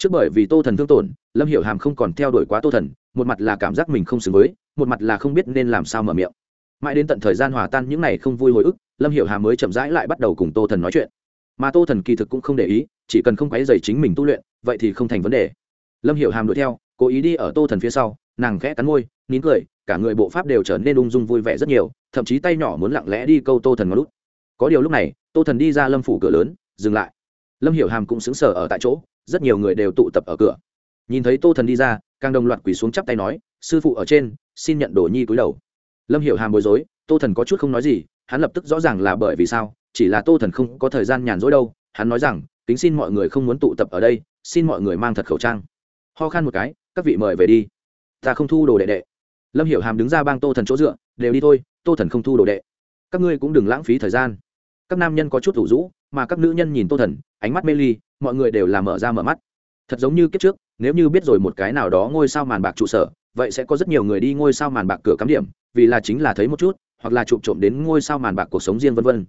trước bởi vì tô thần thương tổn, lâm hiểu hàm không còn theo đuổi quá tô thần, một mặt là cảm giác mình không xứng với, một mặt là không biết nên làm sao mở miệng. Mãi đến tận thời gian hòa tan những ngày không vui hồi ức, lâm hiểu hàm mới chậm rãi lại bắt đầu cùng tô thần nói chuyện. Mà tô thần kỳ thực cũng không để ý, chỉ cần không quấy dày chính mình tu luyện, vậy thì không thành vấn đề. Lâm hiểu hàm đuổi theo, cố ý đi ở tô thần phía sau, nàng khẽ cắn môi, nín cười, cả người bộ pháp đều trở nên ung dung vui vẻ rất nhiều, thậm chí tay nhỏ muốn lặng lẽ đi câu tô thần ngón lút có điều lúc này, tô thần đi ra lâm phủ cửa lớn, dừng lại lâm hiểu hàm cũng xứng sở ở tại chỗ, rất nhiều người đều tụ tập ở cửa. Nhìn thấy tô thần đi ra, càng đồng loạt quỳ xuống chắp tay nói, sư phụ ở trên, xin nhận đồ nhi cúi đầu. Lâm hiểu hàm bối rối, tô thần có chút không nói gì, hắn lập tức rõ ràng là bởi vì sao, chỉ là tô thần không có thời gian nhàn rỗi đâu, hắn nói rằng, kính xin mọi người không muốn tụ tập ở đây, xin mọi người mang thật khẩu trang. Ho khan một cái, các vị mời về đi. Ta không thu đồ đệ đệ. Lâm hiểu hàm đứng ra bang tô thần chỗ dựa, đều đi thôi, tô thần không thu đồ đệ. Các ngươi cũng đừng lãng phí thời gian. Các nam nhân có chút thủ rũ mà các nữ nhân nhìn tô thần ánh mắt mê ly mọi người đều làm mở ra mở mắt. Thật giống như kiếp trước nếu như biết rồi một cái nào đó ngôi sao màn bạc trụ sở vậy sẽ có rất nhiều người đi ngôi sao màn bạc cửa cắm điểm vì là chính là thấy một chút hoặc là chụp trộm đến ngôi sao màn bạc cuộc sống riêng vân vân.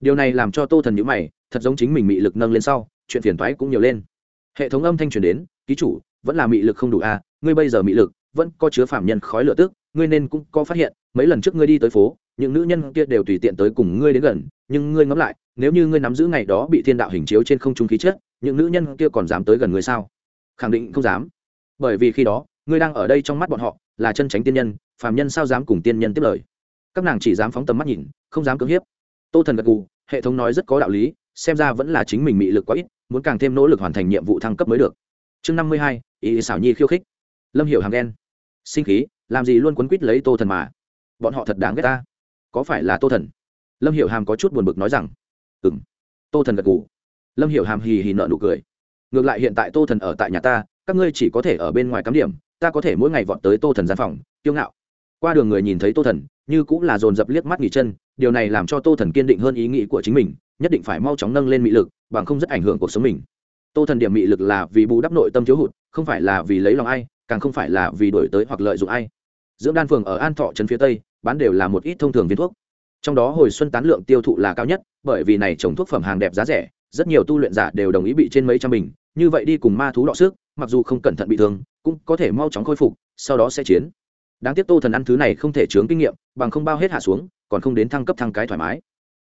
Điều này làm cho tô thần nhữ mày thật giống chính mình mị lực nâng lên sau chuyện phiền thoái cũng nhiều lên. Hệ thống âm thanh truyền đến ký chủ vẫn là mị lực không đủ à, ngươi bây giờ mị lực vẫn có chứa phạm nhân khói lửa tức ngươi nên cũng có phát hiện mấy lần trước ngươi đi tới phố những nữ nhân kia đều tùy tiện tới cùng ngươi đến gần nhưng ngươi ngẫm lại nếu như ngươi nắm giữ ngày đó bị thiên đạo hình chiếu trên không trung khí chất, những nữ nhân kia còn dám tới gần ngươi sao? Khẳng định không dám. Bởi vì khi đó, ngươi đang ở đây trong mắt bọn họ, là chân tránh tiên nhân, phàm nhân sao dám cùng tiên nhân tiếp lời? Các nàng chỉ dám phóng tầm mắt nhìn, không dám cưỡng hiếp. Tô thần gật gù, hệ thống nói rất có đạo lý, xem ra vẫn là chính mình mị lực quá ít, muốn càng thêm nỗ lực hoàn thành nhiệm vụ thăng cấp mới được. Chương năm mươi hai, ý xảo nhi khiêu khích. Lâm hiểu hàng đen sinh khí, làm gì luôn quấn quýt lấy tô thần mà? Bọn họ thật đáng ghét ta. Có phải là tô thần? Lâm hiểu hàm có chút buồn bực nói rằng ừng tô thần gật gù. Lâm hiểu hàm hì hì nợ nụ cười. Ngược lại hiện tại tô thần ở tại nhà ta, các ngươi chỉ có thể ở bên ngoài cắm điểm, ta có thể mỗi ngày vọt tới tô thần gian phòng, kiêu ngạo. Qua đường người nhìn thấy tô thần, như cũng là dồn dập liếc mắt nghỉ chân, điều này làm cho tô thần kiên định hơn ý nghĩ của chính mình, nhất định phải mau chóng nâng lên mị lực, bằng không rất ảnh hưởng cuộc sống mình. Tô thần điểm mị lực là vì bù đắp nội tâm thiếu hụt, không phải là vì lấy lòng ai, càng không phải là vì đổi tới hoặc lợi dụng ai. Dưỡng đan phường ở an thọ trấn phía tây, bán đều là một ít thông thường viên thuốc trong đó hồi xuân tán lượng tiêu thụ là cao nhất, bởi vì này trồng thuốc phẩm hàng đẹp giá rẻ, rất nhiều tu luyện giả đều đồng ý bị trên mấy trăm bình. Như vậy đi cùng ma thú đọ sức, mặc dù không cẩn thận bị thương, cũng có thể mau chóng khôi phục, sau đó sẽ chiến. Đáng tiếc tô thần ăn thứ này không thể chướng kinh nghiệm, bằng không bao hết hạ xuống, còn không đến thăng cấp thăng cái thoải mái.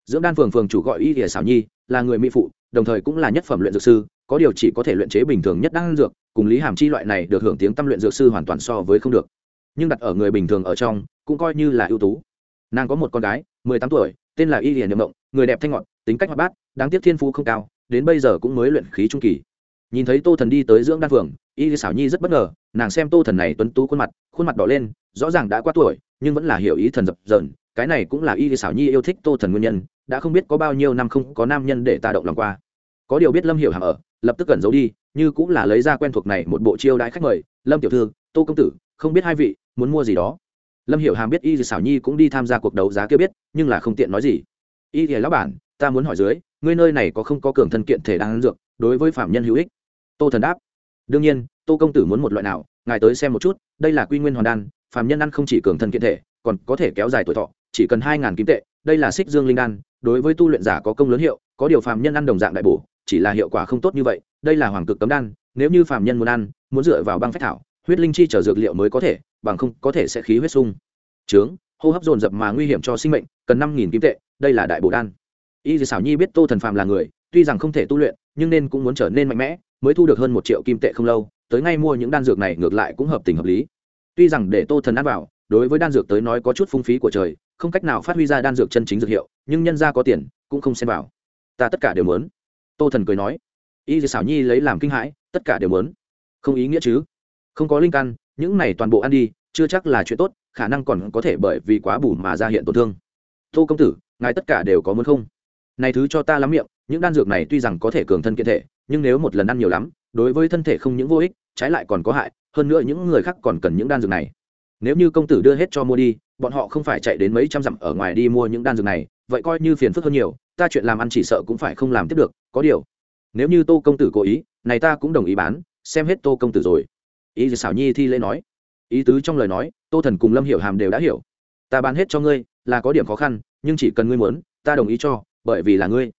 Dưỡng đan phường phường chủ gọi y thìa xảo nhi, là người mỹ phụ, đồng thời cũng là nhất phẩm luyện dược sư, có điều chỉ có thể luyện chế bình thường nhất đan dược, cùng lý hàm chi loại này được hưởng tiếng tâm luyện dược sư hoàn toàn so với không được. Nhưng đặt ở người bình thường ở trong, cũng coi như là ưu tú nàng có một con gái, mười tám tuổi, tên là y hiền nhậm mộng người đẹp thanh ngọn tính cách hoạt bát, đáng tiếc thiên phú không cao, đến bây giờ cũng mới luyện khí trung kỳ. Nhìn thấy tô thần đi tới dưỡng đan phường, y xảo nhi rất bất ngờ, nàng xem tô thần này tuấn tú khuôn mặt khuôn mặt đỏ lên, rõ ràng đã qua tuổi, nhưng vẫn là hiểu ý thần dập dờn, cái này cũng là y xảo nhi yêu thích tô thần nguyên nhân, đã không biết có bao nhiêu năm không có nam nhân để ta động lòng qua. Có điều biết lâm hiểu hàm ở, lập tức gần giấu đi, như cũng là lấy ra quen thuộc này một bộ chiêu đãi khách mời, lâm tiểu thư, tô công tử, không biết hai vị muốn mua gì đó? Lâm hiểu hàm biết y xảo nhi cũng đi tham gia cuộc đấu giá kia biết, nhưng là không tiện nói gì. Y thì lão bản, ta muốn hỏi dưới, ngươi nơi này có không có cường thân kiện thể đang ăn dược, đối với phạm nhân hữu ích? Tô thần đáp. Đương nhiên, tô công tử muốn một loại nào, ngài tới xem một chút, đây là quy nguyên hoàn đan, phạm nhân ăn không chỉ cường thân kiện thể, còn có thể kéo dài tuổi thọ, chỉ cần hai ngàn kim tệ, đây là xích dương linh đan, đối với tu luyện giả có công lớn hiệu, có điều phạm nhân ăn đồng dạng đại bổ, chỉ là hiệu quả không tốt như vậy, đây là hoàng cực cấm đan, nếu như phạm nhân muốn ăn, muốn dựa vào băng phách thảo, huyết linh chi trở dược liệu mới có thể bằng không có thể sẽ khí huyết sung. Trướng, hô hấp dồn dập mà nguy hiểm cho sinh mệnh, cần năm nghìn kim tệ, đây là đại bổ đan. Y xảo nhi biết tô thần phàm là người, tuy rằng không thể tu luyện, nhưng nên cũng muốn trở nên mạnh mẽ, mới thu được hơn một triệu kim tệ không lâu, tới ngay mua những đan dược này ngược lại cũng hợp tình hợp lý. Tuy rằng để tô thần ăn vào, đối với đan dược tới nói có chút phung phí của trời, không cách nào phát huy ra đan dược chân chính dược hiệu, nhưng nhân ra có tiền, cũng không xem vào. Ta tất cả đều muốn. Tô thần cười nói. Y xảo nhi lấy làm kinh hãi, tất cả đều muốn. Không ý nghĩa chứ. Không có linh căn những này toàn bộ ăn đi, chưa chắc là chuyện tốt, khả năng còn có thể bởi vì quá bù mà ra hiện tổn thương. Tô công tử, ngài tất cả đều có muốn không? Này thứ cho ta lắm miệng, những đan dược này tuy rằng có thể cường thân kiện thể, nhưng nếu một lần ăn nhiều lắm, đối với thân thể không những vô ích, trái lại còn có hại, hơn nữa những người khác còn cần những đan dược này. Nếu như công tử đưa hết cho mua đi, bọn họ không phải chạy đến mấy trăm dặm ở ngoài đi mua những đan dược này, vậy coi như phiền phức hơn nhiều, ta chuyện làm ăn chỉ sợ cũng phải không làm tiếp được, có điều, nếu như tô công tử cố ý, này ta cũng đồng ý bán, xem hết tô công tử rồi ý xảo nhi thi lễ nói? Ý tứ trong lời nói, tô thần cùng lâm hiểu hàm đều đã hiểu. Ta bán hết cho ngươi, là có điểm khó khăn, nhưng chỉ cần ngươi muốn, ta đồng ý cho, bởi vì là ngươi.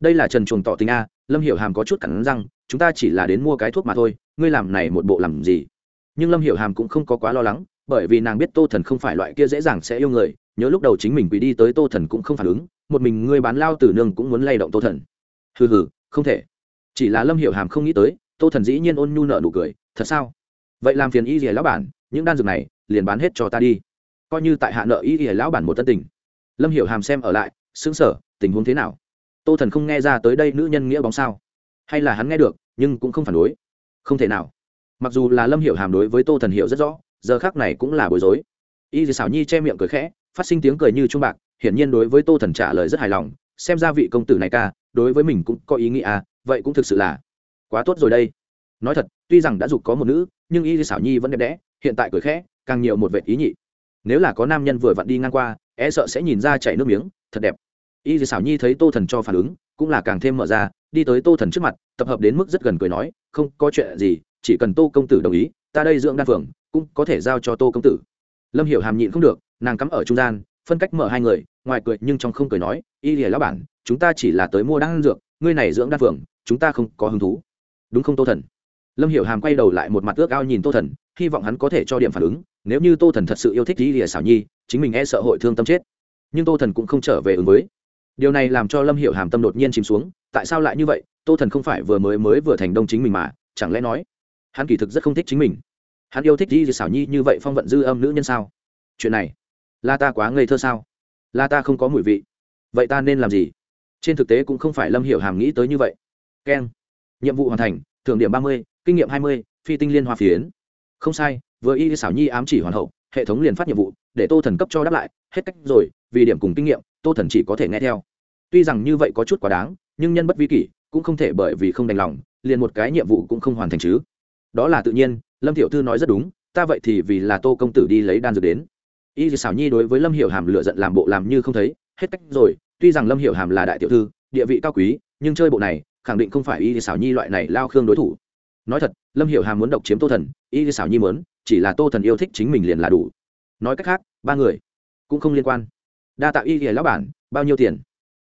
Đây là trần chuồng tỏ tình a, lâm hiểu hàm có chút cẳng răng, chúng ta chỉ là đến mua cái thuốc mà thôi, ngươi làm này một bộ làm gì? Nhưng lâm hiểu hàm cũng không có quá lo lắng, bởi vì nàng biết tô thần không phải loại kia dễ dàng sẽ yêu người, nhớ lúc đầu chính mình quỳ đi tới tô thần cũng không phản ứng, một mình ngươi bán lao tử nương cũng muốn lay động tô thần. Hừ hừ, không thể. Chỉ là lâm hiểu hàm không nghĩ tới, tô thần dĩ nhiên ôn nhu nợ nụ cười, thật sao? Vậy làm phiền y rìa lão bản, những đan dược này liền bán hết cho ta đi. Coi như tại hạ nợ y rìa lão bản một tân tình. Lâm hiểu hàm xem ở lại xứng sở tình huống thế nào? Tô thần không nghe ra tới đây nữ nhân nghĩa bóng sao? Hay là hắn nghe được, nhưng cũng không phản đối. Không thể nào. Mặc dù là lâm hiểu hàm đối với tô thần hiểu rất rõ, giờ khác này cũng là bối rối. Y dì xảo nhi che miệng cười khẽ, phát sinh tiếng cười như trung bạc, hiển nhiên đối với tô thần trả lời rất hài lòng, xem ra vị công tử này ca, đối với mình cũng có ý nghĩa à vậy cũng thực sự là quá tốt rồi đây. Nói thật, tuy rằng đã dục có một nữ nhưng y dì xảo nhi vẫn đẹp đẽ, hiện tại cười khẽ, càng nhiều một vệ ý nhị. Nếu là có nam nhân vừa vặn đi ngang qua e sợ sẽ nhìn ra chảy nước miếng, thật đẹp. Y dì xảo nhi thấy tô thần cho phản ứng, cũng là càng thêm mở ra, đi tới tô thần trước mặt, tập hợp đến mức rất gần cười nói, không có chuyện gì, chỉ cần tô công tử đồng ý, ta đây dưỡng đan phường cũng có thể giao cho tô công tử. Lâm hiểu hàm nhịn không được, nàng cắm ở trung gian, phân cách mở hai người, ngoài cười nhưng trong không cười nói, y lìa lão bản, chúng ta chỉ là tới mua đan dược, ngươi này dưỡng đan phường chúng ta không có hứng thú. Đúng không tô thần? Lâm hiểu hàm quay đầu lại một mặt ước ao nhìn tô thần, hy vọng hắn có thể cho điểm phản ứng, nếu như tô thần thật sự yêu thích lý lìa xảo nhi, chính mình e sợ hội thương tâm chết. Nhưng tô thần cũng không trở về ứng với. Điều này làm cho lâm hiểu hàm tâm đột nhiên chìm xuống, tại sao lại như vậy? Tô thần không phải vừa mới mới vừa thành đông chính mình mà, chẳng lẽ nói, hắn kỳ thực rất không thích chính mình? Hắn yêu thích di xảo nhi như vậy phong vận dư âm nữ nhân sao? Chuyện này, là ta quá ngây thơ sao? Là ta không có mùi vị. Vậy ta nên làm gì? Trên thực tế cũng không phải lâm hiểu hàm nghĩ tới như vậy. Keng, nhiệm vụ hoàn thành thưởng điểm ba mươi, kinh nghiệm hai mươi, phi tinh liên hoa phiến. Không sai, vừa y xảo nhi ám chỉ hoàn hậu, hệ thống liền phát nhiệm vụ, để tô thần cấp cho đáp lại, hết cách rồi, vì điểm cùng kinh nghiệm, tô thần chỉ có thể nghe theo. Tuy rằng như vậy có chút quá đáng, nhưng nhân bất vi kỷ, cũng không thể bởi vì không đành lòng, liền một cái nhiệm vụ cũng không hoàn thành chứ. Đó là tự nhiên, lâm tiểu thư nói rất đúng, ta vậy thì vì là tô công tử đi lấy đan dược đến. Y xảo nhi đối với lâm hiểu hàm lựa giận làm bộ làm như không thấy, hết cách rồi, tuy rằng lâm hiểu hàm là đại tiểu thư, địa vị cao quý, nhưng chơi bộ này khẳng định không phải y xảo nhi loại này lao khương đối thủ. Nói thật, lâm hiểu hàm muốn độc chiếm tô thần, y xảo nhi muốn, chỉ là tô thần yêu thích chính mình liền là đủ. Nói cách khác, ba người cũng không liên quan. Đa tạo y thì lão bản, bao nhiêu tiền?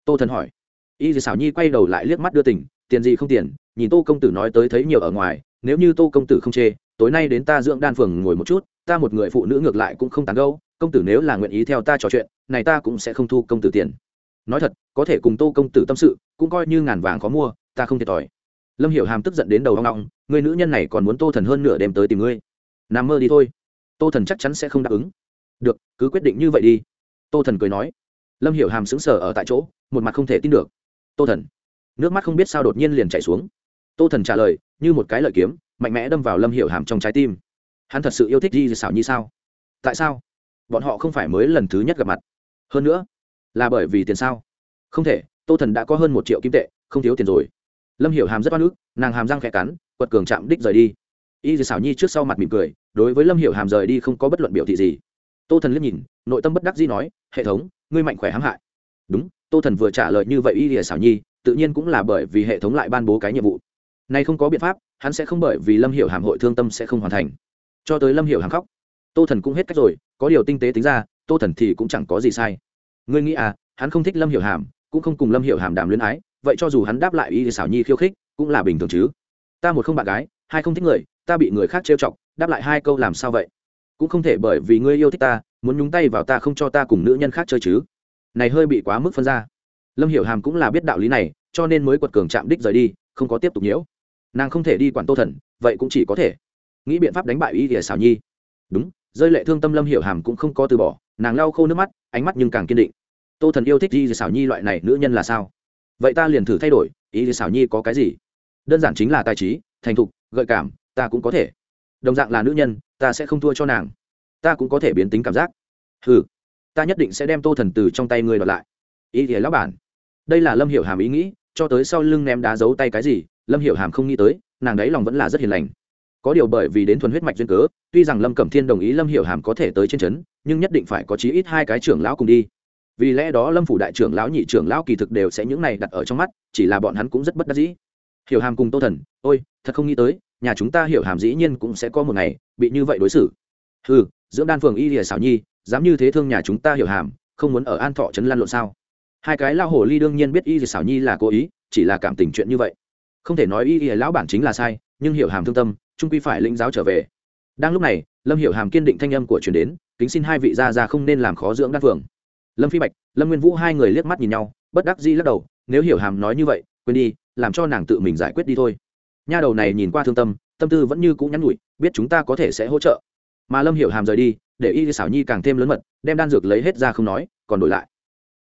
Tô thần hỏi. Y thì xảo nhi quay đầu lại liếc mắt đưa tỉnh tiền gì không tiền, nhìn tô công tử nói tới thấy nhiều ở ngoài, nếu như tô công tử không chê, tối nay đến ta dưỡng đan phường ngồi một chút, ta một người phụ nữ ngược lại cũng không tán gâu công tử nếu là nguyện ý theo ta trò chuyện, này ta cũng sẽ không thu công tử tiền. Nói thật, có thể cùng tô công tử tâm sự, cũng coi như ngàn vàng khó mua ta không thiệt thòi. Lâm hiểu hàm tức giận đến đầu hoang ngọng người nữ nhân này còn muốn tô thần hơn nửa đêm tới tìm ngươi. Nằm mơ đi thôi. Tô thần chắc chắn sẽ không đáp ứng. Được, cứ quyết định như vậy đi. Tô thần cười nói. Lâm hiểu hàm sững sờ ở tại chỗ, một mặt không thể tin được. Tô thần. Nước mắt không biết sao đột nhiên liền chảy xuống. Tô thần trả lời, như một cái lợi kiếm, mạnh mẽ đâm vào lâm hiểu hàm trong trái tim. Hắn thật sự yêu thích di xảo như sao? Tại sao? Bọn họ không phải mới lần thứ nhất gặp mặt. Hơn nữa, là bởi vì tiền sao? Không thể, tô thần đã có hơn một triệu kim tệ, không thiếu tiền rồi lâm hiểu hàm rất oan ức, nàng hàm răng khẽ cắn, quật cường chạm đích rời đi. Y dì xảo nhi trước sau mặt mỉm cười, đối với lâm hiểu hàm rời đi không có bất luận biểu thị gì. Tô thần liếc nhìn, nội tâm bất đắc dĩ nói, hệ thống, ngươi mạnh khỏe hãm hại. Đúng, tô thần vừa trả lời như vậy y dì xảo nhi, tự nhiên cũng là bởi vì hệ thống lại ban bố cái nhiệm vụ. Nay không có biện pháp, hắn sẽ không bởi vì lâm hiểu hàm hội thương tâm sẽ không hoàn thành. Cho tới lâm hiểu hàm khóc, tô thần cũng hết cách rồi, có điều tinh tế tính ra, tô thần thì cũng chẳng có gì sai. Ngươi nghĩ à hắn không thích lâm hiểu hàm, cũng không cùng lâm hiểu hàm đàm luyến ái vậy cho dù hắn đáp lại y xảo nhi khiêu khích, cũng là bình thường chứ. Ta một không bạn gái, hai không thích người, ta bị người khác trêu chọc, đáp lại hai câu làm sao vậy? Cũng không thể bởi vì ngươi yêu thích ta, muốn nhúng tay vào ta không cho ta cùng nữ nhân khác chơi chứ. Này hơi bị quá mức phân ra. Lâm hiểu hàm cũng là biết đạo lý này, cho nên mới quật cường chạm đích rời đi, không có tiếp tục nhiễu. Nàng không thể đi quản tô thần, vậy cũng chỉ có thể nghĩ biện pháp đánh bại y ỉa xảo nhi. Đúng, rơi lệ thương tâm lâm hiểu hàm cũng không có từ bỏ, nàng lau khô nước mắt, ánh mắt nhưng càng kiên định. Tô thần yêu thích y xảo nhi loại này, nữ nhân là sao? Vậy ta liền thử thay đổi, ý thì xảo nhi có cái gì? Đơn giản chính là tài trí, thành thục, gợi cảm, ta cũng có thể. Đồng dạng là nữ nhân, ta sẽ không thua cho nàng. Ta cũng có thể biến tính cảm giác. Ừ ta nhất định sẽ đem tô thần từ trong tay ngươi đoạt lại. Ý thì lão bản. Đây là lâm hiểu hàm ý nghĩ, cho tới sau lưng ném đá giấu tay cái gì, lâm hiểu hàm không nghĩ tới, nàng đấy lòng vẫn là rất hiền lành. Có điều bởi vì đến thuần huyết mạch duyên cớ, tuy rằng lâm cẩm thiên đồng ý lâm hiểu hàm có thể tới trên trấn, nhưng nhất định phải có chí ít hai cái trưởng lão cùng đi vì lẽ đó lâm phủ đại trưởng lão nhị trưởng lão kỳ thực đều sẽ những này đặt ở trong mắt, chỉ là bọn hắn cũng rất bất đắc dĩ. Hiểu hàm cùng tô thần, ôi, thật không nghĩ tới, nhà chúng ta hiểu hàm dĩ nhiên cũng sẽ có một ngày bị như vậy đối xử. Ừ dưỡng đan phường y lìa xảo nhi, dám như thế thương nhà chúng ta hiểu hàm, không muốn ở an thọ trấn lan lộn sao? Hai cái lao hồ ly đương nhiên biết y lìa xảo nhi là cố ý, chỉ là cảm tình chuyện như vậy. Không thể nói y lìa lão bản chính là sai, nhưng hiểu hàm thương tâm, trung quy phải lĩnh giáo trở về. Đang lúc này, lâm hiểu hàm kiên định thanh âm của truyền đến, kính xin hai vị gia ra không nên làm khó dưỡng đan phường lâm phi bạch, lâm nguyên vũ hai người liếc mắt nhìn nhau, bất đắc dĩ lắc đầu, nếu hiểu hàm nói như vậy, quên đi, làm cho nàng tự mình giải quyết đi thôi. Nha đầu này nhìn qua thương tâm tâm tư vẫn như cũ nhắn nhủi, biết chúng ta có thể sẽ hỗ trợ. Mà lâm hiểu hàm rời đi, để y xảo nhi càng thêm lớn mật, đem đan dược lấy hết ra không nói, còn đổi lại.